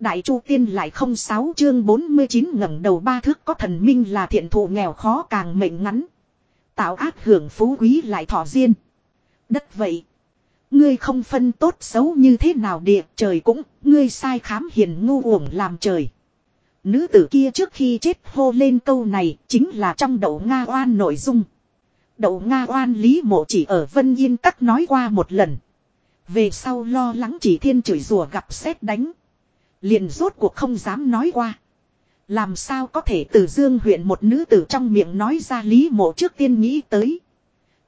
Đại Chu Tiên lại không sáu chương 49 ngẩng đầu ba thước có thần minh là thiện thụ nghèo khó càng mệnh ngắn. Tạo ác hưởng phú quý lại thọ diên. Đất vậy. Ngươi không phân tốt xấu như thế nào địa trời cũng, ngươi sai khám hiền ngu uổng làm trời. Nữ tử kia trước khi chết hô lên câu này chính là trong đậu Nga oan nội dung. Đậu Nga oan Lý Mộ chỉ ở Vân Yên Các nói qua một lần. Về sau lo lắng chỉ thiên chửi rủa gặp xét đánh. Liền rốt cuộc không dám nói qua. Làm sao có thể từ dương huyện một nữ tử trong miệng nói ra Lý Mộ trước tiên nghĩ tới.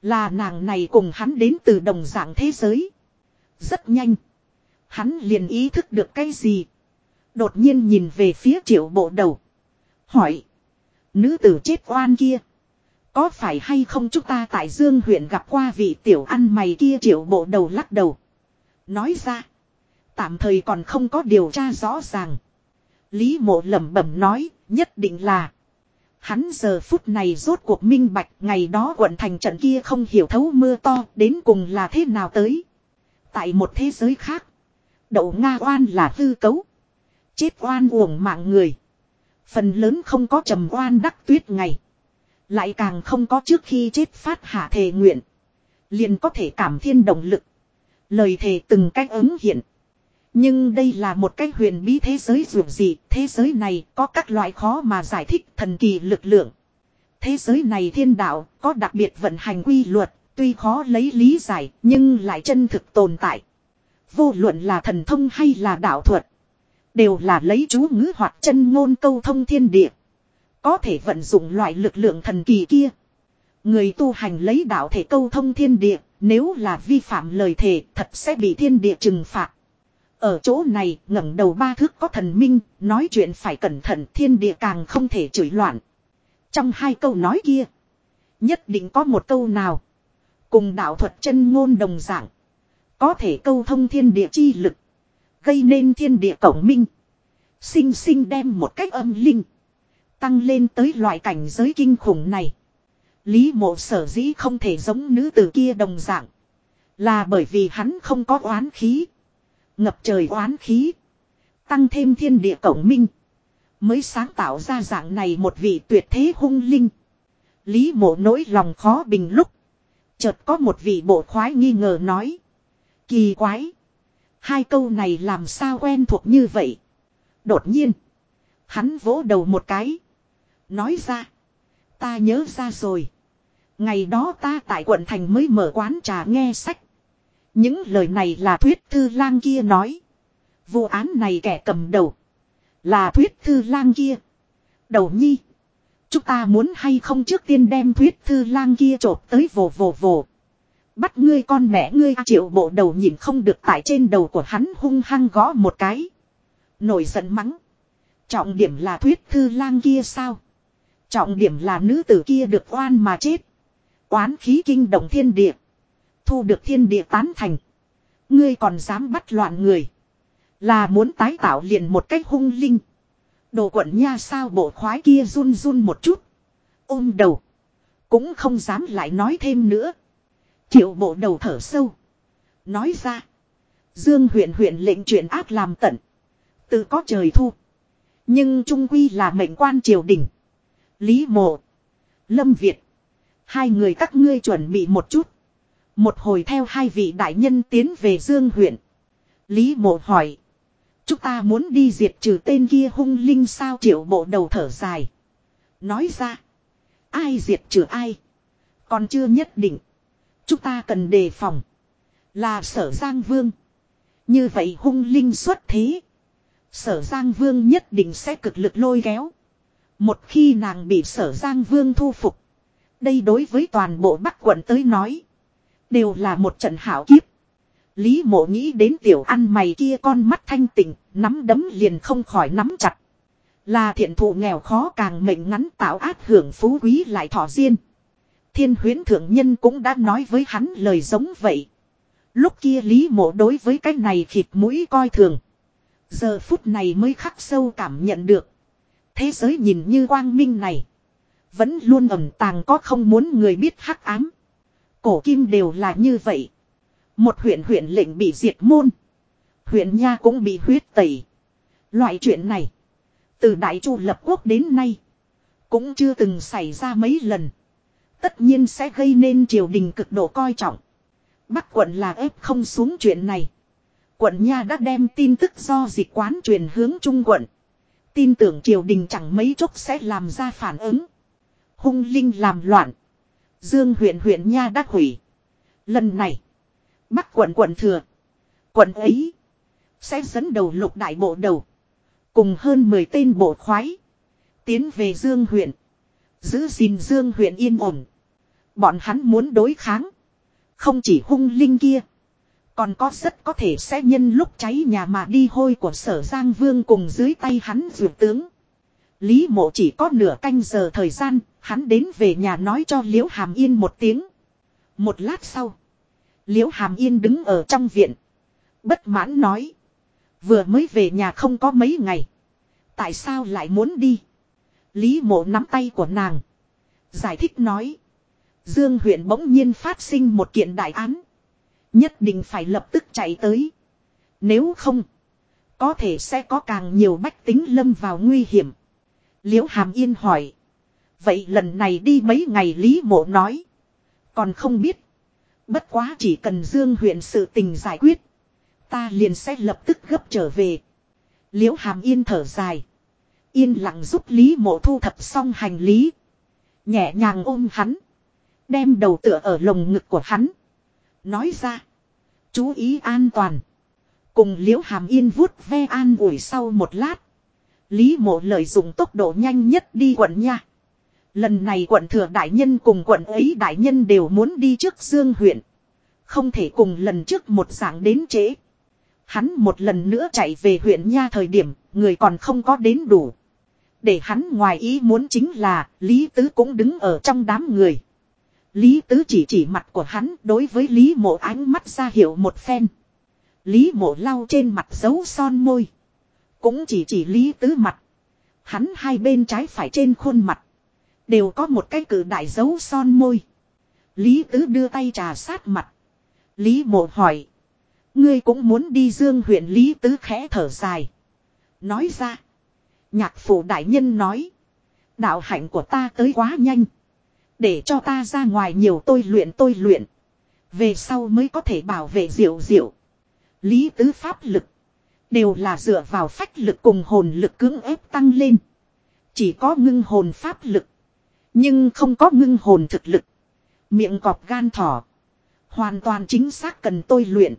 Là nàng này cùng hắn đến từ đồng dạng thế giới. Rất nhanh. Hắn liền ý thức được cái gì. Đột nhiên nhìn về phía triệu bộ đầu. Hỏi. Nữ tử chết oan kia. Có phải hay không chúng ta tại Dương huyện gặp qua vị tiểu ăn mày kia triệu bộ đầu lắc đầu. Nói ra. Tạm thời còn không có điều tra rõ ràng. Lý mộ lẩm bẩm nói, nhất định là. Hắn giờ phút này rốt cuộc minh bạch ngày đó quận thành trận kia không hiểu thấu mưa to đến cùng là thế nào tới. Tại một thế giới khác. Đậu Nga oan là hư cấu. Chết oan uổng mạng người. Phần lớn không có trầm oan đắc tuyết ngày. Lại càng không có trước khi chết phát hạ thề nguyện. Liền có thể cảm thiên động lực. Lời thề từng cách ứng hiện. Nhưng đây là một cái huyền bí thế giới dù gì, thế giới này có các loại khó mà giải thích thần kỳ lực lượng. Thế giới này thiên đạo, có đặc biệt vận hành quy luật, tuy khó lấy lý giải, nhưng lại chân thực tồn tại. Vô luận là thần thông hay là đạo thuật, đều là lấy chú ngữ hoặc chân ngôn câu thông thiên địa. Có thể vận dụng loại lực lượng thần kỳ kia. Người tu hành lấy đạo thể câu thông thiên địa, nếu là vi phạm lời thề thật sẽ bị thiên địa trừng phạt. Ở chỗ này ngẩng đầu ba thước có thần minh, nói chuyện phải cẩn thận thiên địa càng không thể chửi loạn. Trong hai câu nói kia, nhất định có một câu nào. Cùng đạo thuật chân ngôn đồng dạng. Có thể câu thông thiên địa chi lực. Gây nên thiên địa cổng minh. Sinh sinh đem một cách âm linh. Tăng lên tới loại cảnh giới kinh khủng này. Lý mộ sở dĩ không thể giống nữ tử kia đồng dạng. Là bởi vì hắn không có oán khí. Ngập trời oán khí. Tăng thêm thiên địa cổng minh. Mới sáng tạo ra dạng này một vị tuyệt thế hung linh. Lý mộ nỗi lòng khó bình lúc. Chợt có một vị bộ khoái nghi ngờ nói. Kỳ quái. Hai câu này làm sao quen thuộc như vậy. Đột nhiên. Hắn vỗ đầu một cái. Nói ra. Ta nhớ ra rồi. Ngày đó ta tại quận thành mới mở quán trà nghe sách. Những lời này là thuyết thư lang kia nói. Vụ án này kẻ cầm đầu. Là thuyết thư lang kia. Đầu nhi. Chúng ta muốn hay không trước tiên đem thuyết thư lang kia trộp tới vồ vồ vồ. Bắt ngươi con mẹ ngươi triệu bộ đầu nhìn không được tại trên đầu của hắn hung hăng gõ một cái. Nổi giận mắng. Trọng điểm là thuyết thư lang kia sao? Trọng điểm là nữ tử kia được oan mà chết. Oán khí kinh động thiên địa. Thu được thiên địa tán thành. Ngươi còn dám bắt loạn người. Là muốn tái tạo liền một cách hung linh. Đồ quận nha sao bộ khoái kia run run một chút. Ôm đầu. Cũng không dám lại nói thêm nữa. Triệu bộ đầu thở sâu. Nói ra. Dương huyện huyện lệnh chuyện ác làm tận. Tự có trời thu. Nhưng trung quy là mệnh quan triều đình. Lý mộ. Lâm Việt. Hai người các ngươi chuẩn bị một chút. Một hồi theo hai vị đại nhân tiến về Dương huyện. Lý mộ hỏi. Chúng ta muốn đi diệt trừ tên kia hung linh sao triệu bộ đầu thở dài. Nói ra. Ai diệt trừ ai. Còn chưa nhất định. Chúng ta cần đề phòng. Là sở Giang Vương. Như vậy hung linh xuất thế. Sở Giang Vương nhất định sẽ cực lực lôi kéo. Một khi nàng bị sở Giang Vương thu phục. Đây đối với toàn bộ Bắc quận tới nói. Đều là một trận hảo kiếp. Lý mộ nghĩ đến tiểu ăn mày kia con mắt thanh tịnh, nắm đấm liền không khỏi nắm chặt. Là thiện thụ nghèo khó càng mệnh ngắn tạo ác hưởng phú quý lại thọ riêng. Thiên huyến thượng nhân cũng đã nói với hắn lời giống vậy. Lúc kia Lý mộ đối với cái này khịt mũi coi thường. Giờ phút này mới khắc sâu cảm nhận được. Thế giới nhìn như quang minh này. Vẫn luôn ẩn tàng có không muốn người biết hắc ám. Cổ kim đều là như vậy. Một huyện huyện lệnh bị diệt môn. Huyện nha cũng bị huyết tẩy. Loại chuyện này. Từ Đại Chu lập quốc đến nay. Cũng chưa từng xảy ra mấy lần. Tất nhiên sẽ gây nên triều đình cực độ coi trọng. Bắc quận là ép không xuống chuyện này. Quận Nha đã đem tin tức do dịch quán truyền hướng Trung quận. Tin tưởng triều đình chẳng mấy chốc sẽ làm ra phản ứng. Hung linh làm loạn. Dương huyện huyện Nha đã hủy. Lần này. Bắc quận quận thừa. Quận ấy. Sẽ dẫn đầu lục đại bộ đầu. Cùng hơn 10 tên bộ khoái. Tiến về Dương huyện. Giữ gìn Dương huyện yên ổn. Bọn hắn muốn đối kháng. Không chỉ hung linh kia. Còn có rất có thể sẽ nhân lúc cháy nhà mà đi hôi của sở Giang Vương cùng dưới tay hắn dược tướng. Lý mộ chỉ có nửa canh giờ thời gian, hắn đến về nhà nói cho Liễu Hàm Yên một tiếng. Một lát sau, Liễu Hàm Yên đứng ở trong viện. Bất mãn nói. Vừa mới về nhà không có mấy ngày. Tại sao lại muốn đi? Lý mộ nắm tay của nàng. Giải thích nói. Dương huyện bỗng nhiên phát sinh một kiện đại án. Nhất định phải lập tức chạy tới. Nếu không. Có thể sẽ có càng nhiều bách tính lâm vào nguy hiểm. Liễu Hàm Yên hỏi. Vậy lần này đi mấy ngày Lý Mộ nói. Còn không biết. Bất quá chỉ cần Dương huyện sự tình giải quyết. Ta liền sẽ lập tức gấp trở về. Liễu Hàm Yên thở dài. Yên lặng giúp Lý Mộ thu thập xong hành lý. Nhẹ nhàng ôm hắn. Đem đầu tựa ở lồng ngực của hắn. Nói ra. Chú ý an toàn. Cùng liễu hàm yên vuốt ve an ủi sau một lát. Lý mộ lợi dụng tốc độ nhanh nhất đi quận nha. Lần này quận thừa đại nhân cùng quận ấy đại nhân đều muốn đi trước Dương huyện. Không thể cùng lần trước một dạng đến trễ. Hắn một lần nữa chạy về huyện nha thời điểm, người còn không có đến đủ. Để hắn ngoài ý muốn chính là, Lý Tứ cũng đứng ở trong đám người. Lý Tứ chỉ chỉ mặt của hắn đối với Lý Mộ ánh mắt ra hiệu một phen. Lý Mộ lau trên mặt dấu son môi. Cũng chỉ chỉ Lý Tứ mặt. Hắn hai bên trái phải trên khuôn mặt. Đều có một cái cử đại dấu son môi. Lý Tứ đưa tay trà sát mặt. Lý Mộ hỏi. Ngươi cũng muốn đi dương huyện Lý Tứ khẽ thở dài. Nói ra. Nhạc phụ đại nhân nói. Đạo hạnh của ta tới quá nhanh. Để cho ta ra ngoài nhiều tôi luyện tôi luyện. Về sau mới có thể bảo vệ diệu diệu. Lý tứ pháp lực. Đều là dựa vào phách lực cùng hồn lực cưỡng ép tăng lên. Chỉ có ngưng hồn pháp lực. Nhưng không có ngưng hồn thực lực. Miệng cọp gan thỏ. Hoàn toàn chính xác cần tôi luyện.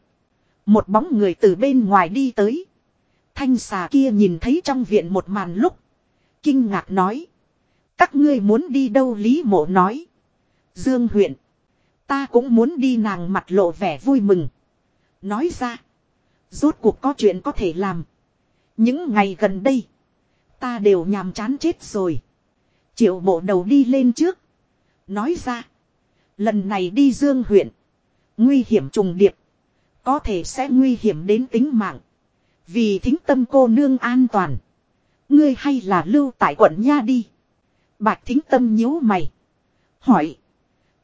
Một bóng người từ bên ngoài đi tới. Thanh xà kia nhìn thấy trong viện một màn lúc. Kinh ngạc nói. Các ngươi muốn đi đâu Lý mộ nói. Dương huyện. Ta cũng muốn đi nàng mặt lộ vẻ vui mừng. Nói ra. Rốt cuộc có chuyện có thể làm. Những ngày gần đây. Ta đều nhàm chán chết rồi. Triệu bộ đầu đi lên trước. Nói ra. Lần này đi Dương huyện. Nguy hiểm trùng điệp. Có thể sẽ nguy hiểm đến tính mạng. Vì thính tâm cô nương an toàn. Ngươi hay là lưu tại quận Nha đi. Bạch thính tâm nhíu mày. Hỏi.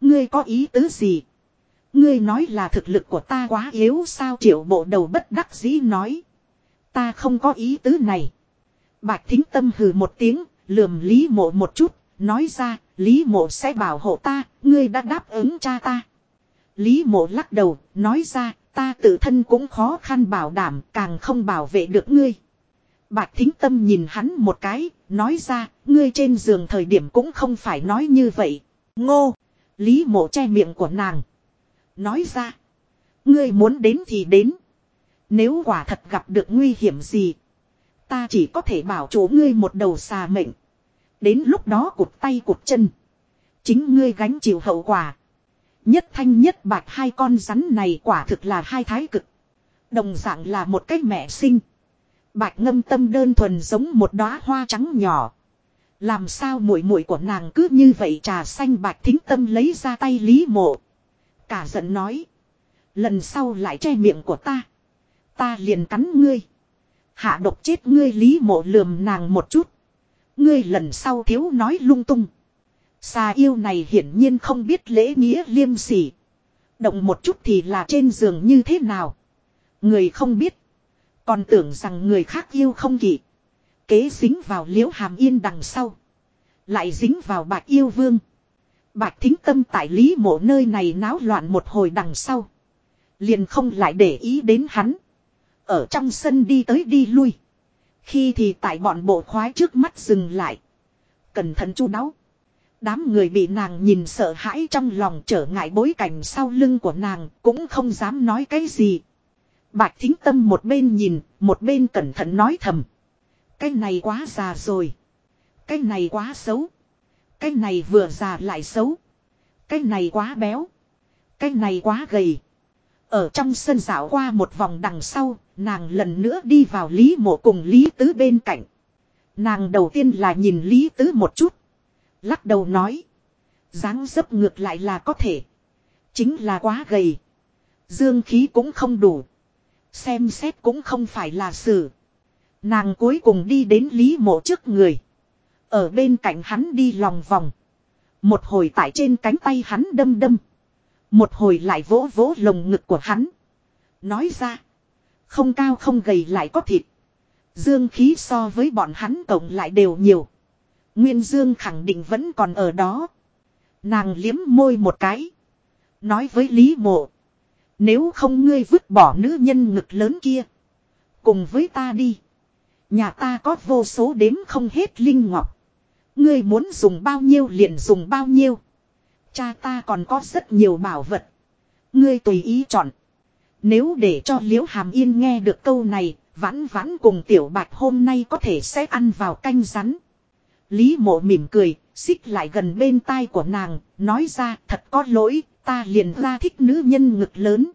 Ngươi có ý tứ gì? Ngươi nói là thực lực của ta quá yếu sao triệu bộ đầu bất đắc dĩ nói. Ta không có ý tứ này. Bạch thính tâm hừ một tiếng, lườm Lý mộ một chút, nói ra, Lý mộ sẽ bảo hộ ta, ngươi đã đáp ứng cha ta. Lý mộ lắc đầu, nói ra, ta tự thân cũng khó khăn bảo đảm, càng không bảo vệ được ngươi. Bạch thính tâm nhìn hắn một cái, nói ra, ngươi trên giường thời điểm cũng không phải nói như vậy. Ngô, Lý mộ che miệng của nàng. Nói ra, ngươi muốn đến thì đến. Nếu quả thật gặp được nguy hiểm gì, ta chỉ có thể bảo chủ ngươi một đầu xà mệnh. Đến lúc đó cụt tay cụt chân. Chính ngươi gánh chịu hậu quả. Nhất thanh nhất bạch hai con rắn này quả thực là hai thái cực. Đồng dạng là một cái mẹ sinh. Bạch ngâm tâm đơn thuần giống một đóa hoa trắng nhỏ. Làm sao muội muội của nàng cứ như vậy trà xanh bạch thính tâm lấy ra tay lý mộ. Cả giận nói. Lần sau lại che miệng của ta. Ta liền cắn ngươi. Hạ độc chết ngươi lý mộ lườm nàng một chút. Ngươi lần sau thiếu nói lung tung. Xà yêu này hiển nhiên không biết lễ nghĩa liêm sỉ. Động một chút thì là trên giường như thế nào. Người không biết. Còn tưởng rằng người khác yêu không kỵ. Kế dính vào liễu hàm yên đằng sau. Lại dính vào bạc yêu vương. Bạch thính tâm tại lý mộ nơi này náo loạn một hồi đằng sau. Liền không lại để ý đến hắn. Ở trong sân đi tới đi lui. Khi thì tại bọn bộ khoái trước mắt dừng lại. Cẩn thận chu đáo. Đám người bị nàng nhìn sợ hãi trong lòng trở ngại bối cảnh sau lưng của nàng cũng không dám nói cái gì. Bạch thính tâm một bên nhìn, một bên cẩn thận nói thầm. Cái này quá già rồi. Cái này quá xấu. Cái này vừa già lại xấu. Cái này quá béo. Cái này quá gầy. Ở trong sân dạo qua một vòng đằng sau, nàng lần nữa đi vào Lý Mộ cùng Lý Tứ bên cạnh. Nàng đầu tiên là nhìn Lý Tứ một chút. Lắc đầu nói. dáng dấp ngược lại là có thể. Chính là quá gầy. Dương khí cũng không đủ. Xem xét cũng không phải là xử. Nàng cuối cùng đi đến Lý Mộ trước người. Ở bên cạnh hắn đi lòng vòng. Một hồi tại trên cánh tay hắn đâm đâm. Một hồi lại vỗ vỗ lồng ngực của hắn. Nói ra. Không cao không gầy lại có thịt. Dương khí so với bọn hắn cộng lại đều nhiều. Nguyên Dương khẳng định vẫn còn ở đó. Nàng liếm môi một cái. Nói với Lý Mộ. Nếu không ngươi vứt bỏ nữ nhân ngực lớn kia. Cùng với ta đi. Nhà ta có vô số đếm không hết linh ngọc. Ngươi muốn dùng bao nhiêu liền dùng bao nhiêu. Cha ta còn có rất nhiều bảo vật. Ngươi tùy ý chọn. Nếu để cho Liễu Hàm Yên nghe được câu này, vãn vãn cùng Tiểu Bạch hôm nay có thể sẽ ăn vào canh rắn. Lý mộ mỉm cười, xích lại gần bên tai của nàng, nói ra thật có lỗi, ta liền ra thích nữ nhân ngực lớn.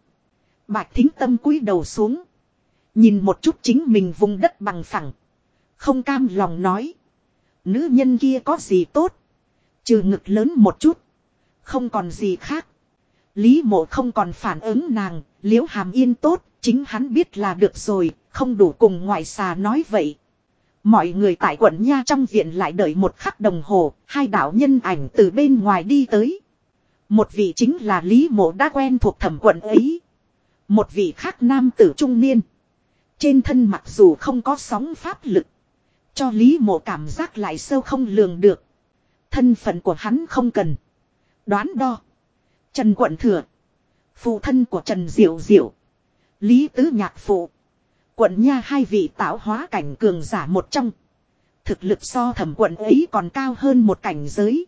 Bạch thính tâm cúi đầu xuống. Nhìn một chút chính mình vùng đất bằng phẳng. Không cam lòng nói. Nữ nhân kia có gì tốt. Trừ ngực lớn một chút. Không còn gì khác. Lý mộ không còn phản ứng nàng. Liễu hàm yên tốt. Chính hắn biết là được rồi. Không đủ cùng ngoại xà nói vậy. Mọi người tại quận Nha trong viện lại đợi một khắc đồng hồ. Hai đạo nhân ảnh từ bên ngoài đi tới. Một vị chính là Lý mộ đã quen thuộc thẩm quận ấy. Một vị khác nam tử trung niên. Trên thân mặc dù không có sóng pháp lực. Cho Lý mộ cảm giác lại sâu không lường được. Thân phận của hắn không cần. Đoán đo. Trần Quận Thừa. Phụ thân của Trần Diệu Diệu. Lý Tứ Nhạc Phụ. Quận Nha hai vị tạo hóa cảnh cường giả một trong. Thực lực so thẩm quận ấy còn cao hơn một cảnh giới.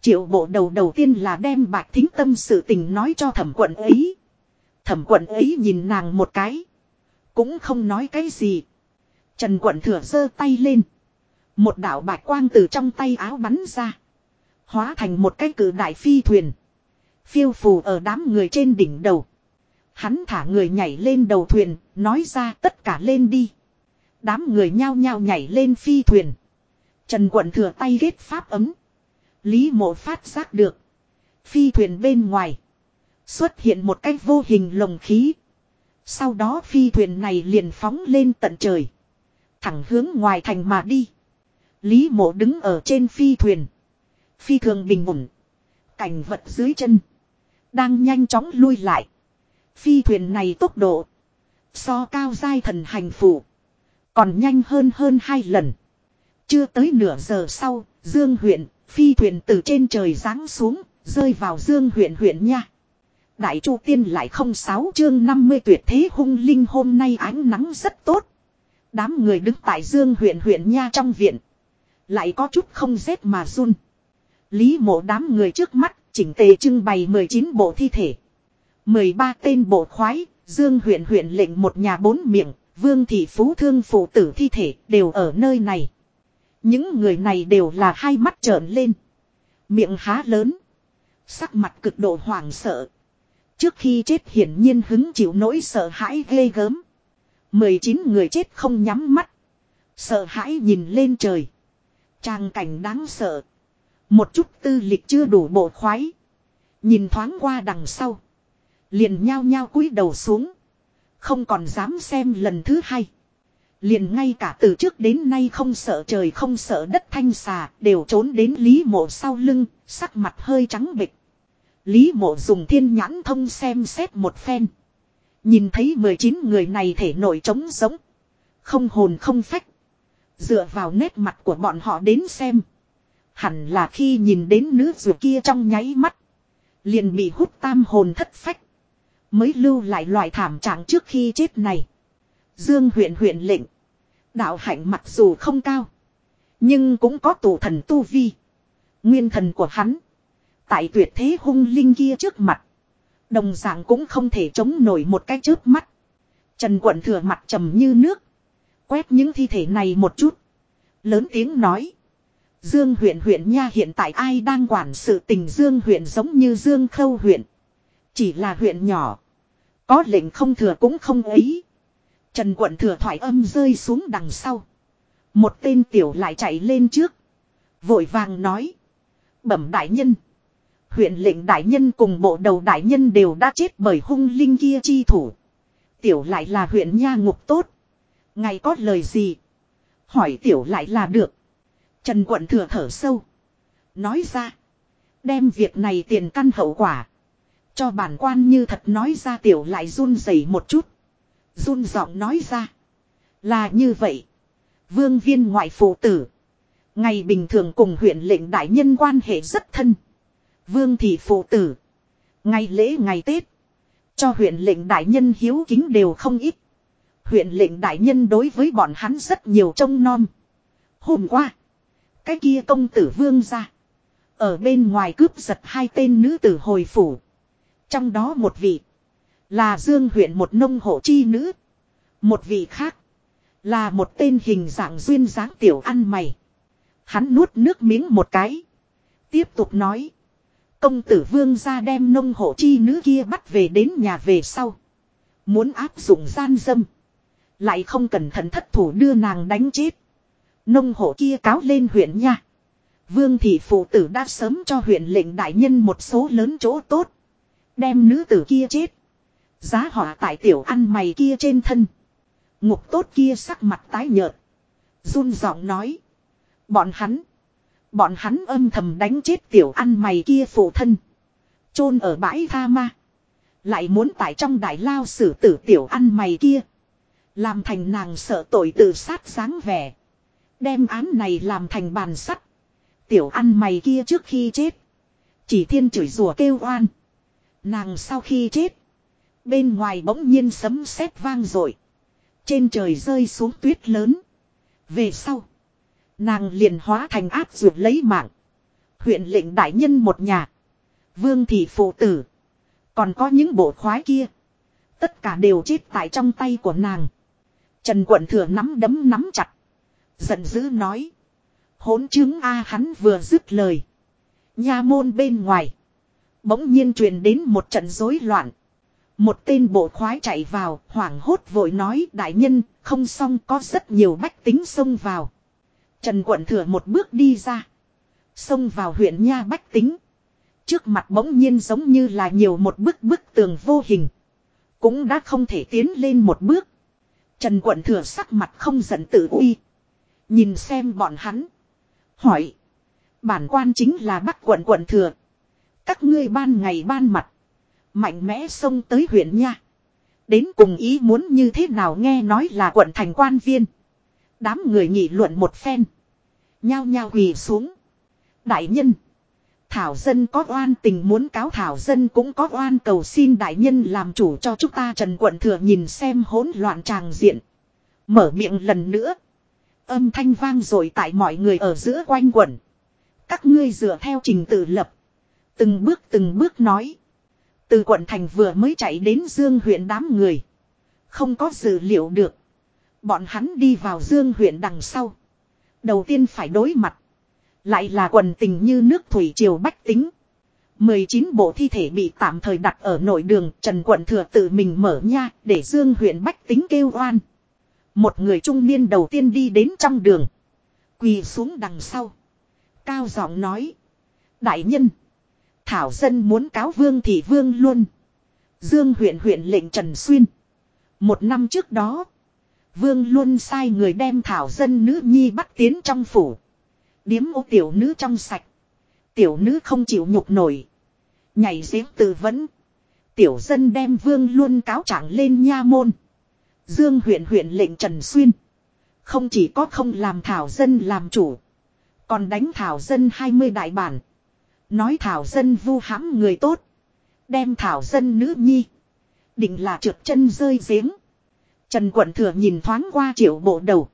Triệu bộ đầu đầu tiên là đem bạch thính tâm sự tình nói cho thẩm quận ấy. Thẩm quận ấy nhìn nàng một cái. Cũng không nói cái gì. Trần quận thừa giơ tay lên. Một đạo bạch quang từ trong tay áo bắn ra. Hóa thành một cái cử đại phi thuyền. Phiêu phù ở đám người trên đỉnh đầu. Hắn thả người nhảy lên đầu thuyền, nói ra tất cả lên đi. Đám người nhao nhao nhảy lên phi thuyền. Trần quận thừa tay ghét pháp ấm. Lý mộ phát giác được. Phi thuyền bên ngoài. Xuất hiện một cái vô hình lồng khí. Sau đó phi thuyền này liền phóng lên tận trời. Thẳng hướng ngoài thành mà đi. Lý mộ đứng ở trên phi thuyền. Phi thường bình ổn. Cảnh vật dưới chân. Đang nhanh chóng lui lại. Phi thuyền này tốc độ. So cao giai thần hành phủ. Còn nhanh hơn hơn hai lần. Chưa tới nửa giờ sau, Dương huyện, phi thuyền từ trên trời giáng xuống, rơi vào Dương huyện huyện nha. Đại Chu Tiên lại không sáu chương 50 tuyệt thế hung linh hôm nay ánh nắng rất tốt. Đám người đứng tại Dương huyện huyện nha trong viện. Lại có chút không rét mà run. Lý mộ đám người trước mắt, chỉnh tề trưng bày 19 bộ thi thể. 13 tên bộ khoái, Dương huyện huyện lệnh một nhà bốn miệng, Vương thị phú thương phụ tử thi thể đều ở nơi này. Những người này đều là hai mắt trợn lên. Miệng há lớn. Sắc mặt cực độ hoảng sợ. Trước khi chết hiển nhiên hứng chịu nỗi sợ hãi ghê gớm. 19 người chết không nhắm mắt. Sợ hãi nhìn lên trời. Trang cảnh đáng sợ. Một chút tư lịch chưa đủ bộ khoái. Nhìn thoáng qua đằng sau. Liền nhao nhao cúi đầu xuống. Không còn dám xem lần thứ hai. Liền ngay cả từ trước đến nay không sợ trời không sợ đất thanh xà đều trốn đến Lý mộ sau lưng, sắc mặt hơi trắng bịch. Lý mộ dùng thiên nhãn thông xem xét một phen. Nhìn thấy 19 người này thể nổi trống giống. Không hồn không phách. Dựa vào nét mặt của bọn họ đến xem. Hẳn là khi nhìn đến nữ dù kia trong nháy mắt. Liền bị hút tam hồn thất phách. Mới lưu lại loại thảm trạng trước khi chết này. Dương huyện huyện lệnh. Đạo hạnh mặc dù không cao. Nhưng cũng có tổ thần tu vi. Nguyên thần của hắn. Tại tuyệt thế hung linh kia trước mặt. Đồng dạng cũng không thể chống nổi một cái chớp mắt. Trần quận thừa mặt trầm như nước. Quét những thi thể này một chút. Lớn tiếng nói. Dương huyện huyện nha hiện tại ai đang quản sự tình Dương huyện giống như Dương khâu huyện. Chỉ là huyện nhỏ. Có lệnh không thừa cũng không ấy. Trần quận thừa thoải âm rơi xuống đằng sau. Một tên tiểu lại chạy lên trước. Vội vàng nói. Bẩm đại nhân. Huyện lệnh đại nhân cùng bộ đầu đại nhân đều đã chết bởi hung linh kia chi thủ. Tiểu lại là huyện nha ngục tốt. Ngày có lời gì? Hỏi tiểu lại là được. Trần quận thừa thở sâu. Nói ra. Đem việc này tiền căn hậu quả. Cho bản quan như thật nói ra tiểu lại run rẩy một chút. Run giọng nói ra. Là như vậy. Vương viên ngoại phụ tử. Ngày bình thường cùng huyện lệnh đại nhân quan hệ rất thân. Vương thị phụ tử. Ngày lễ ngày Tết. Cho huyện lệnh đại nhân hiếu kính đều không ít. Huyện lệnh đại nhân đối với bọn hắn rất nhiều trông non. Hôm qua. Cái kia công tử vương ra. Ở bên ngoài cướp giật hai tên nữ tử hồi phủ. Trong đó một vị. Là Dương huyện một nông hộ chi nữ. Một vị khác. Là một tên hình dạng duyên dáng tiểu ăn mày. Hắn nuốt nước miếng một cái. Tiếp tục nói. Công tử vương ra đem nông hộ chi nữ kia bắt về đến nhà về sau. Muốn áp dụng gian dâm. Lại không cẩn thận thất thủ đưa nàng đánh chết. Nông hộ kia cáo lên huyện nha. Vương thị phụ tử đã sớm cho huyện lệnh đại nhân một số lớn chỗ tốt. Đem nữ tử kia chết. Giá họa tại tiểu ăn mày kia trên thân. Ngục tốt kia sắc mặt tái nhợt. run giọng nói. Bọn hắn. Bọn hắn âm thầm đánh chết tiểu ăn mày kia phụ thân. chôn ở bãi tha ma. Lại muốn tại trong đại lao xử tử tiểu ăn mày kia. Làm thành nàng sợ tội tự sát sáng vẻ. Đem án này làm thành bàn sắt. Tiểu ăn mày kia trước khi chết. Chỉ thiên chửi rủa kêu oan. Nàng sau khi chết. Bên ngoài bỗng nhiên sấm sét vang rồi. Trên trời rơi xuống tuyết lớn. Về sau. Nàng liền hóa thành áp ruột lấy mạng. Huyện lệnh đại nhân một nhà. Vương thị phụ tử. Còn có những bộ khoái kia. Tất cả đều chết tại trong tay của nàng. Trần quận thừa nắm đấm nắm chặt. Giận dữ nói. Hốn chứng A hắn vừa dứt lời. Nha môn bên ngoài. Bỗng nhiên truyền đến một trận rối loạn. Một tên bộ khoái chạy vào, hoảng hốt vội nói đại nhân, không xong có rất nhiều bách tính xông vào. Trần quận thừa một bước đi ra. Xông vào huyện Nha bách tính. Trước mặt bỗng nhiên giống như là nhiều một bức bức tường vô hình. Cũng đã không thể tiến lên một bước. Trần quận thừa sắc mặt không giận tự uy. Nhìn xem bọn hắn. Hỏi. Bản quan chính là bắc quận quận thừa. Các ngươi ban ngày ban mặt. Mạnh mẽ xông tới huyện nha. Đến cùng ý muốn như thế nào nghe nói là quận thành quan viên. Đám người nghị luận một phen. Nhao nhao quỳ xuống. Đại nhân. Thảo dân có oan tình muốn cáo Thảo dân cũng có oan cầu xin đại nhân làm chủ cho chúng ta Trần Quận Thừa nhìn xem hỗn loạn tràng diện. Mở miệng lần nữa. Âm thanh vang rồi tại mọi người ở giữa quanh quẩn. Các ngươi dựa theo trình tự lập. Từng bước từng bước nói. Từ quận thành vừa mới chạy đến Dương huyện đám người. Không có dự liệu được. Bọn hắn đi vào Dương huyện đằng sau. Đầu tiên phải đối mặt. Lại là quần tình như nước thủy triều bách tính. 19 bộ thi thể bị tạm thời đặt ở nội đường, Trần Quận Thừa tự mình mở nha để Dương huyện bách tính kêu oan. Một người trung niên đầu tiên đi đến trong đường. Quỳ xuống đằng sau. Cao giọng nói. Đại nhân. Thảo dân muốn cáo vương thì vương luôn. Dương huyện huyện lệnh Trần Xuyên. Một năm trước đó. Vương luôn sai người đem thảo dân nữ nhi bắt tiến trong phủ. Điếm ô tiểu nữ trong sạch. Tiểu nữ không chịu nhục nổi. Nhảy giếng tự vấn. Tiểu dân đem vương luôn cáo trạng lên nha môn. Dương huyện huyện lệnh Trần Xuyên. Không chỉ có không làm thảo dân làm chủ. Còn đánh thảo dân 20 đại bản. Nói thảo dân vu hãm người tốt. Đem thảo dân nữ nhi. Định là trượt chân rơi giếng. Trần quận thừa nhìn thoáng qua triệu bộ đầu.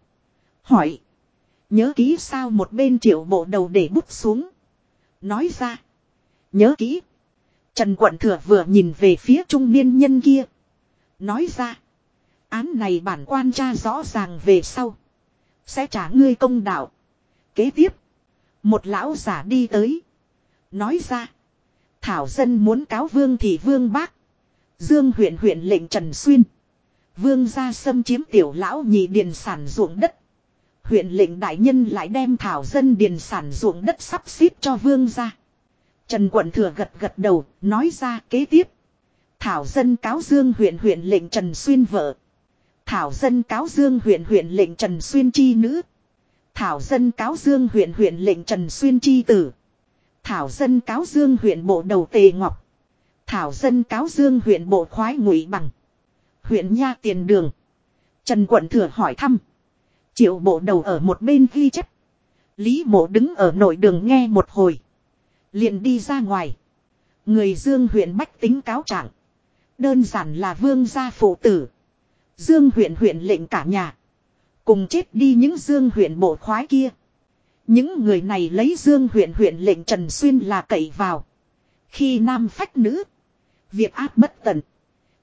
Hỏi. Nhớ kỹ sao một bên triệu bộ đầu để bút xuống. Nói ra. Nhớ kỹ. Trần quận thừa vừa nhìn về phía trung niên nhân kia. Nói ra. Án này bản quan tra rõ ràng về sau. Sẽ trả ngươi công đạo. Kế tiếp. Một lão giả đi tới. Nói ra. Thảo dân muốn cáo vương thì vương bác. Dương huyện huyện lệnh Trần Xuyên. Vương ra xâm chiếm tiểu lão nhị điền sản ruộng đất. Huyện lệnh đại nhân lại đem thảo dân điền sản ruộng đất sắp xếp cho vương ra. Trần quận thừa gật gật đầu, nói ra kế tiếp. Thảo dân cáo dương huyện huyện lệnh Trần Xuyên vợ. Thảo dân cáo dương huyện huyện lệnh Trần Xuyên chi nữ. Thảo dân cáo dương huyện huyện lệnh Trần Xuyên chi tử. Thảo dân cáo dương huyện bộ đầu tề ngọc. Thảo dân cáo dương huyện bộ khoái ngụy bằng. Huyện nha tiền đường. Trần quận thừa hỏi thăm. Triệu bộ đầu ở một bên ghi chép. Lý mộ đứng ở nội đường nghe một hồi. Liền đi ra ngoài. Người dương huyện bách tính cáo trạng. Đơn giản là vương gia phụ tử. Dương huyện huyện lệnh cả nhà. Cùng chết đi những dương huyện bộ khoái kia. Những người này lấy dương huyện huyện lệnh Trần Xuyên là cậy vào. Khi nam phách nữ. Việc áp bất tận.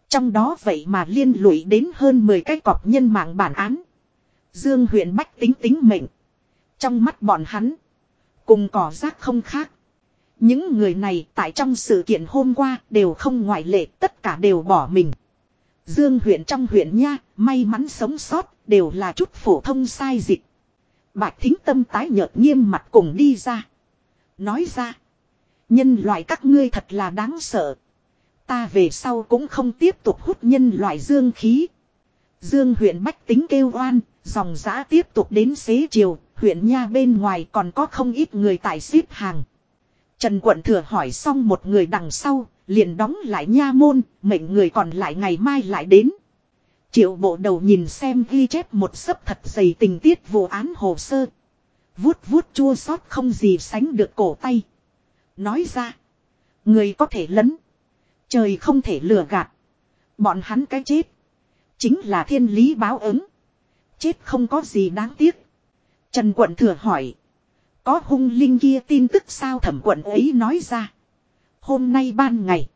Trong đó vậy mà liên lụy đến hơn 10 cái cọp nhân mạng bản án. Dương huyện bách tính tính mệnh. Trong mắt bọn hắn. Cùng cỏ rác không khác. Những người này tại trong sự kiện hôm qua đều không ngoại lệ, tất cả đều bỏ mình. Dương huyện trong huyện nha, may mắn sống sót, đều là chút phổ thông sai dịch. Bạch thính tâm tái nhợt nghiêm mặt cùng đi ra. Nói ra. Nhân loại các ngươi thật là đáng sợ. Ta về sau cũng không tiếp tục hút nhân loại dương khí. Dương huyện bách tính kêu oan, dòng giã tiếp tục đến xế chiều, huyện nha bên ngoài còn có không ít người tại xếp hàng. Trần quận thừa hỏi xong một người đằng sau, liền đóng lại nha môn, mệnh người còn lại ngày mai lại đến. Triệu bộ đầu nhìn xem ghi chép một sấp thật dày tình tiết vụ án hồ sơ. Vuốt vuốt chua xót không gì sánh được cổ tay. Nói ra. Người có thể lấn. Trời không thể lừa gạt. Bọn hắn cái chết. Chính là thiên lý báo ứng. Chết không có gì đáng tiếc. Trần quận thừa hỏi. Có hung linh kia tin tức sao thẩm quận ấy nói ra. Hôm nay ban ngày.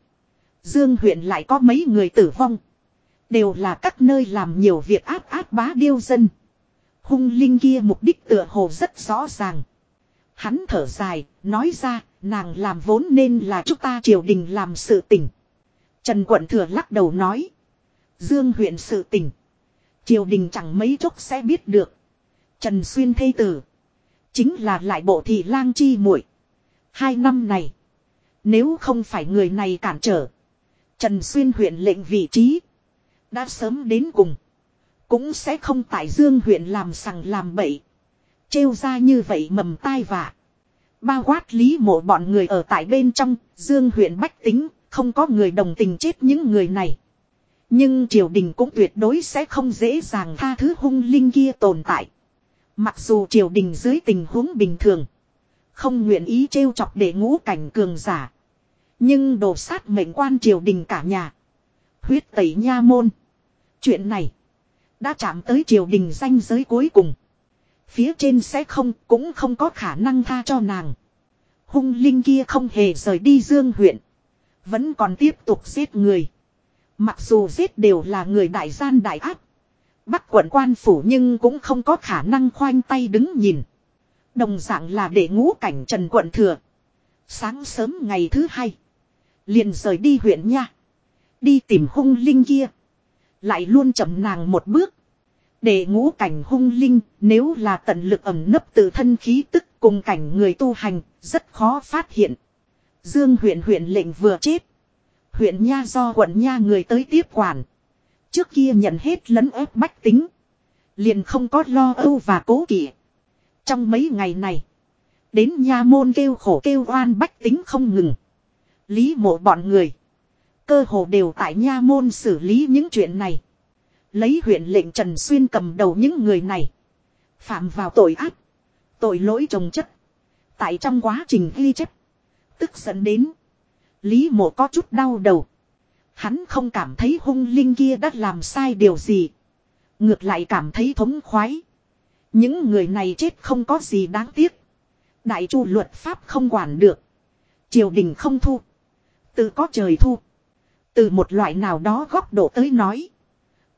Dương huyện lại có mấy người tử vong. Đều là các nơi làm nhiều việc áp áp bá điêu dân. Hung linh kia mục đích tựa hồ rất rõ ràng. Hắn thở dài, nói ra, nàng làm vốn nên là chúng ta triều đình làm sự tình. Trần quận thừa lắc đầu nói. Dương huyện sự tình. Triều đình chẳng mấy chốc sẽ biết được. Trần Xuyên thây tử. Chính là lại bộ thị lang chi muội Hai năm này. Nếu không phải người này cản trở. Trần Xuyên huyện lệnh vị trí. Đã sớm đến cùng. Cũng sẽ không tại Dương huyện làm sằng làm bậy. Trêu ra như vậy mầm tai vạ. Bao quát lý mộ bọn người ở tại bên trong, Dương huyện bách tính, không có người đồng tình chết những người này. Nhưng triều đình cũng tuyệt đối sẽ không dễ dàng tha thứ hung linh kia tồn tại. Mặc dù triều đình dưới tình huống bình thường, không nguyện ý trêu chọc để ngũ cảnh cường giả. Nhưng đồ sát mệnh quan triều đình cả nhà. Huyết tẩy nha môn. Chuyện này đã chạm tới triều đình danh giới cuối cùng. Phía trên sẽ không cũng không có khả năng tha cho nàng. Hung linh kia không hề rời đi dương huyện. Vẫn còn tiếp tục giết người. Mặc dù giết đều là người đại gian đại ác. Bắc quận quan phủ nhưng cũng không có khả năng khoanh tay đứng nhìn. Đồng dạng là để ngũ cảnh trần quận thừa. Sáng sớm ngày thứ hai. Liền rời đi huyện nha. Đi tìm hung linh kia. Lại luôn chậm nàng một bước. Để ngũ cảnh hung linh, nếu là tận lực ẩm nấp từ thân khí tức cùng cảnh người tu hành, rất khó phát hiện. Dương huyện huyện lệnh vừa chết. Huyện nha do quận nha người tới tiếp quản. Trước kia nhận hết lấn ép bách tính. Liền không có lo âu và cố kỵ. Trong mấy ngày này. Đến nha môn kêu khổ kêu oan bách tính không ngừng. Lý mộ bọn người. Cơ hồ đều tại nha môn xử lý những chuyện này. Lấy huyện lệnh Trần Xuyên cầm đầu những người này. Phạm vào tội ác. Tội lỗi trồng chất. Tại trong quá trình ghi chép. Tức giận đến. Lý mộ có chút đau đầu. Hắn không cảm thấy hung linh kia đã làm sai điều gì. Ngược lại cảm thấy thống khoái. Những người này chết không có gì đáng tiếc. Đại chu luật pháp không quản được. Triều đình không thu. Tự có trời thu. Từ một loại nào đó góc độ tới nói.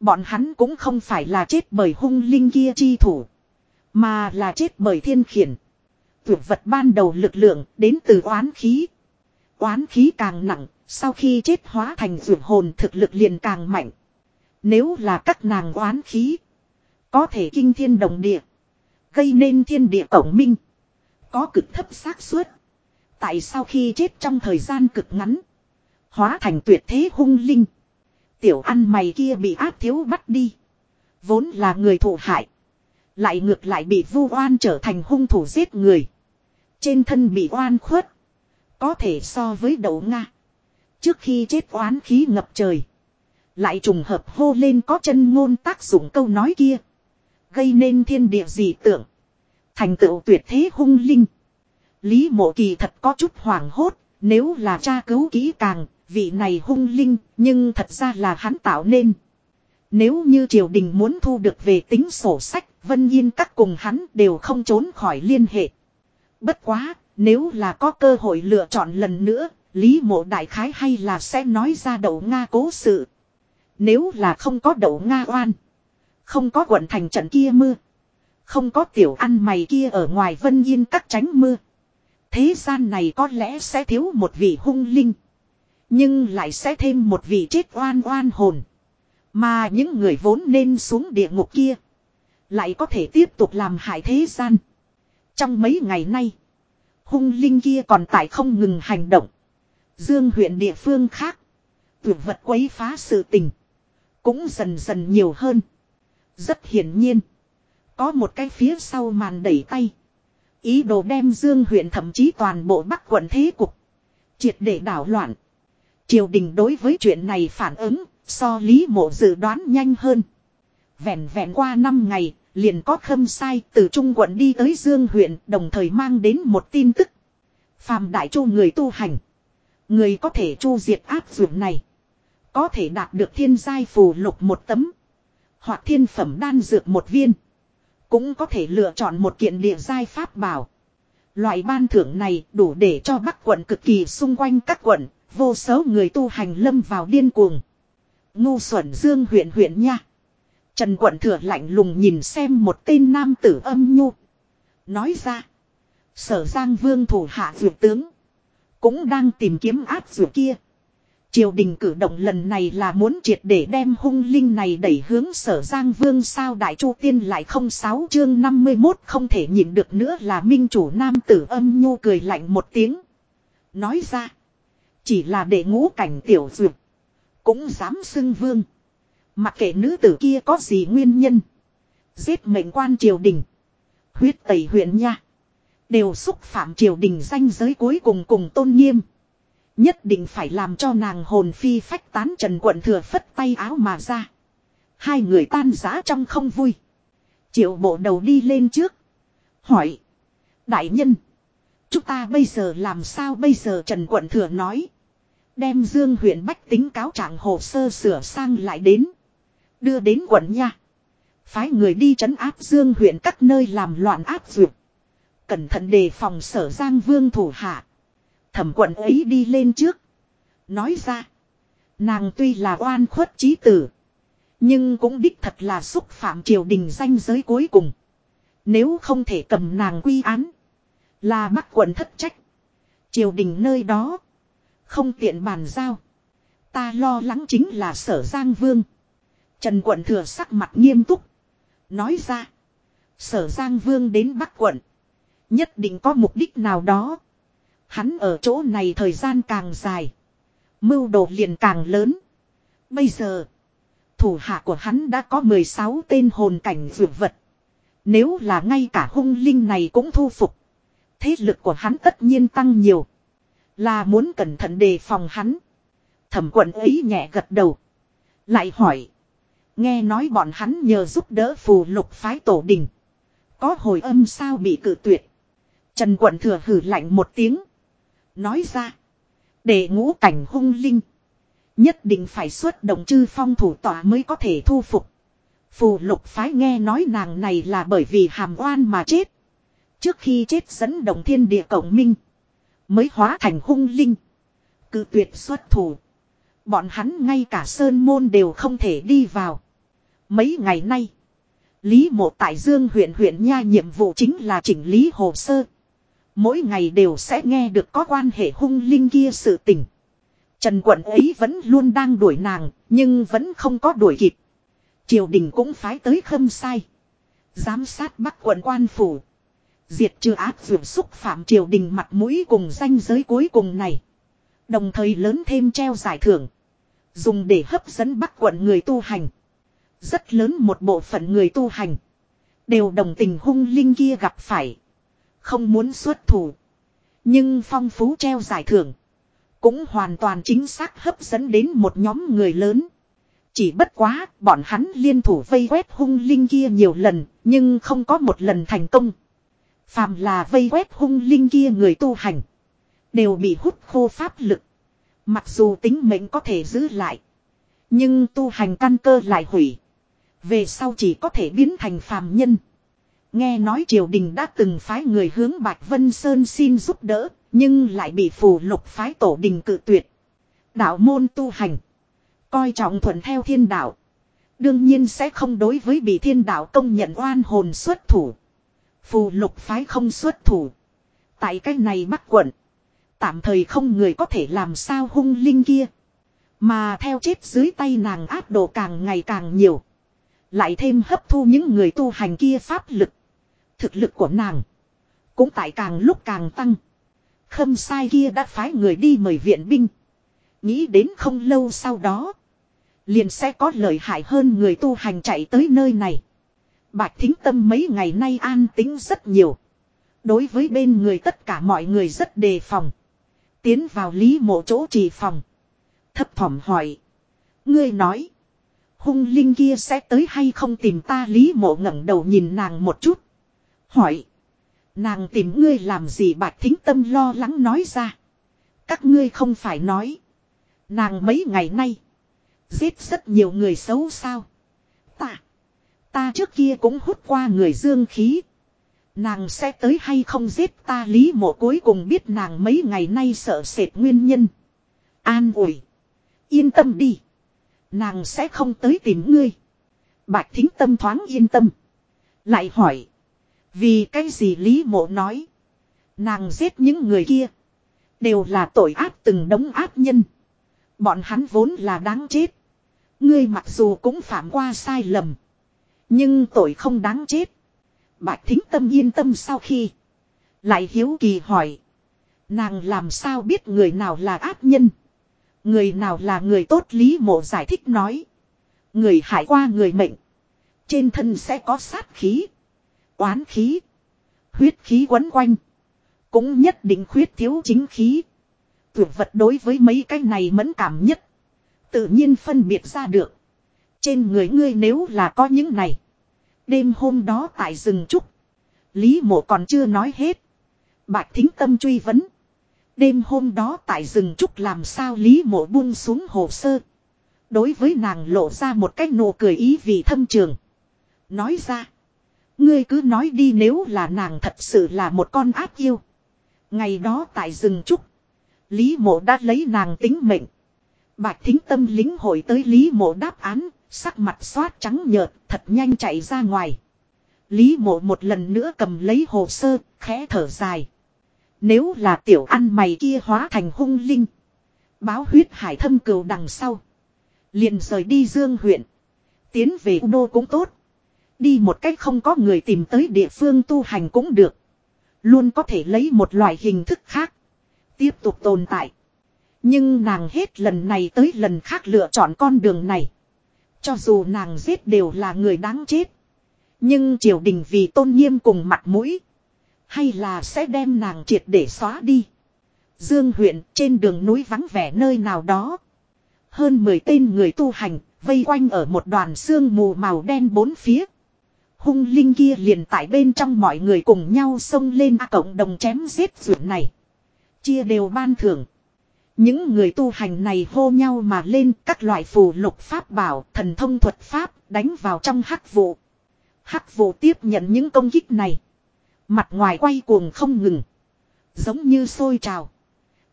Bọn hắn cũng không phải là chết bởi hung linh kia chi thủ. Mà là chết bởi thiên khiển. Tuyệt vật ban đầu lực lượng đến từ oán khí. Oán khí càng nặng, sau khi chết hóa thành dưỡng hồn thực lực liền càng mạnh. Nếu là các nàng oán khí. Có thể kinh thiên động địa. Gây nên thiên địa cổng minh. Có cực thấp xác suất. Tại sao khi chết trong thời gian cực ngắn. Hóa thành tuyệt thế hung linh. Tiểu ăn mày kia bị áp thiếu bắt đi. Vốn là người thụ hại. Lại ngược lại bị vu oan trở thành hung thủ giết người. Trên thân bị oan khuất. Có thể so với đậu Nga. Trước khi chết oán khí ngập trời. Lại trùng hợp hô lên có chân ngôn tác dụng câu nói kia. Gây nên thiên địa dị tưởng, Thành tựu tuyệt thế hung linh. Lý mộ kỳ thật có chút hoảng hốt. Nếu là cha cứu kỹ càng, vị này hung linh, nhưng thật ra là hắn tạo nên. Nếu như triều đình muốn thu được về tính sổ sách, Vân Yên các cùng hắn đều không trốn khỏi liên hệ. Bất quá, nếu là có cơ hội lựa chọn lần nữa, Lý mộ đại khái hay là sẽ nói ra đậu Nga cố sự. Nếu là không có đậu Nga oan. Không có quận thành trận kia mưa. Không có tiểu ăn mày kia ở ngoài vân yên các tránh mưa. Thế gian này có lẽ sẽ thiếu một vị hung linh. Nhưng lại sẽ thêm một vị chết oan oan hồn. Mà những người vốn nên xuống địa ngục kia. Lại có thể tiếp tục làm hại thế gian. Trong mấy ngày nay. Hung linh kia còn tại không ngừng hành động. Dương huyện địa phương khác. Tuyệt vật quấy phá sự tình. Cũng dần dần nhiều hơn. Rất hiển nhiên. Có một cái phía sau màn đẩy tay. Ý đồ đem Dương huyện thậm chí toàn bộ Bắc quận thế cục. Triệt để đảo loạn. Triều đình đối với chuyện này phản ứng, so lý mộ dự đoán nhanh hơn. Vẹn vẹn qua 5 ngày, liền có khâm sai từ Trung quận đi tới Dương huyện, đồng thời mang đến một tin tức. Phàm đại chu người tu hành. Người có thể chu diệt áp dụng này. Có thể đạt được thiên giai phù lục một tấm. Hoặc thiên phẩm đan dược một viên. Cũng có thể lựa chọn một kiện địa giai pháp bảo. Loại ban thưởng này đủ để cho bắc quận cực kỳ xung quanh các quận, vô số người tu hành lâm vào điên cuồng. Ngu xuẩn dương huyện huyện nha. Trần quận thừa lạnh lùng nhìn xem một tên nam tử âm nhu. Nói ra. Sở Giang Vương thủ hạ dược tướng. Cũng đang tìm kiếm áp vượt kia. Triều đình cử động lần này là muốn triệt để đem hung linh này đẩy hướng sở Giang Vương sao Đại Chu Tiên lại không sáu chương 51 không thể nhìn được nữa là minh chủ nam tử âm nhu cười lạnh một tiếng. Nói ra. Chỉ là để ngũ cảnh tiểu dược, Cũng dám xưng vương. Mặc kệ nữ tử kia có gì nguyên nhân. Giết mệnh quan triều đình. Huyết tẩy huyện nha. Đều xúc phạm triều đình danh giới cuối cùng cùng tôn nghiêm. Nhất định phải làm cho nàng hồn phi phách tán trần quận thừa phất tay áo mà ra. Hai người tan giá trong không vui. Triệu bộ đầu đi lên trước. Hỏi. Đại nhân. Chúng ta bây giờ làm sao bây giờ Trần Quận Thừa nói. Đem Dương huyện Bách tính cáo trạng hồ sơ sửa sang lại đến. Đưa đến quận nha. Phái người đi trấn áp Dương huyện các nơi làm loạn áp duyệt. Cẩn thận đề phòng sở Giang Vương thủ hạ. Thẩm quận ấy đi lên trước. Nói ra. Nàng tuy là oan khuất trí tử. Nhưng cũng đích thật là xúc phạm triều đình danh giới cuối cùng. Nếu không thể cầm nàng quy án. Là bắt quận thất trách. Triều đình nơi đó. Không tiện bàn giao. Ta lo lắng chính là sở Giang Vương. Trần quận thừa sắc mặt nghiêm túc. Nói ra. Sở Giang Vương đến Bắc quận. Nhất định có mục đích nào đó. Hắn ở chỗ này thời gian càng dài. Mưu đồ liền càng lớn. Bây giờ. Thủ hạ của hắn đã có 16 tên hồn cảnh dược vật. Nếu là ngay cả hung linh này cũng thu phục. Thế lực của hắn tất nhiên tăng nhiều. Là muốn cẩn thận đề phòng hắn. Thẩm quận ấy nhẹ gật đầu. Lại hỏi. Nghe nói bọn hắn nhờ giúp đỡ phù lục phái tổ đình. Có hồi âm sao bị cự tuyệt. Trần quận thừa hử lạnh một tiếng. Nói ra. Để ngũ cảnh hung linh. Nhất định phải xuất động chư phong thủ tỏa mới có thể thu phục. Phù lục phái nghe nói nàng này là bởi vì hàm oan mà chết. Trước khi chết dẫn động thiên địa cộng minh. Mới hóa thành hung linh. Cự tuyệt xuất thủ. Bọn hắn ngay cả sơn môn đều không thể đi vào. Mấy ngày nay. Lý mộ tại Dương huyện huyện nha nhiệm vụ chính là chỉnh lý hồ sơ. Mỗi ngày đều sẽ nghe được có quan hệ hung linh kia sự tình. Trần quận ấy vẫn luôn đang đuổi nàng, nhưng vẫn không có đuổi kịp. Triều đình cũng phái tới khâm sai. Giám sát bắc quận quan phủ. Diệt trừ ác dụng xúc phạm triều đình mặt mũi cùng danh giới cuối cùng này. Đồng thời lớn thêm treo giải thưởng. Dùng để hấp dẫn bắc quận người tu hành. Rất lớn một bộ phận người tu hành. Đều đồng tình hung linh kia gặp phải. Không muốn xuất thủ. Nhưng phong phú treo giải thưởng. Cũng hoàn toàn chính xác hấp dẫn đến một nhóm người lớn. Chỉ bất quá, bọn hắn liên thủ vây quét hung linh kia nhiều lần, nhưng không có một lần thành công. Phàm là vây quét hung linh kia người tu hành. Đều bị hút khô pháp lực. Mặc dù tính mệnh có thể giữ lại. Nhưng tu hành căn cơ lại hủy. Về sau chỉ có thể biến thành phàm nhân. Nghe nói triều đình đã từng phái người hướng Bạch Vân Sơn xin giúp đỡ, nhưng lại bị phù lục phái tổ đình cự tuyệt. Đạo môn tu hành. Coi trọng thuận theo thiên đạo. Đương nhiên sẽ không đối với bị thiên đạo công nhận oan hồn xuất thủ. Phù lục phái không xuất thủ. Tại cái này bắt quận. Tạm thời không người có thể làm sao hung linh kia. Mà theo chết dưới tay nàng áp độ càng ngày càng nhiều. Lại thêm hấp thu những người tu hành kia pháp lực. Thực lực của nàng. Cũng tại càng lúc càng tăng. Khâm sai kia đã phái người đi mời viện binh. Nghĩ đến không lâu sau đó. Liền sẽ có lợi hại hơn người tu hành chạy tới nơi này. Bạch thính tâm mấy ngày nay an tính rất nhiều. Đối với bên người tất cả mọi người rất đề phòng. Tiến vào lý mộ chỗ trì phòng. Thấp thỏm hỏi. Ngươi nói. Hung linh kia sẽ tới hay không tìm ta lý mộ ngẩng đầu nhìn nàng một chút. Hỏi. Nàng tìm ngươi làm gì bạch thính tâm lo lắng nói ra. Các ngươi không phải nói. Nàng mấy ngày nay. Giết rất nhiều người xấu sao. Ta. Ta trước kia cũng hút qua người dương khí. Nàng sẽ tới hay không giết ta lý mộ cuối cùng biết nàng mấy ngày nay sợ sệt nguyên nhân. An ủi. Yên tâm đi. Nàng sẽ không tới tìm ngươi. Bạch thính tâm thoáng yên tâm. Lại hỏi. Vì cái gì Lý mộ nói. Nàng giết những người kia. Đều là tội ác từng đống ác nhân. Bọn hắn vốn là đáng chết. Ngươi mặc dù cũng phạm qua sai lầm. Nhưng tội không đáng chết. Bạch thính tâm yên tâm sau khi. Lại hiếu kỳ hỏi. Nàng làm sao biết người nào là ác nhân. Người nào là người tốt lý mộ giải thích nói. Người hại qua người mệnh. Trên thân sẽ có sát khí. Oán khí. Huyết khí quấn quanh. Cũng nhất định khuyết thiếu chính khí. Tuyệt vật đối với mấy cái này mẫn cảm nhất. Tự nhiên phân biệt ra được. Trên người ngươi nếu là có những này. Đêm hôm đó tại rừng trúc. Lý mộ còn chưa nói hết. Bạch thính tâm truy vấn. Đêm hôm đó tại rừng trúc làm sao Lý mộ buông xuống hồ sơ. Đối với nàng lộ ra một cách nụ cười ý vì thâm trường. Nói ra. Ngươi cứ nói đi nếu là nàng thật sự là một con ác yêu. Ngày đó tại rừng trúc. Lý mộ đã lấy nàng tính mệnh. Bạch thính tâm lính hội tới Lý mộ đáp án. Sắc mặt xoát trắng nhợt thật nhanh chạy ra ngoài. Lý mộ một lần nữa cầm lấy hồ sơ, khẽ thở dài. Nếu là tiểu ăn mày kia hóa thành hung linh. Báo huyết hải thâm cừu đằng sau. Liền rời đi dương huyện. Tiến về đô cũng tốt. Đi một cách không có người tìm tới địa phương tu hành cũng được. Luôn có thể lấy một loại hình thức khác. Tiếp tục tồn tại. Nhưng nàng hết lần này tới lần khác lựa chọn con đường này. Cho dù nàng giết đều là người đáng chết. Nhưng triều đình vì tôn nghiêm cùng mặt mũi. Hay là sẽ đem nàng triệt để xóa đi. Dương huyện trên đường núi vắng vẻ nơi nào đó. Hơn 10 tên người tu hành vây quanh ở một đoàn xương mù màu đen bốn phía. Hung linh kia liền tại bên trong mọi người cùng nhau xông lên a cộng đồng chém giết ruộng này. Chia đều ban thưởng. Những người tu hành này hô nhau mà lên các loại phù lục pháp bảo, thần thông thuật pháp, đánh vào trong hắc vụ. Hắc vụ tiếp nhận những công kích này. Mặt ngoài quay cuồng không ngừng. Giống như sôi trào.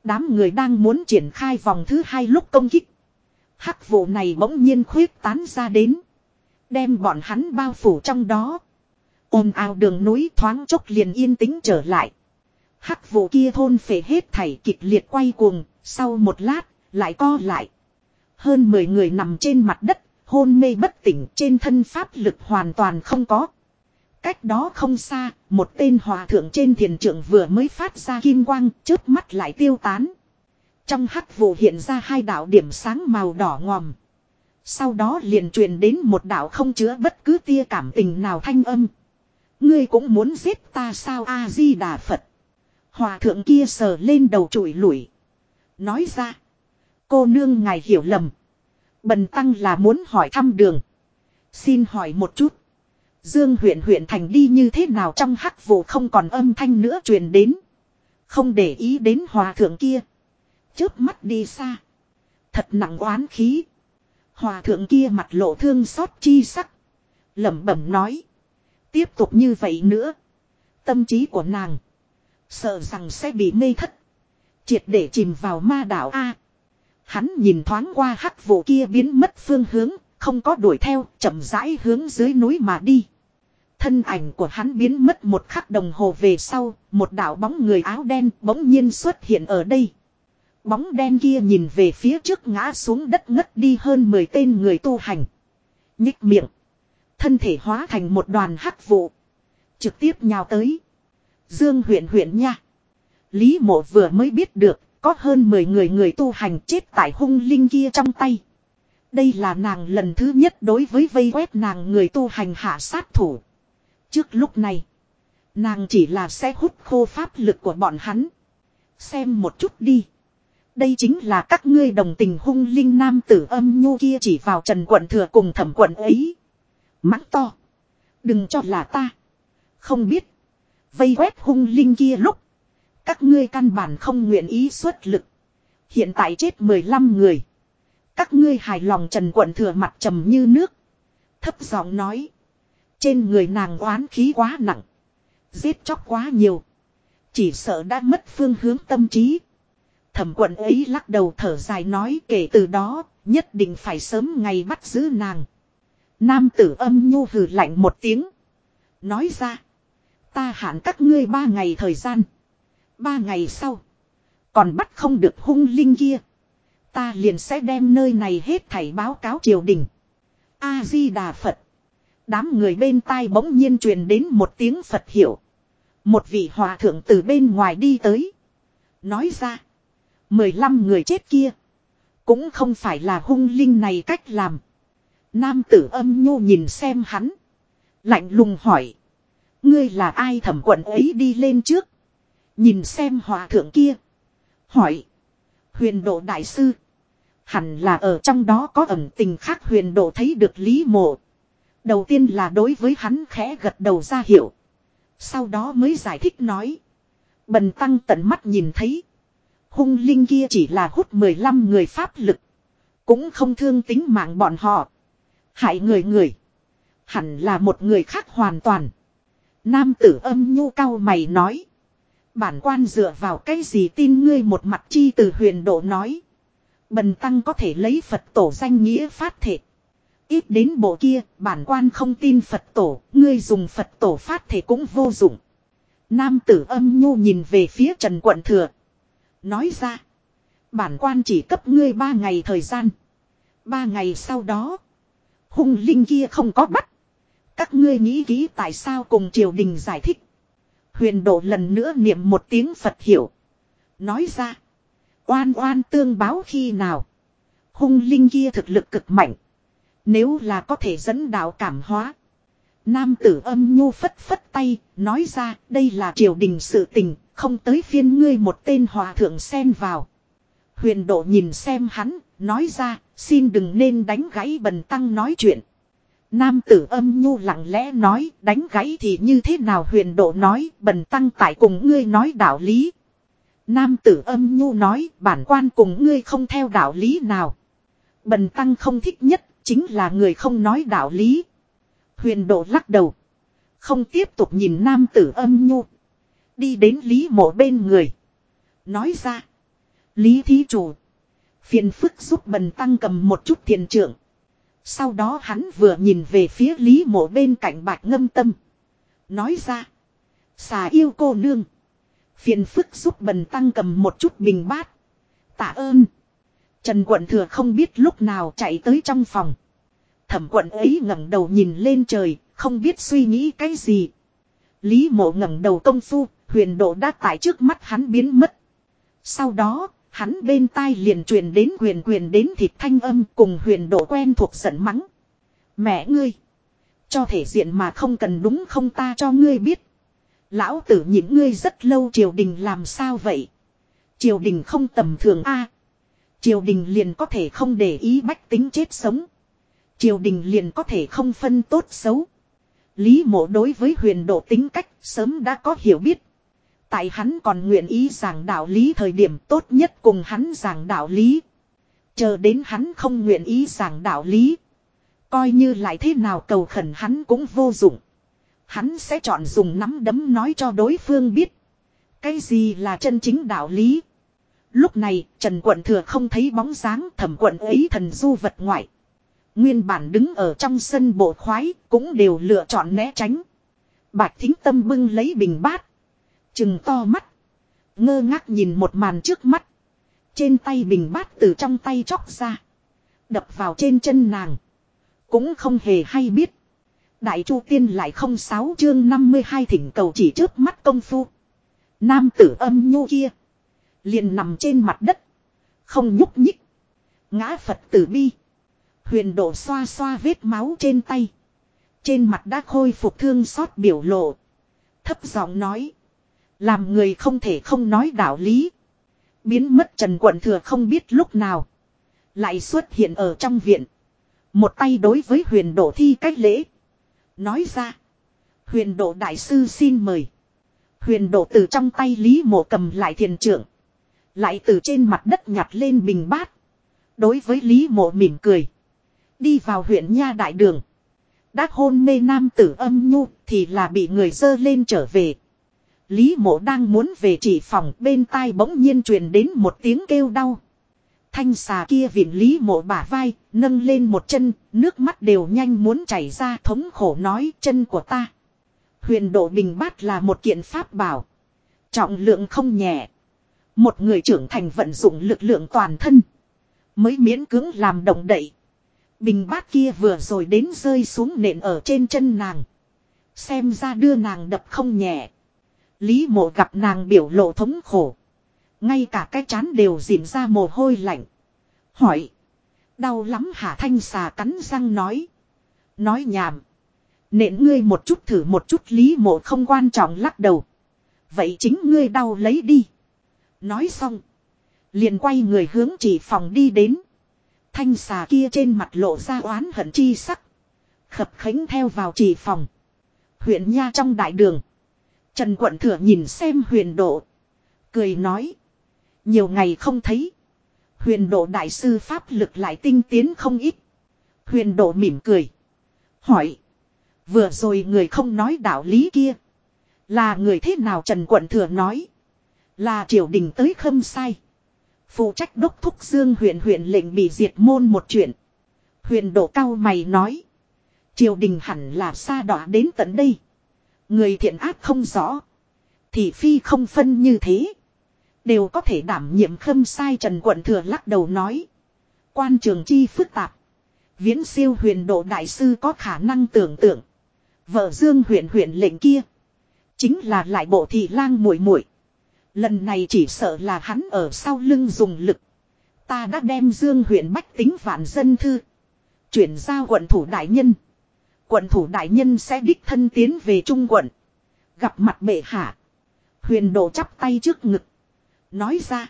Đám người đang muốn triển khai vòng thứ hai lúc công kích. Hắc vụ này bỗng nhiên khuyết tán ra đến. Đem bọn hắn bao phủ trong đó. ồn ào đường núi thoáng chốc liền yên tĩnh trở lại. Hắc vụ kia thôn phệ hết thảy kịch liệt quay cuồng, sau một lát, lại co lại. Hơn 10 người nằm trên mặt đất, hôn mê bất tỉnh trên thân pháp lực hoàn toàn không có. Cách đó không xa, một tên hòa thượng trên thiền trưởng vừa mới phát ra kim quang, chớp mắt lại tiêu tán. Trong hắc vụ hiện ra hai đạo điểm sáng màu đỏ ngòm. Sau đó liền truyền đến một đạo không chứa bất cứ tia cảm tình nào thanh âm. Ngươi cũng muốn giết ta sao A-di-đà Phật. Hòa thượng kia sờ lên đầu trụi lủi. Nói ra. Cô nương ngài hiểu lầm. Bần tăng là muốn hỏi thăm đường. Xin hỏi một chút. Dương huyện huyện thành đi như thế nào trong hắc vụ không còn âm thanh nữa truyền đến. Không để ý đến hòa thượng kia. Chớp mắt đi xa. Thật nặng oán khí. Hòa thượng kia mặt lộ thương xót chi sắc. lẩm bẩm nói. Tiếp tục như vậy nữa. Tâm trí của nàng. Sợ rằng sẽ bị mê thất. Triệt để chìm vào ma đảo A. Hắn nhìn thoáng qua hắc vụ kia biến mất phương hướng. Không có đuổi theo. chậm rãi hướng dưới núi mà đi. Thân ảnh của hắn biến mất một khắc đồng hồ về sau. Một đạo bóng người áo đen bỗng nhiên xuất hiện ở đây. Bóng đen kia nhìn về phía trước ngã xuống đất ngất đi hơn 10 tên người tu hành. Nhích miệng. Thân thể hóa thành một đoàn hắc vụ. Trực tiếp nhào tới. Dương huyện huyện nha. Lý mộ vừa mới biết được. Có hơn 10 người người tu hành chết tại hung linh kia trong tay. Đây là nàng lần thứ nhất đối với vây quét nàng người tu hành hạ sát thủ. Trước lúc này. Nàng chỉ là sẽ hút khô pháp lực của bọn hắn. Xem một chút đi. Đây chính là các ngươi đồng tình hung linh nam tử âm nhu kia chỉ vào trần quận thừa cùng thẩm quận ấy. Mắng to. Đừng cho là ta. Không biết. Vây quét hung linh kia lúc. Các ngươi căn bản không nguyện ý xuất lực. Hiện tại chết 15 người. Các ngươi hài lòng trần quận thừa mặt trầm như nước. Thấp giọng nói. Trên người nàng oán khí quá nặng. Giết chóc quá nhiều. Chỉ sợ đã mất phương hướng tâm trí. Thẩm quận ấy lắc đầu thở dài nói kể từ đó, nhất định phải sớm ngày bắt giữ nàng. Nam tử âm nhu hừ lạnh một tiếng. Nói ra, ta hạn các ngươi ba ngày thời gian. Ba ngày sau, còn bắt không được hung linh kia. Ta liền sẽ đem nơi này hết thảy báo cáo triều đình. A-di-đà Phật. Đám người bên tai bỗng nhiên truyền đến một tiếng Phật hiểu. Một vị hòa thượng từ bên ngoài đi tới. Nói ra mười lăm người chết kia. Cũng không phải là hung linh này cách làm. Nam tử âm nhu nhìn xem hắn. Lạnh lùng hỏi. Ngươi là ai thẩm quận ấy đi lên trước. Nhìn xem hòa thượng kia. Hỏi. Huyền độ đại sư. Hẳn là ở trong đó có ẩn tình khác huyền độ thấy được lý mộ. Đầu tiên là đối với hắn khẽ gật đầu ra hiệu. Sau đó mới giải thích nói. Bần tăng tận mắt nhìn thấy. Hung linh kia chỉ là hút 15 người pháp lực. Cũng không thương tính mạng bọn họ. Hại người người. Hẳn là một người khác hoàn toàn. Nam tử âm nhu cao mày nói. Bản quan dựa vào cái gì tin ngươi một mặt chi từ huyền độ nói. Bần tăng có thể lấy Phật tổ danh nghĩa phát thể. Ít đến bộ kia, bản quan không tin Phật tổ, ngươi dùng Phật tổ phát thể cũng vô dụng. Nam tử âm nhu nhìn về phía Trần Quận Thừa. Nói ra, bản quan chỉ cấp ngươi ba ngày thời gian. Ba ngày sau đó, hung linh kia không có bắt. Các ngươi nghĩ kỹ tại sao cùng triều đình giải thích. Huyền độ lần nữa niệm một tiếng Phật hiểu. Nói ra, oan oan tương báo khi nào. Hung linh kia thực lực cực mạnh. Nếu là có thể dẫn đạo cảm hóa. Nam tử âm nhu phất phất tay, nói ra đây là triều đình sự tình, không tới phiên ngươi một tên hòa thượng xen vào. Huyền độ nhìn xem hắn, nói ra, xin đừng nên đánh gãy bần tăng nói chuyện. Nam tử âm nhu lặng lẽ nói đánh gãy thì như thế nào huyền độ nói bần tăng tại cùng ngươi nói đạo lý. Nam tử âm nhu nói bản quan cùng ngươi không theo đạo lý nào. Bần tăng không thích nhất chính là người không nói đạo lý. Huyền độ lắc đầu. Không tiếp tục nhìn nam tử âm nhu. Đi đến Lý mộ bên người. Nói ra. Lý thí chủ. Phiền phức giúp bần tăng cầm một chút thiền trưởng. Sau đó hắn vừa nhìn về phía Lý mộ bên cạnh bạch ngâm tâm. Nói ra. Xà yêu cô nương. Phiền phức giúp bần tăng cầm một chút bình bát. Tạ ơn. Trần quận thừa không biết lúc nào chạy tới trong phòng. Thẩm quận ấy ngẩng đầu nhìn lên trời, không biết suy nghĩ cái gì. Lý mộ ngẩng đầu công phu, huyền độ đã tại trước mắt hắn biến mất. Sau đó, hắn bên tai liền truyền đến quyền quyền đến thịt thanh âm cùng huyền độ quen thuộc giận mắng. Mẹ ngươi! Cho thể diện mà không cần đúng không ta cho ngươi biết. Lão tử những ngươi rất lâu triều đình làm sao vậy? Triều đình không tầm thường a Triều đình liền có thể không để ý bách tính chết sống. Triều đình liền có thể không phân tốt xấu. Lý mộ đối với huyền độ tính cách sớm đã có hiểu biết. Tại hắn còn nguyện ý giảng đạo lý thời điểm tốt nhất cùng hắn giảng đạo lý. Chờ đến hắn không nguyện ý giảng đạo lý. Coi như lại thế nào cầu khẩn hắn cũng vô dụng. Hắn sẽ chọn dùng nắm đấm nói cho đối phương biết. Cái gì là chân chính đạo lý. Lúc này, Trần Quận Thừa không thấy bóng dáng thẩm quận ấy thần du vật ngoại. Nguyên bản đứng ở trong sân bộ khoái cũng đều lựa chọn né tránh. Bạch thính tâm bưng lấy bình bát. Chừng to mắt. Ngơ ngác nhìn một màn trước mắt. Trên tay bình bát từ trong tay chóc ra. Đập vào trên chân nàng. Cũng không hề hay biết. Đại chu tiên lại không sáu chương 52 thỉnh cầu chỉ trước mắt công phu. Nam tử âm nhu kia. Liền nằm trên mặt đất. Không nhúc nhích. Ngã Phật tử bi. Huyền độ xoa xoa vết máu trên tay. Trên mặt đã khôi phục thương xót biểu lộ. Thấp giọng nói. Làm người không thể không nói đạo lý. Biến mất Trần Quận Thừa không biết lúc nào. Lại xuất hiện ở trong viện. Một tay đối với huyền độ thi cách lễ. Nói ra. Huyền độ đại sư xin mời. Huyền độ từ trong tay Lý Mộ cầm lại thiền trưởng. Lại từ trên mặt đất nhặt lên bình bát. Đối với Lý Mộ mỉm cười. Đi vào huyện Nha Đại Đường. Đã hôn mê nam tử âm nhu thì là bị người dơ lên trở về. Lý mộ đang muốn về chỉ phòng bên tai bỗng nhiên truyền đến một tiếng kêu đau. Thanh xà kia viện lý mộ bả vai, nâng lên một chân, nước mắt đều nhanh muốn chảy ra thống khổ nói chân của ta. Huyền độ bình bát là một kiện pháp bảo. Trọng lượng không nhẹ. Một người trưởng thành vận dụng lực lượng toàn thân. Mới miễn cưỡng làm động đậy. Bình bát kia vừa rồi đến rơi xuống nện ở trên chân nàng. Xem ra đưa nàng đập không nhẹ. Lý mộ gặp nàng biểu lộ thống khổ. Ngay cả cái chán đều dìm ra mồ hôi lạnh. Hỏi. Đau lắm hả thanh xà cắn răng nói. Nói nhảm. Nện ngươi một chút thử một chút lý mộ không quan trọng lắc đầu. Vậy chính ngươi đau lấy đi. Nói xong. Liền quay người hướng chỉ phòng đi đến. Thanh xà kia trên mặt lộ ra oán hận chi sắc. Khập khánh theo vào chỉ phòng. Huyện Nha trong đại đường. Trần Quận Thừa nhìn xem huyền độ. Cười nói. Nhiều ngày không thấy. Huyền độ đại sư pháp lực lại tinh tiến không ít. Huyền độ mỉm cười. Hỏi. Vừa rồi người không nói đạo lý kia. Là người thế nào Trần Quận Thừa nói. Là triều đình tới khâm sai. Phụ trách đốc thúc dương huyện huyện lệnh bị diệt môn một chuyện. Huyền độ cao mày nói. Triều đình hẳn là xa đỏ đến tận đây. Người thiện ác không rõ. Thì phi không phân như thế. Đều có thể đảm nhiệm khâm sai Trần Quận Thừa lắc đầu nói. Quan trường chi phức tạp. Viễn siêu huyền độ đại sư có khả năng tưởng tượng. Vợ Dương huyện huyện lệnh kia. Chính là lại bộ thị lang muội muội Lần này chỉ sợ là hắn ở sau lưng dùng lực. Ta đã đem Dương huyện bách tính vạn dân thư. Chuyển giao quận thủ đại nhân. Quận thủ đại nhân sẽ đích thân tiến về trung quận. Gặp mặt bệ hạ. Huyền độ chắp tay trước ngực. Nói ra.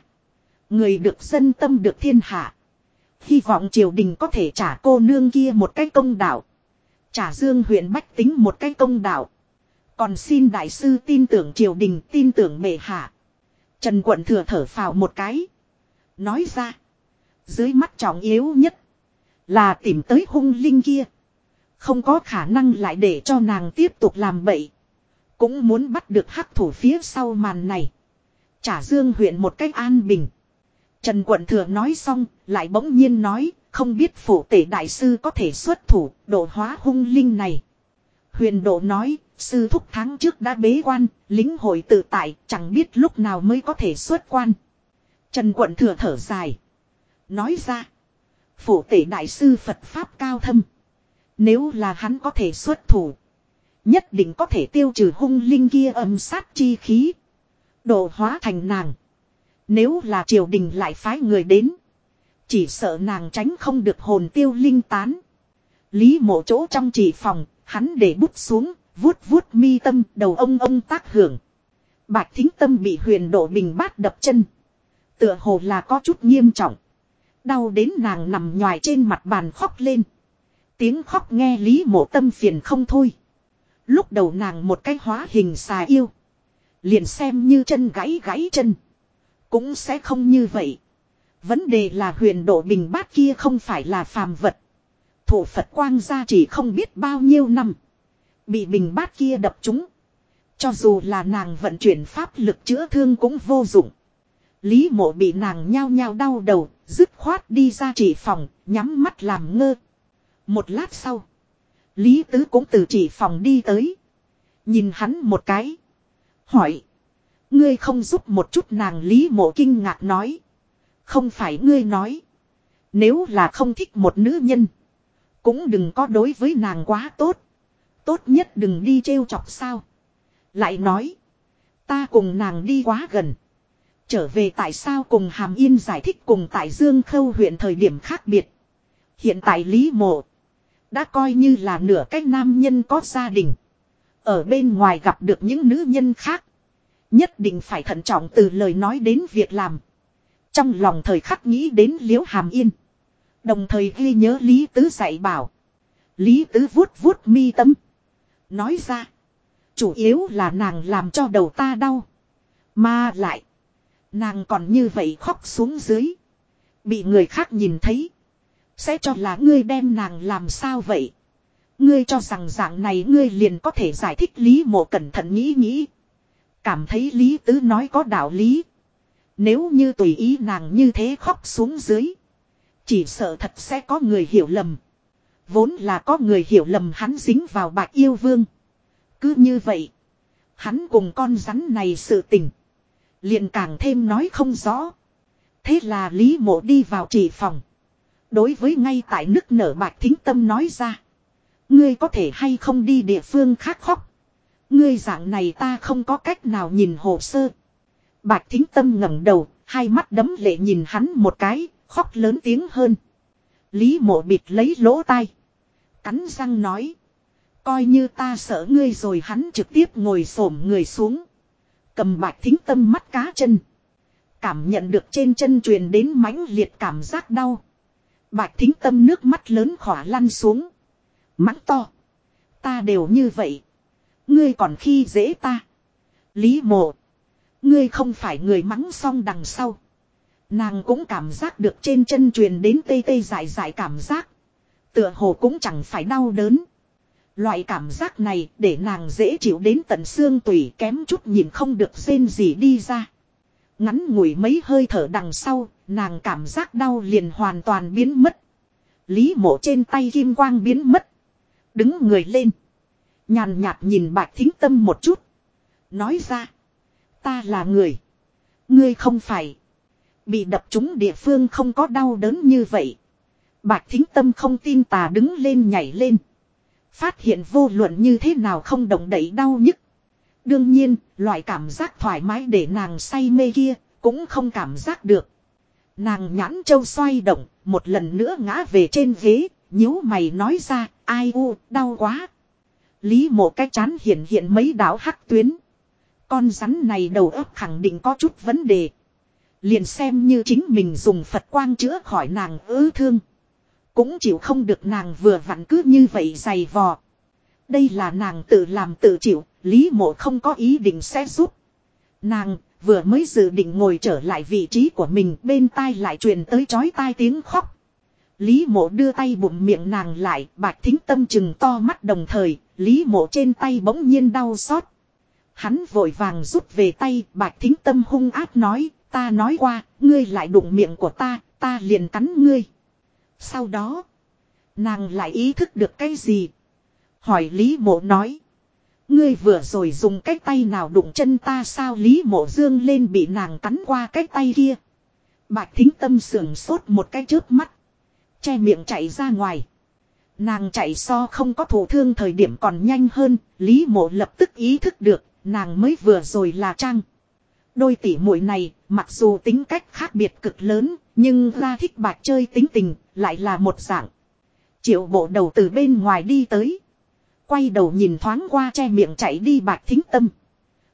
Người được dân tâm được thiên hạ. Hy vọng triều đình có thể trả cô nương kia một cái công đạo. Trả dương huyện bách tính một cái công đạo. Còn xin đại sư tin tưởng triều đình, tin tưởng bệ hạ. Trần quận thừa thở phào một cái. Nói ra. Dưới mắt trọng yếu nhất. Là tìm tới hung linh kia. Không có khả năng lại để cho nàng tiếp tục làm bậy. Cũng muốn bắt được hắc thủ phía sau màn này. Trả dương huyện một cách an bình. Trần quận thừa nói xong, lại bỗng nhiên nói, không biết phủ tể đại sư có thể xuất thủ, độ hóa hung linh này. Huyền độ nói, sư thúc tháng trước đã bế quan, lính hội tự tại, chẳng biết lúc nào mới có thể xuất quan. Trần quận thừa thở dài. Nói ra, phủ tể đại sư Phật Pháp cao thâm. Nếu là hắn có thể xuất thủ, nhất định có thể tiêu trừ hung linh kia âm sát chi khí. Độ hóa thành nàng. Nếu là triều đình lại phái người đến. Chỉ sợ nàng tránh không được hồn tiêu linh tán. Lý mộ chỗ trong chỉ phòng, hắn để bút xuống, vuốt vuốt mi tâm, đầu ông ông tác hưởng. Bạch thính tâm bị huyền độ bình bát đập chân. Tựa hồ là có chút nghiêm trọng. Đau đến nàng nằm nhòi trên mặt bàn khóc lên. Tiếng khóc nghe lý mộ tâm phiền không thôi. Lúc đầu nàng một cái hóa hình xà yêu. Liền xem như chân gãy gãy chân. Cũng sẽ không như vậy. Vấn đề là huyền độ bình bát kia không phải là phàm vật. Thủ Phật quang gia chỉ không biết bao nhiêu năm. Bị bình bát kia đập chúng. Cho dù là nàng vận chuyển pháp lực chữa thương cũng vô dụng. Lý mộ bị nàng nhao nhao đau đầu, dứt khoát đi ra chỉ phòng, nhắm mắt làm ngơ. Một lát sau, Lý Tứ cũng từ chỉ phòng đi tới. Nhìn hắn một cái. Hỏi. Ngươi không giúp một chút nàng Lý mộ kinh ngạc nói. Không phải ngươi nói. Nếu là không thích một nữ nhân. Cũng đừng có đối với nàng quá tốt. Tốt nhất đừng đi trêu chọc sao. Lại nói. Ta cùng nàng đi quá gần. Trở về tại sao cùng Hàm Yên giải thích cùng tại Dương Khâu huyện thời điểm khác biệt. Hiện tại Lý Mộ. Đã coi như là nửa cách nam nhân có gia đình. Ở bên ngoài gặp được những nữ nhân khác. Nhất định phải thận trọng từ lời nói đến việc làm. Trong lòng thời khắc nghĩ đến liễu hàm yên. Đồng thời ghi nhớ Lý Tứ dạy bảo. Lý Tứ vuốt vuốt mi tâm. Nói ra. Chủ yếu là nàng làm cho đầu ta đau. Mà lại. Nàng còn như vậy khóc xuống dưới. Bị người khác nhìn thấy. Sẽ cho là ngươi đem nàng làm sao vậy. Ngươi cho rằng dạng này ngươi liền có thể giải thích Lý Mộ cẩn thận nghĩ nghĩ. Cảm thấy Lý Tứ nói có đạo lý. Nếu như tùy ý nàng như thế khóc xuống dưới. Chỉ sợ thật sẽ có người hiểu lầm. Vốn là có người hiểu lầm hắn dính vào bạc yêu vương. Cứ như vậy. Hắn cùng con rắn này sự tình. liền càng thêm nói không rõ. Thế là Lý Mộ đi vào chỉ phòng. Đối với ngay tại nước nở bạc thính tâm nói ra. Ngươi có thể hay không đi địa phương khác khóc. Ngươi dạng này ta không có cách nào nhìn hồ sơ. Bạch thính tâm ngẩng đầu, hai mắt đấm lệ nhìn hắn một cái, khóc lớn tiếng hơn. Lý mộ bịt lấy lỗ tai. Cắn răng nói. Coi như ta sợ ngươi rồi hắn trực tiếp ngồi xổm người xuống. Cầm bạch thính tâm mắt cá chân. Cảm nhận được trên chân truyền đến mãnh liệt cảm giác đau. Bạch thính tâm nước mắt lớn khỏa lăn xuống. Mắng to. Ta đều như vậy. Ngươi còn khi dễ ta. Lý mộ. Ngươi không phải người mắng xong đằng sau. Nàng cũng cảm giác được trên chân truyền đến tê tê dại dại cảm giác. Tựa hồ cũng chẳng phải đau đớn. Loại cảm giác này để nàng dễ chịu đến tận xương tủy kém chút nhìn không được rên gì đi ra. Ngắn ngủi mấy hơi thở đằng sau, nàng cảm giác đau liền hoàn toàn biến mất. Lý mộ trên tay kim quang biến mất. Đứng người lên. Nhàn nhạt nhìn bạch thính tâm một chút. Nói ra. Ta là người. Ngươi không phải. Bị đập trúng địa phương không có đau đớn như vậy. Bạch thính tâm không tin tà đứng lên nhảy lên. Phát hiện vô luận như thế nào không động đẩy đau nhức. Đương nhiên, loại cảm giác thoải mái để nàng say mê kia, cũng không cảm giác được. Nàng nhãn châu xoay động, một lần nữa ngã về trên ghế, nhíu mày nói ra, ai u, đau quá. Lý mộ cái chán hiện hiện mấy đảo hắc tuyến. Con rắn này đầu óc khẳng định có chút vấn đề. Liền xem như chính mình dùng Phật quang chữa khỏi nàng ứ thương. Cũng chịu không được nàng vừa vặn cứ như vậy dày vò. Đây là nàng tự làm tự chịu, Lý mộ không có ý định sẽ giúp. Nàng vừa mới dự định ngồi trở lại vị trí của mình bên tai lại truyền tới chói tai tiếng khóc. Lý mộ đưa tay bụng miệng nàng lại, bạch thính tâm chừng to mắt đồng thời, lý mộ trên tay bỗng nhiên đau xót. Hắn vội vàng rút về tay, bạch thính tâm hung ác nói, ta nói qua, ngươi lại đụng miệng của ta, ta liền cắn ngươi. Sau đó, nàng lại ý thức được cái gì? Hỏi Lý mộ nói. Ngươi vừa rồi dùng cái tay nào đụng chân ta sao Lý mộ dương lên bị nàng cắn qua cái tay kia. Bạch thính tâm sườn sốt một cái trước mắt. Che miệng chạy ra ngoài. Nàng chạy so không có thủ thương thời điểm còn nhanh hơn, Lý mộ lập tức ý thức được, nàng mới vừa rồi là trang. Đôi tỷ muội này, mặc dù tính cách khác biệt cực lớn, nhưng ra thích bạch chơi tính tình, lại là một dạng. Triệu bộ đầu từ bên ngoài đi tới. Quay đầu nhìn thoáng qua che miệng chạy đi bạch thính tâm.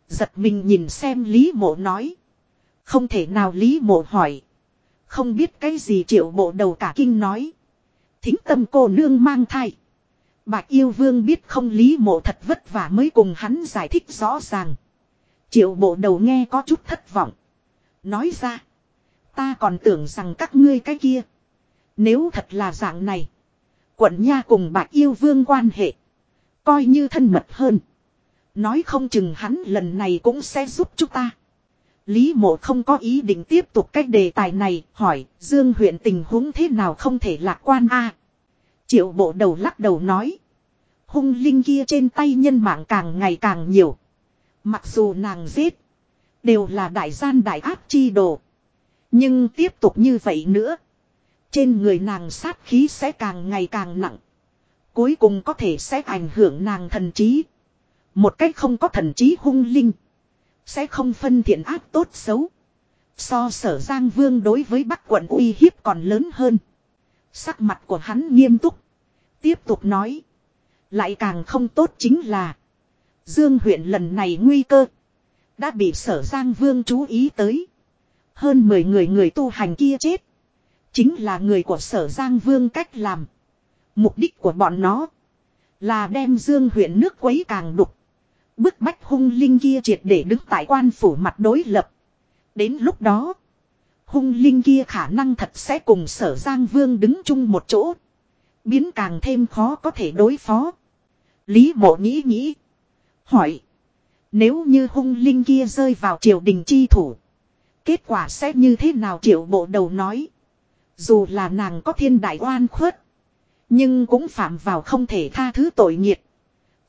Giật mình nhìn xem Lý mộ nói. Không thể nào Lý mộ hỏi. Không biết cái gì triệu bộ đầu cả kinh nói. Thính tâm cô nương mang thai. Bạch yêu vương biết không Lý mộ thật vất vả mới cùng hắn giải thích rõ ràng. Triệu bộ đầu nghe có chút thất vọng. Nói ra. Ta còn tưởng rằng các ngươi cái kia. Nếu thật là dạng này. Quận nha cùng bạch yêu vương quan hệ. Coi như thân mật hơn. Nói không chừng hắn lần này cũng sẽ giúp chúng ta. Lý mộ không có ý định tiếp tục cách đề tài này, hỏi, Dương huyện tình huống thế nào không thể lạc quan a Triệu bộ đầu lắc đầu nói. Hung linh kia trên tay nhân mạng càng ngày càng nhiều. Mặc dù nàng giết, đều là đại gian đại áp chi đồ. Nhưng tiếp tục như vậy nữa, trên người nàng sát khí sẽ càng ngày càng nặng. Cuối cùng có thể sẽ ảnh hưởng nàng thần trí. Một cách không có thần trí hung linh. Sẽ không phân thiện ác tốt xấu. So sở Giang Vương đối với Bắc quận uy hiếp còn lớn hơn. Sắc mặt của hắn nghiêm túc. Tiếp tục nói. Lại càng không tốt chính là. Dương huyện lần này nguy cơ. Đã bị sở Giang Vương chú ý tới. Hơn 10 người người tu hành kia chết. Chính là người của sở Giang Vương cách làm. Mục đích của bọn nó. Là đem Dương huyện nước quấy càng đục. Bức bách hung linh kia triệt để đứng tại quan phủ mặt đối lập. Đến lúc đó. Hung linh kia khả năng thật sẽ cùng sở Giang Vương đứng chung một chỗ. Biến càng thêm khó có thể đối phó. Lý mộ nghĩ nghĩ. Hỏi. Nếu như hung linh kia rơi vào triều đình chi thủ. Kết quả sẽ như thế nào triệu bộ đầu nói. Dù là nàng có thiên đại oan khuất. Nhưng cũng phạm vào không thể tha thứ tội nghiệt.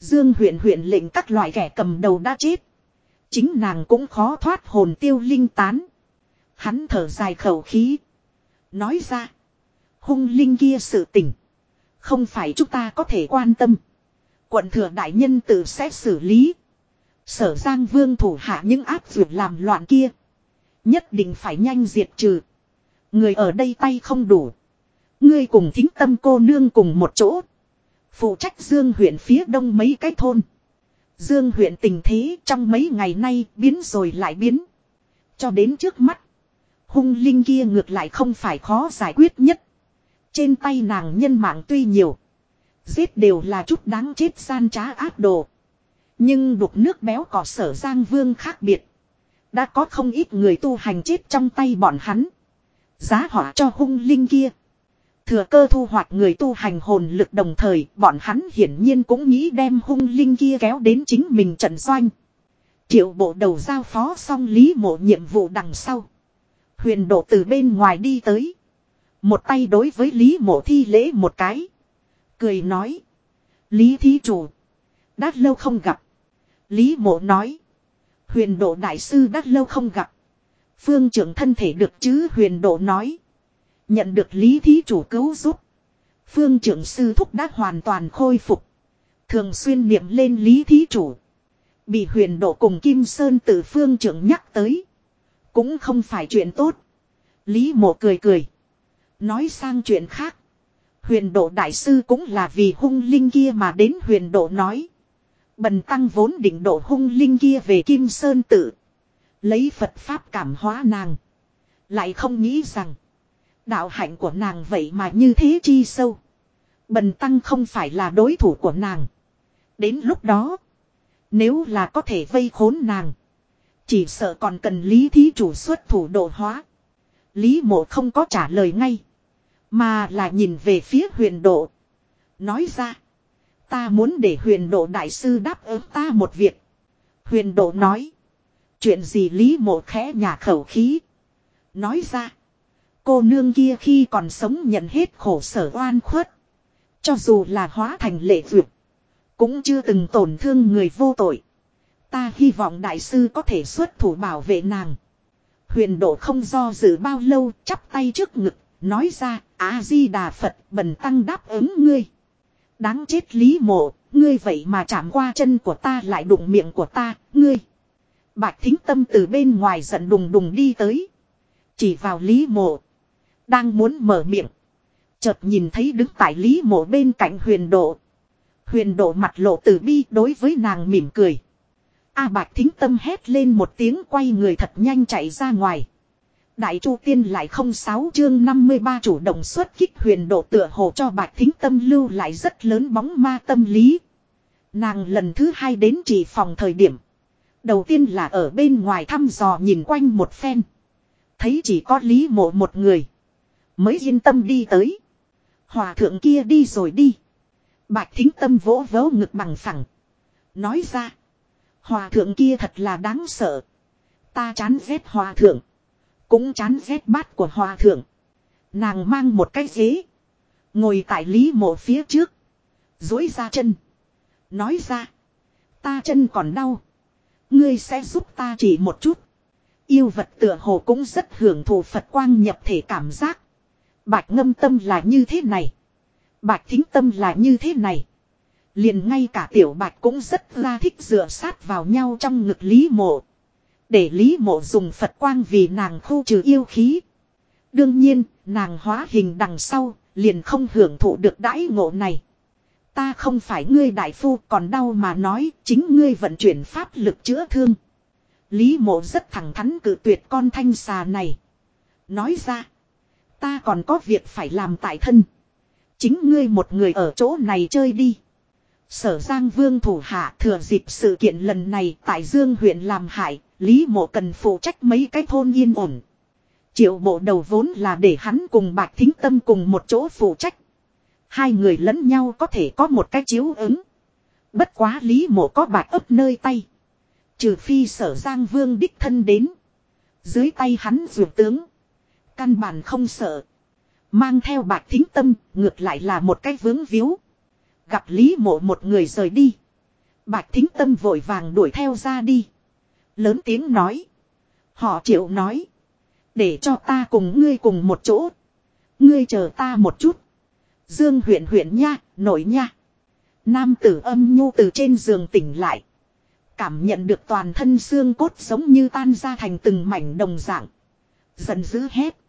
Dương huyện huyện lệnh các loại kẻ cầm đầu đã chết. Chính nàng cũng khó thoát hồn tiêu linh tán. Hắn thở dài khẩu khí. Nói ra. Hung linh kia sự tỉnh. Không phải chúng ta có thể quan tâm. Quận thừa đại nhân tự sẽ xử lý. Sở Giang Vương thủ hạ những áp việc làm loạn kia. Nhất định phải nhanh diệt trừ. Người ở đây tay không đủ. Ngươi cùng thính tâm cô nương cùng một chỗ. Phụ trách Dương huyện phía đông mấy cái thôn. Dương huyện tình thế trong mấy ngày nay biến rồi lại biến. Cho đến trước mắt. Hung linh kia ngược lại không phải khó giải quyết nhất. Trên tay nàng nhân mạng tuy nhiều. Giết đều là chút đáng chết gian trá ác đồ. Nhưng đục nước béo cỏ sở Giang Vương khác biệt. Đã có không ít người tu hành chết trong tay bọn hắn. Giá họa cho hung linh kia. Thừa cơ thu hoạch người tu hành hồn lực đồng thời, bọn hắn hiển nhiên cũng nghĩ đem hung linh kia kéo đến chính mình trận doanh. Triệu bộ đầu giao phó xong lý mộ nhiệm vụ đằng sau. Huyền độ từ bên ngoài đi tới. Một tay đối với lý mộ thi lễ một cái. Cười nói. Lý thí chủ. Đã lâu không gặp. Lý mộ nói. Huyền độ đại sư đã lâu không gặp. Phương trưởng thân thể được chứ huyền độ nói. Nhận được lý thí chủ cứu giúp. Phương trưởng sư thúc đã hoàn toàn khôi phục. Thường xuyên niệm lên lý thí chủ. Bị huyền độ cùng Kim Sơn từ phương trưởng nhắc tới. Cũng không phải chuyện tốt. Lý mộ cười cười. Nói sang chuyện khác. Huyền độ đại sư cũng là vì hung linh kia mà đến huyền độ nói. Bần tăng vốn định độ hung linh kia về Kim Sơn tự. Lấy Phật Pháp cảm hóa nàng. Lại không nghĩ rằng. Đạo hạnh của nàng vậy mà như thế chi sâu. Bần tăng không phải là đối thủ của nàng. Đến lúc đó. Nếu là có thể vây khốn nàng. Chỉ sợ còn cần lý thí chủ xuất thủ độ hóa. Lý mộ không có trả lời ngay. Mà là nhìn về phía huyền độ. Nói ra. Ta muốn để huyền độ đại sư đáp ứng ta một việc. Huyền độ nói. Chuyện gì lý mộ khẽ nhà khẩu khí. Nói ra. Cô nương kia khi còn sống nhận hết khổ sở oan khuất. Cho dù là hóa thành lệ vượt. Cũng chưa từng tổn thương người vô tội. Ta hy vọng đại sư có thể xuất thủ bảo vệ nàng. Huyền độ không do dự bao lâu, chắp tay trước ngực. Nói ra, A-di-đà Phật, bần tăng đáp ứng ngươi. Đáng chết lý mộ. Ngươi vậy mà chạm qua chân của ta lại đụng miệng của ta. Ngươi. Bạch thính tâm từ bên ngoài giận đùng đùng đi tới. Chỉ vào lý mộ. Đang muốn mở miệng. Chợt nhìn thấy đứng tại lý mộ bên cạnh huyền độ. Huyền độ mặt lộ từ bi đối với nàng mỉm cười. A bạch thính tâm hét lên một tiếng quay người thật nhanh chạy ra ngoài. Đại chu tiên lại không sáu chương 53 chủ động xuất kích huyền độ tựa hồ cho bạch thính tâm lưu lại rất lớn bóng ma tâm lý. Nàng lần thứ hai đến chỉ phòng thời điểm. Đầu tiên là ở bên ngoài thăm dò nhìn quanh một phen. Thấy chỉ có lý mộ một người. Mới yên tâm đi tới. Hòa thượng kia đi rồi đi. Bạch thính tâm vỗ vỗ ngực bằng phẳng. Nói ra. Hòa thượng kia thật là đáng sợ. Ta chán ghét hòa thượng. Cũng chán ghét bát của hòa thượng. Nàng mang một cái ghế. Ngồi tại lý mộ phía trước. Dối ra chân. Nói ra. Ta chân còn đau. Ngươi sẽ giúp ta chỉ một chút. Yêu vật tựa hồ cũng rất hưởng thụ Phật quang nhập thể cảm giác. Bạch ngâm tâm là như thế này. Bạch thính tâm là như thế này. Liền ngay cả tiểu bạch cũng rất ra thích dựa sát vào nhau trong ngực Lý Mộ. Để Lý Mộ dùng Phật quang vì nàng khu trừ yêu khí. Đương nhiên, nàng hóa hình đằng sau, liền không hưởng thụ được đãi ngộ này. Ta không phải ngươi đại phu còn đau mà nói, chính ngươi vận chuyển pháp lực chữa thương. Lý mộ rất thẳng thắn cự tuyệt con thanh xà này. Nói ra, ta còn có việc phải làm tại thân. Chính ngươi một người ở chỗ này chơi đi. Sở Giang Vương thủ hạ thừa dịp sự kiện lần này tại Dương huyện làm hại, Lý Mộ cần phụ trách mấy cái thôn yên ổn. Triệu bộ đầu vốn là để hắn cùng Bạch Thính Tâm cùng một chỗ phụ trách. Hai người lẫn nhau có thể có một cái chiếu ứng. Bất quá Lý Mộ có bạch ấp nơi tay. Trừ phi sở Giang Vương đích thân đến. Dưới tay hắn dược tướng. Căn bản không sợ. Mang theo bạc thính tâm, ngược lại là một cái vướng víu. Gặp Lý Mộ một người rời đi. Bạch thính tâm vội vàng đuổi theo ra đi. Lớn tiếng nói. Họ chịu nói. Để cho ta cùng ngươi cùng một chỗ. Ngươi chờ ta một chút. Dương huyện huyện nha, nổi nha. Nam tử âm nhu từ trên giường tỉnh lại. Cảm nhận được toàn thân xương cốt giống như tan ra thành từng mảnh đồng dạng. Giận dữ hét.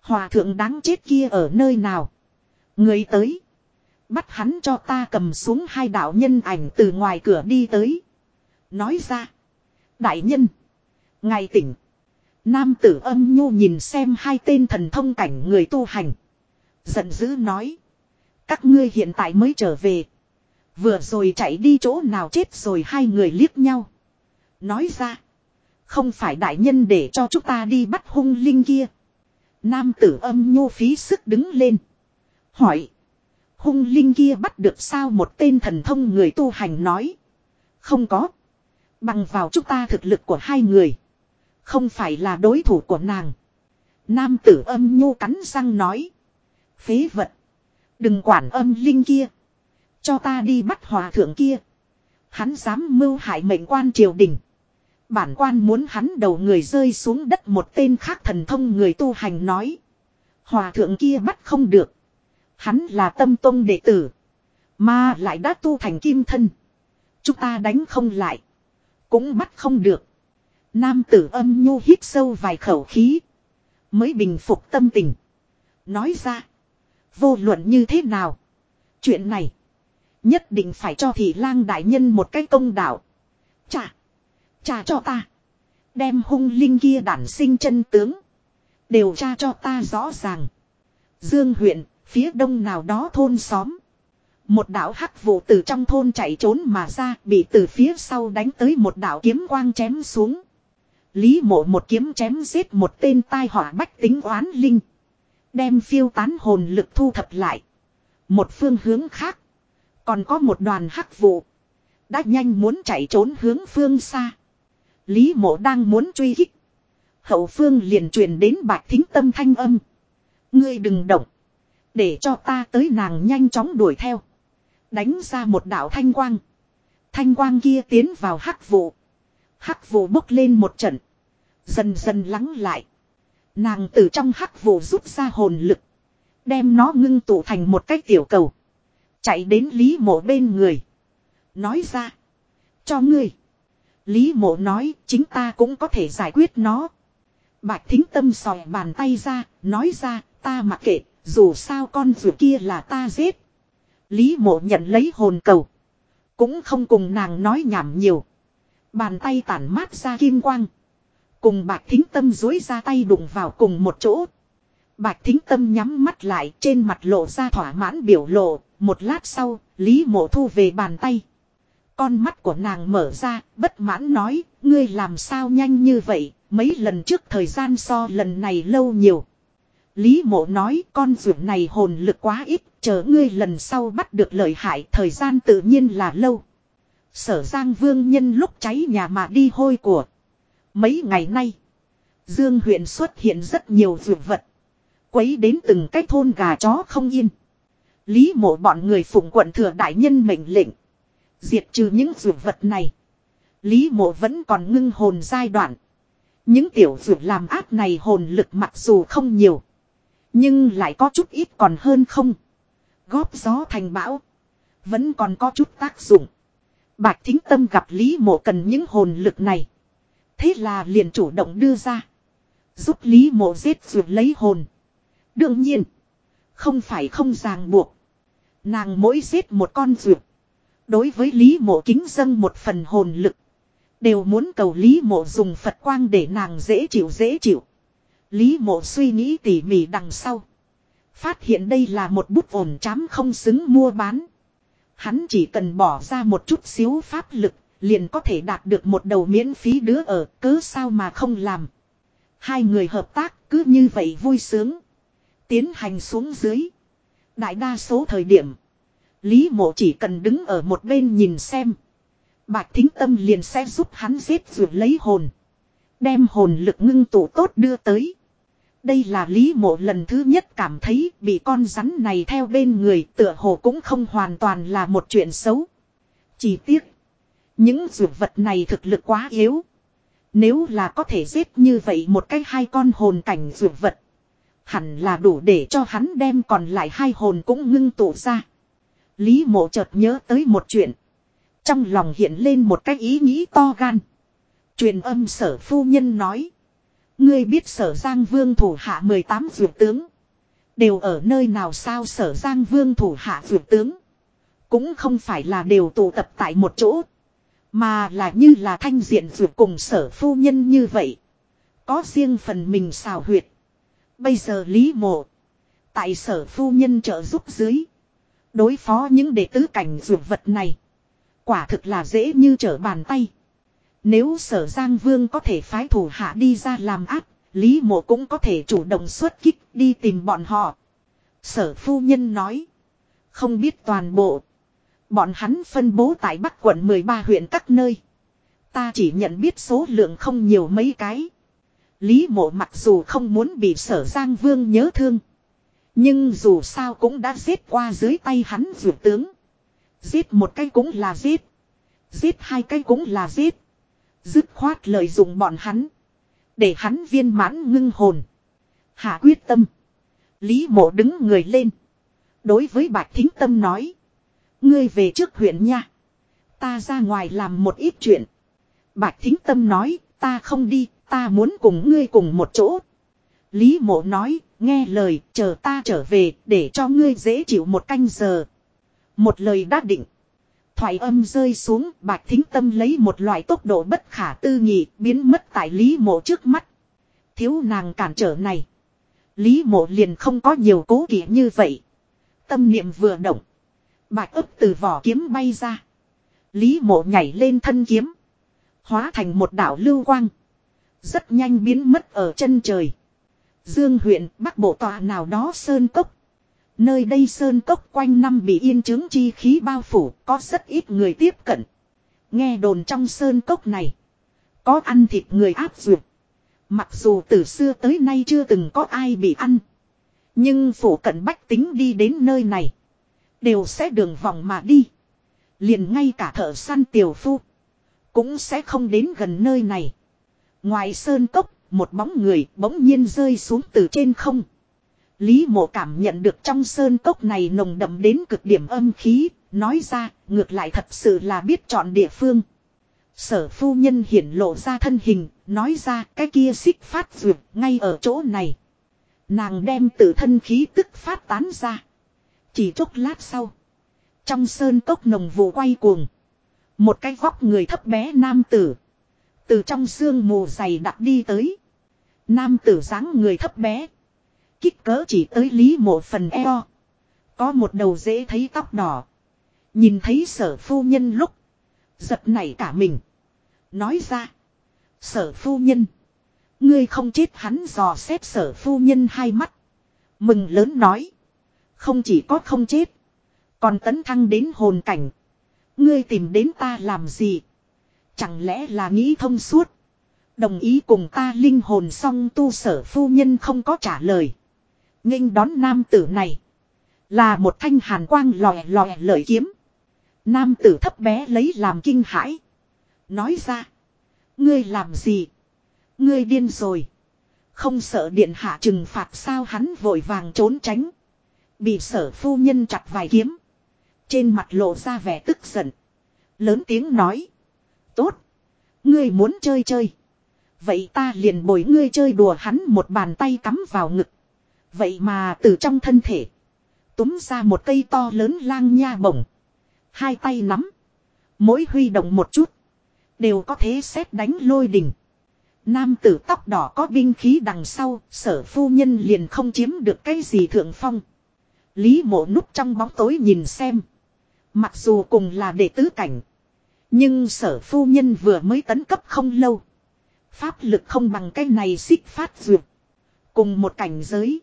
Hòa thượng đáng chết kia ở nơi nào. Người tới. Bắt hắn cho ta cầm xuống hai đạo nhân ảnh từ ngoài cửa đi tới. Nói ra. Đại nhân. Ngài tỉnh. Nam tử âm nhu nhìn xem hai tên thần thông cảnh người tu hành. Giận dữ nói. Các ngươi hiện tại mới trở về. Vừa rồi chạy đi chỗ nào chết rồi hai người liếc nhau. Nói ra. Không phải đại nhân để cho chúng ta đi bắt hung linh kia. Nam tử âm nhu phí sức đứng lên. Hỏi. Hung linh kia bắt được sao một tên thần thông người tu hành nói. Không có. Bằng vào chúng ta thực lực của hai người. Không phải là đối thủ của nàng. Nam tử âm nhu cắn răng nói. Phế vật. Đừng quản âm linh kia. Cho ta đi bắt hòa thượng kia. Hắn dám mưu hại mệnh quan triều đình. Bản quan muốn hắn đầu người rơi xuống đất một tên khác thần thông người tu hành nói. Hòa thượng kia bắt không được. Hắn là tâm tông đệ tử. Mà lại đã tu thành kim thân. Chúng ta đánh không lại. Cũng bắt không được. Nam tử âm nhu hít sâu vài khẩu khí. Mới bình phục tâm tình. Nói ra. Vô luận như thế nào. Chuyện này. Nhất định phải cho thị lang đại nhân một cái công đạo. Chà tra cho ta. Đem hung linh kia đản sinh chân tướng. Đều tra cho ta rõ ràng. Dương huyện, phía đông nào đó thôn xóm. Một đạo hắc vụ từ trong thôn chạy trốn mà ra bị từ phía sau đánh tới một đạo kiếm quang chém xuống. Lý mộ một kiếm chém giết một tên tai họa bách tính oán linh. Đem phiêu tán hồn lực thu thập lại. Một phương hướng khác. Còn có một đoàn hắc vụ. Đã nhanh muốn chạy trốn hướng phương xa. Lý mộ đang muốn truy kích. Hậu phương liền truyền đến bạch thính tâm thanh âm. Ngươi đừng động. Để cho ta tới nàng nhanh chóng đuổi theo. Đánh ra một đạo thanh quang. Thanh quang kia tiến vào hắc vụ. Hắc vụ bốc lên một trận. Dần dần lắng lại. Nàng từ trong hắc vụ rút ra hồn lực. Đem nó ngưng tụ thành một cái tiểu cầu. Chạy đến Lý mộ bên người. Nói ra. Cho ngươi. Lý mộ nói chính ta cũng có thể giải quyết nó. Bạch thính tâm sòi bàn tay ra. Nói ra ta mặc kệ. Dù sao con rùa kia là ta giết. Lý mộ nhận lấy hồn cầu. Cũng không cùng nàng nói nhảm nhiều. Bàn tay tản mát ra kim quang. Cùng bạch thính tâm dối ra tay đụng vào cùng một chỗ. Bạch thính tâm nhắm mắt lại trên mặt lộ ra thỏa mãn biểu lộ. Một lát sau, Lý mộ thu về bàn tay. Con mắt của nàng mở ra, bất mãn nói, ngươi làm sao nhanh như vậy, mấy lần trước thời gian so lần này lâu nhiều. Lý mộ nói con ruột này hồn lực quá ít, chờ ngươi lần sau bắt được lợi hại thời gian tự nhiên là lâu. Sở Giang Vương nhân lúc cháy nhà mà đi hôi của. Mấy ngày nay, Dương huyện xuất hiện rất nhiều ruột vật. Quấy đến từng cái thôn gà chó không yên. Lý mộ bọn người phụng quận thừa đại nhân mệnh lệnh. Diệt trừ những ruột vật này. Lý mộ vẫn còn ngưng hồn giai đoạn. Những tiểu ruột làm ác này hồn lực mặc dù không nhiều. Nhưng lại có chút ít còn hơn không. Góp gió thành bão. Vẫn còn có chút tác dụng. Bạch thính tâm gặp Lý mộ cần những hồn lực này. Thế là liền chủ động đưa ra. Giúp Lý mộ giết ruột lấy hồn. Đương nhiên. Không phải không ràng buộc. Nàng mỗi giết một con dược Đối với Lý mộ kính dâng một phần hồn lực. Đều muốn cầu Lý mộ dùng Phật quang để nàng dễ chịu dễ chịu. Lý mộ suy nghĩ tỉ mỉ đằng sau. Phát hiện đây là một bút ổn chám không xứng mua bán. Hắn chỉ cần bỏ ra một chút xíu pháp lực, liền có thể đạt được một đầu miễn phí đứa ở, cứ sao mà không làm. Hai người hợp tác cứ như vậy vui sướng. Tiến hành xuống dưới. Đại đa số thời điểm, Lý mộ chỉ cần đứng ở một bên nhìn xem. Bạch thính tâm liền sẽ giúp hắn giết ruột lấy hồn. Đem hồn lực ngưng tụ tốt đưa tới. Đây là Lý Mộ lần thứ nhất cảm thấy bị con rắn này theo bên người tựa hồ cũng không hoàn toàn là một chuyện xấu. Chỉ tiếc. Những dược vật này thực lực quá yếu. Nếu là có thể giết như vậy một cái hai con hồn cảnh dược vật. Hẳn là đủ để cho hắn đem còn lại hai hồn cũng ngưng tụ ra. Lý mộ chợt nhớ tới một chuyện. Trong lòng hiện lên một cái ý nghĩ to gan. Truyền âm sở phu nhân nói. Ngươi biết sở Giang Vương thủ hạ 18 dược tướng. Đều ở nơi nào sao sở Giang Vương thủ hạ dược tướng. Cũng không phải là đều tụ tập tại một chỗ. Mà là như là thanh diện dược cùng sở phu nhân như vậy. Có riêng phần mình xào huyệt. Bây giờ Lý Mộ. Tại sở phu nhân trợ giúp dưới. Đối phó những đệ tứ cảnh dược vật này. Quả thực là dễ như trở bàn tay. Nếu sở Giang Vương có thể phái thủ hạ đi ra làm ác, Lý Mộ cũng có thể chủ động xuất kích đi tìm bọn họ. Sở phu nhân nói. Không biết toàn bộ. Bọn hắn phân bố tại Bắc quận 13 huyện các nơi. Ta chỉ nhận biết số lượng không nhiều mấy cái. Lý mộ mặc dù không muốn bị sở Giang Vương nhớ thương. Nhưng dù sao cũng đã giết qua dưới tay hắn vượt tướng. Giết một cái cũng là giết. Giết hai cái cũng là giết. Dứt khoát lợi dụng bọn hắn. Để hắn viên mãn ngưng hồn. Hạ quyết tâm. Lý mộ đứng người lên. Đối với bạch thính tâm nói. Ngươi về trước huyện nha. Ta ra ngoài làm một ít chuyện. Bạch thính tâm nói. Ta không đi. Ta muốn cùng ngươi cùng một chỗ. Lý mộ nói. Nghe lời. Chờ ta trở về. Để cho ngươi dễ chịu một canh giờ. Một lời đã định thoại âm rơi xuống, bạch thính tâm lấy một loại tốc độ bất khả tư nghị, biến mất tại lý mộ trước mắt. Thiếu nàng cản trở này. Lý mộ liền không có nhiều cố kỵ như vậy. Tâm niệm vừa động. Bạch ấp từ vỏ kiếm bay ra. Lý mộ nhảy lên thân kiếm. Hóa thành một đảo lưu quang. Rất nhanh biến mất ở chân trời. Dương huyện bắc bộ tòa nào đó sơn cốc. Nơi đây sơn cốc quanh năm bị yên chứng chi khí bao phủ, có rất ít người tiếp cận. Nghe đồn trong sơn cốc này, có ăn thịt người áp duyệt. Mặc dù từ xưa tới nay chưa từng có ai bị ăn. Nhưng phủ cận bách tính đi đến nơi này. Đều sẽ đường vòng mà đi. Liền ngay cả thợ săn tiểu phu. Cũng sẽ không đến gần nơi này. Ngoài sơn cốc, một bóng người bỗng nhiên rơi xuống từ trên không. Lý mộ cảm nhận được trong sơn cốc này nồng đậm đến cực điểm âm khí, nói ra, ngược lại thật sự là biết chọn địa phương. Sở phu nhân hiển lộ ra thân hình, nói ra cái kia xích phát duyệt ngay ở chỗ này. Nàng đem tự thân khí tức phát tán ra. Chỉ chốc lát sau. Trong sơn cốc nồng vụ quay cuồng. Một cái vóc người thấp bé nam tử. Từ trong xương mù dày đặc đi tới. Nam tử dáng người thấp bé. Kích cỡ chỉ tới lý mộ phần eo. Có một đầu dễ thấy tóc đỏ. Nhìn thấy sở phu nhân lúc. Giật nảy cả mình. Nói ra. Sở phu nhân. Ngươi không chết hắn dò xét sở phu nhân hai mắt. Mừng lớn nói. Không chỉ có không chết. Còn tấn thăng đến hồn cảnh. Ngươi tìm đến ta làm gì? Chẳng lẽ là nghĩ thông suốt? Đồng ý cùng ta linh hồn song tu sở phu nhân không có trả lời. nghênh đón nam tử này. Là một thanh hàn quang lòe lòe lợi kiếm. Nam tử thấp bé lấy làm kinh hãi. Nói ra. Ngươi làm gì? Ngươi điên rồi. Không sợ điện hạ trừng phạt sao hắn vội vàng trốn tránh. Bị sở phu nhân chặt vài kiếm. Trên mặt lộ ra vẻ tức giận. Lớn tiếng nói. Tốt. Ngươi muốn chơi chơi. Vậy ta liền bồi ngươi chơi đùa hắn một bàn tay cắm vào ngực. Vậy mà từ trong thân thể. Túm ra một cây to lớn lang nha bổng. Hai tay nắm. Mỗi huy động một chút. Đều có thế xét đánh lôi đỉnh. Nam tử tóc đỏ có binh khí đằng sau. Sở phu nhân liền không chiếm được cái gì thượng phong. Lý mộ núp trong bóng tối nhìn xem. Mặc dù cùng là đệ tứ cảnh. Nhưng sở phu nhân vừa mới tấn cấp không lâu. Pháp lực không bằng cái này xích phát dược Cùng một cảnh giới.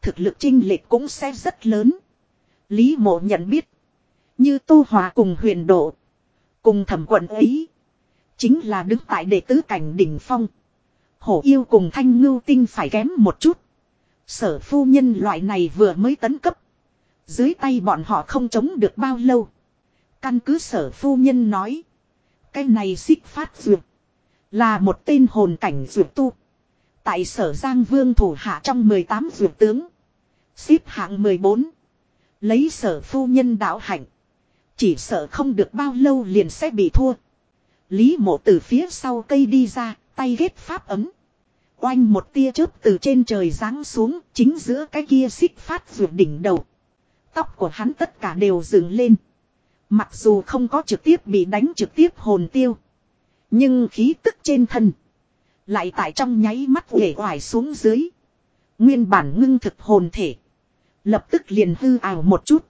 Thực lực trinh lệch cũng sẽ rất lớn. Lý mộ nhận biết. Như Tô Hòa cùng huyền độ. Cùng thẩm quận ấy. Chính là đứng tại đệ tứ cảnh đỉnh phong. Hổ yêu cùng thanh ngưu tinh phải kém một chút. Sở phu nhân loại này vừa mới tấn cấp. Dưới tay bọn họ không chống được bao lâu. Căn cứ sở phu nhân nói. Cái này xích phát dược. Là một tên hồn cảnh dược tu. Tại sở Giang Vương thủ hạ trong 18 dược tướng. Xếp hạng 14. Lấy sở phu nhân đạo hạnh. Chỉ sợ không được bao lâu liền sẽ bị thua. Lý mộ từ phía sau cây đi ra, tay ghét pháp ấm. Oanh một tia chớp từ trên trời giáng xuống, chính giữa cái kia xích phát ruột đỉnh đầu. Tóc của hắn tất cả đều dựng lên. Mặc dù không có trực tiếp bị đánh trực tiếp hồn tiêu. Nhưng khí tức trên thân. Lại tại trong nháy mắt ghề hoài xuống dưới. Nguyên bản ngưng thực hồn thể. Lập tức liền hư ảo một chút.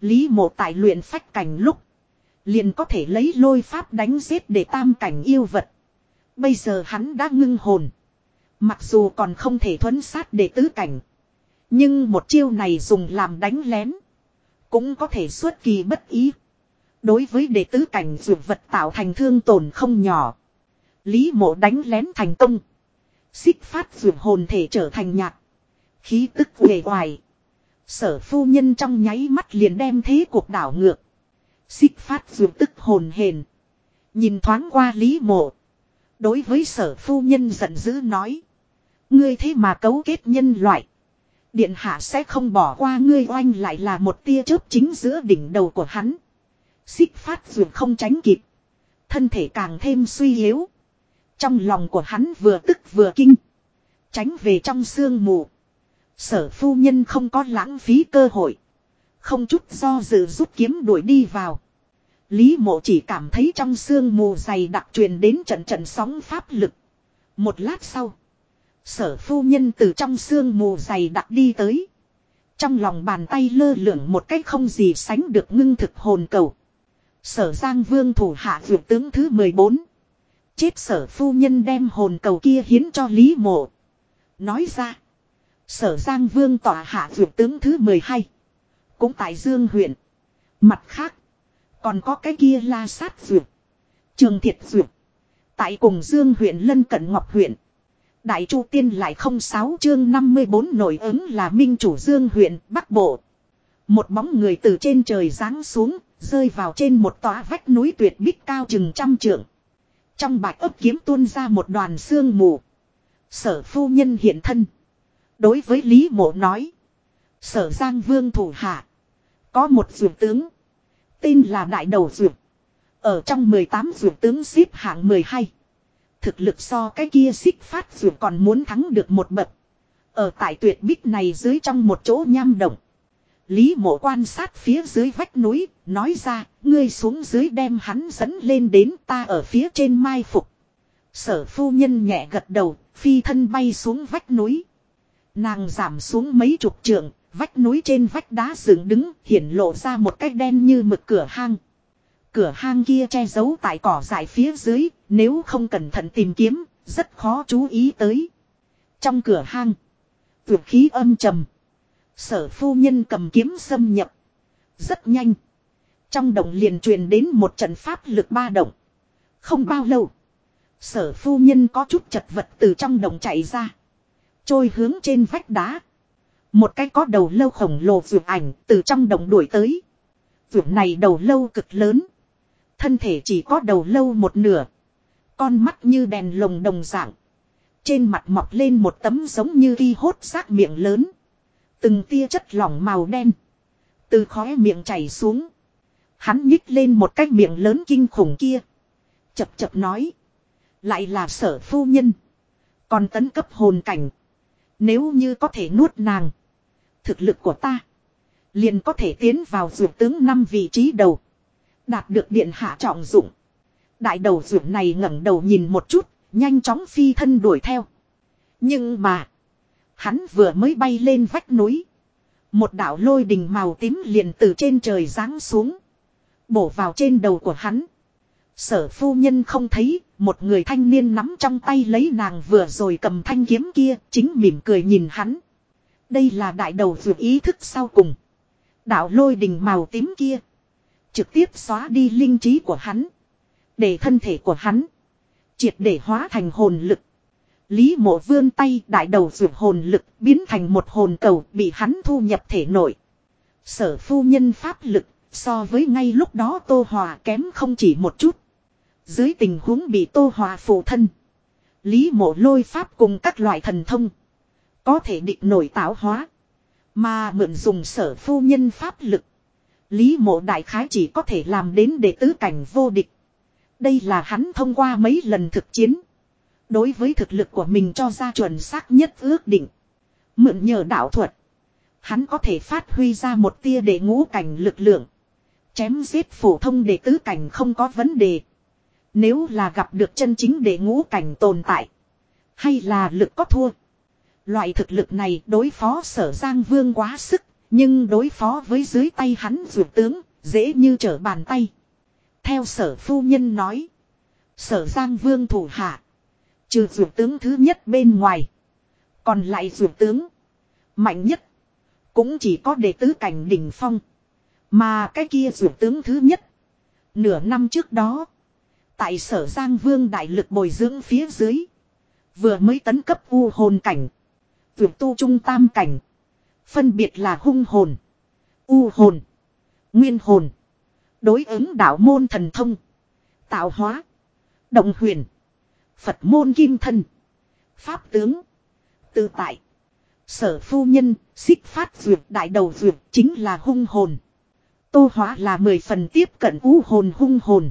Lý mộ tại luyện phách cảnh lúc. Liền có thể lấy lôi pháp đánh giết để tam cảnh yêu vật. Bây giờ hắn đã ngưng hồn. Mặc dù còn không thể thuấn sát để tứ cảnh. Nhưng một chiêu này dùng làm đánh lén. Cũng có thể xuất kỳ bất ý. Đối với đệ tứ cảnh dược vật tạo thành thương tổn không nhỏ. Lý mộ đánh lén thành công. Xích phát dược hồn thể trở thành nhạt. Khí tức về hoài. Sở phu nhân trong nháy mắt liền đem thế cuộc đảo ngược. Xích phát dược tức hồn hền. Nhìn thoáng qua lý mộ. Đối với sở phu nhân giận dữ nói. Ngươi thế mà cấu kết nhân loại. Điện hạ sẽ không bỏ qua ngươi oanh lại là một tia chớp chính giữa đỉnh đầu của hắn. Xích phát dường không tránh kịp. Thân thể càng thêm suy yếu. Trong lòng của hắn vừa tức vừa kinh. Tránh về trong sương mù. Sở phu nhân không có lãng phí cơ hội. Không chút do dự rút kiếm đuổi đi vào. Lý mộ chỉ cảm thấy trong sương mù dày đặc truyền đến trận trận sóng pháp lực. Một lát sau. Sở phu nhân từ trong sương mù dày đặc đi tới. Trong lòng bàn tay lơ lửng một cách không gì sánh được ngưng thực hồn cầu. Sở Giang Vương thủ hạ vượt tướng thứ 14. Chết sở phu nhân đem hồn cầu kia hiến cho Lý Mộ. Nói ra. Sở Giang Vương tỏa hạ vượt tướng thứ 12. Cũng tại Dương huyện. Mặt khác. Còn có cái kia la sát vượt. Trường thiệt vượt. Tại cùng Dương huyện lân cận Ngọc huyện. Đại Chu Tiên lại không sáu chương 54 nổi ứng là Minh chủ Dương huyện Bắc Bộ. Một bóng người từ trên trời giáng xuống, rơi vào trên một tòa vách núi tuyệt bích cao chừng trăm trượng. Trong bạch ấp kiếm tuôn ra một đoàn xương mù. Sở phu nhân hiện thân. Đối với Lý Mộ nói. Sở Giang Vương thủ hạ. Có một dược tướng. Tên là Đại Đầu Dược. Ở trong 18 dược tướng xếp hạng 12. Thực lực so cái kia xích phát dược còn muốn thắng được một bậc. Ở tại tuyệt bích này dưới trong một chỗ nham động. Lý mộ quan sát phía dưới vách núi, nói ra, ngươi xuống dưới đem hắn dẫn lên đến ta ở phía trên mai phục. Sở phu nhân nhẹ gật đầu, phi thân bay xuống vách núi. Nàng giảm xuống mấy chục trượng, vách núi trên vách đá dựng đứng, hiển lộ ra một cái đen như mực cửa hang. Cửa hang kia che giấu tại cỏ dại phía dưới, nếu không cẩn thận tìm kiếm, rất khó chú ý tới. Trong cửa hang, vượt khí âm trầm. Sở phu nhân cầm kiếm xâm nhập. Rất nhanh. Trong động liền truyền đến một trận pháp lực ba động. Không bao lâu. Sở phu nhân có chút chật vật từ trong động chạy ra. Trôi hướng trên vách đá. Một cái có đầu lâu khổng lồ vượt ảnh từ trong động đuổi tới. Vượt này đầu lâu cực lớn. Thân thể chỉ có đầu lâu một nửa. Con mắt như đèn lồng đồng dạng. Trên mặt mọc lên một tấm giống như ghi hốt xác miệng lớn. Từng tia chất lỏng màu đen. Từ khóe miệng chảy xuống. Hắn nhích lên một cái miệng lớn kinh khủng kia. Chập chập nói. Lại là sở phu nhân. Còn tấn cấp hồn cảnh. Nếu như có thể nuốt nàng. Thực lực của ta. Liền có thể tiến vào dược tướng năm vị trí đầu. Đạt được điện hạ trọng dụng. Đại đầu dược này ngẩng đầu nhìn một chút. Nhanh chóng phi thân đuổi theo. Nhưng mà. Hắn vừa mới bay lên vách núi. Một đạo lôi đình màu tím liền từ trên trời giáng xuống. Bổ vào trên đầu của hắn. Sở phu nhân không thấy, một người thanh niên nắm trong tay lấy nàng vừa rồi cầm thanh kiếm kia, chính mỉm cười nhìn hắn. Đây là đại đầu vượt ý thức sau cùng. Đạo lôi đình màu tím kia. Trực tiếp xóa đi linh trí của hắn. Để thân thể của hắn. Triệt để hóa thành hồn lực. Lý mộ vươn tay đại đầu ruột hồn lực biến thành một hồn cầu bị hắn thu nhập thể nội. Sở phu nhân pháp lực, so với ngay lúc đó Tô Hòa kém không chỉ một chút. Dưới tình huống bị Tô Hòa phụ thân. Lý mộ lôi pháp cùng các loại thần thông. Có thể định nổi tạo hóa. Mà mượn dùng sở phu nhân pháp lực. Lý mộ đại khái chỉ có thể làm đến để tứ cảnh vô địch. Đây là hắn thông qua mấy lần thực chiến. Đối với thực lực của mình cho ra chuẩn xác nhất ước định. Mượn nhờ đạo thuật. Hắn có thể phát huy ra một tia để ngũ cảnh lực lượng. Chém giết phổ thông để tứ cảnh không có vấn đề. Nếu là gặp được chân chính để ngũ cảnh tồn tại. Hay là lực có thua. Loại thực lực này đối phó sở Giang Vương quá sức. Nhưng đối phó với dưới tay hắn dù tướng. Dễ như trở bàn tay. Theo sở phu nhân nói. Sở Giang Vương thủ hạ. Trừ dụ tướng thứ nhất bên ngoài. Còn lại dụ tướng. Mạnh nhất. Cũng chỉ có đệ tứ cảnh đỉnh phong. Mà cái kia dụ tướng thứ nhất. Nửa năm trước đó. Tại sở Giang Vương đại lực bồi dưỡng phía dưới. Vừa mới tấn cấp u hồn cảnh. Dụ tu trung tam cảnh. Phân biệt là hung hồn. U hồn. Nguyên hồn. Đối ứng đạo môn thần thông. Tạo hóa. Động huyền. Phật môn kim thân. Pháp tướng. Tự tại. Sở phu nhân, xích phát duyệt đại đầu duyệt chính là hung hồn. Tô hóa là mười phần tiếp cận u hồn hung hồn.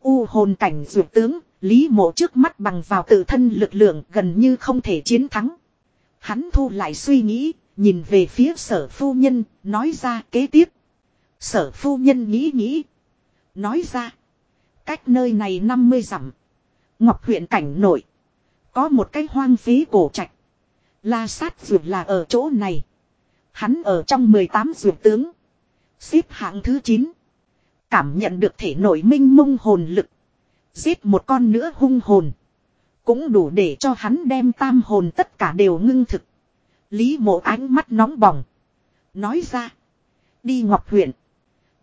U hồn cảnh duyệt tướng, Lý mộ trước mắt bằng vào tự thân lực lượng gần như không thể chiến thắng. Hắn thu lại suy nghĩ, nhìn về phía sở phu nhân, nói ra kế tiếp. Sở phu nhân nghĩ nghĩ. Nói ra. Cách nơi này 50 dặm. Ngọc huyện cảnh nội. Có một cái hoang phí cổ trạch. La sát vượt là ở chỗ này. Hắn ở trong 18 dược tướng. Xếp hạng thứ 9. Cảm nhận được thể nội minh mông hồn lực. Giết một con nữa hung hồn. Cũng đủ để cho hắn đem tam hồn tất cả đều ngưng thực. Lý mộ ánh mắt nóng bỏng. Nói ra. Đi Ngọc huyện.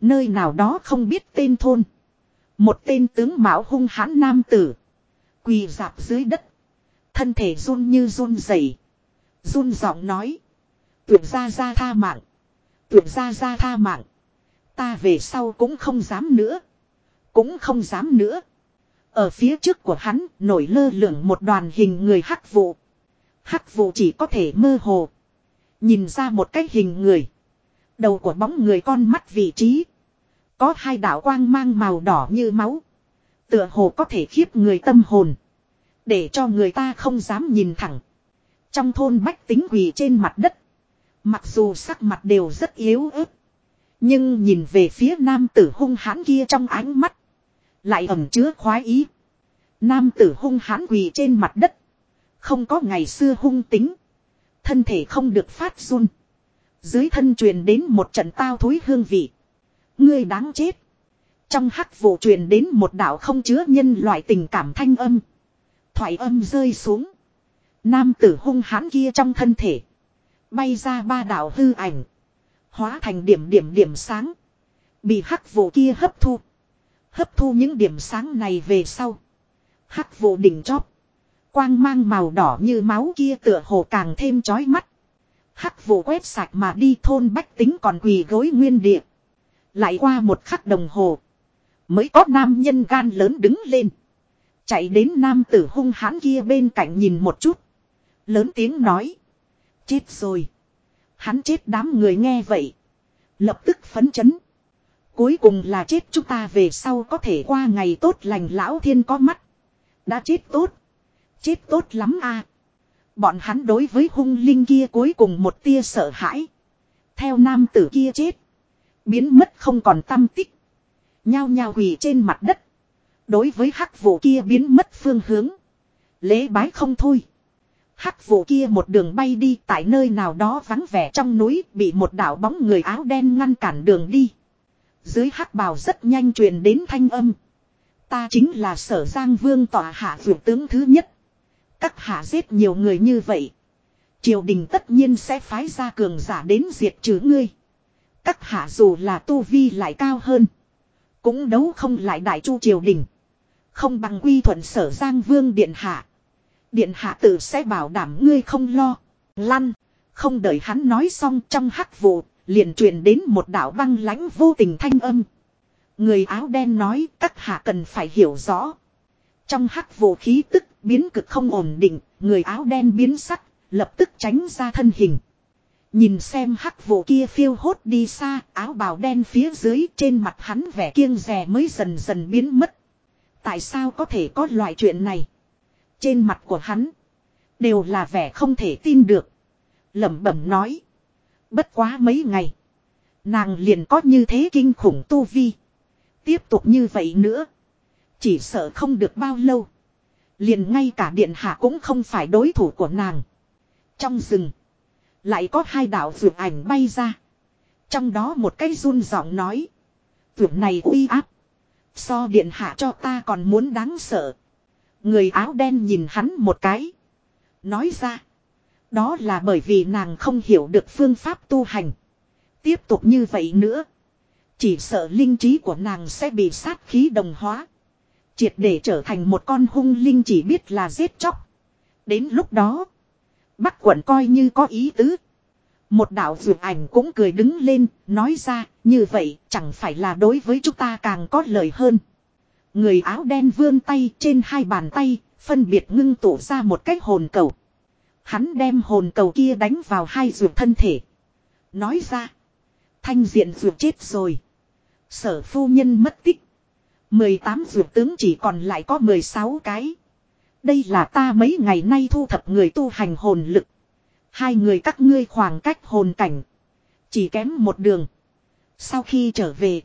Nơi nào đó không biết tên thôn. Một tên tướng mạo hung hãn nam tử. Quỳ dạp dưới đất. Thân thể run như run rẩy, Run giọng nói. Tuyệt ra ra tha mạng. Tuyệt ra ra tha mạng. Ta về sau cũng không dám nữa. Cũng không dám nữa. Ở phía trước của hắn nổi lơ lửng một đoàn hình người hắc vụ. Hắc vụ chỉ có thể mơ hồ. Nhìn ra một cái hình người. Đầu của bóng người con mắt vị trí. Có hai đạo quang mang màu đỏ như máu. Tựa hồ có thể khiếp người tâm hồn. Để cho người ta không dám nhìn thẳng. Trong thôn bách tính quỳ trên mặt đất. Mặc dù sắc mặt đều rất yếu ớt. Nhưng nhìn về phía nam tử hung hãn kia trong ánh mắt. Lại ẩm chứa khoái ý. Nam tử hung hãn quỳ trên mặt đất. Không có ngày xưa hung tính. Thân thể không được phát run. Dưới thân truyền đến một trận tao thối hương vị. Ngươi đáng chết. Trong hắc vụ truyền đến một đạo không chứa nhân loại tình cảm thanh âm. Thoại âm rơi xuống. Nam tử hung hãn kia trong thân thể. Bay ra ba đạo hư ảnh. Hóa thành điểm điểm điểm sáng. Bị hắc vụ kia hấp thu. Hấp thu những điểm sáng này về sau. Hắc vụ đỉnh chóp. Quang mang màu đỏ như máu kia tựa hồ càng thêm chói mắt. Hắc vụ quét sạch mà đi thôn bách tính còn quỳ gối nguyên địa. Lại qua một khắc đồng hồ. Mới có nam nhân gan lớn đứng lên. Chạy đến nam tử hung hãn kia bên cạnh nhìn một chút. Lớn tiếng nói. Chết rồi. Hắn chết đám người nghe vậy. Lập tức phấn chấn. Cuối cùng là chết chúng ta về sau có thể qua ngày tốt lành lão thiên có mắt. Đã chết tốt. Chết tốt lắm a. Bọn hắn đối với hung linh kia cuối cùng một tia sợ hãi. Theo nam tử kia chết. Biến mất không còn tâm tích. Nhao nhao quỳ trên mặt đất. Đối với hắc vụ kia biến mất phương hướng. Lễ bái không thôi. Hắc vụ kia một đường bay đi tại nơi nào đó vắng vẻ trong núi, bị một đảo bóng người áo đen ngăn cản đường đi. Dưới hắc bào rất nhanh truyền đến thanh âm. Ta chính là sở giang vương tòa hạ vượt tướng thứ nhất. Các hạ giết nhiều người như vậy. Triều đình tất nhiên sẽ phái ra cường giả đến diệt trừ ngươi. Các hạ dù là tu vi lại cao hơn. Cũng đấu không lại đại chu triều đình. Không bằng quy thuận sở giang vương điện hạ. Điện hạ tự sẽ bảo đảm ngươi không lo. Lăn. Không đợi hắn nói xong trong hắc vụ. Liền truyền đến một đạo băng lãnh vô tình thanh âm. Người áo đen nói, các hạ cần phải hiểu rõ. Trong hắc vụ khí tức biến cực không ổn định. Người áo đen biến sắc. Lập tức tránh ra thân hình. Nhìn xem hắc vụ kia phiêu hốt đi xa, áo bào đen phía dưới trên mặt hắn vẻ kiêng rè mới dần dần biến mất. Tại sao có thể có loại chuyện này? Trên mặt của hắn, đều là vẻ không thể tin được. lẩm bẩm nói. Bất quá mấy ngày, nàng liền có như thế kinh khủng tu vi. Tiếp tục như vậy nữa, chỉ sợ không được bao lâu. Liền ngay cả điện hạ cũng không phải đối thủ của nàng. Trong rừng, lại có hai đạo vượt ảnh bay ra. Trong đó một cái run giọng nói. Vượt này uy áp. So điện hạ cho ta còn muốn đáng sợ. Người áo đen nhìn hắn một cái. Nói ra. Đó là bởi vì nàng không hiểu được phương pháp tu hành. Tiếp tục như vậy nữa. Chỉ sợ linh trí của nàng sẽ bị sát khí đồng hóa. Triệt để trở thành một con hung linh chỉ biết là giết chóc. Đến lúc đó. Bắc quận coi như có ý tứ. Một đạo dược ảnh cũng cười đứng lên, nói ra, như vậy chẳng phải là đối với chúng ta càng có lời hơn. Người áo đen vươn tay trên hai bàn tay, phân biệt ngưng tụ ra một cái hồn cầu. Hắn đem hồn cầu kia đánh vào hai ruột thân thể. Nói ra, thanh diện ruột chết rồi. Sở phu nhân mất tích. 18 ruột tướng chỉ còn lại có 16 cái. Đây là ta mấy ngày nay thu thập người tu hành hồn lực. Hai người các ngươi khoảng cách hồn cảnh. Chỉ kém một đường. Sau khi trở về.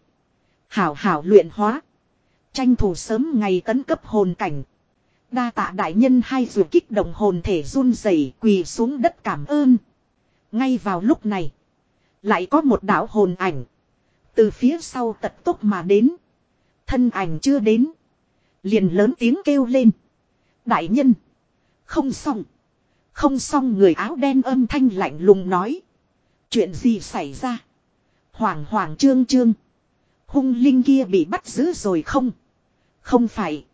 Hảo hảo luyện hóa. Tranh thủ sớm ngày tấn cấp hồn cảnh. Đa tạ đại nhân hai dù kích động hồn thể run rẩy quỳ xuống đất cảm ơn. Ngay vào lúc này. Lại có một đạo hồn ảnh. Từ phía sau tật tốc mà đến. Thân ảnh chưa đến. Liền lớn tiếng kêu lên. Đại nhân. Không xong. Không xong người áo đen âm thanh lạnh lùng nói. Chuyện gì xảy ra? Hoàng hoàng trương trương. Hung linh kia bị bắt giữ rồi không? Không phải.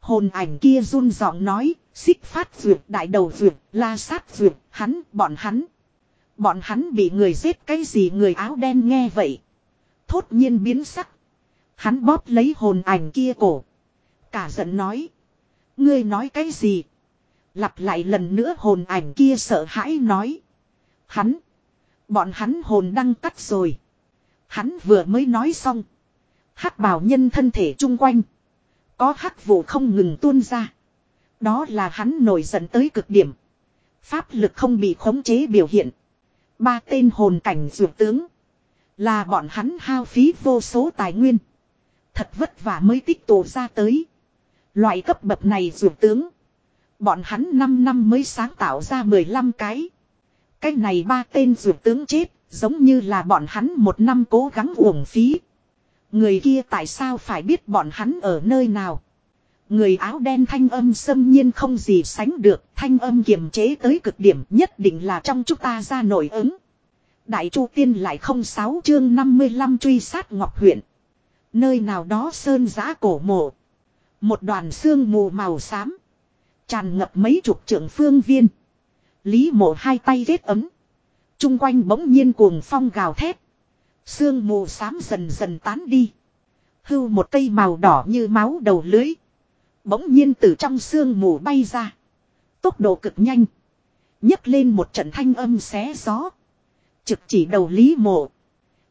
Hồn ảnh kia run giọng nói, xích phát duyệt đại đầu duyệt, la sát duyệt, hắn, bọn hắn. Bọn hắn bị người giết cái gì người áo đen nghe vậy. Thốt nhiên biến sắc. Hắn bóp lấy hồn ảnh kia cổ. Cả giận nói. Ngươi nói cái gì? Lặp lại lần nữa hồn ảnh kia sợ hãi nói. Hắn. Bọn hắn hồn đăng cắt rồi. Hắn vừa mới nói xong. hắc bảo nhân thân thể chung quanh. Có hắc vụ không ngừng tuôn ra. Đó là hắn nổi giận tới cực điểm. Pháp lực không bị khống chế biểu hiện. Ba tên hồn cảnh dược tướng. Là bọn hắn hao phí vô số tài nguyên. Thật vất vả mới tích tụ ra tới. Loại cấp bậc này dù tướng. Bọn hắn 5 năm mới sáng tạo ra 15 cái. Cái này ba tên dù tướng chết, giống như là bọn hắn một năm cố gắng uổng phí. Người kia tại sao phải biết bọn hắn ở nơi nào? Người áo đen thanh âm xâm nhiên không gì sánh được, thanh âm kiềm chế tới cực điểm nhất định là trong chúng ta ra nổi ứng. Đại Chu Tiên lại không sáu chương 55 truy sát Ngọc huyện. Nơi nào đó sơn giã cổ mộ. Một đoàn xương mù màu xám. Tràn ngập mấy chục trưởng phương viên. Lý mộ hai tay ghét ấm. Trung quanh bỗng nhiên cuồng phong gào thét. Sương mù xám dần dần tán đi. Hưu một cây màu đỏ như máu đầu lưới. Bỗng nhiên từ trong sương mù bay ra. Tốc độ cực nhanh. nhấc lên một trận thanh âm xé gió. Trực chỉ đầu Lý mộ.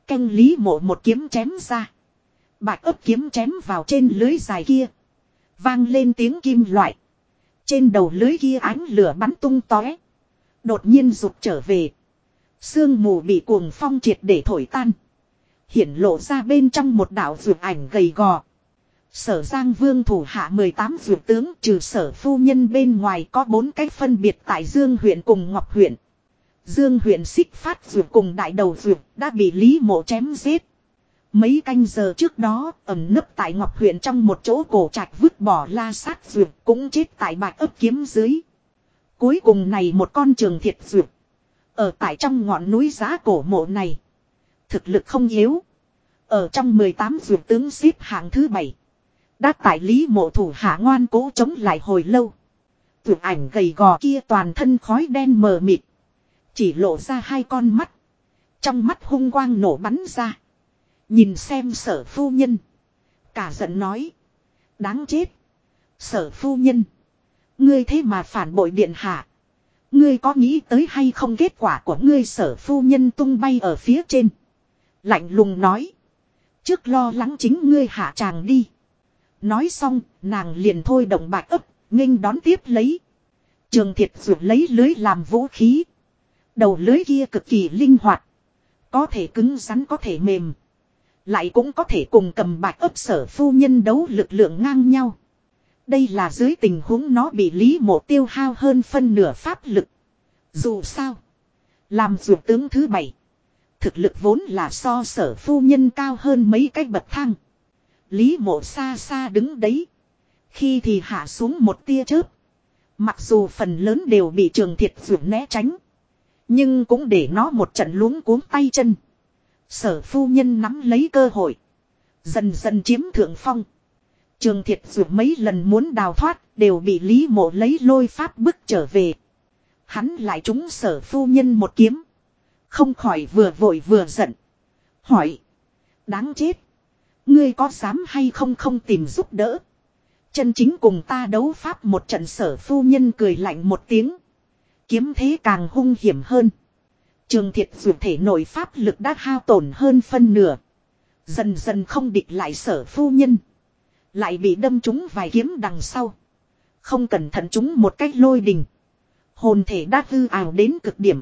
Canh Lý mộ một kiếm chém ra. Bạch ấp kiếm chém vào trên lưới dài kia. Vang lên tiếng kim loại. Trên đầu lưới kia ánh lửa bắn tung tóe. Đột nhiên rụt trở về. Sương mù bị cuồng phong triệt để thổi tan. Hiển lộ ra bên trong một đảo ruột ảnh gầy gò. Sở Giang Vương thủ hạ 18 ruột tướng trừ sở phu nhân bên ngoài có bốn cách phân biệt tại Dương huyện cùng Ngọc huyện. Dương huyện xích phát ruột cùng đại đầu ruột đã bị Lý Mộ chém giết. Mấy canh giờ trước đó, ẩn nấp tại Ngọc huyện trong một chỗ cổ trạch vứt bỏ la sát duyệt cũng chết tại bạch ấp kiếm dưới. Cuối cùng này một con trường thiệt duyệt. Ở tại trong ngọn núi giá cổ mộ này. Thực lực không yếu. Ở trong 18 duyệt tướng xếp hạng thứ 7. Đã tại lý mộ thủ hạ ngoan cố chống lại hồi lâu. Tuyệt ảnh gầy gò kia toàn thân khói đen mờ mịt. Chỉ lộ ra hai con mắt. Trong mắt hung quang nổ bắn ra. Nhìn xem sở phu nhân. Cả giận nói. Đáng chết. Sở phu nhân. Ngươi thế mà phản bội điện hạ. Ngươi có nghĩ tới hay không kết quả của ngươi sở phu nhân tung bay ở phía trên. Lạnh lùng nói. Trước lo lắng chính ngươi hạ chàng đi. Nói xong, nàng liền thôi động bạch ấp, nghênh đón tiếp lấy. Trường thiệt ruột lấy lưới làm vũ khí. Đầu lưới kia cực kỳ linh hoạt. Có thể cứng rắn có thể mềm. Lại cũng có thể cùng cầm bạch ấp sở phu nhân đấu lực lượng ngang nhau. Đây là dưới tình huống nó bị lý mộ tiêu hao hơn phân nửa pháp lực. Dù sao. Làm dược tướng thứ bảy. Thực lực vốn là so sở phu nhân cao hơn mấy cái bậc thang. Lý mộ xa xa đứng đấy. Khi thì hạ xuống một tia chớp. Mặc dù phần lớn đều bị trường thiệt dược né tránh. Nhưng cũng để nó một trận luống cuống tay chân. Sở phu nhân nắm lấy cơ hội. Dần dần chiếm thượng phong. Trường thiệt dù mấy lần muốn đào thoát đều bị Lý Mộ lấy lôi pháp bức trở về. Hắn lại trúng sở phu nhân một kiếm. Không khỏi vừa vội vừa giận. Hỏi. Đáng chết. Ngươi có dám hay không không tìm giúp đỡ. Chân chính cùng ta đấu pháp một trận sở phu nhân cười lạnh một tiếng. Kiếm thế càng hung hiểm hơn. Trường thiệt dù thể nội pháp lực đã hao tổn hơn phân nửa. Dần dần không địch lại sở phu nhân. Lại bị đâm trúng vài kiếm đằng sau. Không cẩn thận chúng một cách lôi đình. Hồn thể đã hư ảo đến cực điểm.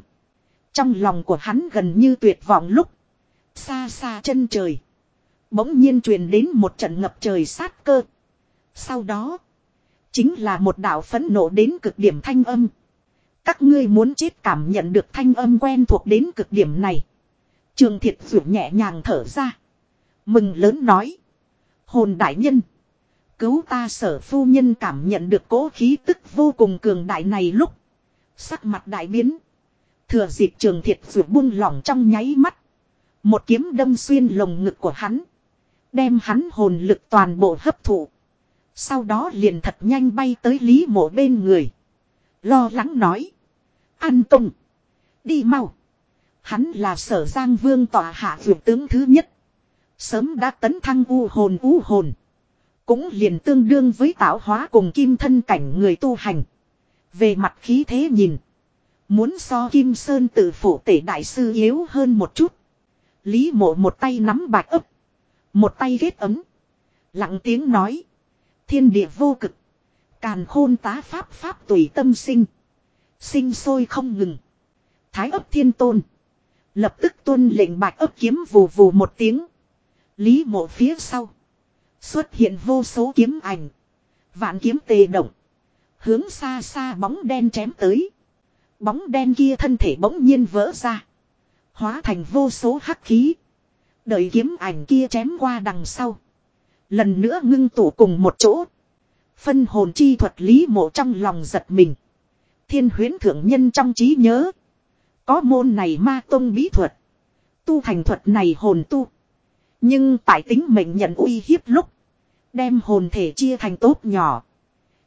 Trong lòng của hắn gần như tuyệt vọng lúc. Xa xa chân trời. Bỗng nhiên truyền đến một trận ngập trời sát cơ. Sau đó. Chính là một đạo phấn nộ đến cực điểm thanh âm. Các ngươi muốn chết cảm nhận được thanh âm quen thuộc đến cực điểm này. Trường thiệt dụ nhẹ nhàng thở ra. Mừng lớn nói. Hồn đại nhân. Cứu ta sở phu nhân cảm nhận được cố khí tức vô cùng cường đại này lúc. Sắc mặt đại biến. Thừa dịp trường thiệt dụ buông lỏng trong nháy mắt. Một kiếm đâm xuyên lồng ngực của hắn. Đem hắn hồn lực toàn bộ hấp thụ. Sau đó liền thật nhanh bay tới Lý mộ bên người. Lo lắng nói. An Tùng. Đi mau. Hắn là sở giang vương tòa hạ vượt tướng thứ nhất. Sớm đã tấn thăng u hồn u hồn. Cũng liền tương đương với tạo hóa cùng kim thân cảnh người tu hành. Về mặt khí thế nhìn. Muốn so kim sơn tự phủ tể đại sư yếu hơn một chút. Lý mộ một tay nắm bạch ấp. Một tay ghét ấm. Lặng tiếng nói. Thiên địa vô cực. Càn khôn tá pháp pháp tùy tâm sinh. Sinh sôi không ngừng. Thái ấp thiên tôn. Lập tức tuân lệnh bạch ấp kiếm vù vù một tiếng. Lý mộ phía sau. Xuất hiện vô số kiếm ảnh. Vạn kiếm tề động. Hướng xa xa bóng đen chém tới. Bóng đen kia thân thể bỗng nhiên vỡ ra. Hóa thành vô số hắc khí. Đợi kiếm ảnh kia chém qua đằng sau. Lần nữa ngưng tụ cùng một chỗ. Phân hồn chi thuật lý mộ trong lòng giật mình. Thiên huyến thượng nhân trong trí nhớ. Có môn này ma tông bí thuật. Tu thành thuật này hồn tu. Nhưng tại tính mệnh nhận uy hiếp lúc. Đem hồn thể chia thành tốt nhỏ.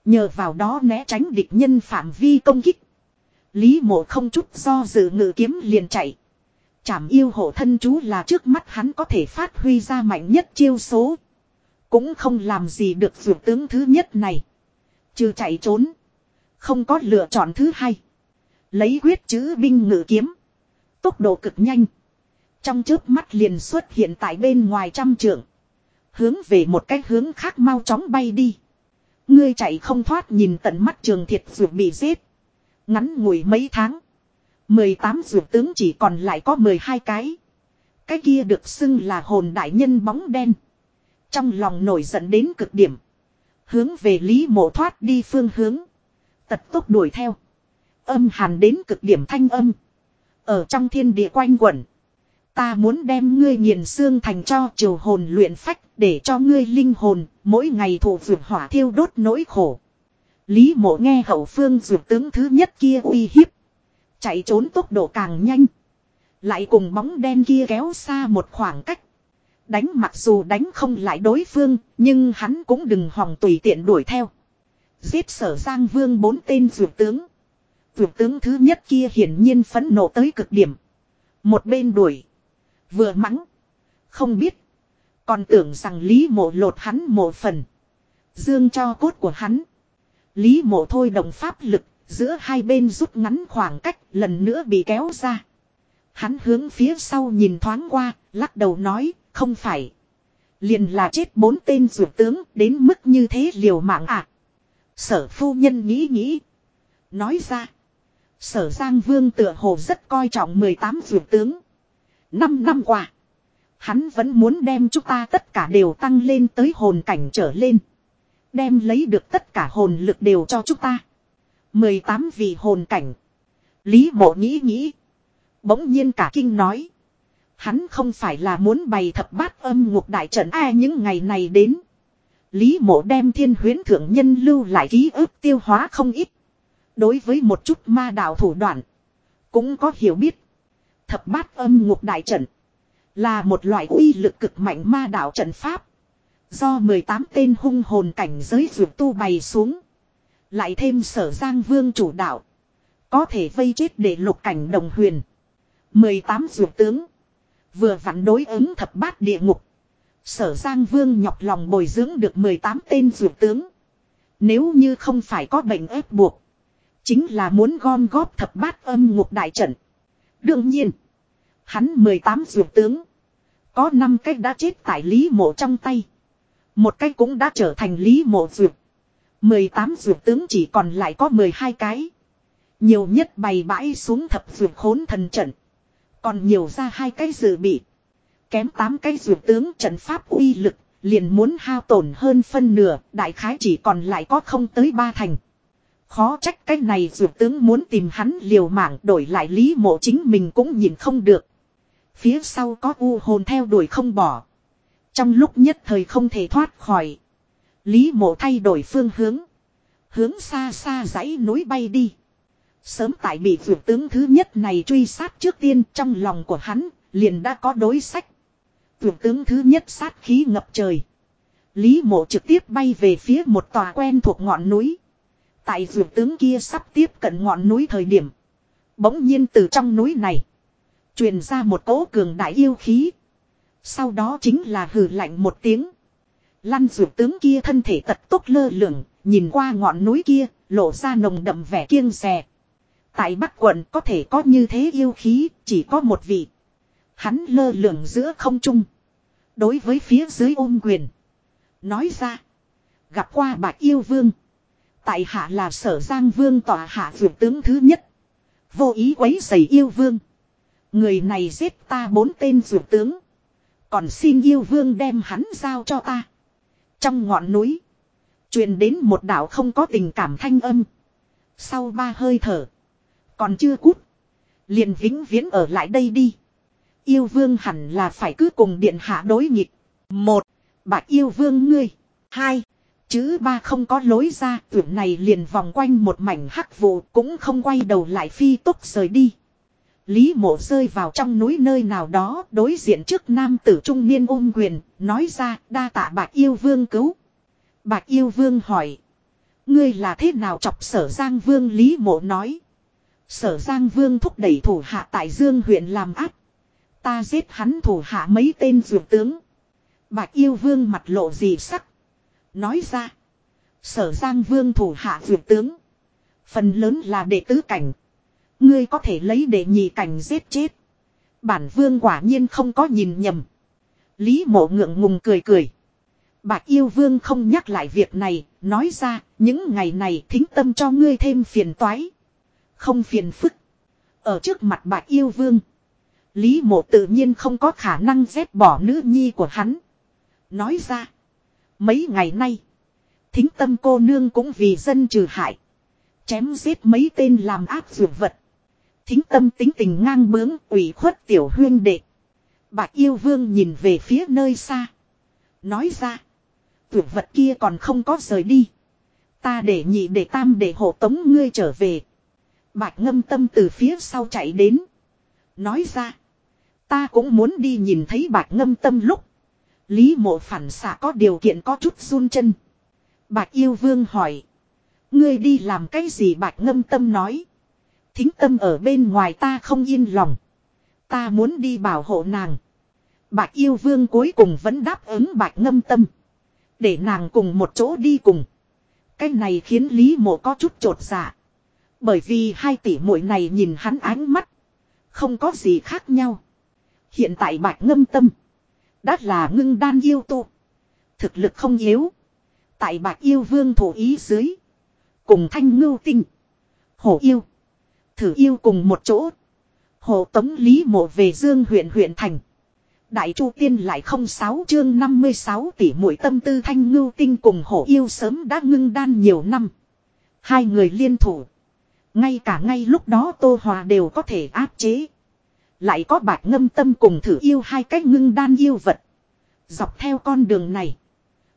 Nhờ vào đó né tránh địch nhân phạm vi công kích. Lý mộ không chút do dự ngự kiếm liền chạy. Chảm yêu hộ thân chú là trước mắt hắn có thể phát huy ra mạnh nhất chiêu số. Cũng không làm gì được vượt tướng thứ nhất này. Trừ chạy trốn. Không có lựa chọn thứ hai. Lấy quyết chữ binh ngự kiếm. Tốc độ cực nhanh. Trong chớp mắt liền xuất hiện tại bên ngoài trăm trượng. Hướng về một cái hướng khác mau chóng bay đi. Ngươi chạy không thoát nhìn tận mắt trường thiệt ruột bị giết. Ngắn ngủi mấy tháng. 18 ruột tướng chỉ còn lại có 12 cái. Cái kia được xưng là hồn đại nhân bóng đen. Trong lòng nổi giận đến cực điểm. Hướng về Lý mộ thoát đi phương hướng. Tật tốc đuổi theo. Âm hàn đến cực điểm thanh âm. Ở trong thiên địa quanh quẩn. Ta muốn đem ngươi nghiền xương thành cho triều hồn luyện phách để cho ngươi linh hồn mỗi ngày thủ vượt hỏa thiêu đốt nỗi khổ. Lý mộ nghe hậu phương vượt tướng thứ nhất kia uy hiếp. Chạy trốn tốc độ càng nhanh. Lại cùng bóng đen kia kéo xa một khoảng cách. Đánh mặc dù đánh không lại đối phương, nhưng hắn cũng đừng hòng tùy tiện đuổi theo. Giết sở Giang Vương bốn tên vượt tướng. Vượt tướng thứ nhất kia hiển nhiên phẫn nộ tới cực điểm. Một bên đuổi. Vừa mắng. Không biết. Còn tưởng rằng Lý mộ lột hắn một phần. Dương cho cốt của hắn. Lý mộ thôi đồng pháp lực. Giữa hai bên rút ngắn khoảng cách, lần nữa bị kéo ra. Hắn hướng phía sau nhìn thoáng qua. Lắc đầu nói, không phải. Liền là chết bốn tên rượu tướng, đến mức như thế liều mạng à. Sở phu nhân nghĩ nghĩ. Nói ra. Sở Giang Vương tựa hồ rất coi trọng 18 rượu tướng. Năm năm qua. Hắn vẫn muốn đem chúng ta tất cả đều tăng lên tới hồn cảnh trở lên. Đem lấy được tất cả hồn lực đều cho chúng ta. 18 vị hồn cảnh. Lý mộ nghĩ nghĩ. Bỗng nhiên cả kinh nói. Hắn không phải là muốn bày thập bát âm ngục đại trận ai những ngày này đến. Lý mộ đem thiên huyến thượng nhân lưu lại ký ức tiêu hóa không ít. Đối với một chút ma đạo thủ đoạn. Cũng có hiểu biết. Thập bát âm ngục đại trận. Là một loại uy lực cực mạnh ma đạo trận pháp. Do 18 tên hung hồn cảnh giới dược tu bày xuống. Lại thêm sở giang vương chủ đạo. Có thể vây chết để lục cảnh đồng huyền. 18 dược tướng. Vừa vặn đối ứng thập bát địa ngục. Sở Giang Vương nhọc lòng bồi dưỡng được 18 tên dược tướng. Nếu như không phải có bệnh ép buộc. Chính là muốn gom góp thập bát âm ngục đại trận. Đương nhiên. Hắn 18 dược tướng. Có 5 cách đã chết tại Lý Mộ trong tay. Một cách cũng đã trở thành Lý Mộ dược. 18 dược tướng chỉ còn lại có 12 cái. Nhiều nhất bày bãi xuống thập dược khốn thần trận. Còn nhiều ra hai cái dự bị. Kém tám cái dược tướng trận pháp uy lực, liền muốn hao tổn hơn phân nửa, đại khái chỉ còn lại có không tới ba thành. Khó trách cái này dược tướng muốn tìm hắn liều mạng đổi lại lý mộ chính mình cũng nhìn không được. Phía sau có u hồn theo đuổi không bỏ. Trong lúc nhất thời không thể thoát khỏi. Lý mộ thay đổi phương hướng. Hướng xa xa dãy núi bay đi. Sớm tại bị vượt tướng thứ nhất này truy sát trước tiên trong lòng của hắn liền đã có đối sách. Vượt tướng thứ nhất sát khí ngập trời. Lý mộ trực tiếp bay về phía một tòa quen thuộc ngọn núi. Tại vượt tướng kia sắp tiếp cận ngọn núi thời điểm. Bỗng nhiên từ trong núi này. Truyền ra một cỗ cường đại yêu khí. Sau đó chính là hừ lạnh một tiếng. Lăn vượt tướng kia thân thể tật tốt lơ lửng. Nhìn qua ngọn núi kia. Lộ ra nồng đậm vẻ kiêng rè. Tại Bắc quận có thể có như thế yêu khí. Chỉ có một vị. Hắn lơ lửng giữa không trung. Đối với phía dưới ôm quyền. Nói ra. Gặp qua bạch yêu vương. Tại hạ là sở giang vương tòa hạ vượt tướng thứ nhất. Vô ý quấy giày yêu vương. Người này giết ta bốn tên vượt tướng. Còn xin yêu vương đem hắn giao cho ta. Trong ngọn núi. truyền đến một đạo không có tình cảm thanh âm. Sau ba hơi thở. Còn chưa cút. Liền vĩnh viễn ở lại đây đi. Yêu vương hẳn là phải cứ cùng điện hạ đối nghịch. Một. Bạch yêu vương ngươi. Hai. Chữ ba không có lối ra. Tưởng này liền vòng quanh một mảnh hắc vụ cũng không quay đầu lại phi tốc rời đi. Lý mộ rơi vào trong núi nơi nào đó đối diện trước nam tử trung niên ôm quyền, nói ra đa tạ bạc yêu vương cứu. Bạc yêu vương hỏi. Ngươi là thế nào chọc sở Giang Vương Lý mộ nói. Sở Giang Vương thúc đẩy thủ hạ tại Dương huyện làm áp. Ta giết hắn thủ hạ mấy tên dược tướng. Bạch yêu vương mặt lộ gì sắc. Nói ra. Sở Giang Vương thủ hạ dược tướng. Phần lớn là đệ tứ cảnh. Ngươi có thể lấy đệ nhị cảnh giết chết. Bản vương quả nhiên không có nhìn nhầm. Lý mộ ngượng ngùng cười cười. Bạch yêu vương không nhắc lại việc này, nói ra, những ngày này thính tâm cho ngươi thêm phiền toái. Không phiền phức. Ở trước mặt bạch yêu vương. Lý mộ tự nhiên không có khả năng dép bỏ nữ nhi của hắn. Nói ra. Mấy ngày nay. Thính tâm cô nương cũng vì dân trừ hại. Chém giết mấy tên làm ác dược vật. Thính tâm tính tình ngang bướng, ủy khuất tiểu huyên đệ. bạc yêu vương nhìn về phía nơi xa. Nói ra. Dược vật kia còn không có rời đi. Ta để nhị để tam để hộ tống ngươi trở về. Bạch ngâm tâm từ phía sau chạy đến. Nói ra. Ta cũng muốn đi nhìn thấy bạch ngâm tâm lúc. Lý mộ phản xạ có điều kiện có chút run chân. Bạch yêu vương hỏi. Ngươi đi làm cái gì bạch ngâm tâm nói. Thính tâm ở bên ngoài ta không yên lòng. Ta muốn đi bảo hộ nàng. Bạch yêu vương cuối cùng vẫn đáp ứng bạch ngâm tâm. Để nàng cùng một chỗ đi cùng. Cái này khiến Lý mộ có chút trột dạ. Bởi vì hai tỷ muội này nhìn hắn ánh mắt. Không có gì khác nhau. Hiện tại bạch ngâm tâm. Đã là ngưng đan yêu tu. Thực lực không yếu. Tại bạch yêu vương thủ ý dưới. Cùng thanh ngưu tinh. Hổ yêu. Thử yêu cùng một chỗ. Hồ Tống Lý Mộ về Dương huyện huyện thành. Đại Chu Tiên lại không sáu chương 56 tỷ mũi tâm tư thanh ngưu tinh cùng hổ yêu sớm đã ngưng đan nhiều năm. Hai người liên thủ. Ngay cả ngay lúc đó Tô Hòa đều có thể áp chế. Lại có bạch ngâm tâm cùng thử yêu hai cách ngưng đan yêu vật. Dọc theo con đường này.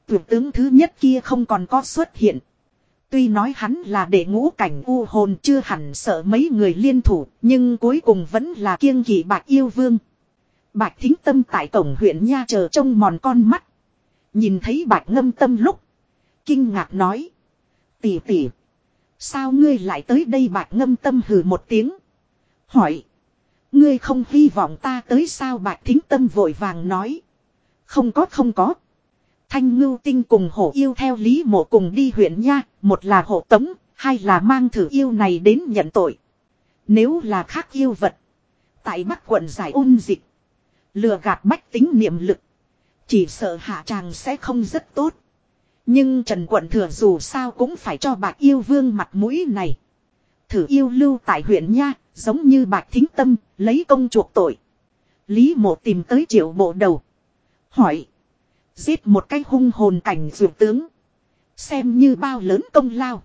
Tuyệt tướng thứ nhất kia không còn có xuất hiện. Tuy nói hắn là để ngũ cảnh u hồn chưa hẳn sợ mấy người liên thủ, nhưng cuối cùng vẫn là kiêng kỵ bạch yêu vương. Bạch thính tâm tại cổng huyện nha chờ trông mòn con mắt. Nhìn thấy bạch ngâm tâm lúc. Kinh ngạc nói. Tỷ tỷ. Sao ngươi lại tới đây bạch ngâm tâm hừ một tiếng. Hỏi. Ngươi không hy vọng ta tới sao bạch thính tâm vội vàng nói. Không có không có. Thanh ngưu tinh cùng hổ yêu theo lý mộ cùng đi huyện nha, một là hộ tống, hai là mang thử yêu này đến nhận tội. Nếu là khác yêu vật. Tại Bắc quận giải ôn dịch. Lừa gạt bách tính niệm lực. Chỉ sợ hạ tràng sẽ không rất tốt. Nhưng Trần quận thừa dù sao cũng phải cho bạc yêu vương mặt mũi này. Thử yêu lưu tại huyện nha, giống như bạch thính tâm, lấy công chuộc tội. Lý mộ tìm tới triệu bộ đầu. Hỏi. Giết một cái hung hồn cảnh dược tướng. Xem như bao lớn công lao.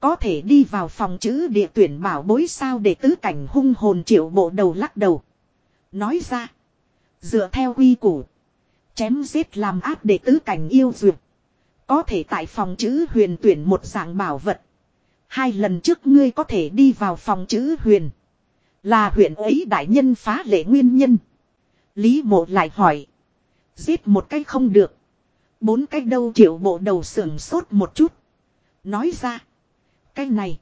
Có thể đi vào phòng chữ địa tuyển bảo bối sao để tứ cảnh hung hồn triệu bộ đầu lắc đầu. Nói ra. Dựa theo quy củ. Chém giết làm áp để tứ cảnh yêu dược. Có thể tại phòng chữ huyền tuyển một dạng bảo vật. Hai lần trước ngươi có thể đi vào phòng chữ huyền. Là huyện ấy đại nhân phá lệ nguyên nhân. Lý mộ lại hỏi. Giết một cách không được. Bốn cách đâu triệu bộ đầu sưởng sốt một chút. Nói ra. Cái này.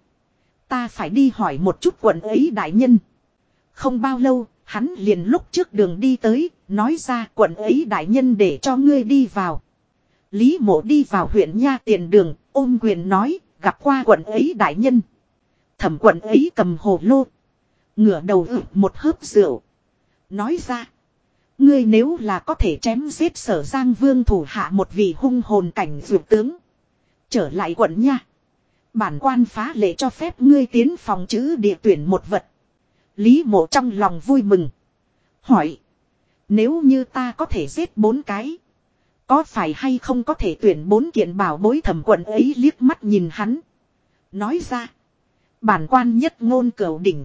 Ta phải đi hỏi một chút quận ấy đại nhân. Không bao lâu, hắn liền lúc trước đường đi tới, nói ra quận ấy đại nhân để cho ngươi đi vào. Lý mộ đi vào huyện Nha tiền đường, ôm quyền nói, gặp qua quận ấy đại nhân. Thẩm quận ấy cầm hồ lô. Ngửa đầu ự một hớp rượu. Nói ra. Ngươi nếu là có thể chém giết sở giang vương thủ hạ một vị hung hồn cảnh dược tướng. Trở lại quận nha. Bản quan phá lệ cho phép ngươi tiến phòng chữ địa tuyển một vật. Lý mộ trong lòng vui mừng. Hỏi. Nếu như ta có thể giết bốn cái. Có phải hay không có thể tuyển bốn kiện bảo bối thẩm quận ấy liếc mắt nhìn hắn. Nói ra. Bản quan nhất ngôn cửu đỉnh.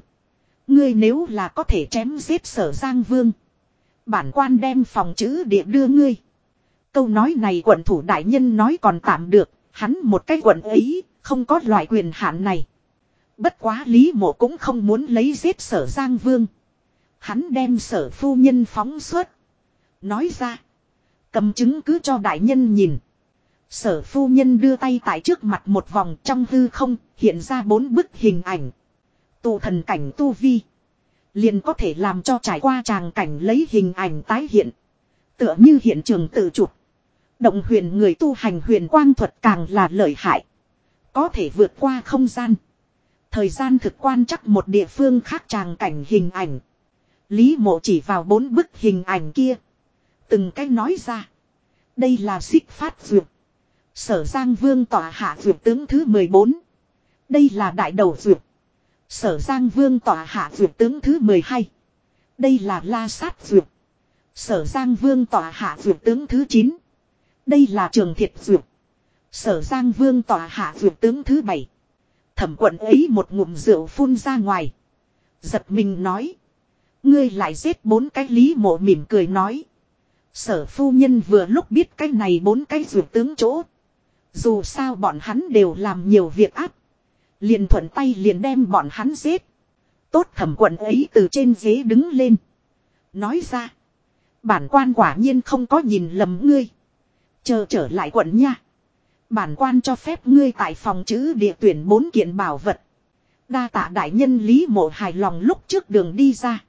Ngươi nếu là có thể chém giết sở giang vương. Bản quan đem phòng chữ địa đưa ngươi. Câu nói này quận thủ đại nhân nói còn tạm được. Hắn một cái quận ấy, không có loại quyền hạn này. Bất quá Lý Mộ cũng không muốn lấy giết sở Giang Vương. Hắn đem sở phu nhân phóng xuất Nói ra. Cầm chứng cứ cho đại nhân nhìn. Sở phu nhân đưa tay tại trước mặt một vòng trong hư không, hiện ra bốn bức hình ảnh. Tụ thần cảnh tu vi. Liền có thể làm cho trải qua tràng cảnh lấy hình ảnh tái hiện. Tựa như hiện trường tự chụp. Động huyền người tu hành huyền quang thuật càng là lợi hại. Có thể vượt qua không gian. Thời gian thực quan chắc một địa phương khác tràng cảnh hình ảnh. Lý mộ chỉ vào bốn bức hình ảnh kia. Từng cách nói ra. Đây là xích phát duyệt. Sở Giang Vương tỏa hạ duyệt tướng thứ 14. Đây là đại đầu duyệt. Sở Giang Vương tỏa hạ duyệt tướng thứ 12. Đây là la sát duyệt. Sở Giang Vương tỏa hạ duyệt tướng thứ 9. Đây là trường thiệt duyệt. Sở Giang Vương tỏa hạ duyệt tướng thứ 7. Thẩm quận ấy một ngụm rượu phun ra ngoài. Giật mình nói. Ngươi lại giết bốn cái lý mộ mỉm cười nói. Sở phu nhân vừa lúc biết cái này bốn cái dược tướng chỗ. Dù sao bọn hắn đều làm nhiều việc áp. Liền thuận tay liền đem bọn hắn giết. Tốt thẩm quận ấy từ trên ghế đứng lên. Nói ra. Bản quan quả nhiên không có nhìn lầm ngươi. Chờ trở lại quận nha. Bản quan cho phép ngươi tại phòng chữ địa tuyển bốn kiện bảo vật. Đa tạ đại nhân Lý Mộ hài lòng lúc trước đường đi ra.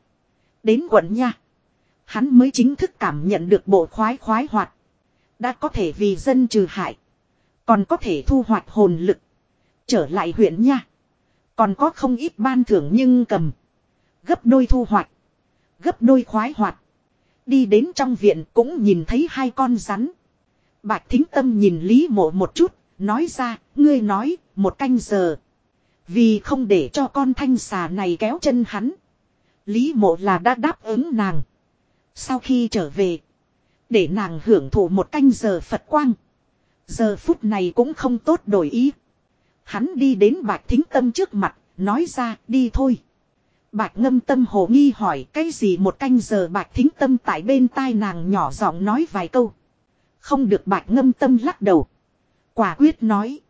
Đến quận nha. Hắn mới chính thức cảm nhận được bộ khoái khoái hoạt. Đã có thể vì dân trừ hại. Còn có thể thu hoạch hồn lực. Trở lại huyện nha. Còn có không ít ban thưởng nhưng cầm. Gấp đôi thu hoạch. Gấp đôi khoái hoạt. Đi đến trong viện cũng nhìn thấy hai con rắn. Bạch thính tâm nhìn Lý mộ một chút. Nói ra, ngươi nói, một canh giờ. Vì không để cho con thanh xà này kéo chân hắn. Lý mộ là đã đáp ứng nàng. Sau khi trở về. Để nàng hưởng thụ một canh giờ Phật quang. Giờ phút này cũng không tốt đổi ý. Hắn đi đến bạch thính tâm trước mặt. Nói ra, đi thôi. Bạch ngâm tâm hồ nghi hỏi, cái gì một canh giờ bạch thính tâm tại bên tai nàng nhỏ giọng nói vài câu. Không được, bạch ngâm tâm lắc đầu. Quả quyết nói.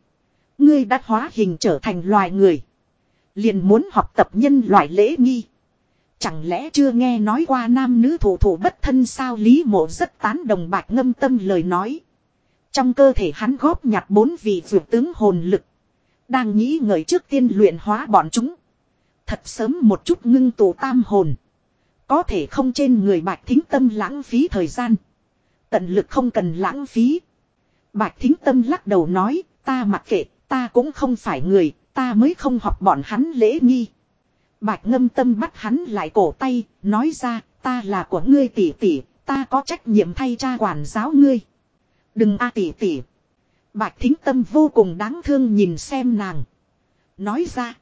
Ngươi đã hóa hình trở thành loài người. Liền muốn học tập nhân loại lễ nghi. Chẳng lẽ chưa nghe nói qua nam nữ thủ thủ bất thân sao Lý mộ rất tán đồng bạch ngâm tâm lời nói. Trong cơ thể hắn góp nhặt bốn vị vượt tướng hồn lực. Đang nghĩ ngợi trước tiên luyện hóa bọn chúng. Thật sớm một chút ngưng tụ tam hồn. Có thể không trên người bạch thính tâm lãng phí thời gian. Tận lực không cần lãng phí. Bạch thính tâm lắc đầu nói, ta mặc kệ, ta cũng không phải người, ta mới không học bọn hắn lễ nghi. Bạch ngâm tâm bắt hắn lại cổ tay, nói ra, ta là của ngươi tỷ tỷ, ta có trách nhiệm thay cha quản giáo ngươi. Đừng a tỷ tỷ. Bạch thính tâm vô cùng đáng thương nhìn xem nàng. Nói ra,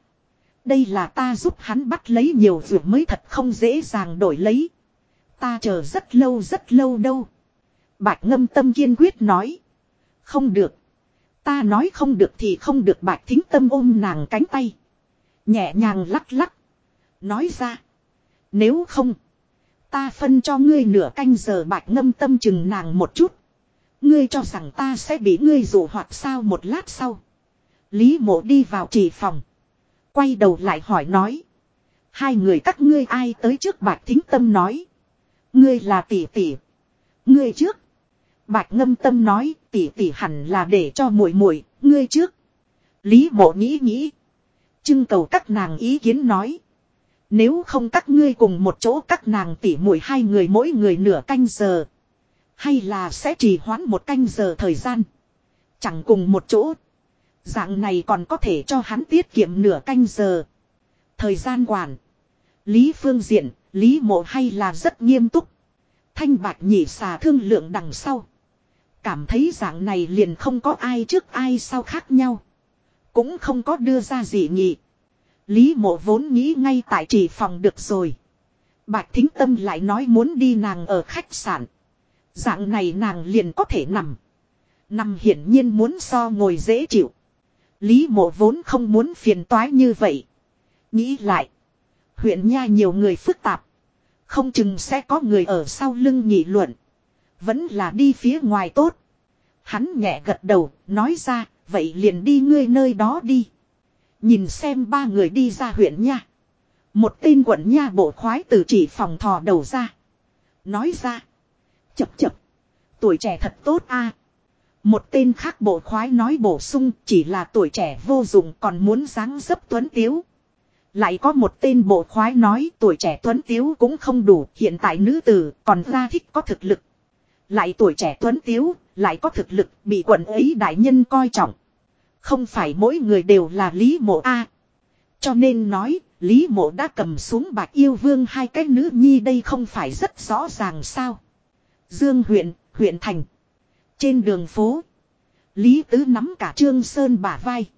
đây là ta giúp hắn bắt lấy nhiều việc mới thật không dễ dàng đổi lấy. Ta chờ rất lâu rất lâu đâu. Bạch ngâm tâm kiên quyết nói. Không được. Ta nói không được thì không được bạch thính tâm ôm nàng cánh tay. Nhẹ nhàng lắc lắc. Nói ra. Nếu không. Ta phân cho ngươi nửa canh giờ bạch ngâm tâm chừng nàng một chút. Ngươi cho rằng ta sẽ bị ngươi dụ hoặc sao một lát sau. Lý mộ đi vào chỉ phòng. Quay đầu lại hỏi nói. Hai người các ngươi ai tới trước bạch thính tâm nói. Ngươi là tỷ tỷ. Ngươi trước. Bạch ngâm tâm nói, tỷ tỷ hẳn là để cho muội muội, ngươi trước. Lý mộ nghĩ nghĩ. Trưng cầu các nàng ý kiến nói. Nếu không các ngươi cùng một chỗ các nàng tỉ mũi hai người mỗi người nửa canh giờ. Hay là sẽ trì hoãn một canh giờ thời gian. Chẳng cùng một chỗ. Dạng này còn có thể cho hắn tiết kiệm nửa canh giờ. Thời gian quản. Lý phương diện, Lý mộ hay là rất nghiêm túc. Thanh bạch nhị xà thương lượng đằng sau. Cảm thấy dạng này liền không có ai trước ai sau khác nhau. Cũng không có đưa ra gì nhị. Lý mộ vốn nghĩ ngay tại trì phòng được rồi. Bạch thính tâm lại nói muốn đi nàng ở khách sạn. Dạng này nàng liền có thể nằm. Nằm hiển nhiên muốn so ngồi dễ chịu. Lý mộ vốn không muốn phiền toái như vậy. Nghĩ lại. Huyện nha nhiều người phức tạp. Không chừng sẽ có người ở sau lưng nhị luận. Vẫn là đi phía ngoài tốt. Hắn nhẹ gật đầu, nói ra, vậy liền đi ngươi nơi đó đi. Nhìn xem ba người đi ra huyện nha. Một tên quận nha bộ khoái từ chỉ phòng thò đầu ra. Nói ra. Chập chập. Tuổi trẻ thật tốt a. Một tên khác bộ khoái nói bổ sung chỉ là tuổi trẻ vô dụng còn muốn dáng dấp tuấn tiếu. Lại có một tên bộ khoái nói tuổi trẻ tuấn tiếu cũng không đủ, hiện tại nữ tử còn ra thích có thực lực. Lại tuổi trẻ tuấn tiếu, lại có thực lực, bị quận ấy đại nhân coi trọng. Không phải mỗi người đều là Lý Mộ A. Cho nên nói, Lý Mộ đã cầm xuống bạc yêu vương hai cái nữ nhi đây không phải rất rõ ràng sao. Dương huyện, huyện thành. Trên đường phố. Lý Tứ nắm cả Trương Sơn bả vai.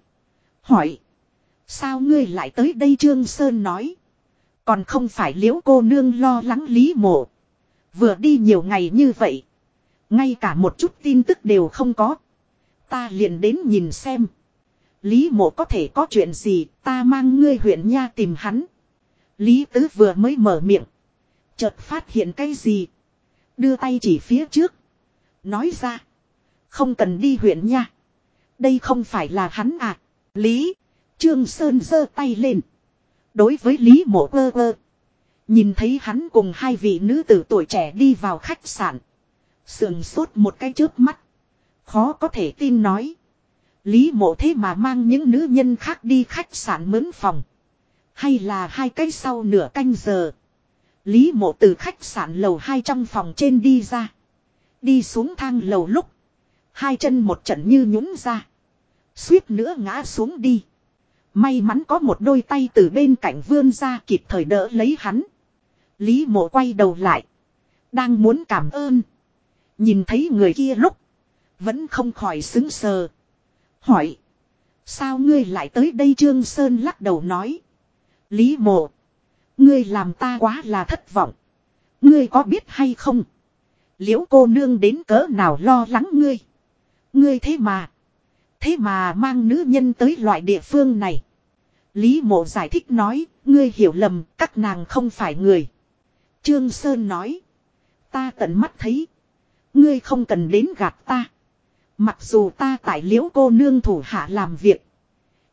Hỏi. Sao ngươi lại tới đây Trương Sơn nói. Còn không phải liễu cô nương lo lắng Lý Mộ. Vừa đi nhiều ngày như vậy. Ngay cả một chút tin tức đều không có. Ta liền đến nhìn xem. Lý mộ có thể có chuyện gì, ta mang ngươi huyện nha tìm hắn. Lý tứ vừa mới mở miệng. Chợt phát hiện cái gì. Đưa tay chỉ phía trước. Nói ra. Không cần đi huyện nha. Đây không phải là hắn à. Lý. Trương Sơn giơ tay lên. Đối với Lý mộ ơ ơ. Nhìn thấy hắn cùng hai vị nữ tử tuổi trẻ đi vào khách sạn. Sườn sốt một cái trước mắt. Khó có thể tin nói. Lý mộ thế mà mang những nữ nhân khác đi khách sạn mướn phòng. Hay là hai cái sau nửa canh giờ. Lý mộ từ khách sạn lầu hai trong phòng trên đi ra. Đi xuống thang lầu lúc. Hai chân một trận như nhũng ra. Suýt nữa ngã xuống đi. May mắn có một đôi tay từ bên cạnh vươn ra kịp thời đỡ lấy hắn. Lý mộ quay đầu lại. Đang muốn cảm ơn. Nhìn thấy người kia lúc. Vẫn không khỏi xứng sờ. Hỏi. Sao ngươi lại tới đây Trương Sơn lắc đầu nói. Lý mộ. Ngươi làm ta quá là thất vọng. Ngươi có biết hay không? Liễu cô nương đến cỡ nào lo lắng ngươi. Ngươi thế mà. Thế mà mang nữ nhân tới loại địa phương này. Lý mộ giải thích nói. Ngươi hiểu lầm, các nàng không phải người. Trương Sơn nói. Ta tận mắt thấy. Ngươi không cần đến gạt ta. Mặc dù ta tại liễu cô nương thủ hạ làm việc.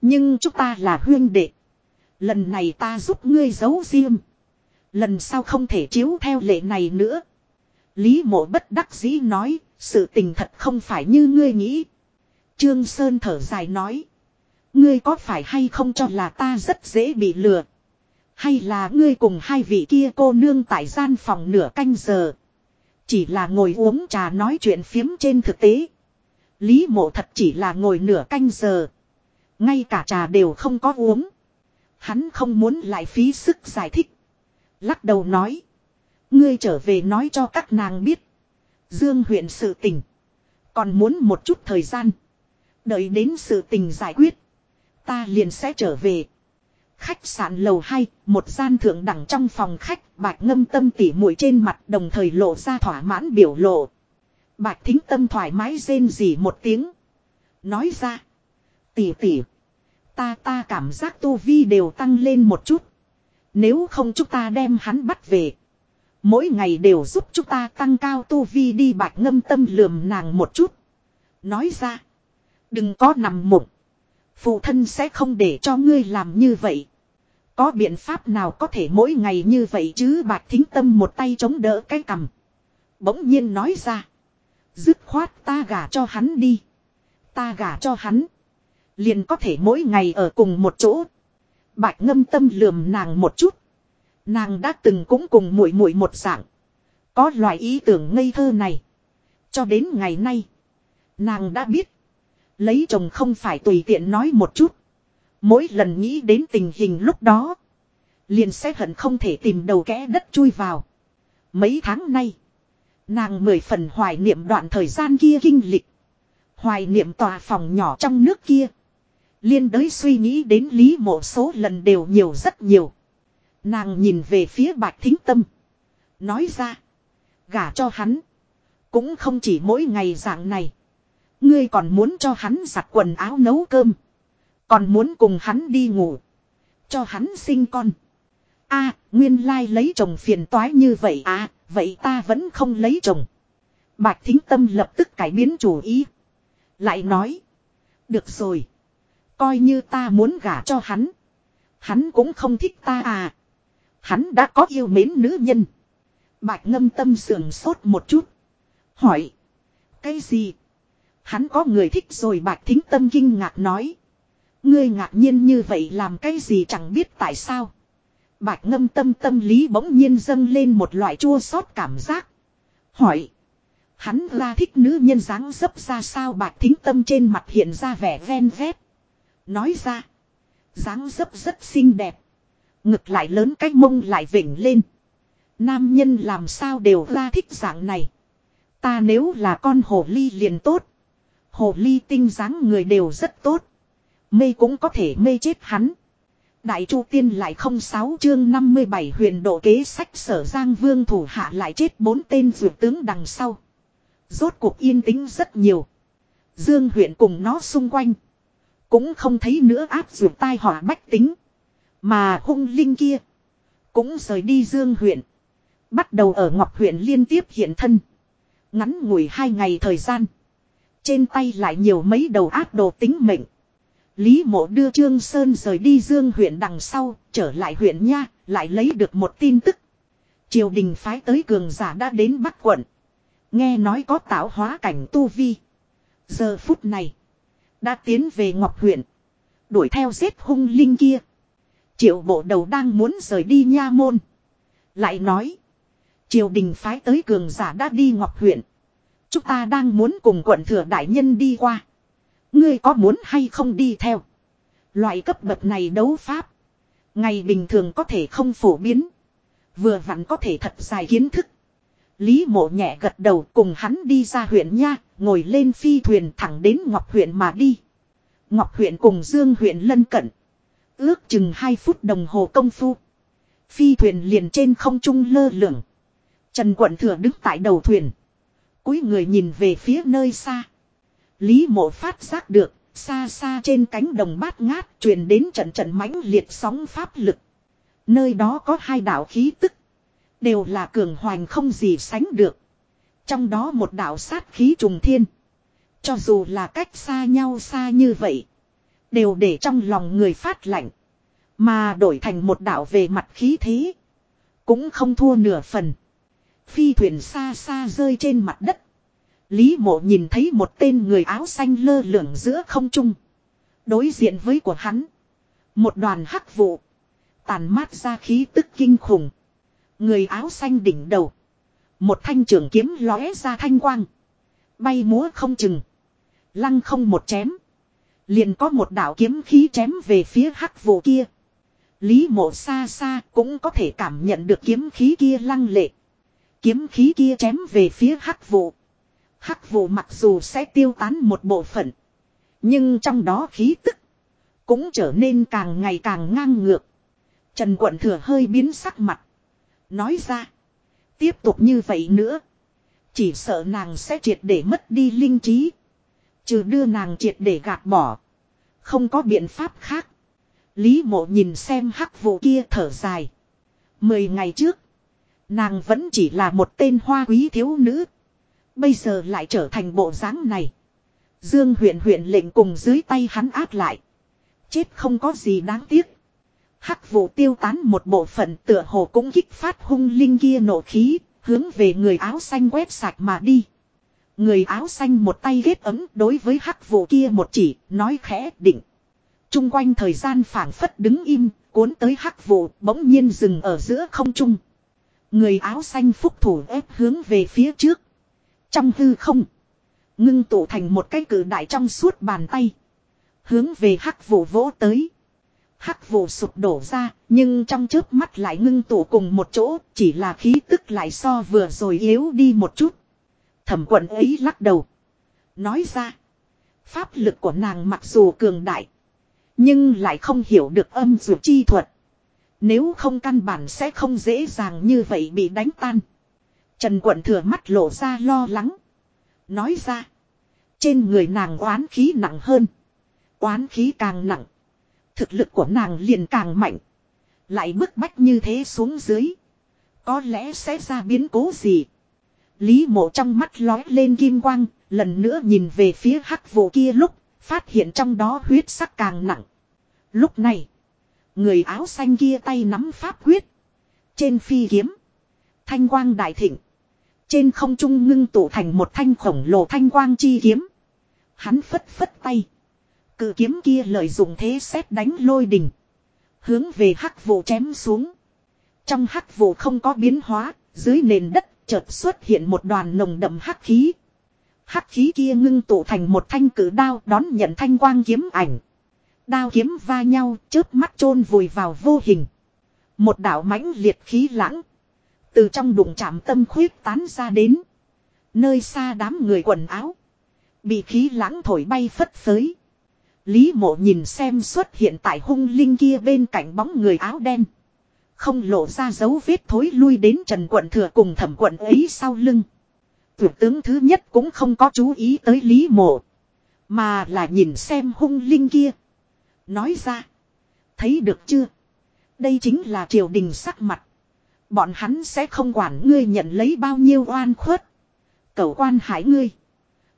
Nhưng chúng ta là huyên đệ. Lần này ta giúp ngươi giấu riêng. Lần sau không thể chiếu theo lệ này nữa. Lý mộ bất đắc dĩ nói, sự tình thật không phải như ngươi nghĩ. Trương Sơn thở dài nói. Ngươi có phải hay không cho là ta rất dễ bị lừa. Hay là ngươi cùng hai vị kia cô nương tại gian phòng nửa canh giờ. Chỉ là ngồi uống trà nói chuyện phiếm trên thực tế. Lý mộ thật chỉ là ngồi nửa canh giờ. Ngay cả trà đều không có uống. Hắn không muốn lại phí sức giải thích. Lắc đầu nói. Ngươi trở về nói cho các nàng biết. Dương huyện sự tình. Còn muốn một chút thời gian. Đợi đến sự tình giải quyết. Ta liền sẽ trở về. Khách sạn lầu 2, một gian thượng đẳng trong phòng khách, bạch ngâm tâm tỉ mũi trên mặt đồng thời lộ ra thỏa mãn biểu lộ. Bạch thính tâm thoải mái rên rỉ một tiếng. Nói ra. Tỉ tỉ. Ta ta cảm giác tu vi đều tăng lên một chút. Nếu không chúng ta đem hắn bắt về. Mỗi ngày đều giúp chúng ta tăng cao tu vi đi bạch ngâm tâm lườm nàng một chút. Nói ra. Đừng có nằm mộng. Phụ thân sẽ không để cho ngươi làm như vậy. Có biện pháp nào có thể mỗi ngày như vậy chứ bạch thính tâm một tay chống đỡ cái cằm. Bỗng nhiên nói ra. Dứt khoát ta gả cho hắn đi. Ta gả cho hắn. Liền có thể mỗi ngày ở cùng một chỗ. Bạch ngâm tâm lườm nàng một chút. Nàng đã từng cũng cùng muội muội một dạng. Có loại ý tưởng ngây thơ này. Cho đến ngày nay. Nàng đã biết. Lấy chồng không phải tùy tiện nói một chút. Mỗi lần nghĩ đến tình hình lúc đó. Liền sẽ hận không thể tìm đầu kẽ đất chui vào. Mấy tháng nay. Nàng mười phần hoài niệm đoạn thời gian kia kinh lịch. Hoài niệm tòa phòng nhỏ trong nước kia. Liên đới suy nghĩ đến lý mộ số lần đều nhiều rất nhiều. Nàng nhìn về phía bạch thính tâm. Nói ra. Gả cho hắn. Cũng không chỉ mỗi ngày dạng này. Ngươi còn muốn cho hắn giặt quần áo nấu cơm. Còn muốn cùng hắn đi ngủ. Cho hắn sinh con. a nguyên lai lấy chồng phiền toái như vậy à, vậy ta vẫn không lấy chồng. Bạch thính tâm lập tức cải biến chủ ý. Lại nói. Được rồi. Coi như ta muốn gả cho hắn. Hắn cũng không thích ta à. Hắn đã có yêu mến nữ nhân. Bạch ngâm tâm sườn sốt một chút. Hỏi. Cái gì? Hắn có người thích rồi bạch thính tâm kinh ngạc nói. Ngươi ngạc nhiên như vậy làm cái gì chẳng biết tại sao. Bạch ngâm tâm tâm lý bỗng nhiên dâng lên một loại chua xót cảm giác. Hỏi. Hắn ra thích nữ nhân dáng dấp ra sao bạch thính tâm trên mặt hiện ra vẻ ven vét. Nói ra. dáng dấp rất xinh đẹp. Ngực lại lớn cách mông lại vỉnh lên. Nam nhân làm sao đều ra thích dạng này. Ta nếu là con hồ ly liền tốt. Hồ ly tinh dáng người đều rất tốt. Mê cũng có thể mê chết hắn. Đại Chu Tiên lại không sáu chương 57 huyền độ kế sách sở Giang Vương thủ hạ lại chết bốn tên dược tướng đằng sau. Rốt cuộc yên tĩnh rất nhiều. Dương huyện cùng nó xung quanh. Cũng không thấy nữa áp dược tai họa bách tính. Mà hung linh kia. Cũng rời đi Dương huyện. Bắt đầu ở Ngọc huyện liên tiếp hiện thân. Ngắn ngủi hai ngày thời gian. Trên tay lại nhiều mấy đầu ác đồ tính mệnh. Lý mộ đưa Trương Sơn rời đi Dương huyện đằng sau, trở lại huyện Nha, lại lấy được một tin tức. Triều đình phái tới cường giả đã đến Bắc quận. Nghe nói có tạo hóa cảnh tu vi. Giờ phút này, đã tiến về Ngọc huyện. Đuổi theo giết hung linh kia. Triệu bộ đầu đang muốn rời đi Nha môn. Lại nói, triều đình phái tới cường giả đã đi Ngọc huyện. Chúng ta đang muốn cùng quận thừa đại nhân đi qua. Ngươi có muốn hay không đi theo? Loại cấp bậc này đấu pháp. Ngày bình thường có thể không phổ biến. Vừa vặn có thể thật dài kiến thức. Lý mộ nhẹ gật đầu cùng hắn đi ra huyện nha, ngồi lên phi thuyền thẳng đến Ngọc huyện mà đi. Ngọc huyện cùng Dương huyện lân cận. Ước chừng 2 phút đồng hồ công phu. Phi thuyền liền trên không trung lơ lửng. Trần quận thừa đứng tại đầu thuyền. cúi người nhìn về phía nơi xa. Lý mộ phát giác được, xa xa trên cánh đồng bát ngát truyền đến trận trận mãnh liệt sóng pháp lực. Nơi đó có hai đạo khí tức. Đều là cường hoành không gì sánh được. Trong đó một đạo sát khí trùng thiên. Cho dù là cách xa nhau xa như vậy. Đều để trong lòng người phát lạnh. Mà đổi thành một đạo về mặt khí thế. Cũng không thua nửa phần. Phi thuyền xa xa rơi trên mặt đất. Lý mộ nhìn thấy một tên người áo xanh lơ lửng giữa không trung. Đối diện với của hắn. Một đoàn hắc vụ. Tàn mát ra khí tức kinh khủng. Người áo xanh đỉnh đầu. Một thanh trường kiếm lóe ra thanh quang. Bay múa không chừng. Lăng không một chém. Liền có một đạo kiếm khí chém về phía hắc vụ kia. Lý mộ xa xa cũng có thể cảm nhận được kiếm khí kia lăng lệ. Kiếm khí kia chém về phía hắc vụ. Hắc vụ mặc dù sẽ tiêu tán một bộ phận. Nhưng trong đó khí tức. Cũng trở nên càng ngày càng ngang ngược. Trần quận thừa hơi biến sắc mặt. Nói ra. Tiếp tục như vậy nữa. Chỉ sợ nàng sẽ triệt để mất đi linh trí. Trừ đưa nàng triệt để gạt bỏ. Không có biện pháp khác. Lý mộ nhìn xem hắc vụ kia thở dài. Mười ngày trước. Nàng vẫn chỉ là một tên hoa quý thiếu nữ. Bây giờ lại trở thành bộ dáng này. Dương huyện huyện lệnh cùng dưới tay hắn áp lại. Chết không có gì đáng tiếc. Hắc vụ tiêu tán một bộ phận tựa hồ cũng kích phát hung linh kia nộ khí, hướng về người áo xanh quét sạch mà đi. Người áo xanh một tay ghét ấm đối với hắc vụ kia một chỉ, nói khẽ định. Trung quanh thời gian phảng phất đứng im, cuốn tới hắc vụ, bỗng nhiên dừng ở giữa không trung. Người áo xanh phúc thủ ép hướng về phía trước. Trong hư không, ngưng tụ thành một cái cử đại trong suốt bàn tay. Hướng về hắc vụ vỗ tới. Hắc vụ sụp đổ ra, nhưng trong chớp mắt lại ngưng tụ cùng một chỗ, chỉ là khí tức lại so vừa rồi yếu đi một chút. Thẩm quận ấy lắc đầu. Nói ra, pháp lực của nàng mặc dù cường đại, nhưng lại không hiểu được âm dược chi thuật. Nếu không căn bản sẽ không dễ dàng như vậy bị đánh tan. Trần quận thừa mắt lộ ra lo lắng. Nói ra, trên người nàng oán khí nặng hơn. Oán khí càng nặng Thực lực của nàng liền càng mạnh. Lại bức bách như thế xuống dưới. Có lẽ sẽ ra biến cố gì. Lý mộ trong mắt lói lên kim quang. Lần nữa nhìn về phía hắc vụ kia lúc. Phát hiện trong đó huyết sắc càng nặng. Lúc này. Người áo xanh kia tay nắm pháp huyết. Trên phi kiếm. Thanh quang đại thịnh. Trên không trung ngưng tụ thành một thanh khổng lồ thanh quang chi kiếm. Hắn phất phất tay. Cự kiếm kia lợi dụng thế xét đánh lôi đỉnh Hướng về hắc vụ chém xuống. Trong hắc vụ không có biến hóa, dưới nền đất chợt xuất hiện một đoàn nồng đậm hắc khí. Hắc khí kia ngưng tụ thành một thanh cử đao đón nhận thanh quang kiếm ảnh. Đao kiếm va nhau, chớp mắt chôn vùi vào vô hình. Một đạo mãnh liệt khí lãng. Từ trong đụng chạm tâm khuyết tán ra đến. Nơi xa đám người quần áo. Bị khí lãng thổi bay phất phới. Lý mộ nhìn xem xuất hiện tại hung linh kia bên cạnh bóng người áo đen. Không lộ ra dấu vết thối lui đến trần quận thừa cùng thẩm quận ấy sau lưng. Thủ tướng thứ nhất cũng không có chú ý tới Lý mộ. Mà là nhìn xem hung linh kia. Nói ra. Thấy được chưa? Đây chính là triều đình sắc mặt. Bọn hắn sẽ không quản ngươi nhận lấy bao nhiêu oan khuất. Cầu quan hải ngươi.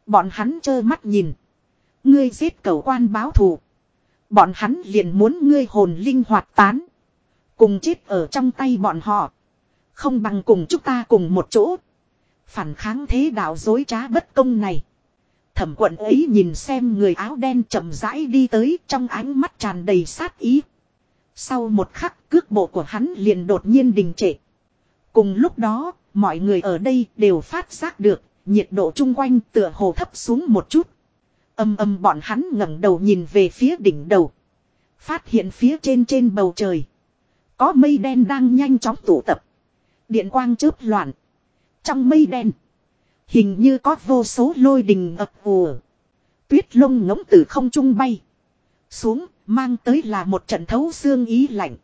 Bọn hắn trơ mắt nhìn. Ngươi giết cầu quan báo thù. Bọn hắn liền muốn ngươi hồn linh hoạt tán. Cùng chết ở trong tay bọn họ. Không bằng cùng chúng ta cùng một chỗ. Phản kháng thế đạo dối trá bất công này. Thẩm quận ấy nhìn xem người áo đen chậm rãi đi tới trong ánh mắt tràn đầy sát ý. Sau một khắc cước bộ của hắn liền đột nhiên đình trệ. Cùng lúc đó, mọi người ở đây đều phát giác được, nhiệt độ chung quanh tựa hồ thấp xuống một chút. Âm âm bọn hắn ngẩng đầu nhìn về phía đỉnh đầu. Phát hiện phía trên trên bầu trời. Có mây đen đang nhanh chóng tụ tập. Điện quang chớp loạn. Trong mây đen. Hình như có vô số lôi đình ập vùa. Tuyết lông ngỗng từ không trung bay. Xuống, mang tới là một trận thấu xương ý lạnh.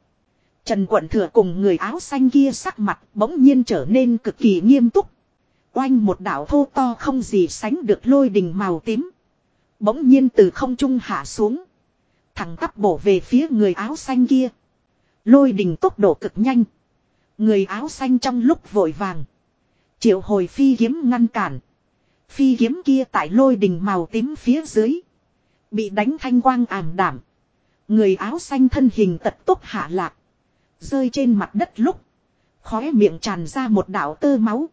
Trần quận thừa cùng người áo xanh kia sắc mặt bỗng nhiên trở nên cực kỳ nghiêm túc. Oanh một đảo thô to không gì sánh được lôi đình màu tím. Bỗng nhiên từ không trung hạ xuống. Thẳng tắp bổ về phía người áo xanh kia. Lôi đình tốc độ cực nhanh. Người áo xanh trong lúc vội vàng. Triệu hồi phi kiếm ngăn cản. Phi kiếm kia tại lôi đình màu tím phía dưới. Bị đánh thanh quang ảm đảm. Người áo xanh thân hình tật tốc hạ lạc. Rơi trên mặt đất lúc. Khóe miệng tràn ra một đạo tơ máu.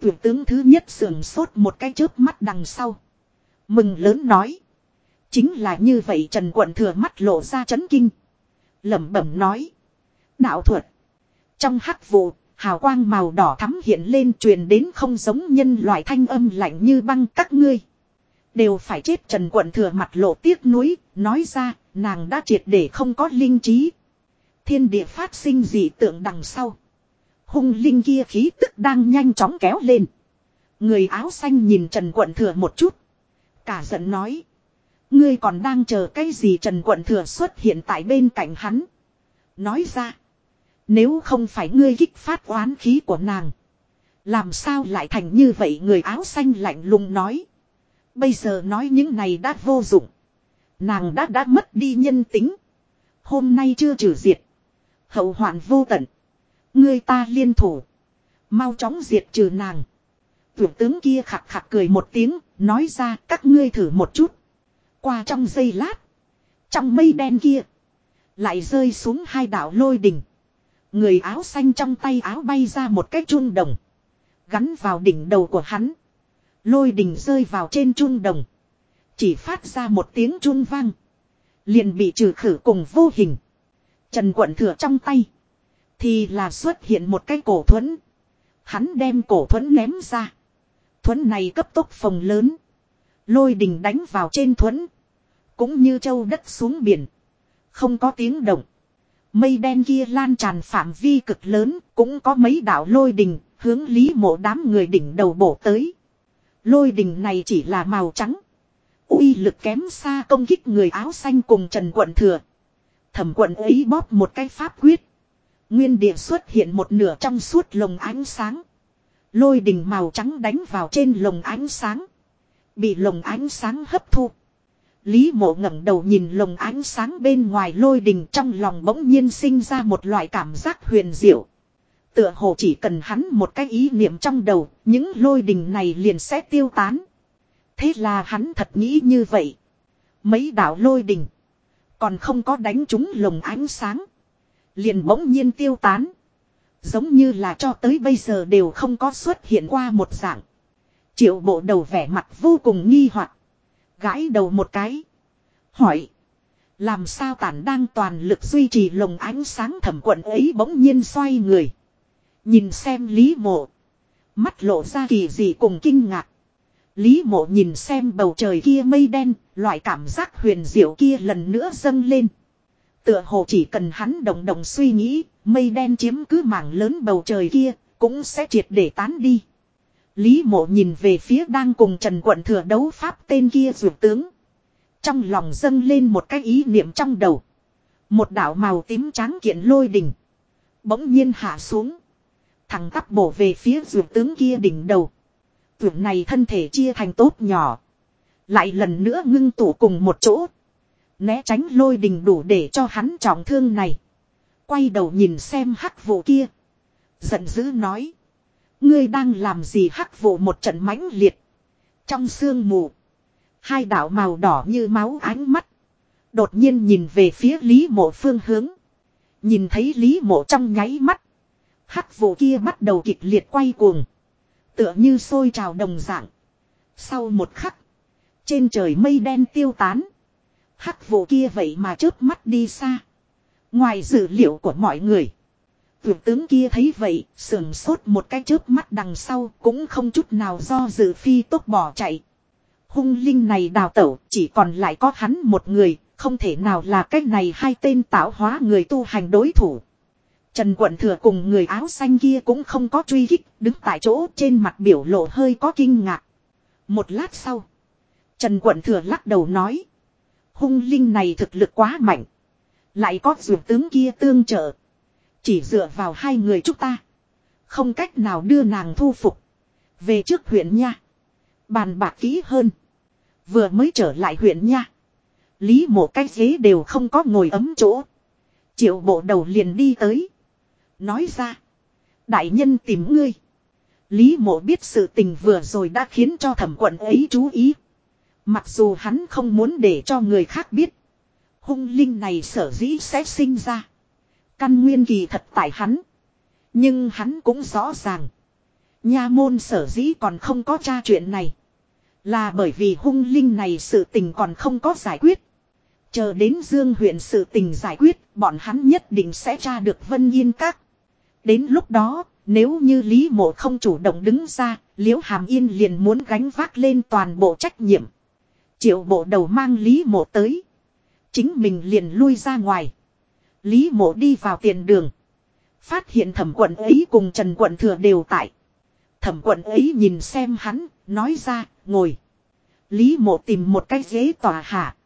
Tuyển tướng thứ nhất sườn sốt một cái chớp mắt đằng sau. Mừng lớn nói. Chính là như vậy Trần Quận thừa mắt lộ ra chấn kinh. lẩm bẩm nói. Đạo thuật. Trong hắc vụ, hào quang màu đỏ thắm hiện lên truyền đến không giống nhân loại thanh âm lạnh như băng các ngươi. Đều phải chết Trần Quận thừa mặt lộ tiếc nuối, nói ra, nàng đã triệt để không có linh trí. Thiên địa phát sinh dị tượng đằng sau. Hung linh kia khí tức đang nhanh chóng kéo lên. Người áo xanh nhìn Trần Quận thừa một chút. Cả giận nói. Ngươi còn đang chờ cái gì Trần Quận Thừa xuất hiện tại bên cạnh hắn. Nói ra. Nếu không phải ngươi kích phát oán khí của nàng. Làm sao lại thành như vậy người áo xanh lạnh lùng nói. Bây giờ nói những này đã vô dụng. Nàng đã đã mất đi nhân tính. Hôm nay chưa trừ diệt. Hậu hoạn vô tận. Ngươi ta liên thủ. Mau chóng diệt trừ nàng. Vượt tướng kia khạc khạc cười một tiếng, nói ra các ngươi thử một chút. Qua trong giây lát. Trong mây đen kia. Lại rơi xuống hai đạo lôi đỉnh. Người áo xanh trong tay áo bay ra một cái chun đồng. Gắn vào đỉnh đầu của hắn. Lôi đỉnh rơi vào trên chun đồng. Chỉ phát ra một tiếng chun vang. Liền bị trừ khử cùng vô hình. Trần quận thừa trong tay. Thì là xuất hiện một cái cổ thuẫn. Hắn đem cổ thuẫn ném ra. Thuẫn này cấp tốc phồng lớn. Lôi đình đánh vào trên thuẫn. Cũng như châu đất xuống biển. Không có tiếng động. Mây đen kia lan tràn phạm vi cực lớn. Cũng có mấy đạo lôi đình. Hướng lý mộ đám người đỉnh đầu bổ tới. Lôi đình này chỉ là màu trắng. uy lực kém xa công kích người áo xanh cùng Trần Quận Thừa. Thẩm quận ấy bóp một cái pháp quyết. Nguyên địa xuất hiện một nửa trong suốt lồng ánh sáng. Lôi đình màu trắng đánh vào trên lồng ánh sáng. Bị lồng ánh sáng hấp thu. Lý mộ ngẩng đầu nhìn lồng ánh sáng bên ngoài lôi đình trong lòng bỗng nhiên sinh ra một loại cảm giác huyền diệu. Tựa hồ chỉ cần hắn một cái ý niệm trong đầu, những lôi đình này liền sẽ tiêu tán. Thế là hắn thật nghĩ như vậy. Mấy đạo lôi đình. Còn không có đánh trúng lồng ánh sáng. Liền bỗng nhiên tiêu tán. Giống như là cho tới bây giờ đều không có xuất hiện qua một dạng. Triệu bộ đầu vẻ mặt vô cùng nghi hoặc Gãi đầu một cái. Hỏi. Làm sao tản đang toàn lực duy trì lồng ánh sáng thẩm quận ấy bỗng nhiên xoay người. Nhìn xem Lý mộ. Mắt lộ ra kỳ gì cùng kinh ngạc. Lý mộ nhìn xem bầu trời kia mây đen, loại cảm giác huyền diệu kia lần nữa dâng lên. Tựa hồ chỉ cần hắn đồng đồng suy nghĩ, mây đen chiếm cứ mảng lớn bầu trời kia, cũng sẽ triệt để tán đi. Lý mộ nhìn về phía đang cùng Trần Quận thừa đấu pháp tên kia dược tướng. Trong lòng dâng lên một cái ý niệm trong đầu. Một đạo màu tím trắng kiện lôi đỉnh. Bỗng nhiên hạ xuống. Thằng tắp bổ về phía dược tướng kia đỉnh đầu. Tưởng này thân thể chia thành tốt nhỏ. Lại lần nữa ngưng tụ cùng một chỗ. Né tránh lôi đình đủ để cho hắn trọng thương này. Quay đầu nhìn xem hắc vụ kia. Giận dữ nói. Ngươi đang làm gì hắc vụ một trận mãnh liệt. Trong sương mù. Hai đạo màu đỏ như máu ánh mắt. Đột nhiên nhìn về phía Lý mộ phương hướng. Nhìn thấy Lý mộ trong nháy mắt. Hắc vụ kia bắt đầu kịch liệt quay cuồng. Tựa như sôi trào đồng dạng. Sau một khắc. Trên trời mây đen tiêu tán. Hắc vụ kia vậy mà chớp mắt đi xa. Ngoài dữ liệu của mọi người. Tuyệt tướng kia thấy vậy, sườn sốt một cái chớp mắt đằng sau cũng không chút nào do dự phi tốt bỏ chạy. Hung linh này đào tẩu, chỉ còn lại có hắn một người, không thể nào là cách này hai tên tạo hóa người tu hành đối thủ. Trần Quận Thừa cùng người áo xanh kia cũng không có truy kích, đứng tại chỗ trên mặt biểu lộ hơi có kinh ngạc. Một lát sau, Trần Quận Thừa lắc đầu nói. Hung linh này thực lực quá mạnh. Lại có dù tướng kia tương trợ. Chỉ dựa vào hai người chúng ta. Không cách nào đưa nàng thu phục. Về trước huyện nha. Bàn bạc kỹ hơn. Vừa mới trở lại huyện nha. Lý mộ cái ghế đều không có ngồi ấm chỗ. Triệu bộ đầu liền đi tới. Nói ra. Đại nhân tìm ngươi. Lý mộ biết sự tình vừa rồi đã khiến cho thẩm quận ấy chú ý. Mặc dù hắn không muốn để cho người khác biết. Hung linh này sở dĩ sẽ sinh ra. Căn nguyên kỳ thật tại hắn. Nhưng hắn cũng rõ ràng. Nha môn sở dĩ còn không có tra chuyện này. Là bởi vì hung linh này sự tình còn không có giải quyết. Chờ đến Dương huyện sự tình giải quyết, bọn hắn nhất định sẽ tra được Vân Yên Các. Đến lúc đó, nếu như Lý Mộ không chủ động đứng ra, Liễu Hàm Yên liền muốn gánh vác lên toàn bộ trách nhiệm. Triệu bộ đầu mang Lý Mộ tới. Chính mình liền lui ra ngoài. Lý Mộ đi vào tiền đường. Phát hiện thẩm quận ấy cùng Trần quận thừa đều tại. Thẩm quận ấy nhìn xem hắn, nói ra, ngồi. Lý Mộ tìm một cái ghế tòa hạ.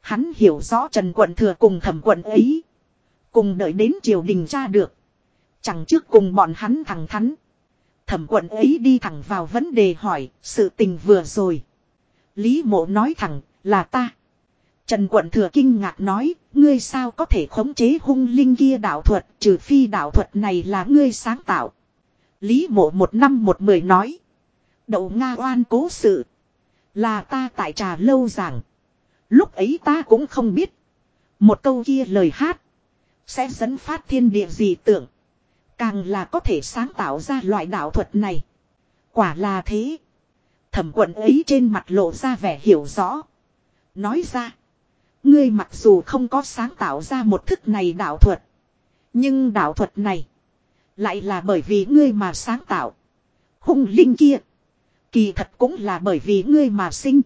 Hắn hiểu rõ Trần quận thừa cùng thẩm quận ấy. Cùng đợi đến triều đình tra được. Chẳng trước cùng bọn hắn thẳng thắn. Thẩm quận ấy đi thẳng vào vấn đề hỏi, sự tình vừa rồi. Lý mộ nói thẳng, là ta. Trần quận thừa kinh ngạc nói, ngươi sao có thể khống chế hung linh kia đạo thuật, trừ phi đạo thuật này là ngươi sáng tạo. Lý mộ một năm một mười nói. Đậu Nga oan cố sự. Là ta tại trà lâu giảng. Lúc ấy ta cũng không biết. Một câu kia lời hát. Sẽ dẫn phát thiên địa gì tưởng. Càng là có thể sáng tạo ra loại đạo thuật này. Quả là thế. Thẩm quận ấy trên mặt lộ ra vẻ hiểu rõ. Nói ra. Ngươi mặc dù không có sáng tạo ra một thức này đạo thuật. Nhưng đạo thuật này. Lại là bởi vì ngươi mà sáng tạo. Hung linh kia. Kỳ thật cũng là bởi vì ngươi mà sinh.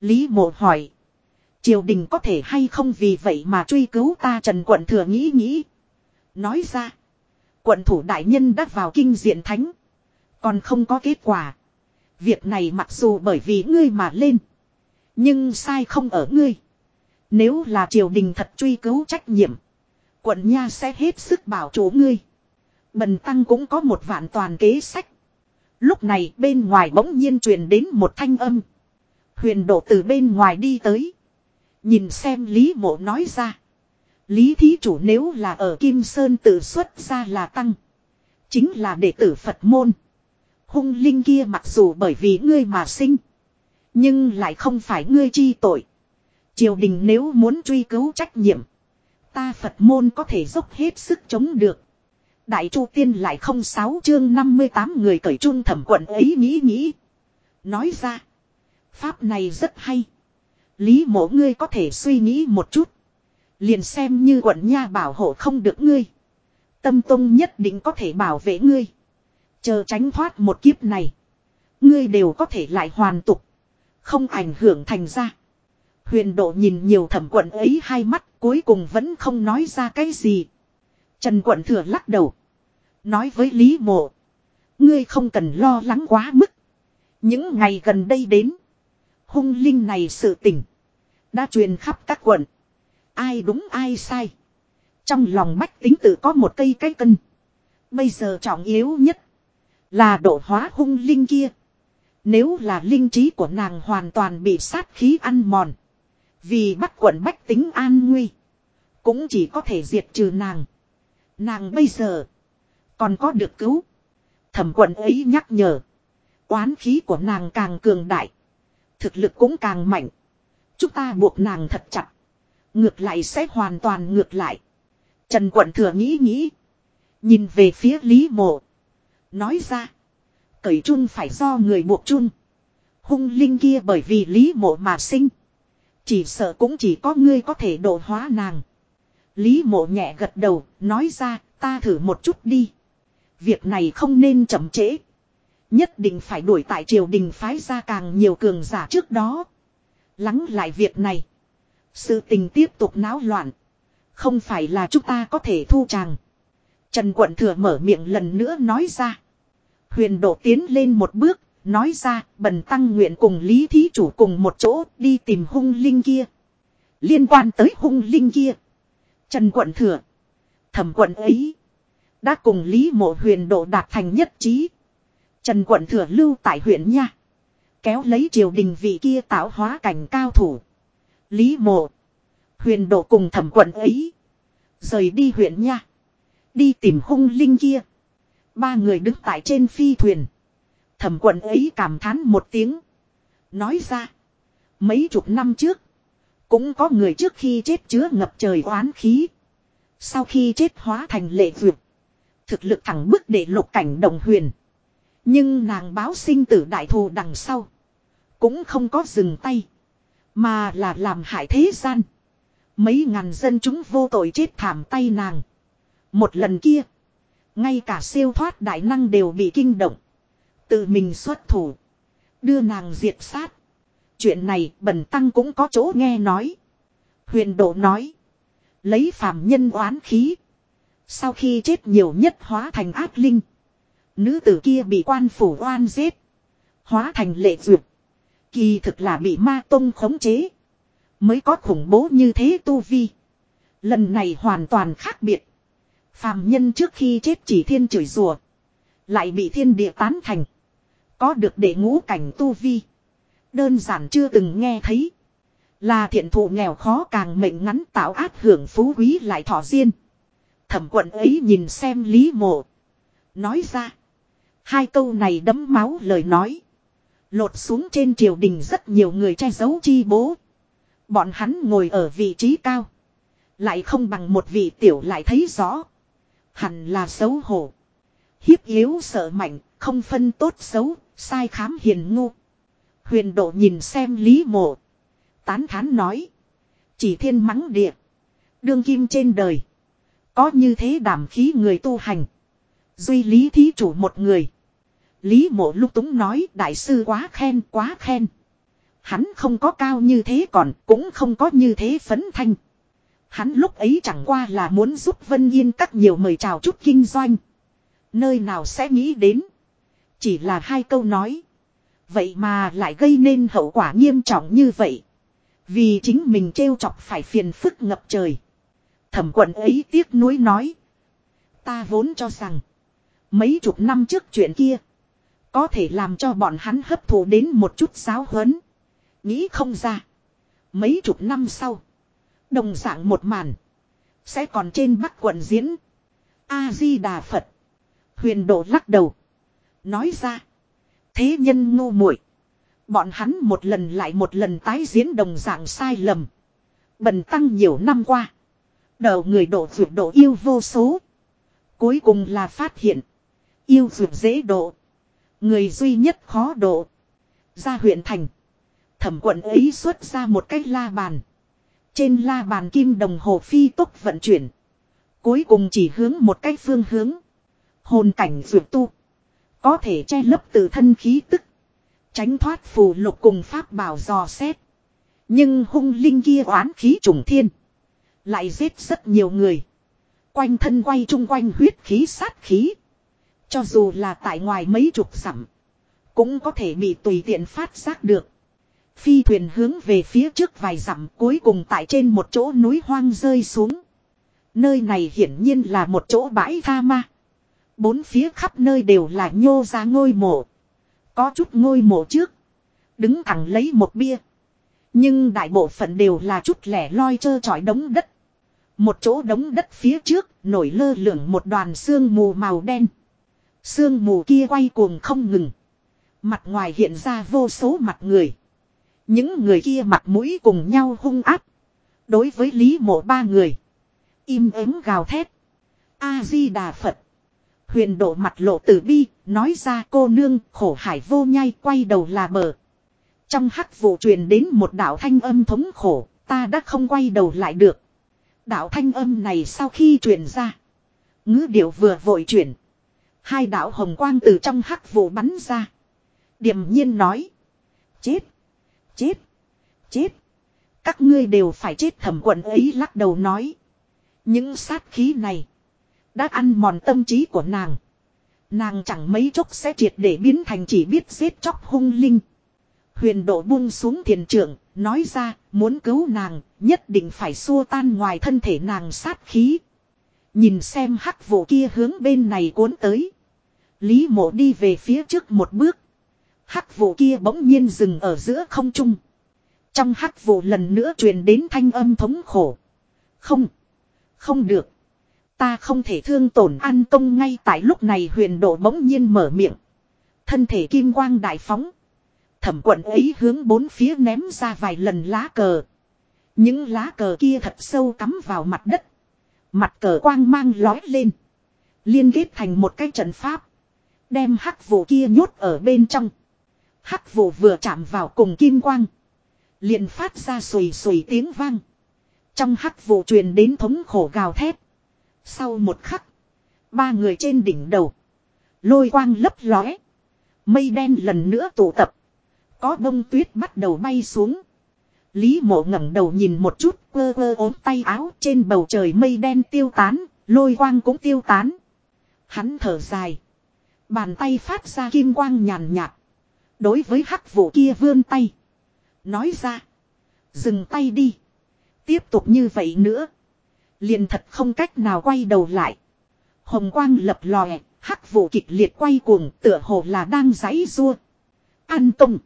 Lý mộ hỏi. Triều đình có thể hay không vì vậy mà truy cứu ta Trần Quận Thừa nghĩ nghĩ. Nói ra. Quận thủ đại nhân đã vào kinh diện thánh. Còn không có kết quả. Việc này mặc dù bởi vì ngươi mà lên. Nhưng sai không ở ngươi. Nếu là triều đình thật truy cứu trách nhiệm. Quận Nha sẽ hết sức bảo chủ ngươi. Bần Tăng cũng có một vạn toàn kế sách. Lúc này bên ngoài bỗng nhiên truyền đến một thanh âm. Huyền độ từ bên ngoài đi tới. Nhìn xem Lý mộ nói ra. Lý thí chủ nếu là ở Kim Sơn tự xuất ra là tăng. Chính là đệ tử Phật môn. Hung linh kia mặc dù bởi vì ngươi mà sinh. Nhưng lại không phải ngươi chi tội. Triều đình nếu muốn truy cứu trách nhiệm. Ta Phật môn có thể dốc hết sức chống được. Đại Chu Tiên lại không sáu chương 58 người cởi trung thẩm quận ấy nghĩ nghĩ. Nói ra. Pháp này rất hay. Lý mộ ngươi có thể suy nghĩ một chút. Liền xem như quận nha bảo hộ không được ngươi. Tâm tông nhất định có thể bảo vệ ngươi. Chờ tránh thoát một kiếp này. Ngươi đều có thể lại hoàn tục. Không ảnh hưởng thành ra. Huyền độ nhìn nhiều thẩm quận ấy hai mắt, cuối cùng vẫn không nói ra cái gì. Trần quận thừa lắc đầu. Nói với Lý mộ. Ngươi không cần lo lắng quá mức. Những ngày gần đây đến. Hung linh này sự tình. Đã truyền khắp các quận. Ai đúng ai sai. Trong lòng bách tính tự có một cây cái cân. Bây giờ trọng yếu nhất. Là độ hóa hung linh kia. Nếu là linh trí của nàng hoàn toàn bị sát khí ăn mòn. Vì bắt quận bách tính an nguy. Cũng chỉ có thể diệt trừ nàng. Nàng bây giờ. Còn có được cứu. Thẩm quận ấy nhắc nhở. Oán khí của nàng càng cường đại. Thực lực cũng càng mạnh. Chúng ta buộc nàng thật chặt. Ngược lại sẽ hoàn toàn ngược lại. Trần quận thừa nghĩ nghĩ. Nhìn về phía Lý Mộ. Nói ra. Cởi chung phải do người buộc chung. Hung linh kia bởi vì Lý Mộ mà sinh. Chỉ sợ cũng chỉ có ngươi có thể độ hóa nàng. Lý Mộ nhẹ gật đầu. Nói ra, ta thử một chút đi. Việc này không nên chậm trễ. Nhất định phải đuổi tại triều đình phái ra càng nhiều cường giả trước đó. Lắng lại việc này. Sự tình tiếp tục náo loạn. Không phải là chúng ta có thể thu chàng. Trần quận thừa mở miệng lần nữa nói ra. Huyền độ tiến lên một bước, nói ra, bần tăng nguyện cùng Lý Thí Chủ cùng một chỗ đi tìm hung linh kia. Liên quan tới hung linh kia. Trần quận thừa. Thẩm quận ấy. Đã cùng Lý mộ huyền độ đạt thành nhất trí. Trần quận thừa lưu tại huyện nha. Kéo lấy triều đình vị kia tạo hóa cảnh cao thủ. Lý mộ. Huyền độ cùng thẩm quận ấy. Rời đi huyện nha. Đi tìm hung linh kia. Ba người đứng tại trên phi thuyền. Thẩm quận ấy cảm thán một tiếng. Nói ra. Mấy chục năm trước. Cũng có người trước khi chết chứa ngập trời oán khí. Sau khi chết hóa thành lệ vượt. Thực lực thẳng bức để lục cảnh đồng huyền. Nhưng nàng báo sinh tử đại thù đằng sau. Cũng không có dừng tay. Mà là làm hại thế gian. Mấy ngàn dân chúng vô tội chết thảm tay nàng. Một lần kia. Ngay cả siêu thoát đại năng đều bị kinh động. Tự mình xuất thủ. Đưa nàng diệt sát. Chuyện này bần tăng cũng có chỗ nghe nói. Huyền độ nói. Lấy phàm nhân oán khí. Sau khi chết nhiều nhất hóa thành ác linh. Nữ tử kia bị quan phủ oan giết. Hóa thành lệ duyệt. Kỳ thực là bị ma tông khống chế. Mới có khủng bố như thế tu vi. Lần này hoàn toàn khác biệt. Phàm nhân trước khi chết chỉ thiên chửi rùa. Lại bị thiên địa tán thành. Có được để ngũ cảnh tu vi. Đơn giản chưa từng nghe thấy. Là thiện thụ nghèo khó càng mệnh ngắn tạo át hưởng phú quý lại thọ riêng. Thẩm quận ấy nhìn xem Lý Mộ. Nói ra. Hai câu này đấm máu lời nói. Lột xuống trên triều đình rất nhiều người che giấu chi bố. Bọn hắn ngồi ở vị trí cao. Lại không bằng một vị tiểu lại thấy rõ. Hẳn là xấu hổ. Hiếp yếu sợ mạnh, không phân tốt xấu, sai khám hiền ngu. Huyền độ nhìn xem Lý Mộ. Tán thán nói. Chỉ thiên mắng địa. Đương kim trên đời. Có như thế đảm khí người tu hành. Duy lý thí chủ một người. Lý mộ lúc túng nói đại sư quá khen quá khen. Hắn không có cao như thế còn cũng không có như thế phấn thanh. Hắn lúc ấy chẳng qua là muốn giúp Vân Yên các nhiều mời chào chút kinh doanh. Nơi nào sẽ nghĩ đến. Chỉ là hai câu nói. Vậy mà lại gây nên hậu quả nghiêm trọng như vậy. Vì chính mình trêu chọc phải phiền phức ngập trời. Thẩm quận ấy tiếc nuối nói. Ta vốn cho rằng. Mấy chục năm trước chuyện kia. Có thể làm cho bọn hắn hấp thụ đến một chút giáo huấn. Nghĩ không ra. Mấy chục năm sau. Đồng dạng một màn. Sẽ còn trên bắc quận diễn. A-di-đà Phật. Huyền độ lắc đầu. Nói ra. Thế nhân ngu muội Bọn hắn một lần lại một lần tái diễn đồng dạng sai lầm. Bần tăng nhiều năm qua. Đầu người độ vượt độ yêu vô số. Cuối cùng là phát hiện. Yêu vượt dễ độ. Người duy nhất khó độ. Ra huyện thành. Thẩm quận ấy xuất ra một cái la bàn. Trên la bàn kim đồng hồ phi tốc vận chuyển. Cuối cùng chỉ hướng một cái phương hướng. Hồn cảnh vượt tu. Có thể che lấp từ thân khí tức. Tránh thoát phù lục cùng pháp bảo dò xét. Nhưng hung linh kia oán khí trùng thiên. Lại giết rất nhiều người. Quanh thân quay chung quanh huyết khí sát khí. Cho dù là tại ngoài mấy chục dặm. Cũng có thể bị tùy tiện phát giác được. Phi thuyền hướng về phía trước vài dặm, cuối cùng tại trên một chỗ núi hoang rơi xuống. Nơi này hiển nhiên là một chỗ bãi tha ma. Bốn phía khắp nơi đều là nhô ra ngôi mộ. Có chút ngôi mộ trước. Đứng thẳng lấy một bia. Nhưng đại bộ phận đều là chút lẻ loi trơ trọi đống đất. Một chỗ đống đất phía trước, nổi lơ lửng một đoàn xương mù màu đen. Sương mù kia quay cuồng không ngừng. Mặt ngoài hiện ra vô số mặt người. Những người kia mặt mũi cùng nhau hung áp. Đối với Lý mộ ba người. Im ắng gào thét. A-di-đà Phật. Huyền độ mặt lộ tử bi, nói ra cô nương khổ hải vô nhai quay đầu là bờ. Trong hắc vụ truyền đến một đạo thanh âm thống khổ, ta đã không quay đầu lại được. Đạo thanh âm này sau khi truyền ra. ngữ điệu vừa vội chuyển. Hai đạo hồng quang từ trong hắc vụ bắn ra. Điềm nhiên nói. Chết. Chết. Chết. Các ngươi đều phải chết thẩm quận ấy lắc đầu nói. Những sát khí này. Đã ăn mòn tâm trí của nàng. Nàng chẳng mấy chốc sẽ triệt để biến thành chỉ biết giết chóc hung linh. Huyền độ buông xuống thiền trưởng, nói ra, muốn cứu nàng, nhất định phải xua tan ngoài thân thể nàng sát khí. Nhìn xem hắc vụ kia hướng bên này cuốn tới. Lý mộ đi về phía trước một bước. Hắc vụ kia bỗng nhiên dừng ở giữa không trung. Trong hắc vụ lần nữa truyền đến thanh âm thống khổ. Không. Không được. Ta không thể thương tổn an công ngay tại lúc này, huyền độ bỗng nhiên mở miệng. Thân thể kim quang đại phóng. Thẩm quận ấy hướng bốn phía ném ra vài lần lá cờ. Những lá cờ kia thật sâu cắm vào mặt đất. Mặt cờ quang mang lói lên. Liên kết thành một cái trận pháp. Đem hắc vụ kia nhốt ở bên trong. Hắc vụ vừa chạm vào cùng kim quang. liền phát ra sùi sùi tiếng vang. Trong hắc vụ truyền đến thống khổ gào thét. Sau một khắc. Ba người trên đỉnh đầu. Lôi quang lấp lóe. Mây đen lần nữa tụ tập. Có bông tuyết bắt đầu bay xuống. Lý mộ ngẩng đầu nhìn một chút quơ quơ ốm tay áo trên bầu trời mây đen tiêu tán, lôi quang cũng tiêu tán. Hắn thở dài. Bàn tay phát ra kim quang nhàn nhạt. Đối với hắc vụ kia vươn tay. Nói ra. Dừng tay đi. Tiếp tục như vậy nữa. Liền thật không cách nào quay đầu lại. Hồng quang lập lòe. Hắc vụ kịch liệt quay cuồng tựa hồ là đang giãy rua. An tung.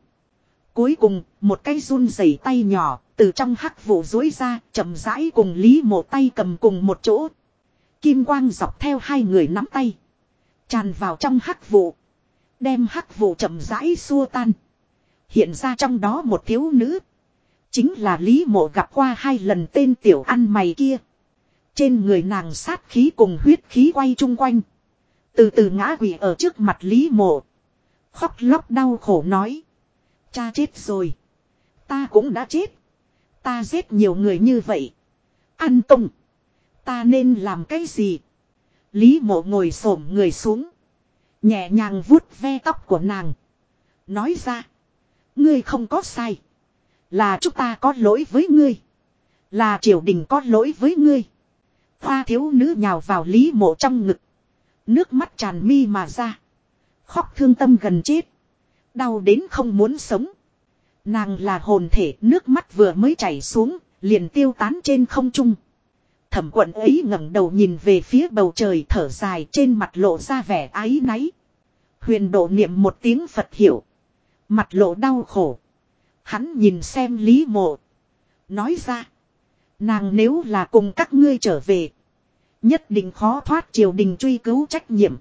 Cuối cùng, một cái run rẩy tay nhỏ, từ trong hắc vụ dối ra, chậm rãi cùng Lý Mộ tay cầm cùng một chỗ. Kim quang dọc theo hai người nắm tay. Tràn vào trong hắc vụ. Đem hắc vụ chậm rãi xua tan. Hiện ra trong đó một thiếu nữ. Chính là Lý Mộ gặp qua hai lần tên tiểu ăn mày kia. Trên người nàng sát khí cùng huyết khí quay chung quanh. Từ từ ngã quỷ ở trước mặt Lý Mộ. Khóc lóc đau khổ nói. Cha chết rồi. Ta cũng đã chết. Ta giết nhiều người như vậy. Ăn tung. Ta nên làm cái gì? Lý mộ ngồi xổm người xuống. Nhẹ nhàng vuốt ve tóc của nàng. Nói ra. Ngươi không có sai. Là chúng ta có lỗi với ngươi. Là triều đình có lỗi với ngươi. Hoa thiếu nữ nhào vào lý mộ trong ngực. Nước mắt tràn mi mà ra. Khóc thương tâm gần chết. Đau đến không muốn sống. Nàng là hồn thể, nước mắt vừa mới chảy xuống. Liền tiêu tán trên không trung. Thẩm quận ấy ngẩng đầu nhìn về phía bầu trời thở dài trên mặt lộ ra vẻ ái náy. Huyền độ niệm một tiếng Phật hiểu. Mặt lộ đau khổ. Hắn nhìn xem Lý Mộ. Nói ra. Nàng nếu là cùng các ngươi trở về. Nhất định khó thoát triều đình truy cứu trách nhiệm.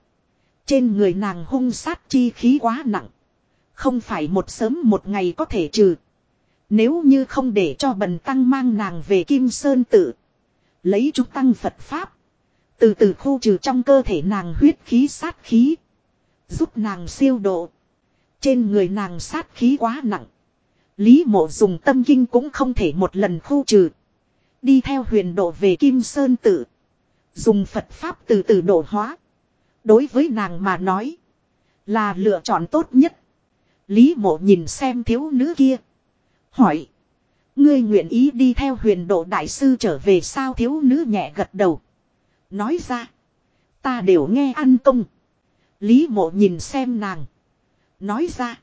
Trên người nàng hung sát chi khí quá nặng. Không phải một sớm một ngày có thể trừ. Nếu như không để cho bần tăng mang nàng về Kim Sơn tự. Lấy chúng tăng Phật Pháp. Từ từ khu trừ trong cơ thể nàng huyết khí sát khí. Giúp nàng siêu độ. Trên người nàng sát khí quá nặng. Lý mộ dùng tâm kinh cũng không thể một lần khu trừ. Đi theo huyền độ về Kim Sơn tự. Dùng Phật Pháp từ từ độ hóa. Đối với nàng mà nói. Là lựa chọn tốt nhất. Lý mộ nhìn xem thiếu nữ kia. Hỏi. Ngươi nguyện ý đi theo huyền độ đại sư trở về sao thiếu nữ nhẹ gật đầu. Nói ra. Ta đều nghe ăn công. Lý mộ nhìn xem nàng. Nói ra.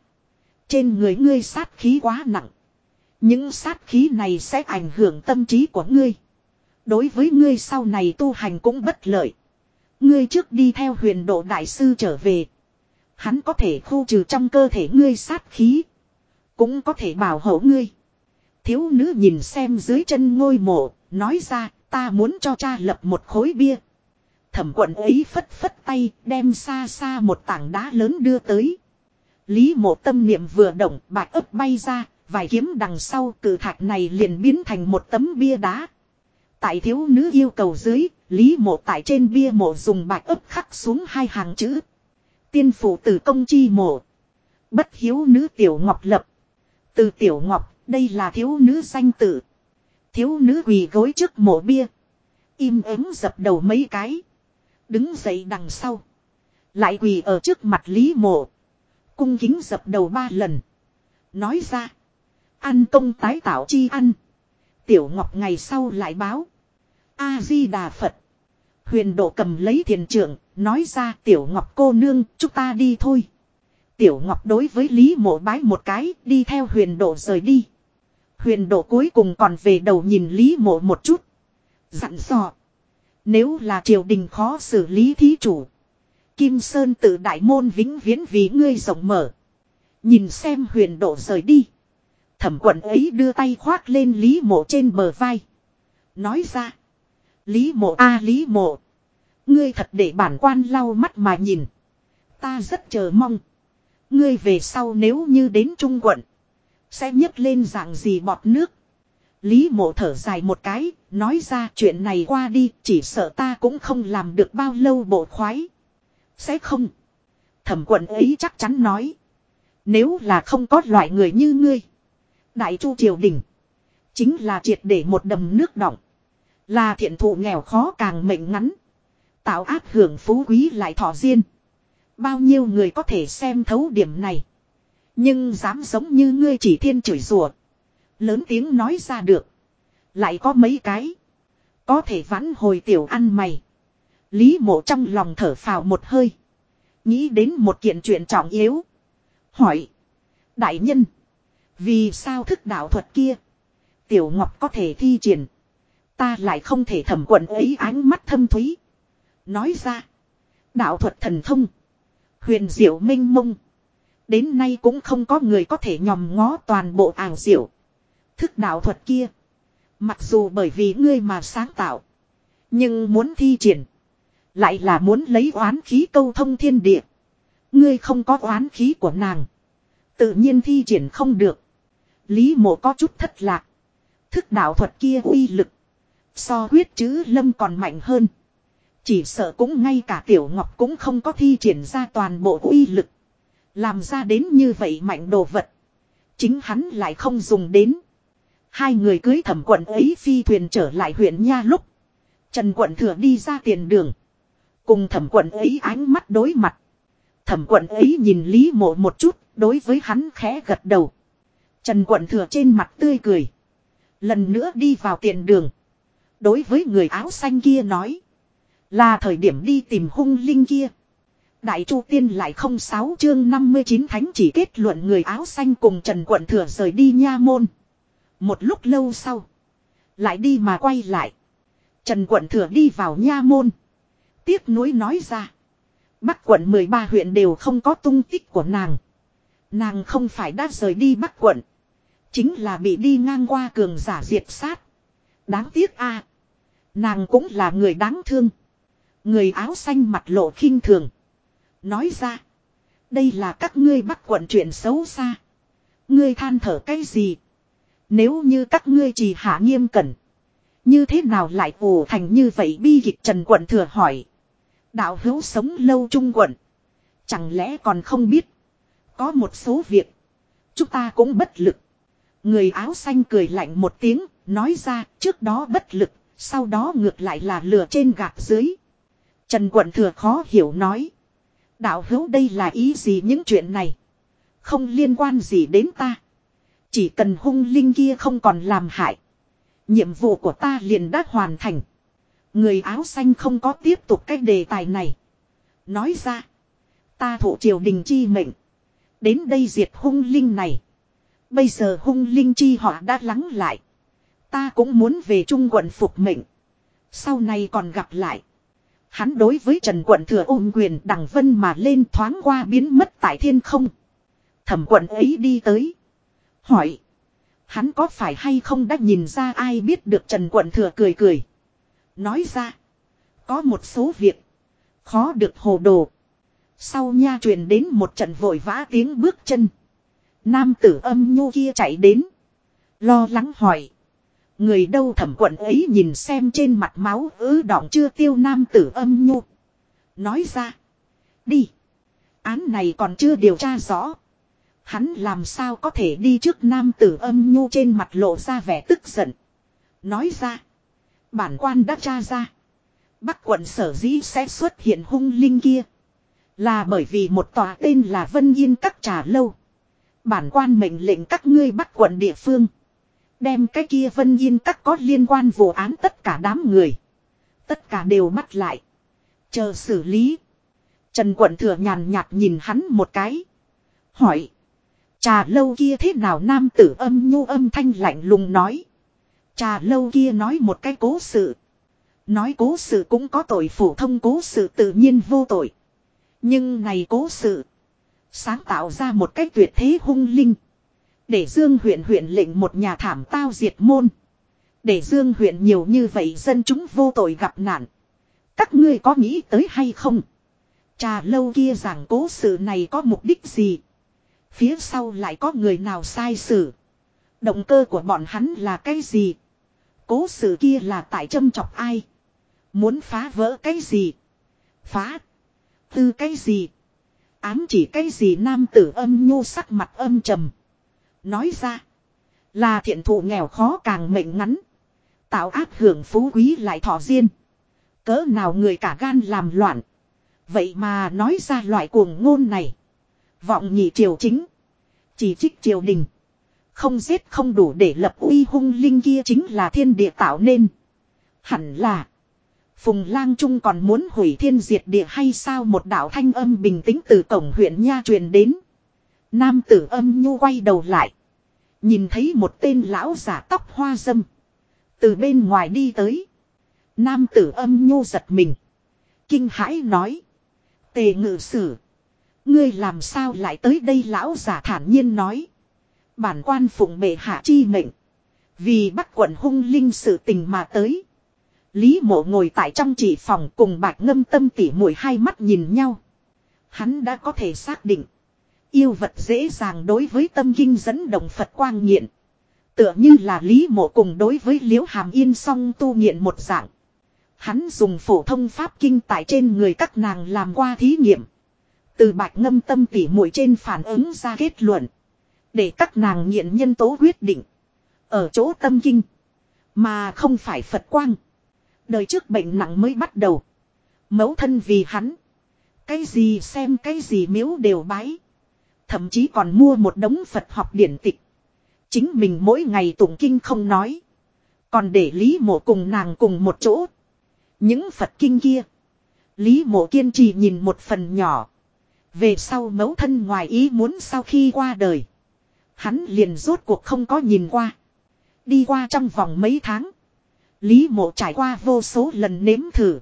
Trên người ngươi sát khí quá nặng. Những sát khí này sẽ ảnh hưởng tâm trí của ngươi. Đối với ngươi sau này tu hành cũng bất lợi. Ngươi trước đi theo huyền độ đại sư trở về. Hắn có thể khu trừ trong cơ thể ngươi sát khí. Cũng có thể bảo hộ ngươi. Thiếu nữ nhìn xem dưới chân ngôi mộ, nói ra, ta muốn cho cha lập một khối bia. Thẩm quận ấy phất phất tay, đem xa xa một tảng đá lớn đưa tới. Lý mộ tâm niệm vừa động, bạch ấp bay ra, vài kiếm đằng sau cử thạch này liền biến thành một tấm bia đá. Tại thiếu nữ yêu cầu dưới, Lý mộ tại trên bia mộ dùng bạch ấp khắc xuống hai hàng chữ. Tiên phụ tử công chi mộ. Bất hiếu nữ tiểu ngọc lập. Từ tiểu ngọc, đây là thiếu nữ danh tử. Thiếu nữ quỳ gối trước mộ bia. Im ắng dập đầu mấy cái. Đứng dậy đằng sau. Lại quỳ ở trước mặt Lý mộ. Cung kính dập đầu ba lần. Nói ra. Ăn công tái tạo chi ăn. Tiểu Ngọc ngày sau lại báo. A-di-đà Phật. Huyền độ cầm lấy thiền trưởng. Nói ra, Tiểu Ngọc cô nương, chúng ta đi thôi. Tiểu Ngọc đối với Lý mộ bái một cái, đi theo huyền độ rời đi. Huyền độ cuối cùng còn về đầu nhìn Lý mộ một chút. Dặn dò. Nếu là triều đình khó xử lý thí chủ. Kim Sơn tự đại môn vĩnh viễn vì ngươi rộng mở. Nhìn xem huyền độ rời đi. Thẩm quận ấy đưa tay khoác lên Lý mộ trên bờ vai. Nói ra. Lý mộ a, Lý mộ. Ngươi thật để bản quan lau mắt mà nhìn. Ta rất chờ mong. Ngươi về sau nếu như đến Trung quận. Sẽ nhấc lên dạng gì bọt nước. Lý mộ thở dài một cái. Nói ra chuyện này qua đi. Chỉ sợ ta cũng không làm được bao lâu bộ khoái. Sẽ không. Thẩm quận ấy chắc chắn nói. Nếu là không có loại người như ngươi. Đại chu triều đình. Chính là triệt để một đầm nước động. Là thiện thụ nghèo khó càng mệnh ngắn. Tạo áp hưởng phú quý lại thọ riêng. Bao nhiêu người có thể xem thấu điểm này. Nhưng dám giống như ngươi chỉ thiên chửi rủa Lớn tiếng nói ra được. Lại có mấy cái. Có thể vãn hồi tiểu ăn mày. Lý mộ trong lòng thở phào một hơi. Nghĩ đến một kiện chuyện trọng yếu. Hỏi. Đại nhân. Vì sao thức đạo thuật kia. Tiểu Ngọc có thể thi triển. Ta lại không thể thẩm quận ấy ánh mắt thâm thúy. Nói ra. Đạo thuật thần thông. Huyền diệu minh mông. Đến nay cũng không có người có thể nhòm ngó toàn bộ ảo diệu. Thức đạo thuật kia. Mặc dù bởi vì ngươi mà sáng tạo. Nhưng muốn thi triển. Lại là muốn lấy oán khí câu thông thiên địa. Ngươi không có oán khí của nàng. Tự nhiên thi triển không được. Lý mộ có chút thất lạc. Thức đạo thuật kia uy lực. So huyết chữ lâm còn mạnh hơn. Chỉ sợ cũng ngay cả tiểu ngọc cũng không có thi triển ra toàn bộ uy lực. Làm ra đến như vậy mạnh đồ vật. Chính hắn lại không dùng đến. Hai người cưới thẩm quận ấy phi thuyền trở lại huyện Nha lúc. Trần quận thừa đi ra tiền đường. Cùng thẩm quận ấy ánh mắt đối mặt. Thẩm quận ấy nhìn Lý mộ một chút, đối với hắn khẽ gật đầu. Trần quận thừa trên mặt tươi cười. Lần nữa đi vào tiền đường. Đối với người áo xanh kia nói. Là thời điểm đi tìm hung linh kia. Đại Chu Tiên lại không sáu chương 59 thánh chỉ kết luận người áo xanh cùng Trần Quận Thừa rời đi nha môn. Một lúc lâu sau. Lại đi mà quay lại. Trần Quận Thừa đi vào nha môn. Tiếc nuối nói ra. Bắc quận 13 huyện đều không có tung tích của nàng. Nàng không phải đã rời đi Bắc quận. Chính là bị đi ngang qua cường giả diệt sát. Đáng tiếc a, Nàng cũng là người đáng thương. Người áo xanh mặt lộ khinh thường. Nói ra. Đây là các ngươi bắt quận chuyện xấu xa. Ngươi than thở cái gì? Nếu như các ngươi chỉ hạ nghiêm cẩn. Như thế nào lại ủ thành như vậy bi kịch Trần quận thừa hỏi. Đạo hữu sống lâu trung quận. Chẳng lẽ còn không biết. Có một số việc. Chúng ta cũng bất lực. Người áo xanh cười lạnh một tiếng. Nói ra, trước đó bất lực. Sau đó ngược lại là lừa trên gạt dưới. Trần quận thừa khó hiểu nói. Đạo hữu đây là ý gì những chuyện này. Không liên quan gì đến ta. Chỉ cần hung linh kia không còn làm hại. Nhiệm vụ của ta liền đã hoàn thành. Người áo xanh không có tiếp tục cái đề tài này. Nói ra. Ta thụ triều đình chi mệnh. Đến đây diệt hung linh này. Bây giờ hung linh chi họ đã lắng lại. Ta cũng muốn về trung quận phục mệnh. Sau này còn gặp lại. Hắn đối với Trần quận thừa ôm quyền đằng vân mà lên thoáng qua biến mất tại thiên không. Thẩm quận ấy đi tới. Hỏi. Hắn có phải hay không đã nhìn ra ai biết được Trần quận thừa cười cười. Nói ra. Có một số việc. Khó được hồ đồ. Sau nha truyền đến một trận vội vã tiếng bước chân. Nam tử âm nhu kia chạy đến. Lo lắng hỏi. Người đâu thẩm quận ấy nhìn xem trên mặt máu ứ đọng chưa tiêu nam tử âm nhu. Nói ra. Đi. Án này còn chưa điều tra rõ. Hắn làm sao có thể đi trước nam tử âm nhu trên mặt lộ ra vẻ tức giận. Nói ra. Bản quan đã tra ra. Bắc quận sở dĩ sẽ xuất hiện hung linh kia. Là bởi vì một tòa tên là Vân Yên Các Trà Lâu. Bản quan mệnh lệnh các ngươi bắt quận địa phương. Đem cái kia Vân Yên Các có liên quan vụ án tất cả đám người. Tất cả đều bắt lại. Chờ xử lý. Trần quận thừa nhàn nhạt nhìn hắn một cái. Hỏi. Trà lâu kia thế nào nam tử âm nhu âm thanh lạnh lùng nói. Trà lâu kia nói một cái cố sự. Nói cố sự cũng có tội phổ thông cố sự tự nhiên vô tội. Nhưng này cố sự. Sáng tạo ra một cách tuyệt thế hung linh. Để Dương huyện huyện lệnh một nhà thảm tao diệt môn. Để Dương huyện nhiều như vậy dân chúng vô tội gặp nạn. Các ngươi có nghĩ tới hay không? Trà lâu kia giảng cố sự này có mục đích gì? Phía sau lại có người nào sai xử? Động cơ của bọn hắn là cái gì? Cố sự kia là tại châm chọc ai? Muốn phá vỡ cái gì? Phá. Tư cái gì? Ám chỉ cái gì nam tử âm nhu sắc mặt âm trầm. Nói ra. Là thiện thụ nghèo khó càng mệnh ngắn. Tạo áp hưởng phú quý lại thọ riêng. Cỡ nào người cả gan làm loạn. Vậy mà nói ra loại cuồng ngôn này. Vọng nhị triều chính. Chỉ trích triều đình. Không giết không đủ để lập uy hung linh kia chính là thiên địa tạo nên. Hẳn là. Phùng lang trung còn muốn hủy thiên diệt địa hay sao một đạo thanh âm bình tĩnh từ cổng huyện nha truyền đến. Nam tử âm nhu quay đầu lại. Nhìn thấy một tên lão giả tóc hoa dâm. Từ bên ngoài đi tới. Nam tử âm nhu giật mình. Kinh hãi nói. Tề ngự sử. Ngươi làm sao lại tới đây lão giả thản nhiên nói. Bản quan phụng bệ hạ chi mệnh. Vì bắt quận hung linh sự tình mà tới. Lý mộ ngồi tại trong chỉ phòng cùng bạch ngâm tâm tỉ mũi hai mắt nhìn nhau. Hắn đã có thể xác định. Yêu vật dễ dàng đối với tâm kinh dẫn động Phật quang nghiện. Tựa như là Lý Mộ cùng đối với Liễu Hàm Yên song tu nghiện một dạng. Hắn dùng phổ thông pháp kinh tại trên người các nàng làm qua thí nghiệm. Từ bạch ngâm tâm tỉ muội trên phản ứng ra kết luận. Để các nàng nghiện nhân tố quyết định. Ở chỗ tâm kinh. Mà không phải Phật quang. Đời trước bệnh nặng mới bắt đầu. Mẫu thân vì hắn. Cái gì xem cái gì miếu đều bái. Thậm chí còn mua một đống Phật học điển tịch. Chính mình mỗi ngày tụng kinh không nói. Còn để Lý mộ cùng nàng cùng một chỗ. Những Phật kinh kia. Lý mộ kiên trì nhìn một phần nhỏ. Về sau mẫu thân ngoài ý muốn sau khi qua đời. Hắn liền rốt cuộc không có nhìn qua. Đi qua trong vòng mấy tháng. Lý mộ trải qua vô số lần nếm thử.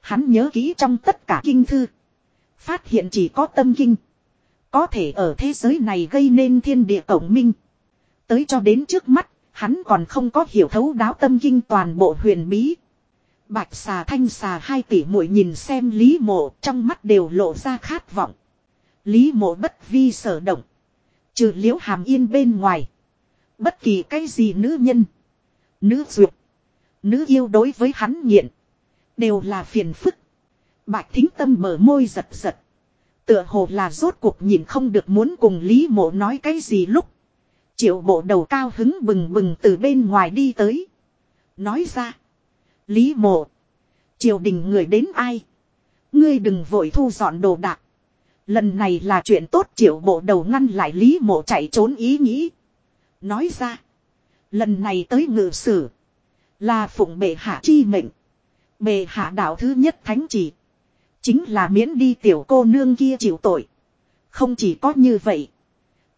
Hắn nhớ kỹ trong tất cả kinh thư. Phát hiện chỉ có tâm kinh. Có thể ở thế giới này gây nên thiên địa cổng minh. Tới cho đến trước mắt, hắn còn không có hiểu thấu đáo tâm kinh toàn bộ huyền bí. Bạch xà thanh xà hai tỷ muội nhìn xem Lý mộ trong mắt đều lộ ra khát vọng. Lý mộ bất vi sở động. Trừ liễu hàm yên bên ngoài. Bất kỳ cái gì nữ nhân. Nữ duyệt. Nữ yêu đối với hắn nghiện. Đều là phiền phức. Bạch thính tâm mở môi giật giật. Tựa hồ là rốt cuộc nhìn không được muốn cùng Lý mộ nói cái gì lúc. Triệu bộ đầu cao hứng bừng bừng từ bên ngoài đi tới. Nói ra. Lý mộ. Triều đình người đến ai? Ngươi đừng vội thu dọn đồ đạc. Lần này là chuyện tốt, triệu bộ đầu ngăn lại Lý mộ chạy trốn ý nghĩ. Nói ra. Lần này tới ngự sử. Là phụng bệ hạ chi mệnh. Bệ hạ đạo thứ nhất thánh chỉ. Chính là miễn đi tiểu cô nương kia chịu tội. Không chỉ có như vậy.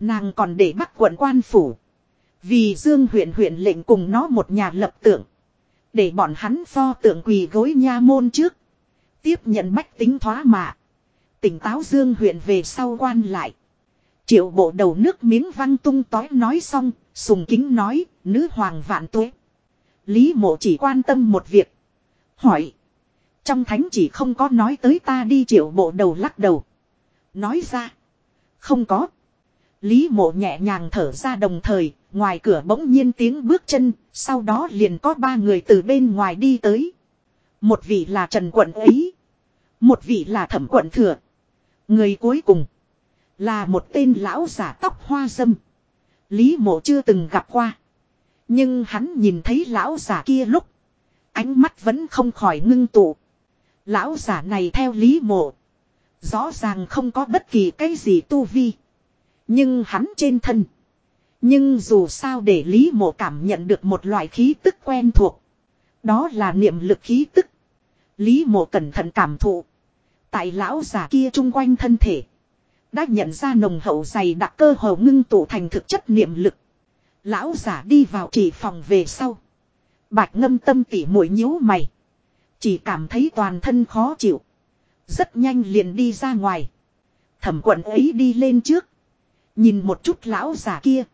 Nàng còn để bắt quận quan phủ. Vì Dương huyện huyện lệnh cùng nó một nhà lập tượng. Để bọn hắn pho tượng quỳ gối nha môn trước. Tiếp nhận bách tính thoá mạ. Tỉnh táo Dương huyện về sau quan lại. Triệu bộ đầu nước miếng văng tung tói nói xong, sùng kính nói, nữ hoàng vạn tuế. Lý mộ chỉ quan tâm một việc. Hỏi. Trong thánh chỉ không có nói tới ta đi triệu bộ đầu lắc đầu. Nói ra. Không có. Lý mộ nhẹ nhàng thở ra đồng thời, ngoài cửa bỗng nhiên tiếng bước chân, sau đó liền có ba người từ bên ngoài đi tới. Một vị là Trần Quận ấy. Một vị là Thẩm Quận Thừa. Người cuối cùng. Là một tên lão giả tóc hoa dâm. Lý mộ chưa từng gặp qua. Nhưng hắn nhìn thấy lão giả kia lúc. Ánh mắt vẫn không khỏi ngưng tụ. Lão giả này theo lý mộ. Rõ ràng không có bất kỳ cái gì tu vi. Nhưng hắn trên thân. Nhưng dù sao để Lý Mộ cảm nhận được một loại khí tức quen thuộc. Đó là niệm lực khí tức. Lý Mộ cẩn thận cảm thụ. Tại lão giả kia chung quanh thân thể. Đã nhận ra nồng hậu dày đặc cơ hầu ngưng tụ thành thực chất niệm lực. Lão giả đi vào chỉ phòng về sau. Bạch ngâm tâm tỉ mũi nhíu mày. Chỉ cảm thấy toàn thân khó chịu. Rất nhanh liền đi ra ngoài. Thẩm quận ấy đi lên trước. Nhìn một chút lão già kia.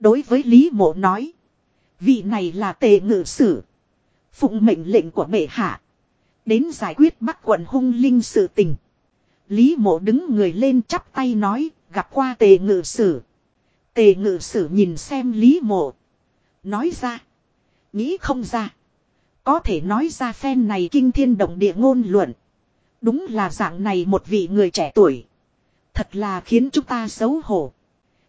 Đối với Lý mộ nói. Vị này là tề ngự sử. Phụng mệnh lệnh của bệ hạ. Đến giải quyết bắt quận hung linh sự tình. Lý mộ đứng người lên chắp tay nói. Gặp qua tề ngự sử. Tề ngự sử nhìn xem Lý mộ. Nói ra. Nghĩ không ra. Có thể nói ra phen này kinh thiên động địa ngôn luận. Đúng là dạng này một vị người trẻ tuổi. Thật là khiến chúng ta xấu hổ.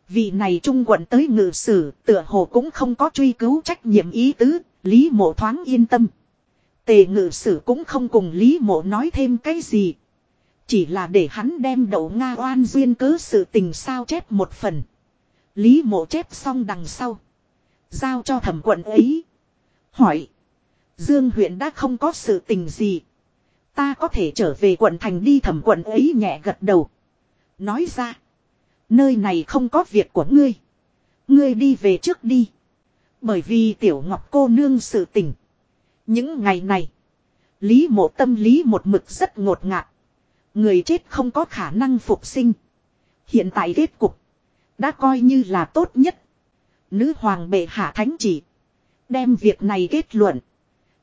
Vị này trung quận tới ngự sử tựa hồ cũng không có truy cứu trách nhiệm ý tứ, Lý mộ thoáng yên tâm. Tề ngự sử cũng không cùng Lý mộ nói thêm cái gì. Chỉ là để hắn đem đậu Nga oan duyên cớ sự tình sao chép một phần. Lý mộ chép xong đằng sau. Giao cho thẩm quận ấy. Hỏi. Dương huyện đã không có sự tình gì. Ta có thể trở về quận thành đi thẩm quận ấy nhẹ gật đầu. Nói ra. Nơi này không có việc của ngươi. Ngươi đi về trước đi. Bởi vì tiểu ngọc cô nương sự tình. Những ngày này. Lý mộ tâm lý một mực rất ngột ngạt. Người chết không có khả năng phục sinh. Hiện tại kết cục. Đã coi như là tốt nhất. Nữ hoàng bệ hạ thánh chỉ. Đem việc này kết luận.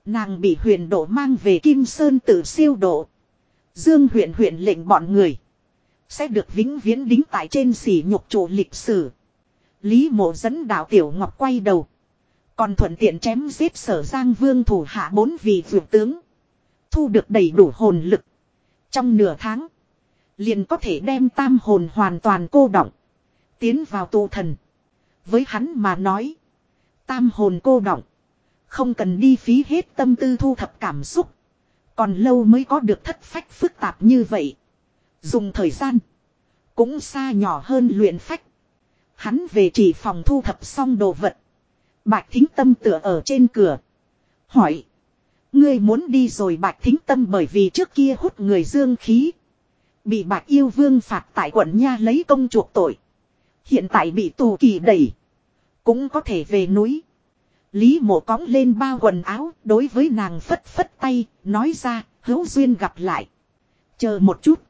Nàng bị huyền độ mang về Kim Sơn tự siêu độ. Dương huyện huyện lệnh bọn người. Sẽ được vĩnh viễn đính tại trên sỉ nhục trụ lịch sử. Lý mộ dẫn đạo Tiểu Ngọc quay đầu. Còn thuận tiện chém giết sở Giang Vương thủ hạ bốn vị vượt tướng. Thu được đầy đủ hồn lực. Trong nửa tháng. Liền có thể đem tam hồn hoàn toàn cô động. Tiến vào tu thần. Với hắn mà nói. Tam hồn cô động. Không cần đi phí hết tâm tư thu thập cảm xúc. Còn lâu mới có được thất phách phức tạp như vậy. Dùng thời gian. Cũng xa nhỏ hơn luyện phách. Hắn về chỉ phòng thu thập xong đồ vật. Bạch thính tâm tựa ở trên cửa. Hỏi. Ngươi muốn đi rồi bạch thính tâm bởi vì trước kia hút người dương khí. Bị bạch yêu vương phạt tại quận Nha lấy công chuộc tội. Hiện tại bị tù kỳ đẩy. Cũng có thể về núi. Lý mộ cõng lên bao quần áo, đối với nàng phất phất tay. Nói ra, hữu duyên gặp lại. Chờ một chút.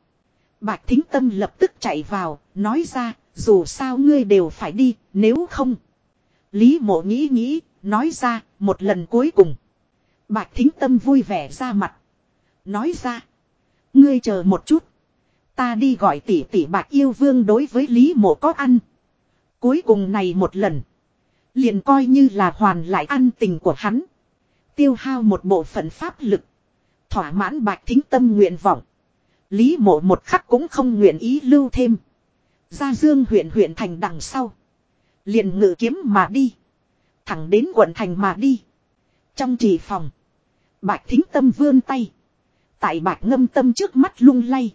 Bạch thính tâm lập tức chạy vào. Nói ra, dù sao ngươi đều phải đi, nếu không. Lý mộ nghĩ nghĩ. Nói ra, một lần cuối cùng. Bạch thính tâm vui vẻ ra mặt. Nói ra. Ngươi chờ một chút. Ta đi gọi tỷ tỷ bạc yêu vương đối với Lý mộ có ăn. Cuối cùng này một lần. Liền coi như là hoàn lại ăn tình của hắn. Tiêu hao một bộ phận pháp lực. Thỏa mãn bạch thính tâm nguyện vọng. Lý mộ một khắc cũng không nguyện ý lưu thêm. Ra dương huyện huyện thành đằng sau. Liền ngự kiếm mà đi. Thẳng đến quận thành mà đi. Trong trì phòng. Bạch thính tâm vươn tay. Tại bạch ngâm tâm trước mắt lung lay.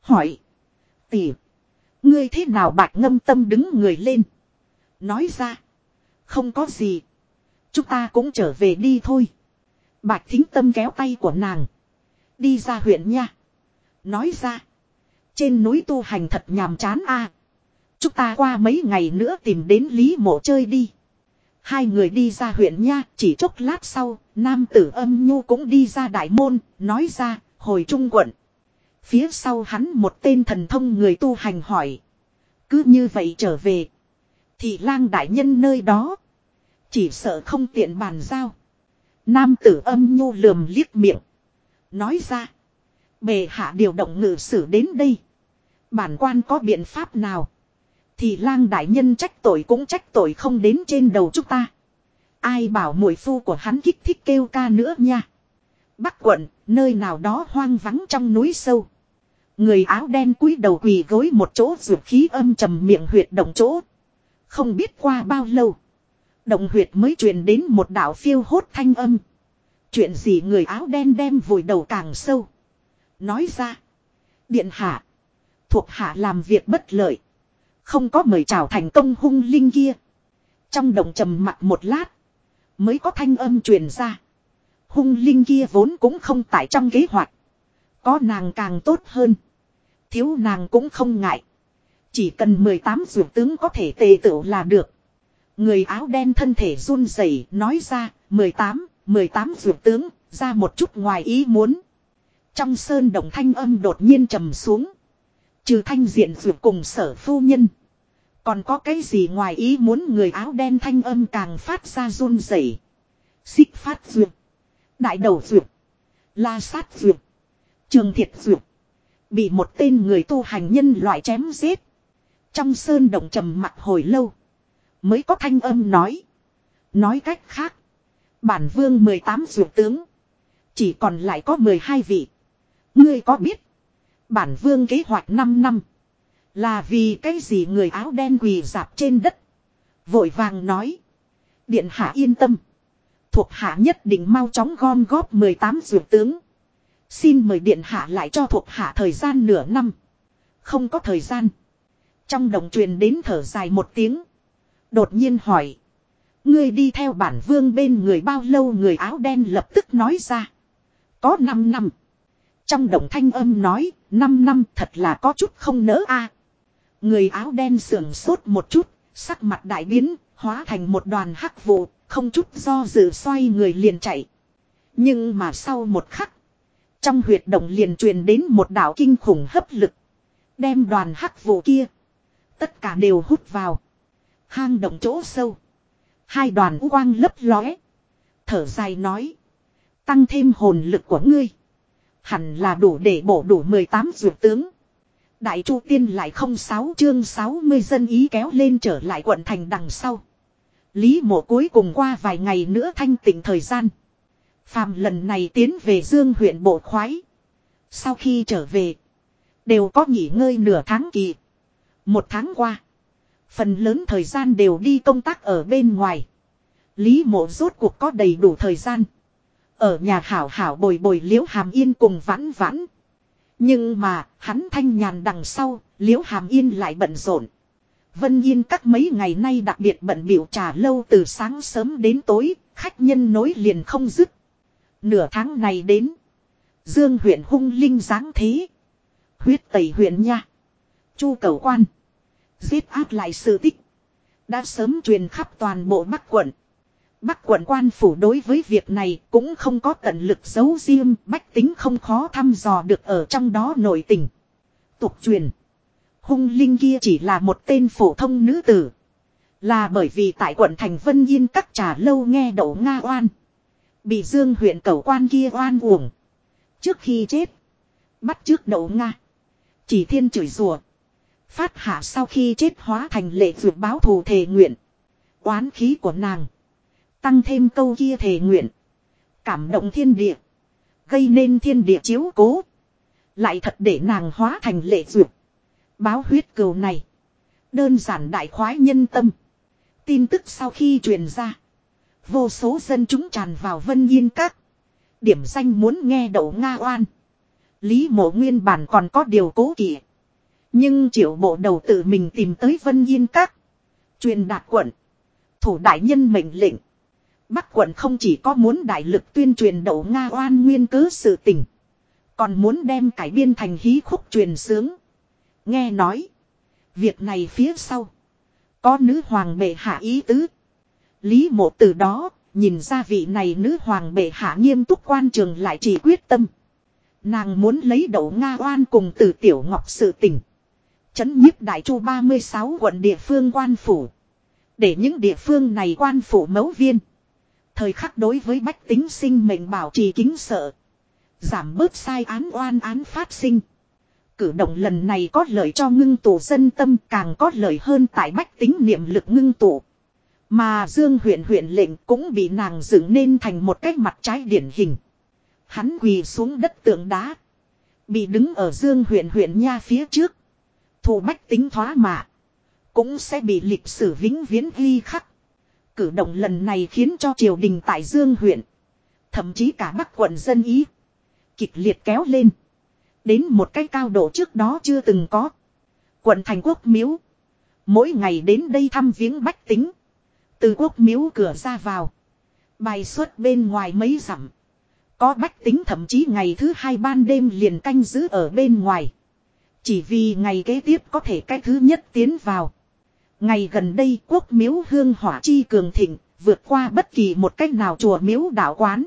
Hỏi. tìm, Ngươi thế nào bạch ngâm tâm đứng người lên. Nói ra. Không có gì. Chúng ta cũng trở về đi thôi. Bạch thính tâm kéo tay của nàng. Đi ra huyện nha. Nói ra. Trên núi tu hành thật nhàm chán a. Chúng ta qua mấy ngày nữa tìm đến Lý Mộ chơi đi. Hai người đi ra huyện nha, chỉ chốc lát sau, nam tử âm nhu cũng đi ra đại môn, nói ra, hồi trung quận. Phía sau hắn một tên thần thông người tu hành hỏi. Cứ như vậy trở về. Thì lang đại nhân nơi đó. Chỉ sợ không tiện bàn giao. Nam tử âm nhu lườm liếc miệng. Nói ra. Bề hạ điều động ngự sử đến đây. Bản quan có biện pháp nào. Thì lang đại nhân trách tội cũng trách tội không đến trên đầu chúng ta. Ai bảo mùi phu của hắn kích thích kêu ca nữa nha. Bắc quận, nơi nào đó hoang vắng trong núi sâu. Người áo đen cúi đầu quỳ gối một chỗ ruột khí âm trầm miệng huyệt động chỗ. Không biết qua bao lâu. Động huyệt mới truyền đến một đạo phiêu hốt thanh âm. Chuyện gì người áo đen đem vùi đầu càng sâu. Nói ra. Điện hạ. Thuộc hạ làm việc bất lợi. Không có mời chào thành công hung linh kia. Trong động trầm mặt một lát. Mới có thanh âm truyền ra. Hung linh kia vốn cũng không tại trong kế hoạch. Có nàng càng tốt hơn. Thiếu nàng cũng không ngại. Chỉ cần 18 dụ tướng có thể tề tựu là được. Người áo đen thân thể run rẩy nói ra 18, 18 dụ tướng, ra một chút ngoài ý muốn. Trong sơn động thanh âm đột nhiên trầm xuống. Trừ thanh diện dụ cùng sở phu nhân. Còn có cái gì ngoài ý muốn người áo đen thanh âm càng phát ra run rẩy. Xích phát dụ. Đại đầu dụ. La sát dụ. Trường thiệt dụ. Bị một tên người tu hành nhân loại chém giết. Trong sơn động trầm mặt hồi lâu. Mới có thanh âm nói. Nói cách khác. Bản vương 18 dụ tướng. Chỉ còn lại có 12 vị. Ngươi có biết. Bản vương kế hoạch 5 năm. Là vì cái gì người áo đen quỳ dạp trên đất. Vội vàng nói. Điện hạ yên tâm. Thuộc hạ nhất định mau chóng gom góp 18 dụ tướng. Xin mời điện hạ lại cho thuộc hạ thời gian nửa năm. Không có thời gian. Trong đồng truyền đến thở dài một tiếng. Đột nhiên hỏi. Ngươi đi theo bản vương bên người bao lâu người áo đen lập tức nói ra. Có 5 năm. Trong đồng thanh âm nói, 5 năm thật là có chút không nỡ a. Người áo đen sưởng sốt một chút, sắc mặt đại biến, hóa thành một đoàn hắc vụ, không chút do dự xoay người liền chạy. Nhưng mà sau một khắc, trong huyệt động liền truyền đến một đạo kinh khủng hấp lực. Đem đoàn hắc vụ kia. Tất cả đều hút vào. Hang động chỗ sâu. Hai đoàn u quang lấp lóe. Thở dài nói. Tăng thêm hồn lực của ngươi. Hẳn là đủ để bổ đủ 18 dược tướng. Đại Chu Tiên lại không sáu chương 60 dân ý kéo lên trở lại quận thành đằng sau. Lý mộ cuối cùng qua vài ngày nữa thanh tịnh thời gian. Phàm lần này tiến về Dương huyện bộ khoái. Sau khi trở về. Đều có nghỉ ngơi nửa tháng kỳ. Một tháng qua. Phần lớn thời gian đều đi công tác ở bên ngoài. Lý mộ rốt cuộc có đầy đủ thời gian. Ở nhà hảo hảo bồi bồi liễu hàm yên cùng vãn vãn. Nhưng mà, hắn thanh nhàn đằng sau, liễu hàm yên lại bận rộn. Vân Yên các mấy ngày nay đặc biệt bận biểu trà lâu từ sáng sớm đến tối, khách nhân nối liền không dứt. Nửa tháng này đến, Dương huyện hung linh dáng thế. Huyết tẩy huyện nha. Chu cầu quan. Giết áp lại sự tích. Đã sớm truyền khắp toàn bộ Bắc quận. Bắc quận quan phủ đối với việc này cũng không có tận lực giấu riêng, bách tính không khó thăm dò được ở trong đó nội tình. Tục truyền. Hung linh kia chỉ là một tên phổ thông nữ tử. Là bởi vì tại quận thành Vân Yên các trà lâu nghe đậu Nga oan. Bị dương huyện cầu quan kia oan uổng. Trước khi chết. Bắt trước đậu Nga. Chỉ thiên chửi rùa. Phát hạ sau khi chết hóa thành lệ vượt báo thù thề nguyện. Oán khí của nàng. Tăng thêm câu kia thề nguyện. Cảm động thiên địa. Gây nên thiên địa chiếu cố. Lại thật để nàng hóa thành lệ duyệt. Báo huyết cừu này. Đơn giản đại khoái nhân tâm. Tin tức sau khi truyền ra. Vô số dân chúng tràn vào Vân Yên Các. Điểm danh muốn nghe đậu Nga oan. Lý mộ nguyên bản còn có điều cố kỵ. Nhưng triệu bộ đầu tự mình tìm tới Vân Yên Các. Truyền đạt quận. Thủ đại nhân mệnh lệnh. Bắc quận không chỉ có muốn đại lực tuyên truyền đậu Nga oan nguyên cớ sự tình. Còn muốn đem cải biên thành hí khúc truyền sướng. Nghe nói. Việc này phía sau. Có nữ hoàng bệ hạ ý tứ. Lý mộ từ đó. Nhìn ra vị này nữ hoàng bệ hạ nghiêm túc quan trường lại chỉ quyết tâm. Nàng muốn lấy đậu Nga oan cùng từ tiểu ngọc sự tình. Chấn nhiếp đại chu 36 quận địa phương quan phủ. Để những địa phương này quan phủ mấu viên. Thời khắc đối với bách tính sinh mệnh bảo trì kính sợ. Giảm bớt sai án oan án phát sinh. Cử động lần này có lợi cho ngưng tụ dân tâm, càng có lợi hơn tại bách tính niệm lực ngưng tụ. Mà Dương huyện huyện lệnh cũng bị nàng dựng nên thành một cái mặt trái điển hình. Hắn quỳ xuống đất tượng đá. Bị đứng ở Dương huyện huyện nha phía trước thù bách tính thoá mạ. Cũng sẽ bị lịch sử vĩnh viễn ghi khắc. Cử động lần này khiến cho triều đình tại Dương huyện. Thậm chí cả bắc quận dân ý. Kịch liệt kéo lên. Đến một cái cao độ trước đó chưa từng có. Quận thành quốc miếu. Mỗi ngày đến đây thăm viếng bách tính. Từ quốc miếu cửa ra vào. Bài xuất bên ngoài mấy dặm. Có bách tính thậm chí ngày thứ hai ban đêm liền canh giữ ở bên ngoài. Chỉ vì ngày kế tiếp có thể cái thứ nhất tiến vào. Ngày gần đây quốc miếu hương hỏa chi cường thịnh, vượt qua bất kỳ một cách nào chùa miếu đạo quán.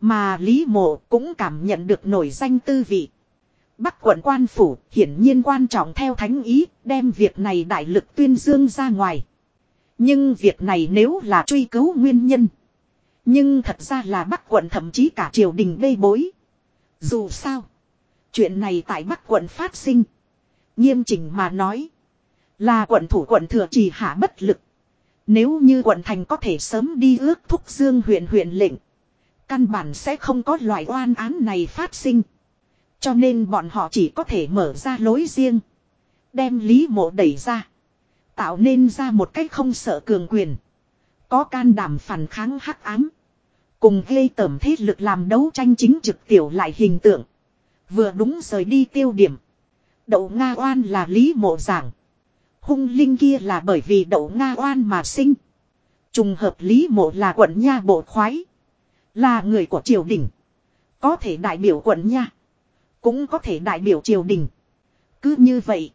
Mà Lý Mộ cũng cảm nhận được nổi danh tư vị. Bắc quận quan phủ hiển nhiên quan trọng theo thánh ý, đem việc này đại lực tuyên dương ra ngoài. Nhưng việc này nếu là truy cứu nguyên nhân. Nhưng thật ra là Bắc quận thậm chí cả triều đình bê bối. Dù sao. Chuyện này tại Bắc quận phát sinh. Nghiêm chỉnh mà nói. Là quận thủ quận thừa trì hạ bất lực. Nếu như quận thành có thể sớm đi ước thúc dương huyện huyện lệnh. Căn bản sẽ không có loại oan án này phát sinh. Cho nên bọn họ chỉ có thể mở ra lối riêng. Đem lý mộ đẩy ra. Tạo nên ra một cách không sợ cường quyền. Có can đảm phản kháng hắc ám. Cùng gây tẩm thế lực làm đấu tranh chính trực tiểu lại hình tượng. Vừa đúng rời đi tiêu điểm. Đậu Nga oan là lý mộ giảng. Hung linh kia là bởi vì đậu Nga oan mà sinh. Trùng hợp lý mộ là quận nha bộ khoái. Là người của triều đình. Có thể đại biểu quận nha. Cũng có thể đại biểu triều đình. Cứ như vậy.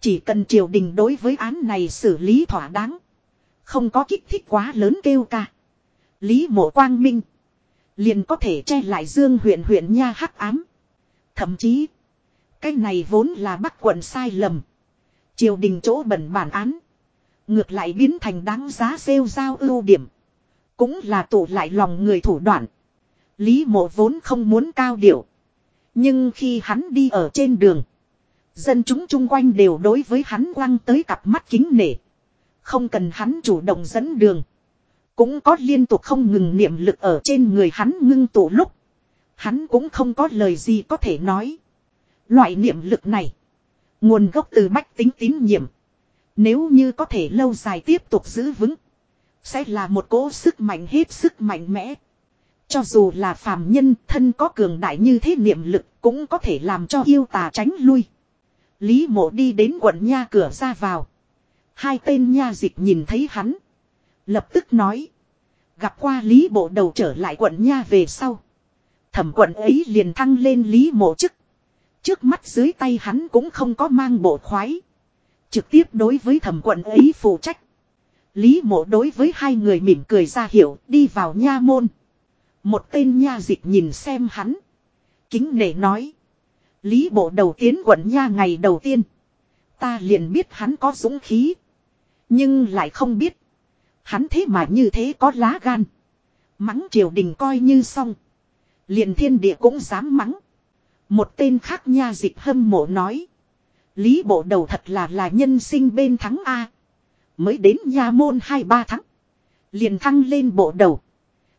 Chỉ cần triều đình đối với án này xử lý thỏa đáng. Không có kích thích quá lớn kêu ca. Lý mộ quang minh. Liền có thể che lại dương huyện huyện nha hắc ám. Thậm chí. Cái này vốn là bắc quận sai lầm. Triều đình chỗ bẩn bản án. Ngược lại biến thành đáng giá rêu giao ưu điểm. Cũng là tụ lại lòng người thủ đoạn. Lý mộ vốn không muốn cao điệu. Nhưng khi hắn đi ở trên đường. Dân chúng chung quanh đều đối với hắn quăng tới cặp mắt kính nể. Không cần hắn chủ động dẫn đường. Cũng có liên tục không ngừng niệm lực ở trên người hắn ngưng tụ lúc. Hắn cũng không có lời gì có thể nói. Loại niệm lực này. Nguồn gốc từ bách tính tín nhiệm. Nếu như có thể lâu dài tiếp tục giữ vững. Sẽ là một cỗ sức mạnh hết sức mạnh mẽ. Cho dù là phàm nhân, thân có cường đại như thế niệm lực cũng có thể làm cho yêu tà tránh lui. Lý mộ đi đến quận nha cửa ra vào. Hai tên nha dịch nhìn thấy hắn. Lập tức nói. Gặp qua Lý bộ đầu trở lại quận nha về sau. Thẩm quận ấy liền thăng lên Lý mộ chức. Trước mắt dưới tay hắn cũng không có mang bộ khoái. Trực tiếp đối với thẩm quận ấy phụ trách. Lý mộ đối với hai người mỉm cười ra hiệu, đi vào nha môn. Một tên nha dịch nhìn xem hắn. Kính nể nói. Lý bộ đầu tiến quận nha ngày đầu tiên. Ta liền biết hắn có dũng khí. Nhưng lại không biết. Hắn thế mà như thế có lá gan. Mắng triều đình coi như xong. Liền thiên địa cũng dám mắng. Một tên khác nha dịch hâm mộ nói. Lý bộ đầu thật là là nhân sinh bên thắng A. Mới đến nha môn hai ba tháng. Liền thăng lên bộ đầu.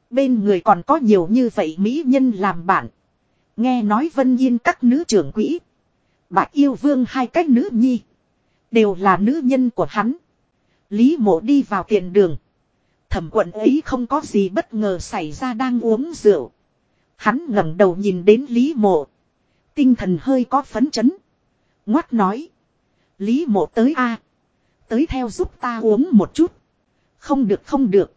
Bên người còn có nhiều như vậy mỹ nhân làm bạn. Nghe nói vân yên các nữ trưởng quỹ. Bà yêu vương hai cách nữ nhi. Đều là nữ nhân của hắn. Lý mộ đi vào tiền đường. Thẩm quận ấy không có gì bất ngờ xảy ra đang uống rượu. Hắn ngẩng đầu nhìn đến Lý mộ. Tinh thần hơi có phấn chấn. Ngoát nói. Lý mộ tới a Tới theo giúp ta uống một chút. Không được không được.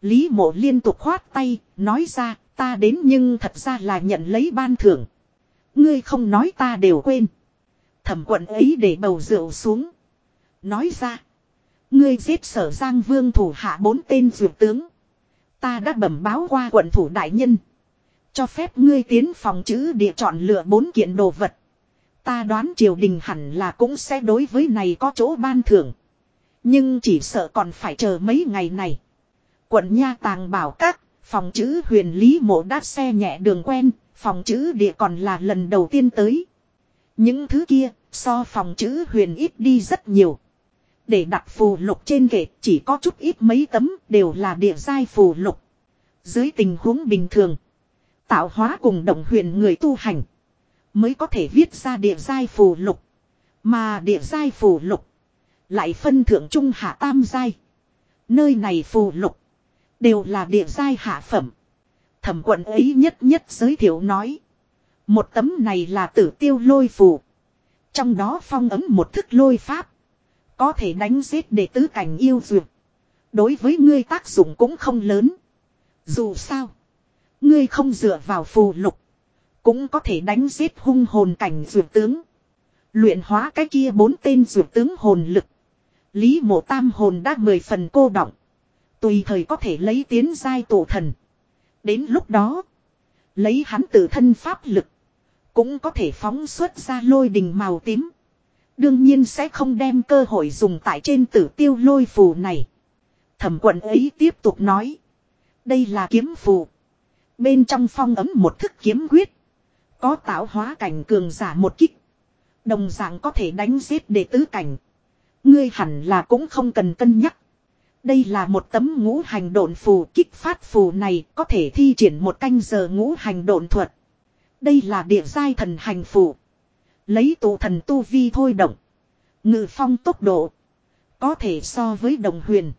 Lý mộ liên tục khoát tay, nói ra, ta đến nhưng thật ra là nhận lấy ban thưởng. Ngươi không nói ta đều quên. Thẩm quận ấy để bầu rượu xuống. Nói ra. Ngươi giết sở giang vương thủ hạ bốn tên dược tướng. Ta đã bẩm báo qua quận thủ đại nhân. Cho phép ngươi tiến phòng chữ địa chọn lựa bốn kiện đồ vật. Ta đoán triều đình hẳn là cũng sẽ đối với này có chỗ ban thưởng. Nhưng chỉ sợ còn phải chờ mấy ngày này. Quận Nha Tàng bảo các, phòng chữ huyền lý mộ đáp xe nhẹ đường quen, phòng chữ địa còn là lần đầu tiên tới. Những thứ kia, so phòng chữ huyền ít đi rất nhiều. Để đặt phù lục trên kệ chỉ có chút ít mấy tấm đều là địa giai phù lục. Dưới tình huống bình thường, tạo hóa cùng động huyền người tu hành, mới có thể viết ra địa giai phù lục. Mà địa giai phù lục lại phân thượng trung hạ tam giai. Nơi này phù lục đều là địa giai hạ phẩm. Thẩm quận ấy nhất nhất giới thiệu nói. Một tấm này là tử tiêu lôi phù. Trong đó phong ấm một thức lôi pháp. Có thể đánh giết để tứ cảnh yêu dược. Đối với ngươi tác dụng cũng không lớn. Dù sao. Ngươi không dựa vào phù lục. Cũng có thể đánh giết hung hồn cảnh dược tướng. Luyện hóa cái kia bốn tên dược tướng hồn lực. Lý mộ tam hồn đã mười phần cô động. Tùy thời có thể lấy tiến giai tổ thần. Đến lúc đó. Lấy hắn tự thân pháp lực. Cũng có thể phóng xuất ra lôi đình màu tím. Đương nhiên sẽ không đem cơ hội dùng tại trên tử tiêu lôi phù này. Thẩm quận ấy tiếp tục nói. Đây là kiếm phù. Bên trong phong ấm một thức kiếm quyết. Có tạo hóa cảnh cường giả một kích. Đồng dạng có thể đánh giết đệ tứ cảnh. Ngươi hẳn là cũng không cần cân nhắc. Đây là một tấm ngũ hành độn phù kích phát phù này có thể thi triển một canh giờ ngũ hành độn thuật. Đây là địa giai thần hành phù. Lấy tụ thần tu vi thôi động. Ngự phong tốc độ. Có thể so với đồng huyền.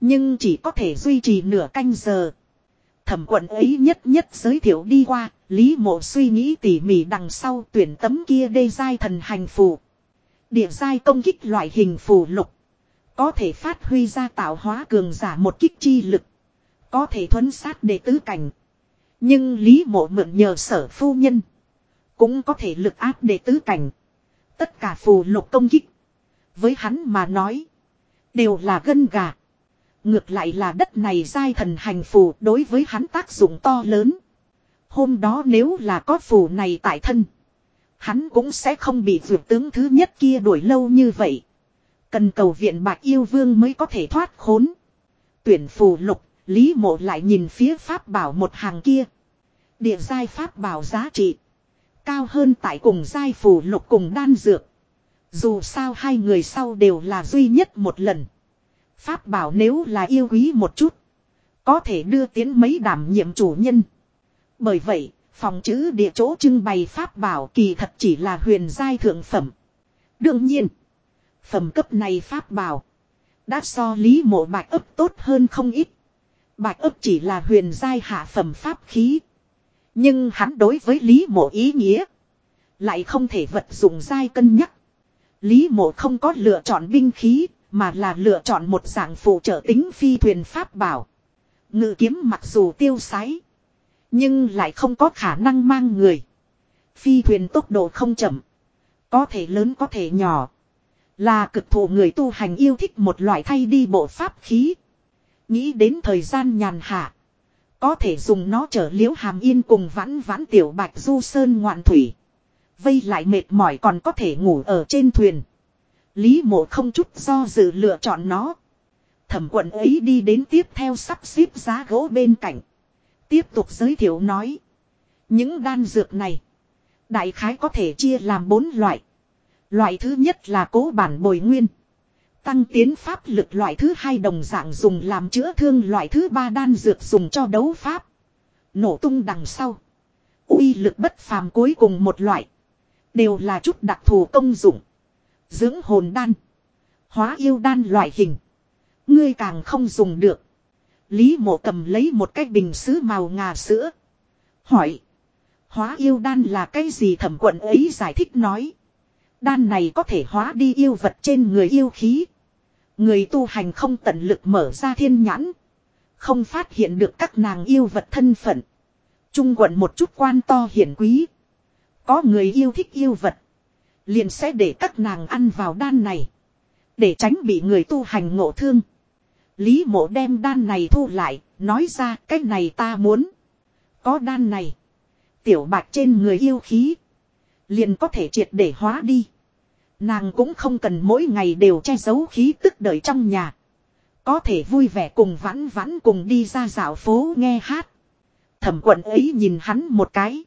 Nhưng chỉ có thể duy trì nửa canh giờ. Thẩm quận ấy nhất nhất giới thiệu đi qua. Lý mộ suy nghĩ tỉ mỉ đằng sau tuyển tấm kia đê giai thần hành phù. Địa giai công kích loại hình phù lục. Có thể phát huy ra tạo hóa cường giả một kích chi lực. Có thể thuấn sát đệ tứ cảnh. Nhưng Lý mộ mượn nhờ sở phu nhân. Cũng có thể lực áp đệ tứ cảnh. Tất cả phù lục công kích. Với hắn mà nói. Đều là gân gà. Ngược lại là đất này giai thần hành phù đối với hắn tác dụng to lớn. Hôm đó nếu là có phù này tại thân. Hắn cũng sẽ không bị vượt tướng thứ nhất kia đuổi lâu như vậy. Cần cầu viện bạc yêu vương mới có thể thoát khốn. Tuyển phù lục, Lý mộ lại nhìn phía pháp bảo một hàng kia. Địa giai pháp bảo giá trị. Cao hơn tại cùng giai phù lục cùng đan dược. Dù sao hai người sau đều là duy nhất một lần. Pháp bảo nếu là yêu quý một chút. Có thể đưa tiến mấy đảm nhiệm chủ nhân. Bởi vậy, phòng chữ địa chỗ trưng bày pháp bảo kỳ thật chỉ là huyền giai thượng phẩm. Đương nhiên, phẩm cấp này pháp bảo. Đã so lý mộ bạch ấp tốt hơn không ít. Bạch ấp chỉ là huyền giai hạ phẩm pháp khí. Nhưng hắn đối với lý mộ ý nghĩa. Lại không thể vật dụng giai cân nhắc. Lý mộ không có lựa chọn binh khí. Mà là lựa chọn một dạng phụ trợ tính phi thuyền pháp bảo. Ngự kiếm mặc dù tiêu sái. Nhưng lại không có khả năng mang người. Phi thuyền tốc độ không chậm. Có thể lớn có thể nhỏ. Là cực thụ người tu hành yêu thích một loại thay đi bộ pháp khí. Nghĩ đến thời gian nhàn hạ. Có thể dùng nó chở liễu hàm yên cùng vãn vãn tiểu bạch du sơn ngoạn thủy. Vây lại mệt mỏi còn có thể ngủ ở trên thuyền. Lý mộ không chút do dự lựa chọn nó. Thẩm quận ấy đi đến tiếp theo sắp xếp giá gỗ bên cạnh. Tiếp tục giới thiệu nói. Những đan dược này. Đại khái có thể chia làm bốn loại. Loại thứ nhất là cố bản bồi nguyên. Tăng tiến pháp lực loại thứ hai đồng dạng dùng làm chữa thương loại thứ ba đan dược dùng cho đấu pháp. Nổ tung đằng sau. uy lực bất phàm cuối cùng một loại. Đều là chút đặc thù công dụng. Dưỡng hồn đan. Hóa yêu đan loại hình. Ngươi càng không dùng được. Lý mộ cầm lấy một cái bình sứ màu ngà sữa. Hỏi. Hóa yêu đan là cái gì thẩm quận ấy giải thích nói. Đan này có thể hóa đi yêu vật trên người yêu khí. Người tu hành không tận lực mở ra thiên nhãn. Không phát hiện được các nàng yêu vật thân phận. Trung quận một chút quan to hiển quý. Có người yêu thích yêu vật. Liền sẽ để các nàng ăn vào đan này. Để tránh bị người tu hành ngộ thương. Lý mộ đem đan này thu lại, nói ra cái này ta muốn. Có đan này. Tiểu bạch trên người yêu khí. Liền có thể triệt để hóa đi. Nàng cũng không cần mỗi ngày đều che giấu khí tức đợi trong nhà. Có thể vui vẻ cùng vãn vãn cùng đi ra dạo phố nghe hát. Thẩm quận ấy nhìn hắn một cái.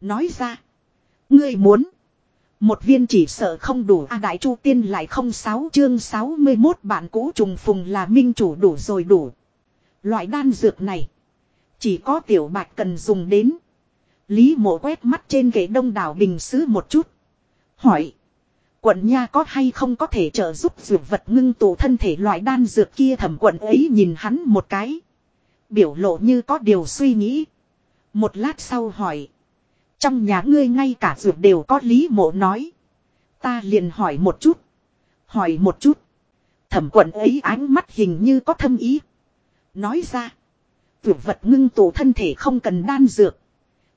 Nói ra. Ngươi muốn. Một viên chỉ sợ không đủ, A Đại Chu Tiên lại không sáu chương 61 bạn cũ trùng phùng là minh chủ đủ rồi đủ. Loại đan dược này. Chỉ có tiểu bạch cần dùng đến. Lý mộ quét mắt trên ghế đông đảo bình sứ một chút. Hỏi. Quận nha có hay không có thể trợ giúp dược vật ngưng tụ thân thể loại đan dược kia thẩm quận ấy nhìn hắn một cái. Biểu lộ như có điều suy nghĩ. Một lát sau hỏi. Trong nhà ngươi ngay cả ruột đều có lý mộ nói. Ta liền hỏi một chút. Hỏi một chút. Thẩm quận ấy ánh mắt hình như có thâm ý. Nói ra. ruột vật ngưng tụ thân thể không cần đan dược.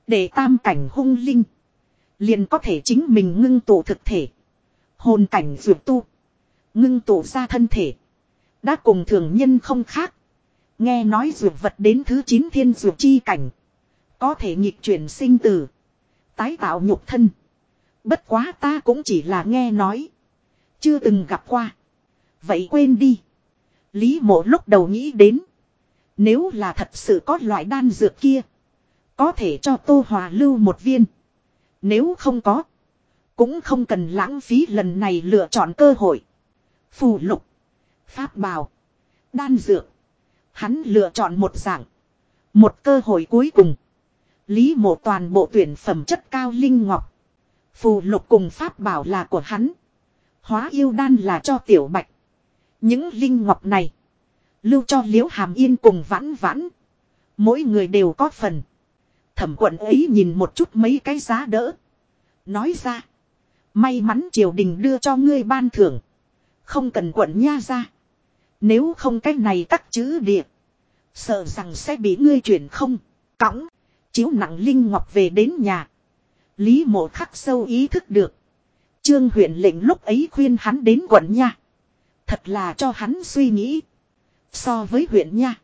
Để tam cảnh hung linh. Liền có thể chính mình ngưng tụ thực thể. Hồn cảnh ruột tu. Ngưng tụ ra thân thể. Đã cùng thường nhân không khác. Nghe nói ruột vật đến thứ 9 thiên ruột chi cảnh. Có thể nghịch chuyển sinh tử. Tái tạo nhục thân. Bất quá ta cũng chỉ là nghe nói. Chưa từng gặp qua. Vậy quên đi. Lý mộ lúc đầu nghĩ đến. Nếu là thật sự có loại đan dược kia. Có thể cho tô hòa lưu một viên. Nếu không có. Cũng không cần lãng phí lần này lựa chọn cơ hội. Phù lục. Pháp bào. Đan dược. Hắn lựa chọn một dạng. Một cơ hội cuối cùng. Lý mộ toàn bộ tuyển phẩm chất cao linh ngọc. Phù lục cùng pháp bảo là của hắn. Hóa yêu đan là cho tiểu bạch. Những linh ngọc này. Lưu cho liễu hàm yên cùng vãn vãn. Mỗi người đều có phần. Thẩm quận ấy nhìn một chút mấy cái giá đỡ. Nói ra. May mắn triều đình đưa cho ngươi ban thưởng. Không cần quận nha ra. Nếu không cái này tắc chữ địa. Sợ rằng sẽ bị ngươi chuyển không. Cõng. Chiếu nặng Linh Ngọc về đến nhà. Lý mộ khắc sâu ý thức được. Trương huyện lệnh lúc ấy khuyên hắn đến quận nha. Thật là cho hắn suy nghĩ. So với huyện nha.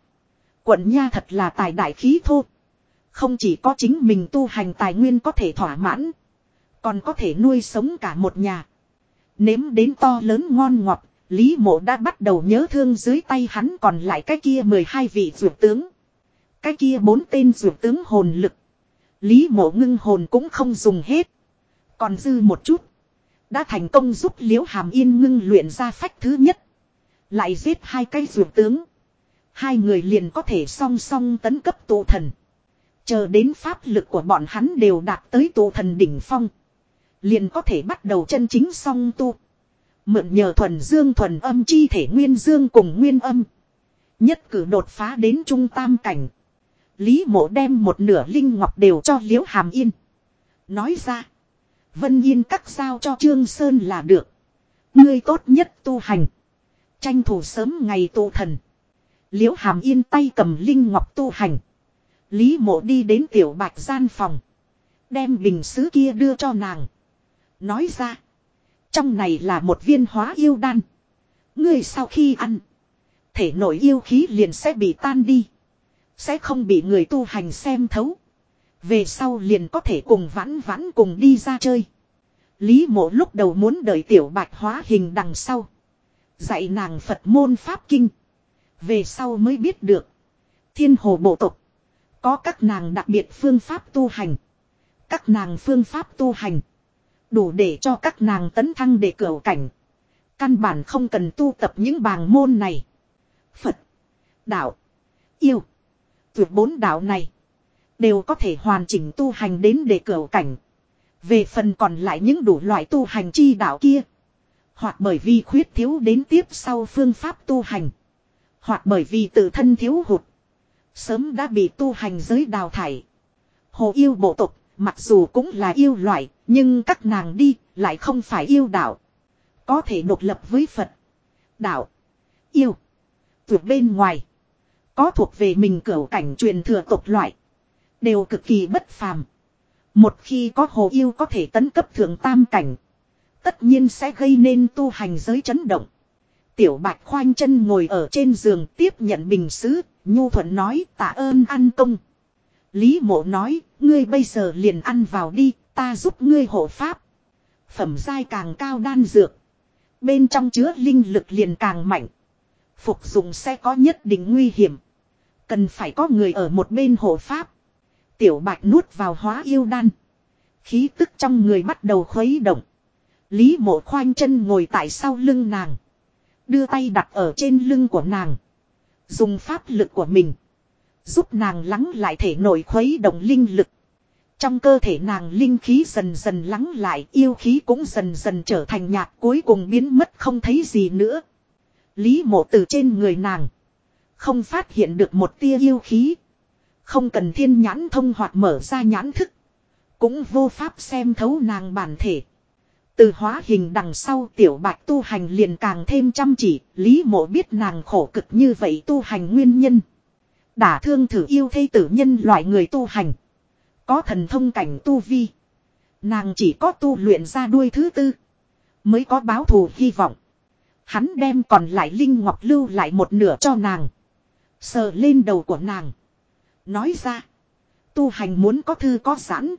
Quận nha thật là tài đại khí thô. Không chỉ có chính mình tu hành tài nguyên có thể thỏa mãn. Còn có thể nuôi sống cả một nhà. Nếm đến to lớn ngon ngọt. Lý mộ đã bắt đầu nhớ thương dưới tay hắn còn lại cái kia 12 vị dược tướng. Cái kia bốn tên dược tướng hồn lực. Lý mộ ngưng hồn cũng không dùng hết. Còn dư một chút. Đã thành công giúp liễu hàm yên ngưng luyện ra phách thứ nhất. Lại giết hai cái dược tướng. Hai người liền có thể song song tấn cấp tụ thần. Chờ đến pháp lực của bọn hắn đều đạt tới tụ thần đỉnh phong. Liền có thể bắt đầu chân chính song tu. Mượn nhờ thuần dương thuần âm chi thể nguyên dương cùng nguyên âm. Nhất cử đột phá đến trung tam cảnh. Lý mộ đem một nửa linh ngọc đều cho liễu hàm yên. Nói ra. Vân yên cắt sao cho Trương Sơn là được. Ngươi tốt nhất tu hành. Tranh thủ sớm ngày tu thần. Liễu hàm yên tay cầm linh ngọc tu hành. Lý mộ đi đến tiểu bạch gian phòng. Đem bình sứ kia đưa cho nàng. Nói ra. Trong này là một viên hóa yêu đan. Ngươi sau khi ăn. Thể nội yêu khí liền sẽ bị tan đi. Sẽ không bị người tu hành xem thấu. Về sau liền có thể cùng vãn vãn cùng đi ra chơi. Lý mộ lúc đầu muốn đợi tiểu bạch hóa hình đằng sau. Dạy nàng Phật môn Pháp Kinh. Về sau mới biết được. Thiên hồ bộ tộc. Có các nàng đặc biệt phương pháp tu hành. Các nàng phương pháp tu hành. Đủ để cho các nàng tấn thăng để cửa cảnh. Căn bản không cần tu tập những bàng môn này. Phật. Đạo. Yêu. Tuyệt bốn đạo này. Đều có thể hoàn chỉnh tu hành đến để cửa cảnh. Về phần còn lại những đủ loại tu hành chi đạo kia. Hoặc bởi vì khuyết thiếu đến tiếp sau phương pháp tu hành. Hoặc bởi vì tự thân thiếu hụt. Sớm đã bị tu hành giới đào thải. Hồ yêu bộ tộc, mặc dù cũng là yêu loại, nhưng các nàng đi, lại không phải yêu đạo. Có thể độc lập với Phật. Đạo. Yêu. Tuyệt bên ngoài. Có thuộc về mình cửu cảnh truyền thừa tộc loại. Đều cực kỳ bất phàm. Một khi có hồ yêu có thể tấn cấp thượng tam cảnh. Tất nhiên sẽ gây nên tu hành giới chấn động. Tiểu bạch khoanh chân ngồi ở trên giường tiếp nhận bình sứ, nhu thuận nói tạ ơn ăn công. Lý mộ nói, ngươi bây giờ liền ăn vào đi, ta giúp ngươi hộ pháp. Phẩm giai càng cao đan dược. Bên trong chứa linh lực liền càng mạnh. Phục dụng sẽ có nhất định nguy hiểm. Cần phải có người ở một bên hộ pháp. Tiểu bạch nuốt vào hóa yêu đan. Khí tức trong người bắt đầu khuấy động. Lý mộ khoanh chân ngồi tại sau lưng nàng. Đưa tay đặt ở trên lưng của nàng. Dùng pháp lực của mình. Giúp nàng lắng lại thể nội khuấy động linh lực. Trong cơ thể nàng linh khí dần dần lắng lại, yêu khí cũng dần dần trở thành nhạt cuối cùng biến mất không thấy gì nữa. Lý mộ từ trên người nàng. Không phát hiện được một tia yêu khí. Không cần thiên nhãn thông hoặc mở ra nhãn thức. Cũng vô pháp xem thấu nàng bản thể. Từ hóa hình đằng sau tiểu bạch tu hành liền càng thêm chăm chỉ, lý mộ biết nàng khổ cực như vậy tu hành nguyên nhân. Đả thương thử yêu thây tử nhân loại người tu hành. Có thần thông cảnh tu vi. Nàng chỉ có tu luyện ra đuôi thứ tư. Mới có báo thù hy vọng. Hắn đem còn lại Linh Ngọc lưu lại một nửa cho nàng. Sờ lên đầu của nàng. Nói ra. Tu hành muốn có thư có sẵn.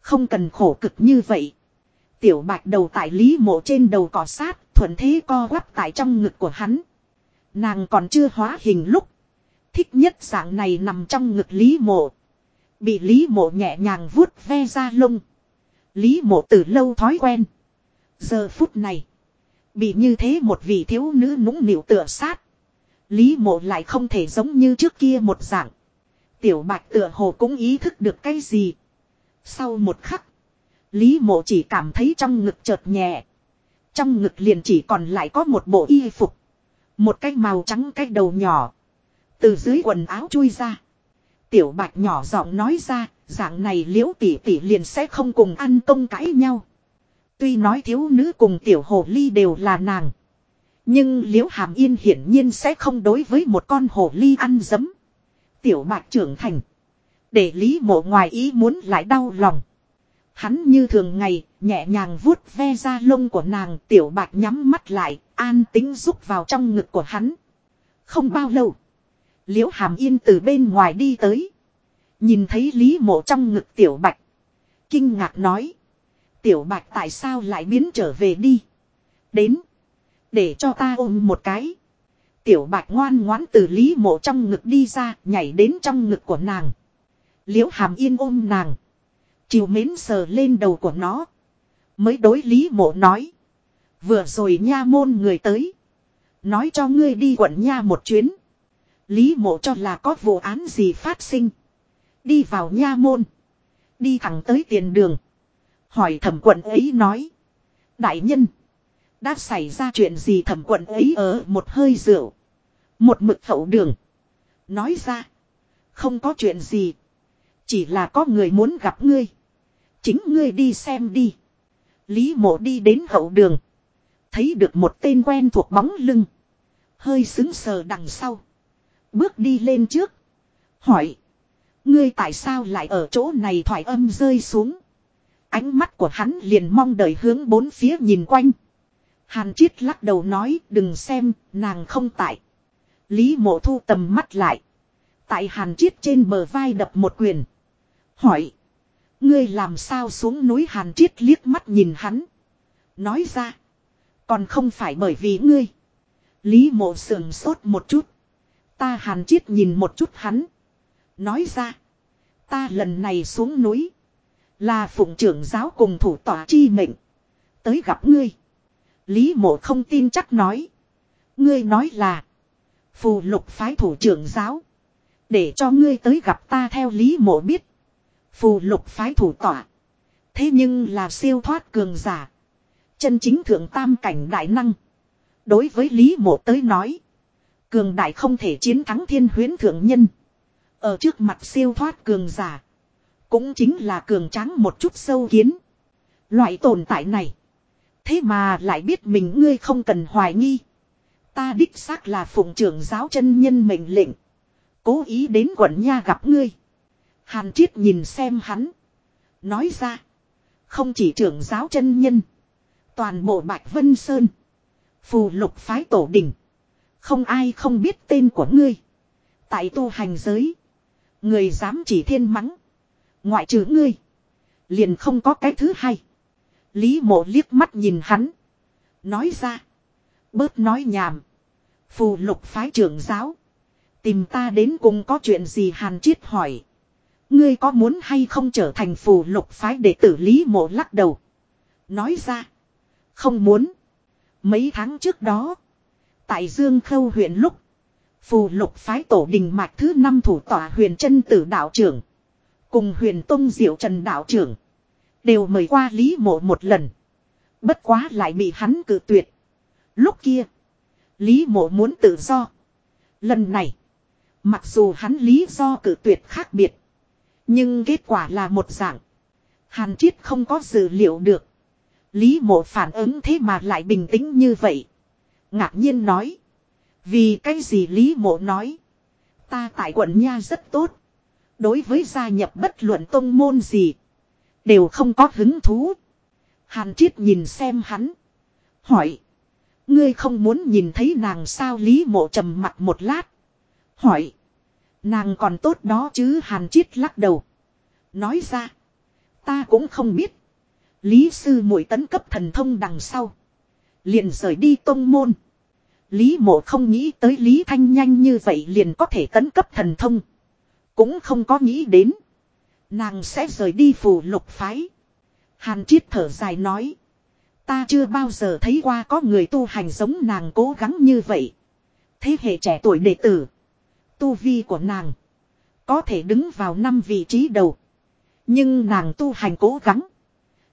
Không cần khổ cực như vậy. Tiểu bạch đầu tại lý mộ trên đầu cỏ sát. Thuận thế co quắp tại trong ngực của hắn. Nàng còn chưa hóa hình lúc. Thích nhất dạng này nằm trong ngực lý mộ. Bị lý mộ nhẹ nhàng vuốt ve ra lông. Lý mộ từ lâu thói quen. Giờ phút này. Bị như thế một vị thiếu nữ nũng nịu tựa sát. Lý mộ lại không thể giống như trước kia một dạng. Tiểu bạch tựa hồ cũng ý thức được cái gì. Sau một khắc. Lý mộ chỉ cảm thấy trong ngực chợt nhẹ. Trong ngực liền chỉ còn lại có một bộ y phục. Một cái màu trắng cái đầu nhỏ. Từ dưới quần áo chui ra. Tiểu bạch nhỏ giọng nói ra, dạng này liễu tỷ tỷ liền sẽ không cùng ăn công cãi nhau. Tuy nói thiếu nữ cùng tiểu hồ ly đều là nàng. Nhưng liễu hàm yên hiển nhiên sẽ không đối với một con hồ ly ăn dấm. Tiểu bạch trưởng thành. Để lý mộ ngoài ý muốn lại đau lòng. Hắn như thường ngày, nhẹ nhàng vuốt ve ra lông của nàng, tiểu bạch nhắm mắt lại, an tính rúc vào trong ngực của hắn. Không bao lâu, liễu hàm yên từ bên ngoài đi tới. Nhìn thấy lý mộ trong ngực tiểu bạch. Kinh ngạc nói. Tiểu bạch tại sao lại biến trở về đi. Đến. Để cho ta ôm một cái. Tiểu bạch ngoan ngoãn từ lý mộ trong ngực đi ra, nhảy đến trong ngực của nàng. Liễu hàm yên ôm nàng. Chiều mến sờ lên đầu của nó. Mới đối Lý mộ nói. Vừa rồi nha môn người tới. Nói cho ngươi đi quận nha một chuyến. Lý mộ cho là có vụ án gì phát sinh. Đi vào nha môn. Đi thẳng tới tiền đường. Hỏi thẩm quận ấy nói. Đại nhân. Đã xảy ra chuyện gì thẩm quận ấy ở một hơi rượu. Một mực hậu đường. Nói ra. Không có chuyện gì. Chỉ là có người muốn gặp ngươi. Chính ngươi đi xem đi. Lý mộ đi đến hậu đường. Thấy được một tên quen thuộc bóng lưng. Hơi xứng sờ đằng sau. Bước đi lên trước. Hỏi. Ngươi tại sao lại ở chỗ này thoải âm rơi xuống. Ánh mắt của hắn liền mong đợi hướng bốn phía nhìn quanh. Hàn Chiết lắc đầu nói đừng xem, nàng không tại. Lý mộ thu tầm mắt lại. Tại Hàn Chiết trên bờ vai đập một quyền. Hỏi. Ngươi làm sao xuống núi Hàn Chiết liếc mắt nhìn hắn. Nói ra. Còn không phải bởi vì ngươi. Lý mộ sườn sốt một chút. Ta Hàn Chiết nhìn một chút hắn. Nói ra. Ta lần này xuống núi. Là phụng trưởng giáo cùng thủ tỏa chi mệnh. Tới gặp ngươi. Lý mộ không tin chắc nói. Ngươi nói là. Phù lục phái thủ trưởng giáo. Để cho ngươi tới gặp ta theo lý mộ biết. Phù lục phái thủ tỏa. Thế nhưng là siêu thoát cường giả. Chân chính thượng tam cảnh đại năng. Đối với lý mộ tới nói. Cường đại không thể chiến thắng thiên huyến thượng nhân. Ở trước mặt siêu thoát cường giả. Cũng chính là cường tráng một chút sâu kiến. Loại tồn tại này. Thế mà lại biết mình ngươi không cần hoài nghi. Ta đích xác là phụng trưởng giáo chân nhân mệnh lệnh. Cố ý đến quận nha gặp ngươi. Hàn triết nhìn xem hắn. Nói ra. Không chỉ trưởng giáo chân nhân. Toàn bộ Bạch Vân Sơn. Phù lục phái tổ đình. Không ai không biết tên của ngươi. Tại tu hành giới. Người dám chỉ thiên mắng. Ngoại trừ ngươi. Liền không có cái thứ hai. Lý mộ liếc mắt nhìn hắn. Nói ra. Bớt nói nhảm. Phù lục phái trưởng giáo. Tìm ta đến cùng có chuyện gì hàn chiết hỏi. Ngươi có muốn hay không trở thành phù lục phái để tử lý mộ lắc đầu. Nói ra. Không muốn. Mấy tháng trước đó. Tại Dương Khâu huyện lúc. Phù lục phái tổ đình mạch thứ năm thủ tỏa huyền chân tử đạo trưởng. Cùng huyền tông diệu trần đạo trưởng. Đều mời qua Lý Mộ một lần. Bất quá lại bị hắn cử tuyệt. Lúc kia. Lý Mộ muốn tự do. Lần này. Mặc dù hắn lý do cử tuyệt khác biệt. Nhưng kết quả là một dạng. Hàn Triết không có dự liệu được. Lý mộ phản ứng thế mà lại bình tĩnh như vậy. Ngạc nhiên nói. Vì cái gì Lý mộ nói. Ta tại quận Nha rất tốt. Đối với gia nhập bất luận tông môn gì. Đều không có hứng thú. Hàn Triết nhìn xem hắn. Hỏi. Ngươi không muốn nhìn thấy nàng sao Lý mộ trầm mặt một lát. Hỏi. Nàng còn tốt đó chứ Hàn Triết lắc đầu. Nói ra. Ta cũng không biết. Lý sư muội tấn cấp thần thông đằng sau. Liền rời đi tông môn. Lý mộ không nghĩ tới Lý Thanh nhanh như vậy liền có thể tấn cấp thần thông. Cũng không có nghĩ đến. Nàng sẽ rời đi phủ lục phái. Hàn Triết thở dài nói. Ta chưa bao giờ thấy qua có người tu hành giống nàng cố gắng như vậy. Thế hệ trẻ tuổi đệ tử. Tu vi của nàng. Có thể đứng vào năm vị trí đầu. Nhưng nàng tu hành cố gắng.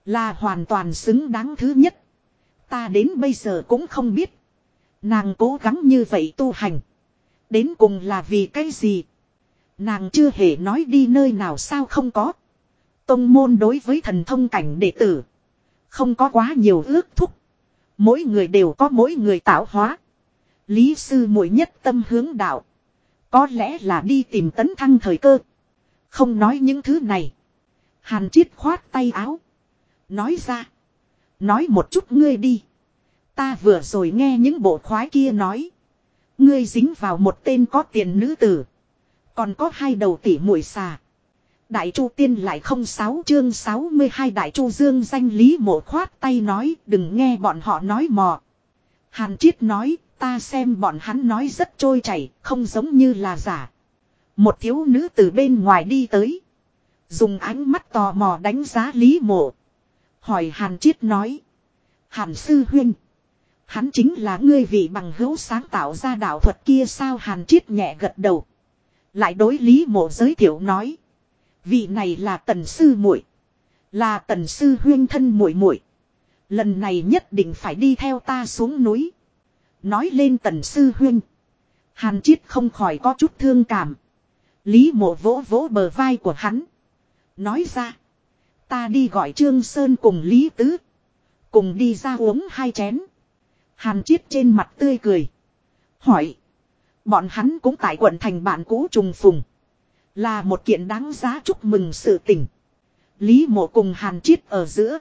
Là hoàn toàn xứng đáng thứ nhất. Ta đến bây giờ cũng không biết. Nàng cố gắng như vậy tu hành. Đến cùng là vì cái gì? Nàng chưa hề nói đi nơi nào sao không có. Tông môn đối với thần thông cảnh đệ tử. Không có quá nhiều ước thúc. Mỗi người đều có mỗi người tạo hóa. Lý sư muội nhất tâm hướng đạo. Có lẽ là đi tìm tấn thăng thời cơ. Không nói những thứ này. Hàn triết khoát tay áo. Nói ra. Nói một chút ngươi đi. Ta vừa rồi nghe những bộ khoái kia nói. Ngươi dính vào một tên có tiền nữ tử. Còn có hai đầu tỷ muội xà. Đại Chu Tiên lại không sáu chương 62 Đại Chu Dương danh lý mộ khoát tay nói, đừng nghe bọn họ nói mò. Hàn Triết nói, ta xem bọn hắn nói rất trôi chảy, không giống như là giả. Một thiếu nữ từ bên ngoài đi tới. Dùng ánh mắt tò mò đánh giá Lý Mộ. Hỏi Hàn Chiết nói. Hàn Sư Huynh. Hắn chính là ngươi vị bằng hữu sáng tạo ra đạo thuật kia sao Hàn Chiết nhẹ gật đầu. Lại đối Lý Mộ giới thiệu nói. Vị này là Tần Sư muội Là Tần Sư Huynh thân muội muội Lần này nhất định phải đi theo ta xuống núi. Nói lên Tần Sư Huynh. Hàn Chiết không khỏi có chút thương cảm. Lý mộ vỗ vỗ bờ vai của hắn. Nói ra. Ta đi gọi Trương Sơn cùng Lý Tứ. Cùng đi ra uống hai chén. Hàn Chiết trên mặt tươi cười. Hỏi. Bọn hắn cũng tại quận thành bạn cũ trùng phùng. Là một kiện đáng giá chúc mừng sự tình. Lý mộ cùng Hàn Chiết ở giữa.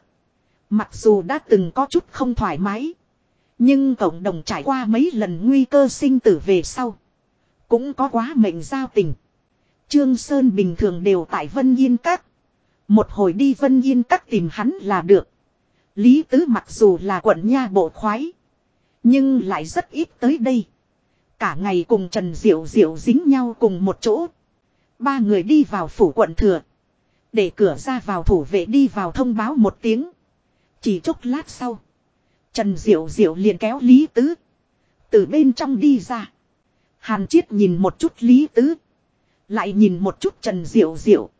Mặc dù đã từng có chút không thoải mái. Nhưng cộng đồng trải qua mấy lần nguy cơ sinh tử về sau. Cũng có quá mệnh giao tình. Trương Sơn bình thường đều tại Vân Yên Các. Một hồi đi Vân Yên Các tìm hắn là được. Lý Tứ mặc dù là quận nha bộ khoái. Nhưng lại rất ít tới đây. Cả ngày cùng Trần Diệu Diệu dính nhau cùng một chỗ. Ba người đi vào phủ quận thừa. Để cửa ra vào thủ vệ đi vào thông báo một tiếng. Chỉ chốc lát sau. Trần Diệu Diệu liền kéo Lý Tứ. Từ bên trong đi ra. Hàn Chiết nhìn một chút Lý Tứ. Lại nhìn một chút Trần Diệu Diệu.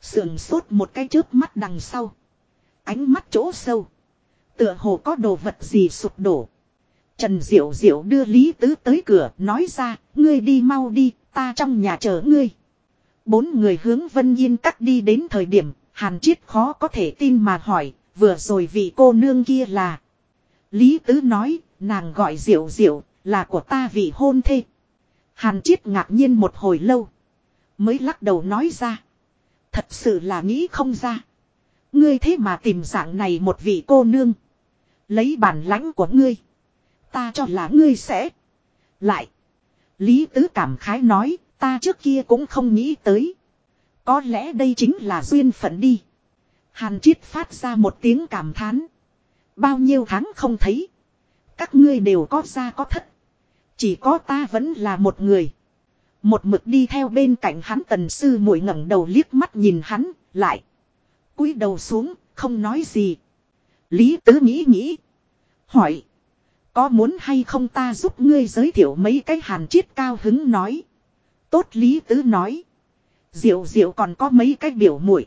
Sườn sốt một cái chớp mắt đằng sau. Ánh mắt chỗ sâu. Tựa hồ có đồ vật gì sụp đổ. Trần Diệu Diệu đưa Lý Tứ tới cửa nói ra, ngươi đi mau đi, ta trong nhà chờ ngươi. Bốn người hướng Vân Yên cắt đi đến thời điểm, Hàn Chiết khó có thể tin mà hỏi, vừa rồi vị cô nương kia là. Lý Tứ nói, nàng gọi Diệu Diệu, là của ta vị hôn thê. Hàn Chiết ngạc nhiên một hồi lâu. Mới lắc đầu nói ra. Thật sự là nghĩ không ra. Ngươi thế mà tìm dạng này một vị cô nương. Lấy bản lãnh của ngươi. Ta cho là ngươi sẽ. Lại. Lý Tứ cảm khái nói. Ta trước kia cũng không nghĩ tới. Có lẽ đây chính là duyên phận đi. Hàn Chiết phát ra một tiếng cảm thán. Bao nhiêu tháng không thấy. Các ngươi đều có ra có thất. Chỉ có ta vẫn là một người. Một mực đi theo bên cạnh hắn tần sư muội ngẩng đầu liếc mắt nhìn hắn, lại. cúi đầu xuống, không nói gì. Lý tứ nghĩ nghĩ. Hỏi. Có muốn hay không ta giúp ngươi giới thiệu mấy cái hàn chiết cao hứng nói. Tốt Lý tứ nói. Diệu diệu còn có mấy cái biểu muội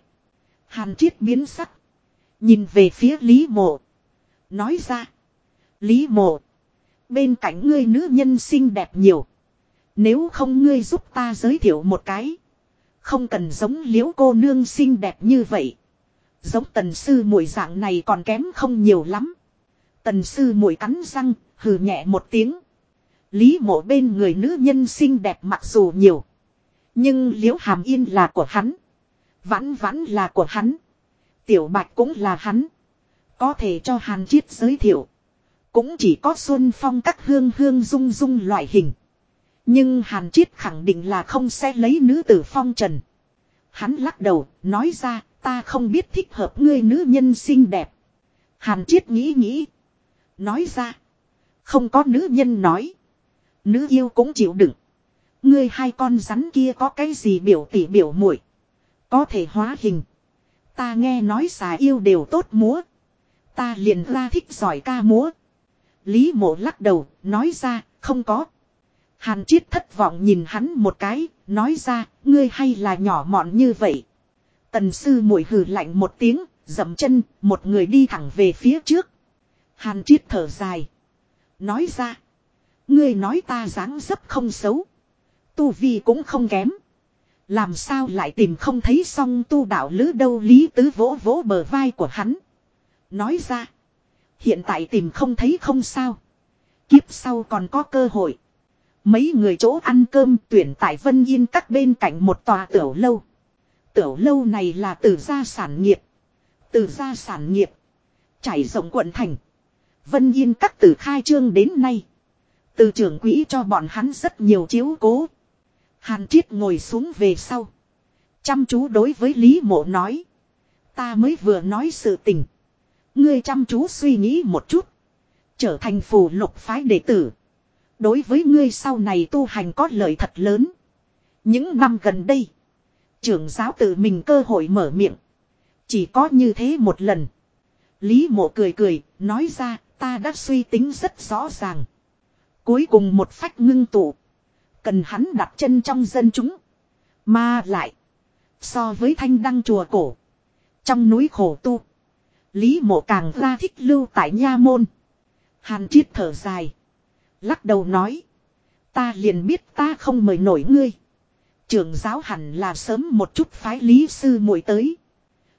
Hàn chiết biến sắc. Nhìn về phía Lý mộ. Nói ra. Lý mộ. Bên cạnh ngươi nữ nhân xinh đẹp nhiều. Nếu không ngươi giúp ta giới thiệu một cái. Không cần giống liễu cô nương xinh đẹp như vậy. Giống tần sư mùi dạng này còn kém không nhiều lắm. Tần sư mùi cắn răng, hừ nhẹ một tiếng. Lý mộ bên người nữ nhân xinh đẹp mặc dù nhiều. Nhưng liễu hàm yên là của hắn. Vãn vãn là của hắn. Tiểu bạch cũng là hắn. Có thể cho hàn chiết giới thiệu. Cũng chỉ có xuân phong các hương hương dung dung loại hình. Nhưng hàn chiết khẳng định là không sẽ lấy nữ tử phong trần. Hắn lắc đầu, nói ra, ta không biết thích hợp ngươi nữ nhân xinh đẹp. Hàn chiết nghĩ nghĩ. Nói ra. Không có nữ nhân nói. Nữ yêu cũng chịu đựng. Ngươi hai con rắn kia có cái gì biểu tỉ biểu muội Có thể hóa hình. Ta nghe nói xà yêu đều tốt múa. Ta liền ra thích giỏi ca múa. Lý mộ lắc đầu, nói ra, không có. Hàn Chiết thất vọng nhìn hắn một cái, nói ra, ngươi hay là nhỏ mọn như vậy. Tần sư muội hừ lạnh một tiếng, dậm chân, một người đi thẳng về phía trước. Hàn Chiết thở dài. Nói ra, ngươi nói ta dáng dấp không xấu. Tu vi cũng không kém. Làm sao lại tìm không thấy song tu đạo lữ đâu lý tứ vỗ vỗ bờ vai của hắn. Nói ra. Hiện tại tìm không thấy không sao. Kiếp sau còn có cơ hội. Mấy người chỗ ăn cơm tuyển tại Vân Yên các bên cạnh một tòa tiểu lâu. Tiểu lâu này là từ gia sản nghiệp. Từ gia sản nghiệp. Chảy rộng quận thành. Vân Yên các tử khai trương đến nay. Từ trưởng quỹ cho bọn hắn rất nhiều chiếu cố. Hàn Triết ngồi xuống về sau. Chăm chú đối với Lý Mộ nói. Ta mới vừa nói sự tình. Ngươi chăm chú suy nghĩ một chút. Trở thành phù lục phái đệ tử. Đối với ngươi sau này tu hành có lợi thật lớn. Những năm gần đây. Trưởng giáo tự mình cơ hội mở miệng. Chỉ có như thế một lần. Lý mộ cười cười, nói ra, ta đã suy tính rất rõ ràng. Cuối cùng một phách ngưng tụ. Cần hắn đặt chân trong dân chúng. Mà lại. So với thanh đăng chùa cổ. Trong núi khổ tu. Lý mộ càng ra thích lưu tại nha môn. Hàn chiết thở dài. Lắc đầu nói. Ta liền biết ta không mời nổi ngươi. Trưởng giáo hẳn là sớm một chút phái lý sư muội tới.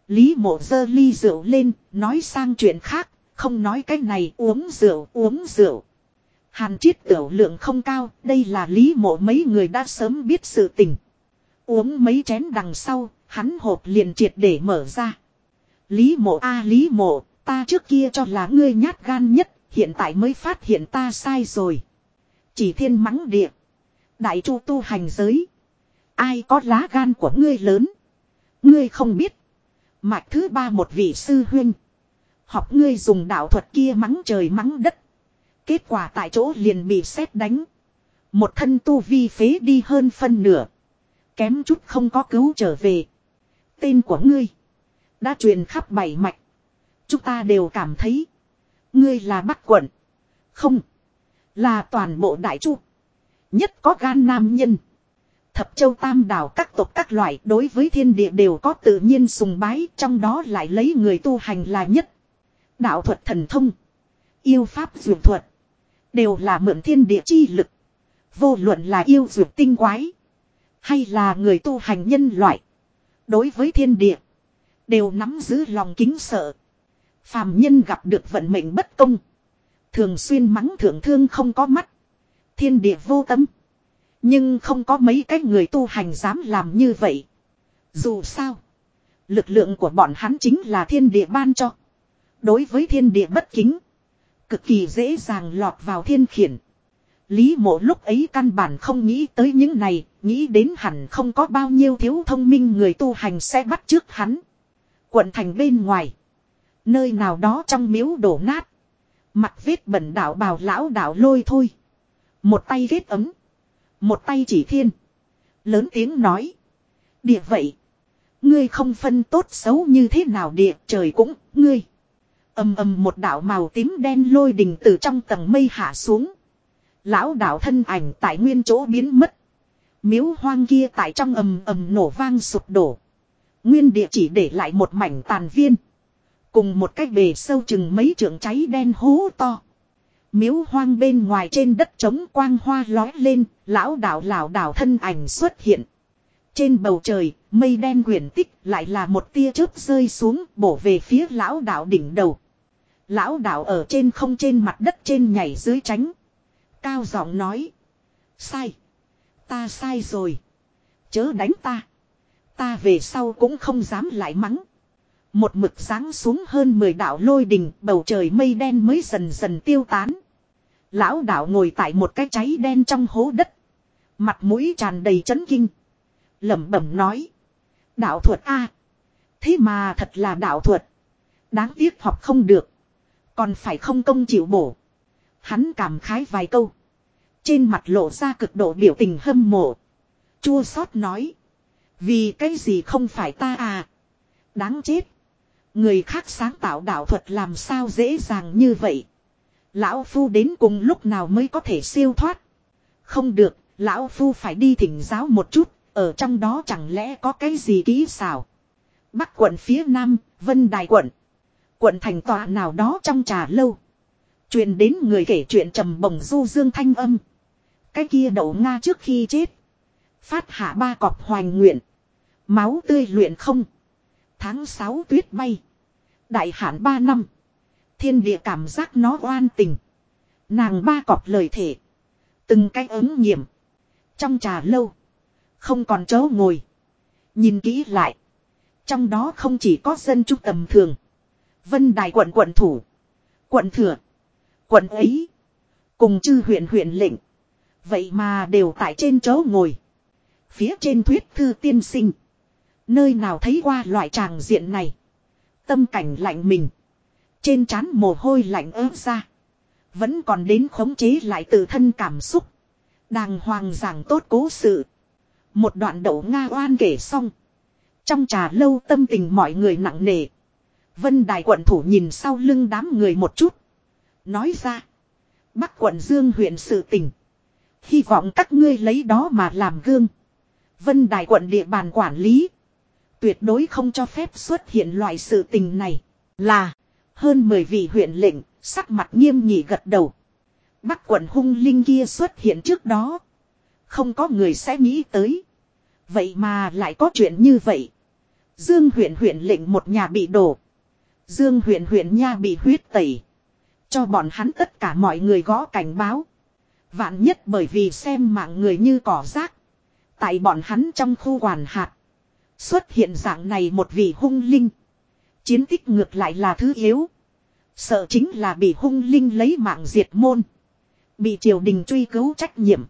Lý mộ dơ ly rượu lên, nói sang chuyện khác, không nói cái này uống rượu uống rượu. Hàn triết tiểu lượng không cao, đây là lý mộ mấy người đã sớm biết sự tình. Uống mấy chén đằng sau, hắn hộp liền triệt để mở ra. Lý mộ a lý mộ, ta trước kia cho là ngươi nhát gan nhất, hiện tại mới phát hiện ta sai rồi. Chỉ thiên mắng địa. Đại chu tu hành giới. Ai có lá gan của ngươi lớn. Ngươi không biết. Mạch thứ ba một vị sư huynh. Học ngươi dùng đạo thuật kia mắng trời mắng đất. Kết quả tại chỗ liền bị xét đánh. Một thân tu vi phế đi hơn phân nửa. Kém chút không có cứu trở về. Tên của ngươi. Đã truyền khắp bảy mạch. Chúng ta đều cảm thấy. Ngươi là bắc quận. Không. Là toàn bộ đại chu. Nhất có gan nam nhân. Thập châu tam đảo các tộc các loại đối với thiên địa đều có tự nhiên sùng bái. Trong đó lại lấy người tu hành là nhất. Đạo thuật thần thông. Yêu pháp dược thuật. Đều là mượn thiên địa chi lực. Vô luận là yêu dược tinh quái. Hay là người tu hành nhân loại. Đối với thiên địa. Đều nắm giữ lòng kính sợ. Phàm nhân gặp được vận mệnh bất công. Thường xuyên mắng thượng thương không có mắt. Thiên địa vô tâm. Nhưng không có mấy cái người tu hành dám làm như vậy. Dù sao. Lực lượng của bọn hắn chính là thiên địa ban cho. Đối với thiên địa bất kính. Cực kỳ dễ dàng lọt vào thiên khiển. Lý mộ lúc ấy căn bản không nghĩ tới những này, nghĩ đến hẳn không có bao nhiêu thiếu thông minh người tu hành sẽ bắt trước hắn. Quận thành bên ngoài. Nơi nào đó trong miếu đổ nát. Mặt vết bẩn đảo bào lão đảo lôi thôi. Một tay ghét ấm. Một tay chỉ thiên. Lớn tiếng nói. Địa vậy. Ngươi không phân tốt xấu như thế nào địa trời cũng, ngươi ầm ầm một đạo màu tím đen lôi đình từ trong tầng mây hạ xuống. Lão đạo thân ảnh tại nguyên chỗ biến mất. Miếu hoang kia tại trong ầm ầm nổ vang sụp đổ. Nguyên địa chỉ để lại một mảnh tàn viên. Cùng một cái bề sâu chừng mấy trượng cháy đen hố to. Miếu hoang bên ngoài trên đất trống quang hoa lói lên, lão đạo lão đạo thân ảnh xuất hiện. Trên bầu trời, mây đen quyển tích lại là một tia chớp rơi xuống bổ về phía lão đạo đỉnh đầu. Lão đạo ở trên không trên mặt đất trên nhảy dưới tránh. Cao giọng nói. Sai. Ta sai rồi. Chớ đánh ta. Ta về sau cũng không dám lại mắng. Một mực sáng xuống hơn 10 đạo lôi đình, bầu trời mây đen mới dần dần tiêu tán. Lão đạo ngồi tại một cái cháy đen trong hố đất. Mặt mũi tràn đầy chấn kinh. lẩm bẩm nói. Đạo thuật a Thế mà thật là đạo thuật. Đáng tiếc học không được. Còn phải không công chịu bổ. Hắn cảm khái vài câu. Trên mặt lộ ra cực độ biểu tình hâm mộ. Chua xót nói. Vì cái gì không phải ta à. Đáng chết. Người khác sáng tạo đạo thuật làm sao dễ dàng như vậy. Lão Phu đến cùng lúc nào mới có thể siêu thoát. Không được, Lão Phu phải đi thỉnh giáo một chút, ở trong đó chẳng lẽ có cái gì kỹ xảo. Bắc quận phía nam, Vân Đài quận. Quận thành tòa nào đó trong trà lâu. truyền đến người kể chuyện trầm bồng du dương thanh âm. Cái kia đậu Nga trước khi chết. Phát hạ ba cọp hoành nguyện. Máu tươi luyện không. Tháng 6 tuyết bay. Đại hạn 3 năm. Thiên địa cảm giác nó oan tình. Nàng ba cọp lời thể. Từng cái ứng nghiệm. Trong trà lâu. Không còn chỗ ngồi. Nhìn kỹ lại. Trong đó không chỉ có dân trung tầm thường. Vân Đài quận quận thủ. Quận thừa. Quận ấy. Cùng chư huyện huyện lệnh. Vậy mà đều tại trên chỗ ngồi. Phía trên thuyết thư tiên sinh. Nơi nào thấy qua loại tràng diện này. Tâm cảnh lạnh mình. Trên trán mồ hôi lạnh ớt ra. Vẫn còn đến khống chế lại tự thân cảm xúc. Đàng hoàng giảng tốt cố sự. Một đoạn đậu Nga oan kể xong. Trong trà lâu tâm tình mọi người nặng nề. Vân Đài quận thủ nhìn sau lưng đám người một chút. Nói ra. Bắc quận Dương huyện sự tình. Hy vọng các ngươi lấy đó mà làm gương. Vân Đài quận địa bàn quản lý. Tuyệt đối không cho phép xuất hiện loại sự tình này. Là. Hơn 10 vị huyện lệnh. Sắc mặt nghiêm nghị gật đầu. Bắc quận hung linh kia xuất hiện trước đó. Không có người sẽ nghĩ tới. Vậy mà lại có chuyện như vậy. Dương huyện huyện lệnh một nhà bị đổ. Dương huyện huyện nha bị huyết tẩy. Cho bọn hắn tất cả mọi người gõ cảnh báo. Vạn nhất bởi vì xem mạng người như cỏ rác. Tại bọn hắn trong khu quản hạt. Xuất hiện dạng này một vị hung linh. Chiến tích ngược lại là thứ yếu. Sợ chính là bị hung linh lấy mạng diệt môn. Bị triều đình truy cứu trách nhiệm.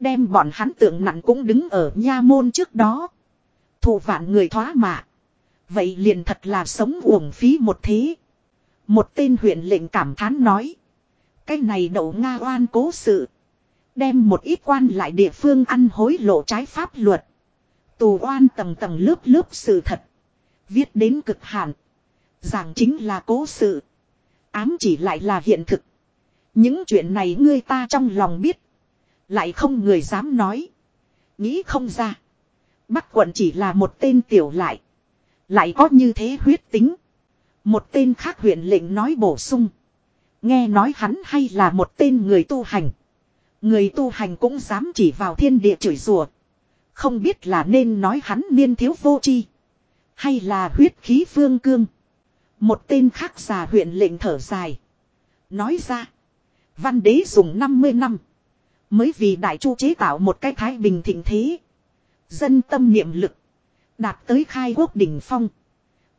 Đem bọn hắn tượng nặng cũng đứng ở nha môn trước đó. Thủ vạn người thoá mạ. Vậy liền thật là sống uổng phí một thế. Một tên huyện lệnh cảm thán nói. Cái này đậu Nga oan cố sự. Đem một ít quan lại địa phương ăn hối lộ trái pháp luật. Tù oan tầng tầng lớp lớp sự thật. Viết đến cực hạn. Giảng chính là cố sự. Ám chỉ lại là hiện thực. Những chuyện này ngươi ta trong lòng biết. Lại không người dám nói. Nghĩ không ra. Bắc quận chỉ là một tên tiểu lại. Lại có như thế huyết tính. Một tên khác huyện lệnh nói bổ sung. Nghe nói hắn hay là một tên người tu hành. Người tu hành cũng dám chỉ vào thiên địa chửi rủa. Không biết là nên nói hắn niên thiếu vô chi. Hay là huyết khí phương cương. Một tên khác già huyện lệnh thở dài. Nói ra. Văn đế dùng 50 năm. Mới vì đại chu chế tạo một cái thái bình thịnh thế. Dân tâm niệm lực. Đạt tới khai quốc đỉnh phong.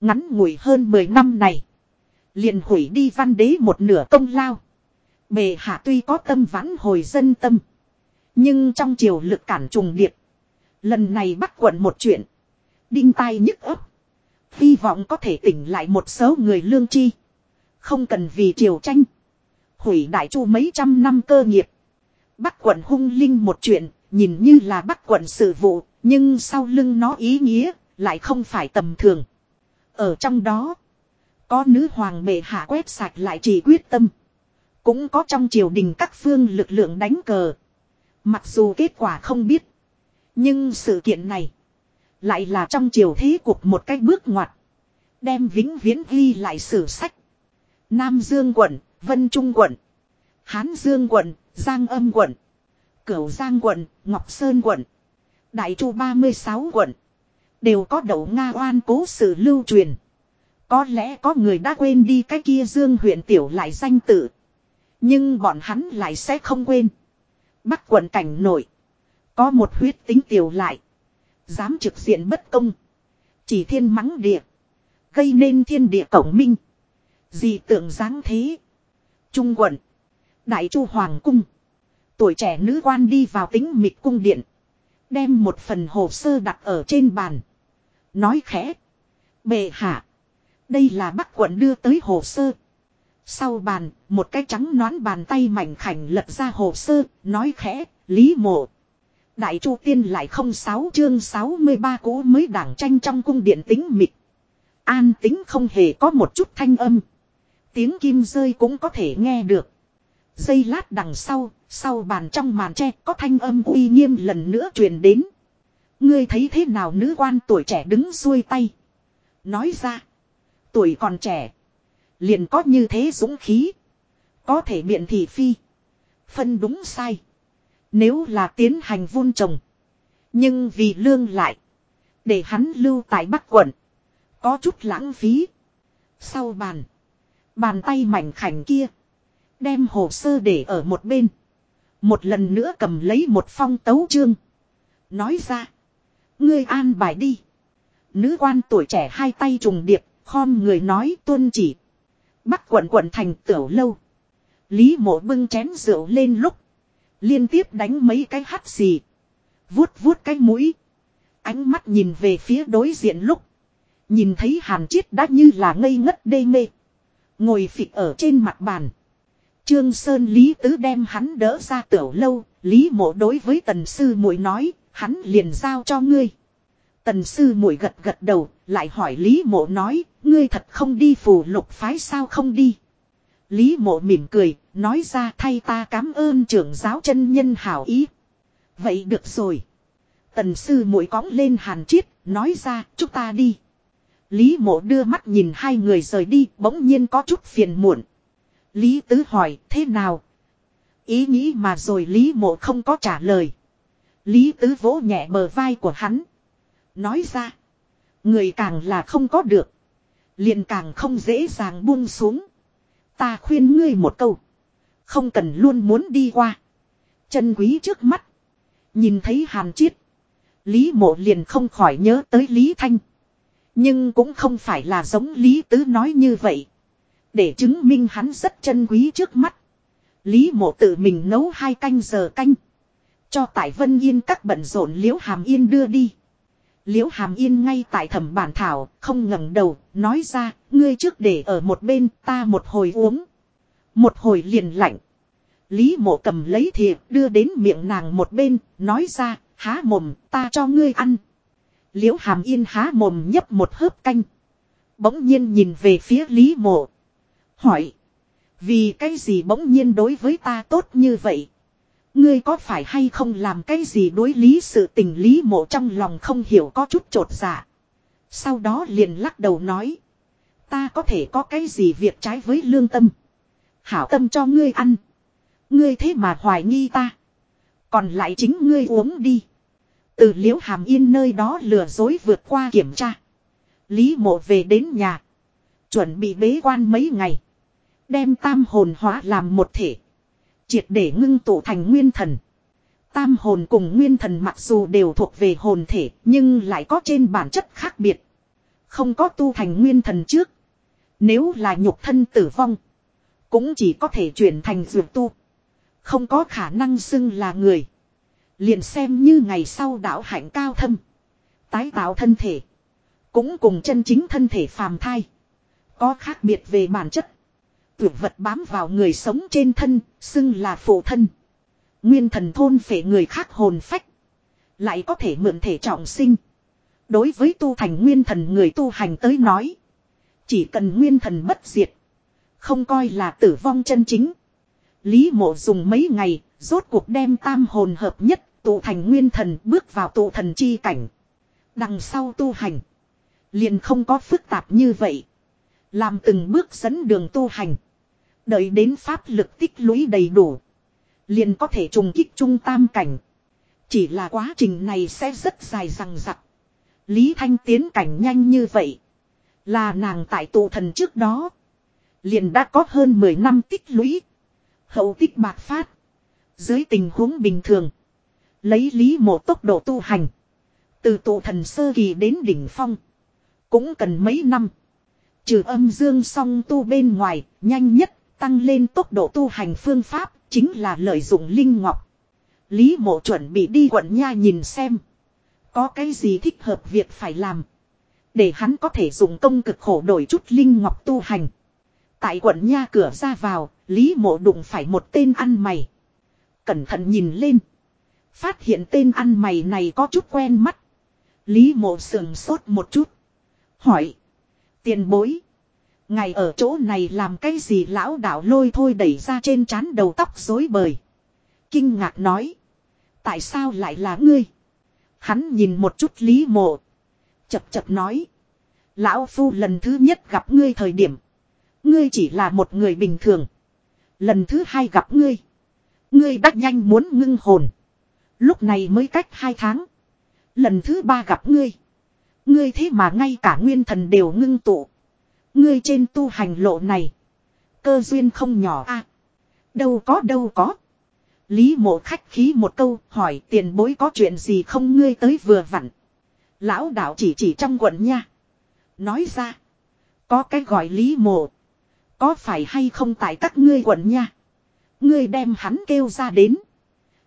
Ngắn ngủi hơn 10 năm này. Liền hủy đi văn đế một nửa công lao. Bề hạ tuy có tâm vãn hồi dân tâm. Nhưng trong triều lực cản trùng điệp. Lần này bắt quận một chuyện. Đinh tai nhức ấp. Hy vọng có thể tỉnh lại một số người lương chi. Không cần vì triều tranh. Hủy đại chu mấy trăm năm cơ nghiệp. Bắc quận hung linh một chuyện, nhìn như là bắc quận sự vụ, nhưng sau lưng nó ý nghĩa, lại không phải tầm thường. Ở trong đó, có nữ hoàng bệ hạ quét sạch lại chỉ quyết tâm. Cũng có trong triều đình các phương lực lượng đánh cờ. Mặc dù kết quả không biết. Nhưng sự kiện này, lại là trong triều thế cục một cách bước ngoặt. Đem vĩnh viễn ghi lại sử sách. Nam Dương quận, Vân Trung quận, Hán Dương quận, Giang Âm quận, Cửu Giang quận, Ngọc Sơn quận, Đại Chu 36 quận. Đều có đậu Nga oan cố sự lưu truyền. Có lẽ có người đã quên đi cái kia Dương huyện tiểu lại danh tự. Nhưng bọn hắn lại sẽ không quên. Bắc quận cảnh nổi. Có một huyết tính tiểu lại. Dám trực diện bất công. Chỉ thiên mắng địa. Gây nên thiên địa cổng minh. Gì tượng dáng thế. Trung quận. Đại chu hoàng cung. Tuổi trẻ nữ quan đi vào tính mịch cung điện. Đem một phần hồ sơ đặt ở trên bàn. Nói khẽ. Bệ hạ. Đây là bắc quận đưa tới hồ sơ. Sau bàn, một cái trắng nón bàn tay mảnh khảnh lật ra hồ sơ, nói khẽ, lý mộ. Đại chu tiên lại không sáu chương 63 cũ mới đảng tranh trong cung điện tính mịt. An tính không hề có một chút thanh âm. Tiếng kim rơi cũng có thể nghe được. Giây lát đằng sau, sau bàn trong màn tre, có thanh âm uy nghiêm lần nữa truyền đến. Ngươi thấy thế nào nữ quan tuổi trẻ đứng xuôi tay. Nói ra. Tuổi còn trẻ. Liền có như thế dũng khí. Có thể biện thị phi. Phân đúng sai. Nếu là tiến hành vun trồng. Nhưng vì lương lại. Để hắn lưu tại Bắc quận. Có chút lãng phí. Sau bàn. Bàn tay mảnh khảnh kia. Đem hồ sơ để ở một bên. Một lần nữa cầm lấy một phong tấu chương. Nói ra. Ngươi an bài đi. Nữ quan tuổi trẻ hai tay trùng điệp. Khom người nói tuân chỉ. Bắc quận quận thành tiểu lâu. Lý mộ bưng chén rượu lên lúc. Liên tiếp đánh mấy cái hắt xì. Vuốt vuốt cái mũi. Ánh mắt nhìn về phía đối diện lúc. Nhìn thấy hàn chiết đã như là ngây ngất đê mê. Ngồi phịch ở trên mặt bàn. Trương Sơn Lý Tứ đem hắn đỡ ra tiểu lâu, Lý mộ đối với tần sư muội nói, hắn liền giao cho ngươi. Tần sư muội gật gật đầu, lại hỏi Lý mộ nói, ngươi thật không đi phù lục phái sao không đi. Lý mộ mỉm cười, nói ra thay ta cảm ơn trưởng giáo chân nhân hảo ý. Vậy được rồi. Tần sư muội cõng lên hàn chiết, nói ra, chúng ta đi. Lý mộ đưa mắt nhìn hai người rời đi, bỗng nhiên có chút phiền muộn. Lý tứ hỏi, thế nào? Ý nghĩ mà rồi Lý mộ không có trả lời. Lý tứ vỗ nhẹ bờ vai của hắn. Nói ra. Người càng là không có được. liền càng không dễ dàng buông xuống. Ta khuyên ngươi một câu. Không cần luôn muốn đi qua. Chân quý trước mắt. Nhìn thấy hàn chiết. Lý mộ liền không khỏi nhớ tới Lý Thanh. Nhưng cũng không phải là giống Lý Tứ nói như vậy. Để chứng minh hắn rất chân quý trước mắt. Lý mộ tự mình nấu hai canh giờ canh. Cho tại Vân Yên các bận rộn liễu hàm yên đưa đi. Liễu hàm yên ngay tại thẩm bản thảo, không ngẩng đầu, nói ra, ngươi trước để ở một bên, ta một hồi uống. Một hồi liền lạnh. Lý mộ cầm lấy thìa, đưa đến miệng nàng một bên, nói ra, há mồm, ta cho ngươi ăn. Liễu hàm yên há mồm nhấp một hớp canh. Bỗng nhiên nhìn về phía Lý mộ. Hỏi. Vì cái gì bỗng nhiên đối với ta tốt như vậy? Ngươi có phải hay không làm cái gì đối lý sự tình lý mộ trong lòng không hiểu có chút trột dạ. Sau đó liền lắc đầu nói. Ta có thể có cái gì việc trái với lương tâm. Hảo tâm cho ngươi ăn. Ngươi thế mà hoài nghi ta. Còn lại chính ngươi uống đi. Từ liễu hàm yên nơi đó lừa dối vượt qua kiểm tra. Lý mộ về đến nhà. Chuẩn bị bế quan mấy ngày. Đem tam hồn hóa làm một thể. Triệt để ngưng tụ thành nguyên thần. Tam hồn cùng nguyên thần mặc dù đều thuộc về hồn thể, nhưng lại có trên bản chất khác biệt. Không có tu thành nguyên thần trước. Nếu là nhục thân tử vong. Cũng chỉ có thể chuyển thành dược tu. Không có khả năng xưng là người. Liền xem như ngày sau đạo hạnh cao thâm. Tái tạo thân thể. Cũng cùng chân chính thân thể phàm thai. Có khác biệt về bản chất. Tuyệt vật bám vào người sống trên thân, xưng là phụ thân. Nguyên thần thôn phệ người khác hồn phách. Lại có thể mượn thể trọng sinh. Đối với tu thành nguyên thần người tu hành tới nói. Chỉ cần nguyên thần bất diệt. Không coi là tử vong chân chính. Lý mộ dùng mấy ngày, rốt cuộc đem tam hồn hợp nhất, tụ thành nguyên thần bước vào tụ thần chi cảnh. Đằng sau tu hành. Liền không có phức tạp như vậy. Làm từng bước dẫn đường tu hành. Đợi đến pháp lực tích lũy đầy đủ. Liền có thể trùng kích trung tam cảnh. Chỉ là quá trình này sẽ rất dài rằng rặc. Lý Thanh tiến cảnh nhanh như vậy. Là nàng tại tụ thần trước đó. Liền đã có hơn 10 năm tích lũy. Hậu tích bạc phát. Dưới tình huống bình thường. Lấy lý một tốc độ tu hành. Từ tụ thần sơ kỳ đến đỉnh phong. Cũng cần mấy năm. Trừ âm dương song tu bên ngoài, nhanh nhất Tăng lên tốc độ tu hành phương pháp chính là lợi dụng linh ngọc. Lý mộ chuẩn bị đi quận nha nhìn xem. Có cái gì thích hợp việc phải làm. Để hắn có thể dùng công cực khổ đổi chút linh ngọc tu hành. Tại quận nha cửa ra vào, Lý mộ đụng phải một tên ăn mày. Cẩn thận nhìn lên. Phát hiện tên ăn mày này có chút quen mắt. Lý mộ sườn sốt một chút. Hỏi. Tiền bối. Ngày ở chỗ này làm cái gì lão đạo lôi thôi đẩy ra trên trán đầu tóc rối bời. Kinh ngạc nói. Tại sao lại là ngươi? Hắn nhìn một chút lý mộ. Chập chập nói. Lão phu lần thứ nhất gặp ngươi thời điểm. Ngươi chỉ là một người bình thường. Lần thứ hai gặp ngươi. Ngươi đắc nhanh muốn ngưng hồn. Lúc này mới cách hai tháng. Lần thứ ba gặp ngươi. Ngươi thế mà ngay cả nguyên thần đều ngưng tụ. Ngươi trên tu hành lộ này. Cơ duyên không nhỏ a à, Đâu có đâu có. Lý mộ khách khí một câu, hỏi tiền bối có chuyện gì không ngươi tới vừa vặn. Lão đạo chỉ chỉ trong quận nha. Nói ra. Có cái gọi lý mộ. Có phải hay không tại các ngươi quận nha. Ngươi đem hắn kêu ra đến.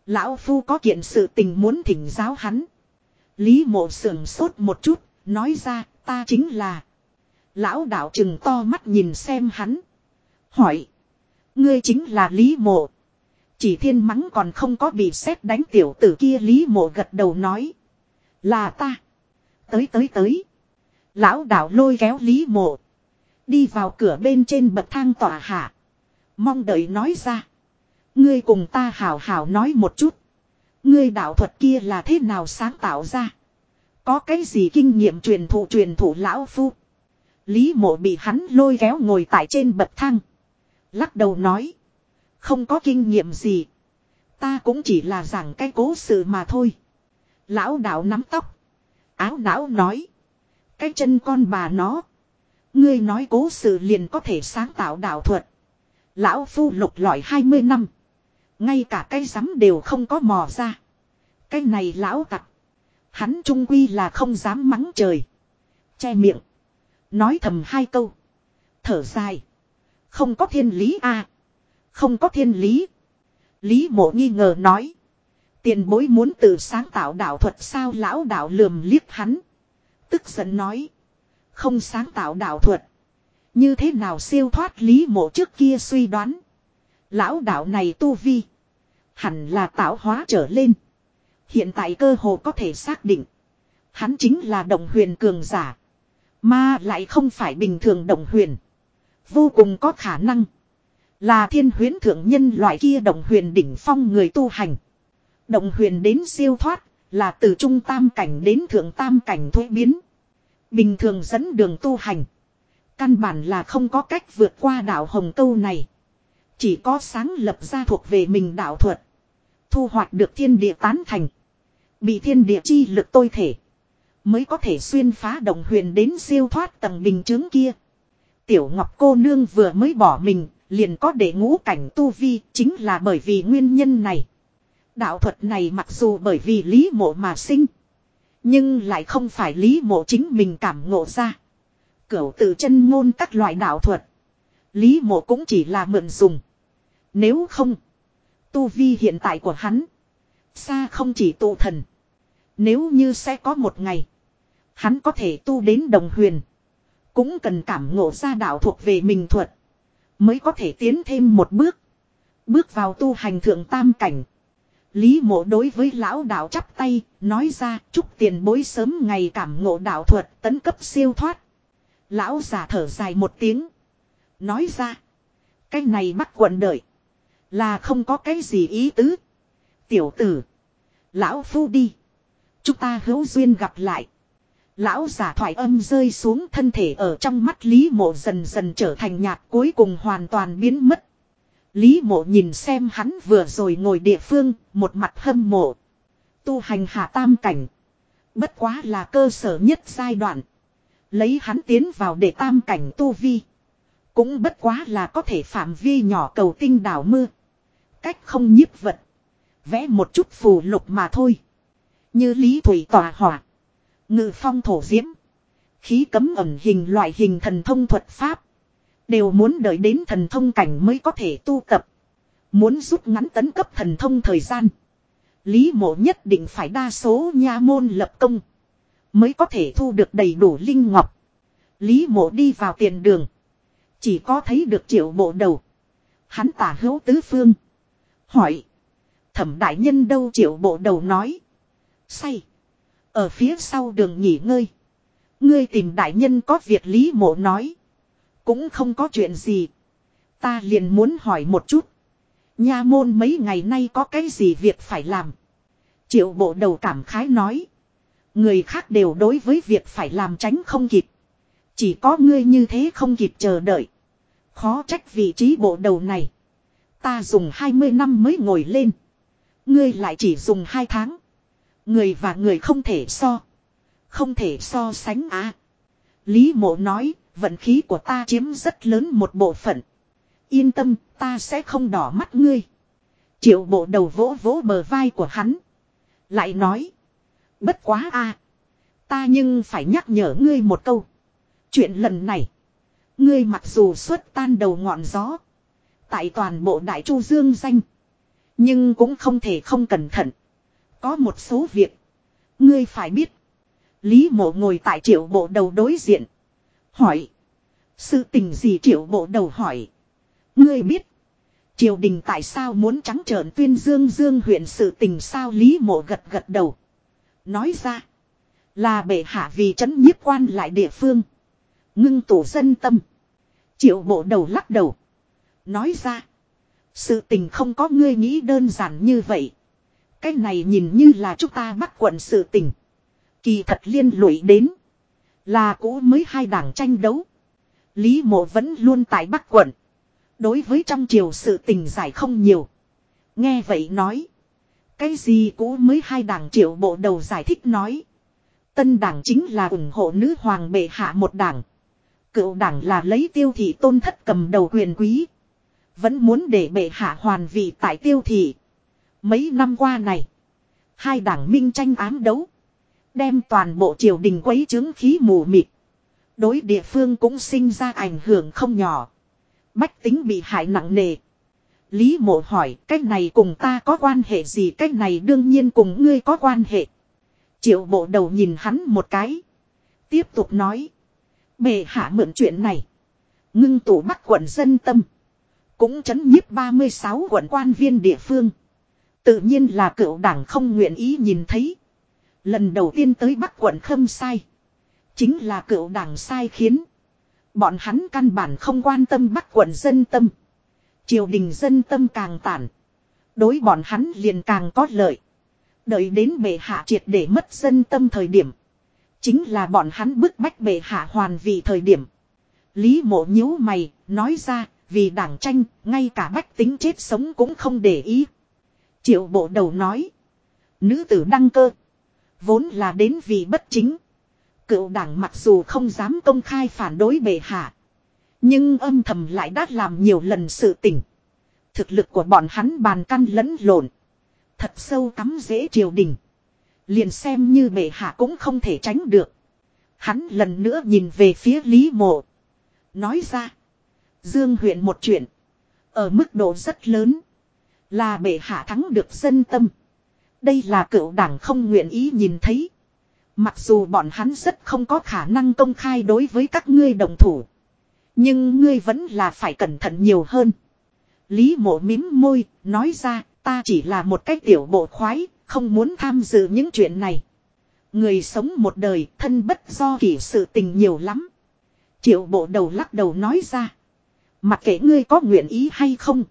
Lão phu có kiện sự tình muốn thỉnh giáo hắn. Lý mộ sườn sốt một chút. Nói ra, ta chính là. Lão đạo chừng to mắt nhìn xem hắn. Hỏi. Ngươi chính là Lý Mộ. Chỉ thiên mắng còn không có bị xét đánh tiểu tử kia Lý Mộ gật đầu nói. Là ta. Tới tới tới. Lão đạo lôi kéo Lý mộ. Đi vào cửa bên trên bậc thang tòa hạ. Mong đợi nói ra. Ngươi cùng ta hào hào nói một chút. Ngươi đạo thuật kia là thế nào sáng tạo ra? Có cái gì kinh nghiệm truyền thụ truyền thụ lão phu? Lý mộ bị hắn lôi kéo ngồi tại trên bậc thang. Lắc đầu nói. Không có kinh nghiệm gì. Ta cũng chỉ là giảng cái cố sự mà thôi. Lão đạo nắm tóc. Áo não nói. Cái chân con bà nó. Ngươi nói cố sự liền có thể sáng tạo đạo thuật. Lão phu lục lọi 20 năm. Ngay cả cái rắm đều không có mò ra. Cái này lão tặc. Hắn trung quy là không dám mắng trời. Che miệng. Nói thầm hai câu. Thở dài. Không có thiên lý à. Không có thiên lý. Lý mộ nghi ngờ nói. Tiền bối muốn tự sáng tạo đạo thuật sao lão đạo lườm liếc hắn. Tức giận nói. Không sáng tạo đạo thuật. Như thế nào siêu thoát lý mộ trước kia suy đoán. Lão đạo này tu vi. Hẳn là tạo hóa trở lên. Hiện tại cơ hồ có thể xác định. Hắn chính là đồng huyền cường giả. Mà lại không phải bình thường đồng huyền. Vô cùng có khả năng. Là thiên huyến thượng nhân loại kia đồng huyền đỉnh phong người tu hành. Động huyền đến siêu thoát, là từ trung tam cảnh đến thượng tam cảnh thuế biến. Bình thường dẫn đường tu hành. Căn bản là không có cách vượt qua đảo hồng câu này. Chỉ có sáng lập ra thuộc về mình đạo thuật. Thu hoạch được thiên địa tán thành. Bị thiên địa chi lực tôi thể. Mới có thể xuyên phá đồng huyền đến siêu thoát tầng bình chứng kia. Tiểu Ngọc cô nương vừa mới bỏ mình, liền có để ngũ cảnh tu vi, chính là bởi vì nguyên nhân này. Đạo thuật này mặc dù bởi vì lý mộ mà sinh. Nhưng lại không phải lý mộ chính mình cảm ngộ ra. Cửu tự chân ngôn các loại đạo thuật. Lý mộ cũng chỉ là mượn dùng. Nếu không. Tu vi hiện tại của hắn. Xa không chỉ tụ thần. Nếu như sẽ có một ngày. Hắn có thể tu đến đồng huyền. Cũng cần cảm ngộ ra đạo thuộc về mình thuật. Mới có thể tiến thêm một bước. Bước vào tu hành thượng tam cảnh. Lý mộ đối với lão đạo chắp tay, nói ra chúc tiền bối sớm ngày cảm ngộ đạo thuật tấn cấp siêu thoát. Lão giả thở dài một tiếng. Nói ra. Cái này bắt quận đợi. Là không có cái gì ý tứ. Tiểu tử. Lão phu đi. Chúng ta hữu duyên gặp lại. Lão giả thoại âm rơi xuống thân thể ở trong mắt Lý mộ dần dần trở thành nhạt cuối cùng hoàn toàn biến mất. Lý mộ nhìn xem hắn vừa rồi ngồi địa phương, một mặt hâm mộ. Tu hành hạ tam cảnh. Bất quá là cơ sở nhất giai đoạn. Lấy hắn tiến vào để tam cảnh tu vi. Cũng bất quá là có thể phạm vi nhỏ cầu tinh đảo mưa. Cách không nhiếp vật. Vẽ một chút phù lục mà thôi. Như lý thủy tòa hỏa. Ngự phong thổ diễm. Khí cấm ẩn hình loại hình thần thông thuật pháp. Đều muốn đợi đến thần thông cảnh mới có thể tu tập. Muốn rút ngắn tấn cấp thần thông thời gian. Lý mộ nhất định phải đa số nha môn lập công. Mới có thể thu được đầy đủ linh ngọc. Lý mộ đi vào tiền đường. Chỉ có thấy được triệu bộ đầu. Hắn tả hữu tứ phương. Hỏi. Thẩm đại nhân đâu triệu bộ đầu nói. Say. Ở phía sau đường nghỉ ngơi. Ngươi tìm đại nhân có việc Lý mộ nói. Cũng không có chuyện gì. Ta liền muốn hỏi một chút. Nha môn mấy ngày nay có cái gì việc phải làm. Triệu bộ đầu cảm khái nói. Người khác đều đối với việc phải làm tránh không kịp. Chỉ có ngươi như thế không kịp chờ đợi. Khó trách vị trí bộ đầu này. Ta dùng 20 năm mới ngồi lên. Ngươi lại chỉ dùng 2 tháng. Người và người không thể so. Không thể so sánh á. Lý mộ nói, vận khí của ta chiếm rất lớn một bộ phận. Yên tâm, ta sẽ không đỏ mắt ngươi. Triệu bộ đầu vỗ vỗ bờ vai của hắn. Lại nói. Bất quá a Ta nhưng phải nhắc nhở ngươi một câu. Chuyện lần này. Ngươi mặc dù xuất tan đầu ngọn gió. Tại toàn bộ đại chu dương danh. Nhưng cũng không thể không cẩn thận. Có một số việc. Ngươi phải biết. Lý mộ ngồi tại triệu bộ đầu đối diện. Hỏi. Sự tình gì triệu bộ đầu hỏi. Ngươi biết. Triều đình tại sao muốn trắng trợn tuyên dương dương huyện sự tình sao Lý mộ gật gật đầu. Nói ra. Là bệ hạ vì chấn nhiếp quan lại địa phương. Ngưng tụ dân tâm. Triệu bộ đầu lắc đầu. Nói ra. Sự tình không có ngươi nghĩ đơn giản như vậy. Cái này nhìn như là chúng ta bắt quận sự tình. Kỳ thật liên lụy đến. Là cũ mới hai đảng tranh đấu. Lý mộ vẫn luôn tại Bắc quận. Đối với trong triều sự tình giải không nhiều. Nghe vậy nói. Cái gì cũ mới hai đảng triệu bộ đầu giải thích nói. Tân đảng chính là ủng hộ nữ hoàng bệ hạ một đảng. Cựu đảng là lấy tiêu thị tôn thất cầm đầu quyền quý. Vẫn muốn để bệ hạ hoàn vị tại tiêu thị. Mấy năm qua này. Hai đảng minh tranh ám đấu. Đem toàn bộ triều đình quấy chứng khí mù mịt. Đối địa phương cũng sinh ra ảnh hưởng không nhỏ. Bách tính bị hại nặng nề. Lý mộ hỏi cách này cùng ta có quan hệ gì cách này đương nhiên cùng ngươi có quan hệ. Triệu bộ đầu nhìn hắn một cái. Tiếp tục nói. Bề hạ mượn chuyện này. Ngưng tụ bắt quận dân tâm. Cũng chấn nhiếp 36 quận quan viên địa phương. Tự nhiên là cựu đảng không nguyện ý nhìn thấy. Lần đầu tiên tới Bắc quận khâm sai. Chính là cựu đảng sai khiến. Bọn hắn căn bản không quan tâm Bắc quận dân tâm. Triều đình dân tâm càng tản. Đối bọn hắn liền càng có lợi. Đợi đến bệ hạ triệt để mất dân tâm thời điểm. Chính là bọn hắn bức bách bệ hạ hoàn vị thời điểm. Lý mộ nhíu mày, nói ra, vì đảng tranh, ngay cả bách tính chết sống cũng không để ý. Triệu bộ đầu nói. Nữ tử đăng cơ. Vốn là đến vì bất chính. Cựu đảng mặc dù không dám công khai phản đối bệ hạ. Nhưng âm thầm lại đã làm nhiều lần sự tỉnh. Thực lực của bọn hắn bàn căn lẫn lộn. Thật sâu cắm dễ triều đình. Liền xem như bệ hạ cũng không thể tránh được. Hắn lần nữa nhìn về phía Lý Mộ. Nói ra. Dương huyện một chuyện. Ở mức độ rất lớn. Là bệ hạ thắng được dân tâm. Đây là cựu đảng không nguyện ý nhìn thấy. Mặc dù bọn hắn rất không có khả năng công khai đối với các ngươi đồng thủ. Nhưng ngươi vẫn là phải cẩn thận nhiều hơn. Lý mộ mím môi, nói ra, ta chỉ là một cái tiểu bộ khoái, không muốn tham dự những chuyện này. Người sống một đời, thân bất do kỷ sự tình nhiều lắm. Triệu bộ đầu lắc đầu nói ra. Mặc kệ ngươi có nguyện ý hay không.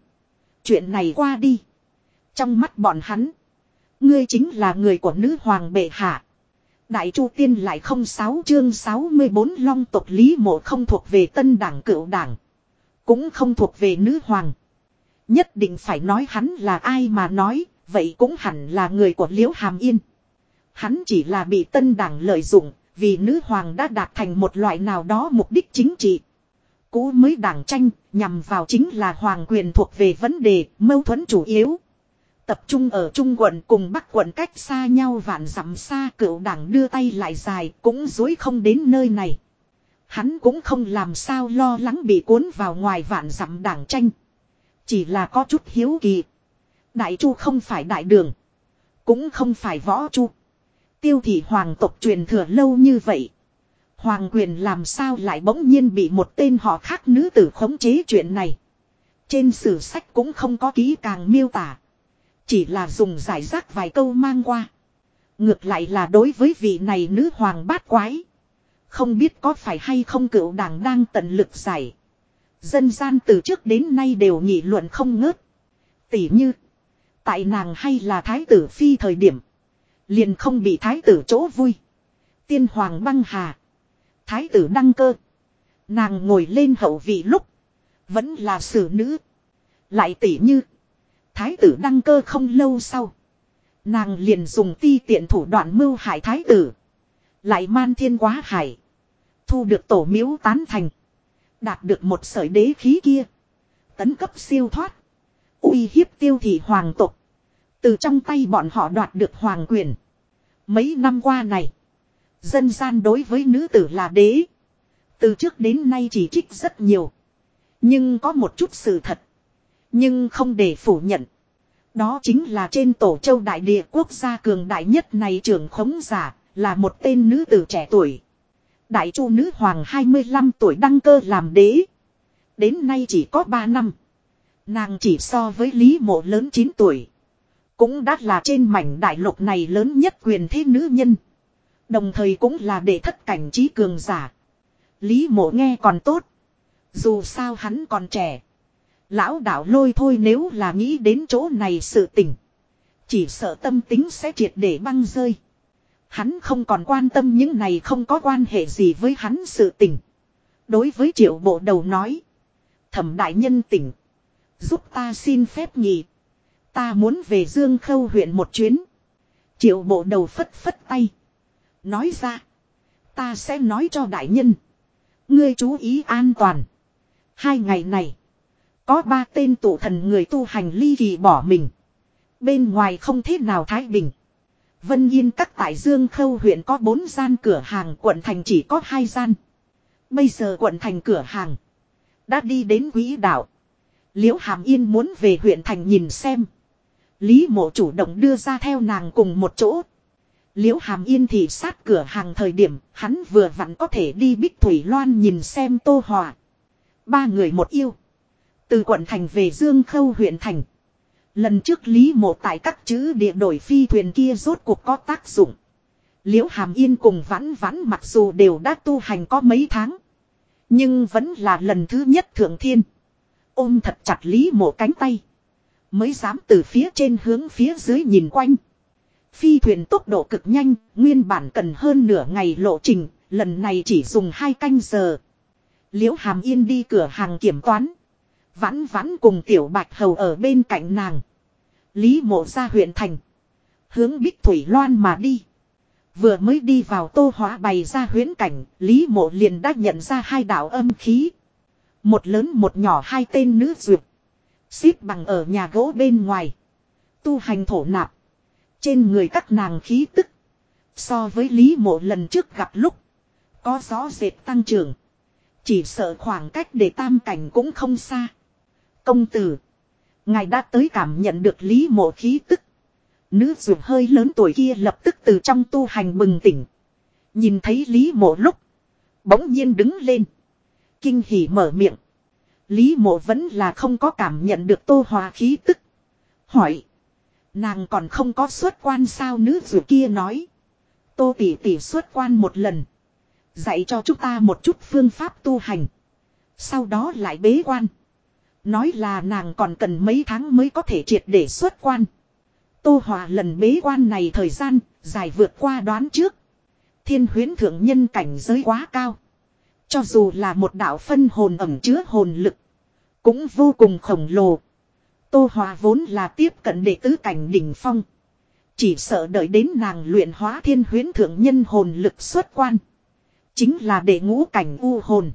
Chuyện này qua đi. Trong mắt bọn hắn. Ngươi chính là người của nữ hoàng bệ hạ. Đại Chu Tiên lại không sáu chương 64 long tộc Lý Mộ không thuộc về tân đảng cựu đảng. Cũng không thuộc về nữ hoàng. Nhất định phải nói hắn là ai mà nói, vậy cũng hẳn là người của Liễu Hàm Yên. Hắn chỉ là bị tân đảng lợi dụng, vì nữ hoàng đã đạt thành một loại nào đó mục đích chính trị. Cũ mới đảng tranh, nhằm vào chính là hoàng quyền thuộc về vấn đề, mâu thuẫn chủ yếu. Tập trung ở Trung quận cùng Bắc quận cách xa nhau vạn dặm xa cựu đảng đưa tay lại dài cũng dối không đến nơi này. Hắn cũng không làm sao lo lắng bị cuốn vào ngoài vạn dặm đảng tranh. Chỉ là có chút hiếu kỳ. Đại chu không phải đại đường. Cũng không phải võ chu. Tiêu thị hoàng tộc truyền thừa lâu như vậy. Hoàng quyền làm sao lại bỗng nhiên bị một tên họ khác nữ tử khống chế chuyện này. Trên sử sách cũng không có ký càng miêu tả. Chỉ là dùng giải rác vài câu mang qua. Ngược lại là đối với vị này nữ hoàng bát quái. Không biết có phải hay không cựu đảng đang tận lực giải. Dân gian từ trước đến nay đều nghị luận không ngớt. Tỉ như. Tại nàng hay là thái tử phi thời điểm. Liền không bị thái tử chỗ vui. Tiên hoàng băng hà. Thái tử đăng cơ. Nàng ngồi lên hậu vị lúc. Vẫn là xử nữ. Lại tỉ như. Thái tử đăng cơ không lâu sau. Nàng liền dùng ti tiện thủ đoạn mưu hại thái tử. Lại man thiên quá hải. Thu được tổ miếu tán thành. Đạt được một sợi đế khí kia. Tấn cấp siêu thoát. uy hiếp tiêu thị hoàng tục. Từ trong tay bọn họ đoạt được hoàng quyền. Mấy năm qua này. Dân gian đối với nữ tử là đế. Từ trước đến nay chỉ trích rất nhiều. Nhưng có một chút sự thật. Nhưng không để phủ nhận. Đó chính là trên tổ châu đại địa quốc gia cường đại nhất này trưởng khống giả, là một tên nữ tử trẻ tuổi. Đại chu nữ hoàng 25 tuổi đăng cơ làm đế. Đến nay chỉ có 3 năm. Nàng chỉ so với Lý Mộ lớn 9 tuổi. Cũng đã là trên mảnh đại lục này lớn nhất quyền thế nữ nhân. Đồng thời cũng là để thất cảnh trí cường giả. Lý mộ nghe còn tốt. Dù sao hắn còn trẻ. Lão đạo lôi thôi nếu là nghĩ đến chỗ này sự tình. Chỉ sợ tâm tính sẽ triệt để băng rơi. Hắn không còn quan tâm những này không có quan hệ gì với hắn sự tình. Đối với triệu bộ đầu nói. Thẩm đại nhân tỉnh. Giúp ta xin phép nhị. Ta muốn về Dương Khâu huyện một chuyến. Triệu bộ đầu phất phất tay. Nói ra. Ta sẽ nói cho đại nhân. Ngươi chú ý an toàn. Hai ngày này. Có ba tên tụ thần người tu hành ly kỳ bỏ mình. Bên ngoài không thế nào thái bình. Vân Yên các tại Dương Khâu huyện có bốn gian cửa hàng, quận thành chỉ có hai gian. Bây giờ quận thành cửa hàng. Đã đi đến quỹ đạo. Liễu Hàm Yên muốn về huyện thành nhìn xem. Lý mộ chủ động đưa ra theo nàng cùng một chỗ. Liễu Hàm Yên thì sát cửa hàng thời điểm, hắn vừa vặn có thể đi Bích Thủy Loan nhìn xem Tô Hòa. Ba người một yêu. Từ quận thành về Dương Khâu huyện thành. Lần trước Lý Mộ tại các chữ địa đổi phi thuyền kia rốt cuộc có tác dụng. Liễu Hàm Yên cùng vãn vãn mặc dù đều đã tu hành có mấy tháng. Nhưng vẫn là lần thứ nhất thượng thiên. Ôm thật chặt Lý Mộ cánh tay. Mới dám từ phía trên hướng phía dưới nhìn quanh. Phi thuyền tốc độ cực nhanh, nguyên bản cần hơn nửa ngày lộ trình, lần này chỉ dùng hai canh giờ. Liễu Hàm Yên đi cửa hàng kiểm toán. Vãn vãn cùng tiểu bạch hầu ở bên cạnh nàng. Lý mộ ra huyện thành. Hướng Bích Thủy Loan mà đi. Vừa mới đi vào tô hóa bày ra huyễn cảnh, Lý mộ liền đã nhận ra hai đạo âm khí. Một lớn một nhỏ hai tên nữ duyệt. Xếp bằng ở nhà gỗ bên ngoài. Tu hành thổ nạp. Trên người các nàng khí tức. So với Lý mộ lần trước gặp lúc. Có gió dệt tăng trưởng. Chỉ sợ khoảng cách để tam cảnh cũng không xa. Công tử. Ngài đã tới cảm nhận được lý mộ khí tức. Nữ dù hơi lớn tuổi kia lập tức từ trong tu hành bừng tỉnh. Nhìn thấy lý mộ lúc. Bỗng nhiên đứng lên. Kinh hỉ mở miệng. Lý mộ vẫn là không có cảm nhận được tô hòa khí tức. Hỏi. Nàng còn không có xuất quan sao nữ dù kia nói. Tô tỷ tỷ xuất quan một lần. Dạy cho chúng ta một chút phương pháp tu hành. Sau đó lại bế quan. Nói là nàng còn cần mấy tháng mới có thể triệt để xuất quan. Tô Hòa lần bế quan này thời gian, dài vượt qua đoán trước. Thiên huyến thượng nhân cảnh giới quá cao. Cho dù là một đạo phân hồn ẩm chứa hồn lực. Cũng vô cùng khổng lồ. Tô Hòa vốn là tiếp cận đệ tứ cảnh đỉnh phong. Chỉ sợ đợi đến nàng luyện hóa thiên huyến thượng nhân hồn lực xuất quan. Chính là đệ ngũ cảnh u hồn.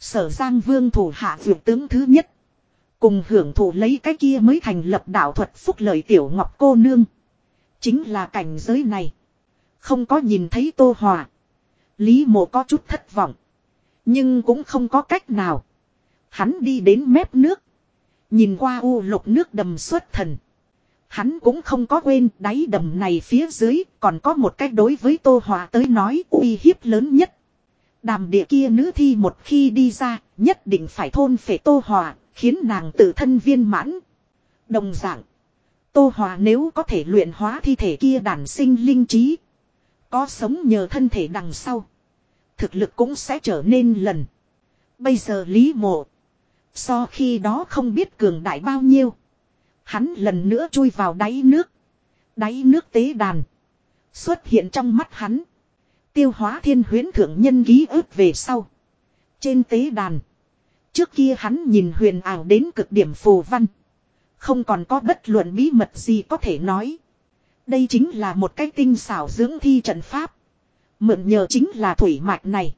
Sở Giang Vương thủ hạ vượt tướng thứ nhất. Cùng hưởng thụ lấy cái kia mới thành lập đạo thuật phúc lợi tiểu ngọc cô nương. Chính là cảnh giới này. Không có nhìn thấy tô hòa. Lý mộ có chút thất vọng. Nhưng cũng không có cách nào. Hắn đi đến mép nước. Nhìn qua u lục nước đầm xuất thần. Hắn cũng không có quên đáy đầm này phía dưới còn có một cách đối với Tô Hòa tới nói uy hiếp lớn nhất. Đàm địa kia nữ thi một khi đi ra, nhất định phải thôn phệ Tô Hòa, Khiến nàng tự thân viên mãn. Đồng dạng. Tô Hòa nếu có thể luyện hóa thi thể kia đản sinh linh trí. Có sống nhờ thân thể đằng sau. Thực lực cũng sẽ trở nên lần. Bây giờ Lý Mộ. So khi đó không biết cường đại bao nhiêu. Hắn lần nữa chui vào đáy nước. Đáy nước tế đàn. Xuất hiện trong mắt hắn. Tiêu hóa thiên huyến thượng nhân ký ức về sau. Trên tế đàn. Trước kia hắn nhìn huyền ảo đến cực điểm phù văn. Không còn có bất luận bí mật gì có thể nói. Đây chính là một cái tinh xảo dưỡng thi trận pháp. Mượn nhờ chính là thủy mạch này.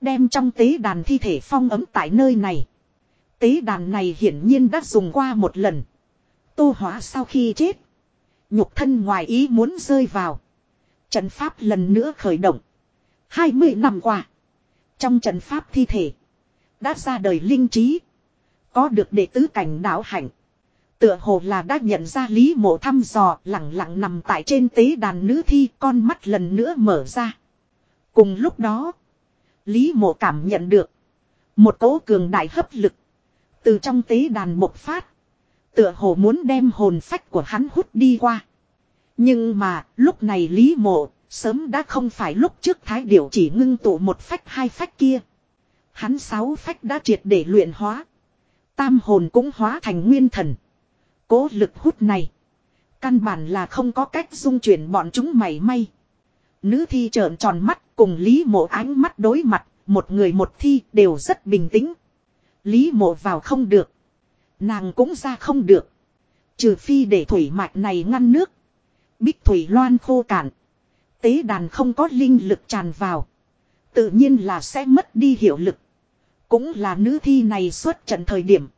Đem trong tế đàn thi thể phong ấm tại nơi này. Tế đàn này hiển nhiên đã dùng qua một lần. Tô hóa sau khi chết. Nhục thân ngoài ý muốn rơi vào. Trận pháp lần nữa khởi động. 20 năm qua. Trong trận pháp thi thể đã ra đời linh trí. Có được đệ tứ cảnh đạo hạnh. Tựa hồ là đã nhận ra Lý Mộ thăm dò lặng lặng nằm tại trên tế đàn nữ thi con mắt lần nữa mở ra. Cùng lúc đó, Lý Mộ cảm nhận được một cỗ cường đại hấp lực từ trong tế đàn bộc phát. Tựa hồ muốn đem hồn phách của hắn hút đi qua. Nhưng mà, lúc này Lý Mộ, Sớm đã không phải lúc trước thái điểu chỉ ngưng tụ một phách hai phách kia. Hắn sáu phách đã triệt để luyện hóa. Tam hồn cũng hóa thành nguyên thần. Cố lực hút này. Căn bản là không có cách dung chuyển bọn chúng mảy may. Nữ thi trợn tròn mắt cùng Lý mộ ánh mắt đối mặt. Một người một thi đều rất bình tĩnh. Lý mộ vào không được. Nàng cũng ra không được. Trừ phi để thủy mạch này ngăn nước. Bích thủy loan khô cạn. Tế đàn không có linh lực tràn vào. Tự nhiên là sẽ mất đi hiệu lực. Cũng là nữ thi này xuất trận thời điểm.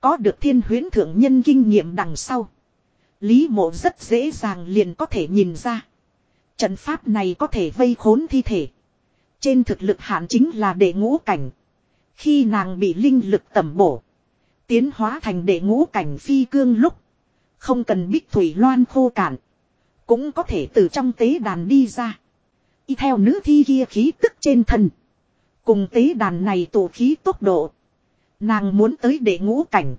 Có được thiên huyến thượng nhân kinh nghiệm đằng sau. Lý mộ rất dễ dàng liền có thể nhìn ra. Trận pháp này có thể vây khốn thi thể. Trên thực lực hạn chính là đệ ngũ cảnh. Khi nàng bị linh lực tẩm bổ. Tiến hóa thành đệ ngũ cảnh phi cương lúc. Không cần bích thủy loan khô cạn. Cũng có thể từ trong tế đàn đi ra. Y theo nữ thi kia khí tức trên thân. Cùng tế đàn này tổ khí tốc độ. Nàng muốn tới đệ ngũ cảnh.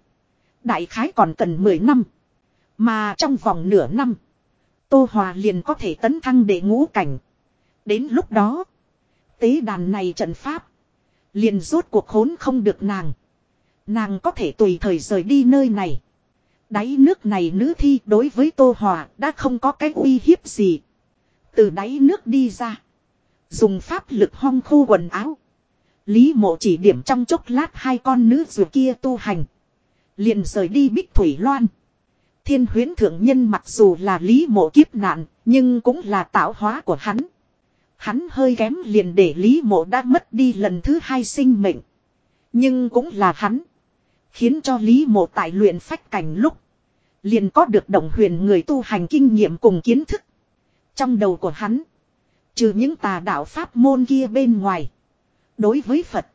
Đại khái còn cần 10 năm. Mà trong vòng nửa năm. Tô Hòa liền có thể tấn thăng đệ ngũ cảnh. Đến lúc đó. Tế đàn này trận pháp. Liền rốt cuộc khốn không được nàng. Nàng có thể tùy thời rời đi nơi này. Đáy nước này nữ thi đối với Tô Hòa đã không có cái uy hiếp gì. Từ đáy nước đi ra. Dùng pháp lực hong khô quần áo. Lý mộ chỉ điểm trong chốc lát hai con nữ dù kia tu hành. Liền rời đi Bích Thủy Loan. Thiên huyến thượng nhân mặc dù là lý mộ kiếp nạn, nhưng cũng là tạo hóa của hắn. Hắn hơi kém liền để lý mộ đã mất đi lần thứ hai sinh mệnh. Nhưng cũng là hắn. Khiến cho lý mộ tại luyện phách cảnh lúc. Liền có được động huyền người tu hành kinh nghiệm cùng kiến thức. Trong đầu của hắn. Trừ những tà đạo pháp môn kia bên ngoài. Đối với Phật.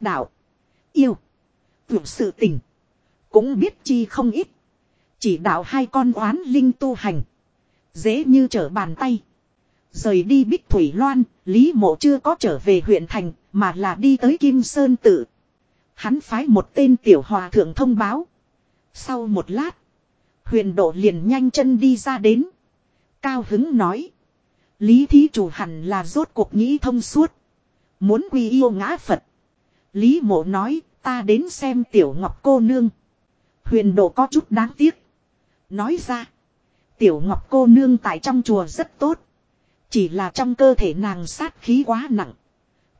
Đạo. Yêu. Tưởng sự tình. Cũng biết chi không ít. Chỉ đạo hai con oán linh tu hành. Dễ như trở bàn tay. Rời đi Bích Thủy Loan, Lý Mộ chưa có trở về huyện thành, mà là đi tới Kim Sơn Tự. Hắn phái một tên tiểu hòa thượng thông báo. Sau một lát, huyền độ liền nhanh chân đi ra đến. Cao hứng nói. Lý thí chủ hẳn là rốt cuộc nghĩ thông suốt. Muốn quy yêu ngã Phật. Lý mộ nói, ta đến xem tiểu ngọc cô nương. Huyền độ có chút đáng tiếc. Nói ra, tiểu ngọc cô nương tại trong chùa rất tốt. Chỉ là trong cơ thể nàng sát khí quá nặng.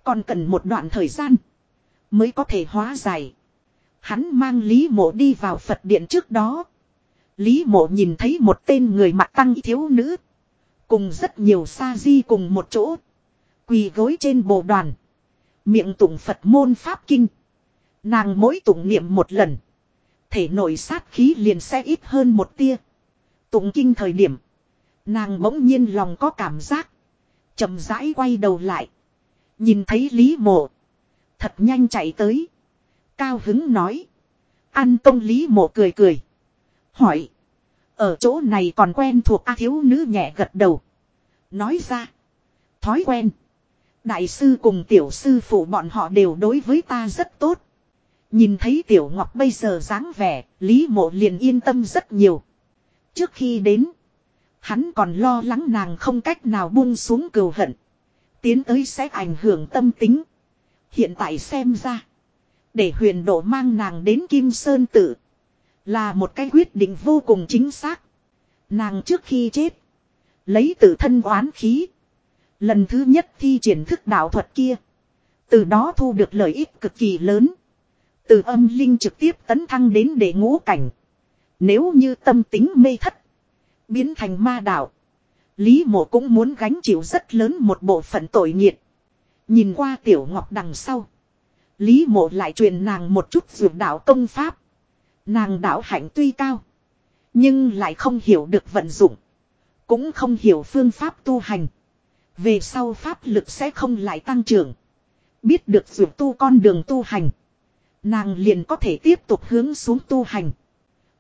Còn cần một đoạn thời gian. Mới có thể hóa giải. Hắn mang Lý mộ đi vào Phật điện trước đó. Lý mộ nhìn thấy một tên người mặc tăng thiếu nữ. Cùng rất nhiều sa di cùng một chỗ. Quỳ gối trên bồ đoàn. Miệng tụng Phật môn Pháp Kinh. Nàng mỗi tụng niệm một lần. Thể nội sát khí liền sẽ ít hơn một tia. Tụng kinh thời điểm. Nàng bỗng nhiên lòng có cảm giác. chậm rãi quay đầu lại. Nhìn thấy Lý mộ. Thật nhanh chạy tới. Cao hứng nói. An công Lý mộ cười cười. Hỏi. Ở chỗ này còn quen thuộc A thiếu nữ nhẹ gật đầu. Nói ra. Thói quen. Đại sư cùng tiểu sư phụ bọn họ đều đối với ta rất tốt. Nhìn thấy tiểu ngọc bây giờ dáng vẻ, Lý mộ liền yên tâm rất nhiều. Trước khi đến, hắn còn lo lắng nàng không cách nào buông xuống cừu hận. Tiến tới sẽ ảnh hưởng tâm tính. Hiện tại xem ra, để huyền độ mang nàng đến Kim Sơn Tự, là một cái quyết định vô cùng chính xác. Nàng trước khi chết, lấy tự thân oán khí. Lần thứ nhất thi triển thức đạo thuật kia. Từ đó thu được lợi ích cực kỳ lớn. Từ âm linh trực tiếp tấn thăng đến để ngũ cảnh. Nếu như tâm tính mê thất. Biến thành ma đạo. Lý mộ cũng muốn gánh chịu rất lớn một bộ phận tội nghiệt. Nhìn qua tiểu ngọc đằng sau. Lý mộ lại truyền nàng một chút dược đạo công pháp. Nàng đạo hạnh tuy cao. Nhưng lại không hiểu được vận dụng. Cũng không hiểu phương pháp tu hành. Về sau pháp lực sẽ không lại tăng trưởng. Biết được dược tu con đường tu hành. Nàng liền có thể tiếp tục hướng xuống tu hành.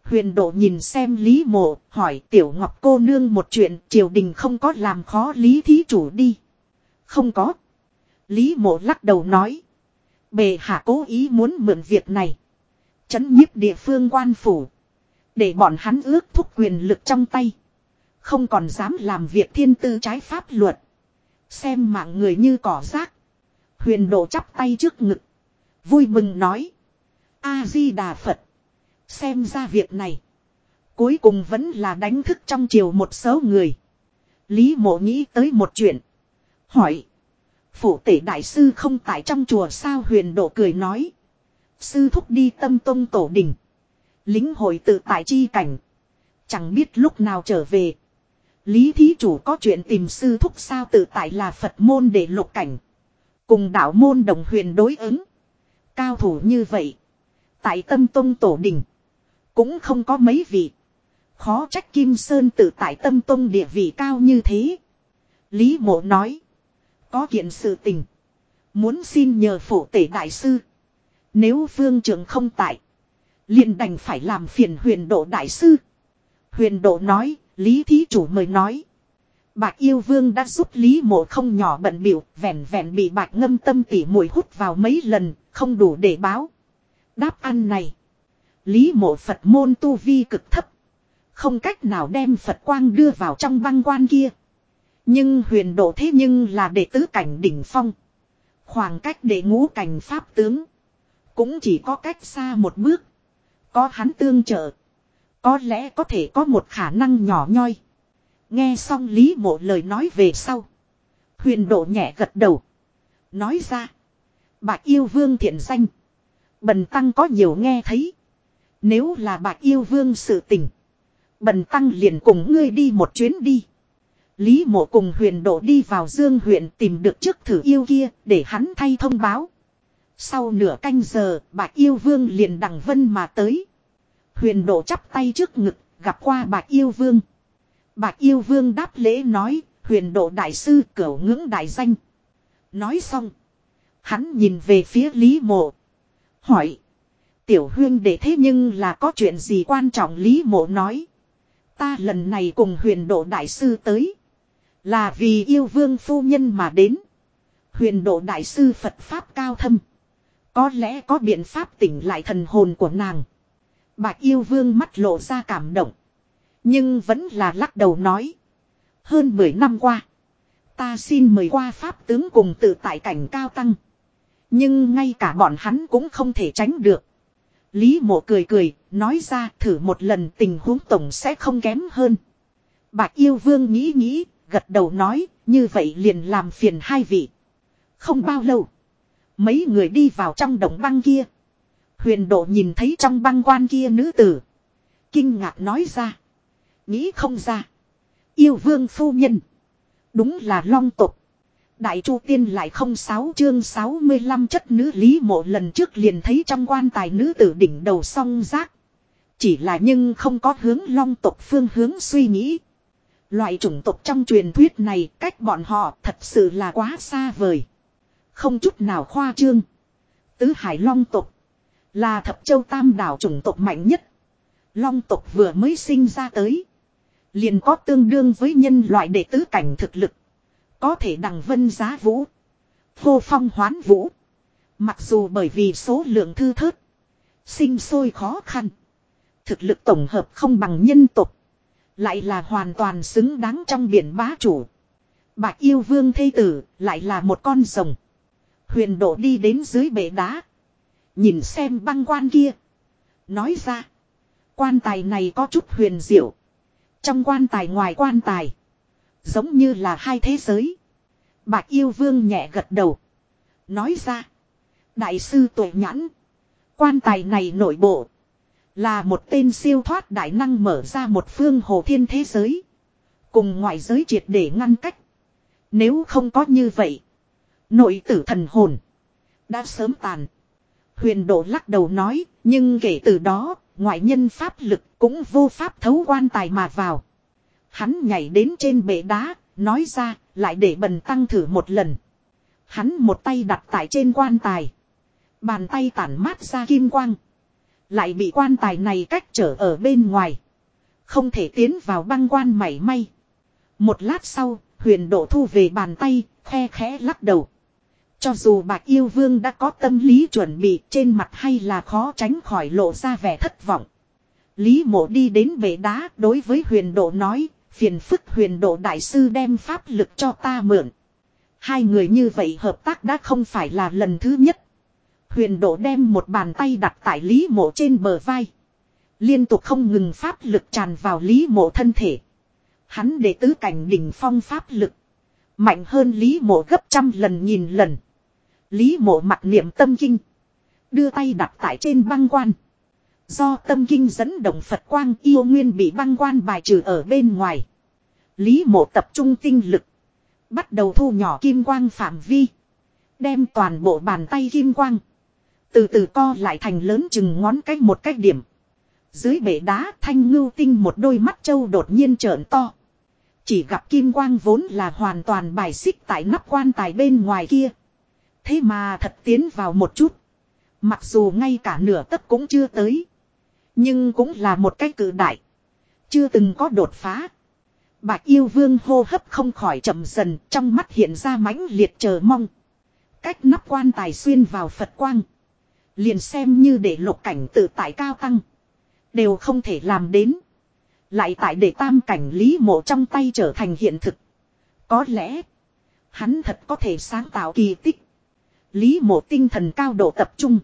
Huyền độ nhìn xem Lý Mộ, hỏi Tiểu Ngọc cô nương một chuyện, triều đình không có làm khó Lý Thí Chủ đi. Không có. Lý Mộ lắc đầu nói. Bề hạ cố ý muốn mượn việc này. Chấn nhiếp địa phương quan phủ. Để bọn hắn ước thúc quyền lực trong tay. Không còn dám làm việc thiên tư trái pháp luật. Xem mạng người như cỏ rác. Huyền độ chắp tay trước ngực. Vui mừng nói. A-di-đà Phật. Xem ra việc này. Cuối cùng vẫn là đánh thức trong chiều một số người. Lý mộ nghĩ tới một chuyện. Hỏi. Phủ tể đại sư không tại trong chùa sao huyền độ cười nói. Sư thúc đi tâm tông tổ đình. Lính hội tự tại chi cảnh. Chẳng biết lúc nào trở về. Lý thí chủ có chuyện tìm sư thúc sao tự tại là Phật môn để lục cảnh. Cùng đạo môn đồng huyền đối ứng. Cao thủ như vậy. Tại tâm tông tổ đình. Cũng không có mấy vị. Khó trách Kim Sơn tự tại tâm tông địa vị cao như thế. Lý mộ nói. Có kiện sự tình. Muốn xin nhờ phổ tể đại sư. Nếu phương trưởng không tại. liền đành phải làm phiền huyền độ đại sư. Huyền độ nói. Lý thí chủ mời nói. Bạc yêu vương đã giúp Lý mộ không nhỏ bận biểu, vẹn vẹn bị bạc ngâm tâm tỉ mùi hút vào mấy lần, không đủ để báo. Đáp ăn này. Lý mộ Phật môn tu vi cực thấp. Không cách nào đem Phật quang đưa vào trong băng quan kia. Nhưng huyền độ thế nhưng là đệ tứ cảnh đỉnh phong. Khoảng cách đệ ngũ cảnh pháp tướng. Cũng chỉ có cách xa một bước. Có hắn tương trợ. Có lẽ có thể có một khả năng nhỏ nhoi. Nghe xong Lý mộ lời nói về sau. Huyền độ nhẹ gật đầu. Nói ra. Bạc yêu vương thiện danh. Bần tăng có nhiều nghe thấy. Nếu là bạc yêu vương sự tình. Bần tăng liền cùng ngươi đi một chuyến đi. Lý mộ cùng huyền độ đi vào dương huyện tìm được trước thử yêu kia để hắn thay thông báo. Sau nửa canh giờ bạc yêu vương liền đằng vân mà tới. Huyền độ chắp tay trước ngực, gặp qua bạc yêu vương. Bạc yêu vương đáp lễ nói, huyền độ đại sư, cửu ngưỡng đại danh. Nói xong. Hắn nhìn về phía Lý mộ. Hỏi. Tiểu huyên để thế nhưng là có chuyện gì quan trọng Lý mộ nói. Ta lần này cùng huyền độ đại sư tới. Là vì yêu vương phu nhân mà đến. Huyền độ đại sư Phật Pháp cao thâm. Có lẽ có biện pháp tỉnh lại thần hồn của nàng. Bạch yêu vương mắt lộ ra cảm động. Nhưng vẫn là lắc đầu nói. Hơn 10 năm qua. Ta xin mời qua Pháp tướng cùng tự tại cảnh cao tăng. Nhưng ngay cả bọn hắn cũng không thể tránh được. Lý mộ cười cười, nói ra thử một lần tình huống tổng sẽ không kém hơn. Bạch yêu vương nghĩ nghĩ, gật đầu nói, như vậy liền làm phiền hai vị. Không bao lâu, mấy người đi vào trong đồng băng kia. Huyền độ nhìn thấy trong băng quan kia nữ tử. Kinh ngạc nói ra. Nghĩ không ra. Yêu vương phu nhân. Đúng là long tục. Đại Chu Tiên lại không sáu chương 65 chất nữ lý mộ lần trước liền thấy trong quan tài nữ tử đỉnh đầu song giác. Chỉ là nhưng không có hướng long tộc phương hướng suy nghĩ. Loại chủng tộc trong truyền thuyết này cách bọn họ thật sự là quá xa vời. Không chút nào khoa trương. Tứ hải long tộc là thập châu tam đảo chủng tộc mạnh nhất. Long tộc vừa mới sinh ra tới. Liền có tương đương với nhân loại đệ tứ cảnh thực lực. Có thể đằng vân giá vũ. Vô phong hoán vũ. Mặc dù bởi vì số lượng thư thớt. Sinh sôi khó khăn. Thực lực tổng hợp không bằng nhân tục. Lại là hoàn toàn xứng đáng trong biển bá chủ. Bạch yêu vương thây tử lại là một con rồng. Huyền độ đi đến dưới bể đá. Nhìn xem băng quan kia. Nói ra. Quan tài này có chút huyền diệu. Trong quan tài ngoài quan tài. Giống như là hai thế giới. Bạch yêu vương nhẹ gật đầu. Nói ra. Đại sư tội nhãn. Quan tài này nội bộ. Là một tên siêu thoát đại năng mở ra một phương hồ thiên thế giới. Cùng ngoại giới triệt để ngăn cách. Nếu không có như vậy. Nội tử thần hồn. Đã sớm tàn. Huyền độ lắc đầu nói. Nhưng kể từ đó. Ngoại nhân pháp lực cũng vô pháp thấu quan tài mà vào. Hắn nhảy đến trên bệ đá. Nói ra lại để bần tăng thử một lần. Hắn một tay đặt tại trên quan tài. Bàn tay tản mát ra kim quang. Lại bị quan tài này cách trở ở bên ngoài. Không thể tiến vào băng quan mảy may. Một lát sau, huyền độ thu về bàn tay, khe khẽ lắc đầu. Cho dù bạc yêu vương đã có tâm lý chuẩn bị trên mặt hay là khó tránh khỏi lộ ra vẻ thất vọng. Lý mộ đi đến bể đá đối với huyền độ nói, Phiền phức huyền độ đại sư đem pháp lực cho ta mượn. Hai người như vậy hợp tác đã không phải là lần thứ nhất. Huyền độ đem một bàn tay đặt tại Lý mộ trên bờ vai. Liên tục không ngừng pháp lực tràn vào Lý mộ thân thể. Hắn để tứ cảnh đỉnh phong pháp lực. Mạnh hơn Lý mộ gấp trăm lần nghìn lần. Lý mộ mặt niệm tâm kinh. Đưa tay đặt tại trên băng quan. Do tâm kinh dẫn động Phật quang yêu nguyên bị băng quan bài trừ ở bên ngoài. Lý mộ tập trung tinh lực. Bắt đầu thu nhỏ kim quang phạm vi. Đem toàn bộ bàn tay kim quang. Từ từ co lại thành lớn chừng ngón cách một cách điểm. Dưới bể đá thanh ngưu tinh một đôi mắt trâu đột nhiên trợn to. Chỉ gặp kim quang vốn là hoàn toàn bài xích tại nắp quan tài bên ngoài kia. Thế mà thật tiến vào một chút. Mặc dù ngay cả nửa tấc cũng chưa tới. Nhưng cũng là một cái cử đại. Chưa từng có đột phá. Bạch yêu vương hô hấp không khỏi chậm dần, trong mắt hiện ra mãnh liệt chờ mong. Cách nắp quan tài xuyên vào Phật quang. Liền xem như để lục cảnh tự tại cao tăng. Đều không thể làm đến. Lại tại để tam cảnh lý mộ trong tay trở thành hiện thực. Có lẽ. Hắn thật có thể sáng tạo kỳ tích. Lý mộ tinh thần cao độ tập trung.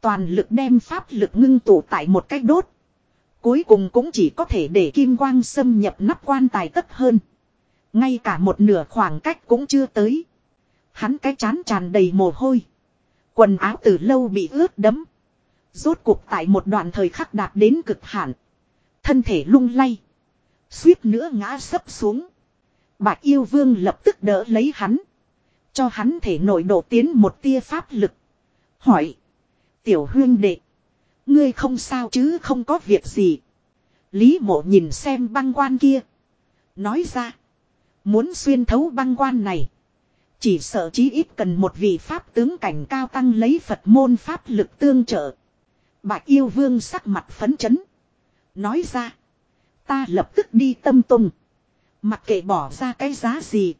Toàn lực đem pháp lực ngưng tụ tại một cách đốt. Cuối cùng cũng chỉ có thể để kim quang xâm nhập nắp quan tài tất hơn. Ngay cả một nửa khoảng cách cũng chưa tới. Hắn cái chán tràn đầy mồ hôi. Quần áo từ lâu bị ướt đẫm. Rốt cuộc tại một đoạn thời khắc đạt đến cực hạn. Thân thể lung lay. Suýt nữa ngã sấp xuống. Bạch yêu vương lập tức đỡ lấy hắn. Cho hắn thể nội độ tiến một tia pháp lực. Hỏi. Tiểu huyên đệ. Ngươi không sao chứ không có việc gì. Lý mộ nhìn xem băng quan kia. Nói ra. Muốn xuyên thấu băng quan này. Chỉ sợ chí ít cần một vị pháp tướng cảnh cao tăng lấy Phật môn pháp lực tương trợ. Bạch yêu vương sắc mặt phấn chấn. Nói ra. Ta lập tức đi tâm tung. Mặc kệ bỏ ra cái giá gì.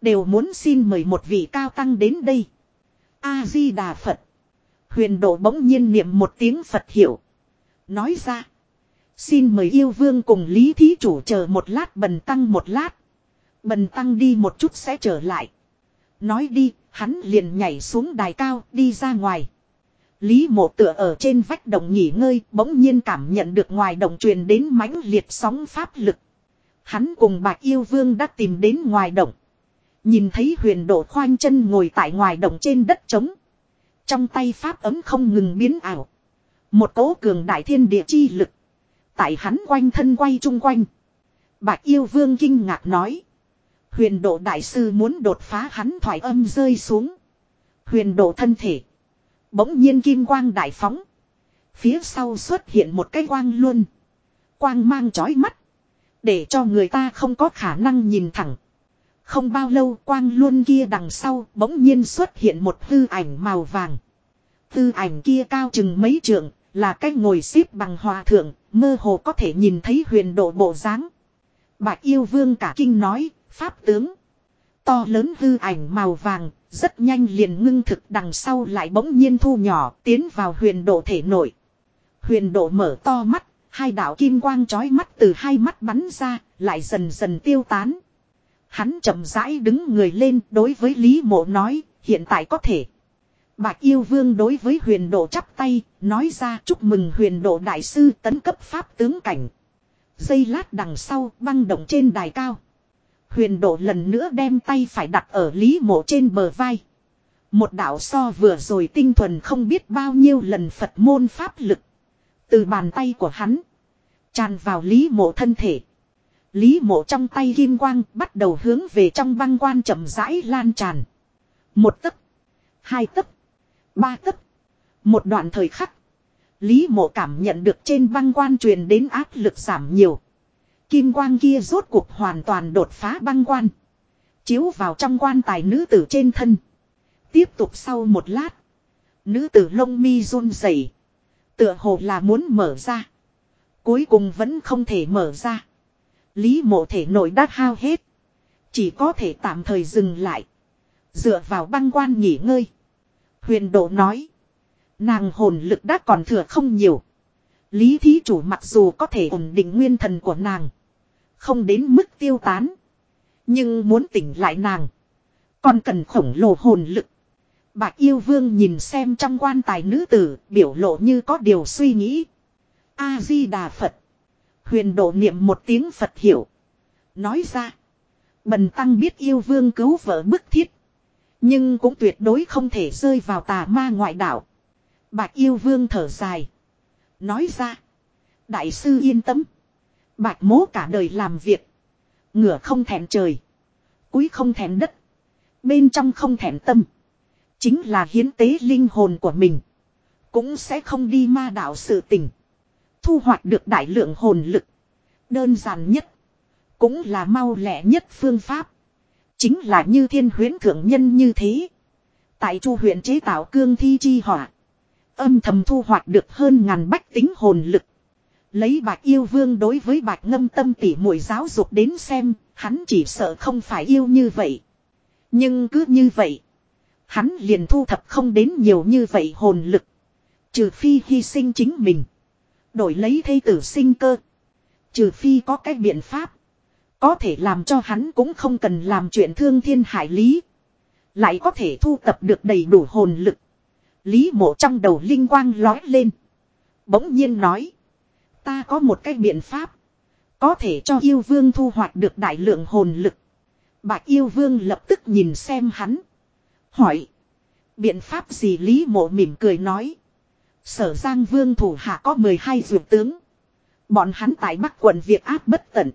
Đều muốn xin mời một vị cao tăng đến đây. A-di-đà Phật. Huyền độ bỗng nhiên niệm một tiếng Phật hiểu. Nói ra. Xin mời yêu vương cùng Lý Thí Chủ chờ một lát bần tăng một lát. Bần tăng đi một chút sẽ trở lại. Nói đi, hắn liền nhảy xuống đài cao đi ra ngoài. Lý mộ tựa ở trên vách động nghỉ ngơi bỗng nhiên cảm nhận được ngoài động truyền đến mãnh liệt sóng pháp lực. Hắn cùng bạc yêu vương đã tìm đến ngoài động. Nhìn thấy huyền độ khoanh chân ngồi tại ngoài động trên đất trống. Trong tay pháp ấm không ngừng biến ảo. Một cố cường đại thiên địa chi lực. Tại hắn quanh thân quay chung quanh. Bạch yêu vương kinh ngạc nói. Huyền độ đại sư muốn đột phá hắn thoải âm rơi xuống. Huyền độ thân thể. Bỗng nhiên kim quang đại phóng. Phía sau xuất hiện một cái quang luôn. Quang mang chói mắt. Để cho người ta không có khả năng nhìn thẳng. Không bao lâu quang luôn kia đằng sau bỗng nhiên xuất hiện một hư ảnh màu vàng. Hư ảnh kia cao chừng mấy trượng, là cái ngồi xếp bằng hòa thượng, mơ hồ có thể nhìn thấy huyền độ bộ dáng. Bạch yêu vương cả kinh nói, pháp tướng. To lớn hư ảnh màu vàng, rất nhanh liền ngưng thực đằng sau lại bỗng nhiên thu nhỏ tiến vào huyền độ thể nội. Huyền độ mở to mắt, hai đạo kim quang chói mắt từ hai mắt bắn ra, lại dần dần tiêu tán. Hắn chậm rãi đứng người lên đối với Lý Mộ nói, hiện tại có thể. Bạch yêu vương đối với huyền độ chắp tay, nói ra chúc mừng huyền độ đại sư tấn cấp pháp tướng cảnh. Giây lát đằng sau băng động trên đài cao. Huyền độ lần nữa đem tay phải đặt ở lý mộ trên bờ vai. Một đạo so vừa rồi tinh thuần không biết bao nhiêu lần Phật môn pháp lực. Từ bàn tay của hắn. Tràn vào lý mộ thân thể. Lý mộ trong tay kim quang bắt đầu hướng về trong băng quan chậm rãi lan tràn. Một tấc. Hai tấc. Ba tấc. Một đoạn thời khắc. Lý mộ cảm nhận được trên băng quan truyền đến áp lực giảm nhiều. Kim quang kia rốt cuộc hoàn toàn đột phá băng quan. Chiếu vào trong quan tài nữ tử trên thân. Tiếp tục sau một lát. Nữ tử lông mi run rẩy, Tựa hồ là muốn mở ra. Cuối cùng vẫn không thể mở ra. Lý mộ thể nội đát hao hết. Chỉ có thể tạm thời dừng lại. Dựa vào băng quan nghỉ ngơi. Huyền độ nói. Nàng hồn lực đã còn thừa không nhiều. Lý thí chủ mặc dù có thể ổn định nguyên thần của nàng. Không đến mức tiêu tán. Nhưng muốn tỉnh lại nàng. Còn cần khổng lồ hồn lực. Bạc yêu vương nhìn xem trong quan tài nữ tử, biểu lộ như có điều suy nghĩ. A-di-đà Phật. Huyền độ niệm một tiếng Phật hiểu. Nói ra. Bần tăng biết yêu vương cứu vợ bức thiết. Nhưng cũng tuyệt đối không thể rơi vào tà ma ngoại đạo. Bạch yêu vương thở dài. Nói ra. Đại sư yên tâm. Bạch mố cả đời làm việc. Ngửa không thèm trời. Cúi không thèm đất. Bên trong không thèm tâm. Chính là hiến tế linh hồn của mình. Cũng sẽ không đi ma đạo sự tình. Thu hoạch được đại lượng hồn lực. Đơn giản nhất. Cũng là mau lẹ nhất phương pháp. Chính là như thiên huyến thượng nhân như thế. Tại chu huyện chế tạo cương thi chi hỏa. Âm thầm thu hoạch được hơn ngàn bách tính hồn lực. Lấy bạch yêu vương đối với bạch ngâm tâm tỉ mũi giáo dục đến xem, hắn chỉ sợ không phải yêu như vậy. Nhưng cứ như vậy, hắn liền thu thập không đến nhiều như vậy hồn lực. Trừ phi hy sinh chính mình. Đổi lấy thây tử sinh cơ. Trừ phi có cái biện pháp. Có thể làm cho hắn cũng không cần làm chuyện thương thiên hải lý. Lại có thể thu tập được đầy đủ hồn lực. Lý mộ trong đầu linh quang lói lên. Bỗng nhiên nói. Ta có một cái biện pháp. Có thể cho yêu vương thu hoạch được đại lượng hồn lực. Bạch yêu vương lập tức nhìn xem hắn. Hỏi. Biện pháp gì Lý mộ mỉm cười nói. Sở Giang Vương thủ hạ có 12 dược tướng. Bọn hắn tại Bắc quận việc áp bất tận.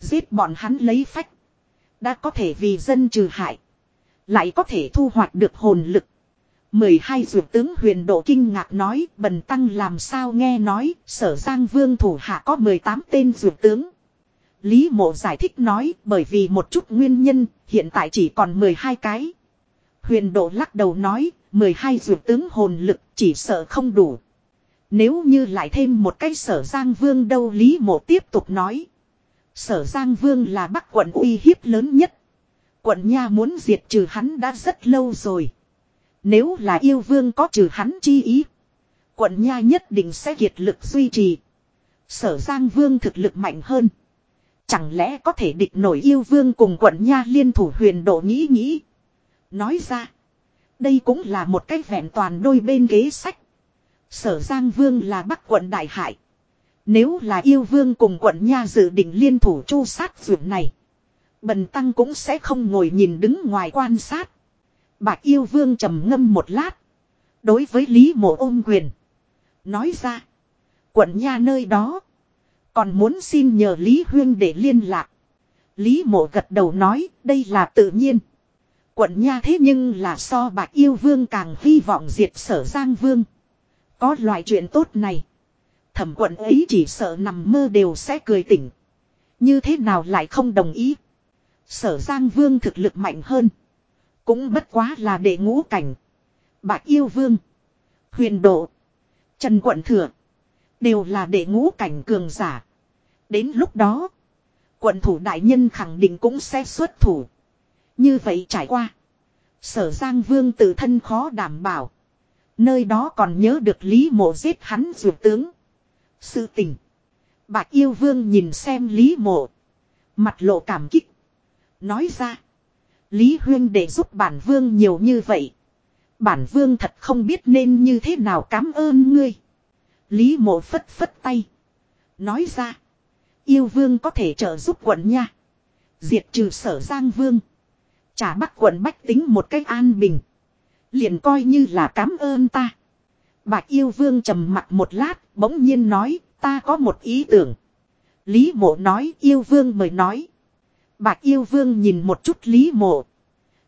Giết bọn hắn lấy phách. Đã có thể vì dân trừ hại. Lại có thể thu hoạch được hồn lực. 12 dược tướng huyền độ kinh ngạc nói, bần tăng làm sao nghe nói, sở giang vương thủ hạ có 18 tên dược tướng. Lý mộ giải thích nói, bởi vì một chút nguyên nhân, hiện tại chỉ còn 12 cái. Huyền độ lắc đầu nói 12 dược tướng hồn lực chỉ sợ không đủ. Nếu như lại thêm một cái sở giang vương đâu Lý mộ tiếp tục nói. Sở giang vương là bắc quận uy hiếp lớn nhất. Quận nha muốn diệt trừ hắn đã rất lâu rồi. Nếu là yêu vương có trừ hắn chi ý. Quận nha nhất định sẽ kiệt lực duy trì. Sở Giang Vương thực lực mạnh hơn. Chẳng lẽ có thể địch nổi yêu vương cùng quận nha liên thủ huyền độ nghĩ nghĩ. Nói ra. Đây cũng là một cách vẹn toàn đôi bên ghế sách. Sở Giang Vương là bắc quận đại Hải, Nếu là yêu vương cùng quận nha dự định liên thủ chu sát vượt này. Bần tăng cũng sẽ không ngồi nhìn đứng ngoài quan sát. Bạc yêu vương trầm ngâm một lát. Đối với Lý mộ ôm quyền. Nói ra. Quận nha nơi đó. Còn muốn xin nhờ Lý Huyên để liên lạc. Lý mộ gật đầu nói đây là tự nhiên. Quận nha thế nhưng là so bạch yêu vương càng hy vọng diệt sở giang vương. Có loại chuyện tốt này. Thẩm quận ấy chỉ sợ nằm mơ đều sẽ cười tỉnh. Như thế nào lại không đồng ý. Sở giang vương thực lực mạnh hơn. Cũng bất quá là đệ ngũ cảnh. Bạch yêu vương. Huyền độ. Trần quận thừa. Đều là đệ ngũ cảnh cường giả. Đến lúc đó. Quận thủ đại nhân khẳng định cũng sẽ xuất thủ. Như vậy trải qua. Sở Giang Vương tự thân khó đảm bảo. Nơi đó còn nhớ được Lý Mộ giết hắn dù tướng. Sự tình. Bạch yêu vương nhìn xem Lý Mộ. Mặt lộ cảm kích. Nói ra. Lý Huyên để giúp bản vương nhiều như vậy. Bản vương thật không biết nên như thế nào cảm ơn ngươi. Lý mộ phất phất tay. Nói ra. Yêu vương có thể trợ giúp quận nha. Diệt trừ sở giang vương. Trả bắc quận bách tính một cách an bình. Liền coi như là cảm ơn ta. Bạch yêu vương trầm mặt một lát, bỗng nhiên nói, ta có một ý tưởng. Lý mộ nói, yêu vương mời nói. Bạch yêu vương nhìn một chút lý mộ.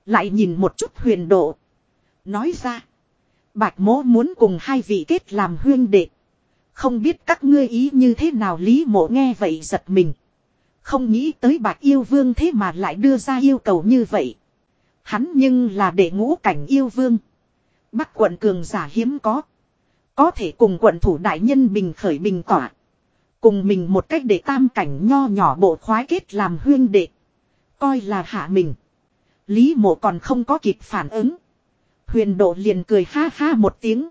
Lại nhìn một chút huyền độ. Nói ra. Bạch mỗ muốn cùng hai vị kết làm huyên đệ. Không biết các ngươi ý như thế nào lý mộ nghe vậy giật mình. Không nghĩ tới bạch yêu vương thế mà lại đưa ra yêu cầu như vậy. Hắn nhưng là đệ ngũ cảnh yêu vương. Bắc quận cường giả hiếm có. Có thể cùng quận thủ đại nhân bình khởi bình tỏa. Cùng mình một cách để tam cảnh nho nhỏ bộ khoái kết làm huyên đệ. Coi là hạ mình. Lý mộ còn không có kịp phản ứng. Huyền độ liền cười ha ha một tiếng.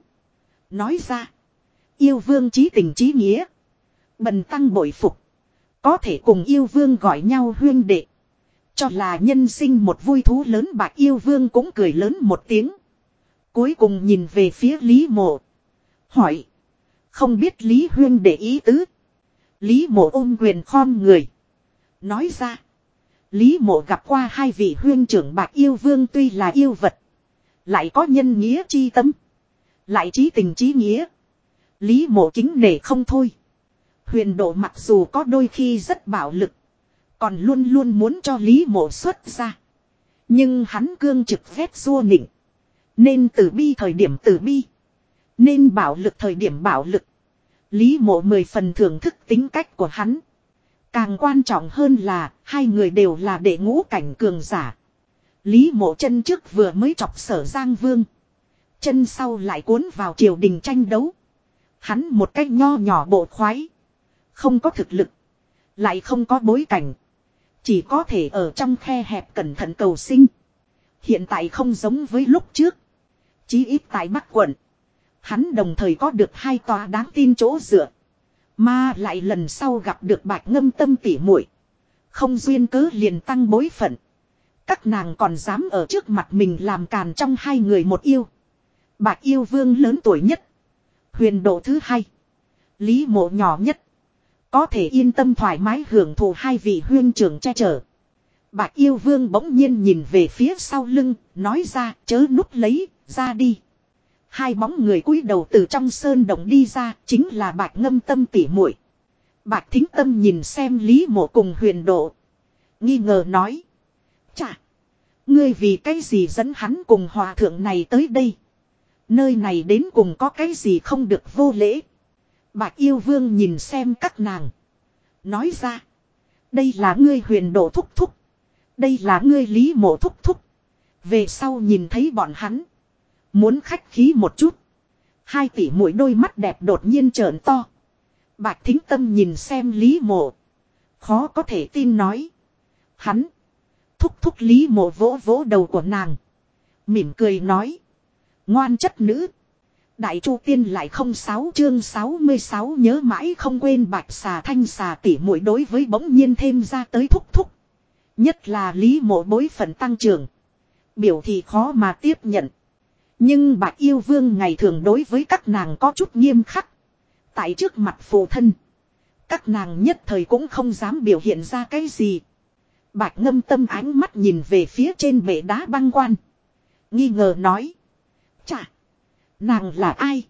Nói ra. Yêu vương trí tình trí nghĩa. Bần tăng bội phục. Có thể cùng yêu vương gọi nhau huyên đệ. Cho là nhân sinh một vui thú lớn bạc yêu vương cũng cười lớn một tiếng. Cuối cùng nhìn về phía Lý mộ. Hỏi. Không biết Lý huyên để ý tứ. Lý mộ ôm quyền khom người. Nói ra. Lý mộ gặp qua hai vị huyên trưởng bạc yêu vương tuy là yêu vật. Lại có nhân nghĩa chi tâm. Lại trí tình trí nghĩa. Lý mộ kính nể không thôi. Huyền độ mặc dù có đôi khi rất bạo lực. Còn luôn luôn muốn cho Lý mộ xuất ra. Nhưng hắn cương trực phép xua nịnh. Nên tử bi thời điểm tử bi. Nên bảo lực thời điểm bảo lực. Lý mộ mười phần thưởng thức tính cách của hắn. Càng quan trọng hơn là hai người đều là đệ ngũ cảnh cường giả. Lý mộ chân trước vừa mới chọc sở Giang Vương. Chân sau lại cuốn vào triều đình tranh đấu. Hắn một cách nho nhỏ bộ khoái. Không có thực lực. Lại không có bối cảnh. Chỉ có thể ở trong khe hẹp cẩn thận cầu sinh. Hiện tại không giống với lúc trước. Chí ít tại Bắc quận. Hắn đồng thời có được hai tòa đáng tin chỗ dựa. Mà lại lần sau gặp được bạch ngâm tâm tỉ muội Không duyên cớ liền tăng bối phận. Các nàng còn dám ở trước mặt mình làm càn trong hai người một yêu. Bạch yêu vương lớn tuổi nhất. Huyền độ thứ hai. Lý mộ nhỏ nhất. Có thể yên tâm thoải mái hưởng thụ hai vị huyên trưởng che chở. Bạch yêu vương bỗng nhiên nhìn về phía sau lưng, nói ra chớ nút lấy, ra đi. Hai bóng người cúi đầu từ trong sơn động đi ra, chính là bạch ngâm tâm tỉ muội. Bạch thính tâm nhìn xem Lý mộ cùng huyền độ. Nghi ngờ nói. Chà! Ngươi vì cái gì dẫn hắn cùng hòa thượng này tới đây? Nơi này đến cùng có cái gì không được vô lễ? Bạch yêu vương nhìn xem các nàng. Nói ra. Đây là ngươi huyền độ thúc thúc. Đây là ngươi lý mộ thúc thúc. Về sau nhìn thấy bọn hắn. Muốn khách khí một chút. Hai tỷ mũi đôi mắt đẹp đột nhiên trợn to. Bạch thính tâm nhìn xem lý mộ. Khó có thể tin nói. Hắn. Thúc thúc lý mộ vỗ vỗ đầu của nàng. Mỉm cười nói. Ngoan chất nữ. Đại chu tiên lại không sáu chương 66 nhớ mãi không quên bạch xà thanh xà tỉ mũi đối với bỗng nhiên thêm ra tới thúc thúc. Nhất là lý mộ bối phận tăng trưởng. Biểu thì khó mà tiếp nhận. Nhưng bạch yêu vương ngày thường đối với các nàng có chút nghiêm khắc. Tại trước mặt phụ thân. Các nàng nhất thời cũng không dám biểu hiện ra cái gì. Bạch ngâm tâm ánh mắt nhìn về phía trên bể đá băng quan. Nghi ngờ nói. Chà. Nàng là ai?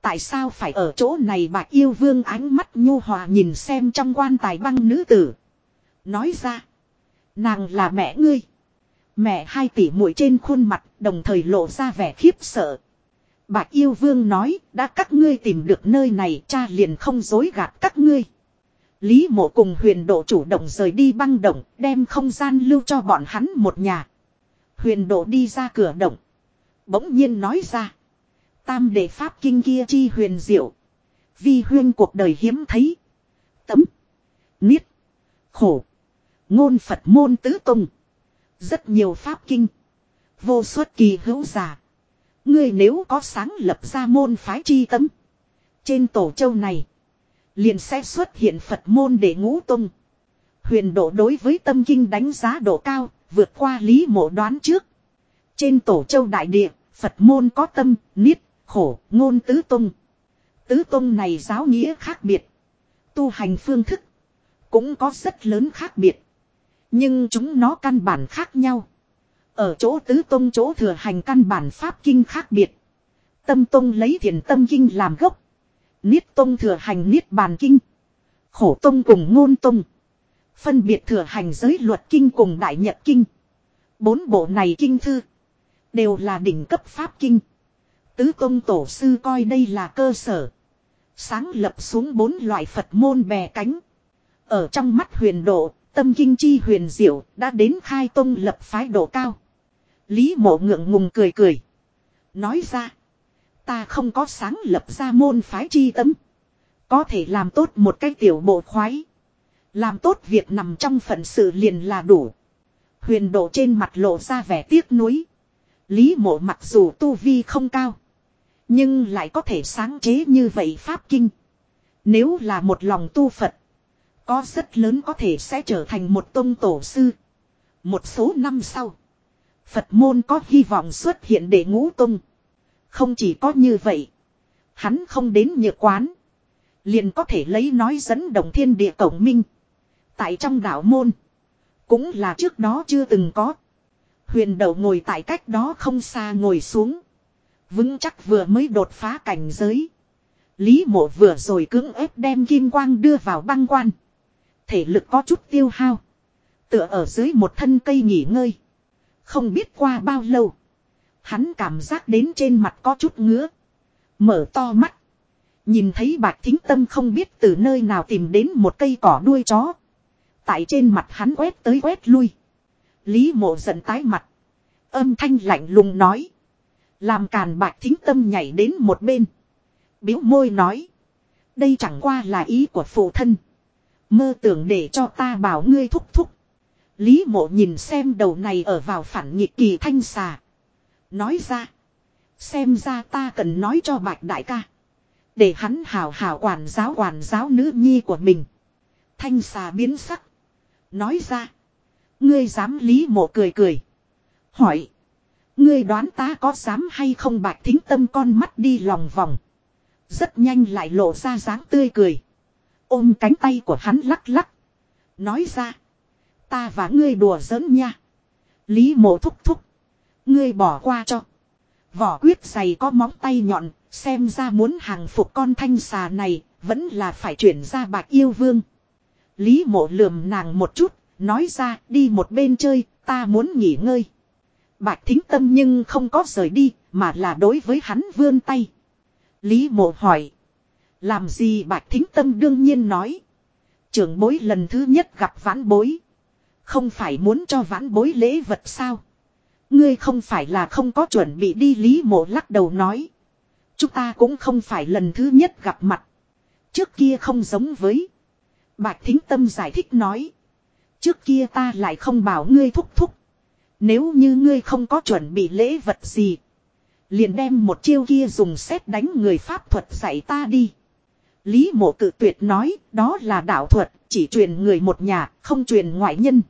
Tại sao phải ở chỗ này bạch yêu vương ánh mắt nhu hòa nhìn xem trong quan tài băng nữ tử. Nói ra. Nàng là mẹ ngươi. Mẹ hai tỷ muội trên khuôn mặt đồng thời lộ ra vẻ khiếp sợ. Bạch yêu vương nói, đã các ngươi tìm được nơi này, cha liền không dối gạt các ngươi. Lý mộ cùng huyền độ chủ động rời đi băng động, đem không gian lưu cho bọn hắn một nhà. Huyền độ đi ra cửa động. Bỗng nhiên nói ra. Tam đệ pháp kinh kia chi huyền diệu. Vi huyên cuộc đời hiếm thấy. Tấm. Niết. Khổ. Ngôn Phật môn tứ tung. Rất nhiều pháp kinh. Vô suất kỳ hữu giả. Ngươi nếu có sáng lập ra môn phái chi tấm. Trên tổ châu này. Liền sẽ xuất hiện Phật môn để ngũ tung. Huyền độ đối với tâm kinh đánh giá độ cao. Vượt qua lý mộ đoán trước. Trên tổ châu đại địa. Phật môn có tâm, niết, khổ, ngôn tứ tông, Tứ tông này giáo nghĩa khác biệt. Tu hành phương thức. Cũng có rất lớn khác biệt. Nhưng chúng nó căn bản khác nhau. Ở chỗ tứ tông chỗ thừa hành căn bản pháp kinh khác biệt. Tâm tông lấy thiền tâm kinh làm gốc. Niết tông thừa hành niết bàn kinh. Khổ tông cùng ngôn tông. Phân biệt thừa hành giới luật kinh cùng đại nhật kinh. Bốn bộ này kinh thư. Đều là đỉnh cấp pháp kinh. Tứ tông tổ sư coi đây là cơ sở. Sáng lập xuống bốn loại Phật môn bè cánh. Ở trong mắt huyền độ, Tâm kinh chi huyền diệu đã đến khai tông lập phái độ cao. Lý mộ ngượng ngùng cười cười. Nói ra. Ta không có sáng lập ra môn phái chi tấm. Có thể làm tốt một cái tiểu bộ khoái. Làm tốt việc nằm trong phận sự liền là đủ. Huyền độ trên mặt lộ ra vẻ tiếc nuối. Lý mộ mặc dù tu vi không cao. Nhưng lại có thể sáng chế như vậy Pháp Kinh. Nếu là một lòng tu Phật. Có rất lớn có thể sẽ trở thành một tôn tổ sư. Một số năm sau. Phật môn có hy vọng xuất hiện để ngũ tung. Không chỉ có như vậy. Hắn không đến nhược quán. Liền có thể lấy nói dẫn đồng thiên địa cổng minh. Tại trong đạo môn. Cũng là trước đó chưa từng có. Huyền đầu ngồi tại cách đó không xa ngồi xuống. Vững chắc vừa mới đột phá cảnh giới. Lý mộ vừa rồi cưỡng ép đem kim quang đưa vào băng quan. Thể lực có chút tiêu hao. Tựa ở dưới một thân cây nghỉ ngơi. Không biết qua bao lâu. Hắn cảm giác đến trên mặt có chút ngứa. Mở to mắt. Nhìn thấy bạch thính tâm không biết từ nơi nào tìm đến một cây cỏ đuôi chó. Tại trên mặt hắn quét tới quét lui. Lý mộ giận tái mặt. Âm thanh lạnh lùng nói. Làm càn bạch thính tâm nhảy đến một bên. Biếu môi nói. Đây chẳng qua là ý của phụ thân. Mơ tưởng để cho ta bảo ngươi thúc thúc. Lý mộ nhìn xem đầu này ở vào phản nhị kỳ thanh xà. Nói ra. Xem ra ta cần nói cho bạch đại ca. Để hắn hào hào quản giáo quản giáo nữ nhi của mình. Thanh xà biến sắc. Nói ra. Ngươi dám lý mộ cười cười. Hỏi. Ngươi đoán ta có dám hay không bạch thính tâm con mắt đi lòng vòng. Rất nhanh lại lộ ra dáng tươi cười. Ôm cánh tay của hắn lắc lắc. Nói ra. Ta và ngươi đùa giỡn nha. Lý mộ thúc thúc. Ngươi bỏ qua cho. Vỏ quyết dày có móng tay nhọn. Xem ra muốn hàng phục con thanh xà này. Vẫn là phải chuyển ra bạc yêu vương. Lý mộ lườm nàng một chút. Nói ra, đi một bên chơi. Ta muốn nghỉ ngơi. Bạch thính tâm nhưng không có rời đi. Mà là đối với hắn vươn tay. Lý mộ hỏi. Làm gì bạch thính tâm đương nhiên nói. Trưởng bối lần thứ nhất gặp vãn bối. Không phải muốn cho vãn bối lễ vật sao. Ngươi không phải là không có chuẩn bị đi lý mộ lắc đầu nói. Chúng ta cũng không phải lần thứ nhất gặp mặt. Trước kia không giống với. Bạch thính tâm giải thích nói. Trước kia ta lại không bảo ngươi thúc thúc. Nếu như ngươi không có chuẩn bị lễ vật gì. Liền đem một chiêu kia dùng xét đánh người pháp thuật dạy ta đi. Lý mộ cự tuyệt nói, đó là đạo thuật, chỉ truyền người một nhà, không truyền ngoại nhân.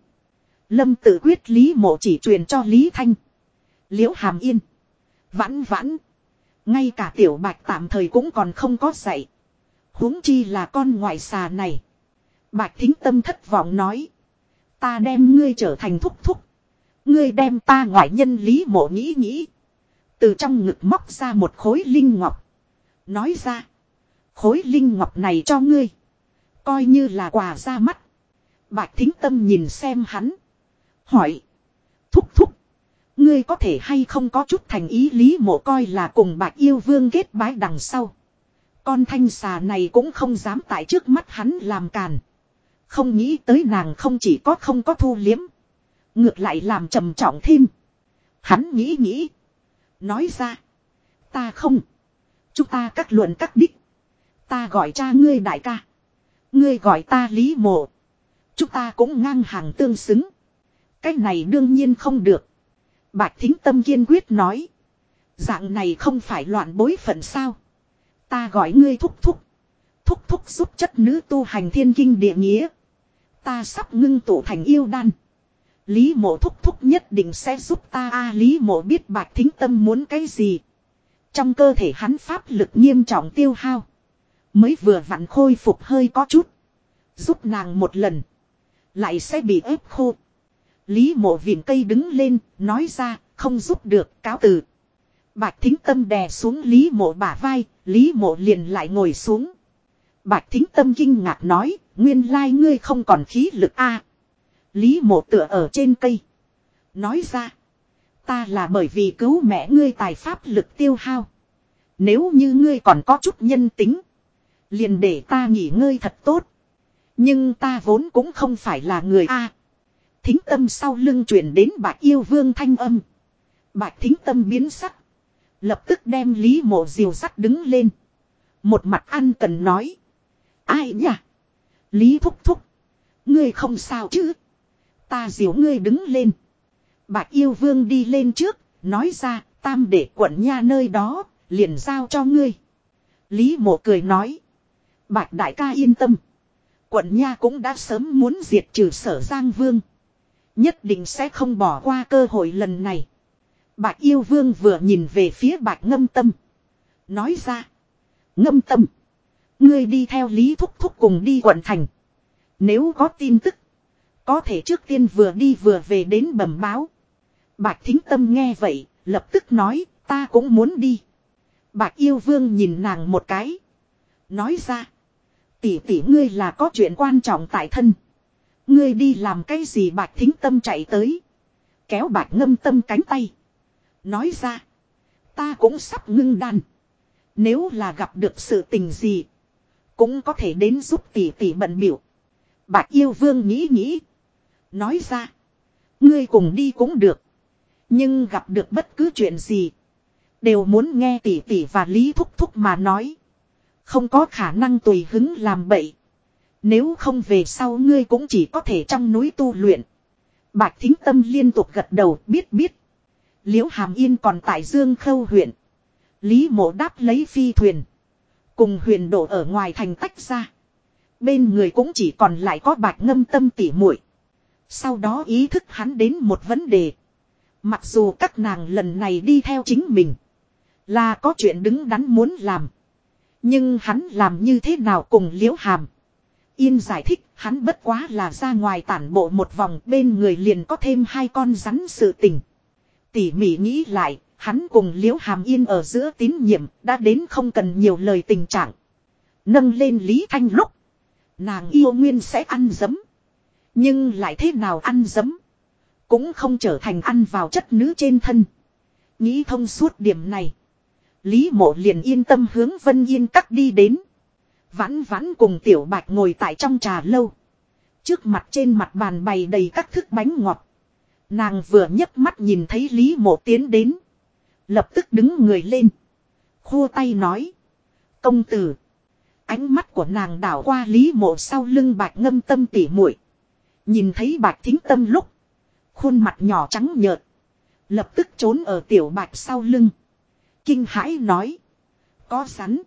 Lâm tự quyết Lý mộ chỉ truyền cho Lý Thanh. Liễu Hàm Yên. Vãn vãn. Ngay cả tiểu bạch tạm thời cũng còn không có dạy. huống chi là con ngoại xà này. Bạch thính tâm thất vọng nói. Ta đem ngươi trở thành thúc thúc. Ngươi đem ta ngoại nhân Lý mộ nghĩ nghĩ. Từ trong ngực móc ra một khối linh ngọc. Nói ra. Khối linh ngọc này cho ngươi. Coi như là quà ra mắt. Bạch thính tâm nhìn xem hắn. Hỏi. Thúc thúc. Ngươi có thể hay không có chút thành ý lý mộ coi là cùng bạch yêu vương kết bái đằng sau. Con thanh xà này cũng không dám tại trước mắt hắn làm càn. Không nghĩ tới nàng không chỉ có không có thu liếm. Ngược lại làm trầm trọng thêm. Hắn nghĩ nghĩ. Nói ra. Ta không. Chúng ta các luận các đích. Ta gọi cha ngươi đại ca. Ngươi gọi ta lý mộ. Chúng ta cũng ngang hàng tương xứng. Cái này đương nhiên không được. Bạch thính tâm kiên quyết nói. Dạng này không phải loạn bối phận sao. Ta gọi ngươi thúc thúc. Thúc thúc giúp chất nữ tu hành thiên kinh địa nghĩa. Ta sắp ngưng tụ thành yêu đan. Lý mộ thúc thúc nhất định sẽ giúp ta a Lý mộ biết bạch thính tâm muốn cái gì. Trong cơ thể hắn pháp lực nghiêm trọng tiêu hao. Mới vừa vặn khôi phục hơi có chút. Giúp nàng một lần. Lại sẽ bị ép khô. Lý mộ viền cây đứng lên, nói ra, không giúp được, cáo từ. Bạch thính tâm đè xuống Lý mộ bả vai, Lý mộ liền lại ngồi xuống. Bạch thính tâm kinh ngạc nói, nguyên lai ngươi không còn khí lực a Lý mộ tựa ở trên cây. Nói ra. Ta là bởi vì cứu mẹ ngươi tài pháp lực tiêu hao. Nếu như ngươi còn có chút nhân tính. Liền để ta nghỉ ngơi thật tốt. Nhưng ta vốn cũng không phải là người A. thính tâm sau lưng chuyển đến bạc yêu vương thanh âm. Bạch thính tâm biến sắc. Lập tức đem Lý mộ diều sắt đứng lên. Một mặt ăn cần nói. Ai nhỉ? Lý thúc thúc. Ngươi không sao chứ? Ta diều ngươi đứng lên. Bạch yêu vương đi lên trước. Nói ra, tam để quận nha nơi đó. Liền giao cho ngươi. Lý mộ cười nói. Bạch đại ca yên tâm. quận nha cũng đã sớm muốn diệt trừ sở Giang Vương. Nhất định sẽ không bỏ qua cơ hội lần này. Bạch yêu vương vừa nhìn về phía bạch ngâm tâm. Nói ra. Ngâm tâm. Ngươi đi theo Lý Thúc Thúc cùng đi quận thành. Nếu có tin tức. Có thể trước tiên vừa đi vừa về đến bẩm báo. Bạch thính tâm nghe vậy. Lập tức nói, ta cũng muốn đi. Bạch yêu vương nhìn nàng một cái. Nói ra. Tỷ tỷ ngươi là có chuyện quan trọng tại thân. Ngươi đi làm cái gì bạch thính tâm chạy tới. Kéo bạch ngâm tâm cánh tay. Nói ra. Ta cũng sắp ngưng đan. Nếu là gặp được sự tình gì. Cũng có thể đến giúp tỷ tỷ bận biểu. Bạch yêu vương nghĩ nghĩ. Nói ra. Ngươi cùng đi cũng được. Nhưng gặp được bất cứ chuyện gì. Đều muốn nghe tỷ tỷ và lý thúc thúc mà nói. Không có khả năng tùy hứng làm bậy. Nếu không về sau ngươi cũng chỉ có thể trong núi tu luyện. Bạch thính tâm liên tục gật đầu, biết biết. Liễu hàm yên còn tại dương khâu huyện. Lý mộ đáp lấy phi thuyền. Cùng huyền đổ ở ngoài thành tách ra. Bên người cũng chỉ còn lại có bạch ngâm tâm tỉ muội. Sau đó ý thức hắn đến một vấn đề. Mặc dù các nàng lần này đi theo chính mình. Là có chuyện đứng đắn muốn làm. Nhưng hắn làm như thế nào cùng liễu hàm. Yên giải thích hắn bất quá là ra ngoài tản bộ một vòng bên người liền có thêm hai con rắn sự tình. Tỉ mỉ nghĩ lại, hắn cùng liễu hàm yên ở giữa tín nhiệm đã đến không cần nhiều lời tình trạng. Nâng lên Lý Thanh lúc. Nàng yêu nguyên sẽ ăn dấm. Nhưng lại thế nào ăn dấm. Cũng không trở thành ăn vào chất nữ trên thân. Nghĩ thông suốt điểm này. Lý mộ liền yên tâm hướng Vân Yên cắt đi đến. Vãn vãn cùng tiểu bạch ngồi tại trong trà lâu. Trước mặt trên mặt bàn bày đầy các thức bánh ngọt. Nàng vừa nhấc mắt nhìn thấy Lý mộ tiến đến. Lập tức đứng người lên. Khua tay nói. Công tử. Ánh mắt của nàng đảo qua Lý mộ sau lưng bạch ngâm tâm tỉ muội Nhìn thấy bạch thính tâm lúc. Khuôn mặt nhỏ trắng nhợt. Lập tức trốn ở tiểu bạch sau lưng. Kinh hãi nói. Có rắn.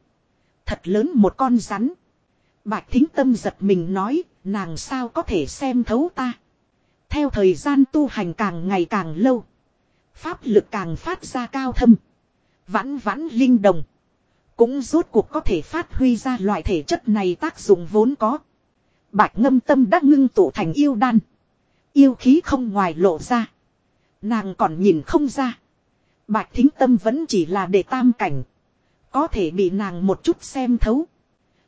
Thật lớn một con rắn. Bạch thính tâm giật mình nói. Nàng sao có thể xem thấu ta. Theo thời gian tu hành càng ngày càng lâu. Pháp lực càng phát ra cao thâm. Vãn vãn linh đồng. Cũng rốt cuộc có thể phát huy ra loại thể chất này tác dụng vốn có. Bạch ngâm tâm đã ngưng tụ thành yêu đan. Yêu khí không ngoài lộ ra. Nàng còn nhìn không ra. Bạch thính tâm vẫn chỉ là để tam cảnh. Có thể bị nàng một chút xem thấu.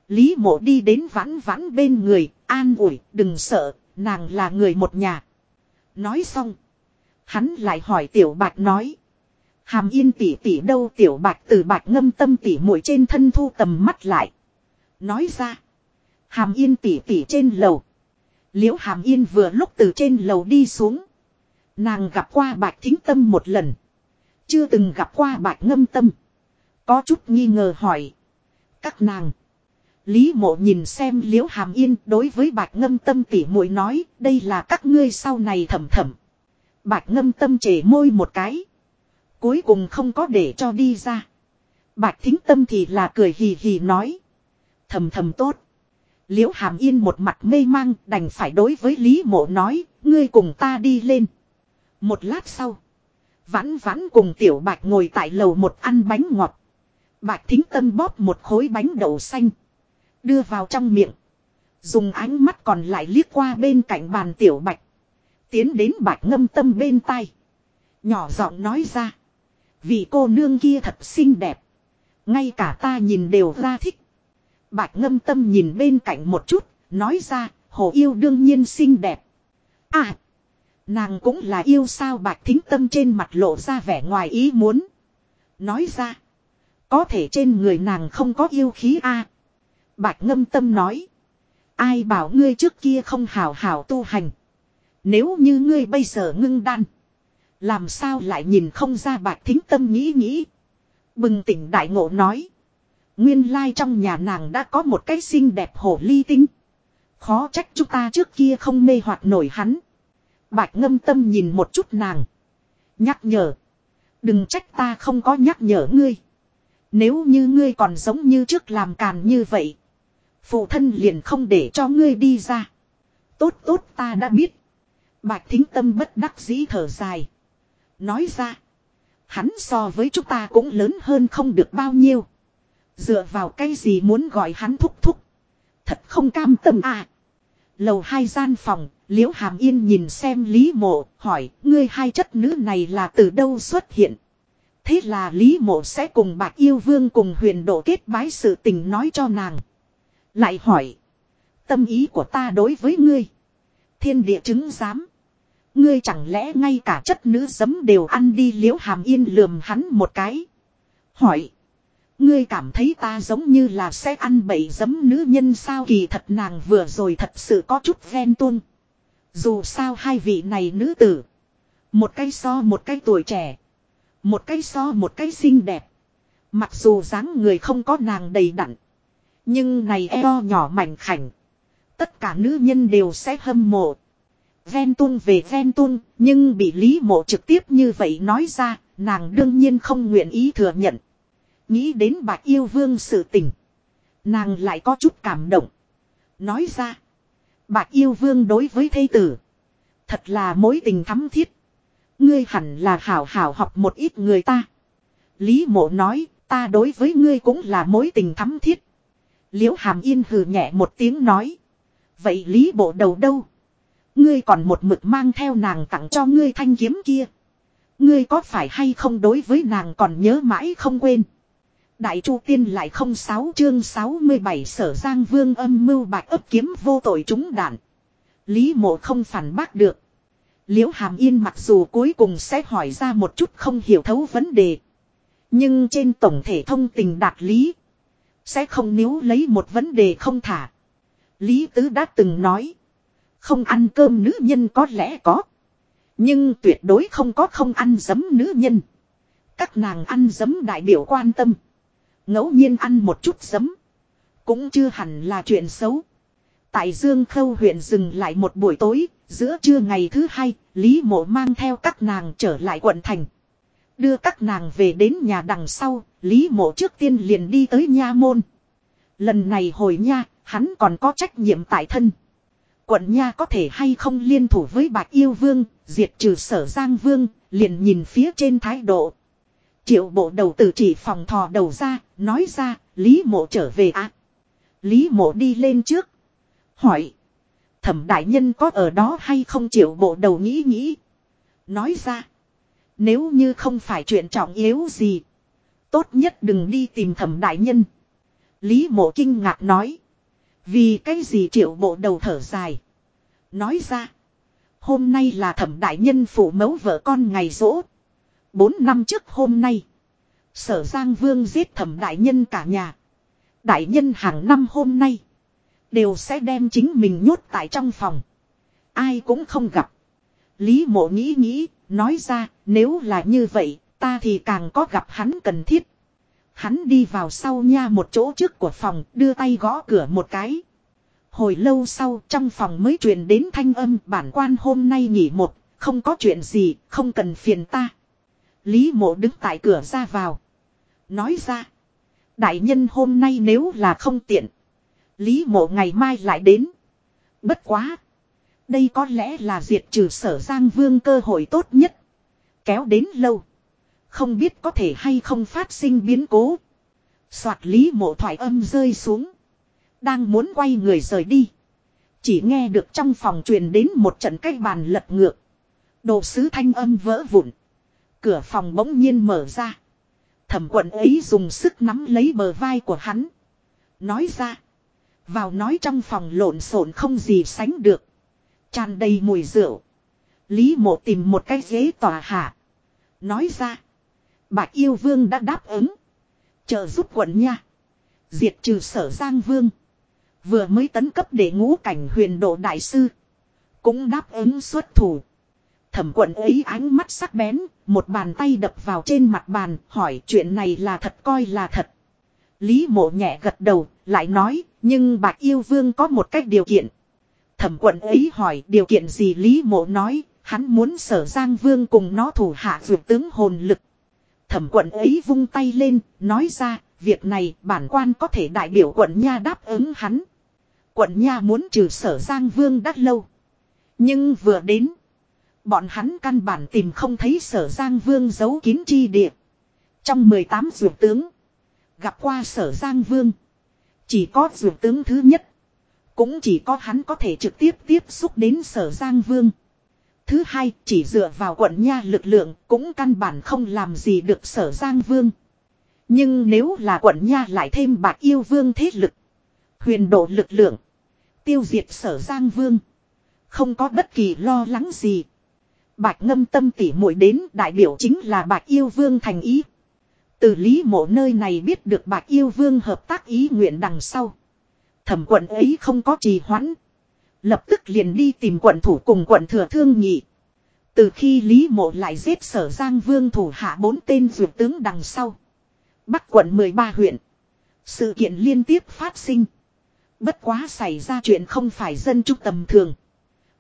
Lý mộ đi đến vãn vãn bên người, an ủi, đừng sợ, nàng là người một nhà. Nói xong. Hắn lại hỏi tiểu bạch nói. Hàm yên tỷ tỷ đâu tiểu bạch từ bạch ngâm tâm tỷ muội trên thân thu tầm mắt lại. Nói ra. Hàm yên tỉ tỉ trên lầu. Liễu hàm yên vừa lúc từ trên lầu đi xuống. Nàng gặp qua bạch thính tâm một lần. Chưa từng gặp qua bạch ngâm tâm. Có chút nghi ngờ hỏi. Các nàng. Lý mộ nhìn xem liễu hàm yên đối với bạch ngâm tâm tỉ muội nói, đây là các ngươi sau này thầm thầm. Bạch ngâm tâm chề môi một cái. Cuối cùng không có để cho đi ra. Bạch thính tâm thì là cười hì hì nói. Thầm thầm tốt. Liễu hàm yên một mặt mê mang, đành phải đối với Lý mộ nói. Ngươi cùng ta đi lên. Một lát sau. Vãn vãn cùng tiểu bạch ngồi tại lầu một ăn bánh ngọt. Bạch thính tâm bóp một khối bánh đậu xanh. Đưa vào trong miệng. Dùng ánh mắt còn lại liếc qua bên cạnh bàn tiểu bạch. Tiến đến bạch ngâm tâm bên tai. Nhỏ giọng nói ra. Vì cô nương kia thật xinh đẹp. Ngay cả ta nhìn đều ra thích. Bạch ngâm tâm nhìn bên cạnh một chút. Nói ra, hồ yêu đương nhiên xinh đẹp. À. Nàng cũng là yêu sao bạch thính tâm trên mặt lộ ra vẻ ngoài ý muốn. Nói ra. Có thể trên người nàng không có yêu khí a Bạch ngâm tâm nói. Ai bảo ngươi trước kia không hào hào tu hành. Nếu như ngươi bây giờ ngưng đan. Làm sao lại nhìn không ra bạch thính tâm nghĩ nghĩ. Bừng tỉnh đại ngộ nói. Nguyên lai trong nhà nàng đã có một cái xinh đẹp hồ ly tinh. Khó trách chúng ta trước kia không mê hoặc nổi hắn. Bạch ngâm tâm nhìn một chút nàng. Nhắc nhở. Đừng trách ta không có nhắc nhở ngươi. Nếu như ngươi còn giống như trước làm càn như vậy. Phụ thân liền không để cho ngươi đi ra. Tốt tốt ta đã biết. Bạch thính tâm bất đắc dĩ thở dài. Nói ra. Hắn so với chúng ta cũng lớn hơn không được bao nhiêu. Dựa vào cái gì muốn gọi hắn thúc thúc. Thật không cam tâm à. Lầu hai gian phòng, liễu hàm yên nhìn xem Lý mộ, hỏi, ngươi hai chất nữ này là từ đâu xuất hiện. Thế là Lý mộ sẽ cùng bạc yêu vương cùng huyền độ kết bái sự tình nói cho nàng. Lại hỏi, tâm ý của ta đối với ngươi. Thiên địa chứng giám. Ngươi chẳng lẽ ngay cả chất nữ giấm đều ăn đi liễu hàm yên lườm hắn một cái. Hỏi. Ngươi cảm thấy ta giống như là sẽ ăn bậy giấm nữ nhân sao kỳ thật nàng vừa rồi thật sự có chút ghen tuông. Dù sao hai vị này nữ tử. Một cái so một cái tuổi trẻ. Một cái so một cái xinh đẹp. Mặc dù dáng người không có nàng đầy đặn. Nhưng này eo nhỏ mảnh khảnh. Tất cả nữ nhân đều sẽ hâm mộ. Ven tuôn về ven tuôn, nhưng bị Lý Mộ trực tiếp như vậy nói ra, nàng đương nhiên không nguyện ý thừa nhận. Nghĩ đến bạc yêu vương sự tình. Nàng lại có chút cảm động. Nói ra. Bạc yêu vương đối với thây tử. Thật là mối tình thắm thiết. Ngươi hẳn là hảo hảo học một ít người ta. Lý mộ nói, ta đối với ngươi cũng là mối tình thắm thiết. Liễu hàm yên hừ nhẹ một tiếng nói. Vậy lý bộ đầu đâu? Ngươi còn một mực mang theo nàng tặng cho ngươi thanh kiếm kia. Ngươi có phải hay không đối với nàng còn nhớ mãi không quên. Đại Chu Tiên lại không sáu chương 67 sở Giang Vương âm mưu bạch ấp kiếm vô tội chúng đạn. Lý mộ không phản bác được. Liễu Hàm Yên mặc dù cuối cùng sẽ hỏi ra một chút không hiểu thấu vấn đề. Nhưng trên tổng thể thông tình đạt lý. Sẽ không nếu lấy một vấn đề không thả. Lý Tứ đã từng nói. Không ăn cơm nữ nhân có lẽ có. Nhưng tuyệt đối không có không ăn giấm nữ nhân. Các nàng ăn giấm đại biểu quan tâm ngẫu nhiên ăn một chút giấm. Cũng chưa hẳn là chuyện xấu. Tại Dương Khâu huyện dừng lại một buổi tối, giữa trưa ngày thứ hai, Lý Mộ mang theo các nàng trở lại quận thành. Đưa các nàng về đến nhà đằng sau, Lý Mộ trước tiên liền đi tới nha môn. Lần này hồi nha, hắn còn có trách nhiệm tại thân. Quận nha có thể hay không liên thủ với bạc yêu vương, diệt trừ sở giang vương, liền nhìn phía trên thái độ. Triệu bộ đầu tử chỉ phòng thò đầu ra, nói ra, Lý mộ trở về ạ. Lý mộ đi lên trước. Hỏi. Thẩm đại nhân có ở đó hay không triệu bộ đầu nghĩ nghĩ. Nói ra. Nếu như không phải chuyện trọng yếu gì. Tốt nhất đừng đi tìm thẩm đại nhân. Lý mộ kinh ngạc nói. Vì cái gì triệu bộ đầu thở dài. Nói ra. Hôm nay là thẩm đại nhân phụ mẫu vợ con ngày rỗ. Bốn năm trước hôm nay. Sở Giang Vương giết thẩm đại nhân cả nhà. Đại nhân hàng năm hôm nay. Đều sẽ đem chính mình nhốt tại trong phòng. Ai cũng không gặp. Lý mộ nghĩ nghĩ, nói ra, nếu là như vậy, ta thì càng có gặp hắn cần thiết. Hắn đi vào sau nha một chỗ trước của phòng, đưa tay gõ cửa một cái. Hồi lâu sau trong phòng mới truyền đến thanh âm bản quan hôm nay nghỉ một, không có chuyện gì, không cần phiền ta. Lý mộ đứng tại cửa ra vào. Nói ra. Đại nhân hôm nay nếu là không tiện. Lý mộ ngày mai lại đến. Bất quá. Đây có lẽ là diệt trừ sở giang vương cơ hội tốt nhất. Kéo đến lâu. Không biết có thể hay không phát sinh biến cố. Soạt lý mộ thoại âm rơi xuống. Đang muốn quay người rời đi. Chỉ nghe được trong phòng truyền đến một trận cây bàn lật ngược. Đồ sứ thanh âm vỡ vụn. Cửa phòng bỗng nhiên mở ra. Thẩm quận ấy dùng sức nắm lấy bờ vai của hắn. Nói ra. Vào nói trong phòng lộn xộn không gì sánh được. tràn đầy mùi rượu. Lý mộ tìm một cái ghế tòa hạ. Nói ra. Bạch yêu vương đã đáp ứng. chờ giúp quận nha. Diệt trừ sở giang vương. Vừa mới tấn cấp để ngũ cảnh huyền độ đại sư. Cũng đáp ứng xuất thủ. Thẩm quận ấy ánh mắt sắc bén, một bàn tay đập vào trên mặt bàn, hỏi chuyện này là thật coi là thật. Lý mộ nhẹ gật đầu, lại nói, nhưng bạc yêu vương có một cách điều kiện. Thẩm quận ấy hỏi điều kiện gì Lý mộ nói, hắn muốn sở giang vương cùng nó thủ hạ vượt tướng hồn lực. Thẩm quận ấy vung tay lên, nói ra, việc này bản quan có thể đại biểu quận nha đáp ứng hắn. quận nha muốn trừ sở Giang Vương đắt lâu. Nhưng vừa đến. Bọn hắn căn bản tìm không thấy sở Giang Vương giấu kín chi địa. Trong 18 dược tướng. Gặp qua sở Giang Vương. Chỉ có dược tướng thứ nhất. Cũng chỉ có hắn có thể trực tiếp tiếp xúc đến sở Giang Vương. Thứ hai, chỉ dựa vào quận nha lực lượng cũng căn bản không làm gì được sở Giang Vương. Nhưng nếu là quận nha lại thêm bạc yêu vương thế lực. Huyền độ lực lượng. Tiêu diệt sở Giang Vương. Không có bất kỳ lo lắng gì. Bạch ngâm tâm tỉ muội đến, đại biểu chính là bạch yêu vương thành ý. Từ lý mộ nơi này biết được bạch yêu vương hợp tác ý nguyện đằng sau. Thẩm quận ấy không có trì hoãn. Lập tức liền đi tìm quận thủ cùng quận thừa thương nhị. Từ khi Lý Mộ lại giết sở Giang Vương thủ hạ bốn tên dược tướng đằng sau. Bắc quận 13 huyện. Sự kiện liên tiếp phát sinh. Bất quá xảy ra chuyện không phải dân trung tầm thường.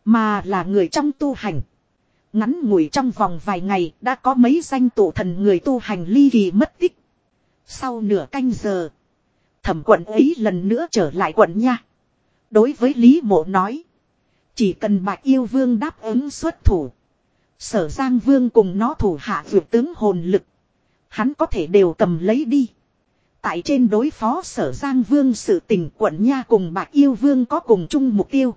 Mà là người trong tu hành. Ngắn ngủi trong vòng vài ngày đã có mấy danh tụ thần người tu hành ly kỳ mất tích. Sau nửa canh giờ. Thẩm quận ấy lần nữa trở lại quận nha. Đối với Lý Mộ nói. Chỉ cần bạch yêu vương đáp ứng xuất thủ. Sở Giang Vương cùng nó thủ hạ vượt tướng hồn lực. Hắn có thể đều cầm lấy đi. Tại trên đối phó sở Giang Vương sự tình quận Nha cùng Bạch Yêu Vương có cùng chung mục tiêu.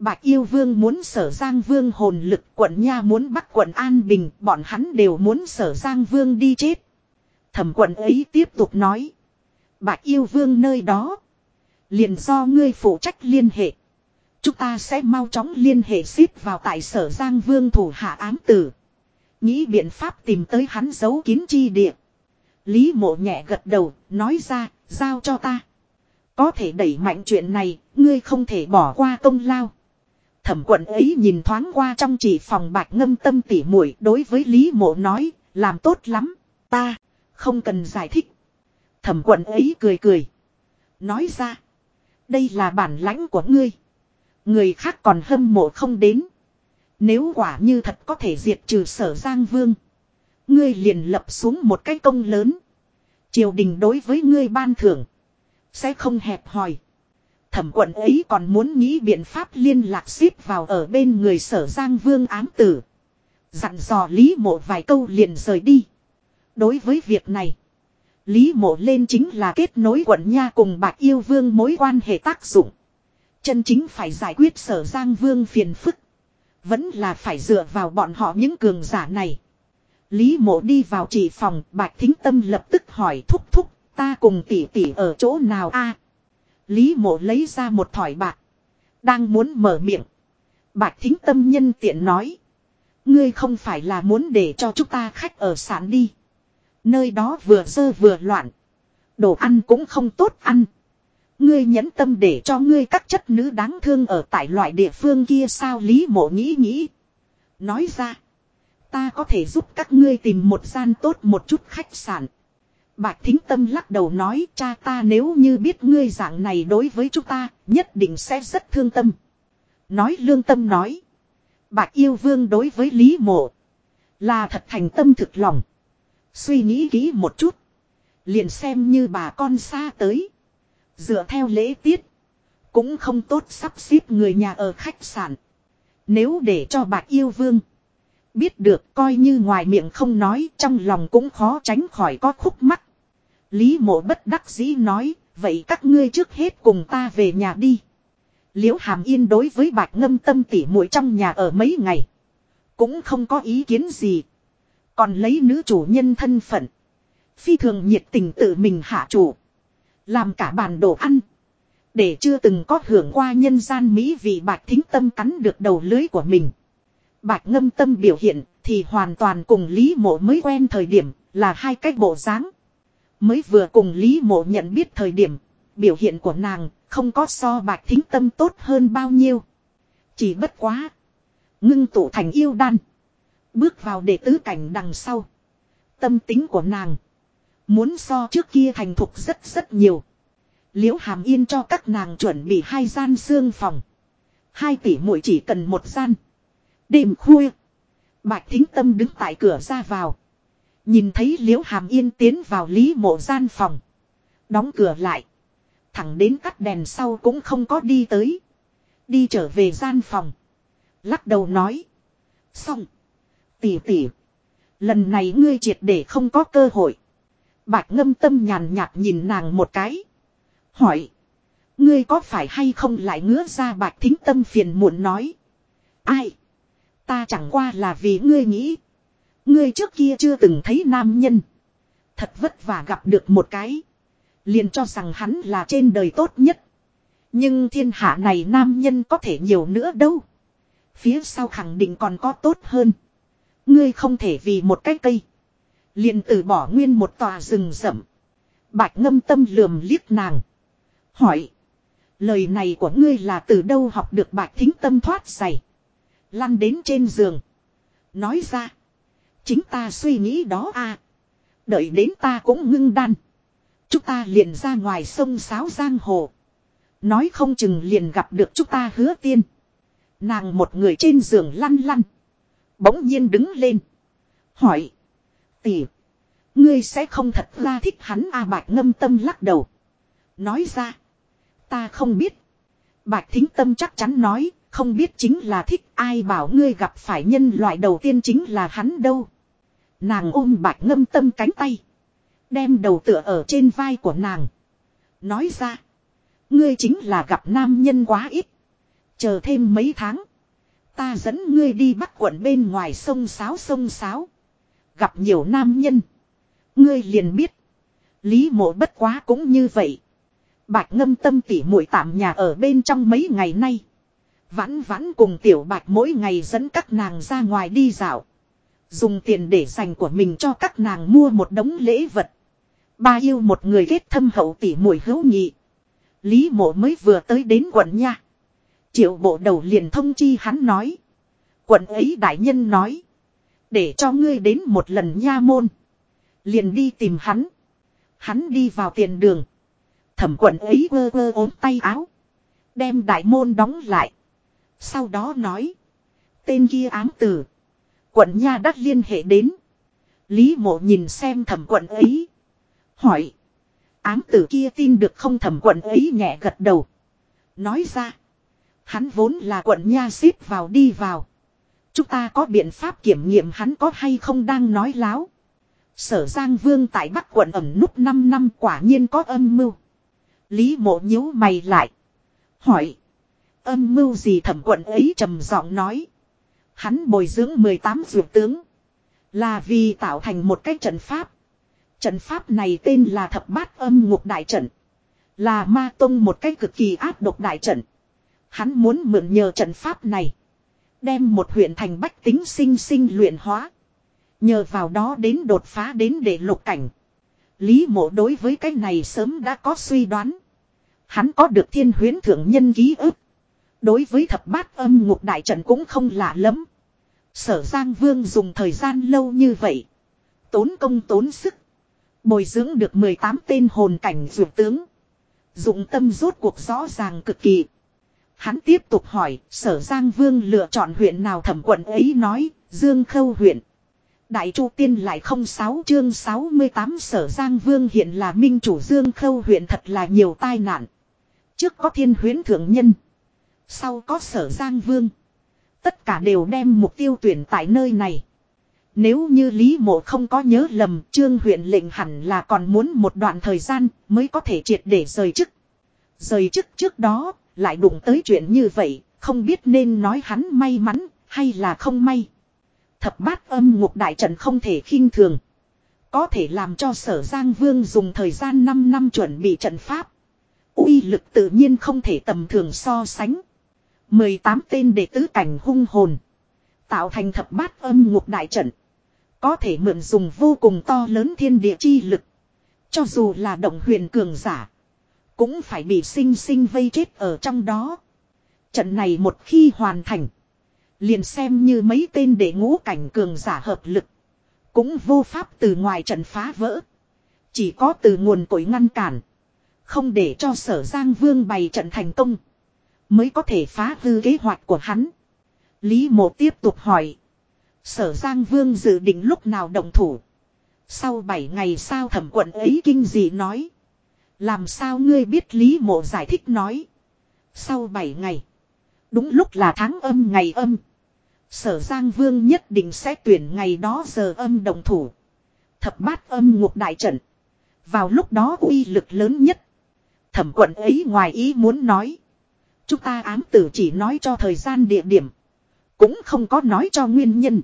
Bạch Yêu Vương muốn sở Giang Vương hồn lực quận Nha muốn bắt quận An Bình bọn hắn đều muốn sở Giang Vương đi chết. Thẩm quận ấy tiếp tục nói. Bạch Yêu Vương nơi đó. Liền do ngươi phụ trách liên hệ. Chúng ta sẽ mau chóng liên hệ ship vào tại sở Giang Vương thủ hạ ám tử. Nghĩ biện pháp tìm tới hắn giấu kín chi địa. Lý mộ nhẹ gật đầu, nói ra, giao cho ta. Có thể đẩy mạnh chuyện này, ngươi không thể bỏ qua công lao. Thẩm quận ấy nhìn thoáng qua trong chỉ phòng bạch ngâm tâm tỉ muội đối với Lý mộ nói, làm tốt lắm, ta, không cần giải thích. Thẩm quận ấy cười cười. Nói ra, đây là bản lãnh của ngươi. Người khác còn hâm mộ không đến. Nếu quả như thật có thể diệt trừ sở Giang Vương. Ngươi liền lập xuống một cái công lớn. Triều đình đối với ngươi ban thưởng. Sẽ không hẹp hòi. Thẩm quận ấy còn muốn nghĩ biện pháp liên lạc xếp vào ở bên người sở Giang Vương ám tử. Dặn dò Lý mộ vài câu liền rời đi. Đối với việc này. Lý mộ lên chính là kết nối quận nha cùng bạc yêu vương mối quan hệ tác dụng. Chân chính phải giải quyết sở Giang Vương phiền phức. Vẫn là phải dựa vào bọn họ những cường giả này. Lý mộ đi vào chỉ phòng, bạch thính tâm lập tức hỏi thúc thúc, ta cùng tỷ tỷ ở chỗ nào a? Lý mộ lấy ra một thỏi bạc. Đang muốn mở miệng. Bạch thính tâm nhân tiện nói. Ngươi không phải là muốn để cho chúng ta khách ở sản đi. Nơi đó vừa dơ vừa loạn. Đồ ăn cũng không tốt ăn. Ngươi nhẫn tâm để cho ngươi các chất nữ đáng thương ở tại loại địa phương kia sao Lý mộ nghĩ nghĩ. Nói ra. Ta có thể giúp các ngươi tìm một gian tốt một chút khách sạn. Bạch Thính Tâm lắc đầu nói, cha ta nếu như biết ngươi dạng này đối với chúng ta, nhất định sẽ rất thương tâm. Nói lương tâm nói. Bạch yêu vương đối với Lý Mộ. Là thật thành tâm thực lòng. Suy nghĩ kỹ một chút. Liền xem như bà con xa tới. Dựa theo lễ tiết. Cũng không tốt sắp xếp người nhà ở khách sạn. Nếu để cho bạc yêu vương. Biết được, coi như ngoài miệng không nói, trong lòng cũng khó tránh khỏi có khúc mắc. Lý mộ bất đắc dĩ nói. Vậy các ngươi trước hết cùng ta về nhà đi. Liễu hàm yên đối với bạc ngâm tâm tỉ muội trong nhà ở mấy ngày. Cũng không có ý kiến gì. Còn lấy nữ chủ nhân thân phận. Phi thường nhiệt tình tự mình hạ chủ. Làm cả bàn đồ ăn. Để chưa từng có hưởng qua nhân gian Mỹ vì bạch thính tâm cắn được đầu lưới của mình. Bạch ngâm tâm biểu hiện thì hoàn toàn cùng Lý Mộ mới quen thời điểm là hai cách bộ dáng. Mới vừa cùng Lý Mộ nhận biết thời điểm, biểu hiện của nàng không có so bạch thính tâm tốt hơn bao nhiêu. Chỉ bất quá. Ngưng tụ thành yêu đan. Bước vào đệ tứ cảnh đằng sau. Tâm tính của nàng. Muốn so trước kia thành thục rất rất nhiều. Liễu hàm yên cho các nàng chuẩn bị hai gian xương phòng. Hai tỷ muội chỉ cần một gian. Đêm khuya. Bạch thính tâm đứng tại cửa ra vào. Nhìn thấy liễu hàm yên tiến vào lý mộ gian phòng. Đóng cửa lại. Thẳng đến cắt đèn sau cũng không có đi tới. Đi trở về gian phòng. Lắc đầu nói. Xong. Tỉ tỉ. Lần này ngươi triệt để không có cơ hội. Bạch ngâm tâm nhàn nhạt nhìn nàng một cái. Hỏi. Ngươi có phải hay không lại ngứa ra bạch thính tâm phiền muộn nói. Ai? Ta chẳng qua là vì ngươi nghĩ. Ngươi trước kia chưa từng thấy nam nhân. Thật vất vả gặp được một cái. Liền cho rằng hắn là trên đời tốt nhất. Nhưng thiên hạ này nam nhân có thể nhiều nữa đâu. Phía sau khẳng định còn có tốt hơn. Ngươi không thể vì một cái cây. Liền từ bỏ nguyên một tòa rừng rậm. Bạch ngâm tâm lườm liếc nàng. Hỏi. Lời này của ngươi là từ đâu học được bạch thính tâm thoát giày. Lăn đến trên giường. Nói ra. Chính ta suy nghĩ đó à. Đợi đến ta cũng ngưng đan. Chúng ta liền ra ngoài sông Sáo Giang Hồ. Nói không chừng liền gặp được chúng ta hứa tiên. Nàng một người trên giường lăn lăn. Bỗng nhiên đứng lên. Hỏi. Tỷ. Ngươi sẽ không thật ra thích hắn à bạch ngâm tâm lắc đầu. Nói ra. Ta không biết. Bạch thính tâm chắc chắn nói. Không biết chính là thích ai bảo ngươi gặp phải nhân loại đầu tiên chính là hắn đâu. Nàng ôm bạch ngâm tâm cánh tay. Đem đầu tựa ở trên vai của nàng. Nói ra. Ngươi chính là gặp nam nhân quá ít. Chờ thêm mấy tháng. Ta dẫn ngươi đi bắt quận bên ngoài sông Sáo sông Sáo. Gặp nhiều nam nhân. Ngươi liền biết. Lý mộ bất quá cũng như vậy. Bạch ngâm tâm tỉ muội tạm nhà ở bên trong mấy ngày nay. Vãn vãn cùng tiểu bạch mỗi ngày dẫn các nàng ra ngoài đi dạo. Dùng tiền để dành của mình cho các nàng mua một đống lễ vật. Ba yêu một người kết thâm hậu tỉ mùi hữu nhị. Lý mộ mới vừa tới đến quận nha. Triệu bộ đầu liền thông chi hắn nói. Quận ấy đại nhân nói. Để cho ngươi đến một lần nha môn. Liền đi tìm hắn. Hắn đi vào tiền đường. Thẩm quận ấy vơ vơ ốm tay áo. Đem đại môn đóng lại. Sau đó nói. Tên kia ám tử. Quận nha đã liên hệ đến. Lý mộ nhìn xem thẩm quận ấy. Hỏi. Ám tử kia tin được không thẩm quận ấy nhẹ gật đầu. Nói ra. Hắn vốn là quận nha xếp vào đi vào. Chúng ta có biện pháp kiểm nghiệm hắn có hay không đang nói láo. Sở Giang Vương tại Bắc quận ẩm nút 5 năm quả nhiên có âm mưu. Lý mộ nhíu mày lại. Hỏi. Âm mưu gì thẩm quận ấy trầm giọng nói. Hắn bồi dưỡng 18 dược tướng. Là vì tạo thành một cái trận pháp. Trận pháp này tên là thập bát âm ngục đại trận. Là ma tông một cái cực kỳ áp độc đại trận. Hắn muốn mượn nhờ trận pháp này. Đem một huyện thành bách tính sinh sinh luyện hóa. Nhờ vào đó đến đột phá đến để lục cảnh. Lý mộ đối với cái này sớm đã có suy đoán. Hắn có được thiên huyến thượng nhân ký ức. Đối với thập bát âm ngục đại trận cũng không lạ lắm. Sở Giang Vương dùng thời gian lâu như vậy. Tốn công tốn sức. Bồi dưỡng được 18 tên hồn cảnh dược tướng. Dụng tâm rốt cuộc rõ ràng cực kỳ. Hắn tiếp tục hỏi, sở Giang Vương lựa chọn huyện nào thẩm quận ấy nói, Dương Khâu huyện. Đại Chu Tiên lại không sáu chương 68 sở Giang Vương hiện là minh chủ Dương Khâu huyện thật là nhiều tai nạn. Trước có thiên huyến thượng nhân. Sau có sở Giang Vương. Tất cả đều đem mục tiêu tuyển tại nơi này. Nếu như Lý Mộ không có nhớ lầm, trương huyện lệnh hẳn là còn muốn một đoạn thời gian mới có thể triệt để rời chức. Rời chức trước đó, lại đụng tới chuyện như vậy, không biết nên nói hắn may mắn, hay là không may. Thập bát âm ngục đại trận không thể khinh thường. Có thể làm cho sở Giang Vương dùng thời gian 5 năm chuẩn bị trận pháp. uy lực tự nhiên không thể tầm thường so sánh. 18 tên đệ tứ cảnh hung hồn. Tạo thành thập bát âm ngục đại trận. Có thể mượn dùng vô cùng to lớn thiên địa chi lực. Cho dù là động huyền cường giả. Cũng phải bị sinh sinh vây chết ở trong đó. Trận này một khi hoàn thành. Liền xem như mấy tên đệ ngũ cảnh cường giả hợp lực. Cũng vô pháp từ ngoài trận phá vỡ. Chỉ có từ nguồn cội ngăn cản. Không để cho sở Giang Vương bày trận thành công. Mới có thể phá hư kế hoạch của hắn. Lý mộ tiếp tục hỏi. Sở Giang Vương dự định lúc nào động thủ. Sau 7 ngày sao thẩm quận ấy kinh dị nói. Làm sao ngươi biết Lý Mộ giải thích nói. Sau 7 ngày. Đúng lúc là tháng âm ngày âm. Sở Giang Vương nhất định sẽ tuyển ngày đó giờ âm đồng thủ. Thập bát âm ngục đại trận. Vào lúc đó uy lực lớn nhất. Thẩm quận ấy ngoài ý muốn nói. Chúng ta ám tử chỉ nói cho thời gian địa điểm. Cũng không có nói cho nguyên nhân.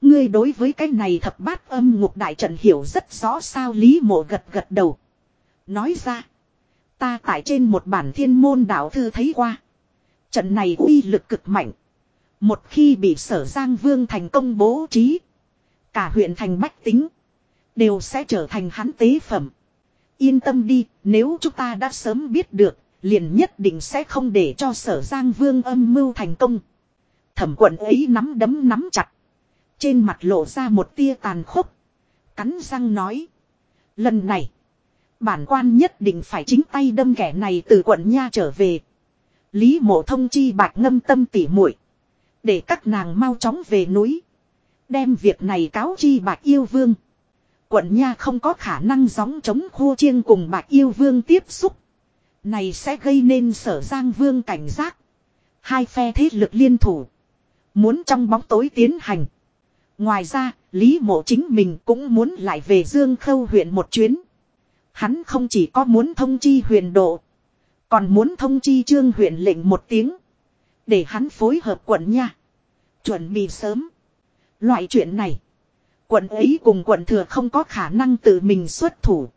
Ngươi đối với cái này thập bát âm ngục đại trận hiểu rất rõ sao Lý mộ gật gật đầu. Nói ra. Ta tại trên một bản thiên môn đạo thư thấy qua. Trận này uy lực cực mạnh. Một khi bị sở Giang Vương thành công bố trí. Cả huyện thành bách tính. Đều sẽ trở thành hắn tế phẩm. Yên tâm đi, nếu chúng ta đã sớm biết được, liền nhất định sẽ không để cho sở Giang Vương âm mưu thành công. Thẩm quận ấy nắm đấm nắm chặt. Trên mặt lộ ra một tia tàn khốc. Cắn răng nói. Lần này. Bản quan nhất định phải chính tay đâm kẻ này từ quận Nha trở về. Lý mộ thông chi bạch ngâm tâm tỉ muội Để các nàng mau chóng về núi. Đem việc này cáo chi bạch yêu vương. Quận Nha không có khả năng gióng chống khô chiêng cùng bạch yêu vương tiếp xúc. Này sẽ gây nên sở giang vương cảnh giác. Hai phe thế lực liên thủ. Muốn trong bóng tối tiến hành. Ngoài ra, Lý Mộ chính mình cũng muốn lại về Dương Khâu huyện một chuyến. Hắn không chỉ có muốn thông chi huyền độ. Còn muốn thông chi trương huyện lệnh một tiếng. Để hắn phối hợp quận nha. Chuẩn bị sớm. Loại chuyện này. Quận ấy cùng quận thừa không có khả năng tự mình xuất thủ.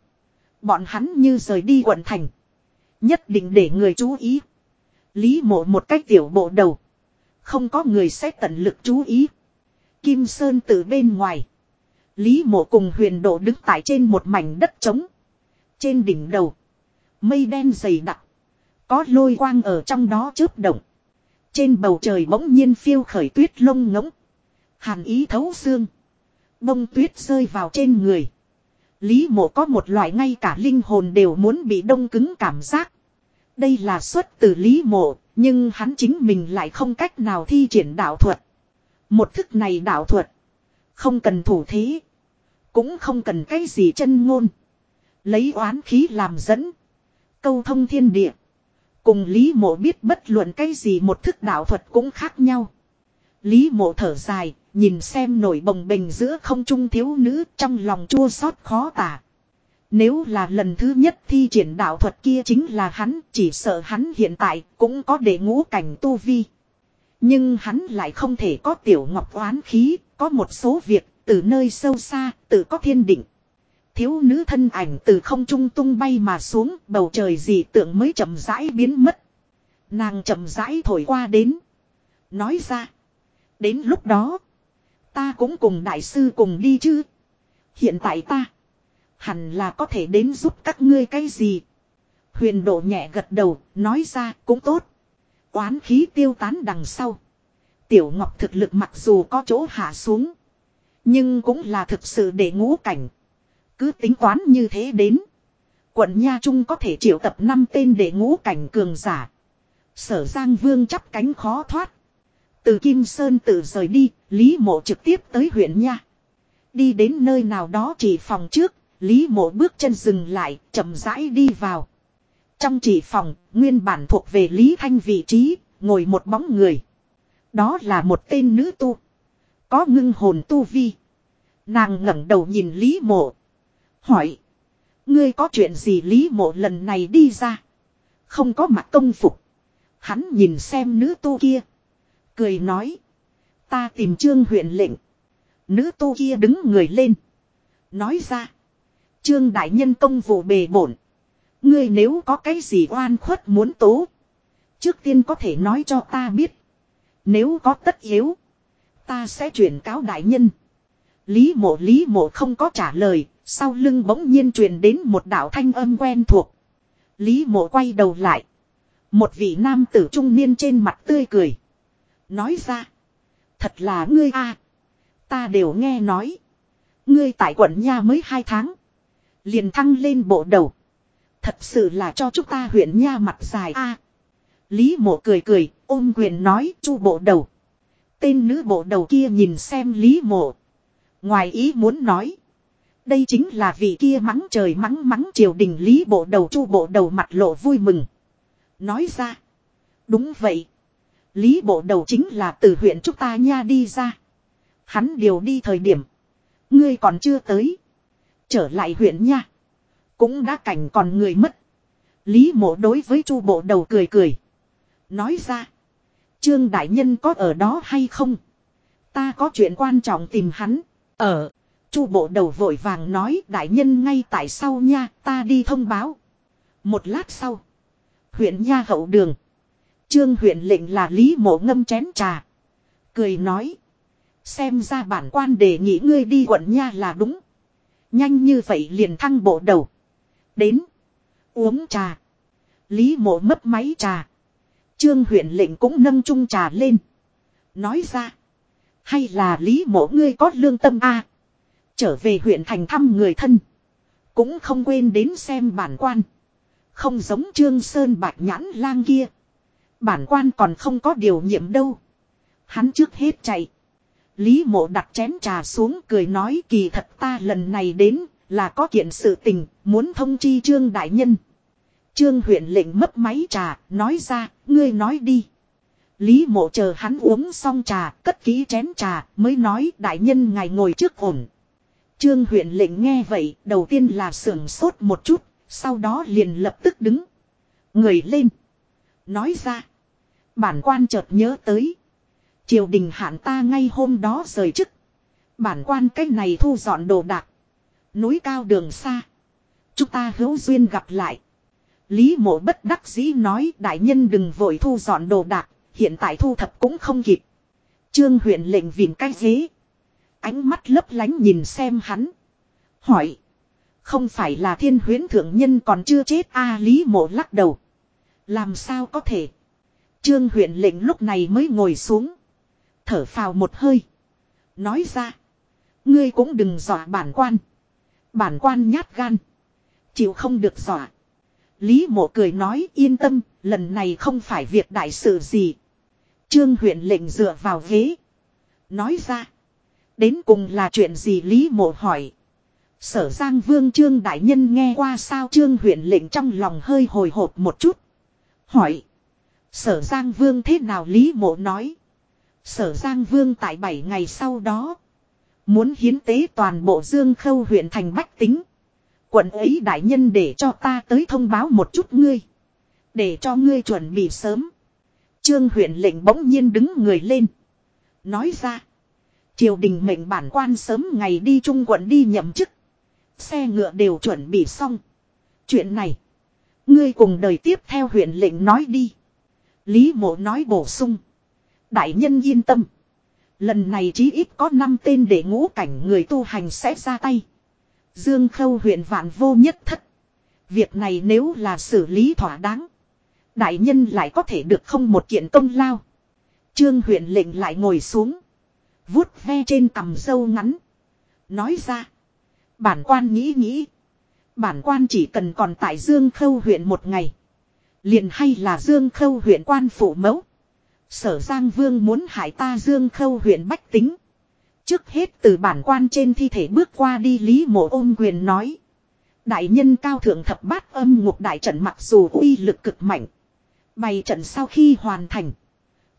Bọn hắn như rời đi quận thành. Nhất định để người chú ý. Lý mộ một cách tiểu bộ đầu. Không có người sẽ tận lực chú ý. Kim Sơn từ bên ngoài. Lý mộ cùng huyền độ đứng tại trên một mảnh đất trống. Trên đỉnh đầu. Mây đen dày đặc. Có lôi quang ở trong đó chớp động. Trên bầu trời bỗng nhiên phiêu khởi tuyết lông ngỗng. Hàn ý thấu xương. Bông tuyết rơi vào trên người. Lý mộ có một loại ngay cả linh hồn đều muốn bị đông cứng cảm giác. Đây là xuất từ lý mộ, nhưng hắn chính mình lại không cách nào thi triển đạo thuật. Một thức này đạo thuật. Không cần thủ thế. Cũng không cần cái gì chân ngôn. Lấy oán khí làm dẫn. Câu thông thiên địa. Cùng Lý mộ biết bất luận cái gì một thức đạo thuật cũng khác nhau. Lý mộ thở dài, nhìn xem nổi bồng bềnh giữa không trung thiếu nữ trong lòng chua xót khó tả. Nếu là lần thứ nhất thi triển đạo thuật kia chính là hắn, chỉ sợ hắn hiện tại cũng có để ngũ cảnh tu vi. Nhưng hắn lại không thể có tiểu ngọc oán khí, có một số việc, từ nơi sâu xa, tự có thiên định. Thiếu nữ thân ảnh từ không trung tung bay mà xuống, bầu trời dị tượng mới chậm rãi biến mất. Nàng chậm rãi thổi qua đến. Nói ra. Đến lúc đó, ta cũng cùng đại sư cùng đi chứ. Hiện tại ta, hẳn là có thể đến giúp các ngươi cái gì. Huyền độ nhẹ gật đầu, nói ra cũng tốt. Oán khí tiêu tán đằng sau. Tiểu Ngọc thực lực mặc dù có chỗ hạ xuống. Nhưng cũng là thực sự để ngũ cảnh. Cứ tính toán như thế đến. Quận Nha Trung có thể triệu tập 5 tên để ngũ cảnh cường giả. Sở Giang Vương chắp cánh khó thoát. Từ Kim Sơn tự rời đi, Lý Mộ trực tiếp tới huyện Nha. Đi đến nơi nào đó chỉ phòng trước, Lý Mộ bước chân dừng lại, chậm rãi đi vào. Trong chỉ phòng, nguyên bản thuộc về Lý Thanh vị trí, ngồi một bóng người. Đó là một tên nữ tu. Có ngưng hồn tu vi. Nàng ngẩng đầu nhìn Lý Mộ. Hỏi. Ngươi có chuyện gì Lý Mộ lần này đi ra? Không có mặt công phục. Hắn nhìn xem nữ tu kia. Cười nói. Ta tìm trương huyện lệnh. Nữ tu kia đứng người lên. Nói ra. Trương đại nhân công vụ bề bổn. Ngươi nếu có cái gì oan khuất muốn tố. Trước tiên có thể nói cho ta biết. Nếu có tất yếu. Ta sẽ chuyển cáo đại nhân. Lý mộ lý mộ không có trả lời. Sau lưng bỗng nhiên truyền đến một đạo thanh âm quen thuộc. Lý mộ quay đầu lại. Một vị nam tử trung niên trên mặt tươi cười. Nói ra. Thật là ngươi a Ta đều nghe nói. Ngươi tại quận nha mới hai tháng. Liền thăng lên bộ đầu. Thật sự là cho chúng ta huyện nha mặt dài a. Lý mộ cười cười, ôm quyền nói chu bộ đầu. Tên nữ bộ đầu kia nhìn xem Lý mộ. Ngoài ý muốn nói. Đây chính là vị kia mắng trời mắng mắng triều đình lý bộ đầu chu bộ đầu mặt lộ vui mừng. Nói ra. Đúng vậy. Lý bộ đầu chính là từ huyện chúng ta nha đi ra. Hắn điều đi thời điểm. Ngươi còn chưa tới. Trở lại huyện nha. Cũng đã cảnh còn người mất. Lý mộ đối với chu bộ đầu cười cười. Nói ra. Trương Đại Nhân có ở đó hay không? Ta có chuyện quan trọng tìm hắn. Ở. Chu bộ đầu vội vàng nói đại nhân ngay tại sau nha, ta đi thông báo. Một lát sau, huyện nha hậu đường. Trương huyện lệnh là Lý Mộ ngâm chén trà. Cười nói, xem ra bản quan đề nghị ngươi đi quận nha là đúng. Nhanh như vậy liền thăng bộ đầu. Đến, uống trà. Lý Mộ mấp máy trà. Trương huyện lệnh cũng nâng chung trà lên. Nói ra, hay là Lý Mộ ngươi có lương tâm a Trở về huyện thành thăm người thân. Cũng không quên đến xem bản quan. Không giống Trương Sơn bạch nhãn lang kia. Bản quan còn không có điều nhiệm đâu. Hắn trước hết chạy. Lý mộ đặt chén trà xuống cười nói kỳ thật ta lần này đến là có kiện sự tình muốn thông chi trương đại nhân. Trương huyện lệnh mất máy trà nói ra ngươi nói đi. Lý mộ chờ hắn uống xong trà cất kỹ chén trà mới nói đại nhân ngài ngồi trước ổn. Trương huyện lệnh nghe vậy, đầu tiên là sưởng sốt một chút, sau đó liền lập tức đứng. Người lên. Nói ra. Bản quan chợt nhớ tới. Triều đình hạn ta ngay hôm đó rời chức. Bản quan cách này thu dọn đồ đạc. Núi cao đường xa. Chúng ta hữu duyên gặp lại. Lý mộ bất đắc dĩ nói, đại nhân đừng vội thu dọn đồ đạc. Hiện tại thu thập cũng không kịp. Trương huyện lệnh vìn cái ghế. Ánh mắt lấp lánh nhìn xem hắn. Hỏi. Không phải là thiên huyến thượng nhân còn chưa chết a Lý mộ lắc đầu. Làm sao có thể. Trương huyện lệnh lúc này mới ngồi xuống. Thở phào một hơi. Nói ra. Ngươi cũng đừng dọa bản quan. Bản quan nhát gan. Chịu không được dọa. Lý mộ cười nói yên tâm. Lần này không phải việc đại sự gì. Trương huyện lệnh dựa vào ghế. Nói ra. Đến cùng là chuyện gì Lý Mộ hỏi. Sở Giang Vương Trương Đại Nhân nghe qua sao Trương huyện lệnh trong lòng hơi hồi hộp một chút. Hỏi. Sở Giang Vương thế nào Lý Mộ nói. Sở Giang Vương tại 7 ngày sau đó. Muốn hiến tế toàn bộ Dương Khâu huyện thành Bách Tính. Quận ấy đại nhân để cho ta tới thông báo một chút ngươi. Để cho ngươi chuẩn bị sớm. Trương huyện lệnh bỗng nhiên đứng người lên. Nói ra. Triều đình mệnh bản quan sớm ngày đi trung quận đi nhậm chức. Xe ngựa đều chuẩn bị xong. Chuyện này. Ngươi cùng đời tiếp theo huyện lệnh nói đi. Lý mộ nói bổ sung. Đại nhân yên tâm. Lần này chí ít có 5 tên để ngũ cảnh người tu hành sẽ ra tay. Dương Khâu huyện vạn vô nhất thất. Việc này nếu là xử lý thỏa đáng. Đại nhân lại có thể được không một kiện công lao. Trương huyện lệnh lại ngồi xuống, vuốt ve trên cằm sâu ngắn. Nói ra. Bản quan nghĩ nghĩ. Bản quan chỉ cần còn tại Dương Khâu huyện một ngày. Liền hay là Dương Khâu huyện quan phủ mẫu. Sở Giang Vương muốn hại ta Dương Khâu huyện bách tính. Trước hết từ bản quan trên thi thể bước qua đi Lý Mộ ôm quyền nói. Đại nhân cao thượng thập bát âm ngục đại trận mặc dù uy lực cực mạnh. Bày trận sau khi hoàn thành.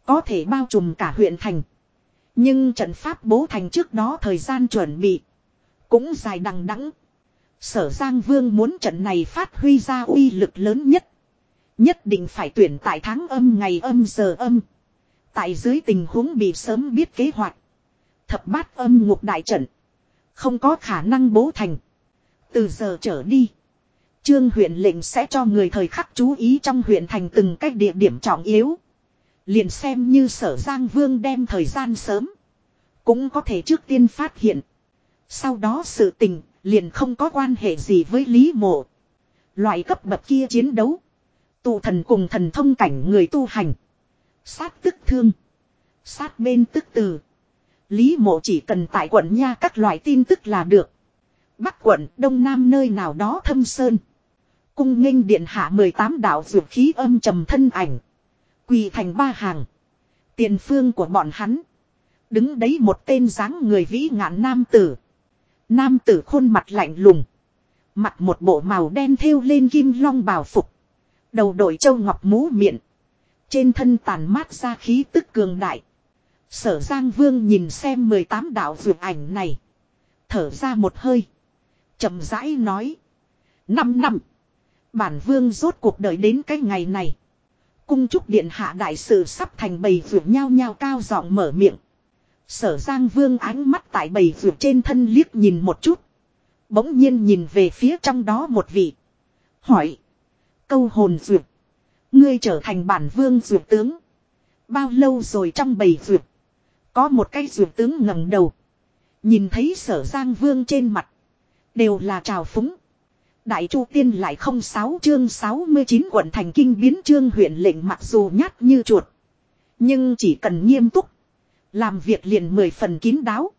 Có thể bao trùm cả huyện thành. Nhưng trận pháp bố thành trước đó thời gian chuẩn bị. Cũng dài đằng đẵng. Sở Giang Vương muốn trận này phát huy ra uy lực lớn nhất. Nhất định phải tuyển tại tháng âm ngày âm giờ âm. Tại dưới tình huống bị sớm biết kế hoạch. Thập bát âm ngục đại trận. Không có khả năng bố thành. Từ giờ trở đi. Trương huyện lệnh sẽ cho người thời khắc chú ý trong huyện thành từng cách địa điểm trọng yếu. Liền xem như sở Giang Vương đem thời gian sớm. Cũng có thể trước tiên phát hiện. Sau đó sự tình liền không có quan hệ gì với Lý Mộ. Loại cấp bậc kia chiến đấu. Tụ thần cùng thần thông cảnh người tu hành. Sát tức thương. Sát bên tức từ. Lý mộ chỉ cần tại quận nha các loại tin tức là được. Bắc quận, đông nam nơi nào đó thâm sơn. Cung nghênh điện hạ 18 đạo dược khí âm trầm thân ảnh. Quỳ thành ba hàng. Tiền phương của bọn hắn. Đứng đấy một tên dáng người vĩ ngạn nam tử. Nam tử khuôn mặt lạnh lùng. Mặt một bộ màu đen thêu lên kim long bào phục. Đầu đội châu ngọc mũ miệng. Trên thân tàn mát ra khí tức cường đại. Sở Giang Vương nhìn xem 18 đạo vượt ảnh này. Thở ra một hơi. chậm rãi nói. Năm năm. Bản vương rốt cuộc đời đến cái ngày này. Cung trúc điện hạ đại sự sắp thành bầy vượt nhau nhau cao giọng mở miệng. Sở Giang Vương ánh mắt tại bầy vượt trên thân liếc nhìn một chút. Bỗng nhiên nhìn về phía trong đó một vị. Hỏi. Câu hồn dược. Ngươi trở thành bản vương dược tướng. Bao lâu rồi trong bầy dược. Có một cái dược tướng ngẩng đầu. Nhìn thấy sở Giang Vương trên mặt. Đều là trào phúng. Đại Chu Tiên lại không sáu chương 69 quận thành kinh biến chương huyện lệnh mặc dù nhát như chuột. Nhưng chỉ cần nghiêm túc. Làm việc liền mười phần kín đáo.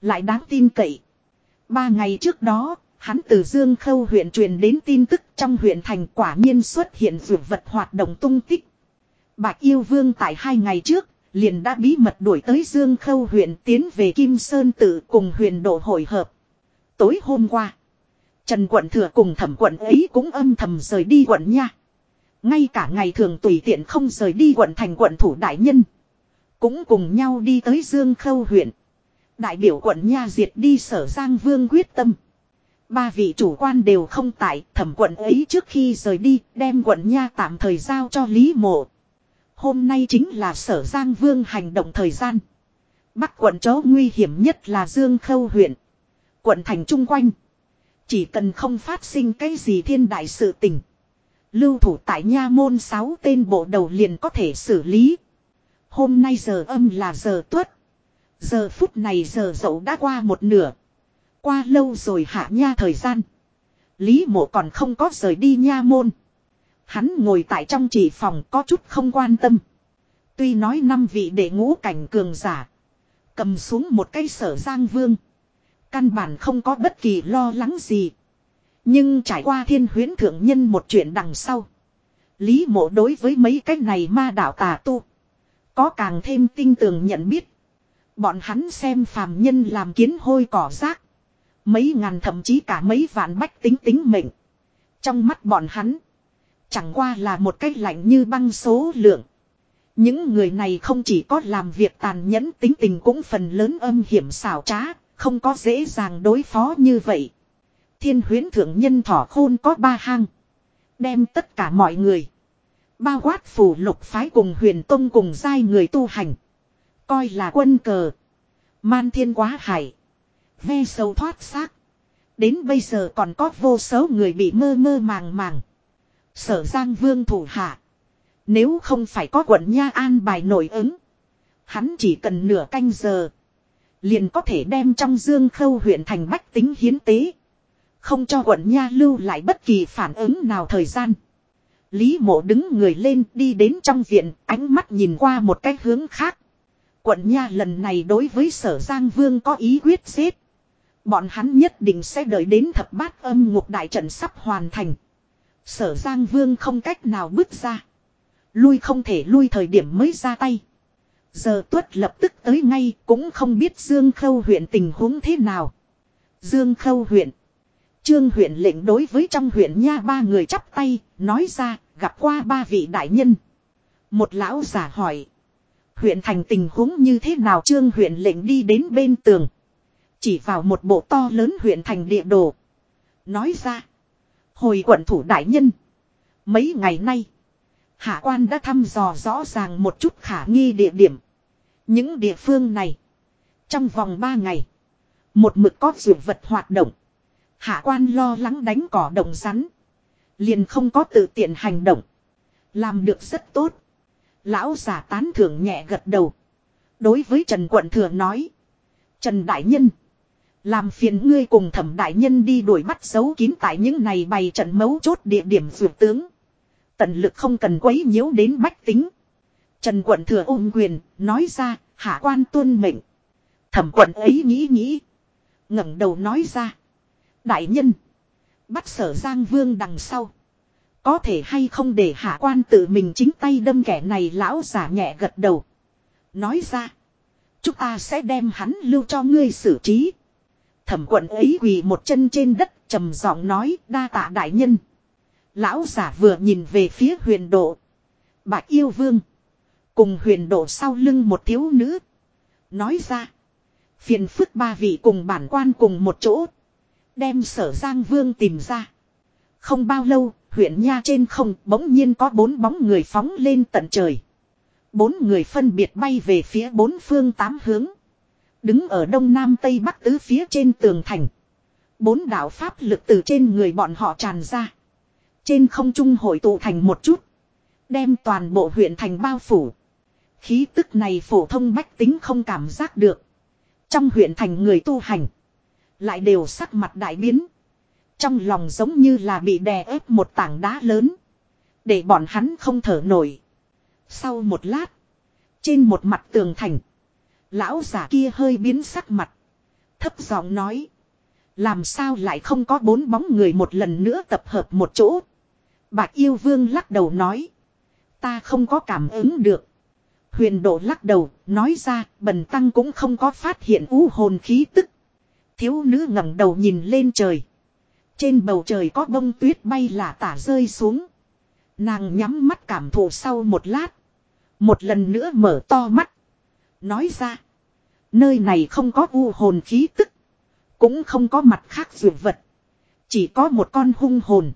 Lại đáng tin cậy. Ba ngày trước đó, hắn từ Dương Khâu huyện truyền đến tin tức trong huyện thành quả nhiên xuất hiện vượt vật hoạt động tung tích. Bạch Yêu Vương tại hai ngày trước, liền đã bí mật đuổi tới Dương Khâu huyện tiến về Kim Sơn tự cùng huyền độ hội hợp. Tối hôm qua, Trần quận thừa cùng thẩm quận ấy cũng âm thầm rời đi quận nha. Ngay cả ngày thường tùy tiện không rời đi quận thành quận thủ đại nhân. Cũng cùng nhau đi tới Dương Khâu huyện. Đại biểu quận nha diệt đi sở Giang Vương quyết tâm. Ba vị chủ quan đều không tại, thẩm quận ấy trước khi rời đi, đem quận nha tạm thời giao cho Lý Mộ. Hôm nay chính là sở Giang Vương hành động thời gian. Bắc quận chó nguy hiểm nhất là Dương Khâu huyện. Quận thành chung quanh. Chỉ cần không phát sinh cái gì thiên đại sự tình. Lưu thủ tại nha môn sáu tên bộ đầu liền có thể xử lý. Hôm nay giờ âm là giờ tuất. Giờ phút này giờ dậu đã qua một nửa. Qua lâu rồi hạ nha thời gian. Lý mộ còn không có rời đi nha môn. Hắn ngồi tại trong chỉ phòng có chút không quan tâm. Tuy nói năm vị đệ ngũ cảnh cường giả. Cầm xuống một cây sở giang vương. Căn bản không có bất kỳ lo lắng gì. Nhưng trải qua thiên huyến thượng nhân một chuyện đằng sau. Lý mộ đối với mấy cái này ma đạo tà tu. Có càng thêm tinh tường nhận biết. Bọn hắn xem phàm nhân làm kiến hôi cỏ rác. Mấy ngàn thậm chí cả mấy vạn bách tính tính mệnh. Trong mắt bọn hắn. Chẳng qua là một cách lạnh như băng số lượng. Những người này không chỉ có làm việc tàn nhẫn tính tình cũng phần lớn âm hiểm xảo trá, không có dễ dàng đối phó như vậy. Thiên huyến thượng nhân thỏ khôn có ba hang. Đem tất cả mọi người. Bao quát phủ lục phái cùng huyền tông cùng giai người tu hành. Coi là quân cờ. Man thiên quá hải. Ve sâu thoát xác. Đến bây giờ còn có vô số người bị mơ mơ màng màng. Sở Giang Vương thủ hạ. Nếu không phải có quận Nha An bài nổi ứng. Hắn chỉ cần nửa canh giờ. Liền có thể đem trong dương khâu huyện thành bách tính hiến tế. Không cho quận Nha lưu lại bất kỳ phản ứng nào thời gian. Lý mộ đứng người lên đi đến trong viện, ánh mắt nhìn qua một cái hướng khác. Quận Nha lần này đối với sở Giang Vương có ý quyết xếp. Bọn hắn nhất định sẽ đợi đến thập bát âm ngục đại trận sắp hoàn thành. Sở Giang Vương không cách nào bước ra. Lui không thể lui thời điểm mới ra tay. Giờ tuất lập tức tới ngay cũng không biết Dương Khâu huyện tình huống thế nào. Dương Khâu huyện. Trương huyện lệnh đối với trong huyện nha ba người chắp tay, nói ra, gặp qua ba vị đại nhân. Một lão giả hỏi. Huyện thành tình huống như thế nào trương huyện lệnh đi đến bên tường. Chỉ vào một bộ to lớn huyện thành địa đồ. Nói ra. Hồi quận thủ đại nhân. Mấy ngày nay. Hạ quan đã thăm dò rõ ràng một chút khả nghi địa điểm. Những địa phương này. Trong vòng 3 ngày. Một mực có dược vật hoạt động. Hạ quan lo lắng đánh cỏ động rắn. Liền không có tự tiện hành động. Làm được rất tốt. Lão giả tán thưởng nhẹ gật đầu. Đối với Trần Quận Thừa nói. Trần Đại Nhân. Làm phiền ngươi cùng thẩm đại nhân đi đuổi bắt dấu kín tại những này bày trận mấu chốt địa điểm dược tướng. Tận lực không cần quấy nhiễu đến bách tính. Trần quận thừa ôm quyền, nói ra, hạ quan tuân mệnh. Thẩm quận ấy nghĩ nghĩ. ngẩng đầu nói ra. Đại nhân. Bắt sở Giang Vương đằng sau. Có thể hay không để hạ quan tự mình chính tay đâm kẻ này lão giả nhẹ gật đầu. Nói ra. Chúng ta sẽ đem hắn lưu cho ngươi xử trí thẩm quận ấy quỳ một chân trên đất trầm giọng nói đa tạ đại nhân. Lão giả vừa nhìn về phía huyền độ. Bạch yêu vương. Cùng huyền độ sau lưng một thiếu nữ. Nói ra. Phiền phức ba vị cùng bản quan cùng một chỗ. Đem sở Giang Vương tìm ra. Không bao lâu, huyện Nha trên không bỗng nhiên có bốn bóng người phóng lên tận trời. Bốn người phân biệt bay về phía bốn phương tám hướng. Đứng ở đông nam tây bắc tứ phía trên tường thành. Bốn đạo pháp lực từ trên người bọn họ tràn ra. Trên không trung hội tụ thành một chút. Đem toàn bộ huyện thành bao phủ. Khí tức này phổ thông bách tính không cảm giác được. Trong huyện thành người tu hành. Lại đều sắc mặt đại biến. Trong lòng giống như là bị đè ép một tảng đá lớn. Để bọn hắn không thở nổi. Sau một lát. Trên một mặt tường thành. Lão giả kia hơi biến sắc mặt. Thấp giọng nói. Làm sao lại không có bốn bóng người một lần nữa tập hợp một chỗ. Bạch yêu vương lắc đầu nói. Ta không có cảm ứng được. Huyền độ lắc đầu, nói ra, bần tăng cũng không có phát hiện u hồn khí tức. Thiếu nữ ngẩng đầu nhìn lên trời. Trên bầu trời có bông tuyết bay lả tả rơi xuống. Nàng nhắm mắt cảm thụ sau một lát. Một lần nữa mở to mắt. Nói ra. Nơi này không có u hồn khí tức. Cũng không có mặt khác dược vật. Chỉ có một con hung hồn.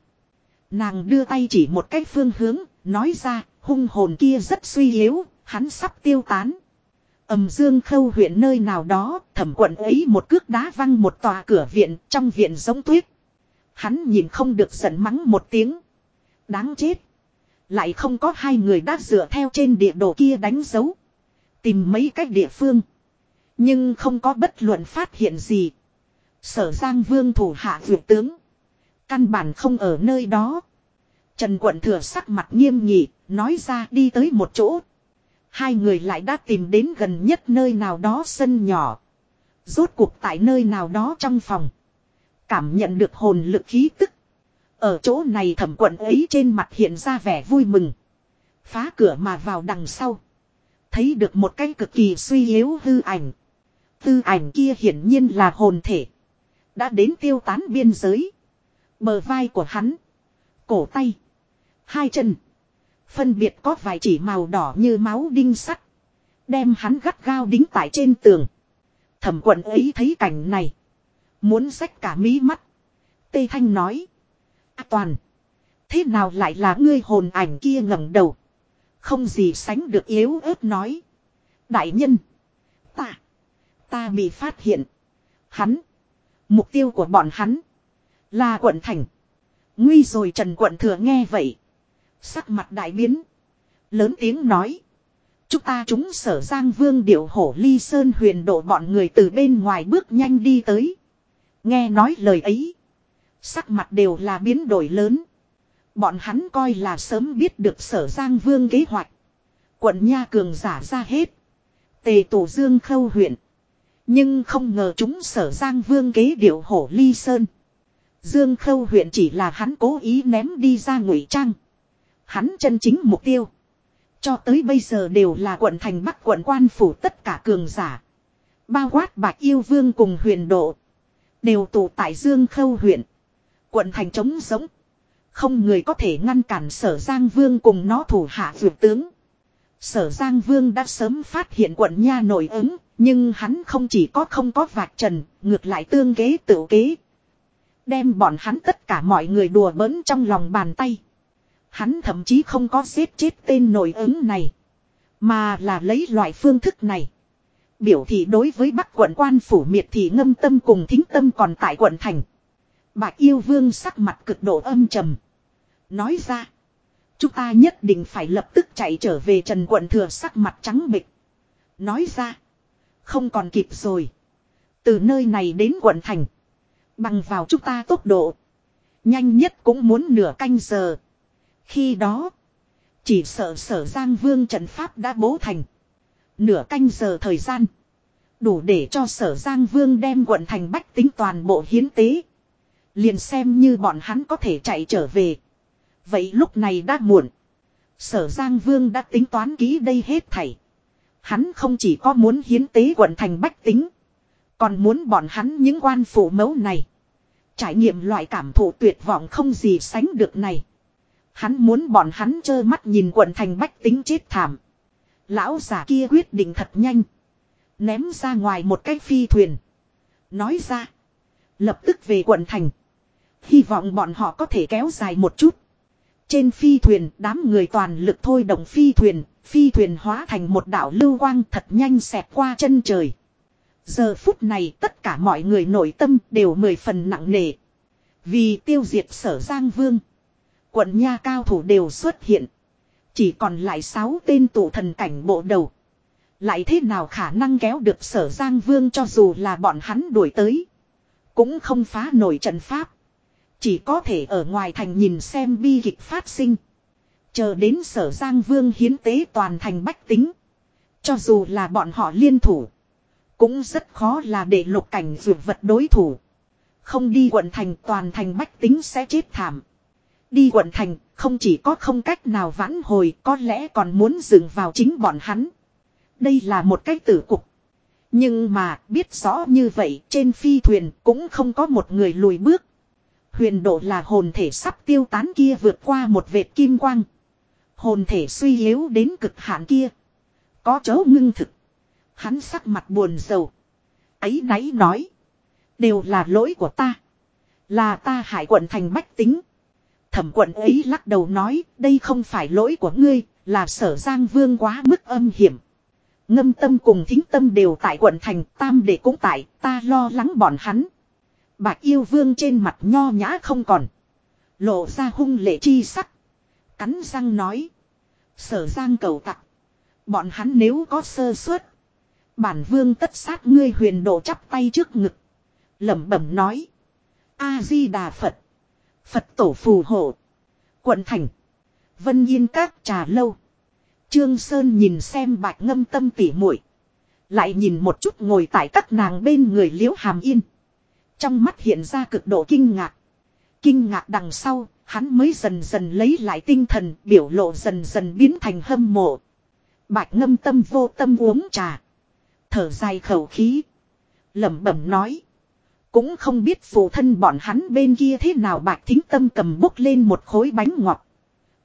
Nàng đưa tay chỉ một cái phương hướng. Nói ra, hung hồn kia rất suy yếu. Hắn sắp tiêu tán. Ẩm dương khâu huyện nơi nào đó. Thẩm quận ấy một cước đá văng một tòa cửa viện. Trong viện giống tuyết. Hắn nhìn không được giận mắng một tiếng. Đáng chết. Lại không có hai người đã dựa theo trên địa đồ kia đánh dấu. Tìm mấy cách địa phương. Nhưng không có bất luận phát hiện gì. Sở Giang Vương thủ hạ vượt tướng. Căn bản không ở nơi đó. Trần quận thừa sắc mặt nghiêm nghị, nói ra đi tới một chỗ. Hai người lại đã tìm đến gần nhất nơi nào đó sân nhỏ. Rốt cuộc tại nơi nào đó trong phòng. Cảm nhận được hồn lực khí tức. Ở chỗ này thẩm quận ấy trên mặt hiện ra vẻ vui mừng. Phá cửa mà vào đằng sau. Thấy được một cái cực kỳ suy yếu hư ảnh. Hư ảnh kia hiển nhiên là hồn thể. Đã đến tiêu tán biên giới. Bờ vai của hắn. Cổ tay. Hai chân. Phân biệt có vài chỉ màu đỏ như máu đinh sắt. Đem hắn gắt gao đính tại trên tường. Thẩm quận ấy thấy cảnh này. Muốn xách cả mí mắt. Tây Thanh nói. Toàn. Thế nào lại là ngươi hồn ảnh kia ngẩng đầu. Không gì sánh được yếu ớt nói. Đại nhân. Ta. Ta bị phát hiện. Hắn. Mục tiêu của bọn hắn. Là quận thành. Nguy rồi Trần quận thừa nghe vậy. Sắc mặt đại biến. Lớn tiếng nói. Chúng ta chúng sở giang vương điệu hổ ly sơn huyền độ bọn người từ bên ngoài bước nhanh đi tới. Nghe nói lời ấy. Sắc mặt đều là biến đổi lớn. Bọn hắn coi là sớm biết được sở giang vương kế hoạch. Quận Nha Cường giả ra hết. Tề tổ dương khâu huyện. Nhưng không ngờ chúng sở giang vương kế điệu hổ ly sơn. Dương khâu huyện chỉ là hắn cố ý ném đi ra ngụy trang. Hắn chân chính mục tiêu. Cho tới bây giờ đều là quận thành bắc quận quan phủ tất cả cường giả. Bao quát bạc yêu vương cùng huyền độ. Đều tụ tại Dương Khâu huyện. Quận thành trống giống. Không người có thể ngăn cản sở Giang Vương cùng nó thủ hạ vượt tướng. Sở Giang Vương đã sớm phát hiện quận nha nổi ứng. Nhưng hắn không chỉ có không có vạch trần. Ngược lại tương kế tự kế. Đem bọn hắn tất cả mọi người đùa bỡn trong lòng bàn tay. Hắn thậm chí không có giết chết tên nổi ứng này. Mà là lấy loại phương thức này. Biểu thị đối với bắc quận quan phủ miệt thị ngâm tâm cùng thính tâm còn tại quận thành. Bạch yêu vương sắc mặt cực độ âm trầm. Nói ra. Chúng ta nhất định phải lập tức chạy trở về trần quận thừa sắc mặt trắng bịch. Nói ra. Không còn kịp rồi. Từ nơi này đến quận thành. Bằng vào chúng ta tốc độ. Nhanh nhất cũng muốn nửa canh giờ. Khi đó. Chỉ sợ sở Giang Vương trận pháp đã bố thành. Nửa canh giờ thời gian. Đủ để cho sở Giang Vương đem quận thành bách tính toàn bộ hiến tế. Liền xem như bọn hắn có thể chạy trở về. Vậy lúc này đã muộn. Sở Giang Vương đã tính toán kỹ đây hết thảy. Hắn không chỉ có muốn hiến tế quận thành bách tính. Còn muốn bọn hắn những quan phủ mẫu này. Trải nghiệm loại cảm thụ tuyệt vọng không gì sánh được này. Hắn muốn bọn hắn trơ mắt nhìn quận thành bách tính chết thảm. Lão giả kia quyết định thật nhanh. Ném ra ngoài một cái phi thuyền. Nói ra. Lập tức về quận thành. Hy vọng bọn họ có thể kéo dài một chút. Trên phi thuyền, đám người toàn lực thôi động phi thuyền. Phi thuyền hóa thành một đảo lưu quang thật nhanh xẹt qua chân trời. Giờ phút này, tất cả mọi người nội tâm đều mười phần nặng nề. Vì tiêu diệt sở Giang Vương. Quận Nha cao thủ đều xuất hiện. Chỉ còn lại 6 tên tụ thần cảnh bộ đầu. Lại thế nào khả năng kéo được sở Giang Vương cho dù là bọn hắn đuổi tới. Cũng không phá nổi trận pháp. Chỉ có thể ở ngoài thành nhìn xem bi kịch phát sinh. Chờ đến sở Giang Vương hiến tế toàn thành bách tính. Cho dù là bọn họ liên thủ. Cũng rất khó là để lục cảnh dược vật đối thủ. Không đi quận thành, toàn thành bách tính sẽ chết thảm. Đi quận thành, không chỉ có không cách nào vãn hồi, có lẽ còn muốn dừng vào chính bọn hắn. Đây là một cách tử cục. Nhưng mà, biết rõ như vậy, trên phi thuyền cũng không có một người lùi bước. Huyền độ là hồn thể sắp tiêu tán kia vượt qua một vệt kim quang. Hồn thể suy yếu đến cực hạn kia. Có chấu ngưng thực. Hắn sắc mặt buồn rầu. Ấy náy nói. Đều là lỗi của ta. Là ta hại quận thành bách tính. Thẩm quận ấy lắc đầu nói. Đây không phải lỗi của ngươi. Là sở giang vương quá mức âm hiểm. Ngâm tâm cùng thính tâm đều tại quận thành. Tam để cũng tại. Ta lo lắng bọn hắn. Bạch yêu vương trên mặt nho nhã không còn. Lộ ra hung lệ chi sắc. Cắn răng nói. Sở giang cầu tặc. Bọn hắn nếu có sơ suất. Bản vương tất sát ngươi huyền độ chắp tay trước ngực. lẩm bẩm nói. A-di-đà Phật. Phật tổ phù hộ. Quận thành. Vân yên các trà lâu. Trương Sơn nhìn xem bạch ngâm tâm tỉ muội Lại nhìn một chút ngồi tại các nàng bên người liễu hàm yên. Trong mắt hiện ra cực độ kinh ngạc. Kinh ngạc đằng sau, hắn mới dần dần lấy lại tinh thần, biểu lộ dần dần biến thành hâm mộ. Bạch ngâm tâm vô tâm uống trà. Thở dài khẩu khí. lẩm bẩm nói. Cũng không biết phụ thân bọn hắn bên kia thế nào bạch thính tâm cầm bốc lên một khối bánh ngọt.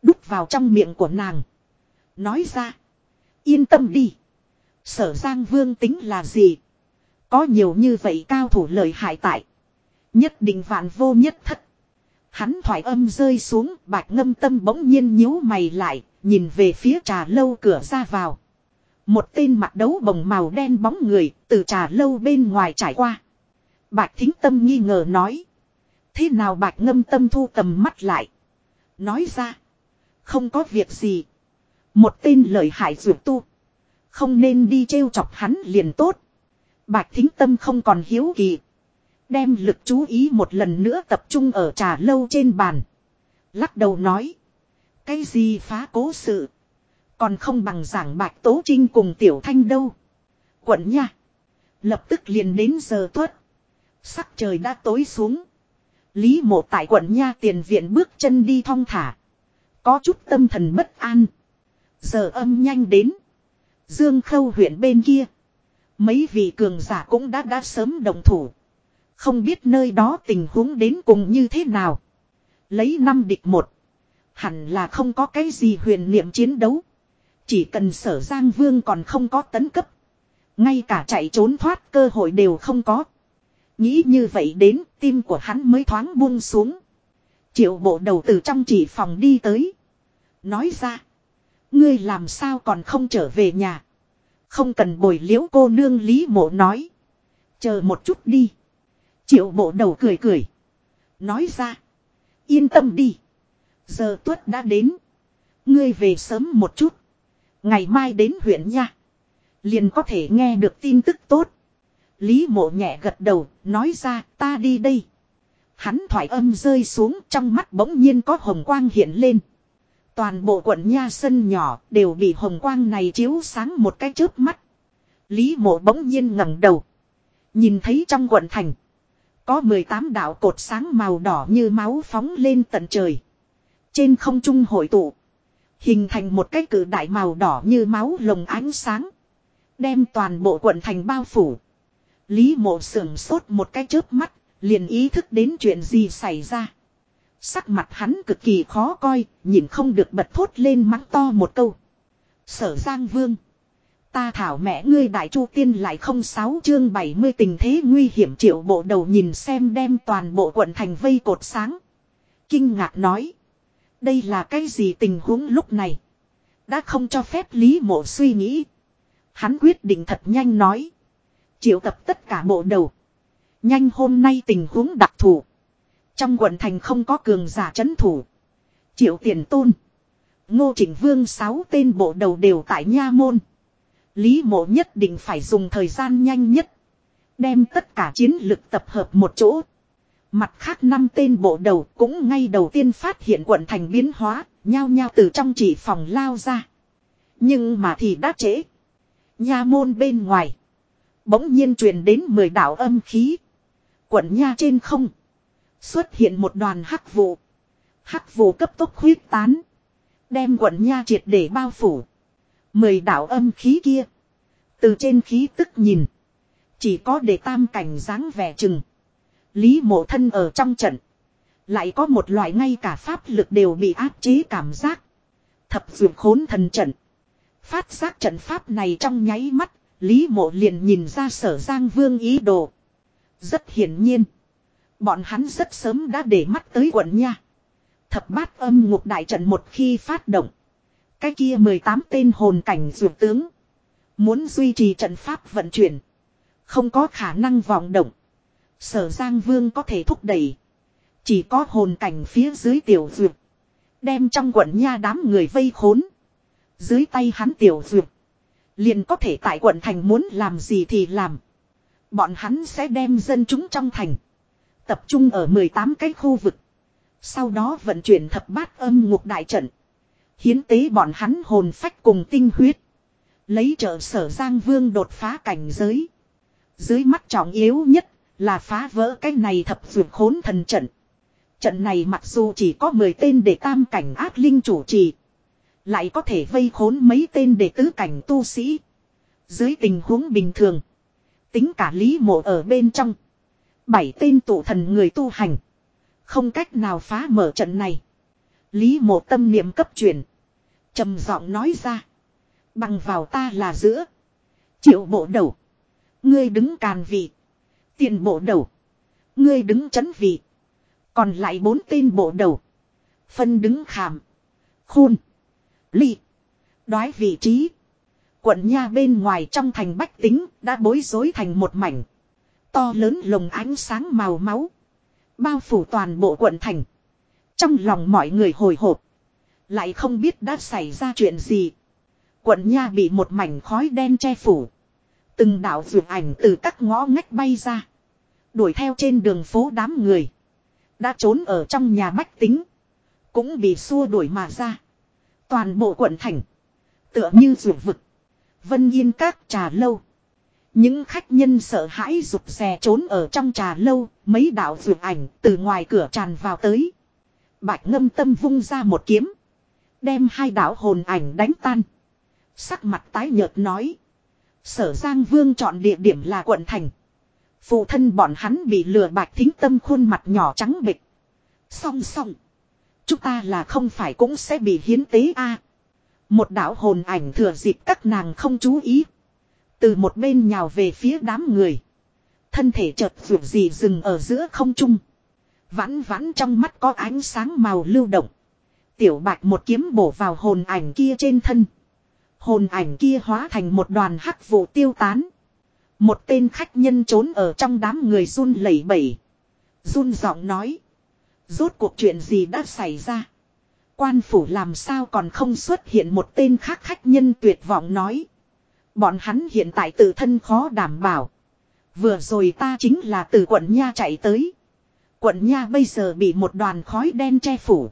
Đút vào trong miệng của nàng. Nói ra. Yên tâm đi. Sở Giang Vương tính là gì? Có nhiều như vậy cao thủ lợi hại tại. Nhất định vạn vô nhất thất. Hắn thoải âm rơi xuống, bạch ngâm tâm bỗng nhiên nhíu mày lại. Nhìn về phía trà lâu cửa ra vào. Một tên mặt đấu bồng màu đen bóng người, từ trà lâu bên ngoài trải qua. Bạch thính tâm nghi ngờ nói. Thế nào bạch ngâm tâm thu tầm mắt lại. Nói ra. Không có việc gì. Một tên lợi hại dược tu. Không nên đi trêu chọc hắn liền tốt. Bạch thính tâm không còn hiếu kỳ. Đem lực chú ý một lần nữa tập trung ở trà lâu trên bàn. Lắc đầu nói. Cái gì phá cố sự. Còn không bằng giảng bạch tố trinh cùng tiểu thanh đâu. Quận nha. Lập tức liền đến giờ tuất. Sắc trời đã tối xuống. Lý mộ tại quận nha tiền viện bước chân đi thong thả. Có chút tâm thần bất an. Giờ âm nhanh đến. Dương khâu huyện bên kia. Mấy vị cường giả cũng đã đã sớm đồng thủ. Không biết nơi đó tình huống đến cùng như thế nào. Lấy năm địch một. Hẳn là không có cái gì huyền niệm chiến đấu. Chỉ cần sở Giang Vương còn không có tấn cấp. Ngay cả chạy trốn thoát cơ hội đều không có. Nghĩ như vậy đến, tim của hắn mới thoáng buông xuống. Triệu bộ đầu từ trong chỉ phòng đi tới. Nói ra. Ngươi làm sao còn không trở về nhà. Không cần bồi liễu cô nương lý mộ nói. Chờ một chút đi. Triệu bộ đầu cười cười. Nói ra. Yên tâm đi. Giờ tuất đã đến. Ngươi về sớm một chút. Ngày mai đến huyện nha. Liền có thể nghe được tin tức tốt. Lý mộ nhẹ gật đầu, nói ra ta đi đây. Hắn thoải âm rơi xuống trong mắt bỗng nhiên có hồng quang hiện lên. Toàn bộ quận nha sân nhỏ đều bị hồng quang này chiếu sáng một cái chớp mắt. Lý mộ bỗng nhiên ngẩng đầu. Nhìn thấy trong quận thành. Có 18 đạo cột sáng màu đỏ như máu phóng lên tận trời. Trên không trung hội tụ. Hình thành một cái cử đại màu đỏ như máu lồng ánh sáng. Đem toàn bộ quận thành bao phủ. Lý mộ sưởng sốt một cái chớp mắt, liền ý thức đến chuyện gì xảy ra. Sắc mặt hắn cực kỳ khó coi, nhìn không được bật thốt lên mắng to một câu. Sở Giang Vương. Ta thảo mẹ ngươi đại chu tiên lại không sáu chương 70 tình thế nguy hiểm triệu bộ đầu nhìn xem đem toàn bộ quận thành vây cột sáng. Kinh ngạc nói. Đây là cái gì tình huống lúc này. Đã không cho phép Lý mộ suy nghĩ. Hắn quyết định thật nhanh nói. Triệu tập tất cả bộ đầu. Nhanh hôm nay tình huống đặc thù. Trong quận thành không có cường giả chấn thủ. Triệu tiền tôn. Ngô Trịnh Vương sáu tên bộ đầu đều tại Nha Môn. Lý mộ nhất định phải dùng thời gian nhanh nhất. Đem tất cả chiến lực tập hợp một chỗ. Mặt khác năm tên bộ đầu cũng ngay đầu tiên phát hiện quận thành biến hóa, nhao nhao từ trong chỉ phòng lao ra. Nhưng mà thì đã trễ. Nha môn bên ngoài. Bỗng nhiên truyền đến mười đạo âm khí. Quận nha trên không. Xuất hiện một đoàn hắc vụ. Hắc vụ cấp tốc huyết tán. Đem quận nha triệt để bao phủ. Mười đạo âm khí kia. Từ trên khí tức nhìn. Chỉ có để tam cảnh dáng vẻ chừng. Lý mộ thân ở trong trận. Lại có một loại ngay cả pháp lực đều bị áp chế cảm giác. Thập dược khốn thần trận. Phát giác trận pháp này trong nháy mắt. Lý mộ liền nhìn ra sở giang vương ý đồ. Rất hiển nhiên. Bọn hắn rất sớm đã để mắt tới quận nha. Thập bát âm ngục đại trận một khi phát động. Cái kia 18 tên hồn cảnh dược tướng. Muốn duy trì trận pháp vận chuyển. Không có khả năng vòng động. Sở Giang Vương có thể thúc đẩy. Chỉ có hồn cảnh phía dưới tiểu dược. Đem trong quận nha đám người vây khốn. Dưới tay hắn tiểu dược. Liền có thể tại quận thành muốn làm gì thì làm. Bọn hắn sẽ đem dân chúng trong thành. Tập trung ở 18 cái khu vực. Sau đó vận chuyển thập bát âm ngục đại trận. Hiến tế bọn hắn hồn phách cùng tinh huyết. Lấy trợ sở Giang Vương đột phá cảnh giới. Dưới mắt trọng yếu nhất là phá vỡ cái này thập vượt khốn thần trận. Trận này mặc dù chỉ có 10 tên để tam cảnh ác linh chủ trì. Lại có thể vây khốn mấy tên để tứ cảnh tu sĩ. Dưới tình huống bình thường. Tính cả lý mộ ở bên trong. Bảy tên tụ thần người tu hành. Không cách nào phá mở trận này. Lý mộ tâm niệm cấp chuyển. trầm giọng nói ra. Bằng vào ta là giữa. Triệu bộ đầu. Ngươi đứng càn vị. Tiền bộ đầu. Ngươi đứng chấn vị. Còn lại bốn tên bộ đầu. Phân đứng khảm. Khôn. Ly. Đoái vị trí. Quận nha bên ngoài trong thành bách tính đã bối rối thành một mảnh. To lớn lồng ánh sáng màu máu. Bao phủ toàn bộ quận thành. Trong lòng mọi người hồi hộp. Lại không biết đã xảy ra chuyện gì. Quận nha bị một mảnh khói đen che phủ. Từng đạo vượt ảnh từ các ngõ ngách bay ra. Đuổi theo trên đường phố đám người. Đã trốn ở trong nhà bách tính. Cũng bị xua đuổi mà ra. Toàn bộ quận thành. Tựa như rượu vực. Vân yên các trà lâu. Những khách nhân sợ hãi rụt rè trốn ở trong trà lâu. Mấy đạo vượt ảnh từ ngoài cửa tràn vào tới. Bạch ngâm tâm vung ra một kiếm. Đem hai đạo hồn ảnh đánh tan. Sắc mặt tái nhợt nói. Sở Giang Vương chọn địa điểm là quận thành. Phụ thân bọn hắn bị lừa bạch thính tâm khuôn mặt nhỏ trắng bịch. Song song. Chúng ta là không phải cũng sẽ bị hiến tế a Một đạo hồn ảnh thừa dịp các nàng không chú ý. Từ một bên nhào về phía đám người. Thân thể chợt vượt gì dừng ở giữa không trung. Vãn vãn trong mắt có ánh sáng màu lưu động. Tiểu bạch một kiếm bổ vào hồn ảnh kia trên thân. Hồn ảnh kia hóa thành một đoàn hắc vụ tiêu tán. Một tên khách nhân trốn ở trong đám người run lẩy bẩy. Run giọng nói. Rốt cuộc chuyện gì đã xảy ra. Quan phủ làm sao còn không xuất hiện một tên khác khách nhân tuyệt vọng nói. Bọn hắn hiện tại tự thân khó đảm bảo. Vừa rồi ta chính là từ quận Nha chạy tới. Quận Nha bây giờ bị một đoàn khói đen che phủ.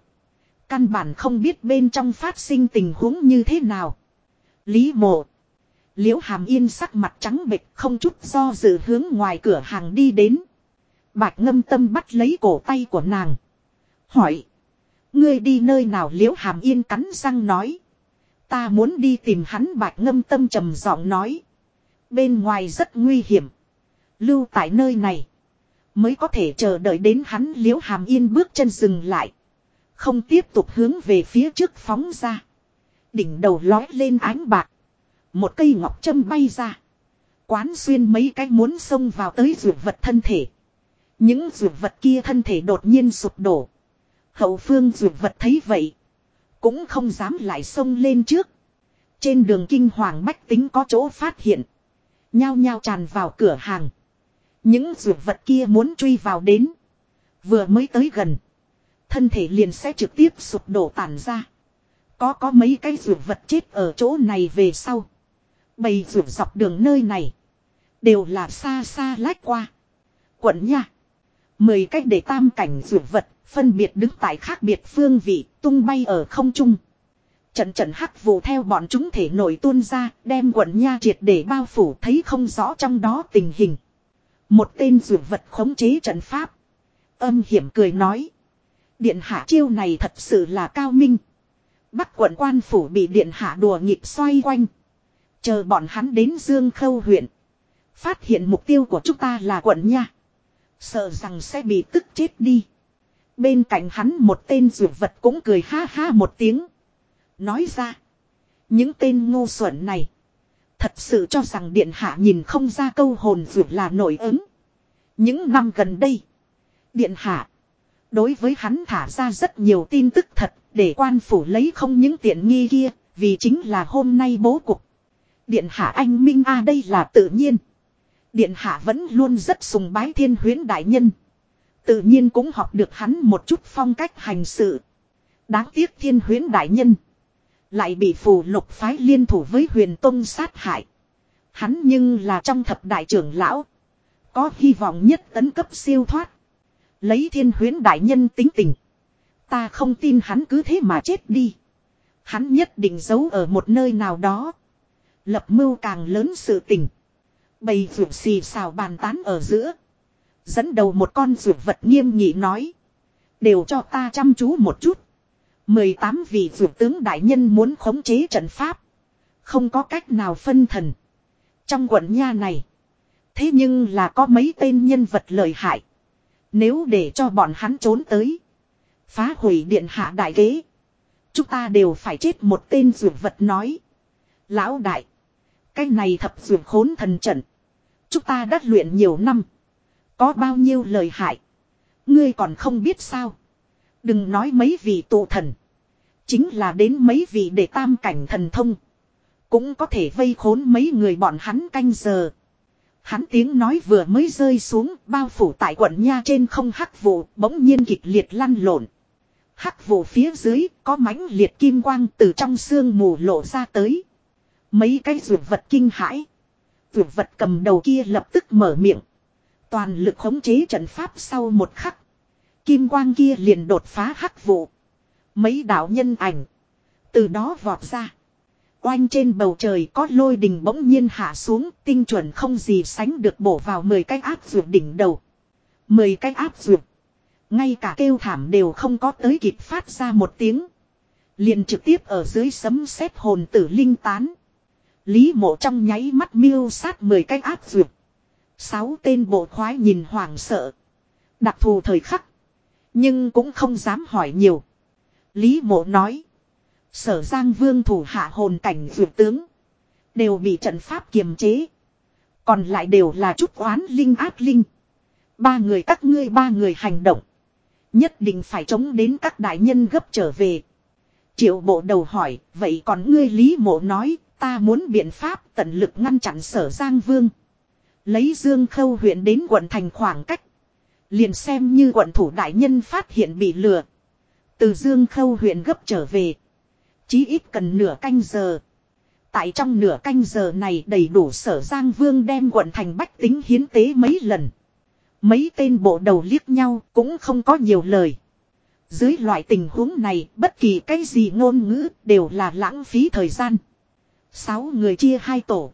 Căn bản không biết bên trong phát sinh tình huống như thế nào. Lý mộ. Liễu hàm yên sắc mặt trắng bệch, không chút do dự hướng ngoài cửa hàng đi đến. Bạch ngâm tâm bắt lấy cổ tay của nàng. Hỏi. Ngươi đi nơi nào liễu hàm yên cắn răng nói. Ta muốn đi tìm hắn, bạch ngâm tâm trầm giọng nói. Bên ngoài rất nguy hiểm. Lưu tại nơi này. Mới có thể chờ đợi đến hắn liễu hàm yên bước chân dừng lại. Không tiếp tục hướng về phía trước phóng ra. Đỉnh đầu lói lên ánh bạc. Một cây ngọc châm bay ra. Quán xuyên mấy cái muốn xông vào tới dược vật thân thể. Những dược vật kia thân thể đột nhiên sụp đổ. Hậu phương dược vật thấy vậy. Cũng không dám lại xông lên trước. Trên đường kinh hoàng bách tính có chỗ phát hiện. Nhao nhao tràn vào cửa hàng. Những dược vật kia muốn truy vào đến. Vừa mới tới gần. Thân thể liền sẽ trực tiếp sụp đổ tàn ra. Có có mấy cái dược vật chết ở chỗ này về sau. Bầy dược dọc đường nơi này. Đều là xa xa lách qua. Quận nha. Mười cách để tam cảnh dược vật. Phân biệt đứng tại khác biệt phương vị. Tung bay ở không trung. Trận trận hắc vụ theo bọn chúng thể nổi tuôn ra. Đem quận nha triệt để bao phủ, thấy không rõ trong đó tình hình. Một tên dược vật khống chế trận pháp. Âm hiểm cười nói. Điện hạ chiêu này thật sự là cao minh. Bắc quận quan phủ bị điện hạ đùa nghịch xoay quanh. Chờ bọn hắn đến Dương Khâu huyện. Phát hiện mục tiêu của chúng ta là quận nha. Sợ rằng sẽ bị tức chết đi. Bên cạnh hắn một tên rượu vật cũng cười ha ha một tiếng. Nói ra. Những tên ngu xuẩn này. Thật sự cho rằng điện hạ nhìn không ra câu hồn rượu là nổi ứng. Những năm gần đây. Điện hạ. Đối với hắn thả ra rất nhiều tin tức thật. Để quan phủ lấy không những tiện nghi kia. Vì chính là hôm nay bố cục. Điện hạ anh Minh A à đây là tự nhiên. Điện hạ vẫn luôn rất sùng bái thiên huyến đại nhân. Tự nhiên cũng học được hắn một chút phong cách hành sự. Đáng tiếc thiên huyến đại nhân. Lại bị phù lục phái liên thủ với huyền tông sát hại. Hắn nhưng là trong thập đại trưởng lão. Có hy vọng nhất tấn cấp siêu thoát. Lấy thiên huyến đại nhân tính tình. Ta không tin hắn cứ thế mà chết đi. Hắn nhất định giấu ở một nơi nào đó. Lập mưu càng lớn sự tình. Bầy vượt xì xào bàn tán ở giữa. Dẫn đầu một con dược vật nghiêm nghị nói. Đều cho ta chăm chú một chút. 18 vị dược tướng đại nhân muốn khống chế trận pháp. Không có cách nào phân thần. Trong quận nha này. Thế nhưng là có mấy tên nhân vật lợi hại. Nếu để cho bọn hắn trốn tới. Phá hủy điện hạ đại kế. Chúng ta đều phải chết một tên dược vật nói. Lão đại. Cái này thập dược khốn thần trận. Chúng ta đã luyện nhiều năm. Có bao nhiêu lời hại. Ngươi còn không biết sao. Đừng nói mấy vị tụ thần. Chính là đến mấy vị để tam cảnh thần thông. Cũng có thể vây khốn mấy người bọn hắn canh giờ. Hắn tiếng nói vừa mới rơi xuống, bao phủ tại quận nha trên không hắc vụ, bỗng nhiên kịch liệt lăn lộn. Hắc vụ phía dưới, có mãnh liệt kim quang từ trong xương mù lộ ra tới. Mấy cái rượu vật kinh hãi. Rượu vật cầm đầu kia lập tức mở miệng. Toàn lực khống chế trận pháp sau một khắc. Kim quang kia liền đột phá hắc vụ. Mấy đạo nhân ảnh. Từ đó vọt ra. Oanh trên bầu trời có lôi đình bỗng nhiên hạ xuống. Tinh chuẩn không gì sánh được bổ vào 10 cái áp ruột đỉnh đầu. 10 cái áp ruột. Ngay cả kêu thảm đều không có tới kịp phát ra một tiếng. Liền trực tiếp ở dưới sấm sét hồn tử linh tán. Lý mộ trong nháy mắt miêu sát 10 cái áp ruột. Sáu tên bộ khoái nhìn hoảng sợ. Đặc thù thời khắc. Nhưng cũng không dám hỏi nhiều. Lý mộ nói. Sở Giang Vương thủ hạ hồn cảnh dược tướng. Đều bị trận pháp kiềm chế. Còn lại đều là chút oán linh ác linh. Ba người các ngươi ba người hành động. Nhất định phải chống đến các đại nhân gấp trở về. Triệu bộ đầu hỏi, vậy còn ngươi Lý Mộ nói, ta muốn biện pháp tận lực ngăn chặn sở Giang Vương. Lấy Dương Khâu huyện đến quận thành khoảng cách. Liền xem như quận thủ đại nhân phát hiện bị lừa. Từ Dương Khâu huyện gấp trở về. Chí ít cần nửa canh giờ. Tại trong nửa canh giờ này đầy đủ sở Giang Vương đem quận thành bách tính hiến tế mấy lần. Mấy tên bộ đầu liếc nhau cũng không có nhiều lời. Dưới loại tình huống này, bất kỳ cái gì ngôn ngữ đều là lãng phí thời gian. Sáu người chia hai tổ.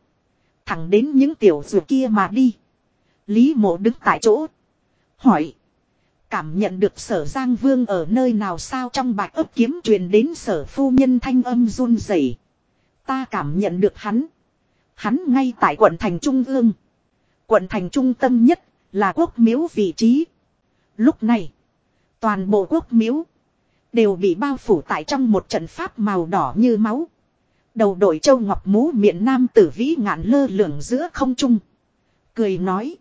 Thẳng đến những tiểu dù kia mà đi. Lý mộ đứng tại chỗ. Hỏi. Cảm nhận được sở Giang Vương ở nơi nào sao trong bạch ấp kiếm truyền đến sở phu nhân thanh âm run rẩy. Ta cảm nhận được hắn. Hắn ngay tại quận thành Trung ương. Quận thành trung tâm nhất là quốc miếu vị trí. Lúc này, toàn bộ quốc miếu đều bị bao phủ tại trong một trận pháp màu đỏ như máu. Đầu đội châu ngọc mũ miệng nam tử vĩ ngạn lơ lửng giữa không trung. Cười nói.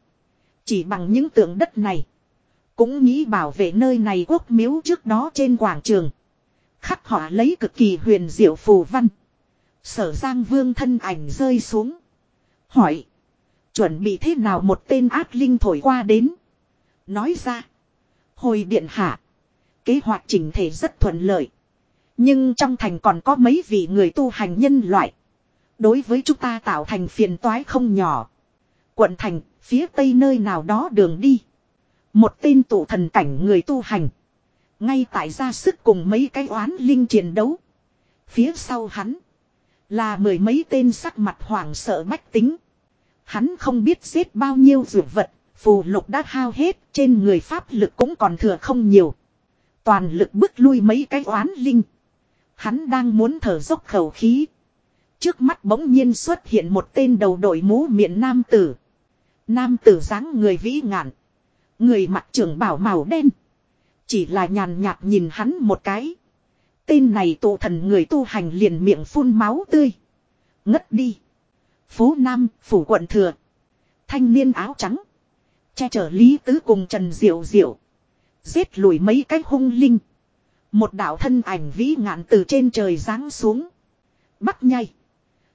Chỉ bằng những tượng đất này. Cũng nghĩ bảo vệ nơi này quốc miếu trước đó trên quảng trường. Khắc họa lấy cực kỳ huyền diệu phù văn. Sở Giang Vương thân ảnh rơi xuống. Hỏi. Chuẩn bị thế nào một tên ác linh thổi qua đến. Nói ra. Hồi điện hạ. Kế hoạch chỉnh thể rất thuận lợi. Nhưng trong thành còn có mấy vị người tu hành nhân loại. Đối với chúng ta tạo thành phiền toái không nhỏ. Quận thành, phía tây nơi nào đó đường đi. Một tên tụ thần cảnh người tu hành. Ngay tại ra sức cùng mấy cái oán linh chiến đấu. Phía sau hắn. Là mười mấy tên sắc mặt hoảng sợ bách tính. Hắn không biết giết bao nhiêu dược vật. Phù lục đã hao hết. Trên người pháp lực cũng còn thừa không nhiều. Toàn lực bước lui mấy cái oán linh. Hắn đang muốn thở dốc khẩu khí. Trước mắt bỗng nhiên xuất hiện một tên đầu đội mũ miệng nam tử. Nam tử dáng người vĩ ngạn. Người mặt trưởng bảo màu đen. Chỉ là nhàn nhạt nhìn hắn một cái. Tên này tụ thần người tu hành liền miệng phun máu tươi. Ngất đi. Phố Nam, phủ quận thừa. Thanh niên áo trắng. Che chở Lý Tứ cùng Trần Diệu Diệu. Giết lùi mấy cái hung linh. Một đạo thân ảnh vĩ ngạn từ trên trời giáng xuống. Bắt nhay.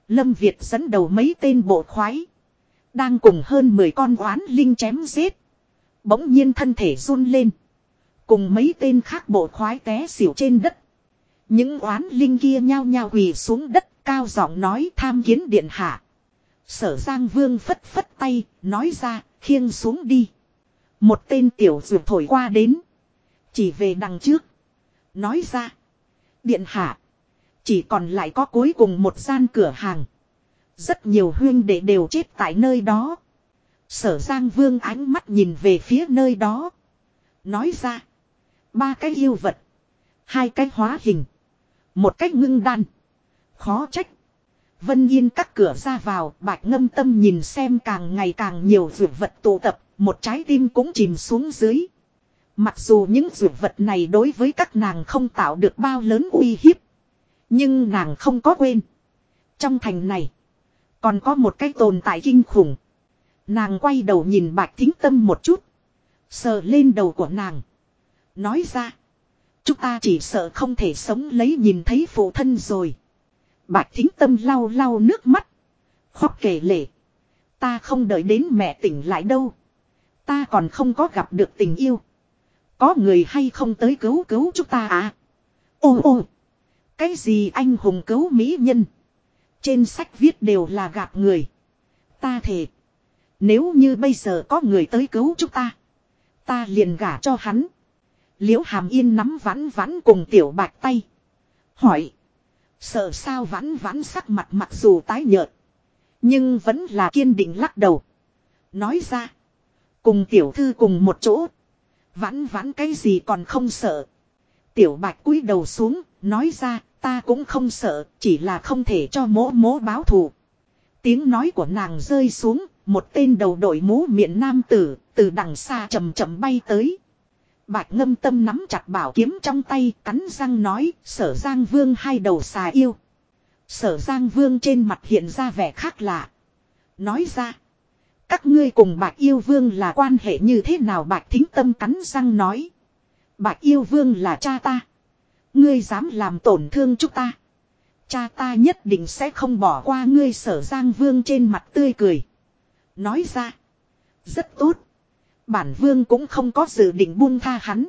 Lâm Việt dẫn đầu mấy tên bộ khoái. Đang cùng hơn 10 con oán linh chém giết. Bỗng nhiên thân thể run lên. Cùng mấy tên khác bộ khoái té xỉu trên đất. Những oán linh kia nhao nhao quỳ xuống đất cao giọng nói tham kiến điện hạ. Sở Giang Vương phất phất tay, nói ra, khiêng xuống đi. Một tên tiểu dược thổi qua đến. Chỉ về đằng trước. Nói ra. Điện hạ. Chỉ còn lại có cuối cùng một gian cửa hàng. Rất nhiều huyên đệ đều chết tại nơi đó. Sở Giang Vương ánh mắt nhìn về phía nơi đó. Nói ra. Ba cái yêu vật. Hai cái hóa hình. Một cách ngưng đan. Khó trách. Vân Yên cắt cửa ra vào, bạch ngâm tâm nhìn xem càng ngày càng nhiều dược vật tụ tập, một trái tim cũng chìm xuống dưới. Mặc dù những dược vật này đối với các nàng không tạo được bao lớn uy hiếp. Nhưng nàng không có quên. Trong thành này, còn có một cái tồn tại kinh khủng. Nàng quay đầu nhìn bạch thính tâm một chút. Sờ lên đầu của nàng. Nói ra. Chúng ta chỉ sợ không thể sống lấy nhìn thấy phụ thân rồi. Bạch thính tâm lau lau nước mắt. Khóc kể lể. Ta không đợi đến mẹ tỉnh lại đâu. Ta còn không có gặp được tình yêu. Có người hay không tới cứu cứu chúng ta à? Ô ô. Cái gì anh hùng cứu mỹ nhân? Trên sách viết đều là gạt người. Ta thề. Nếu như bây giờ có người tới cứu chúng ta. Ta liền gả cho hắn. Liễu hàm yên nắm vãn vãn cùng tiểu bạch tay. Hỏi. Sợ sao vãn vãn sắc mặt mặc dù tái nhợt. Nhưng vẫn là kiên định lắc đầu. Nói ra. Cùng tiểu thư cùng một chỗ. Vãn vãn cái gì còn không sợ. Tiểu bạch cúi đầu xuống. Nói ra, ta cũng không sợ. Chỉ là không thể cho mỗ mỗ báo thù. Tiếng nói của nàng rơi xuống. Một tên đầu đội mũ miệng nam tử. Từ đằng xa chầm chậm bay tới. Bạch ngâm tâm nắm chặt bảo kiếm trong tay, cắn răng nói, sở giang vương hai đầu xà yêu. Sở giang vương trên mặt hiện ra vẻ khác lạ. Nói ra. Các ngươi cùng bạc yêu vương là quan hệ như thế nào bạc thính tâm cắn răng nói. bạc yêu vương là cha ta. Ngươi dám làm tổn thương chúng ta. Cha ta nhất định sẽ không bỏ qua ngươi, sở giang vương trên mặt tươi cười. Nói ra. Rất tốt. Bản vương cũng không có dự định buông tha hắn.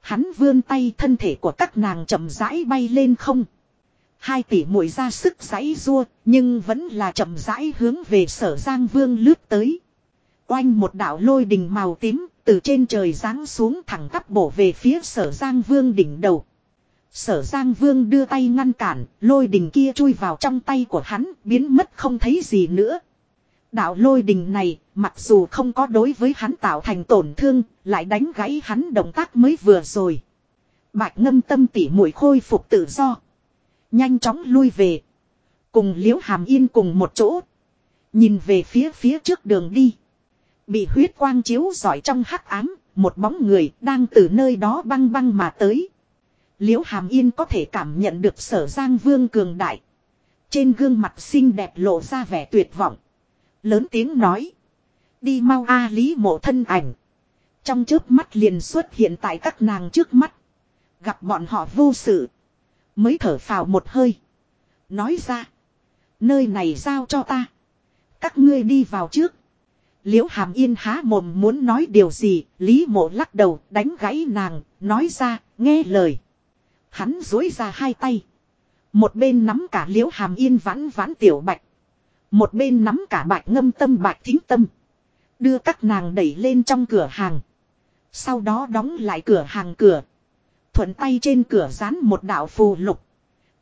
Hắn vươn tay thân thể của các nàng chậm rãi bay lên không. Hai tỷ muội ra sức giãy rua, nhưng vẫn là chậm rãi hướng về sở giang vương lướt tới. Oanh một đạo lôi đình màu tím, từ trên trời giáng xuống thẳng tắp bổ về phía sở giang vương đỉnh đầu. Sở giang vương đưa tay ngăn cản, lôi đình kia chui vào trong tay của hắn, biến mất không thấy gì nữa. Đạo lôi đình này, mặc dù không có đối với hắn tạo thành tổn thương, lại đánh gãy hắn động tác mới vừa rồi. Bạch ngâm tâm tỉ mũi khôi phục tự do. Nhanh chóng lui về. Cùng liễu hàm yên cùng một chỗ. Nhìn về phía phía trước đường đi. Bị huyết quang chiếu giỏi trong hắc ám, một bóng người đang từ nơi đó băng băng mà tới. Liễu Hàm Yên có thể cảm nhận được sở Giang Vương cường đại. Trên gương mặt xinh đẹp lộ ra vẻ tuyệt vọng. Lớn tiếng nói. Đi mau a lý mộ thân ảnh. Trong trước mắt liền xuất hiện tại các nàng trước mắt. Gặp bọn họ vô sự. Mới thở phào một hơi. Nói ra. Nơi này giao cho ta. Các ngươi đi vào trước. Liễu hàm yên há mồm muốn nói điều gì. Lý mộ lắc đầu, đánh gãy nàng. Nói ra, nghe lời. Hắn dối ra hai tay. Một bên nắm cả liễu hàm yên vãn vãn tiểu bạch. Một bên nắm cả bạch ngâm tâm bạch thính tâm. Đưa các nàng đẩy lên trong cửa hàng. Sau đó đóng lại cửa hàng cửa. Thuận tay trên cửa dán một đạo phù lục.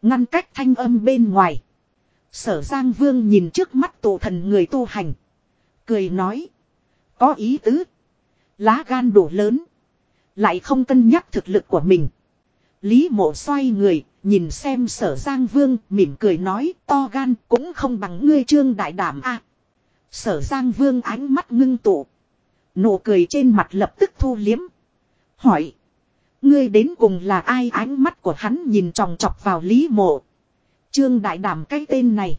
Ngăn cách thanh âm bên ngoài. Sở Giang Vương nhìn trước mắt tổ thần người tu hành. Cười nói. Có ý tứ. Lá gan đủ lớn. Lại không cân nhắc thực lực của mình. Lý mộ xoay người, nhìn xem sở Giang Vương, mỉm cười nói, to gan cũng không bằng ngươi trương đại đảm a. sở Giang Vương ánh mắt ngưng tụ. Nụ cười trên mặt lập tức thu liếm. Hỏi. Ngươi đến cùng là ai ánh mắt của hắn nhìn tròng trọc vào Lý mộ. Trương đại đảm cái tên này.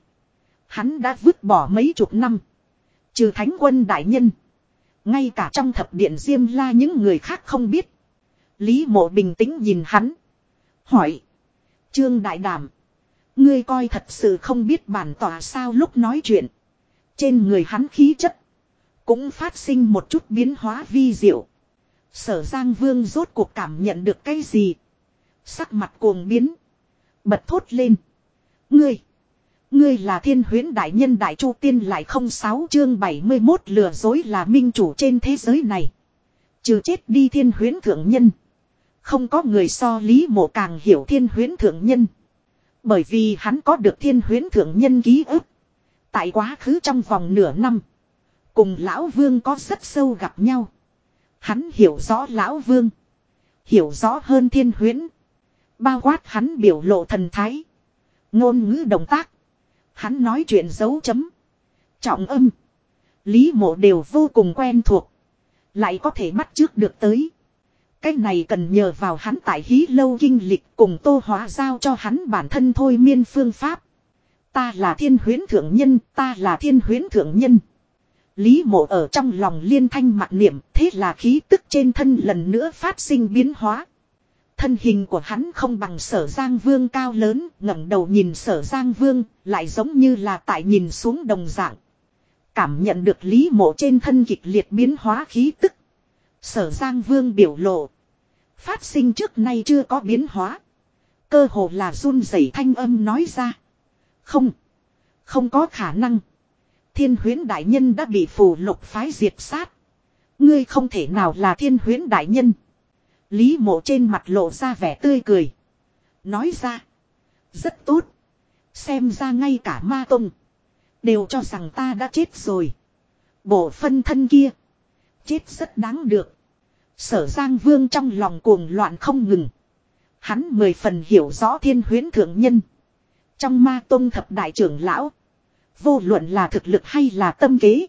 Hắn đã vứt bỏ mấy chục năm. Trừ thánh quân đại nhân. Ngay cả trong thập điện Diêm La những người khác không biết. Lý mộ bình tĩnh nhìn hắn. Hỏi. Trương Đại Đảm. Ngươi coi thật sự không biết bản tỏa sao lúc nói chuyện. Trên người hắn khí chất. Cũng phát sinh một chút biến hóa vi diệu. Sở Giang Vương rốt cuộc cảm nhận được cái gì. Sắc mặt cuồng biến. Bật thốt lên. Ngươi. Ngươi là thiên huyến đại nhân đại chu tiên lại không sáu chương 71 lừa dối là minh chủ trên thế giới này. Trừ chết đi thiên huyến thượng nhân. Không có người so lý mộ càng hiểu thiên huyến thượng nhân. Bởi vì hắn có được thiên huyến thượng nhân ký ức. Tại quá khứ trong vòng nửa năm. Cùng lão vương có rất sâu gặp nhau. Hắn hiểu rõ lão vương. Hiểu rõ hơn thiên huyễn. Bao quát hắn biểu lộ thần thái. Ngôn ngữ động tác. Hắn nói chuyện dấu chấm. Trọng âm. Lý mộ đều vô cùng quen thuộc. Lại có thể bắt trước được tới. Cái này cần nhờ vào hắn tại hí lâu kinh lịch cùng tô hóa giao cho hắn bản thân thôi miên phương pháp. Ta là thiên huyến thượng nhân, ta là thiên huyến thượng nhân. Lý mộ ở trong lòng liên thanh mạn niệm, thế là khí tức trên thân lần nữa phát sinh biến hóa. Thân hình của hắn không bằng sở Giang Vương cao lớn, ngẩng đầu nhìn sở Giang Vương, lại giống như là tại nhìn xuống đồng dạng. Cảm nhận được lý mộ trên thân kịch liệt biến hóa khí tức. Sở Giang Vương biểu lộ. Phát sinh trước nay chưa có biến hóa. Cơ hồ là run rẩy thanh âm nói ra. Không. Không có khả năng. Thiên huyến đại nhân đã bị phù lục phái diệt sát. Ngươi không thể nào là thiên huyến đại nhân. Lý mộ trên mặt lộ ra vẻ tươi cười. Nói ra. Rất tốt. Xem ra ngay cả ma tông. Đều cho rằng ta đã chết rồi. Bộ phân thân kia. Chết rất đáng được. Sở Giang Vương trong lòng cuồng loạn không ngừng. Hắn mười phần hiểu rõ thiên huyến thượng nhân. Trong ma tông thập đại trưởng lão. Vô luận là thực lực hay là tâm kế.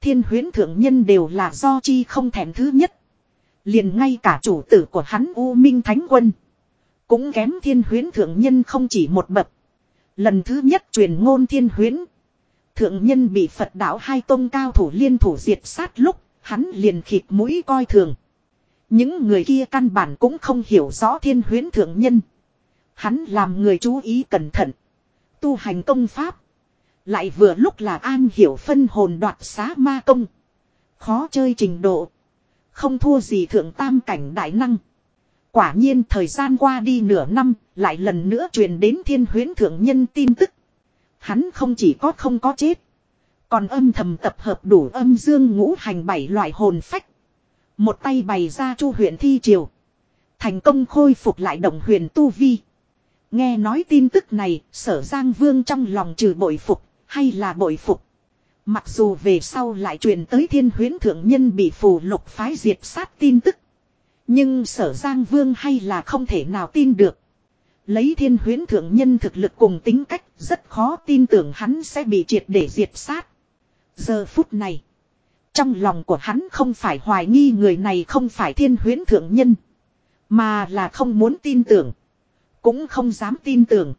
Thiên huyến thượng nhân đều là do chi không thèm thứ nhất. Liền ngay cả chủ tử của hắn U Minh Thánh Quân. Cũng kém thiên huyến thượng nhân không chỉ một bậc. Lần thứ nhất truyền ngôn thiên huyến. Thượng nhân bị Phật đạo hai tông cao thủ liên thủ diệt sát lúc, hắn liền khịt mũi coi thường. Những người kia căn bản cũng không hiểu rõ thiên huyến thượng nhân. Hắn làm người chú ý cẩn thận. Tu hành công pháp. Lại vừa lúc là an hiểu phân hồn đoạt xá ma công. Khó chơi trình độ. Không thua gì thượng tam cảnh đại năng. Quả nhiên thời gian qua đi nửa năm, lại lần nữa truyền đến thiên huyến thượng nhân tin tức. Hắn không chỉ có không có chết. Còn âm thầm tập hợp đủ âm dương ngũ hành bảy loại hồn phách. Một tay bày ra chu huyện thi triều. Thành công khôi phục lại đồng huyền tu vi. Nghe nói tin tức này, sở Giang Vương trong lòng trừ bội phục, hay là bội phục. Mặc dù về sau lại truyền tới thiên huyến thượng nhân bị phù lục phái diệt sát tin tức. Nhưng sở Giang Vương hay là không thể nào tin được. Lấy thiên huyến thượng nhân thực lực cùng tính cách, rất khó tin tưởng hắn sẽ bị triệt để diệt sát. Giờ phút này. Trong lòng của hắn không phải hoài nghi người này không phải thiên huyến thượng nhân. Mà là không muốn tin tưởng. Cũng không dám tin tưởng.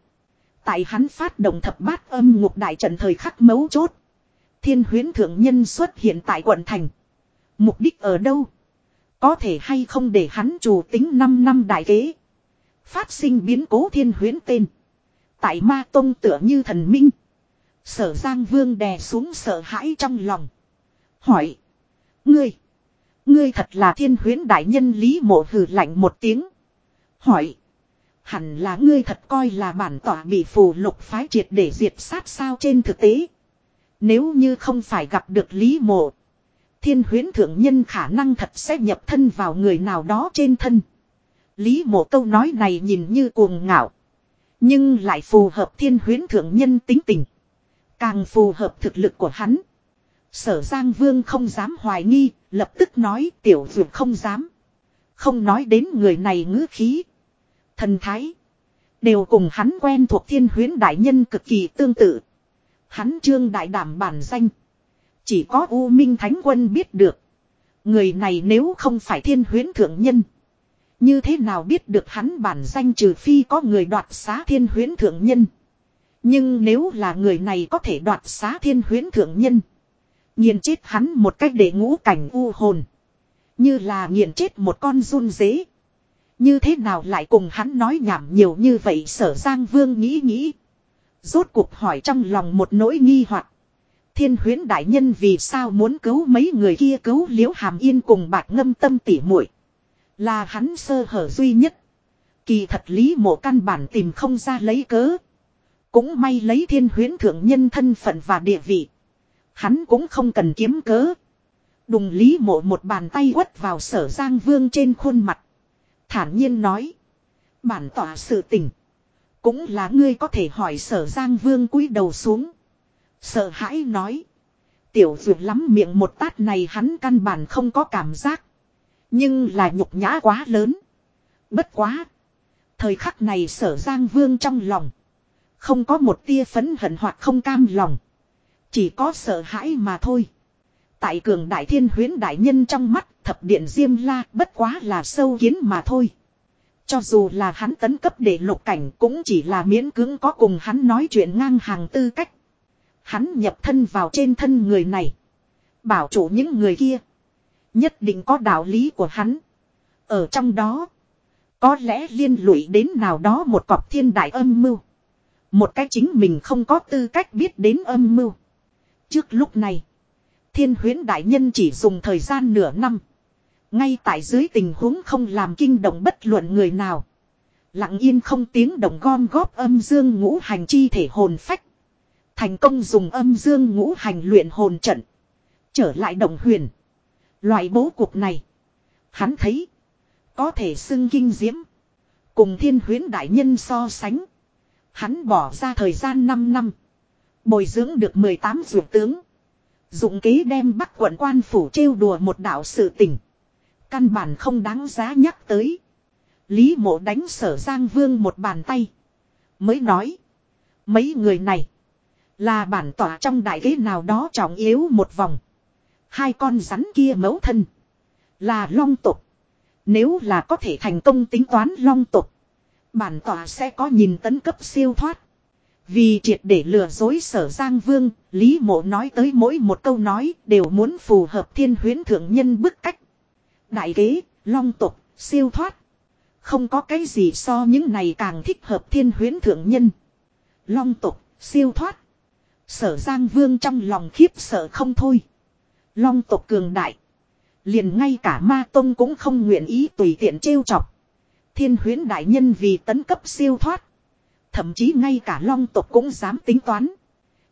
Tại hắn phát động thập bát âm ngục đại trận thời khắc mấu chốt. Thiên huyến thượng nhân xuất hiện tại quận thành. Mục đích ở đâu? Có thể hay không để hắn chủ tính 5 năm đại kế. Phát sinh biến cố thiên huyến tên. Tại ma tông tựa như thần minh. Sở Giang Vương đè xuống sợ hãi trong lòng. Hỏi. Ngươi. Ngươi thật là thiên huyến đại nhân Lý Mộ hừ lạnh một tiếng. Hỏi. Hẳn là ngươi thật coi là bản tỏa bị phù lục phái triệt để diệt sát sao trên thực tế. Nếu như không phải gặp được Lý Mộ. Thiên huyến thượng nhân khả năng thật sẽ nhập thân vào người nào đó trên thân. Lý mộ câu nói này nhìn như cuồng ngạo. Nhưng lại phù hợp thiên huyến thượng nhân tính tình. Càng phù hợp thực lực của hắn. Sở Giang Vương không dám hoài nghi, lập tức nói tiểu dược không dám. Không nói đến người này ngữ khí. Thần thái. Đều cùng hắn quen thuộc thiên huyến đại nhân cực kỳ tương tự. Hắn trương đại đảm bản danh. Chỉ có U Minh Thánh Quân biết được. Người này nếu không phải thiên huyến thượng nhân. Như thế nào biết được hắn bản danh trừ phi có người đoạt xá thiên huyến thượng nhân. Nhưng nếu là người này có thể đoạt xá thiên huyến thượng nhân. Nghiền chết hắn một cách để ngũ cảnh u hồn. Như là nghiền chết một con run dế. Như thế nào lại cùng hắn nói nhảm nhiều như vậy, sở Giang Vương nghĩ nghĩ. Rốt cuộc hỏi trong lòng một nỗi nghi hoặc Thiên huyến đại nhân vì sao muốn cứu mấy người kia cứu liễu hàm yên cùng bạc ngâm tâm tỉ muội Là hắn sơ hở duy nhất. Kỳ thật lý mộ căn bản tìm không ra lấy cớ. Cũng may lấy thiên huyến thượng nhân thân phận và địa vị. Hắn cũng không cần kiếm cớ. Đùng lý mộ một bàn tay quất vào sở giang vương trên khuôn mặt. Thản nhiên nói. Bản tỏa sự tình. Cũng là ngươi có thể hỏi sở giang vương cúi đầu xuống. Sợ hãi nói. Tiểu dược lắm miệng một tát này hắn căn bản không có cảm giác. Nhưng là nhục nhã quá lớn. Bất quá. Thời khắc này sở giang vương trong lòng. Không có một tia phấn hận hoặc không cam lòng. Chỉ có sợ hãi mà thôi. Tại cường đại thiên huyến đại nhân trong mắt thập điện diêm la bất quá là sâu kiến mà thôi. Cho dù là hắn tấn cấp để lục cảnh cũng chỉ là miễn cưỡng có cùng hắn nói chuyện ngang hàng tư cách. Hắn nhập thân vào trên thân người này. Bảo chủ những người kia. Nhất định có đạo lý của hắn. Ở trong đó. Có lẽ liên lụy đến nào đó một cọp thiên đại âm mưu. Một cái chính mình không có tư cách biết đến âm mưu. Trước lúc này. Thiên huyến đại nhân chỉ dùng thời gian nửa năm. Ngay tại dưới tình huống không làm kinh động bất luận người nào. Lặng yên không tiếng động gom góp âm dương ngũ hành chi thể hồn phách. Thành công dùng âm dương ngũ hành luyện hồn trận. Trở lại đồng huyền. Loại bố cục này. Hắn thấy. Có thể xưng kinh diễm. Cùng thiên huyến đại nhân so sánh. Hắn bỏ ra thời gian 5 năm. Bồi dưỡng được 18 dụng tướng. Dụng kế đem bắc quận quan phủ trêu đùa một đạo sự tình. Căn bản không đáng giá nhắc tới. Lý mộ đánh sở Giang Vương một bàn tay. Mới nói. Mấy người này. Là bản tỏa trong đại ghế nào đó trọng yếu một vòng. Hai con rắn kia mấu thân. Là long tục. Nếu là có thể thành công tính toán long tục. Bản tỏa sẽ có nhìn tấn cấp siêu thoát. Vì triệt để lừa dối sở Giang Vương, Lý Mộ nói tới mỗi một câu nói đều muốn phù hợp thiên huyến thượng nhân bức cách. Đại kế, long tục, siêu thoát. Không có cái gì so những này càng thích hợp thiên huyến thượng nhân. Long tục, siêu thoát. Sở Giang Vương trong lòng khiếp sợ không thôi. Long tộc cường đại. Liền ngay cả ma tông cũng không nguyện ý tùy tiện trêu chọc. Thiên huyến đại nhân vì tấn cấp siêu thoát. Thậm chí ngay cả long tộc cũng dám tính toán.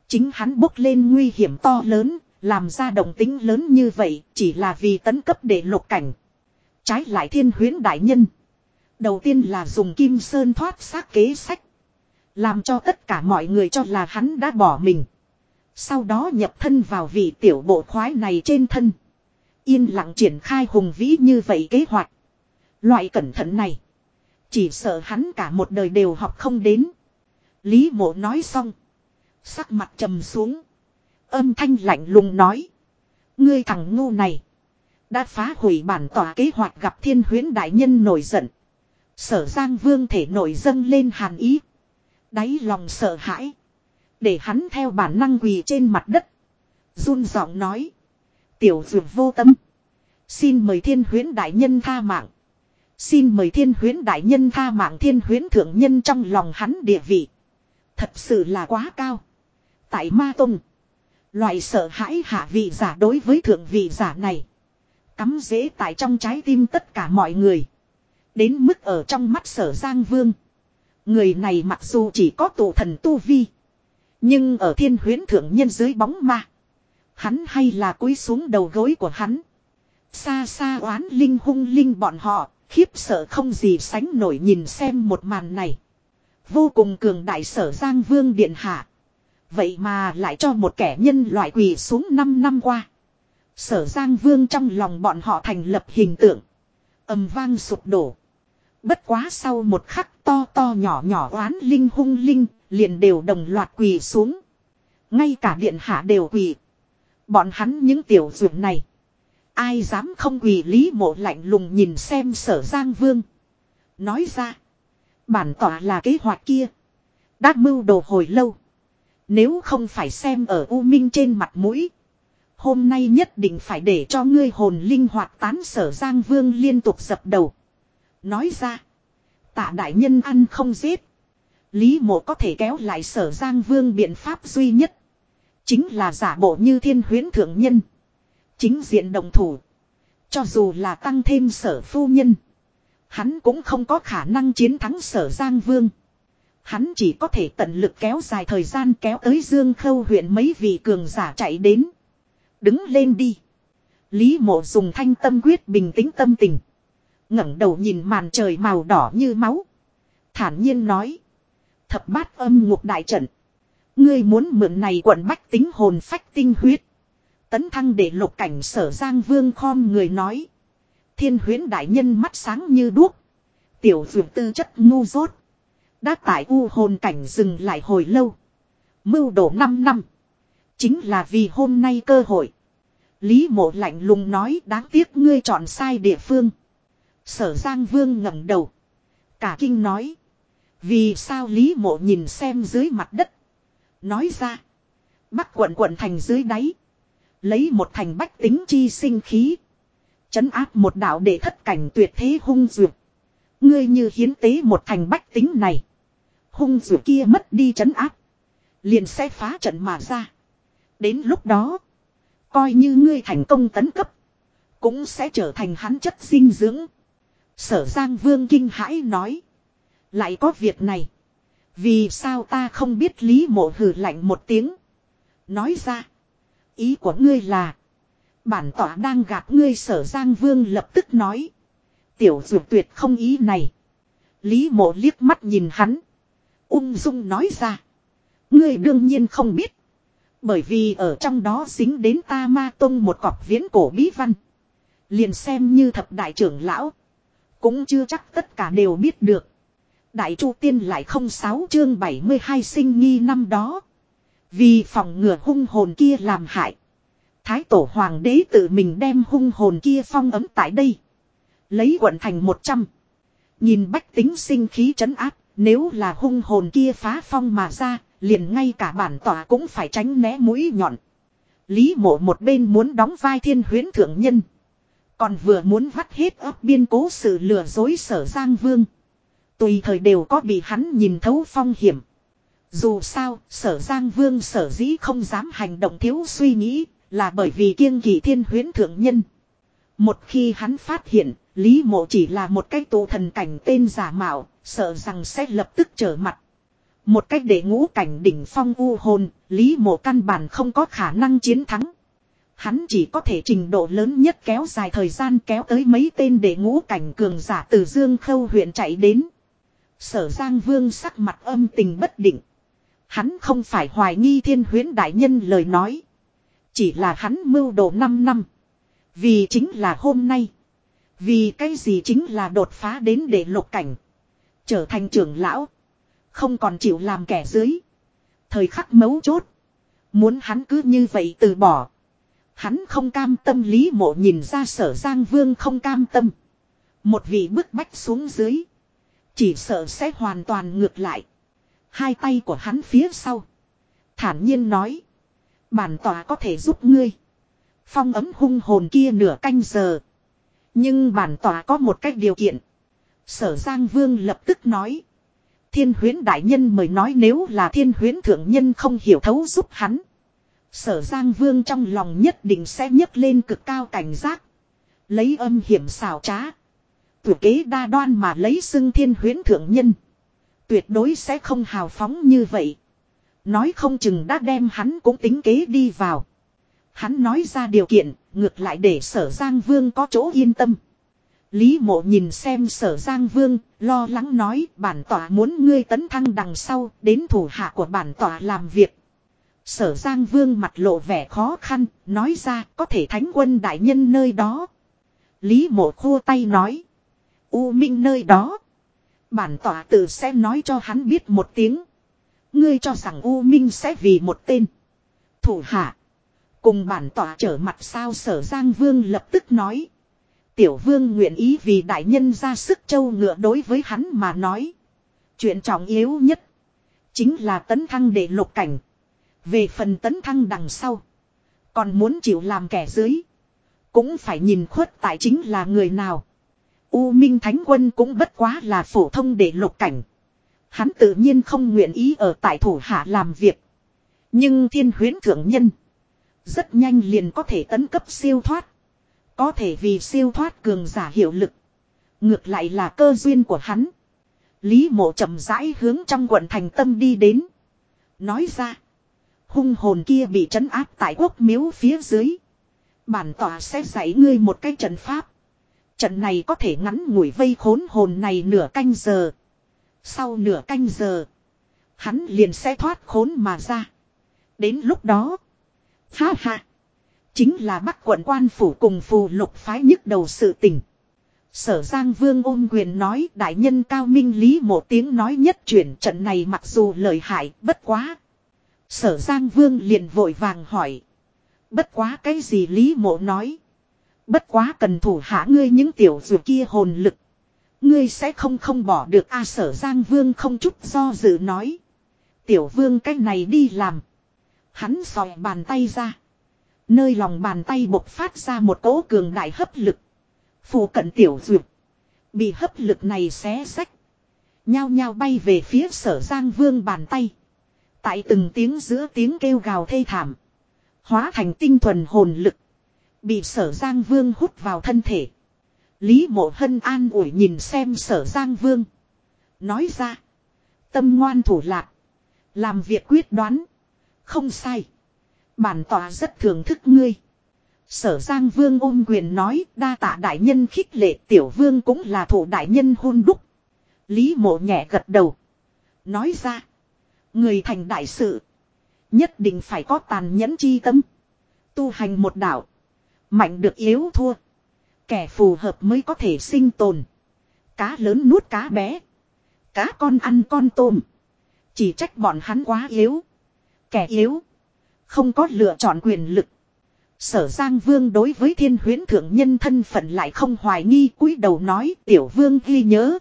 Chính hắn bốc lên nguy hiểm to lớn, làm ra động tính lớn như vậy chỉ là vì tấn cấp để lục cảnh. Trái lại thiên huyến đại nhân. Đầu tiên là dùng kim sơn thoát xác kế sách. Làm cho tất cả mọi người cho là hắn đã bỏ mình. Sau đó nhập thân vào vị tiểu bộ khoái này trên thân. Yên lặng triển khai hùng vĩ như vậy kế hoạch. Loại cẩn thận này. Chỉ sợ hắn cả một đời đều học không đến. Lý mộ nói xong. Sắc mặt trầm xuống. Âm thanh lạnh lùng nói. Ngươi thằng ngu này. Đã phá hủy bản tỏa kế hoạch gặp thiên huyến đại nhân nổi giận. Sở Giang Vương thể nổi dâng lên hàn ý. Đáy lòng sợ hãi. Để hắn theo bản năng quỳ trên mặt đất. run giọng nói. Tiểu dược vô tâm. Xin mời thiên huyến đại nhân tha mạng. Xin mời thiên huyến đại nhân tha mạng thiên huyến thượng nhân trong lòng hắn địa vị. Thật sự là quá cao. Tại ma tông. Loại sợ hãi hạ vị giả đối với thượng vị giả này. Cắm dễ tại trong trái tim tất cả mọi người. Đến mức ở trong mắt sở Giang Vương. Người này mặc dù chỉ có tụ thần tu vi. Nhưng ở thiên huyến thượng nhân dưới bóng ma. Hắn hay là cúi xuống đầu gối của hắn. Xa xa oán linh hung linh bọn họ, khiếp sợ không gì sánh nổi nhìn xem một màn này. Vô cùng cường đại sở Giang Vương Điện Hạ. Vậy mà lại cho một kẻ nhân loại quỳ xuống 5 năm qua. Sở Giang Vương trong lòng bọn họ thành lập hình tượng. ầm vang sụp đổ. Bất quá sau một khắc to to nhỏ nhỏ oán linh hung linh, liền đều đồng loạt quỳ xuống. Ngay cả điện hạ đều quỳ. Bọn hắn những tiểu dụng này. Ai dám không quỳ lý mộ lạnh lùng nhìn xem sở giang vương. Nói ra. Bản tỏa là kế hoạch kia. Đã mưu đồ hồi lâu. Nếu không phải xem ở U Minh trên mặt mũi. Hôm nay nhất định phải để cho ngươi hồn linh hoạt tán sở Giang Vương liên tục dập đầu. Nói ra. Tạ đại nhân ăn không giết. Lý mộ có thể kéo lại sở Giang Vương biện pháp duy nhất. Chính là giả bộ như thiên huyến thượng nhân. Chính diện đồng thủ. Cho dù là tăng thêm sở phu nhân. Hắn cũng không có khả năng chiến thắng sở Giang Vương. Hắn chỉ có thể tận lực kéo dài thời gian kéo tới Dương Khâu huyện mấy vị cường giả chạy đến. Đứng lên đi. Lý mộ dùng thanh tâm quyết bình tĩnh tâm tình ngẩng đầu nhìn màn trời màu đỏ như máu. Thản nhiên nói. Thập bát âm ngục đại trận. Ngươi muốn mượn này quận bách tính hồn phách tinh huyết. Tấn thăng để lục cảnh sở giang vương khom người nói. Thiên huyến đại nhân mắt sáng như đuốc. Tiểu dược tư chất ngu dốt. Đã tại u hồn cảnh dừng lại hồi lâu. Mưu đổ 5 năm. Chính là vì hôm nay cơ hội. Lý mộ lạnh lùng nói đáng tiếc ngươi chọn sai địa phương. Sở Giang Vương ngẩng đầu. Cả kinh nói. Vì sao Lý Mộ nhìn xem dưới mặt đất. Nói ra. Bắc quận quận thành dưới đáy. Lấy một thành bách tính chi sinh khí. Chấn áp một đạo để thất cảnh tuyệt thế hung dược. Ngươi như hiến tế một thành bách tính này. Hung dữ kia mất đi chấn áp. Liền sẽ phá trận mà ra. Đến lúc đó. Coi như ngươi thành công tấn cấp. Cũng sẽ trở thành hắn chất dinh dưỡng. Sở Giang Vương kinh hãi nói. Lại có việc này. Vì sao ta không biết Lý Mộ hừ lạnh một tiếng. Nói ra. Ý của ngươi là. Bản tỏa đang gạt ngươi sở Giang Vương lập tức nói. Tiểu dược tuyệt không ý này. Lý mộ liếc mắt nhìn hắn. Ung dung nói ra. Ngươi đương nhiên không biết. Bởi vì ở trong đó dính đến ta ma tông một cọc viễn cổ bí văn. Liền xem như thập đại trưởng lão. Cũng chưa chắc tất cả đều biết được. Đại Chu Tiên lại không sáu chương 72 sinh nghi năm đó. Vì phòng ngừa hung hồn kia làm hại. Thái tổ hoàng đế tự mình đem hung hồn kia phong ấm tại đây. Lấy quận thành 100. Nhìn bách tính sinh khí trấn áp. Nếu là hung hồn kia phá phong mà ra. Liền ngay cả bản tỏa cũng phải tránh né mũi nhọn. Lý mộ một bên muốn đóng vai thiên huyến thượng nhân. Còn vừa muốn vắt hết ấp biên cố sự lừa dối sở Giang Vương. Tùy thời đều có bị hắn nhìn thấu phong hiểm. Dù sao, sở Giang Vương sở dĩ không dám hành động thiếu suy nghĩ, là bởi vì kiêng kỳ thiên huyến thượng nhân. Một khi hắn phát hiện, Lý Mộ chỉ là một cái tù thần cảnh tên giả mạo, sợ rằng sẽ lập tức trở mặt. Một cách để ngũ cảnh đỉnh phong u hồn, Lý Mộ căn bản không có khả năng chiến thắng. Hắn chỉ có thể trình độ lớn nhất kéo dài thời gian kéo tới mấy tên để ngũ cảnh cường giả từ Dương Khâu huyện chạy đến. Sở Giang Vương sắc mặt âm tình bất định. Hắn không phải hoài nghi thiên huyến đại nhân lời nói. Chỉ là hắn mưu đồ 5 năm. Vì chính là hôm nay. Vì cái gì chính là đột phá đến để lục cảnh. Trở thành trưởng lão. Không còn chịu làm kẻ dưới. Thời khắc mấu chốt. Muốn hắn cứ như vậy từ bỏ. Hắn không cam tâm Lý Mộ nhìn ra sở Giang Vương không cam tâm. Một vị bức bách xuống dưới. Chỉ sợ sẽ hoàn toàn ngược lại. Hai tay của hắn phía sau. Thản nhiên nói. Bản tòa có thể giúp ngươi. Phong ấm hung hồn kia nửa canh giờ. Nhưng bản tòa có một cách điều kiện. Sở Giang Vương lập tức nói. Thiên huyến đại nhân mời nói nếu là thiên huyến thượng nhân không hiểu thấu giúp hắn. Sở Giang Vương trong lòng nhất định sẽ nhấc lên cực cao cảnh giác. Lấy âm hiểm xào trá. Tuyệt kế đa đoan mà lấy xưng thiên huyến thượng nhân. Tuyệt đối sẽ không hào phóng như vậy. Nói không chừng đã đem hắn cũng tính kế đi vào. Hắn nói ra điều kiện, ngược lại để sở Giang Vương có chỗ yên tâm. Lý mộ nhìn xem sở Giang Vương, lo lắng nói bản tỏa muốn ngươi tấn thăng đằng sau, đến thủ hạ của bản tỏa làm việc. Sở Giang Vương mặt lộ vẻ khó khăn, nói ra có thể thánh quân đại nhân nơi đó. Lý mộ khua tay nói. U minh nơi đó. Bản tỏa tự sẽ nói cho hắn biết một tiếng. Ngươi cho rằng U minh sẽ vì một tên. Thủ hạ. Cùng bản tỏa trở mặt sao sở Giang Vương lập tức nói. Tiểu vương nguyện ý vì đại nhân ra sức châu ngựa đối với hắn mà nói. Chuyện trọng yếu nhất. Chính là tấn thăng để lục cảnh. Về phần tấn thăng đằng sau. Còn muốn chịu làm kẻ dưới. Cũng phải nhìn khuất tại chính là người nào. U Minh Thánh Quân cũng bất quá là phổ thông để lục cảnh. Hắn tự nhiên không nguyện ý ở tại thủ hạ làm việc. Nhưng thiên huyến thượng nhân. Rất nhanh liền có thể tấn cấp siêu thoát. Có thể vì siêu thoát cường giả hiệu lực. Ngược lại là cơ duyên của hắn. Lý mộ chậm rãi hướng trong quận thành tâm đi đến. Nói ra. Hung hồn kia bị trấn áp tại quốc miếu phía dưới. Bản tỏa sẽ dạy ngươi một cái trận pháp. Trận này có thể ngắn ngủi vây khốn hồn này nửa canh giờ. Sau nửa canh giờ. Hắn liền sẽ thoát khốn mà ra. Đến lúc đó. Ha ha. Chính là bắc quận quan phủ cùng phù lục phái nhức đầu sự tình. Sở Giang Vương ôm quyền nói, đại nhân cao minh lý một tiếng nói nhất chuyển trận này mặc dù lợi hại, bất quá. Sở Giang Vương liền vội vàng hỏi. Bất quá cái gì lý mộ nói. Bất quá cần thủ hạ ngươi những tiểu dù kia hồn lực. Ngươi sẽ không không bỏ được a sở Giang Vương không chút do dự nói. Tiểu vương cái này đi làm. Hắn dòi bàn tay ra. Nơi lòng bàn tay bộc phát ra một cỗ cường đại hấp lực. Phù cận tiểu duyệt. Bị hấp lực này xé sách. Nhao nhao bay về phía sở giang vương bàn tay. Tại từng tiếng giữa tiếng kêu gào thê thảm. Hóa thành tinh thuần hồn lực. Bị sở giang vương hút vào thân thể. Lý mộ hân an ủi nhìn xem sở giang vương. Nói ra. Tâm ngoan thủ lạc. Làm việc quyết đoán. Không sai. Bản tòa rất thưởng thức ngươi. Sở Giang Vương ôm quyền nói, đa tạ đại nhân khích lệ, tiểu vương cũng là thủ đại nhân hôn đúc. Lý mộ nhẹ gật đầu. Nói ra. Người thành đại sự. Nhất định phải có tàn nhẫn chi tâm. Tu hành một đạo. Mạnh được yếu thua. Kẻ phù hợp mới có thể sinh tồn. Cá lớn nuốt cá bé. Cá con ăn con tôm. Chỉ trách bọn hắn quá yếu. Kẻ yếu không có lựa chọn quyền lực. Sở Giang Vương đối với thiên huyến thượng nhân thân phận lại không hoài nghi, cúi đầu nói, tiểu vương ghi nhớ.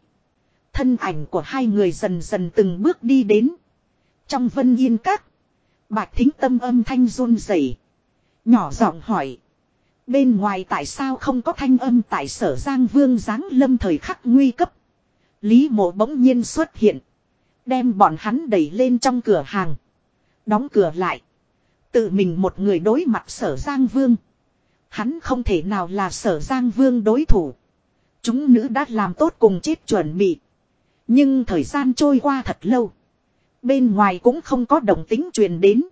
Thân ảnh của hai người dần dần từng bước đi đến. Trong vân yên các. Bạch thính tâm âm thanh run rẩy, Nhỏ giọng hỏi. Bên ngoài tại sao không có thanh âm tại sở Giang Vương giáng lâm thời khắc nguy cấp. Lý mộ bỗng nhiên xuất hiện. Đem bọn hắn đẩy lên trong cửa hàng. Đóng cửa lại. Tự mình một người đối mặt sở Giang Vương. Hắn không thể nào là sở Giang Vương đối thủ. Chúng nữ đã làm tốt cùng chết chuẩn bị. Nhưng thời gian trôi qua thật lâu. Bên ngoài cũng không có đồng tính truyền đến.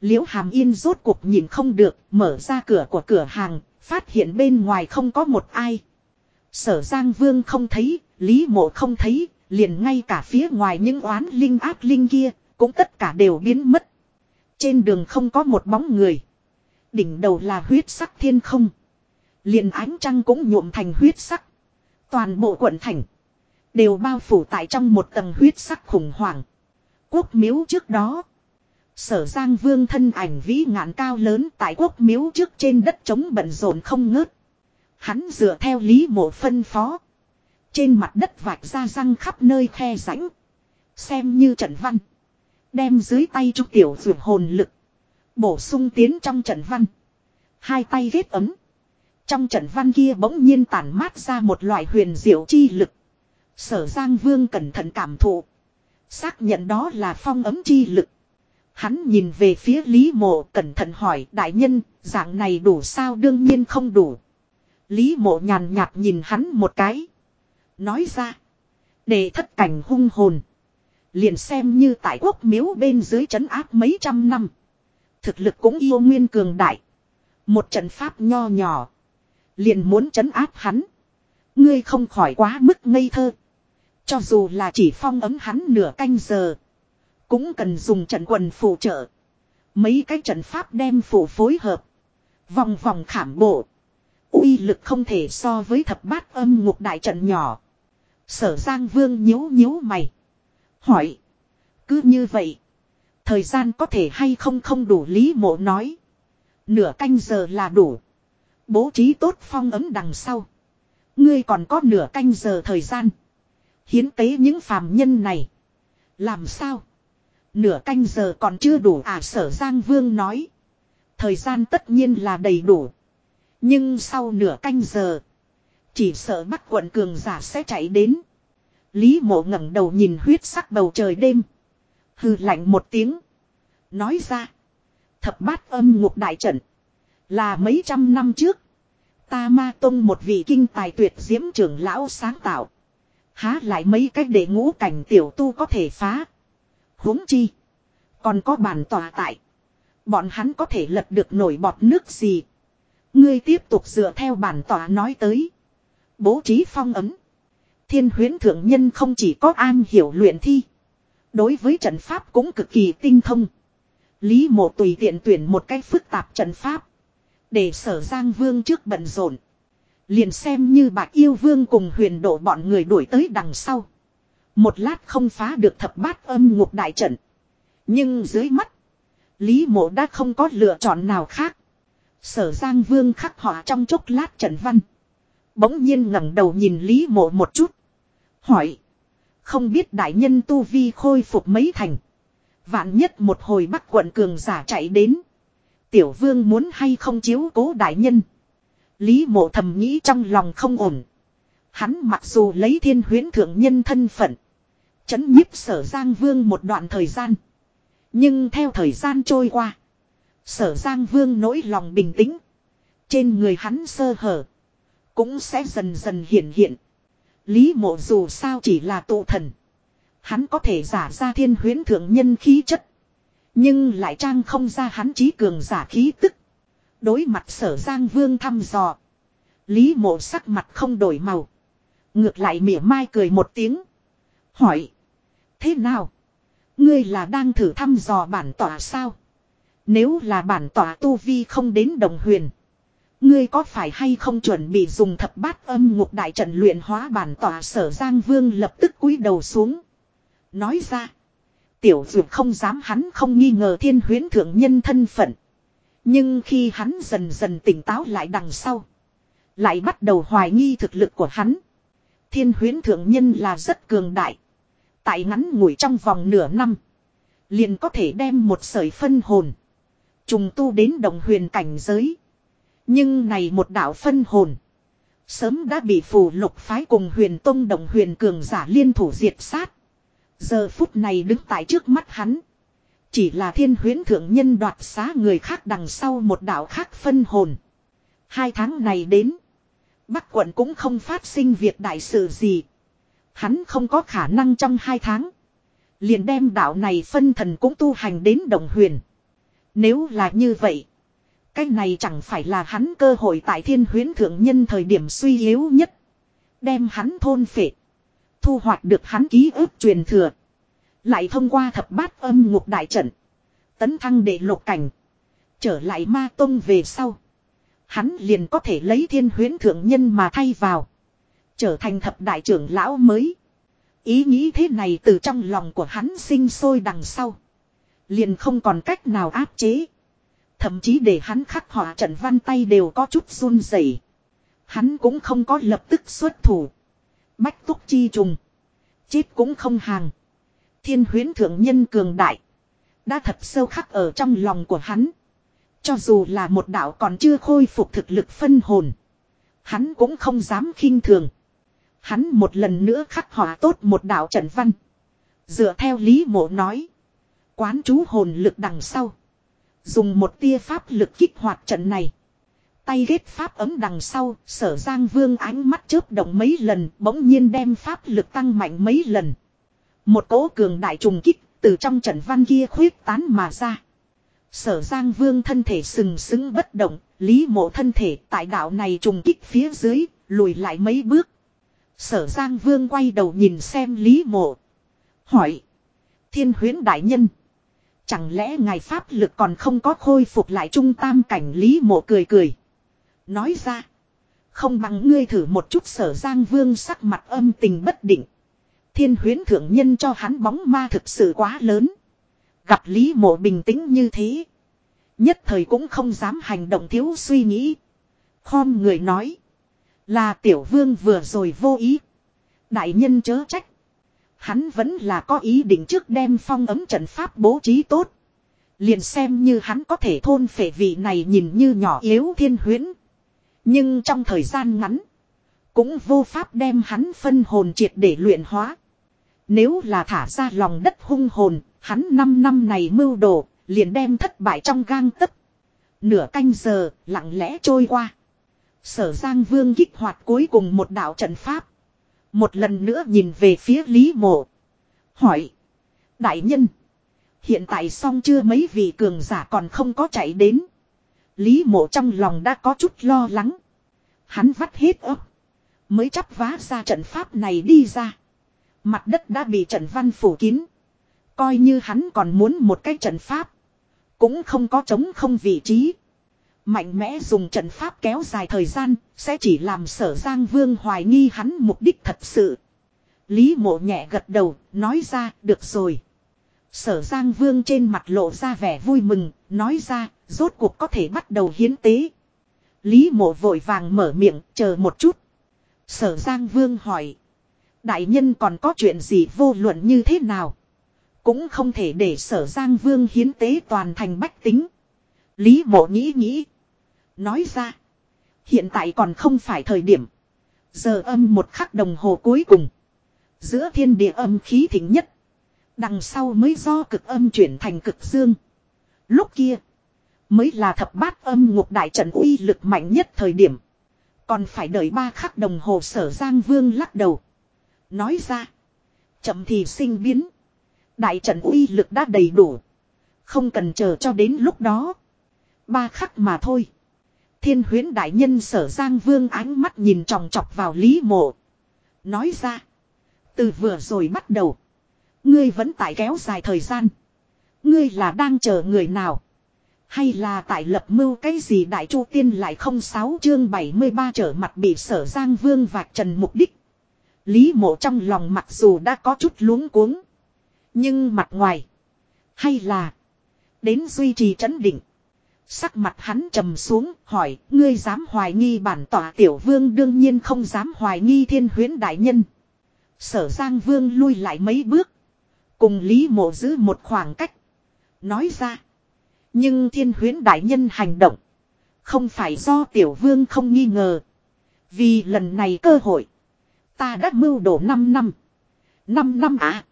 Liễu Hàm Yên rốt cuộc nhìn không được, mở ra cửa của cửa hàng, phát hiện bên ngoài không có một ai. Sở Giang Vương không thấy, Lý Mộ không thấy, liền ngay cả phía ngoài những oán linh áp linh kia, cũng tất cả đều biến mất. Trên đường không có một bóng người. Đỉnh đầu là huyết sắc thiên không. liền ánh trăng cũng nhuộm thành huyết sắc. Toàn bộ quận thành. Đều bao phủ tại trong một tầng huyết sắc khủng hoảng. Quốc miếu trước đó. Sở Giang Vương thân ảnh vĩ ngạn cao lớn tại quốc miếu trước trên đất trống bận rộn không ngớt. Hắn dựa theo lý mộ phân phó. Trên mặt đất vạch ra răng khắp nơi khe rãnh. Xem như trận văn. Đem dưới tay trúc tiểu dược hồn lực. Bổ sung tiến trong trận văn. Hai tay ghét ấm. Trong trận văn kia bỗng nhiên tản mát ra một loại huyền diệu chi lực. Sở Giang Vương cẩn thận cảm thụ. Xác nhận đó là phong ấm chi lực. Hắn nhìn về phía Lý Mộ cẩn thận hỏi đại nhân, dạng này đủ sao đương nhiên không đủ. Lý Mộ nhàn nhạt nhìn hắn một cái. Nói ra. Để thất cảnh hung hồn. Liền xem như tại quốc miếu bên dưới trấn áp mấy trăm năm. Thực lực cũng yêu nguyên cường đại. Một trận pháp nho nhỏ. Liền muốn trấn áp hắn. Ngươi không khỏi quá mức ngây thơ. Cho dù là chỉ phong ấm hắn nửa canh giờ. Cũng cần dùng trận quần phụ trợ. Mấy cái trận pháp đem phụ phối hợp. Vòng vòng khảm bộ. uy lực không thể so với thập bát âm ngục đại trận nhỏ. Sở Giang Vương nhíu nhíu mày. Hỏi. Cứ như vậy. Thời gian có thể hay không không đủ lý mộ nói. Nửa canh giờ là đủ. Bố trí tốt phong ấm đằng sau. Ngươi còn có nửa canh giờ thời gian. Hiến tế những phàm nhân này. Làm sao? Nửa canh giờ còn chưa đủ à sở Giang Vương nói. Thời gian tất nhiên là đầy đủ. Nhưng sau nửa canh giờ. Chỉ sợ bắt quận cường giả sẽ chạy đến. Lý mộ ngẩng đầu nhìn huyết sắc bầu trời đêm. Hừ lạnh một tiếng. Nói ra. Thập bát âm ngục đại trận. Là mấy trăm năm trước. Ta ma tông một vị kinh tài tuyệt diễm trưởng lão sáng tạo. Há lại mấy cách để ngũ cảnh tiểu tu có thể phá. huống chi. Còn có bản tòa tại. Bọn hắn có thể lật được nổi bọt nước gì. Ngươi tiếp tục dựa theo bản tòa nói tới. Bố trí phong ấm. Thiên huyến thượng nhân không chỉ có an hiểu luyện thi. Đối với trận pháp cũng cực kỳ tinh thông. Lý mộ tùy tiện tuyển một cách phức tạp trận pháp. Để sở Giang Vương trước bận rộn. Liền xem như bạc yêu vương cùng huyền độ bọn người đuổi tới đằng sau. Một lát không phá được thập bát âm ngục đại trận. Nhưng dưới mắt. Lý mộ đã không có lựa chọn nào khác. Sở Giang Vương khắc họa trong chốc lát trận văn. Bỗng nhiên ngẩng đầu nhìn Lý mộ một chút. Hỏi. Không biết đại nhân tu vi khôi phục mấy thành. Vạn nhất một hồi bắt quận cường giả chạy đến. Tiểu vương muốn hay không chiếu cố đại nhân. Lý mộ thầm nghĩ trong lòng không ổn. Hắn mặc dù lấy thiên huyến thượng nhân thân phận. Chấn nhiếp sở Giang Vương một đoạn thời gian. Nhưng theo thời gian trôi qua. Sở Giang Vương nỗi lòng bình tĩnh. Trên người hắn sơ hở. Cũng sẽ dần dần hiện hiện. Lý mộ dù sao chỉ là tụ thần. Hắn có thể giả ra thiên huyến thượng nhân khí chất. Nhưng lại trang không ra hắn trí cường giả khí tức. Đối mặt sở Giang Vương thăm dò. Lý mộ sắc mặt không đổi màu. Ngược lại mỉa mai cười một tiếng. Hỏi. Thế nào? Ngươi là đang thử thăm dò bản tỏa sao? Nếu là bản tỏa tu vi không đến đồng huyền. Ngươi có phải hay không chuẩn bị dùng thập bát âm ngục đại trận luyện hóa bản tỏa sở Giang Vương lập tức cúi đầu xuống. Nói ra. Tiểu dược không dám hắn không nghi ngờ thiên huyến thượng nhân thân phận. Nhưng khi hắn dần dần tỉnh táo lại đằng sau. Lại bắt đầu hoài nghi thực lực của hắn. Thiên huyến thượng nhân là rất cường đại. Tại ngắn ngủi trong vòng nửa năm. Liền có thể đem một sợi phân hồn. Trùng tu đến đồng huyền cảnh giới. Nhưng này một đạo phân hồn. Sớm đã bị phù lục phái cùng huyền tông đồng huyền cường giả liên thủ diệt sát. Giờ phút này đứng tại trước mắt hắn. Chỉ là thiên huyến thượng nhân đoạt xá người khác đằng sau một đạo khác phân hồn. Hai tháng này đến. Bắc quận cũng không phát sinh việc đại sự gì. Hắn không có khả năng trong hai tháng. Liền đem đạo này phân thần cũng tu hành đến đồng huyền. Nếu là như vậy. Cái này chẳng phải là hắn cơ hội tại thiên huyến thượng nhân thời điểm suy yếu nhất. Đem hắn thôn phệ. Thu hoạch được hắn ký ức truyền thừa. Lại thông qua thập bát âm ngục đại trận. Tấn thăng để lục cảnh. Trở lại ma tông về sau. Hắn liền có thể lấy thiên huyến thượng nhân mà thay vào. Trở thành thập đại trưởng lão mới. Ý nghĩ thế này từ trong lòng của hắn sinh sôi đằng sau. Liền không còn cách nào áp chế. Thậm chí để hắn khắc họa trận văn tay đều có chút run rẩy. Hắn cũng không có lập tức xuất thủ. Bách túc chi trùng. Chết cũng không hàng. Thiên huyến thượng nhân cường đại. Đã thật sâu khắc ở trong lòng của hắn. Cho dù là một đạo còn chưa khôi phục thực lực phân hồn. Hắn cũng không dám khinh thường. Hắn một lần nữa khắc họa tốt một đạo trận văn. Dựa theo lý mộ nói. Quán chú hồn lực đằng sau. Dùng một tia pháp lực kích hoạt trận này. Tay ghét pháp ấm đằng sau, sở giang vương ánh mắt chớp động mấy lần, bỗng nhiên đem pháp lực tăng mạnh mấy lần. Một cỗ cường đại trùng kích, từ trong trận văn kia khuyết tán mà ra. Sở giang vương thân thể sừng sững bất động, lý mộ thân thể tại đạo này trùng kích phía dưới, lùi lại mấy bước. Sở giang vương quay đầu nhìn xem lý mộ. Hỏi. Thiên huyến đại nhân. Chẳng lẽ ngài pháp lực còn không có khôi phục lại trung tam cảnh lý mộ cười cười. Nói ra. Không bằng ngươi thử một chút sở giang vương sắc mặt âm tình bất định. Thiên huyến thượng nhân cho hắn bóng ma thực sự quá lớn. Gặp lý mộ bình tĩnh như thế. Nhất thời cũng không dám hành động thiếu suy nghĩ. Khom người nói. Là tiểu vương vừa rồi vô ý. Đại nhân chớ trách. Hắn vẫn là có ý định trước đem phong ấm trận pháp bố trí tốt. Liền xem như hắn có thể thôn phệ vị này nhìn như nhỏ yếu thiên huyễn. Nhưng trong thời gian ngắn. Cũng vô pháp đem hắn phân hồn triệt để luyện hóa. Nếu là thả ra lòng đất hung hồn, hắn năm năm này mưu đồ, liền đem thất bại trong gang tấc. Nửa canh giờ, lặng lẽ trôi qua. Sở Giang Vương kích hoạt cuối cùng một đạo trận pháp. Một lần nữa nhìn về phía Lý Mộ. Hỏi. Đại nhân. Hiện tại xong chưa mấy vị cường giả còn không có chạy đến. Lý mộ trong lòng đã có chút lo lắng. Hắn vắt hết ấp. Mới chắp vá ra trận pháp này đi ra. Mặt đất đã bị trận văn phủ kín. Coi như hắn còn muốn một cái trận pháp. Cũng không có chống không vị trí. Mạnh mẽ dùng trận pháp kéo dài thời gian, sẽ chỉ làm sở Giang Vương hoài nghi hắn mục đích thật sự. Lý mộ nhẹ gật đầu, nói ra, được rồi. Sở Giang Vương trên mặt lộ ra vẻ vui mừng, nói ra, rốt cuộc có thể bắt đầu hiến tế. Lý mộ vội vàng mở miệng, chờ một chút. Sở Giang Vương hỏi. Đại nhân còn có chuyện gì vô luận như thế nào? Cũng không thể để sở Giang Vương hiến tế toàn thành bách tính. Lý mộ nghĩ nghĩ. Nói ra. Hiện tại còn không phải thời điểm. Giờ âm một khắc đồng hồ cuối cùng. Giữa thiên địa âm khí thịnh nhất. Đằng sau mới do cực âm chuyển thành cực dương. Lúc kia. Mới là thập bát âm ngục đại trận uy lực mạnh nhất thời điểm. Còn phải đợi ba khắc đồng hồ sở Giang Vương lắc đầu. Nói ra. Chậm thì sinh biến. Đại trận uy lực đã đầy đủ. Không cần chờ cho đến lúc đó. Ba khắc mà thôi. Thiên huyến đại nhân sở Giang Vương ánh mắt nhìn tròng trọc vào Lý Mộ. Nói ra. Từ vừa rồi bắt đầu. Ngươi vẫn tại kéo dài thời gian. Ngươi là đang chờ người nào. Hay là tại lập mưu cái gì đại chu tiên lại không sáu chương 73 trở mặt bị sở Giang Vương vạch trần mục đích. Lý mộ trong lòng mặc dù đã có chút luống cuống. Nhưng mặt ngoài. Hay là. Đến duy trì chấn định. Sắc mặt hắn trầm xuống, hỏi, ngươi dám hoài nghi bản tỏa tiểu vương đương nhiên không dám hoài nghi thiên huyến đại nhân. Sở Giang Vương lui lại mấy bước. Cùng Lý mộ giữ một khoảng cách. Nói ra. Nhưng thiên huyến đại nhân hành động. Không phải do tiểu vương không nghi ngờ. Vì lần này cơ hội. Ta đã mưu đồ 5 năm. 5 năm à.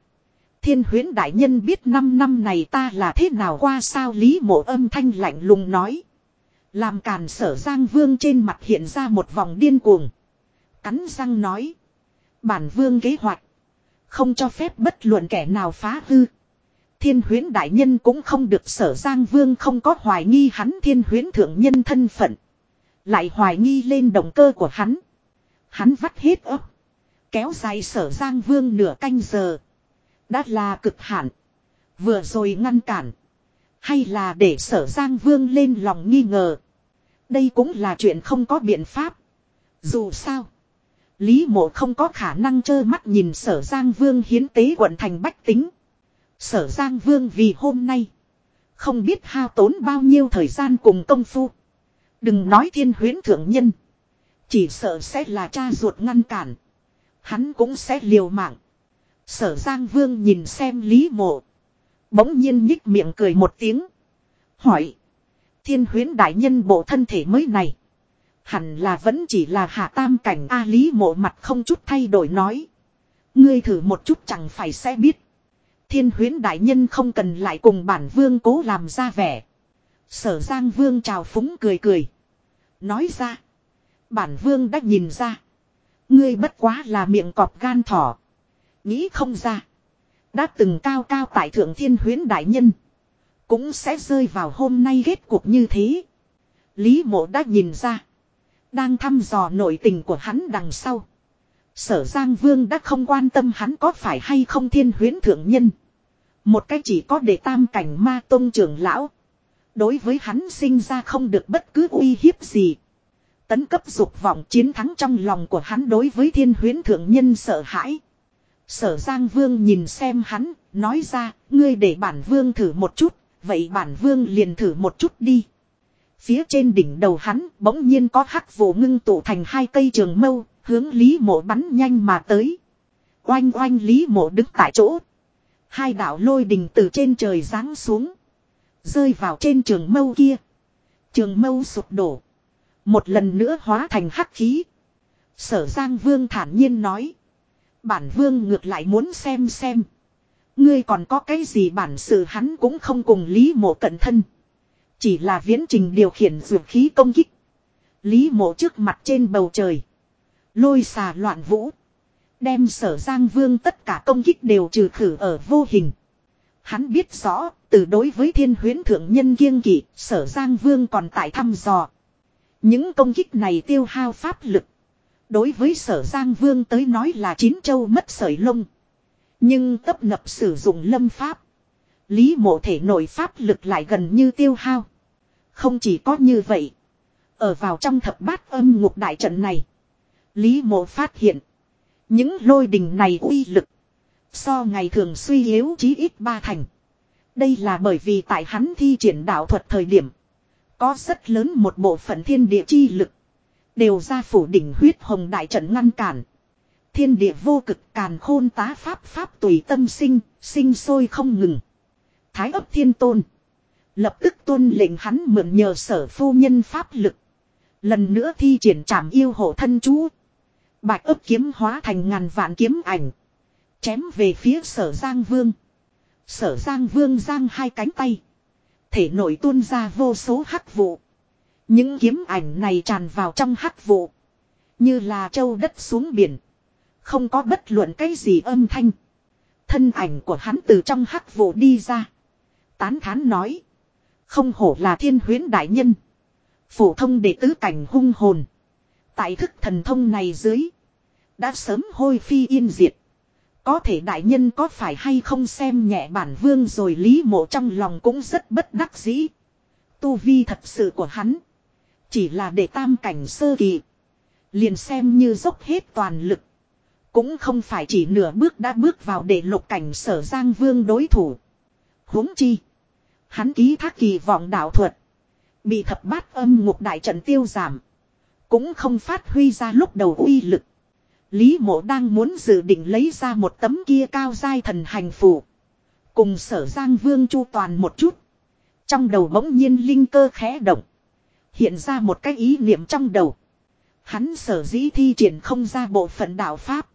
Thiên huyến đại nhân biết năm năm này ta là thế nào qua sao lý mộ âm thanh lạnh lùng nói. Làm càn sở giang vương trên mặt hiện ra một vòng điên cuồng. Cắn răng nói. Bản vương kế hoạch. Không cho phép bất luận kẻ nào phá hư. Thiên huyến đại nhân cũng không được sở giang vương không có hoài nghi hắn thiên huyến thượng nhân thân phận. Lại hoài nghi lên động cơ của hắn. Hắn vắt hết ấp. Kéo dài sở giang vương nửa canh giờ. Đã là cực hạn. Vừa rồi ngăn cản. Hay là để sở giang vương lên lòng nghi ngờ. Đây cũng là chuyện không có biện pháp. Dù sao. Lý mộ không có khả năng trơ mắt nhìn sở Giang Vương hiến tế quận thành bách tính. Sở Giang Vương vì hôm nay. Không biết hao tốn bao nhiêu thời gian cùng công phu. Đừng nói thiên huyến thượng nhân. Chỉ sợ sẽ là cha ruột ngăn cản. Hắn cũng sẽ liều mạng. Sở Giang Vương nhìn xem Lý Mộ. Bỗng nhiên nhích miệng cười một tiếng. Hỏi. Thiên huyến đại nhân bộ thân thể mới này. Hẳn là vẫn chỉ là hạ tam cảnh A Lý Mộ mặt không chút thay đổi nói. Ngươi thử một chút chẳng phải sẽ biết. Thiên huyến đại nhân không cần lại cùng bản vương cố làm ra vẻ. Sở Giang Vương chào phúng cười cười. Nói ra. Bản vương đã nhìn ra. Ngươi bất quá là miệng cọp gan thỏ. Nghĩ không ra. Đã từng cao cao tại thượng thiên huyến đại nhân. Cũng sẽ rơi vào hôm nay kết cuộc như thế. Lý mộ đã nhìn ra. Đang thăm dò nội tình của hắn đằng sau. Sở Giang Vương đã không quan tâm hắn có phải hay không thiên huyến thượng nhân. Một cách chỉ có để tam cảnh ma tôn trưởng lão. Đối với hắn sinh ra không được bất cứ uy hiếp gì. Tấn cấp dục vọng chiến thắng trong lòng của hắn đối với thiên huyến thượng nhân sợ hãi. Sở Giang Vương nhìn xem hắn, nói ra, ngươi để bản vương thử một chút, vậy bản vương liền thử một chút đi. Phía trên đỉnh đầu hắn bỗng nhiên có hắc vụ ngưng tụ thành hai cây trường mâu, hướng Lý Mộ bắn nhanh mà tới. Oanh oanh Lý Mộ đứng tại chỗ. Hai đạo lôi đình từ trên trời giáng xuống. Rơi vào trên trường mâu kia. Trường mâu sụp đổ. Một lần nữa hóa thành hắc khí. Sở Giang Vương thản nhiên nói. Bản Vương ngược lại muốn xem xem. Ngươi còn có cái gì bản sự hắn cũng không cùng Lý Mộ cận thân. Chỉ là viễn trình điều khiển dược khí công kích. Lý Mộ trước mặt trên bầu trời. Lôi xà loạn vũ. Đem sở Giang Vương tất cả công kích đều trừ khử ở vô hình. Hắn biết rõ, từ đối với thiên huyến thượng nhân kiêng kỵ, sở Giang Vương còn tại thăm dò. Những công kích này tiêu hao pháp lực. Đối với sở Giang Vương tới nói là chín châu mất sợi lông. Nhưng tấp nập sử dụng lâm pháp. Lý mộ thể nội pháp lực lại gần như tiêu hao. Không chỉ có như vậy. Ở vào trong thập bát âm ngục đại trận này. Lý mộ phát hiện. Những lôi đình này uy lực. So ngày thường suy yếu chí ít ba thành. Đây là bởi vì tại hắn thi triển đạo thuật thời điểm. Có rất lớn một bộ phận thiên địa chi lực. Đều ra phủ đỉnh huyết hồng đại trận ngăn cản. Thiên địa vô cực càn khôn tá pháp pháp tùy tâm sinh, sinh sôi không ngừng. Thái ấp thiên tôn. Lập tức tôn lệnh hắn mượn nhờ sở phu nhân pháp lực. Lần nữa thi triển trảm yêu hộ thân chú. Bạch ấp kiếm hóa thành ngàn vạn kiếm ảnh. Chém về phía sở Giang Vương. Sở Giang Vương giang hai cánh tay. Thể nội tuôn ra vô số hắc vụ. Những kiếm ảnh này tràn vào trong hắc vụ. Như là châu đất xuống biển. Không có bất luận cái gì âm thanh. Thân ảnh của hắn từ trong hắc vụ đi ra. Tán thán nói. Không hổ là thiên huyến đại nhân. Phổ thông đệ tứ cảnh hung hồn. Tại thức thần thông này dưới. Đã sớm hôi phi yên diệt. Có thể đại nhân có phải hay không xem nhẹ bản vương rồi lý mộ trong lòng cũng rất bất đắc dĩ. Tu vi thật sự của hắn. Chỉ là để tam cảnh sơ kỳ. Liền xem như dốc hết toàn lực. Cũng không phải chỉ nửa bước đã bước vào để lục cảnh sở giang vương đối thủ. huống chi. Hắn ký thác kỳ vọng đạo thuật. Bị thập bát âm ngục đại trận tiêu giảm. Cũng không phát huy ra lúc đầu uy lực. Lý mộ đang muốn dự định lấy ra một tấm kia cao dai thần hành phù. Cùng sở giang vương chu toàn một chút. Trong đầu bỗng nhiên linh cơ khẽ động. Hiện ra một cái ý niệm trong đầu. Hắn sở dĩ thi triển không ra bộ phận đạo Pháp.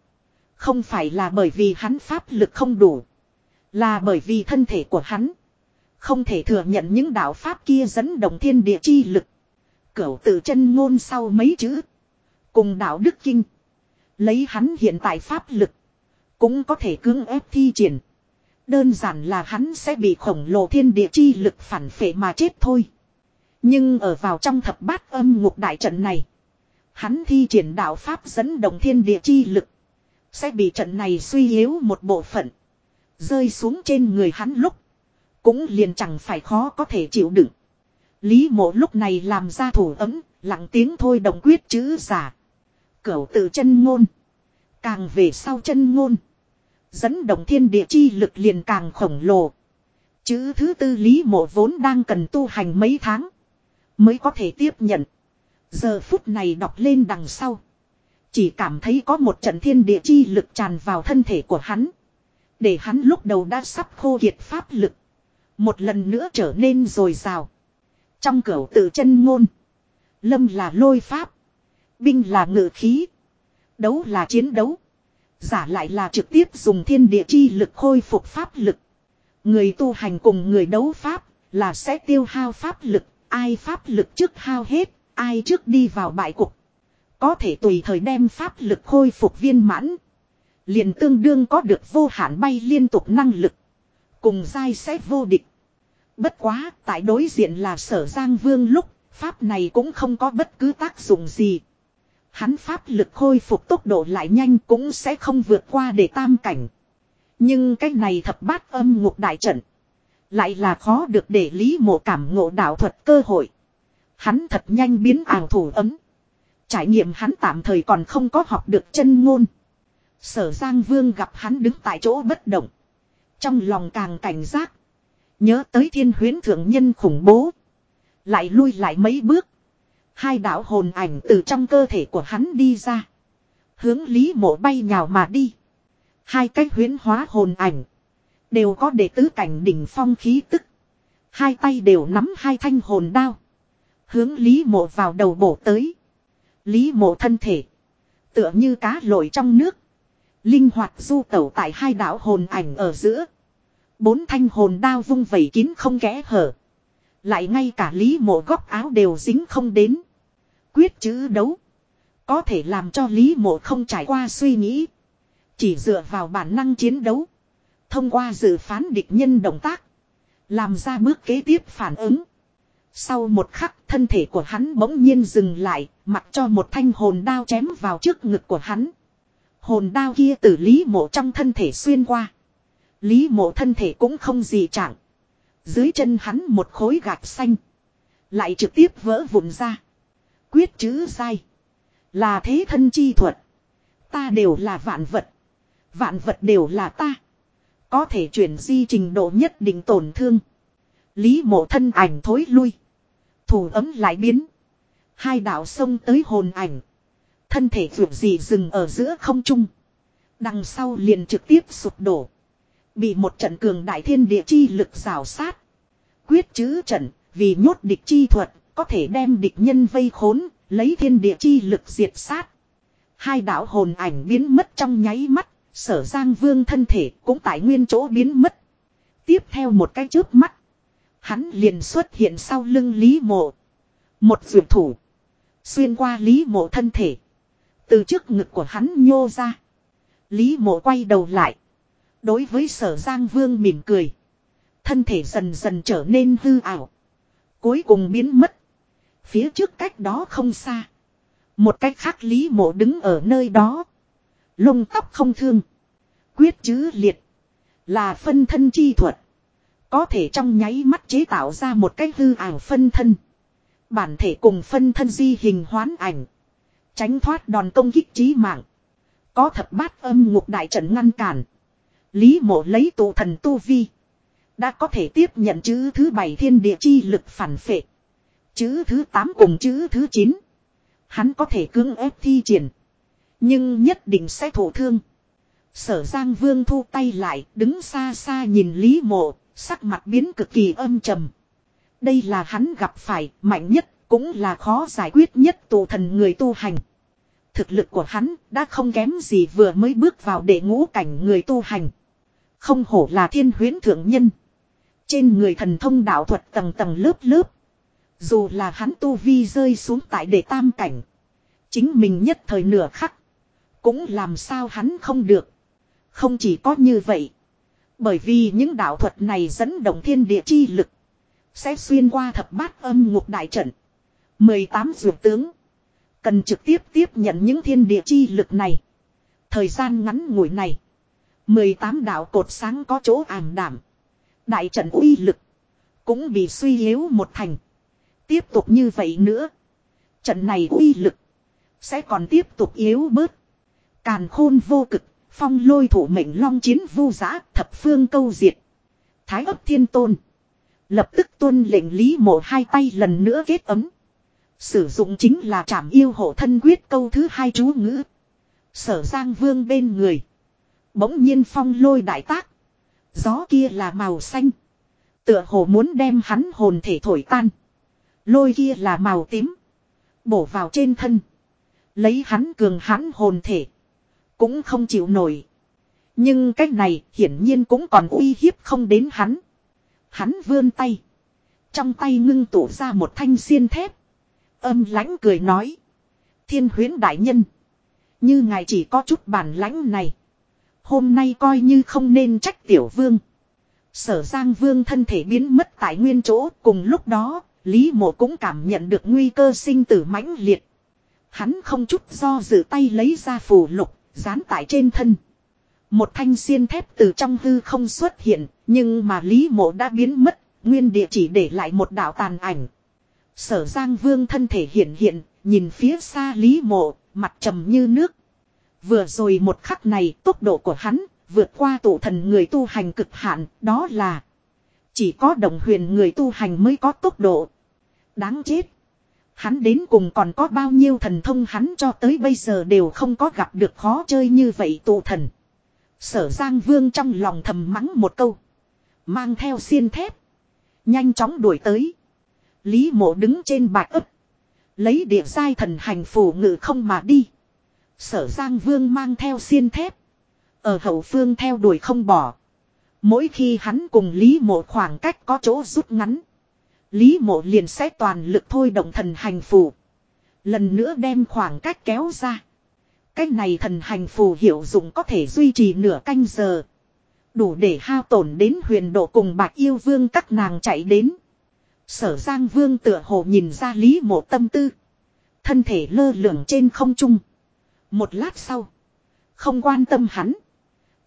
Không phải là bởi vì hắn Pháp lực không đủ. Là bởi vì thân thể của hắn. Không thể thừa nhận những đạo Pháp kia dẫn động thiên địa chi lực. Cửu tự chân ngôn sau mấy chữ. Cùng đạo đức kinh. Lấy hắn hiện tại pháp lực. Cũng có thể cưỡng ép thi triển. Đơn giản là hắn sẽ bị khổng lồ thiên địa chi lực phản phệ mà chết thôi. Nhưng ở vào trong thập bát âm ngục đại trận này. Hắn thi triển đạo pháp dẫn động thiên địa chi lực. Sẽ bị trận này suy yếu một bộ phận. Rơi xuống trên người hắn lúc. Cũng liền chẳng phải khó có thể chịu đựng. Lý mộ lúc này làm ra thủ ấm, lặng tiếng thôi đồng quyết chữ giả. Cửu tự chân ngôn. Càng về sau chân ngôn. Dẫn động thiên địa chi lực liền càng khổng lồ. Chữ thứ tư lý mộ vốn đang cần tu hành mấy tháng. Mới có thể tiếp nhận. Giờ phút này đọc lên đằng sau. Chỉ cảm thấy có một trận thiên địa chi lực tràn vào thân thể của hắn. Để hắn lúc đầu đã sắp khô kiệt pháp lực. Một lần nữa trở nên rồi rào. Trong cửa tự chân ngôn. Lâm là lôi pháp. Binh là ngự khí. Đấu là chiến đấu. Giả lại là trực tiếp dùng thiên địa chi lực khôi phục pháp lực. Người tu hành cùng người đấu pháp là sẽ tiêu hao pháp lực. Ai pháp lực trước hao hết, ai trước đi vào bại cục. Có thể tùy thời đem pháp lực khôi phục viên mãn. liền tương đương có được vô hạn bay liên tục năng lực. Cùng dai sẽ vô địch. Bất quá, tại đối diện là sở Giang Vương lúc, pháp này cũng không có bất cứ tác dụng gì. Hắn pháp lực khôi phục tốc độ lại nhanh cũng sẽ không vượt qua để tam cảnh. Nhưng cái này thập bát âm ngục đại trận. Lại là khó được để lý mộ cảm ngộ đạo thuật cơ hội. Hắn thật nhanh biến ảo thủ ấm. Trải nghiệm hắn tạm thời còn không có học được chân ngôn. Sở Giang Vương gặp hắn đứng tại chỗ bất động. Trong lòng càng cảnh giác. Nhớ tới thiên huyến thượng nhân khủng bố. Lại lui lại mấy bước. Hai đạo hồn ảnh từ trong cơ thể của hắn đi ra. Hướng Lý mộ bay nhào mà đi. Hai cách huyến hóa hồn ảnh. Đều có đệ tứ cảnh đỉnh phong khí tức. Hai tay đều nắm hai thanh hồn đao. Hướng Lý mộ vào đầu bổ tới. Lý mộ thân thể. Tựa như cá lội trong nước. Linh hoạt du tẩu tại hai đạo hồn ảnh ở giữa. Bốn thanh hồn đao vung vẩy kín không kẽ hở. Lại ngay cả lý mộ góc áo đều dính không đến. Quyết chữ đấu. Có thể làm cho lý mộ không trải qua suy nghĩ. Chỉ dựa vào bản năng chiến đấu. Thông qua dự phán địch nhân động tác. Làm ra bước kế tiếp phản ứng. Sau một khắc, thân thể của hắn bỗng nhiên dừng lại. Mặc cho một thanh hồn đao chém vào trước ngực của hắn. Hồn đao kia từ lý mộ trong thân thể xuyên qua. Lý mộ thân thể cũng không gì chẳng. Dưới chân hắn một khối gạch xanh. Lại trực tiếp vỡ vụn ra. Quyết chữ sai. Là thế thân chi thuật. Ta đều là vạn vật. Vạn vật đều là ta. Có thể chuyển di trình độ nhất định tổn thương. Lý mộ thân ảnh thối lui. Thủ ấm lại biến. Hai đạo sông tới hồn ảnh. Thân thể vượt gì dừng ở giữa không trung. Đằng sau liền trực tiếp sụp đổ. Bị một trận cường đại thiên địa chi lực rào sát. Quyết chữ trận, vì nhốt địch chi thuật, có thể đem địch nhân vây khốn, lấy thiên địa chi lực diệt sát. Hai đạo hồn ảnh biến mất trong nháy mắt, sở giang vương thân thể cũng tại nguyên chỗ biến mất. Tiếp theo một cái chớp mắt, hắn liền xuất hiện sau lưng Lý Mộ. Một dược thủ, xuyên qua Lý Mộ thân thể. Từ trước ngực của hắn nhô ra. Lý Mộ quay đầu lại. Đối với sở Giang Vương mỉm cười. Thân thể dần dần trở nên hư ảo. Cuối cùng biến mất. Phía trước cách đó không xa. Một cách khác Lý Mộ đứng ở nơi đó. Lông tóc không thương. Quyết chứ liệt. Là phân thân chi thuật. Có thể trong nháy mắt chế tạo ra một cái hư ảo phân thân. Bản thể cùng phân thân di hình hoán ảnh. Tránh thoát đòn công kích trí mạng. Có thập bát âm ngục đại trận ngăn cản. Lý mộ lấy tụ thần tu vi. Đã có thể tiếp nhận chữ thứ bảy thiên địa chi lực phản phệ. Chữ thứ tám cùng chữ thứ chín. Hắn có thể cưỡng ép thi triển. Nhưng nhất định sẽ thổ thương. Sở Giang Vương thu tay lại, đứng xa xa nhìn Lý Mộ, sắc mặt biến cực kỳ âm trầm. Đây là hắn gặp phải, mạnh nhất, cũng là khó giải quyết nhất tù thần người tu hành. Thực lực của hắn đã không kém gì vừa mới bước vào để ngũ cảnh người tu hành. Không hổ là thiên huyến thượng nhân. Trên người thần thông đạo thuật tầng tầng lớp lớp. Dù là hắn tu vi rơi xuống tại đệ tam cảnh. Chính mình nhất thời nửa khắc. Cũng làm sao hắn không được. Không chỉ có như vậy. Bởi vì những đạo thuật này dẫn động thiên địa chi lực. Sẽ xuyên qua thập bát âm ngục đại trận. 18 dược tướng. Cần trực tiếp tiếp nhận những thiên địa chi lực này. Thời gian ngắn ngủi này. 18 đạo cột sáng có chỗ ảm đảm. Đại trận uy lực. Cũng bị suy yếu một thành. Tiếp tục như vậy nữa. Trận này uy lực. Sẽ còn tiếp tục yếu bớt. Càn khôn vô cực. Phong lôi thủ mệnh long chiến vu giã, thập phương câu diệt. thái ấp thiên tôn. Lập tức tuân lệnh Lý mộ hai tay lần nữa kết ấm. Sử dụng chính là trảm yêu hộ thân quyết câu thứ hai chú ngữ. Sở Giang Vương bên người. Bỗng nhiên phong lôi đại tác. Gió kia là màu xanh. Tựa hồ muốn đem hắn hồn thể thổi tan. Lôi kia là màu tím. Bổ vào trên thân. Lấy hắn cường hắn hồn thể. Cũng không chịu nổi. Nhưng cách này hiển nhiên cũng còn uy hiếp không đến hắn. Hắn vươn tay. Trong tay ngưng tụ ra một thanh xiên thép. Âm lãnh cười nói. Thiên huyến đại nhân. Như ngài chỉ có chút bản lãnh này. Hôm nay coi như không nên trách tiểu vương. Sở Giang Vương thân thể biến mất tại nguyên chỗ cùng lúc đó, Lý Mộ cũng cảm nhận được nguy cơ sinh tử mãnh liệt. Hắn không chút do dự tay lấy ra phù lục, dán tại trên thân. Một thanh xiên thép từ trong hư không xuất hiện, nhưng mà Lý Mộ đã biến mất, nguyên địa chỉ để lại một đạo tàn ảnh. Sở Giang Vương thân thể hiện hiện, nhìn phía xa Lý Mộ, mặt trầm như nước. Vừa rồi một khắc này tốc độ của hắn vượt qua tụ thần người tu hành cực hạn, đó là chỉ có đồng huyền người tu hành mới có tốc độ. Đáng chết. Hắn đến cùng còn có bao nhiêu thần thông hắn cho tới bây giờ đều không có gặp được khó chơi như vậy tụ thần. Sở Giang Vương trong lòng thầm mắng một câu. Mang theo xiên thép. Nhanh chóng đuổi tới. Lý mộ đứng trên bạc ấp. Lấy địa giai thần hành phù ngự không mà đi. Sở Giang Vương mang theo xiên thép. Ở hậu phương theo đuổi không bỏ. Mỗi khi hắn cùng Lý mộ khoảng cách có chỗ rút ngắn. Lý mộ liền sẽ toàn lực thôi động thần hành phù. Lần nữa đem khoảng cách kéo ra. Cách này thần hành phù hiệu dụng có thể duy trì nửa canh giờ. Đủ để hao tổn đến huyền độ cùng bạc yêu vương các nàng chạy đến. Sở Giang Vương tựa hồ nhìn ra Lý mộ tâm tư. Thân thể lơ lửng trên không trung. Một lát sau. Không quan tâm hắn.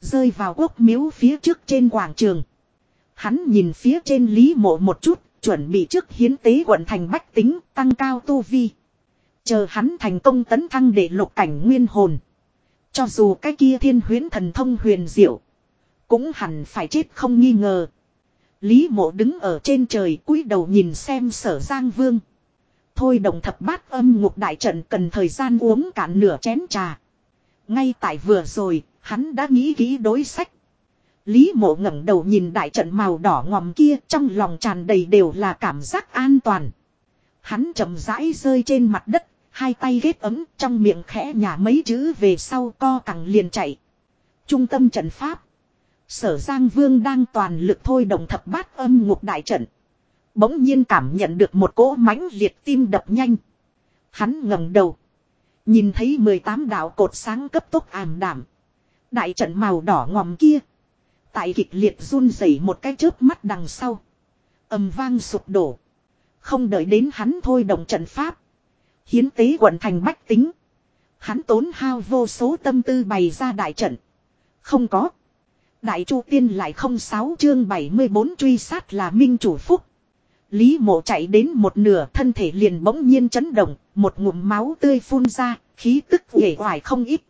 Rơi vào quốc miếu phía trước trên quảng trường. Hắn nhìn phía trên Lý mộ một chút. Chuẩn bị trước hiến tế quận thành bách tính tăng cao tu vi. Chờ hắn thành công tấn thăng để lục cảnh nguyên hồn. Cho dù cái kia thiên huyến thần thông huyền diệu. Cũng hẳn phải chết không nghi ngờ. Lý mộ đứng ở trên trời cúi đầu nhìn xem sở giang vương. Thôi đồng thập bát âm ngục đại trận cần thời gian uống cạn nửa chén trà. Ngay tại vừa rồi, hắn đã nghĩ kỹ đối sách. Lý mộ ngẩng đầu nhìn đại trận màu đỏ ngòm kia trong lòng tràn đầy đều là cảm giác an toàn. Hắn chậm rãi rơi trên mặt đất, hai tay ghét ấm trong miệng khẽ nhả mấy chữ về sau co cẳng liền chạy. Trung tâm trận pháp. Sở Giang Vương đang toàn lực thôi động thập bát âm ngục đại trận. Bỗng nhiên cảm nhận được một cỗ mãnh liệt tim đập nhanh. Hắn ngẩng đầu. Nhìn thấy 18 đạo cột sáng cấp tốc ảm đảm. Đại trận màu đỏ ngòm kia. Tại kịch liệt run rẩy một cái chớp mắt đằng sau. ầm vang sụp đổ. Không đợi đến hắn thôi động trận pháp. Hiến tế quận thành bách tính. Hắn tốn hao vô số tâm tư bày ra đại trận. Không có. Đại Chu Tiên lại không sáu chương 74 truy sát là minh chủ phúc. Lý mộ chạy đến một nửa thân thể liền bỗng nhiên chấn động, một ngụm máu tươi phun ra, khí tức uể oải không ít.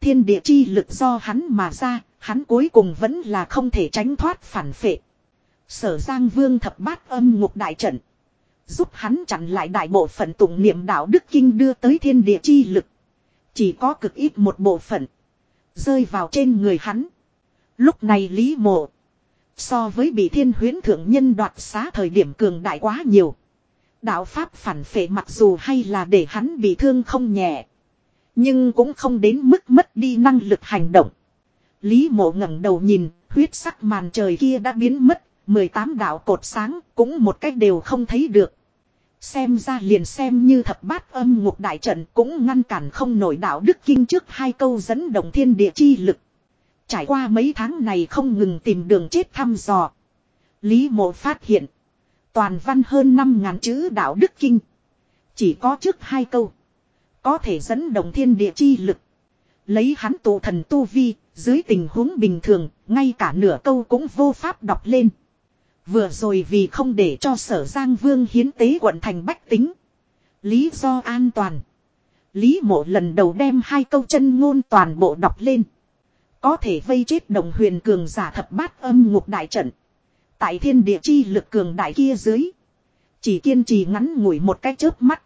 Thiên địa chi lực do hắn mà ra, hắn cuối cùng vẫn là không thể tránh thoát phản phệ. Sở Giang Vương thập bát âm ngục đại trận. Giúp hắn chặn lại đại bộ phận tụng niệm đạo đức kinh đưa tới thiên địa chi lực. Chỉ có cực ít một bộ phận. Rơi vào trên người hắn. Lúc này Lý Mộ. So với bị thiên huyến thượng nhân đoạt xá thời điểm cường đại quá nhiều. Đạo Pháp phản phệ mặc dù hay là để hắn bị thương không nhẹ. Nhưng cũng không đến mức mất đi năng lực hành động. Lý mộ ngẩng đầu nhìn, huyết sắc màn trời kia đã biến mất, 18 đạo cột sáng cũng một cách đều không thấy được. Xem ra liền xem như thập bát âm ngục đại trận cũng ngăn cản không nổi đạo đức kinh trước hai câu dẫn động thiên địa chi lực. Trải qua mấy tháng này không ngừng tìm đường chết thăm dò. Lý mộ phát hiện. Toàn văn hơn 5.000 chữ đạo đức kinh. Chỉ có trước hai câu. Có thể dẫn động thiên địa chi lực. Lấy hắn tụ thần tu vi, dưới tình huống bình thường, ngay cả nửa câu cũng vô pháp đọc lên. Vừa rồi vì không để cho sở Giang Vương hiến tế quận thành bách tính. Lý do an toàn. Lý mộ lần đầu đem hai câu chân ngôn toàn bộ đọc lên. Có thể vây chết đồng huyền cường giả thập bát âm ngục đại trận. Tại thiên địa chi lực cường đại kia dưới. Chỉ kiên trì ngắn ngủi một cái chớp mắt.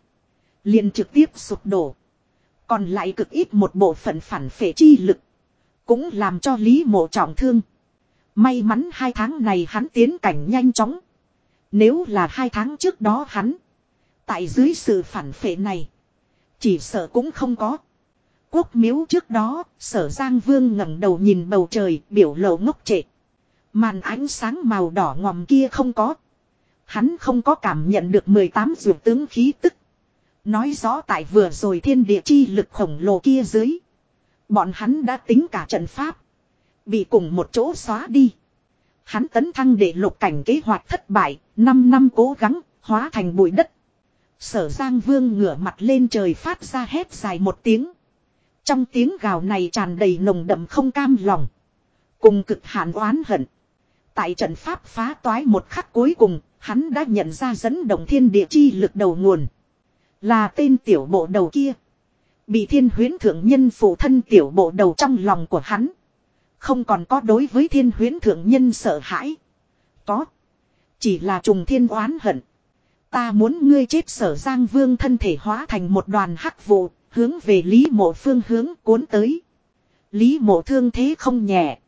liền trực tiếp sụp đổ. Còn lại cực ít một bộ phận phản phệ chi lực. Cũng làm cho Lý mộ trọng thương. May mắn hai tháng này hắn tiến cảnh nhanh chóng. Nếu là hai tháng trước đó hắn. Tại dưới sự phản phệ này. Chỉ sợ cũng không có. Quốc miếu trước đó, sở Giang Vương ngẩng đầu nhìn bầu trời, biểu lộ ngốc trệ. Màn ánh sáng màu đỏ ngòm kia không có. Hắn không có cảm nhận được 18 dược tướng khí tức. Nói rõ tại vừa rồi thiên địa chi lực khổng lồ kia dưới. Bọn hắn đã tính cả trận pháp. Bị cùng một chỗ xóa đi. Hắn tấn thăng để lục cảnh kế hoạch thất bại, 5 năm cố gắng, hóa thành bụi đất. Sở Giang Vương ngửa mặt lên trời phát ra hét dài một tiếng. Trong tiếng gào này tràn đầy nồng đậm không cam lòng. Cùng cực hạn oán hận. Tại trận pháp phá toái một khắc cuối cùng, hắn đã nhận ra dẫn động thiên địa chi lực đầu nguồn. Là tên tiểu bộ đầu kia. Bị thiên huyến thượng nhân phụ thân tiểu bộ đầu trong lòng của hắn. Không còn có đối với thiên huyến thượng nhân sợ hãi. Có. Chỉ là trùng thiên oán hận. Ta muốn ngươi chết sở giang vương thân thể hóa thành một đoàn hắc vụ, hướng về Lý mộ phương hướng cuốn tới. Lý mộ thương thế không nhẹ.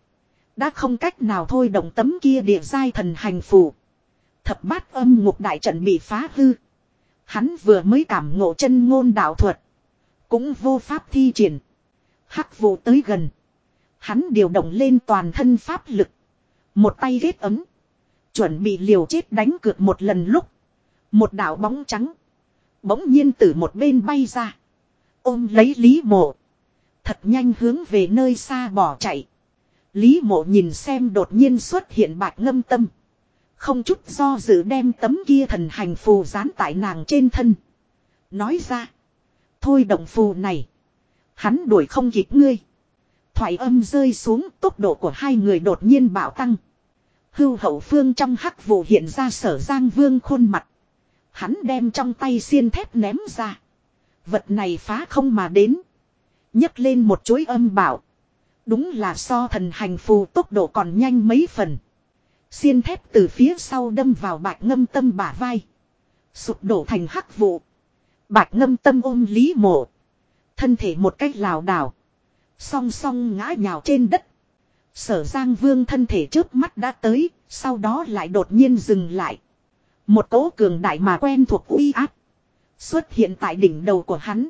Đã không cách nào thôi động tấm kia địa giai thần hành phù. Thập bát âm ngục đại trận bị phá hư. Hắn vừa mới cảm ngộ chân ngôn đạo thuật. Cũng vô pháp thi triển. Hắc vụ tới gần. Hắn điều động lên toàn thân pháp lực. Một tay ghét ấm. Chuẩn bị liều chết đánh cược một lần lúc. Một đạo bóng trắng. Bỗng nhiên từ một bên bay ra. Ôm lấy Lý mộ. Thật nhanh hướng về nơi xa bỏ chạy. Lý mộ nhìn xem đột nhiên xuất hiện bạch ngâm tâm. Không chút do dự đem tấm kia thần hành phù dán tại nàng trên thân. Nói ra. Thôi động phù này. Hắn đuổi không kịp ngươi. Thoại âm rơi xuống, tốc độ của hai người đột nhiên bạo tăng. Hưu hậu phương trong hắc vụ hiện ra sở giang vương khuôn mặt. Hắn đem trong tay xiên thép ném ra. Vật này phá không mà đến. nhấc lên một chuỗi âm bảo. Đúng là so thần hành phù tốc độ còn nhanh mấy phần. Xiên thép từ phía sau đâm vào bạch ngâm tâm bả vai. Sụp đổ thành hắc vụ. Bạch ngâm tâm ôm lý mộ. Thân thể một cách lảo đảo. Song song ngã nhào trên đất. Sở Giang Vương thân thể trước mắt đã tới, sau đó lại đột nhiên dừng lại. Một cỗ cường đại mà quen thuộc uy áp. Xuất hiện tại đỉnh đầu của hắn.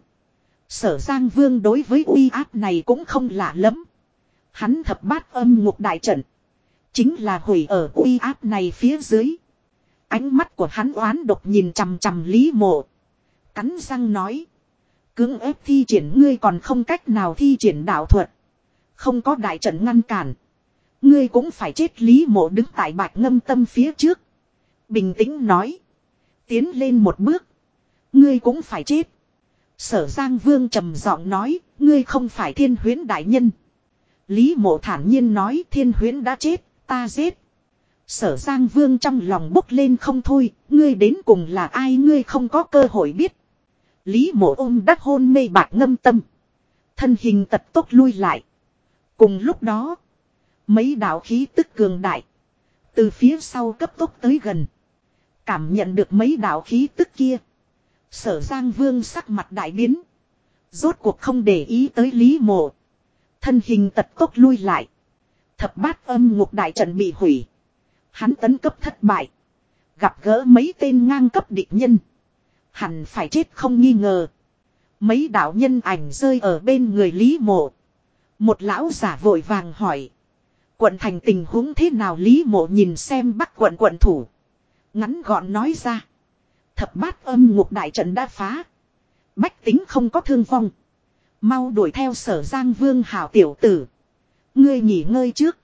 Sở Giang Vương đối với uy áp này cũng không lạ lắm. Hắn thập bát âm ngục đại trận. Chính là hủy ở uy áp này phía dưới. Ánh mắt của hắn oán độc nhìn chằm chằm Lý Mộ. Cắn răng nói. Cưỡng ép thi triển ngươi còn không cách nào thi triển đạo thuật. Không có đại trận ngăn cản. Ngươi cũng phải chết Lý Mộ đứng tại bạch ngâm tâm phía trước. Bình tĩnh nói. Tiến lên một bước. Ngươi cũng phải chết. Sở Giang Vương trầm giọng nói, ngươi không phải thiên huyến đại nhân. Lý mộ thản nhiên nói thiên huyến đã chết, ta giết. Sở Giang Vương trong lòng bốc lên không thôi, ngươi đến cùng là ai ngươi không có cơ hội biết. Lý mộ ôm đắc hôn mê bạc ngâm tâm. Thân hình tật tốc lui lại. Cùng lúc đó, mấy đạo khí tức cường đại. Từ phía sau cấp tốc tới gần. Cảm nhận được mấy đạo khí tức kia. Sở Giang Vương sắc mặt đại biến. Rốt cuộc không để ý tới Lý Mộ. Thân hình tật tốc lui lại. Thập bát âm ngục đại trận bị hủy. Hắn tấn cấp thất bại. Gặp gỡ mấy tên ngang cấp địch nhân. Hẳn phải chết không nghi ngờ. Mấy đạo nhân ảnh rơi ở bên người Lý Mộ. Một lão giả vội vàng hỏi. Quận thành tình huống thế nào Lý Mộ nhìn xem bắc quận quận thủ. Ngắn gọn nói ra. Thập bát âm ngục đại trận đã phá. Bách tính không có thương vong. Mau đuổi theo sở giang vương hảo tiểu tử. Ngươi nghỉ ngơi trước.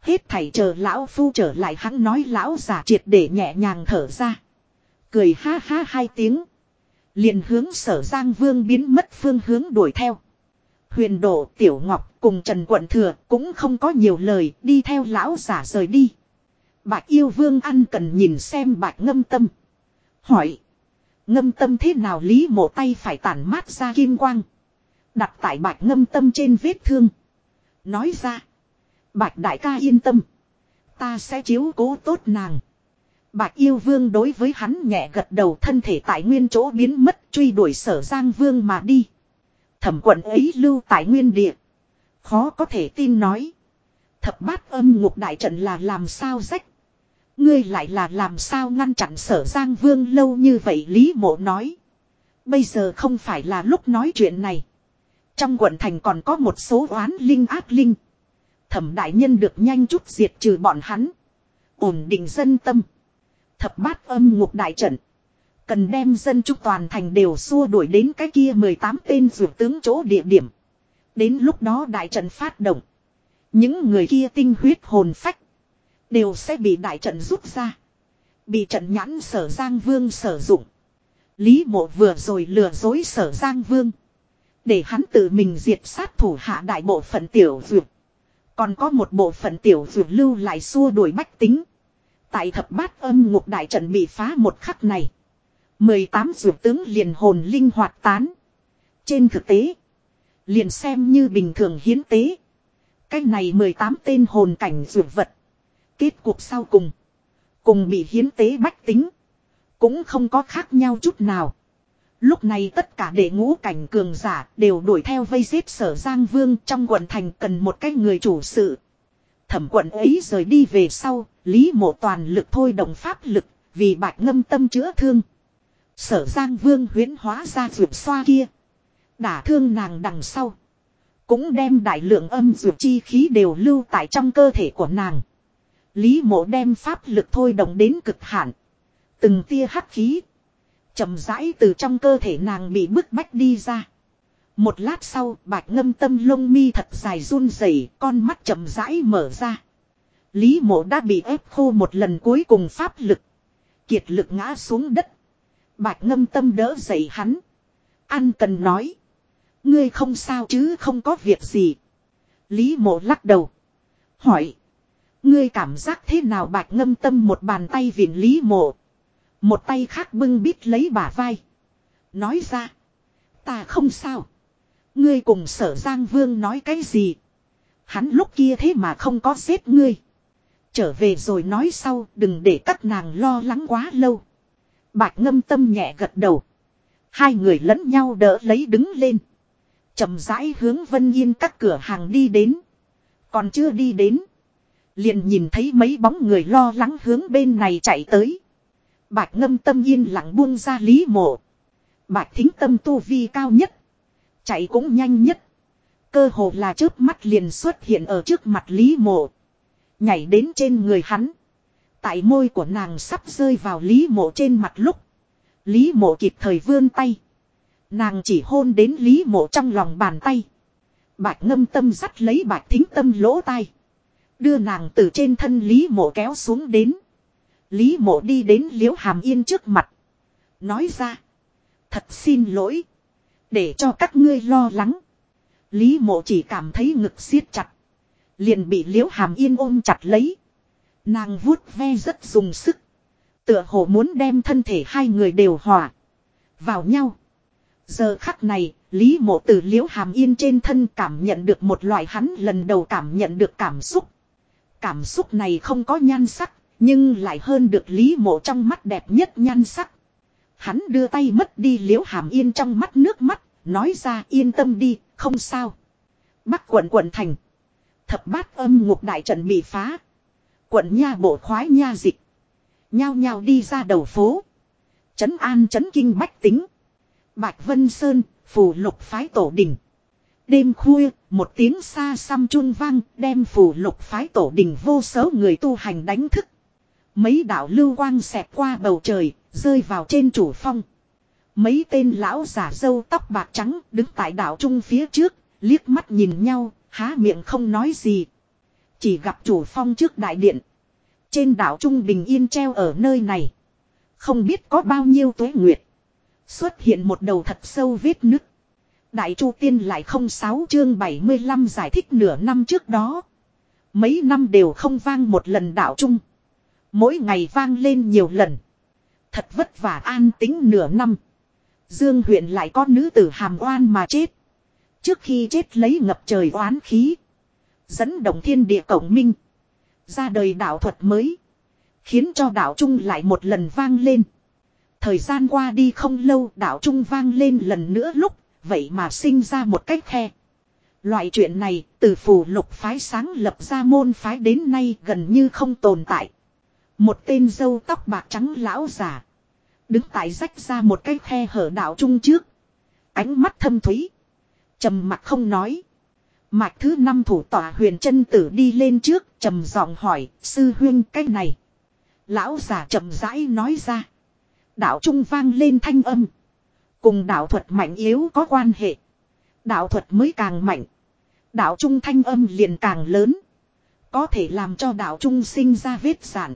Hết thảy chờ lão phu trở lại hắn nói lão giả triệt để nhẹ nhàng thở ra. Cười ha ha hai tiếng. liền hướng sở giang vương biến mất phương hướng đuổi theo. Huyền độ, tiểu ngọc cùng Trần Quận Thừa cũng không có nhiều lời, đi theo lão giả rời đi. Bạch yêu vương ăn cần nhìn xem bạch ngâm tâm. Hỏi. Ngâm tâm thế nào lý mổ tay phải tản mát ra kim quang. Đặt tại bạch ngâm tâm trên vết thương. Nói ra. Bạch đại ca yên tâm. Ta sẽ chiếu cố tốt nàng. Bạch yêu vương đối với hắn nhẹ gật đầu thân thể tại nguyên chỗ biến mất, truy đuổi sở giang vương mà đi. Thẩm quận ấy lưu tại nguyên địa. Khó có thể tin nói. Thập bát âm ngục đại trận là làm sao rách. Ngươi lại là làm sao ngăn chặn sở giang vương lâu như vậy Lý mộ nói. Bây giờ không phải là lúc nói chuyện này. Trong quận thành còn có một số oán linh ác linh. Thẩm đại nhân được nhanh chút diệt trừ bọn hắn. Ổn định dân tâm. Thập bát âm ngục đại trận. Cần đem dân chúng toàn thành đều xua đuổi đến cái kia 18 tên rượu tướng chỗ địa điểm. Đến lúc đó đại trận phát động. Những người kia tinh huyết hồn phách. Đều sẽ bị đại trận rút ra. Bị trận nhãn sở Giang Vương sử dụng. Lý mộ vừa rồi lừa dối sở Giang Vương. Để hắn tự mình diệt sát thủ hạ đại bộ phận tiểu dược. Còn có một bộ phận tiểu dược lưu lại xua đuổi bách tính. Tại thập bát âm ngục đại trận bị phá một khắc này. 18 dược tướng liền hồn linh hoạt tán. Trên thực tế. Liền xem như bình thường hiến tế. Cái này 18 tên hồn cảnh dược vật. Kết cuộc sau cùng. Cùng bị hiến tế bách tính. Cũng không có khác nhau chút nào. Lúc này tất cả đệ ngũ cảnh cường giả đều đuổi theo vây giết sở Giang Vương trong quận thành cần một cái người chủ sự. Thẩm quận ấy rời đi về sau, Lý mộ toàn lực thôi động pháp lực, vì bạch ngâm tâm chữa thương. Sở Giang Vương huyến hóa ra ruột xoa kia. Đả thương nàng đằng sau. Cũng đem đại lượng âm ruột chi khí đều lưu tại trong cơ thể của nàng. Lý mộ đem pháp lực thôi động đến cực hạn. Từng tia hắc khí. chậm rãi từ trong cơ thể nàng bị bức bách đi ra. Một lát sau bạch ngâm tâm lông mi thật dài run rẩy, con mắt chậm rãi mở ra. Lý mộ đã bị ép khô một lần cuối cùng pháp lực. Kiệt lực ngã xuống đất. Bạch ngâm tâm đỡ dậy hắn. Ăn cần nói. Ngươi không sao chứ không có việc gì. Lý mộ lắc đầu. Hỏi. Ngươi cảm giác thế nào bạch ngâm tâm một bàn tay viện lý mộ. Một tay khác bưng bít lấy bả vai. Nói ra. Ta không sao. Ngươi cùng sở Giang Vương nói cái gì. Hắn lúc kia thế mà không có xếp ngươi. Trở về rồi nói sau, đừng để các nàng lo lắng quá lâu. Bạch ngâm tâm nhẹ gật đầu. Hai người lẫn nhau đỡ lấy đứng lên chậm rãi hướng Vân Yên các cửa hàng đi đến. Còn chưa đi đến. Liền nhìn thấy mấy bóng người lo lắng hướng bên này chạy tới. Bạch ngâm tâm yên lặng buông ra lý mộ. Bạch thính tâm tu vi cao nhất. Chạy cũng nhanh nhất. Cơ hồ là chớp mắt liền xuất hiện ở trước mặt lý mộ. Nhảy đến trên người hắn. Tại môi của nàng sắp rơi vào lý mộ trên mặt lúc. Lý mộ kịp thời vươn tay. Nàng chỉ hôn đến Lý Mộ trong lòng bàn tay. Bạch ngâm tâm dắt lấy bạch thính tâm lỗ tai. Đưa nàng từ trên thân Lý Mộ kéo xuống đến. Lý Mộ đi đến Liễu Hàm Yên trước mặt. Nói ra. Thật xin lỗi. Để cho các ngươi lo lắng. Lý Mộ chỉ cảm thấy ngực siết chặt. Liền bị Liễu Hàm Yên ôm chặt lấy. Nàng vuốt ve rất dùng sức. Tựa hồ muốn đem thân thể hai người đều hòa. Vào nhau. Giờ khắc này, Lý mộ từ liễu hàm yên trên thân cảm nhận được một loại hắn lần đầu cảm nhận được cảm xúc. Cảm xúc này không có nhan sắc, nhưng lại hơn được Lý mộ trong mắt đẹp nhất nhan sắc. Hắn đưa tay mất đi liễu hàm yên trong mắt nước mắt, nói ra yên tâm đi, không sao. Bắc quận quận thành. Thập bát âm ngục đại trận bị phá. Quận nha bộ khoái nha dịch. Nhao nhao đi ra đầu phố. Trấn an trấn kinh bách tính. Bạch Vân Sơn, phủ lục phái tổ đình. Đêm khuya, một tiếng xa xăm chun vang, đem phủ lục phái tổ đình vô số người tu hành đánh thức. Mấy đạo lưu quang xẹt qua bầu trời, rơi vào trên chủ phong. Mấy tên lão giả dâu tóc bạc trắng đứng tại đảo trung phía trước, liếc mắt nhìn nhau, há miệng không nói gì. Chỉ gặp chủ phong trước đại điện. Trên đảo trung bình yên treo ở nơi này. Không biết có bao nhiêu tuế nguyệt. Xuất hiện một đầu thật sâu vết nứt. Đại Chu Tiên lại không sáu chương 75 giải thích nửa năm trước đó. Mấy năm đều không vang một lần đạo trung Mỗi ngày vang lên nhiều lần. Thật vất vả an tính nửa năm. Dương huyện lại có nữ tử hàm oan mà chết. Trước khi chết lấy ngập trời oán khí. Dẫn đồng thiên địa cổng minh. Ra đời đạo thuật mới. Khiến cho đạo trung lại một lần vang lên. Thời gian qua đi không lâu đạo trung vang lên lần nữa lúc, vậy mà sinh ra một cách khe. Loại chuyện này, từ phù lục phái sáng lập ra môn phái đến nay gần như không tồn tại. Một tên dâu tóc bạc trắng lão giả. Đứng tại rách ra một cái khe hở đạo trung trước. Ánh mắt thâm thúy. trầm mặt không nói. Mạch thứ năm thủ tỏa huyền chân tử đi lên trước, trầm giọng hỏi, sư huyên cái này. Lão giả chậm rãi nói ra. Đạo trung vang lên thanh âm. Cùng đạo thuật mạnh yếu có quan hệ. Đạo thuật mới càng mạnh. Đạo trung thanh âm liền càng lớn. Có thể làm cho đạo trung sinh ra vết sản.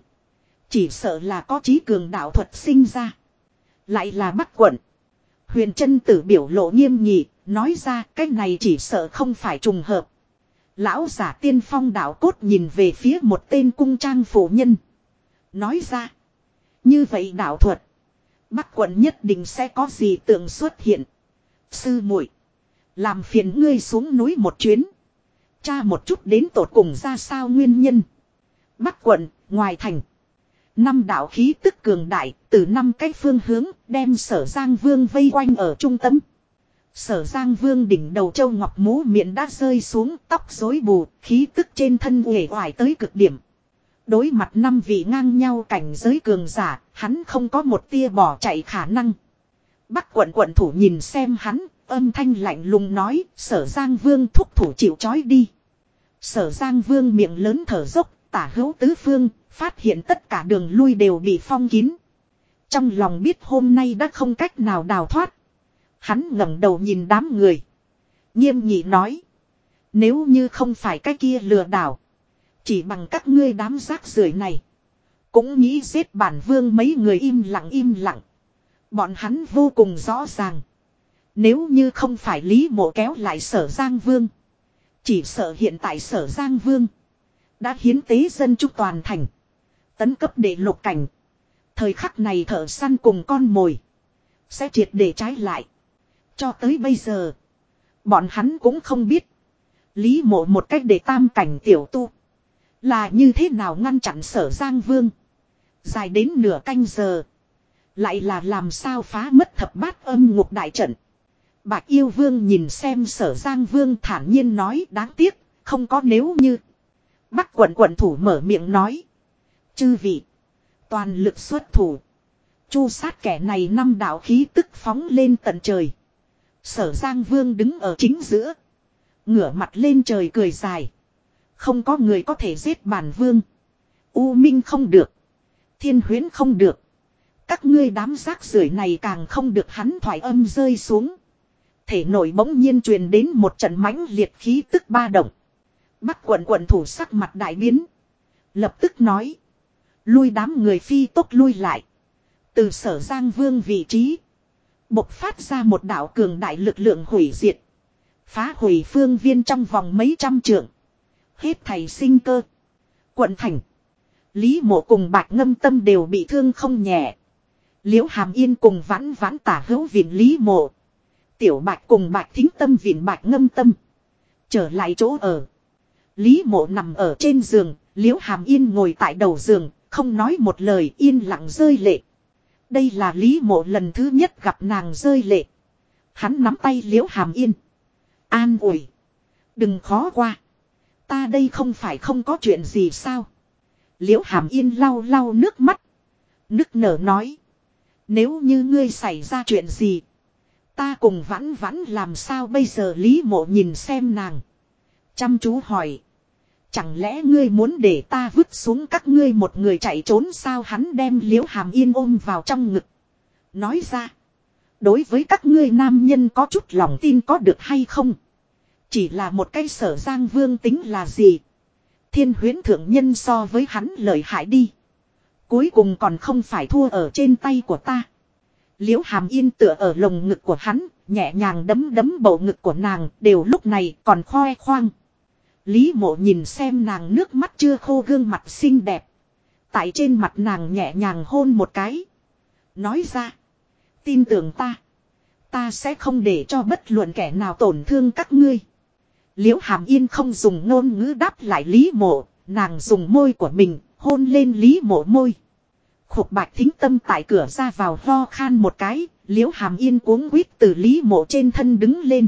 Chỉ sợ là có trí cường đạo thuật sinh ra. Lại là bắc quận. Huyền chân tử biểu lộ nghiêm nhị, nói ra cái này chỉ sợ không phải trùng hợp. Lão giả tiên phong đạo cốt nhìn về phía một tên cung trang phụ nhân. Nói ra. Như vậy đạo thuật. Bắc quận nhất định sẽ có gì tượng xuất hiện. Sư muội Làm phiền ngươi xuống núi một chuyến. Cha một chút đến tột cùng ra sao nguyên nhân. Bắc quận, ngoài thành. Năm đạo khí tức cường đại, từ năm cái phương hướng, đem sở Giang Vương vây quanh ở trung tâm. Sở Giang Vương đỉnh đầu châu ngọc mũ miệng đã rơi xuống, tóc rối bù, khí tức trên thân uể oải tới cực điểm. Đối mặt năm vị ngang nhau cảnh giới cường giả, hắn không có một tia bỏ chạy khả năng. Bắc quận quận thủ nhìn xem hắn, âm thanh lạnh lùng nói, sở Giang Vương thúc thủ chịu chói đi. Sở Giang Vương miệng lớn thở dốc, tả hữu tứ phương, phát hiện tất cả đường lui đều bị phong kín. Trong lòng biết hôm nay đã không cách nào đào thoát. Hắn ngẩng đầu nhìn đám người. Nghiêm nhị nói. Nếu như không phải cái kia lừa đảo. Chỉ bằng các ngươi đám rác rưởi này. Cũng nghĩ giết bản vương mấy người im lặng im lặng. Bọn hắn vô cùng rõ ràng. Nếu như không phải Lý Mộ kéo lại sở Giang Vương. Chỉ sợ hiện tại sở Giang Vương. Đã hiến tế dân trúc toàn thành. Tấn cấp để lục cảnh. Thời khắc này thợ săn cùng con mồi. Sẽ triệt để trái lại. Cho tới bây giờ. Bọn hắn cũng không biết. Lý mộ một cách để tam cảnh tiểu tu. Là như thế nào ngăn chặn sở Giang Vương. Dài đến nửa canh giờ. Lại là làm sao phá mất thập bát âm ngục đại trận. Bạch yêu vương nhìn xem sở Giang Vương thản nhiên nói, đáng tiếc. Không có nếu như. Bắc quận quận thủ mở miệng nói. Chư vị. Toàn lực xuất thủ. Chu sát kẻ này năm đạo khí tức phóng lên tận trời. Sở Giang Vương đứng ở chính giữa. Ngửa mặt lên trời cười dài. Không có người có thể giết bản vương. U Minh không được. Thiên huyến không được. Các ngươi đám rác rưởi này càng không được hắn thoải âm rơi xuống. Thể nổi bỗng nhiên truyền đến một trận mãnh liệt khí tức ba động. Bắc quận quận thủ sắc mặt đại biến. Lập tức nói. Lui đám người phi tốt lui lại. Từ sở Giang Vương vị trí. Bộc phát ra một đạo cường đại lực lượng hủy diệt. Phá hủy phương viên trong vòng mấy trăm trượng. Hết thầy sinh cơ. Quận thành. Lý mộ cùng bạch ngâm tâm đều bị thương không nhẹ. Liễu hàm yên cùng vãn vãn tả hữu viện lý mộ. Tiểu bạch cùng bạch thính tâm viện bạch ngâm tâm. Trở lại chỗ ở. Lý mộ nằm ở trên giường, liễu hàm yên ngồi tại đầu giường, không nói một lời yên lặng rơi lệ. Đây là Lý mộ lần thứ nhất gặp nàng rơi lệ. Hắn nắm tay liễu hàm yên. An ủi. Đừng khó qua. Ta đây không phải không có chuyện gì sao. Liễu hàm yên lau lau nước mắt. Nước nở nói. Nếu như ngươi xảy ra chuyện gì. Ta cùng vãn vãn làm sao bây giờ Lý mộ nhìn xem nàng. Chăm chú hỏi. Chẳng lẽ ngươi muốn để ta vứt xuống các ngươi một người chạy trốn sao hắn đem liễu hàm yên ôm vào trong ngực. Nói ra. Đối với các ngươi nam nhân có chút lòng tin có được hay không. Chỉ là một cái sở giang vương tính là gì. Thiên huyến thượng nhân so với hắn lợi hại đi. Cuối cùng còn không phải thua ở trên tay của ta. Liễu hàm yên tựa ở lồng ngực của hắn, nhẹ nhàng đấm đấm bầu ngực của nàng, đều lúc này còn khoe khoang. Lý mộ nhìn xem nàng nước mắt chưa khô gương mặt xinh đẹp. Tại trên mặt nàng nhẹ nhàng hôn một cái. Nói ra. Tin tưởng ta. Ta sẽ không để cho bất luận kẻ nào tổn thương các ngươi. Liễu hàm yên không dùng ngôn ngữ đáp lại lý mộ. nàng dùng môi của mình hôn lên Lý mộ môi. Khục bạch thính tâm tại cửa ra vào ho khan một cái, liễu hàm yên cuống quýt từ Lý mộ trên thân đứng lên.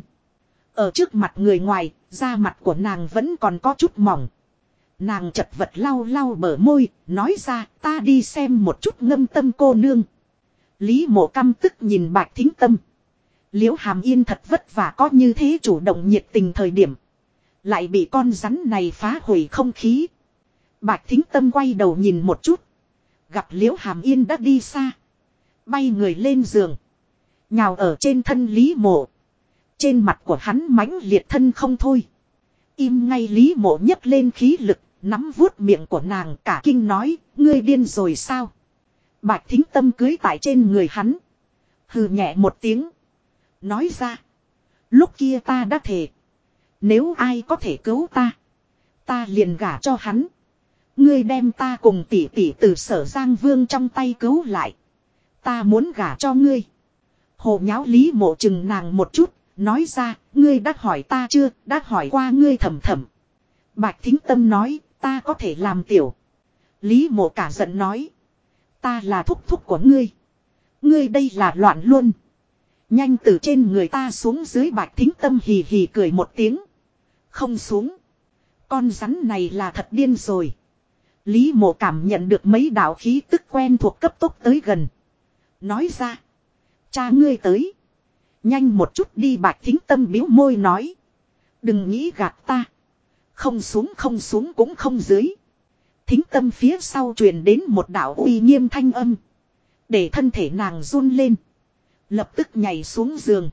Ở trước mặt người ngoài, da mặt của nàng vẫn còn có chút mỏng. Nàng chật vật lau lau bờ môi, nói ra ta đi xem một chút ngâm tâm cô nương. Lý mộ căm tức nhìn bạch thính tâm. Liễu hàm yên thật vất vả có như thế chủ động nhiệt tình thời điểm. Lại bị con rắn này phá hủy không khí. Bạch thính tâm quay đầu nhìn một chút. Gặp liễu hàm yên đã đi xa. Bay người lên giường. Nhào ở trên thân Lý mộ. Trên mặt của hắn mãnh liệt thân không thôi. Im ngay Lý mộ nhấc lên khí lực. Nắm vuốt miệng của nàng cả kinh nói. Ngươi điên rồi sao? Bạch thính tâm cưới tại trên người hắn. Hừ nhẹ một tiếng. Nói ra. Lúc kia ta đã thề. Nếu ai có thể cứu ta. Ta liền gả cho hắn. Ngươi đem ta cùng tỷ tỷ từ sở Giang Vương trong tay cứu lại. Ta muốn gả cho ngươi. Hồ nháo lý mộ chừng nàng một chút. Nói ra, ngươi đã hỏi ta chưa, đã hỏi qua ngươi thầm thầm. Bạch thính tâm nói, ta có thể làm tiểu. Lý mộ cả giận nói. Ta là thúc thúc của ngươi. Ngươi đây là loạn luôn. Nhanh từ trên người ta xuống dưới bạch thính tâm hì hì cười một tiếng. Không xuống. Con rắn này là thật điên rồi. Lý mộ cảm nhận được mấy đạo khí tức quen thuộc cấp tốc tới gần. Nói ra. Cha ngươi tới. Nhanh một chút đi bạch thính tâm biếu môi nói. Đừng nghĩ gạt ta. Không xuống không xuống cũng không dưới. Thính tâm phía sau truyền đến một đạo uy nghiêm thanh âm. Để thân thể nàng run lên. Lập tức nhảy xuống giường.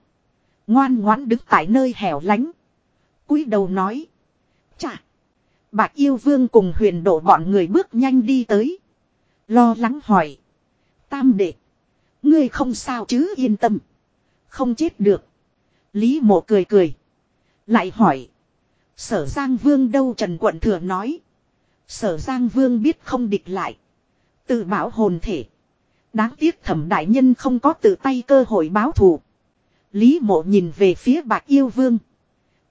Ngoan ngoãn đứng tại nơi hẻo lánh. cúi đầu nói. Chà. Bạc yêu vương cùng huyền độ bọn người bước nhanh đi tới. Lo lắng hỏi. Tam đệ. Ngươi không sao chứ yên tâm. Không chết được. Lý mộ cười cười. Lại hỏi. Sở Giang Vương đâu Trần Quận Thừa nói. Sở Giang Vương biết không địch lại. Tự bảo hồn thể. Đáng tiếc thẩm đại nhân không có tự tay cơ hội báo thù. Lý mộ nhìn về phía bạc yêu vương.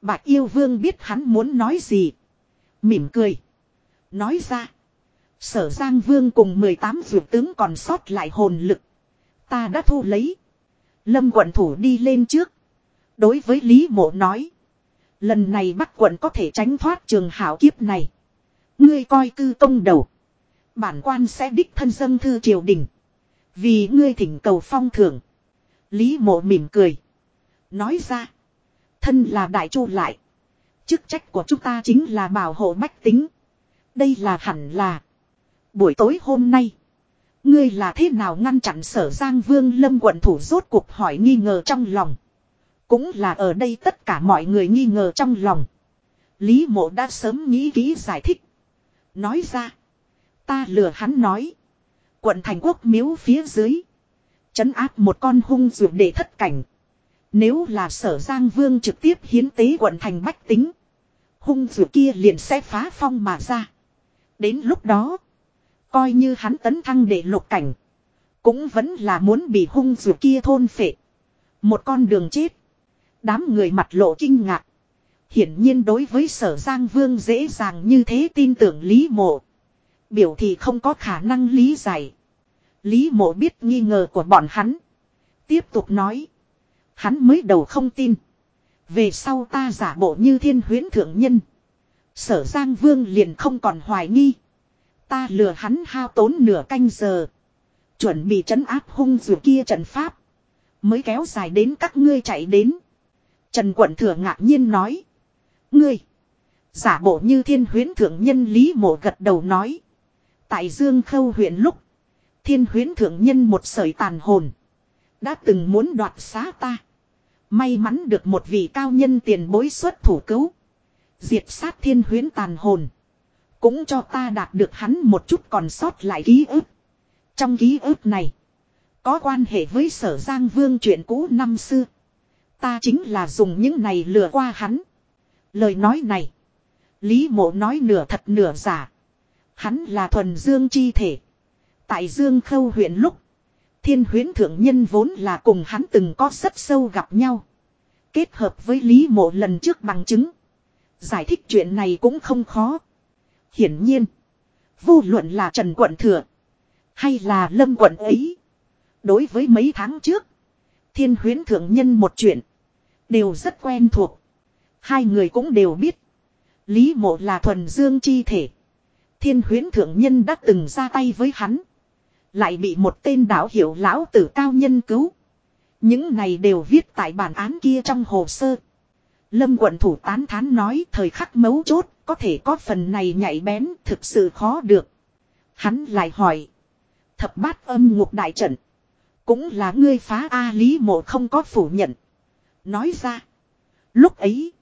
Bạc yêu vương biết hắn muốn nói gì. Mỉm cười. Nói ra. Sở Giang Vương cùng 18 vượt tướng còn sót lại hồn lực. Ta đã thu lấy. Lâm quận thủ đi lên trước. Đối với Lý mộ nói. Lần này bắt quận có thể tránh thoát trường hảo kiếp này. Ngươi coi cư công đầu. Bản quan sẽ đích thân dâng thư triều đình. Vì ngươi thỉnh cầu phong thưởng. Lý mộ mỉm cười. Nói ra. Thân là đại chu lại. Chức trách của chúng ta chính là bảo hộ bách tính. Đây là hẳn là. Buổi tối hôm nay. Ngươi là thế nào ngăn chặn sở Giang Vương Lâm quận thủ rốt cuộc hỏi nghi ngờ trong lòng. Cũng là ở đây tất cả mọi người nghi ngờ trong lòng. Lý mộ đã sớm nghĩ kỹ giải thích. Nói ra. Ta lừa hắn nói. Quận thành quốc miếu phía dưới. Chấn áp một con hung dược để thất cảnh. Nếu là sở Giang Vương trực tiếp hiến tế quận thành bách tính. Hung dược kia liền sẽ phá phong mà ra. Đến lúc đó. Coi như hắn tấn thăng để lục cảnh. Cũng vẫn là muốn bị hung dù kia thôn phệ. Một con đường chết. Đám người mặt lộ kinh ngạc. Hiển nhiên đối với sở Giang Vương dễ dàng như thế tin tưởng Lý Mộ. Biểu thì không có khả năng lý giải. Lý Mộ biết nghi ngờ của bọn hắn. Tiếp tục nói. Hắn mới đầu không tin. Về sau ta giả bộ như thiên huyến thượng nhân. Sở Giang Vương liền không còn hoài nghi. Ta lừa hắn hao tốn nửa canh giờ. Chuẩn bị trấn áp hung dù kia trận pháp. Mới kéo dài đến các ngươi chạy đến. Trần quận thừa ngạc nhiên nói. Ngươi. Giả bộ như thiên huyến thượng nhân Lý Mộ gật đầu nói. Tại Dương Khâu huyện lúc. Thiên huyến thượng nhân một sợi tàn hồn. Đã từng muốn đoạt xá ta. May mắn được một vị cao nhân tiền bối xuất thủ cứu. Diệt sát thiên huyến tàn hồn. Cũng cho ta đạt được hắn một chút còn sót lại ký ức. Trong ký ức này. Có quan hệ với sở Giang Vương chuyện cũ năm xưa. Ta chính là dùng những này lừa qua hắn. Lời nói này. Lý mộ nói nửa thật nửa giả. Hắn là thuần dương chi thể. Tại dương khâu huyện lúc. Thiên huyến thượng nhân vốn là cùng hắn từng có rất sâu gặp nhau. Kết hợp với Lý mộ lần trước bằng chứng. Giải thích chuyện này cũng không khó. Hiển nhiên. Vô luận là Trần Quận Thừa. Hay là Lâm Quận ấy. Đối với mấy tháng trước. Thiên huyến thượng nhân một chuyện. Đều rất quen thuộc. Hai người cũng đều biết. Lý mộ là thuần dương chi thể. Thiên huyến thượng nhân đã từng ra tay với hắn. Lại bị một tên đạo hiệu lão tử cao nhân cứu. Những này đều viết tại bản án kia trong hồ sơ. Lâm quận thủ tán thán nói thời khắc mấu chốt có thể có phần này nhạy bén thực sự khó được. Hắn lại hỏi. Thập bát âm ngục đại trận. Cũng là ngươi phá A Lý mộ không có phủ nhận. Nói ra. Lúc ấy.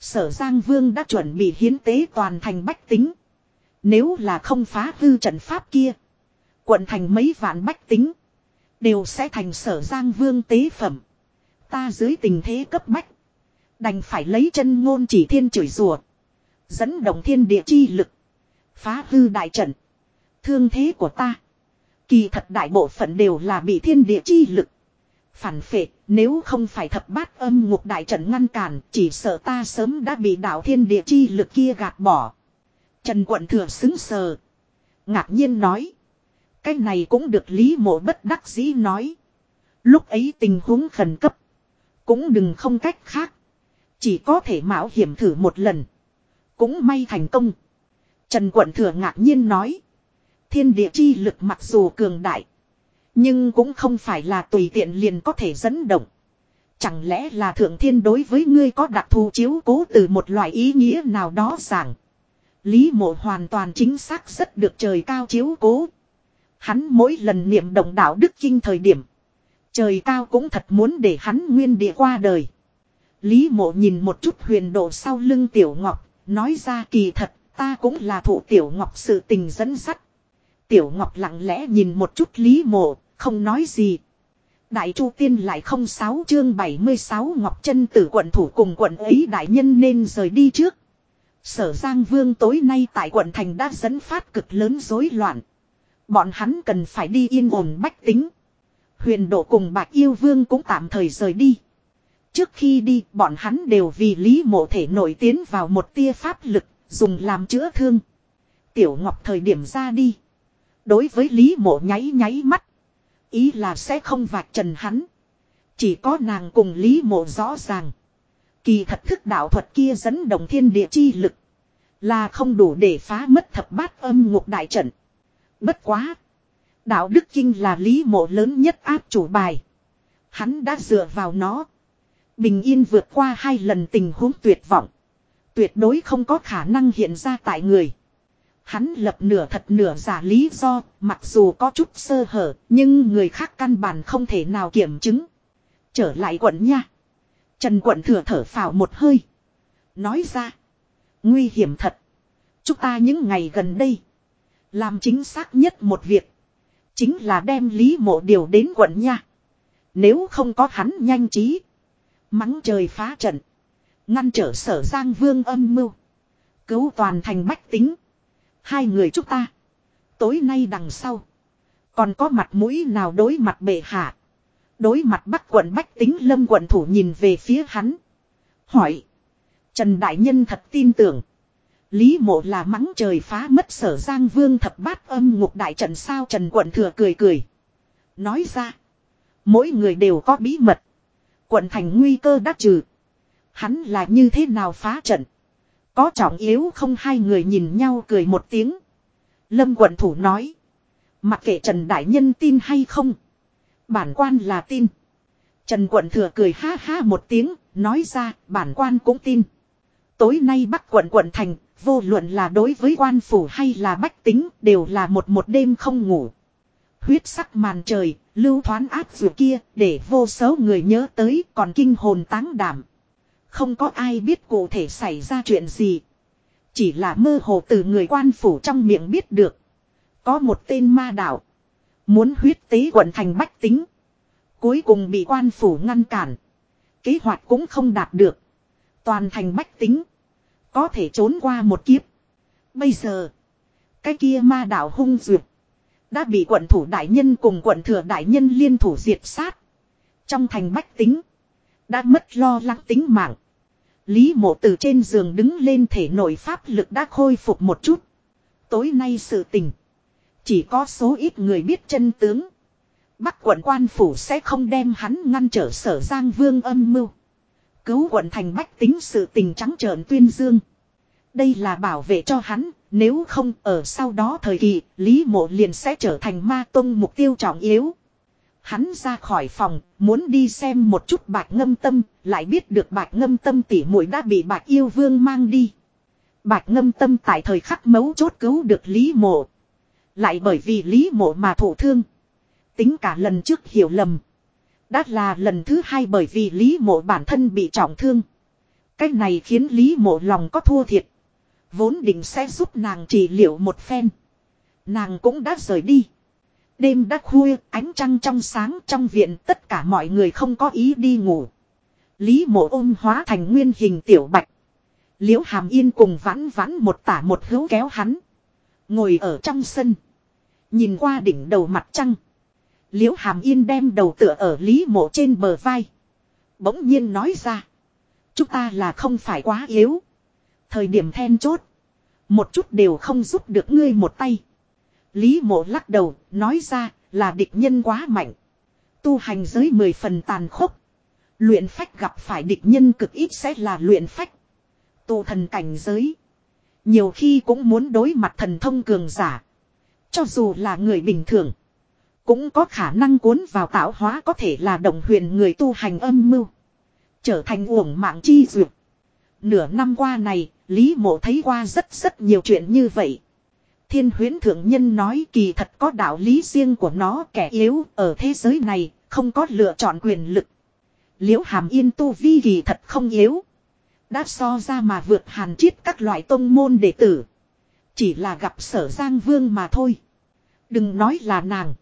Sở Giang Vương đã chuẩn bị hiến tế toàn thành bách tính. Nếu là không phá hư trận pháp kia. Quận thành mấy vạn bách tính. Đều sẽ thành sở Giang Vương tế phẩm. Ta dưới tình thế cấp bách. Đành phải lấy chân ngôn chỉ thiên chửi rùa. Dẫn động thiên địa chi lực. Phá hư đại trận. Thương thế của ta. Kỳ thật đại bộ phận đều là bị thiên địa chi lực. Phản phệ, nếu không phải thập bát âm ngục đại trận ngăn cản, chỉ sợ ta sớm đã bị đạo thiên địa chi lực kia gạt bỏ. Trần quận thừa xứng sờ. Ngạc nhiên nói. Cái này cũng được lý mộ bất đắc dĩ nói. Lúc ấy tình huống khẩn cấp. Cũng đừng không cách khác. Chỉ có thể mạo hiểm thử một lần. Cũng may thành công. Trần quận thừa ngạc nhiên nói. Thiên địa chi lực mặc dù cường đại. Nhưng cũng không phải là tùy tiện liền có thể dẫn động. Chẳng lẽ là thượng thiên đối với ngươi có đặc thù chiếu cố từ một loại ý nghĩa nào đó rằng. Lý mộ hoàn toàn chính xác rất được trời cao chiếu cố. Hắn mỗi lần niệm động đạo đức kinh thời điểm. Trời cao cũng thật muốn để hắn nguyên địa qua đời. Lý mộ nhìn một chút huyền độ sau lưng tiểu ngọc. Nói ra kỳ thật, ta cũng là thụ tiểu ngọc sự tình dẫn sắt. Tiểu ngọc lặng lẽ nhìn một chút lý mộ. Không nói gì. Đại Chu Tiên lại không sáu chương 76 Ngọc chân tử quận thủ cùng quận ấy đại nhân nên rời đi trước. Sở Giang Vương tối nay tại quận thành đã dẫn phát cực lớn rối loạn. Bọn hắn cần phải đi yên ổn bách tính. Huyền độ cùng bạc yêu vương cũng tạm thời rời đi. Trước khi đi, bọn hắn đều vì lý mộ thể nổi tiến vào một tia pháp lực, dùng làm chữa thương. Tiểu Ngọc thời điểm ra đi. Đối với lý mộ nháy nháy mắt. Ý là sẽ không vạch trần hắn. Chỉ có nàng cùng lý mộ rõ ràng. Kỳ thật thức đạo thuật kia dẫn động thiên địa chi lực. Là không đủ để phá mất thập bát âm ngục đại trận. Bất quá. Đạo đức kinh là lý mộ lớn nhất áp chủ bài. Hắn đã dựa vào nó. Bình yên vượt qua hai lần tình huống tuyệt vọng. Tuyệt đối không có khả năng hiện ra tại người. Hắn lập nửa thật nửa giả lý do, mặc dù có chút sơ hở, nhưng người khác căn bản không thể nào kiểm chứng. Trở lại quận nha. Trần quận thừa thở phào một hơi. Nói ra. Nguy hiểm thật. Chúng ta những ngày gần đây. Làm chính xác nhất một việc. Chính là đem Lý Mộ điều đến quận nha. Nếu không có hắn nhanh trí. Mắng trời phá trận. Ngăn trở sở Giang Vương âm mưu. Cứu toàn thành bách tính. Hai người chúng ta. Tối nay đằng sau. Còn có mặt mũi nào đối mặt bệ hạ. Đối mặt bắc quận bách tính lâm quận thủ nhìn về phía hắn. Hỏi. Trần Đại Nhân thật tin tưởng. Lý mộ là mắng trời phá mất sở giang vương thập bát âm ngục đại trận sao Trần quận thừa cười cười. Nói ra. Mỗi người đều có bí mật. Quận thành nguy cơ đắc trừ. Hắn là như thế nào phá trận. Có trọng yếu không hai người nhìn nhau cười một tiếng. Lâm quận thủ nói. Mặc kệ Trần Đại Nhân tin hay không. Bản quan là tin. Trần quận thừa cười ha ha một tiếng, nói ra, bản quan cũng tin. Tối nay bắc quận quận thành, vô luận là đối với quan phủ hay là bách tính, đều là một một đêm không ngủ. Huyết sắc màn trời, lưu thoáng áp dù kia, để vô số người nhớ tới còn kinh hồn táng đảm. Không có ai biết cụ thể xảy ra chuyện gì. Chỉ là mơ hồ từ người quan phủ trong miệng biết được. Có một tên ma đạo. Muốn huyết tế quận thành bách tính. Cuối cùng bị quan phủ ngăn cản. Kế hoạch cũng không đạt được. Toàn thành bách tính. Có thể trốn qua một kiếp. Bây giờ. Cái kia ma đạo hung duyệt. Đã bị quận thủ đại nhân cùng quận thừa đại nhân liên thủ diệt sát. Trong thành bách tính. Đã mất lo lắng tính mạng. Lý mộ từ trên giường đứng lên thể nội pháp lực đã khôi phục một chút. Tối nay sự tình. Chỉ có số ít người biết chân tướng. Bắc quận quan phủ sẽ không đem hắn ngăn trở sở Giang Vương âm mưu. Cứu quận thành bách tính sự tình trắng trợn tuyên dương. Đây là bảo vệ cho hắn, nếu không ở sau đó thời kỳ, Lý Mộ liền sẽ trở thành ma tông mục tiêu trọng yếu. Hắn ra khỏi phòng, muốn đi xem một chút bạch ngâm tâm, lại biết được bạch ngâm tâm tỉ muội đã bị bạch yêu vương mang đi. Bạch ngâm tâm tại thời khắc mấu chốt cứu được Lý Mộ. Lại bởi vì Lý Mộ mà thổ thương. Tính cả lần trước hiểu lầm. Đã là lần thứ hai bởi vì Lý Mộ bản thân bị trọng thương. Cách này khiến Lý Mộ lòng có thua thiệt. Vốn định sẽ giúp nàng trị liệu một phen. Nàng cũng đã rời đi. Đêm đã khuya, ánh trăng trong sáng trong viện tất cả mọi người không có ý đi ngủ. Lý mộ ôm hóa thành nguyên hình tiểu bạch. Liễu hàm yên cùng vãn vãn một tả một hữu kéo hắn. Ngồi ở trong sân. Nhìn qua đỉnh đầu mặt trăng. Liễu hàm yên đem đầu tựa ở lý mộ trên bờ vai. Bỗng nhiên nói ra. Chúng ta là không phải quá yếu. Thời điểm then chốt. Một chút đều không giúp được ngươi một tay. Lý mộ lắc đầu, nói ra, là địch nhân quá mạnh. Tu hành giới mười phần tàn khốc. Luyện phách gặp phải địch nhân cực ít sẽ là luyện phách. Tu thần cảnh giới. Nhiều khi cũng muốn đối mặt thần thông cường giả. Cho dù là người bình thường. Cũng có khả năng cuốn vào tạo hóa có thể là động huyền người tu hành âm mưu. Trở thành uổng mạng chi duyệt. Nửa năm qua này, Lý mộ thấy qua rất rất nhiều chuyện như vậy. Thiên huyến thượng nhân nói kỳ thật có đạo lý riêng của nó kẻ yếu ở thế giới này, không có lựa chọn quyền lực. Liễu hàm yên tu vi kỳ thật không yếu. Đã so ra mà vượt hàn chiết các loại tông môn đệ tử. Chỉ là gặp sở giang vương mà thôi. Đừng nói là nàng.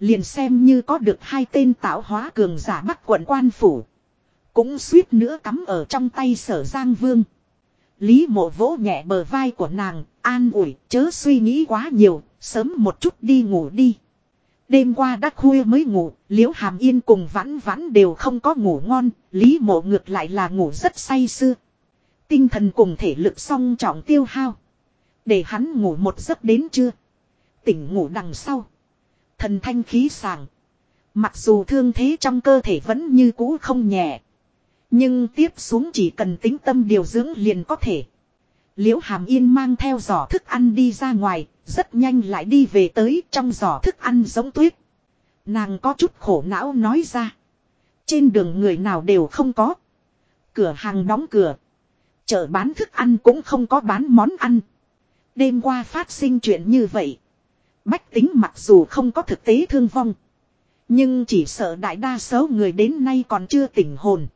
Liền xem như có được hai tên tạo hóa cường giả bắc quận quan phủ. Cũng suýt nữa cắm ở trong tay sở giang vương. Lý mộ vỗ nhẹ bờ vai của nàng, an ủi, chớ suy nghĩ quá nhiều, sớm một chút đi ngủ đi. Đêm qua đã khuya mới ngủ, liễu hàm yên cùng vãn vãn đều không có ngủ ngon, lý mộ ngược lại là ngủ rất say sưa. Tinh thần cùng thể lực song trọng tiêu hao. Để hắn ngủ một giấc đến trưa Tỉnh ngủ đằng sau. Thần thanh khí sàng. Mặc dù thương thế trong cơ thể vẫn như cũ không nhẹ. Nhưng tiếp xuống chỉ cần tính tâm điều dưỡng liền có thể. Liễu Hàm Yên mang theo giỏ thức ăn đi ra ngoài, rất nhanh lại đi về tới trong giỏ thức ăn giống tuyết. Nàng có chút khổ não nói ra. Trên đường người nào đều không có. Cửa hàng đóng cửa. Chợ bán thức ăn cũng không có bán món ăn. Đêm qua phát sinh chuyện như vậy. Bách tính mặc dù không có thực tế thương vong. Nhưng chỉ sợ đại đa số người đến nay còn chưa tỉnh hồn.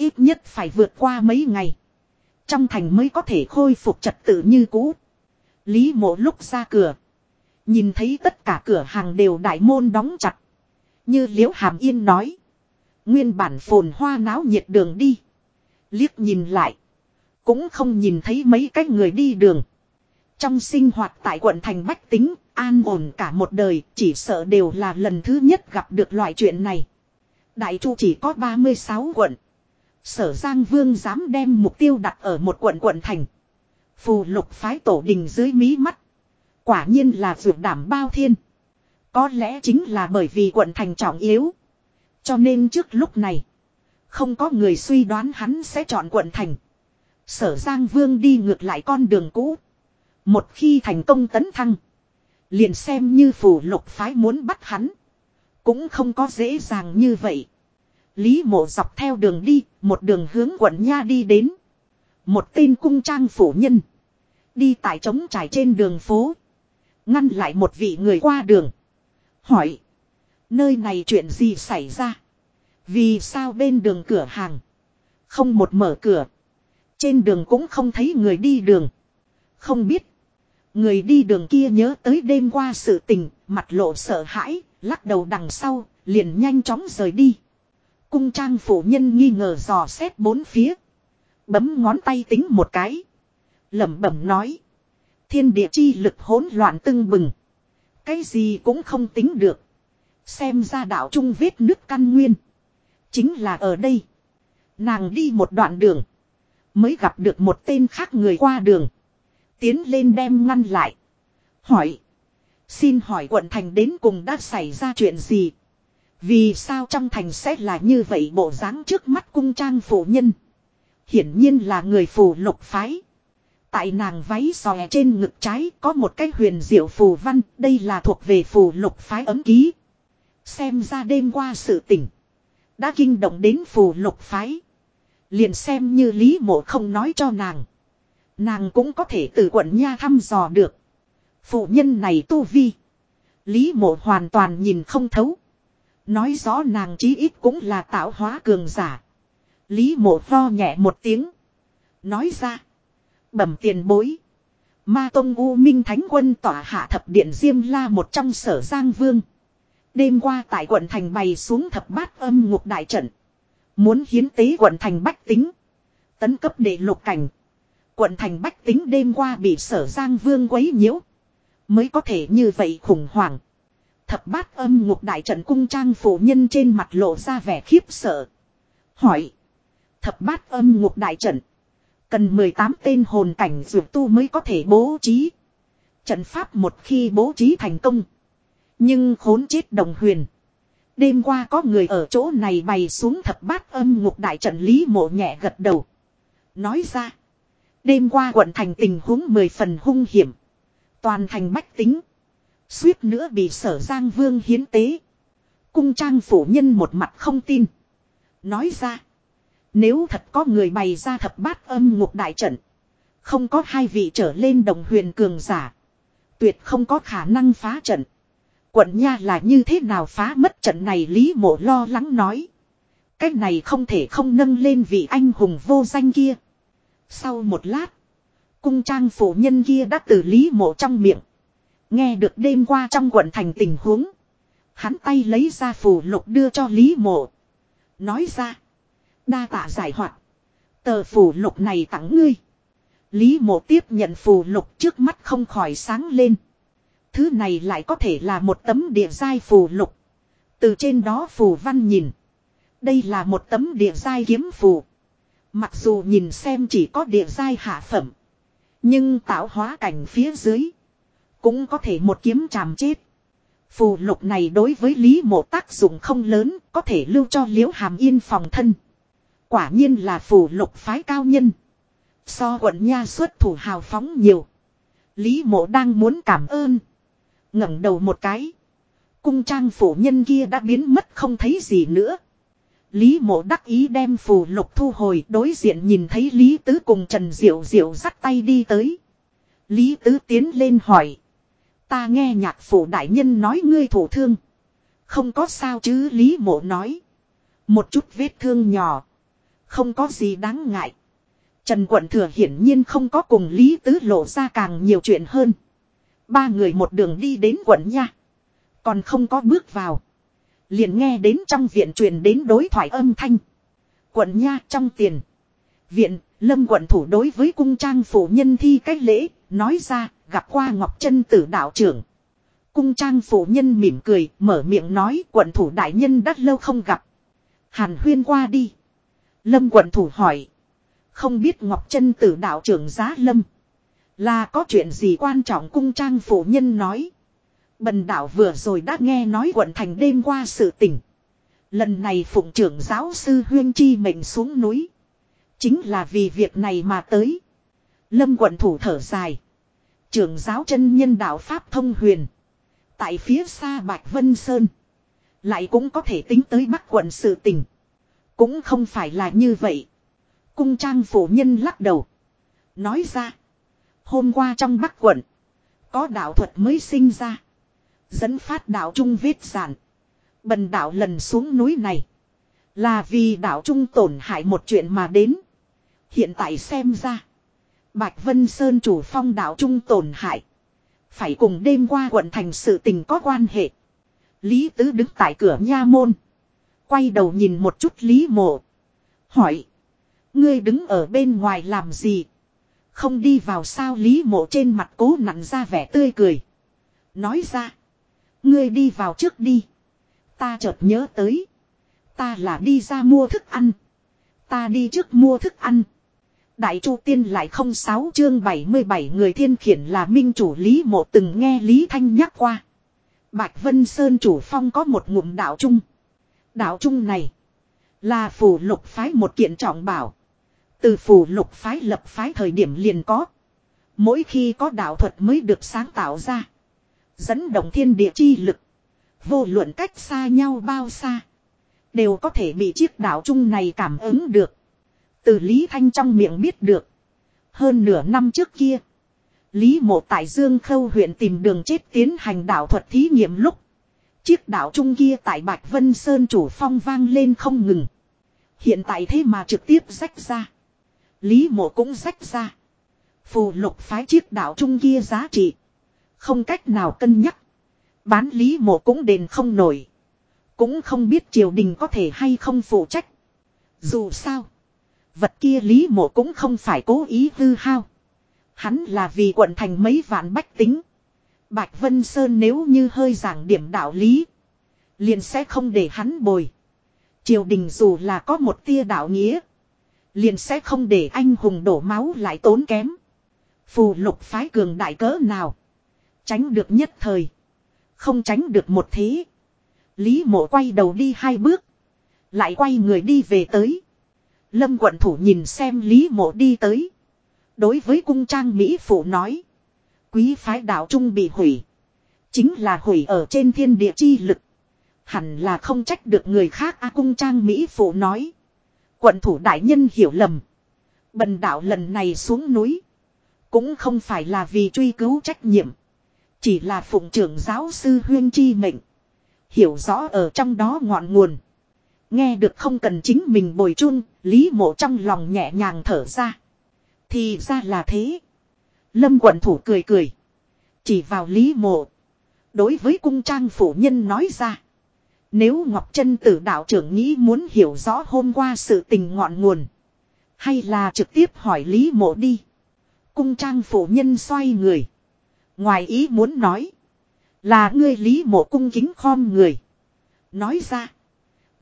Ít nhất phải vượt qua mấy ngày. Trong thành mới có thể khôi phục trật tự như cũ. Lý mộ lúc ra cửa. Nhìn thấy tất cả cửa hàng đều đại môn đóng chặt. Như liễu hàm yên nói. Nguyên bản phồn hoa náo nhiệt đường đi. Liếc nhìn lại. Cũng không nhìn thấy mấy cái người đi đường. Trong sinh hoạt tại quận thành Bách Tính, an ổn cả một đời, chỉ sợ đều là lần thứ nhất gặp được loại chuyện này. Đại Chu chỉ có 36 quận. Sở Giang Vương dám đem mục tiêu đặt ở một quận quận thành. Phù lục phái tổ đình dưới mí mắt. Quả nhiên là vượt đảm bao thiên. Có lẽ chính là bởi vì quận thành trọng yếu. Cho nên trước lúc này. Không có người suy đoán hắn sẽ chọn quận thành. Sở Giang Vương đi ngược lại con đường cũ. Một khi thành công tấn thăng. Liền xem như phù lục phái muốn bắt hắn. Cũng không có dễ dàng như vậy. Lý mộ dọc theo đường đi, một đường hướng quận Nha đi đến. Một tên cung trang phủ nhân. Đi tại trống trải trên đường phố. Ngăn lại một vị người qua đường. Hỏi. Nơi này chuyện gì xảy ra? Vì sao bên đường cửa hàng? Không một mở cửa. Trên đường cũng không thấy người đi đường. Không biết. Người đi đường kia nhớ tới đêm qua sự tình, mặt lộ sợ hãi, lắc đầu đằng sau, liền nhanh chóng rời đi. Cung trang phụ nhân nghi ngờ dò xét bốn phía. Bấm ngón tay tính một cái. lẩm bẩm nói. Thiên địa chi lực hỗn loạn tưng bừng. Cái gì cũng không tính được. Xem ra đạo trung vết nước căn nguyên. Chính là ở đây. Nàng đi một đoạn đường. Mới gặp được một tên khác người qua đường. Tiến lên đem ngăn lại. Hỏi. Xin hỏi quận thành đến cùng đã xảy ra chuyện gì? Vì sao trong thành sẽ là như vậy bộ dáng trước mắt cung trang phụ nhân? Hiển nhiên là người phù lục phái. Tại nàng váy xòe trên ngực trái có một cái huyền diệu phù văn, đây là thuộc về phù lục phái ấm ký. Xem ra đêm qua sự tỉnh. Đã kinh động đến phù lục phái. Liền xem như Lý Mộ không nói cho nàng. Nàng cũng có thể từ quận nha thăm dò được. Phụ nhân này tu vi. Lý Mộ hoàn toàn nhìn không thấu. Nói rõ nàng chí ít cũng là tạo hóa cường giả. Lý Mộ lo nhẹ một tiếng. Nói ra. Bẩm tiền bối. Ma Tông U Minh Thánh Quân tỏa hạ thập điện Diêm La một trong sở Giang Vương. Đêm qua tại quận thành bày xuống thập bát âm ngục đại trận. Muốn hiến tế quận thành bách tính. Tấn cấp để lục cảnh. Quận thành bách tính đêm qua bị sở Giang Vương quấy nhiễu. Mới có thể như vậy khủng hoảng. Thập bát âm ngục đại trận cung trang phụ nhân trên mặt lộ ra vẻ khiếp sợ. Hỏi. Thập bát âm ngục đại trận. Cần 18 tên hồn cảnh dược tu mới có thể bố trí. Trận pháp một khi bố trí thành công. Nhưng khốn chết đồng huyền. Đêm qua có người ở chỗ này bày xuống thập bát âm ngục đại trận lý mộ nhẹ gật đầu. Nói ra. Đêm qua quận thành tình huống mười phần hung hiểm. Toàn thành bách tính. Suýt nữa bị sở giang vương hiến tế. Cung trang phủ nhân một mặt không tin. Nói ra. Nếu thật có người bày ra thập bát âm ngục đại trận. Không có hai vị trở lên đồng huyền cường giả. Tuyệt không có khả năng phá trận. Quận nha là như thế nào phá mất trận này Lý mộ lo lắng nói. Cái này không thể không nâng lên vị anh hùng vô danh kia. Sau một lát. Cung trang phủ nhân kia đã từ Lý mộ trong miệng. Nghe được đêm qua trong quận thành tình huống. Hắn tay lấy ra phù lục đưa cho Lý mộ. Nói ra. Đa tạ giải hoạt. Tờ phù lục này tặng ngươi. Lý mộ tiếp nhận phù lục trước mắt không khỏi sáng lên. Thứ này lại có thể là một tấm địa giai phù lục. Từ trên đó phù văn nhìn. Đây là một tấm địa giai kiếm phù. Mặc dù nhìn xem chỉ có địa giai hạ phẩm. Nhưng tạo hóa cảnh phía dưới. Cũng có thể một kiếm chàm chết. Phù lục này đối với Lý Mộ tác dụng không lớn, có thể lưu cho Liễu Hàm Yên phòng thân. Quả nhiên là phù lục phái cao nhân. So quận nha xuất thủ hào phóng nhiều. Lý Mộ đang muốn cảm ơn ngẩng đầu một cái. Cung trang phủ nhân kia đã biến mất không thấy gì nữa. Lý mộ đắc ý đem phù lục thu hồi đối diện nhìn thấy Lý Tứ cùng Trần Diệu Diệu dắt tay đi tới. Lý Tứ tiến lên hỏi. Ta nghe nhạc phủ đại nhân nói ngươi thổ thương. Không có sao chứ Lý mộ nói. Một chút vết thương nhỏ. Không có gì đáng ngại. Trần quận thừa hiển nhiên không có cùng Lý Tứ lộ ra càng nhiều chuyện hơn. Ba người một đường đi đến quận nha. Còn không có bước vào. Liền nghe đến trong viện truyền đến đối thoại âm thanh. Quận nha trong tiền. Viện, lâm quận thủ đối với cung trang phủ nhân thi cách lễ, nói ra, gặp qua Ngọc chân tử đạo trưởng. Cung trang phụ nhân mỉm cười, mở miệng nói quận thủ đại nhân đã lâu không gặp. Hàn huyên qua đi. Lâm quận thủ hỏi. Không biết Ngọc chân tử đạo trưởng giá lâm. Là có chuyện gì quan trọng cung trang phụ nhân nói. Bần đảo vừa rồi đã nghe nói quận thành đêm qua sự tình. Lần này phụng trưởng giáo sư Huyên Chi mệnh xuống núi. Chính là vì việc này mà tới. Lâm quận thủ thở dài. Trưởng giáo chân nhân đạo Pháp thông huyền. Tại phía xa Bạch Vân Sơn. Lại cũng có thể tính tới Bắc quận sự tình. Cũng không phải là như vậy. Cung trang phổ nhân lắc đầu. Nói ra. Hôm qua trong Bắc quận. Có đạo thuật mới sinh ra. Dẫn phát đạo trung vết giản. Bần đạo lần xuống núi này. Là vì đạo trung tổn hại một chuyện mà đến. Hiện tại xem ra. Bạch Vân Sơn chủ phong đạo trung tổn hại. Phải cùng đêm qua quận thành sự tình có quan hệ. Lý Tứ đứng tại cửa nha môn. Quay đầu nhìn một chút Lý Mộ. Hỏi. Ngươi đứng ở bên ngoài làm gì? Không đi vào sao Lý Mộ trên mặt cố nặn ra vẻ tươi cười. Nói ra. Ngươi đi vào trước đi. Ta chợt nhớ tới. Ta là đi ra mua thức ăn. Ta đi trước mua thức ăn. Đại Chu Tiên lại không sáu chương 77 người thiên khiển là minh chủ Lý Mộ từng nghe Lý Thanh nhắc qua. Bạch Vân Sơn chủ phong có một ngụm đạo trung. Đạo trung này là phủ lục phái một kiện trọng bảo. Từ phủ lục phái lập phái thời điểm liền có. Mỗi khi có đạo thuật mới được sáng tạo ra. Dẫn động thiên địa chi lực. Vô luận cách xa nhau bao xa. Đều có thể bị chiếc đạo trung này cảm ứng được. Từ Lý Thanh trong miệng biết được. Hơn nửa năm trước kia. Lý mộ tại Dương Khâu huyện tìm đường chết tiến hành đạo thuật thí nghiệm lúc. Chiếc đạo trung kia tại Bạch Vân Sơn chủ phong vang lên không ngừng. Hiện tại thế mà trực tiếp rách ra. Lý mộ cũng rách ra. Phù lục phái chiếc đạo trung kia giá trị. Không cách nào cân nhắc. Bán lý mộ cũng đền không nổi. Cũng không biết triều đình có thể hay không phụ trách. Dù sao. Vật kia lý mộ cũng không phải cố ý hư hao. Hắn là vì quận thành mấy vạn bách tính. Bạch Vân Sơn nếu như hơi giảng điểm đạo lý. Liền sẽ không để hắn bồi. Triều đình dù là có một tia đạo nghĩa. Liền sẽ không để anh hùng đổ máu lại tốn kém. Phù lục phái cường đại cỡ nào. Tránh được nhất thời. Không tránh được một thế. Lý mộ quay đầu đi hai bước. Lại quay người đi về tới. Lâm quận thủ nhìn xem Lý mộ đi tới. Đối với cung trang Mỹ phụ nói. Quý phái đạo trung bị hủy. Chính là hủy ở trên thiên địa chi lực. Hẳn là không trách được người khác A, cung trang Mỹ phụ nói. Quận thủ đại nhân hiểu lầm. Bần đạo lần này xuống núi. Cũng không phải là vì truy cứu trách nhiệm. Chỉ là phụng trưởng giáo sư huyên chi mệnh. Hiểu rõ ở trong đó ngọn nguồn. Nghe được không cần chính mình bồi chun, Lý mộ trong lòng nhẹ nhàng thở ra. Thì ra là thế. Lâm quận thủ cười cười. Chỉ vào Lý mộ. Đối với cung trang phủ nhân nói ra. Nếu Ngọc Trân tử đạo trưởng nghĩ muốn hiểu rõ hôm qua sự tình ngọn nguồn. Hay là trực tiếp hỏi Lý mộ đi. Cung trang phủ nhân xoay người. Ngoài ý muốn nói. Là ngươi Lý mộ cung kính khom người. Nói ra.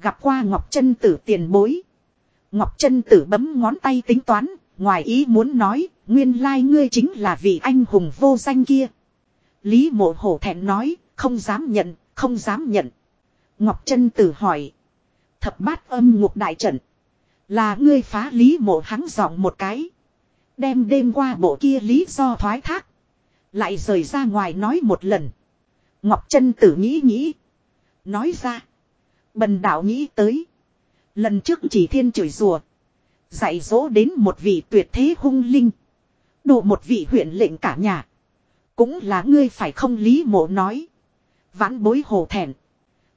Gặp qua Ngọc Trân tử tiền bối. Ngọc Trân tử bấm ngón tay tính toán. Ngoài ý muốn nói. Nguyên lai ngươi chính là vị anh hùng vô danh kia. Lý mộ hổ thẹn nói. Không dám nhận. Không dám nhận. Ngọc Trân Tử hỏi. Thập bát âm ngục đại trận. Là ngươi phá lý mộ hắn giọng một cái. Đem đêm qua bộ kia lý do thoái thác. Lại rời ra ngoài nói một lần. Ngọc Trân Tử nghĩ nghĩ. Nói ra. Bần đạo nghĩ tới. Lần trước chỉ thiên chửi rùa. Dạy dỗ đến một vị tuyệt thế hung linh. Đủ một vị huyện lệnh cả nhà. Cũng là ngươi phải không lý mộ nói. Vãn bối hồ thẹn.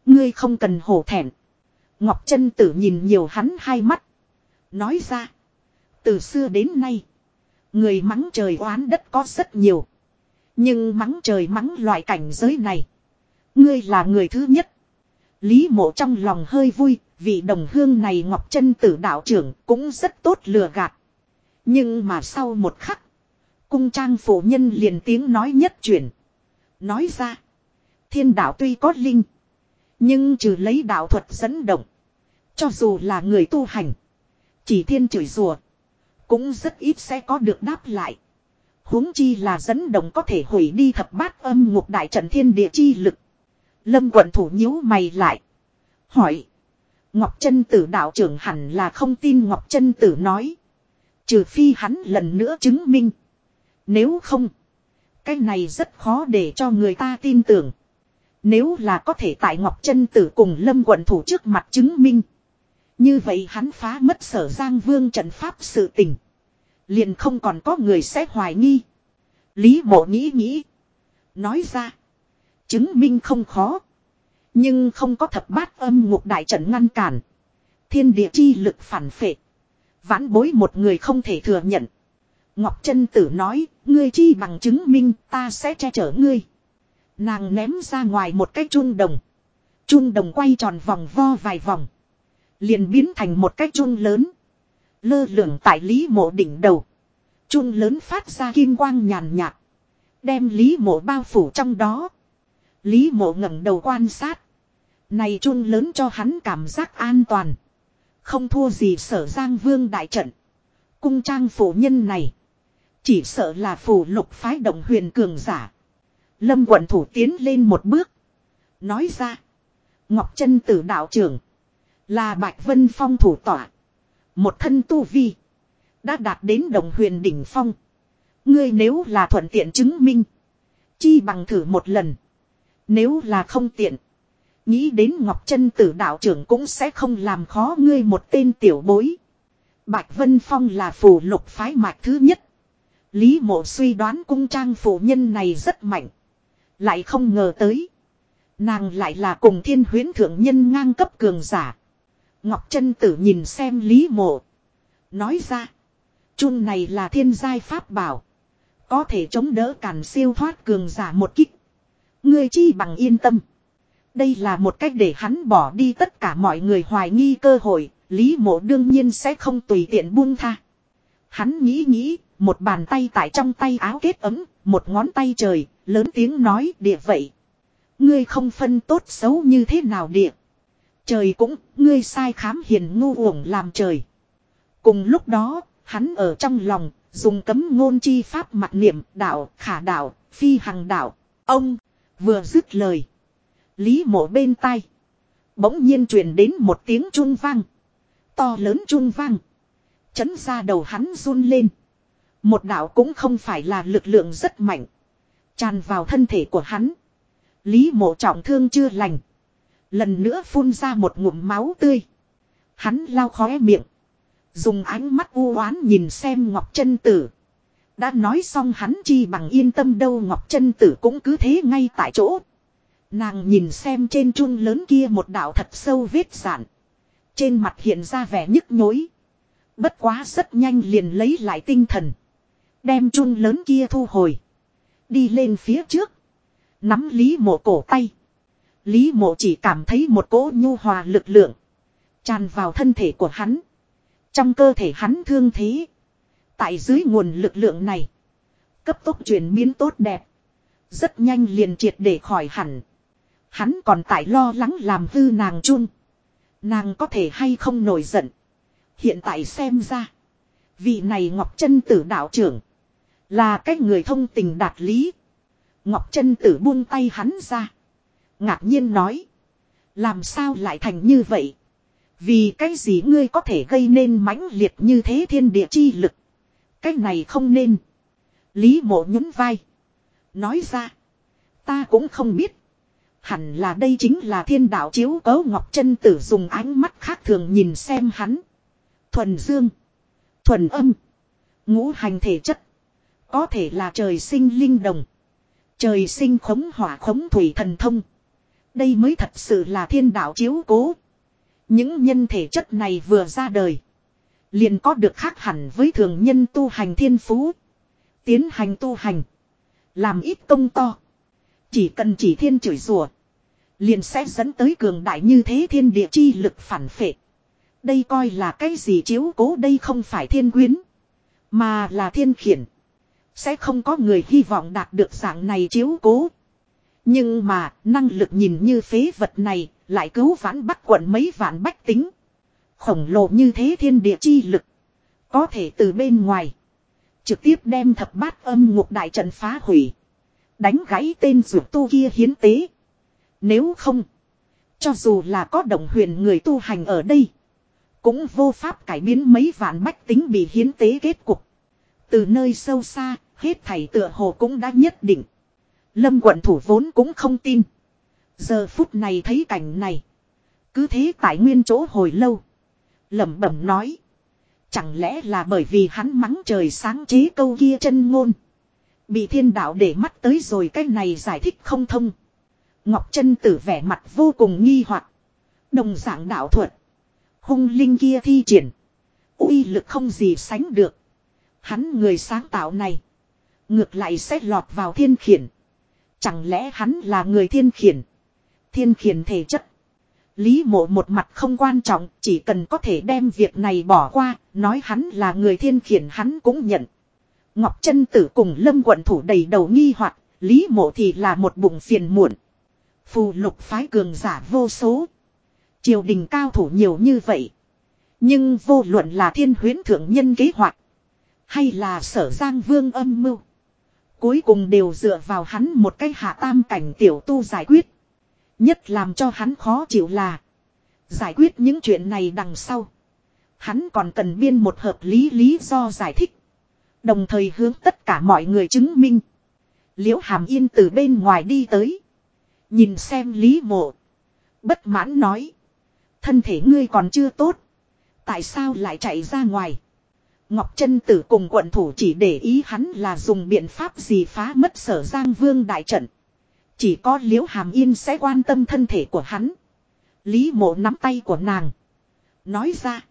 Ngươi không cần hổ thẹn. Ngọc chân Tử nhìn nhiều hắn hai mắt. Nói ra. Từ xưa đến nay. Người mắng trời oán đất có rất nhiều. Nhưng mắng trời mắng loại cảnh giới này. Ngươi là người thứ nhất. Lý mộ trong lòng hơi vui. Vì đồng hương này Ngọc chân Tử đạo trưởng cũng rất tốt lừa gạt. Nhưng mà sau một khắc. Cung trang phụ nhân liền tiếng nói nhất chuyển. Nói ra. Thiên đạo tuy có linh. Nhưng trừ lấy đạo thuật dẫn động. Cho dù là người tu hành. Chỉ thiên chửi rùa. Cũng rất ít sẽ có được đáp lại. huống chi là dẫn động có thể hủy đi thập bát âm ngục đại trận thiên địa chi lực. Lâm quận thủ nhíu mày lại. Hỏi. Ngọc Trân Tử đạo trưởng hẳn là không tin Ngọc Trân Tử nói. Trừ phi hắn lần nữa chứng minh. Nếu không. Cái này rất khó để cho người ta tin tưởng. Nếu là có thể tại Ngọc Trân Tử cùng Lâm quận thủ trước mặt chứng minh. Như vậy hắn phá mất sở Giang Vương trận pháp sự tình. Liền không còn có người sẽ hoài nghi. Lý mộ nghĩ nghĩ. Nói ra. Chứng minh không khó. Nhưng không có thập bát âm ngục đại trận ngăn cản. Thiên địa chi lực phản phệ. Vãn bối một người không thể thừa nhận. Ngọc Trân Tử nói, ngươi chi bằng chứng minh ta sẽ che chở ngươi. Nàng ném ra ngoài một cái chun đồng. Chun đồng quay tròn vòng vo vài vòng. Liền biến thành một cái chun lớn. Lơ lửng tại Lý mộ đỉnh đầu. Chun lớn phát ra kim quang nhàn nhạt. Đem Lý mộ bao phủ trong đó. Lý mộ ngẩng đầu quan sát. Này chun lớn cho hắn cảm giác an toàn. Không thua gì sở giang vương đại trận. Cung trang phụ nhân này. Chỉ sợ là phù lục phái động huyền cường giả. Lâm quận thủ tiến lên một bước. Nói ra. Ngọc chân tử đạo trưởng. Là Bạch Vân Phong thủ tỏa. Một thân tu vi. Đã đạt đến đồng huyền đỉnh phong. Ngươi nếu là thuận tiện chứng minh. Chi bằng thử một lần. Nếu là không tiện. Nghĩ đến Ngọc chân tử đạo trưởng cũng sẽ không làm khó ngươi một tên tiểu bối. Bạch Vân Phong là phù lục phái mạch thứ nhất. Lý mộ suy đoán cung trang phụ nhân này rất mạnh. Lại không ngờ tới. Nàng lại là cùng thiên huyến thượng nhân ngang cấp cường giả. Ngọc Trân Tử nhìn xem Lý mộ. Nói ra. Chun này là thiên giai pháp bảo. Có thể chống đỡ cản siêu thoát cường giả một kích. Ngươi chi bằng yên tâm. Đây là một cách để hắn bỏ đi tất cả mọi người hoài nghi cơ hội. Lý mộ đương nhiên sẽ không tùy tiện buông tha. Hắn nghĩ nghĩ, một bàn tay tại trong tay áo kết ấm, một ngón tay trời, lớn tiếng nói địa vậy. Ngươi không phân tốt xấu như thế nào địa. Trời cũng, ngươi sai khám hiền ngu uổng làm trời. Cùng lúc đó, hắn ở trong lòng, dùng cấm ngôn chi pháp mặt niệm đạo, khả đạo, phi hằng đạo. Ông, vừa dứt lời. Lý mộ bên tai. Bỗng nhiên truyền đến một tiếng trung vang. To lớn trung vang. Chấn ra đầu hắn run lên. Một đạo cũng không phải là lực lượng rất mạnh. Tràn vào thân thể của hắn. Lý mộ trọng thương chưa lành. Lần nữa phun ra một ngụm máu tươi. Hắn lao khóe miệng. Dùng ánh mắt u oán nhìn xem Ngọc chân Tử. Đã nói xong hắn chi bằng yên tâm đâu Ngọc chân Tử cũng cứ thế ngay tại chỗ. Nàng nhìn xem trên chun lớn kia một đạo thật sâu vết sản. Trên mặt hiện ra vẻ nhức nhối. Bất quá rất nhanh liền lấy lại tinh thần. Đem chun lớn kia thu hồi. Đi lên phía trước. Nắm Lý mộ cổ tay. Lý mộ chỉ cảm thấy một cỗ nhu hòa lực lượng. Tràn vào thân thể của hắn. Trong cơ thể hắn thương thế. Tại dưới nguồn lực lượng này. Cấp tốc chuyển biến tốt đẹp. Rất nhanh liền triệt để khỏi hẳn. Hắn còn tại lo lắng làm hư nàng chun. Nàng có thể hay không nổi giận. Hiện tại xem ra. Vị này Ngọc chân Tử đạo trưởng. Là cái người thông tình đạt lý. Ngọc chân Tử buông tay hắn ra. Ngạc nhiên nói. Làm sao lại thành như vậy? Vì cái gì ngươi có thể gây nên mãnh liệt như thế thiên địa chi lực? Cái này không nên. Lý mộ nhún vai. Nói ra. Ta cũng không biết. Hẳn là đây chính là thiên đạo chiếu cấu Ngọc chân Tử dùng ánh mắt khác thường nhìn xem hắn. Thuần dương. Thuần âm. Ngũ hành thể chất. Có thể là trời sinh linh đồng. Trời sinh khống hỏa khống thủy thần thông. Đây mới thật sự là thiên đạo chiếu cố. Những nhân thể chất này vừa ra đời. Liền có được khác hẳn với thường nhân tu hành thiên phú. Tiến hành tu hành. Làm ít công to. Chỉ cần chỉ thiên chửi rủa Liền sẽ dẫn tới cường đại như thế thiên địa chi lực phản phệ. Đây coi là cái gì chiếu cố đây không phải thiên quyến. Mà là thiên khiển. Sẽ không có người hy vọng đạt được dạng này chiếu cố. Nhưng mà, năng lực nhìn như phế vật này, lại cứu vãn bắc quận mấy vạn bách tính. Khổng lồ như thế thiên địa chi lực. Có thể từ bên ngoài. Trực tiếp đem thập bát âm ngục đại trận phá hủy. Đánh gãy tên ruột tu kia hiến tế. Nếu không. Cho dù là có đồng huyền người tu hành ở đây. Cũng vô pháp cải biến mấy vạn bách tính bị hiến tế kết cục. Từ nơi sâu xa, hết thảy tựa hồ cũng đã nhất định. Lâm quận thủ vốn cũng không tin. Giờ phút này thấy cảnh này. Cứ thế tại nguyên chỗ hồi lâu lẩm bẩm nói. Chẳng lẽ là bởi vì hắn mắng trời sáng chế câu kia chân ngôn. Bị thiên đạo để mắt tới rồi cái này giải thích không thông. Ngọc chân tử vẻ mặt vô cùng nghi hoặc Đồng dạng đạo thuật. Hung linh kia thi triển. uy lực không gì sánh được. Hắn người sáng tạo này. Ngược lại sẽ lọt vào thiên khiển. Chẳng lẽ hắn là người thiên khiển. Thiên khiển thể chất. Lý mộ một mặt không quan trọng, chỉ cần có thể đem việc này bỏ qua, nói hắn là người thiên khiển hắn cũng nhận. Ngọc chân Tử cùng Lâm quận thủ đầy đầu nghi hoặc Lý mộ thì là một bụng phiền muộn. Phù lục phái cường giả vô số. Triều đình cao thủ nhiều như vậy. Nhưng vô luận là thiên huyến thượng nhân kế hoạch. Hay là sở giang vương âm mưu. Cuối cùng đều dựa vào hắn một cái hạ tam cảnh tiểu tu giải quyết. Nhất làm cho hắn khó chịu là. Giải quyết những chuyện này đằng sau. Hắn còn cần biên một hợp lý lý do giải thích. Đồng thời hướng tất cả mọi người chứng minh. Liễu hàm yên từ bên ngoài đi tới. Nhìn xem lý mộ. Bất mãn nói. Thân thể ngươi còn chưa tốt. Tại sao lại chạy ra ngoài? Ngọc Trân Tử cùng quận thủ chỉ để ý hắn là dùng biện pháp gì phá mất sở Giang Vương đại trận. Chỉ có Liễu Hàm Yên sẽ quan tâm thân thể của hắn. Lý mộ nắm tay của nàng. Nói ra.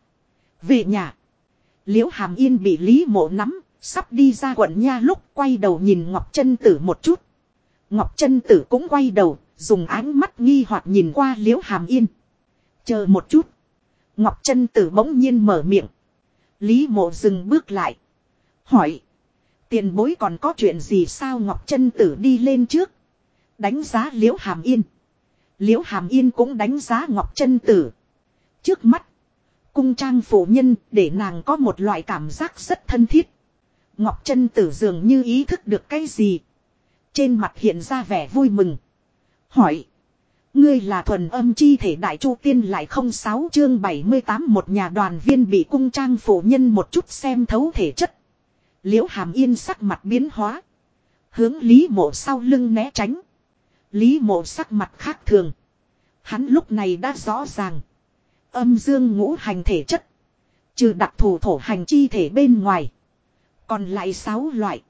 Về nhà. Liễu Hàm Yên bị Lý mộ nắm. Sắp đi ra quận nha lúc quay đầu nhìn Ngọc Trân Tử một chút. Ngọc Trân Tử cũng quay đầu. Dùng ánh mắt nghi hoặc nhìn qua Liễu Hàm Yên. Chờ một chút. Ngọc Trân Tử bỗng nhiên mở miệng. Lý mộ dừng bước lại. Hỏi. Tiền bối còn có chuyện gì sao Ngọc Trân Tử đi lên trước. Đánh giá Liễu Hàm Yên. Liễu Hàm Yên cũng đánh giá Ngọc chân Tử. Trước mắt. Cung trang phụ nhân để nàng có một loại cảm giác rất thân thiết. Ngọc chân Tử dường như ý thức được cái gì. Trên mặt hiện ra vẻ vui mừng. Hỏi. Ngươi là thuần âm chi thể đại chu tiên lại không sáu chương 78 một nhà đoàn viên bị cung trang phụ nhân một chút xem thấu thể chất. Liễu hàm yên sắc mặt biến hóa. Hướng Lý mộ sau lưng né tránh. Lý mộ sắc mặt khác thường. Hắn lúc này đã rõ ràng. Âm dương ngũ hành thể chất. Trừ đặc thù thổ hành chi thể bên ngoài. Còn lại sáu loại.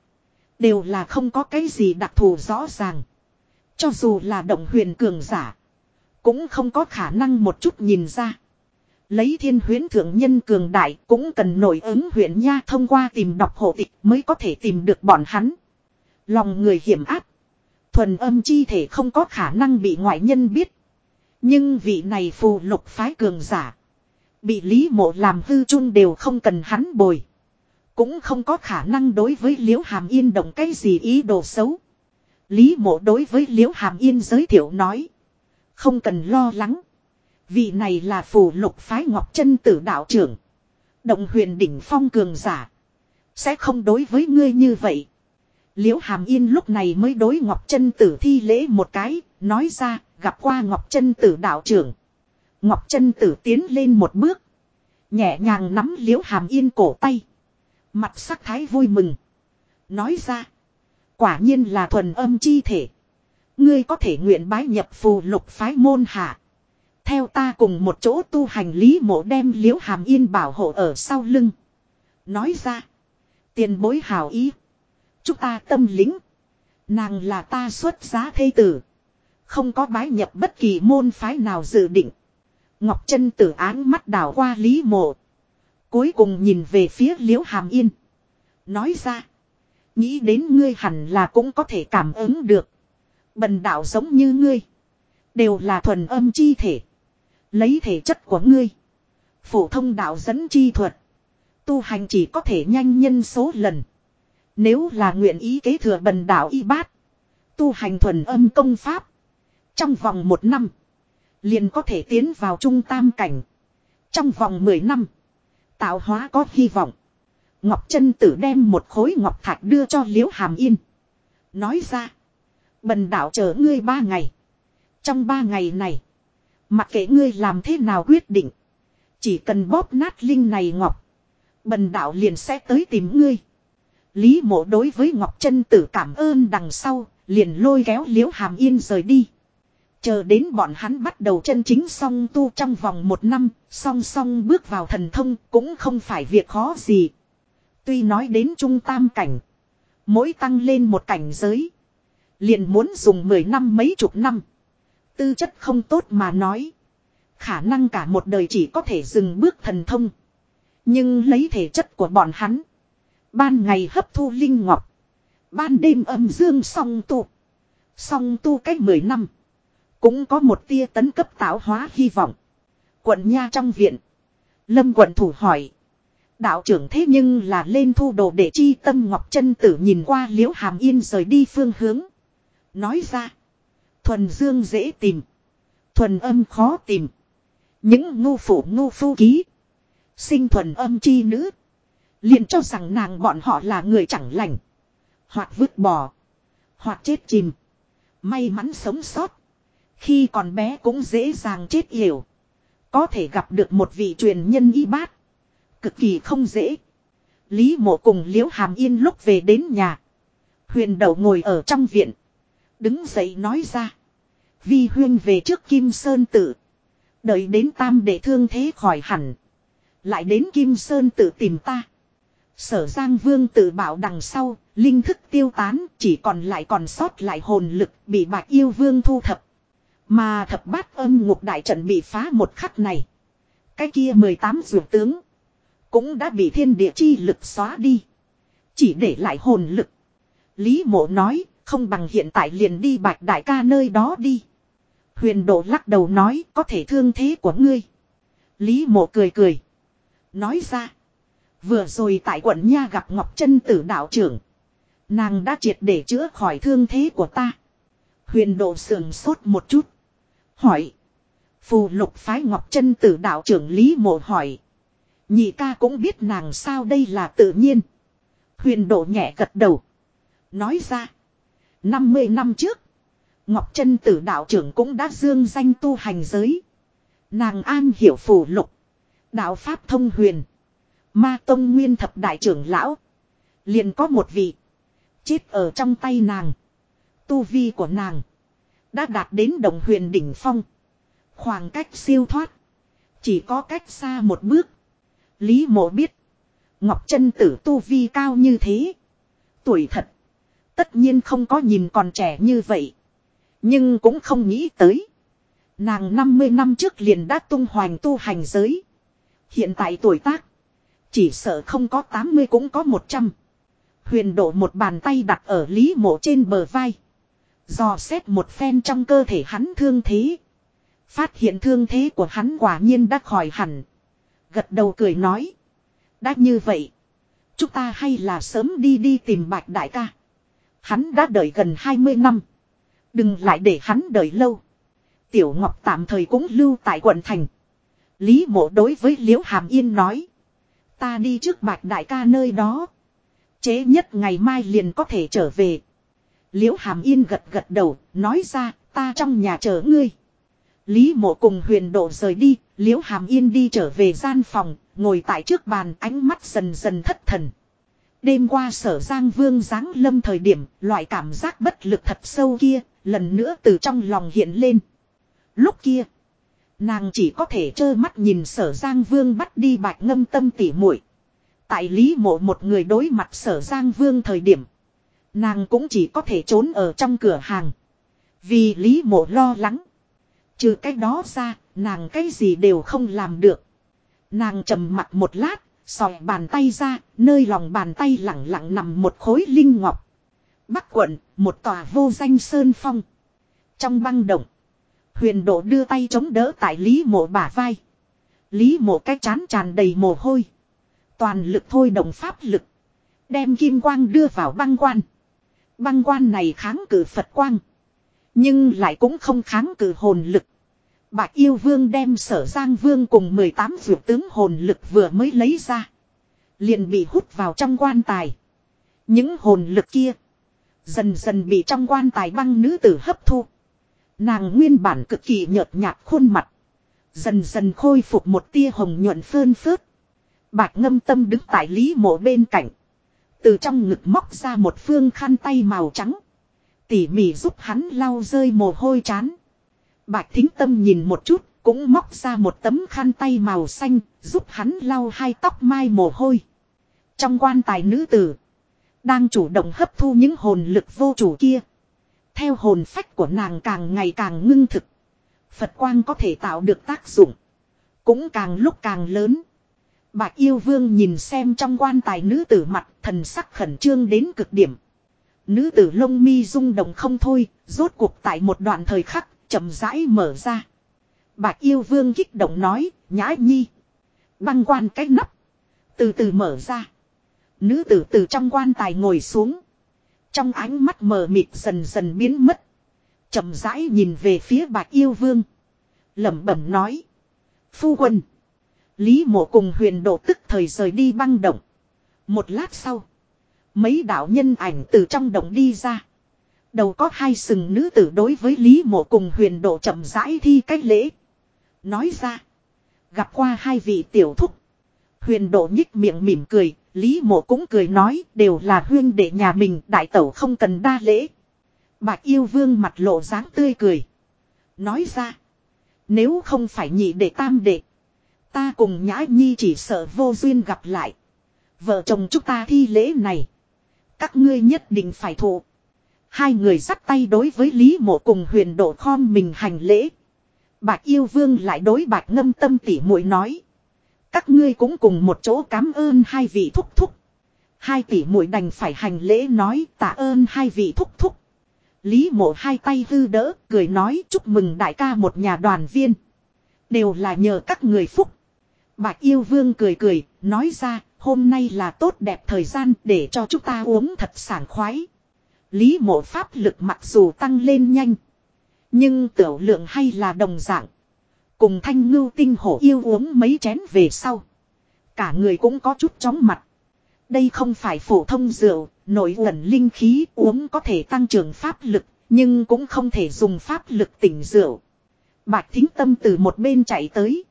Đều là không có cái gì đặc thù rõ ràng. Cho dù là động huyền cường giả. Cũng không có khả năng một chút nhìn ra. Lấy thiên huyến thượng nhân cường đại cũng cần nổi ứng huyện nha thông qua tìm đọc hộ tịch mới có thể tìm được bọn hắn. Lòng người hiểm áp. Thuần âm chi thể không có khả năng bị ngoại nhân biết. Nhưng vị này phù lục phái cường giả. Bị lý mộ làm hư chung đều không cần hắn bồi. Cũng không có khả năng đối với liễu hàm yên động cái gì ý đồ xấu. Lý mộ đối với liễu hàm yên giới thiệu nói. Không cần lo lắng. Vị này là phù lục phái ngọc chân tử đạo trưởng. Động huyền đỉnh phong cường giả. Sẽ không đối với ngươi như vậy. Liễu hàm yên lúc này mới đối ngọc Trân tử thi lễ một cái. Nói ra, gặp qua ngọc Trân tử đạo trưởng. Ngọc Trân tử tiến lên một bước. Nhẹ nhàng nắm liễu hàm yên cổ tay. Mặt sắc thái vui mừng. Nói ra. Quả nhiên là thuần âm chi thể. Ngươi có thể nguyện bái nhập phù lục phái môn hạ. Theo ta cùng một chỗ tu hành lý mộ đem liễu hàm yên bảo hộ ở sau lưng. Nói ra. Tiền bối hào ý. Chúng ta tâm lính. Nàng là ta xuất giá thê tử. Không có bái nhập bất kỳ môn phái nào dự định. Ngọc chân tử áng mắt đảo qua lý mộ. Cuối cùng nhìn về phía liễu hàm yên. Nói ra. Nghĩ đến ngươi hẳn là cũng có thể cảm ứng được. Bần đạo giống như ngươi. Đều là thuần âm chi thể. Lấy thể chất của ngươi. Phổ thông đạo dẫn chi thuật. Tu hành chỉ có thể nhanh nhân số lần. Nếu là nguyện ý kế thừa bần đạo y bát. Tu hành thuần âm công pháp. Trong vòng một năm. Liền có thể tiến vào trung tam cảnh. Trong vòng mười năm. Tạo hóa có hy vọng. Ngọc chân tử đem một khối ngọc thạch đưa cho liễu hàm yên. Nói ra. Bần đạo chờ ngươi ba ngày. Trong ba ngày này. Mặc kệ ngươi làm thế nào quyết định. Chỉ cần bóp nát linh này ngọc. Bần đạo liền sẽ tới tìm ngươi. Lý mộ đối với Ngọc Trân Tử cảm ơn đằng sau, liền lôi kéo liễu hàm yên rời đi. Chờ đến bọn hắn bắt đầu chân chính song tu trong vòng một năm, song song bước vào thần thông cũng không phải việc khó gì. Tuy nói đến trung tam cảnh, mỗi tăng lên một cảnh giới. Liền muốn dùng 10 năm mấy chục năm. Tư chất không tốt mà nói. Khả năng cả một đời chỉ có thể dừng bước thần thông. Nhưng lấy thể chất của bọn hắn. Ban ngày hấp thu linh ngọc. Ban đêm âm dương song tu. Song tu cách 10 năm. Cũng có một tia tấn cấp tạo hóa hy vọng. Quận nha trong viện. Lâm quận thủ hỏi. Đạo trưởng thế nhưng là lên thu đồ để chi tâm ngọc chân tử nhìn qua liễu hàm yên rời đi phương hướng. Nói ra. Thuần dương dễ tìm. Thuần âm khó tìm. Những ngu phụ ngu phu ký. Sinh thuần âm chi nữ liền cho rằng nàng bọn họ là người chẳng lành. Hoặc vứt bỏ. Hoặc chết chìm. May mắn sống sót. Khi còn bé cũng dễ dàng chết yểu. Có thể gặp được một vị truyền nhân y bát. Cực kỳ không dễ. Lý mộ cùng liễu hàm yên lúc về đến nhà. Huyền đầu ngồi ở trong viện. Đứng dậy nói ra. Vi huyên về trước Kim Sơn tự. Đợi đến tam để thương thế khỏi hẳn. Lại đến Kim Sơn tự tìm ta. Sở Giang Vương tự bảo đằng sau, linh thức tiêu tán, chỉ còn lại còn sót lại hồn lực bị bạc yêu vương thu thập. Mà thập bát âm ngục đại trận bị phá một khắc này. Cái kia 18 dược tướng. Cũng đã bị thiên địa chi lực xóa đi. Chỉ để lại hồn lực. Lý mộ nói, không bằng hiện tại liền đi bạch đại ca nơi đó đi. Huyền độ lắc đầu nói, có thể thương thế của ngươi. Lý mộ cười cười. Nói ra. Vừa rồi tại quận Nha gặp Ngọc Trân tử đạo trưởng. Nàng đã triệt để chữa khỏi thương thế của ta. Huyền độ sườn sốt một chút. Hỏi. Phù lục phái Ngọc Trân tử đạo trưởng Lý Mộ hỏi. Nhị ca cũng biết nàng sao đây là tự nhiên. Huyền độ nhẹ gật đầu. Nói ra. 50 năm trước. Ngọc Trân tử đạo trưởng cũng đã dương danh tu hành giới. Nàng an hiểu phù lục. Đạo Pháp thông huyền. Ma Tông Nguyên thập đại trưởng lão. Liền có một vị. Chết ở trong tay nàng. Tu vi của nàng. Đã đạt đến đồng huyền đỉnh phong. Khoảng cách siêu thoát. Chỉ có cách xa một bước. Lý mộ biết. Ngọc chân tử tu vi cao như thế. Tuổi thật. Tất nhiên không có nhìn còn trẻ như vậy. Nhưng cũng không nghĩ tới. Nàng 50 năm trước liền đã tung hoành tu hành giới. Hiện tại tuổi tác. Chỉ sợ không có 80 cũng có 100. Huyền đổ một bàn tay đặt ở Lý mộ trên bờ vai. Dò xét một phen trong cơ thể hắn thương thế. Phát hiện thương thế của hắn quả nhiên đã khỏi hẳn. Gật đầu cười nói. Đã như vậy. Chúng ta hay là sớm đi đi tìm bạch đại ca. Hắn đã đợi gần 20 năm. Đừng lại để hắn đợi lâu. Tiểu Ngọc tạm thời cũng lưu tại quận thành. Lý mộ đối với Liễu Hàm Yên nói. Ta đi trước bạch đại ca nơi đó. Chế nhất ngày mai liền có thể trở về. Liễu Hàm Yên gật gật đầu, nói ra, ta trong nhà chờ ngươi. Lý mộ cùng huyền độ rời đi, Liễu Hàm Yên đi trở về gian phòng, ngồi tại trước bàn ánh mắt dần dần thất thần. Đêm qua sở Giang Vương giáng lâm thời điểm, loại cảm giác bất lực thật sâu kia, lần nữa từ trong lòng hiện lên. Lúc kia, nàng chỉ có thể trơ mắt nhìn sở Giang Vương bắt đi bạch ngâm tâm tỉ muội Tại Lý mộ một người đối mặt sở Giang Vương thời điểm. Nàng cũng chỉ có thể trốn ở trong cửa hàng. Vì Lý mộ lo lắng. Trừ cái đó ra, nàng cái gì đều không làm được. Nàng trầm mặt một lát, sòi bàn tay ra, nơi lòng bàn tay lặng lặng nằm một khối linh ngọc. Bắc quận, một tòa vô danh sơn phong. Trong băng động, huyền độ đưa tay chống đỡ tại Lý mộ bả vai. Lý mộ cái chán tràn đầy mồ hôi. Toàn lực thôi động pháp lực. Đem kim quang đưa vào băng quan. Băng quan này kháng cự Phật quang. Nhưng lại cũng không kháng cự hồn lực. Bạch yêu vương đem sở giang vương cùng 18 vượt tướng hồn lực vừa mới lấy ra. Liền bị hút vào trong quan tài. Những hồn lực kia. Dần dần bị trong quan tài băng nữ tử hấp thu. Nàng nguyên bản cực kỳ nhợt nhạt khuôn mặt. Dần dần khôi phục một tia hồng nhuận phơn phớt. Bạch ngâm tâm đứng tại lý mộ bên cạnh. Từ trong ngực móc ra một phương khăn tay màu trắng. Tỉ mỉ giúp hắn lau rơi mồ hôi chán. Bạch thính tâm nhìn một chút, cũng móc ra một tấm khăn tay màu xanh, giúp hắn lau hai tóc mai mồ hôi. Trong quan tài nữ tử, đang chủ động hấp thu những hồn lực vô chủ kia. Theo hồn phách của nàng càng ngày càng ngưng thực. Phật quang có thể tạo được tác dụng. Cũng càng lúc càng lớn. Bạch yêu vương nhìn xem trong quan tài nữ tử mặt thần sắc khẩn trương đến cực điểm. Nữ tử lông mi rung động không thôi, rốt cuộc tại một đoạn thời khắc, chậm rãi mở ra. Bạch yêu vương kích động nói, nhã nhi. Băng quan cái nắp. Từ từ mở ra. Nữ tử từ trong quan tài ngồi xuống. Trong ánh mắt mờ mịt dần dần biến mất. chậm rãi nhìn về phía bạc yêu vương. lẩm bẩm nói. Phu quân. Lý mộ cùng huyền độ tức thời rời đi băng động. Một lát sau. Mấy đạo nhân ảnh từ trong động đi ra. Đầu có hai sừng nữ tử đối với Lý Mộ cùng huyền độ chậm rãi thi cách lễ. Nói ra. Gặp qua hai vị tiểu thúc. Huyền độ nhích miệng mỉm cười. Lý Mộ cũng cười nói, đều là huyên đệ nhà mình, đại tẩu không cần đa lễ. Bạch yêu vương mặt lộ dáng tươi cười. Nói ra. Nếu không phải nhị đệ tam đệ. Ta cùng nhã nhi chỉ sợ vô duyên gặp lại. Vợ chồng chúng ta thi lễ này. Các ngươi nhất định phải thụ. Hai người dắt tay đối với Lý Mộ cùng huyền độ khom mình hành lễ. Bạch yêu vương lại đối bạch ngâm tâm tỉ muội nói. Các ngươi cũng cùng một chỗ cảm ơn hai vị thúc thúc. Hai tỷ muội đành phải hành lễ nói tạ ơn hai vị thúc thúc. Lý mộ hai tay hư đỡ, cười nói chúc mừng đại ca một nhà đoàn viên. Đều là nhờ các người phúc. Bạch yêu vương cười cười, nói ra, hôm nay là tốt đẹp thời gian để cho chúng ta uống thật sảng khoái. Lý mộ pháp lực mặc dù tăng lên nhanh. Nhưng tiểu lượng hay là đồng dạng. Cùng thanh ngưu tinh hổ yêu uống mấy chén về sau. Cả người cũng có chút chóng mặt. Đây không phải phổ thông rượu, nổi ẩn linh khí uống có thể tăng trưởng pháp lực, nhưng cũng không thể dùng pháp lực tỉnh rượu. Bạch thính tâm từ một bên chạy tới.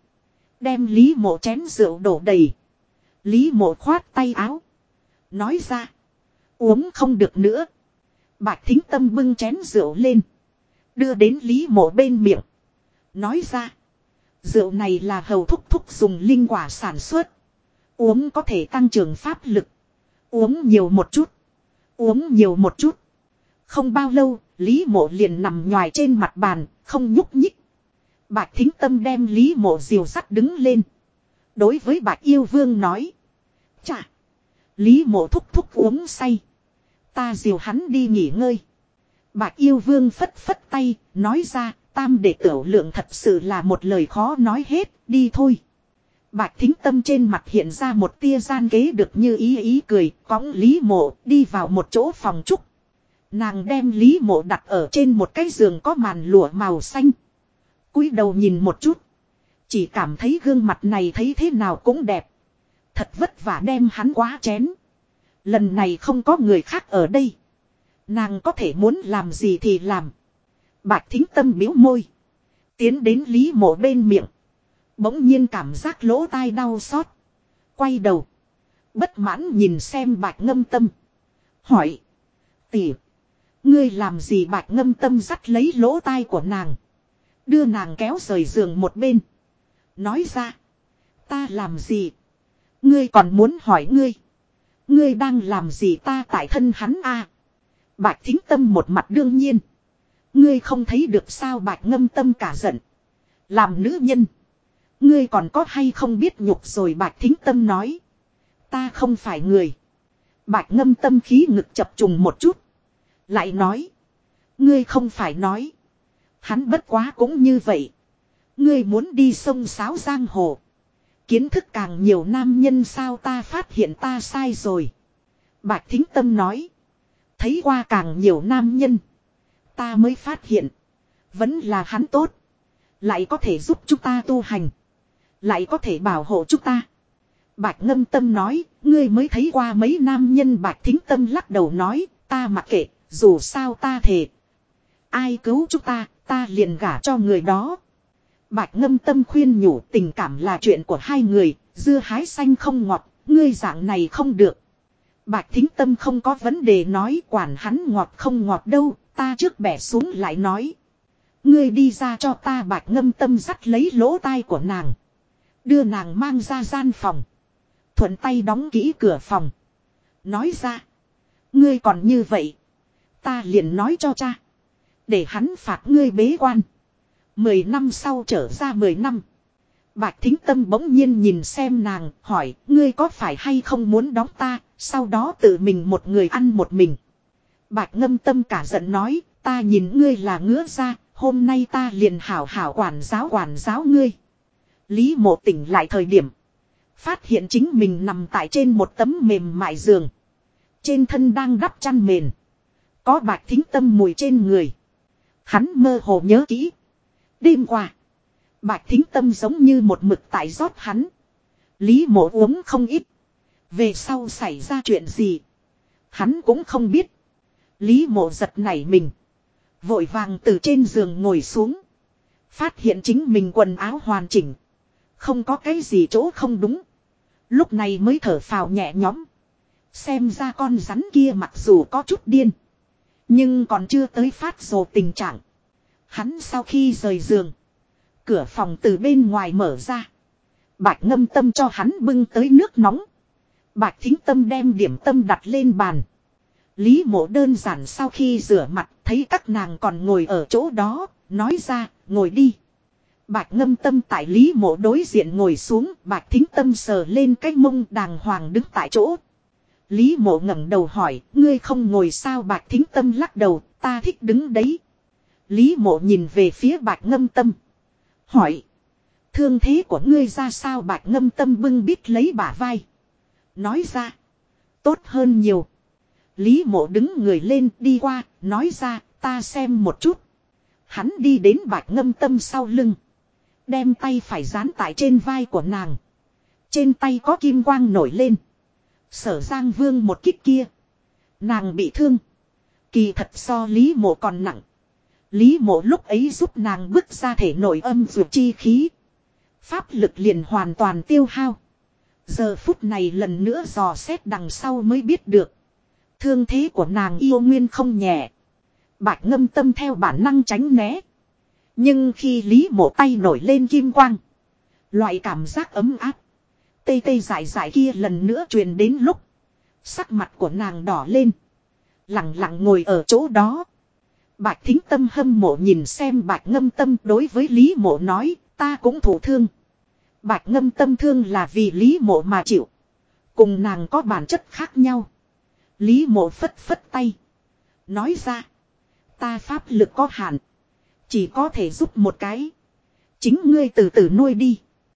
Đem Lý mộ chén rượu đổ đầy. Lý mộ khoát tay áo. Nói ra. Uống không được nữa. Bạch thính tâm bưng chén rượu lên. Đưa đến Lý mộ bên miệng. Nói ra. Rượu này là hầu thúc thúc dùng linh quả sản xuất. Uống có thể tăng trưởng pháp lực. Uống nhiều một chút. Uống nhiều một chút. Không bao lâu, Lý mộ liền nằm nhòi trên mặt bàn, không nhúc nhích. Bạch thính tâm đem Lý mộ diều sắt đứng lên. Đối với bạch yêu vương nói. Chà! Lý mộ thúc thúc uống say. Ta diều hắn đi nghỉ ngơi. Bạch yêu vương phất phất tay, nói ra, tam để tiểu lượng thật sự là một lời khó nói hết, đi thôi. Bạch thính tâm trên mặt hiện ra một tia gian kế được như ý ý cười, cõng Lý mộ, đi vào một chỗ phòng trúc. Nàng đem Lý mộ đặt ở trên một cái giường có màn lụa màu xanh. cúi đầu nhìn một chút. Chỉ cảm thấy gương mặt này thấy thế nào cũng đẹp. Thật vất vả đem hắn quá chén. Lần này không có người khác ở đây. Nàng có thể muốn làm gì thì làm. Bạch thính tâm biếu môi. Tiến đến Lý mộ bên miệng. Bỗng nhiên cảm giác lỗ tai đau xót. Quay đầu. Bất mãn nhìn xem bạch ngâm tâm. Hỏi. Tỉ. Ngươi làm gì bạch ngâm tâm dắt lấy lỗ tai của nàng. Đưa nàng kéo rời giường một bên. Nói ra. Ta làm gì. Ngươi còn muốn hỏi ngươi. Ngươi đang làm gì ta tại thân hắn a Bạch thính tâm một mặt đương nhiên. Ngươi không thấy được sao bạch ngâm tâm cả giận. Làm nữ nhân. Ngươi còn có hay không biết nhục rồi bạch thính tâm nói. Ta không phải người. Bạch ngâm tâm khí ngực chập trùng một chút. Lại nói. Ngươi không phải nói. Hắn bất quá cũng như vậy. Ngươi muốn đi sông sáo giang hồ. Kiến thức càng nhiều nam nhân sao ta phát hiện ta sai rồi. Bạch thính tâm nói. Thấy qua càng nhiều nam nhân. Ta mới phát hiện. Vẫn là hắn tốt. Lại có thể giúp chúng ta tu hành. Lại có thể bảo hộ chúng ta. Bạch ngâm tâm nói. Ngươi mới thấy qua mấy nam nhân bạch thính tâm lắc đầu nói. Ta mặc kệ. Dù sao ta thể. Ai cứu chúng ta. Ta liền gả cho người đó. Bạch ngâm tâm khuyên nhủ tình cảm là chuyện của hai người. Dưa hái xanh không ngọt. Ngươi dạng này không được. Bạch thính tâm không có vấn đề nói quản hắn ngọt không ngọt đâu, ta trước bẻ xuống lại nói. Ngươi đi ra cho ta bạch ngâm tâm dắt lấy lỗ tai của nàng. Đưa nàng mang ra gian phòng. Thuận tay đóng kỹ cửa phòng. Nói ra. Ngươi còn như vậy. Ta liền nói cho cha. Để hắn phạt ngươi bế quan. Mười năm sau trở ra mười năm. Bạch thính tâm bỗng nhiên nhìn xem nàng, hỏi, ngươi có phải hay không muốn đóng ta, sau đó tự mình một người ăn một mình. Bạch ngâm tâm cả giận nói, ta nhìn ngươi là ngứa ra, hôm nay ta liền hảo hảo quản giáo quản giáo ngươi. Lý mộ tỉnh lại thời điểm. Phát hiện chính mình nằm tại trên một tấm mềm mại giường. Trên thân đang đắp chăn mền. Có bạch thính tâm mùi trên người. Hắn mơ hồ nhớ kỹ. Đêm qua. Bạch thính tâm giống như một mực tại rót hắn. Lý mộ uống không ít. Về sau xảy ra chuyện gì. Hắn cũng không biết. Lý mộ giật nảy mình. Vội vàng từ trên giường ngồi xuống. Phát hiện chính mình quần áo hoàn chỉnh. Không có cái gì chỗ không đúng. Lúc này mới thở phào nhẹ nhõm. Xem ra con rắn kia mặc dù có chút điên. Nhưng còn chưa tới phát rồ tình trạng. Hắn sau khi rời giường. Cửa phòng từ bên ngoài mở ra. Bạch ngâm tâm cho hắn bưng tới nước nóng. Bạch thính tâm đem điểm tâm đặt lên bàn. Lý mộ đơn giản sau khi rửa mặt thấy các nàng còn ngồi ở chỗ đó, nói ra, ngồi đi. Bạch ngâm tâm tại lý mộ đối diện ngồi xuống, bạch thính tâm sờ lên cái mông đàng hoàng đứng tại chỗ. Lý mộ ngẩng đầu hỏi, ngươi không ngồi sao bạch thính tâm lắc đầu, ta thích đứng đấy. Lý mộ nhìn về phía bạch ngâm tâm. Hỏi, thương thế của ngươi ra sao bạch ngâm tâm bưng bít lấy bả vai. Nói ra, tốt hơn nhiều. Lý mộ đứng người lên đi qua, nói ra, ta xem một chút. Hắn đi đến bạch ngâm tâm sau lưng. Đem tay phải dán tại trên vai của nàng. Trên tay có kim quang nổi lên. Sở Giang Vương một kích kia. Nàng bị thương. Kỳ thật so Lý mộ còn nặng. Lý mộ lúc ấy giúp nàng bước ra thể nội âm vượt chi khí. Pháp lực liền hoàn toàn tiêu hao. Giờ phút này lần nữa dò xét đằng sau mới biết được. Thương thế của nàng yêu nguyên không nhẹ. Bạch ngâm tâm theo bản năng tránh né. Nhưng khi Lý mộ tay nổi lên kim quang. Loại cảm giác ấm áp. Tê tê dại dại kia lần nữa truyền đến lúc. Sắc mặt của nàng đỏ lên. Lặng lặng ngồi ở chỗ đó. Bạch thính tâm hâm mộ nhìn xem bạch ngâm tâm đối với Lý mộ nói, ta cũng thủ thương. Bạch ngâm tâm thương là vì Lý mộ mà chịu. Cùng nàng có bản chất khác nhau. Lý mộ phất phất tay. Nói ra. Ta pháp lực có hạn. Chỉ có thể giúp một cái. Chính ngươi từ từ nuôi đi.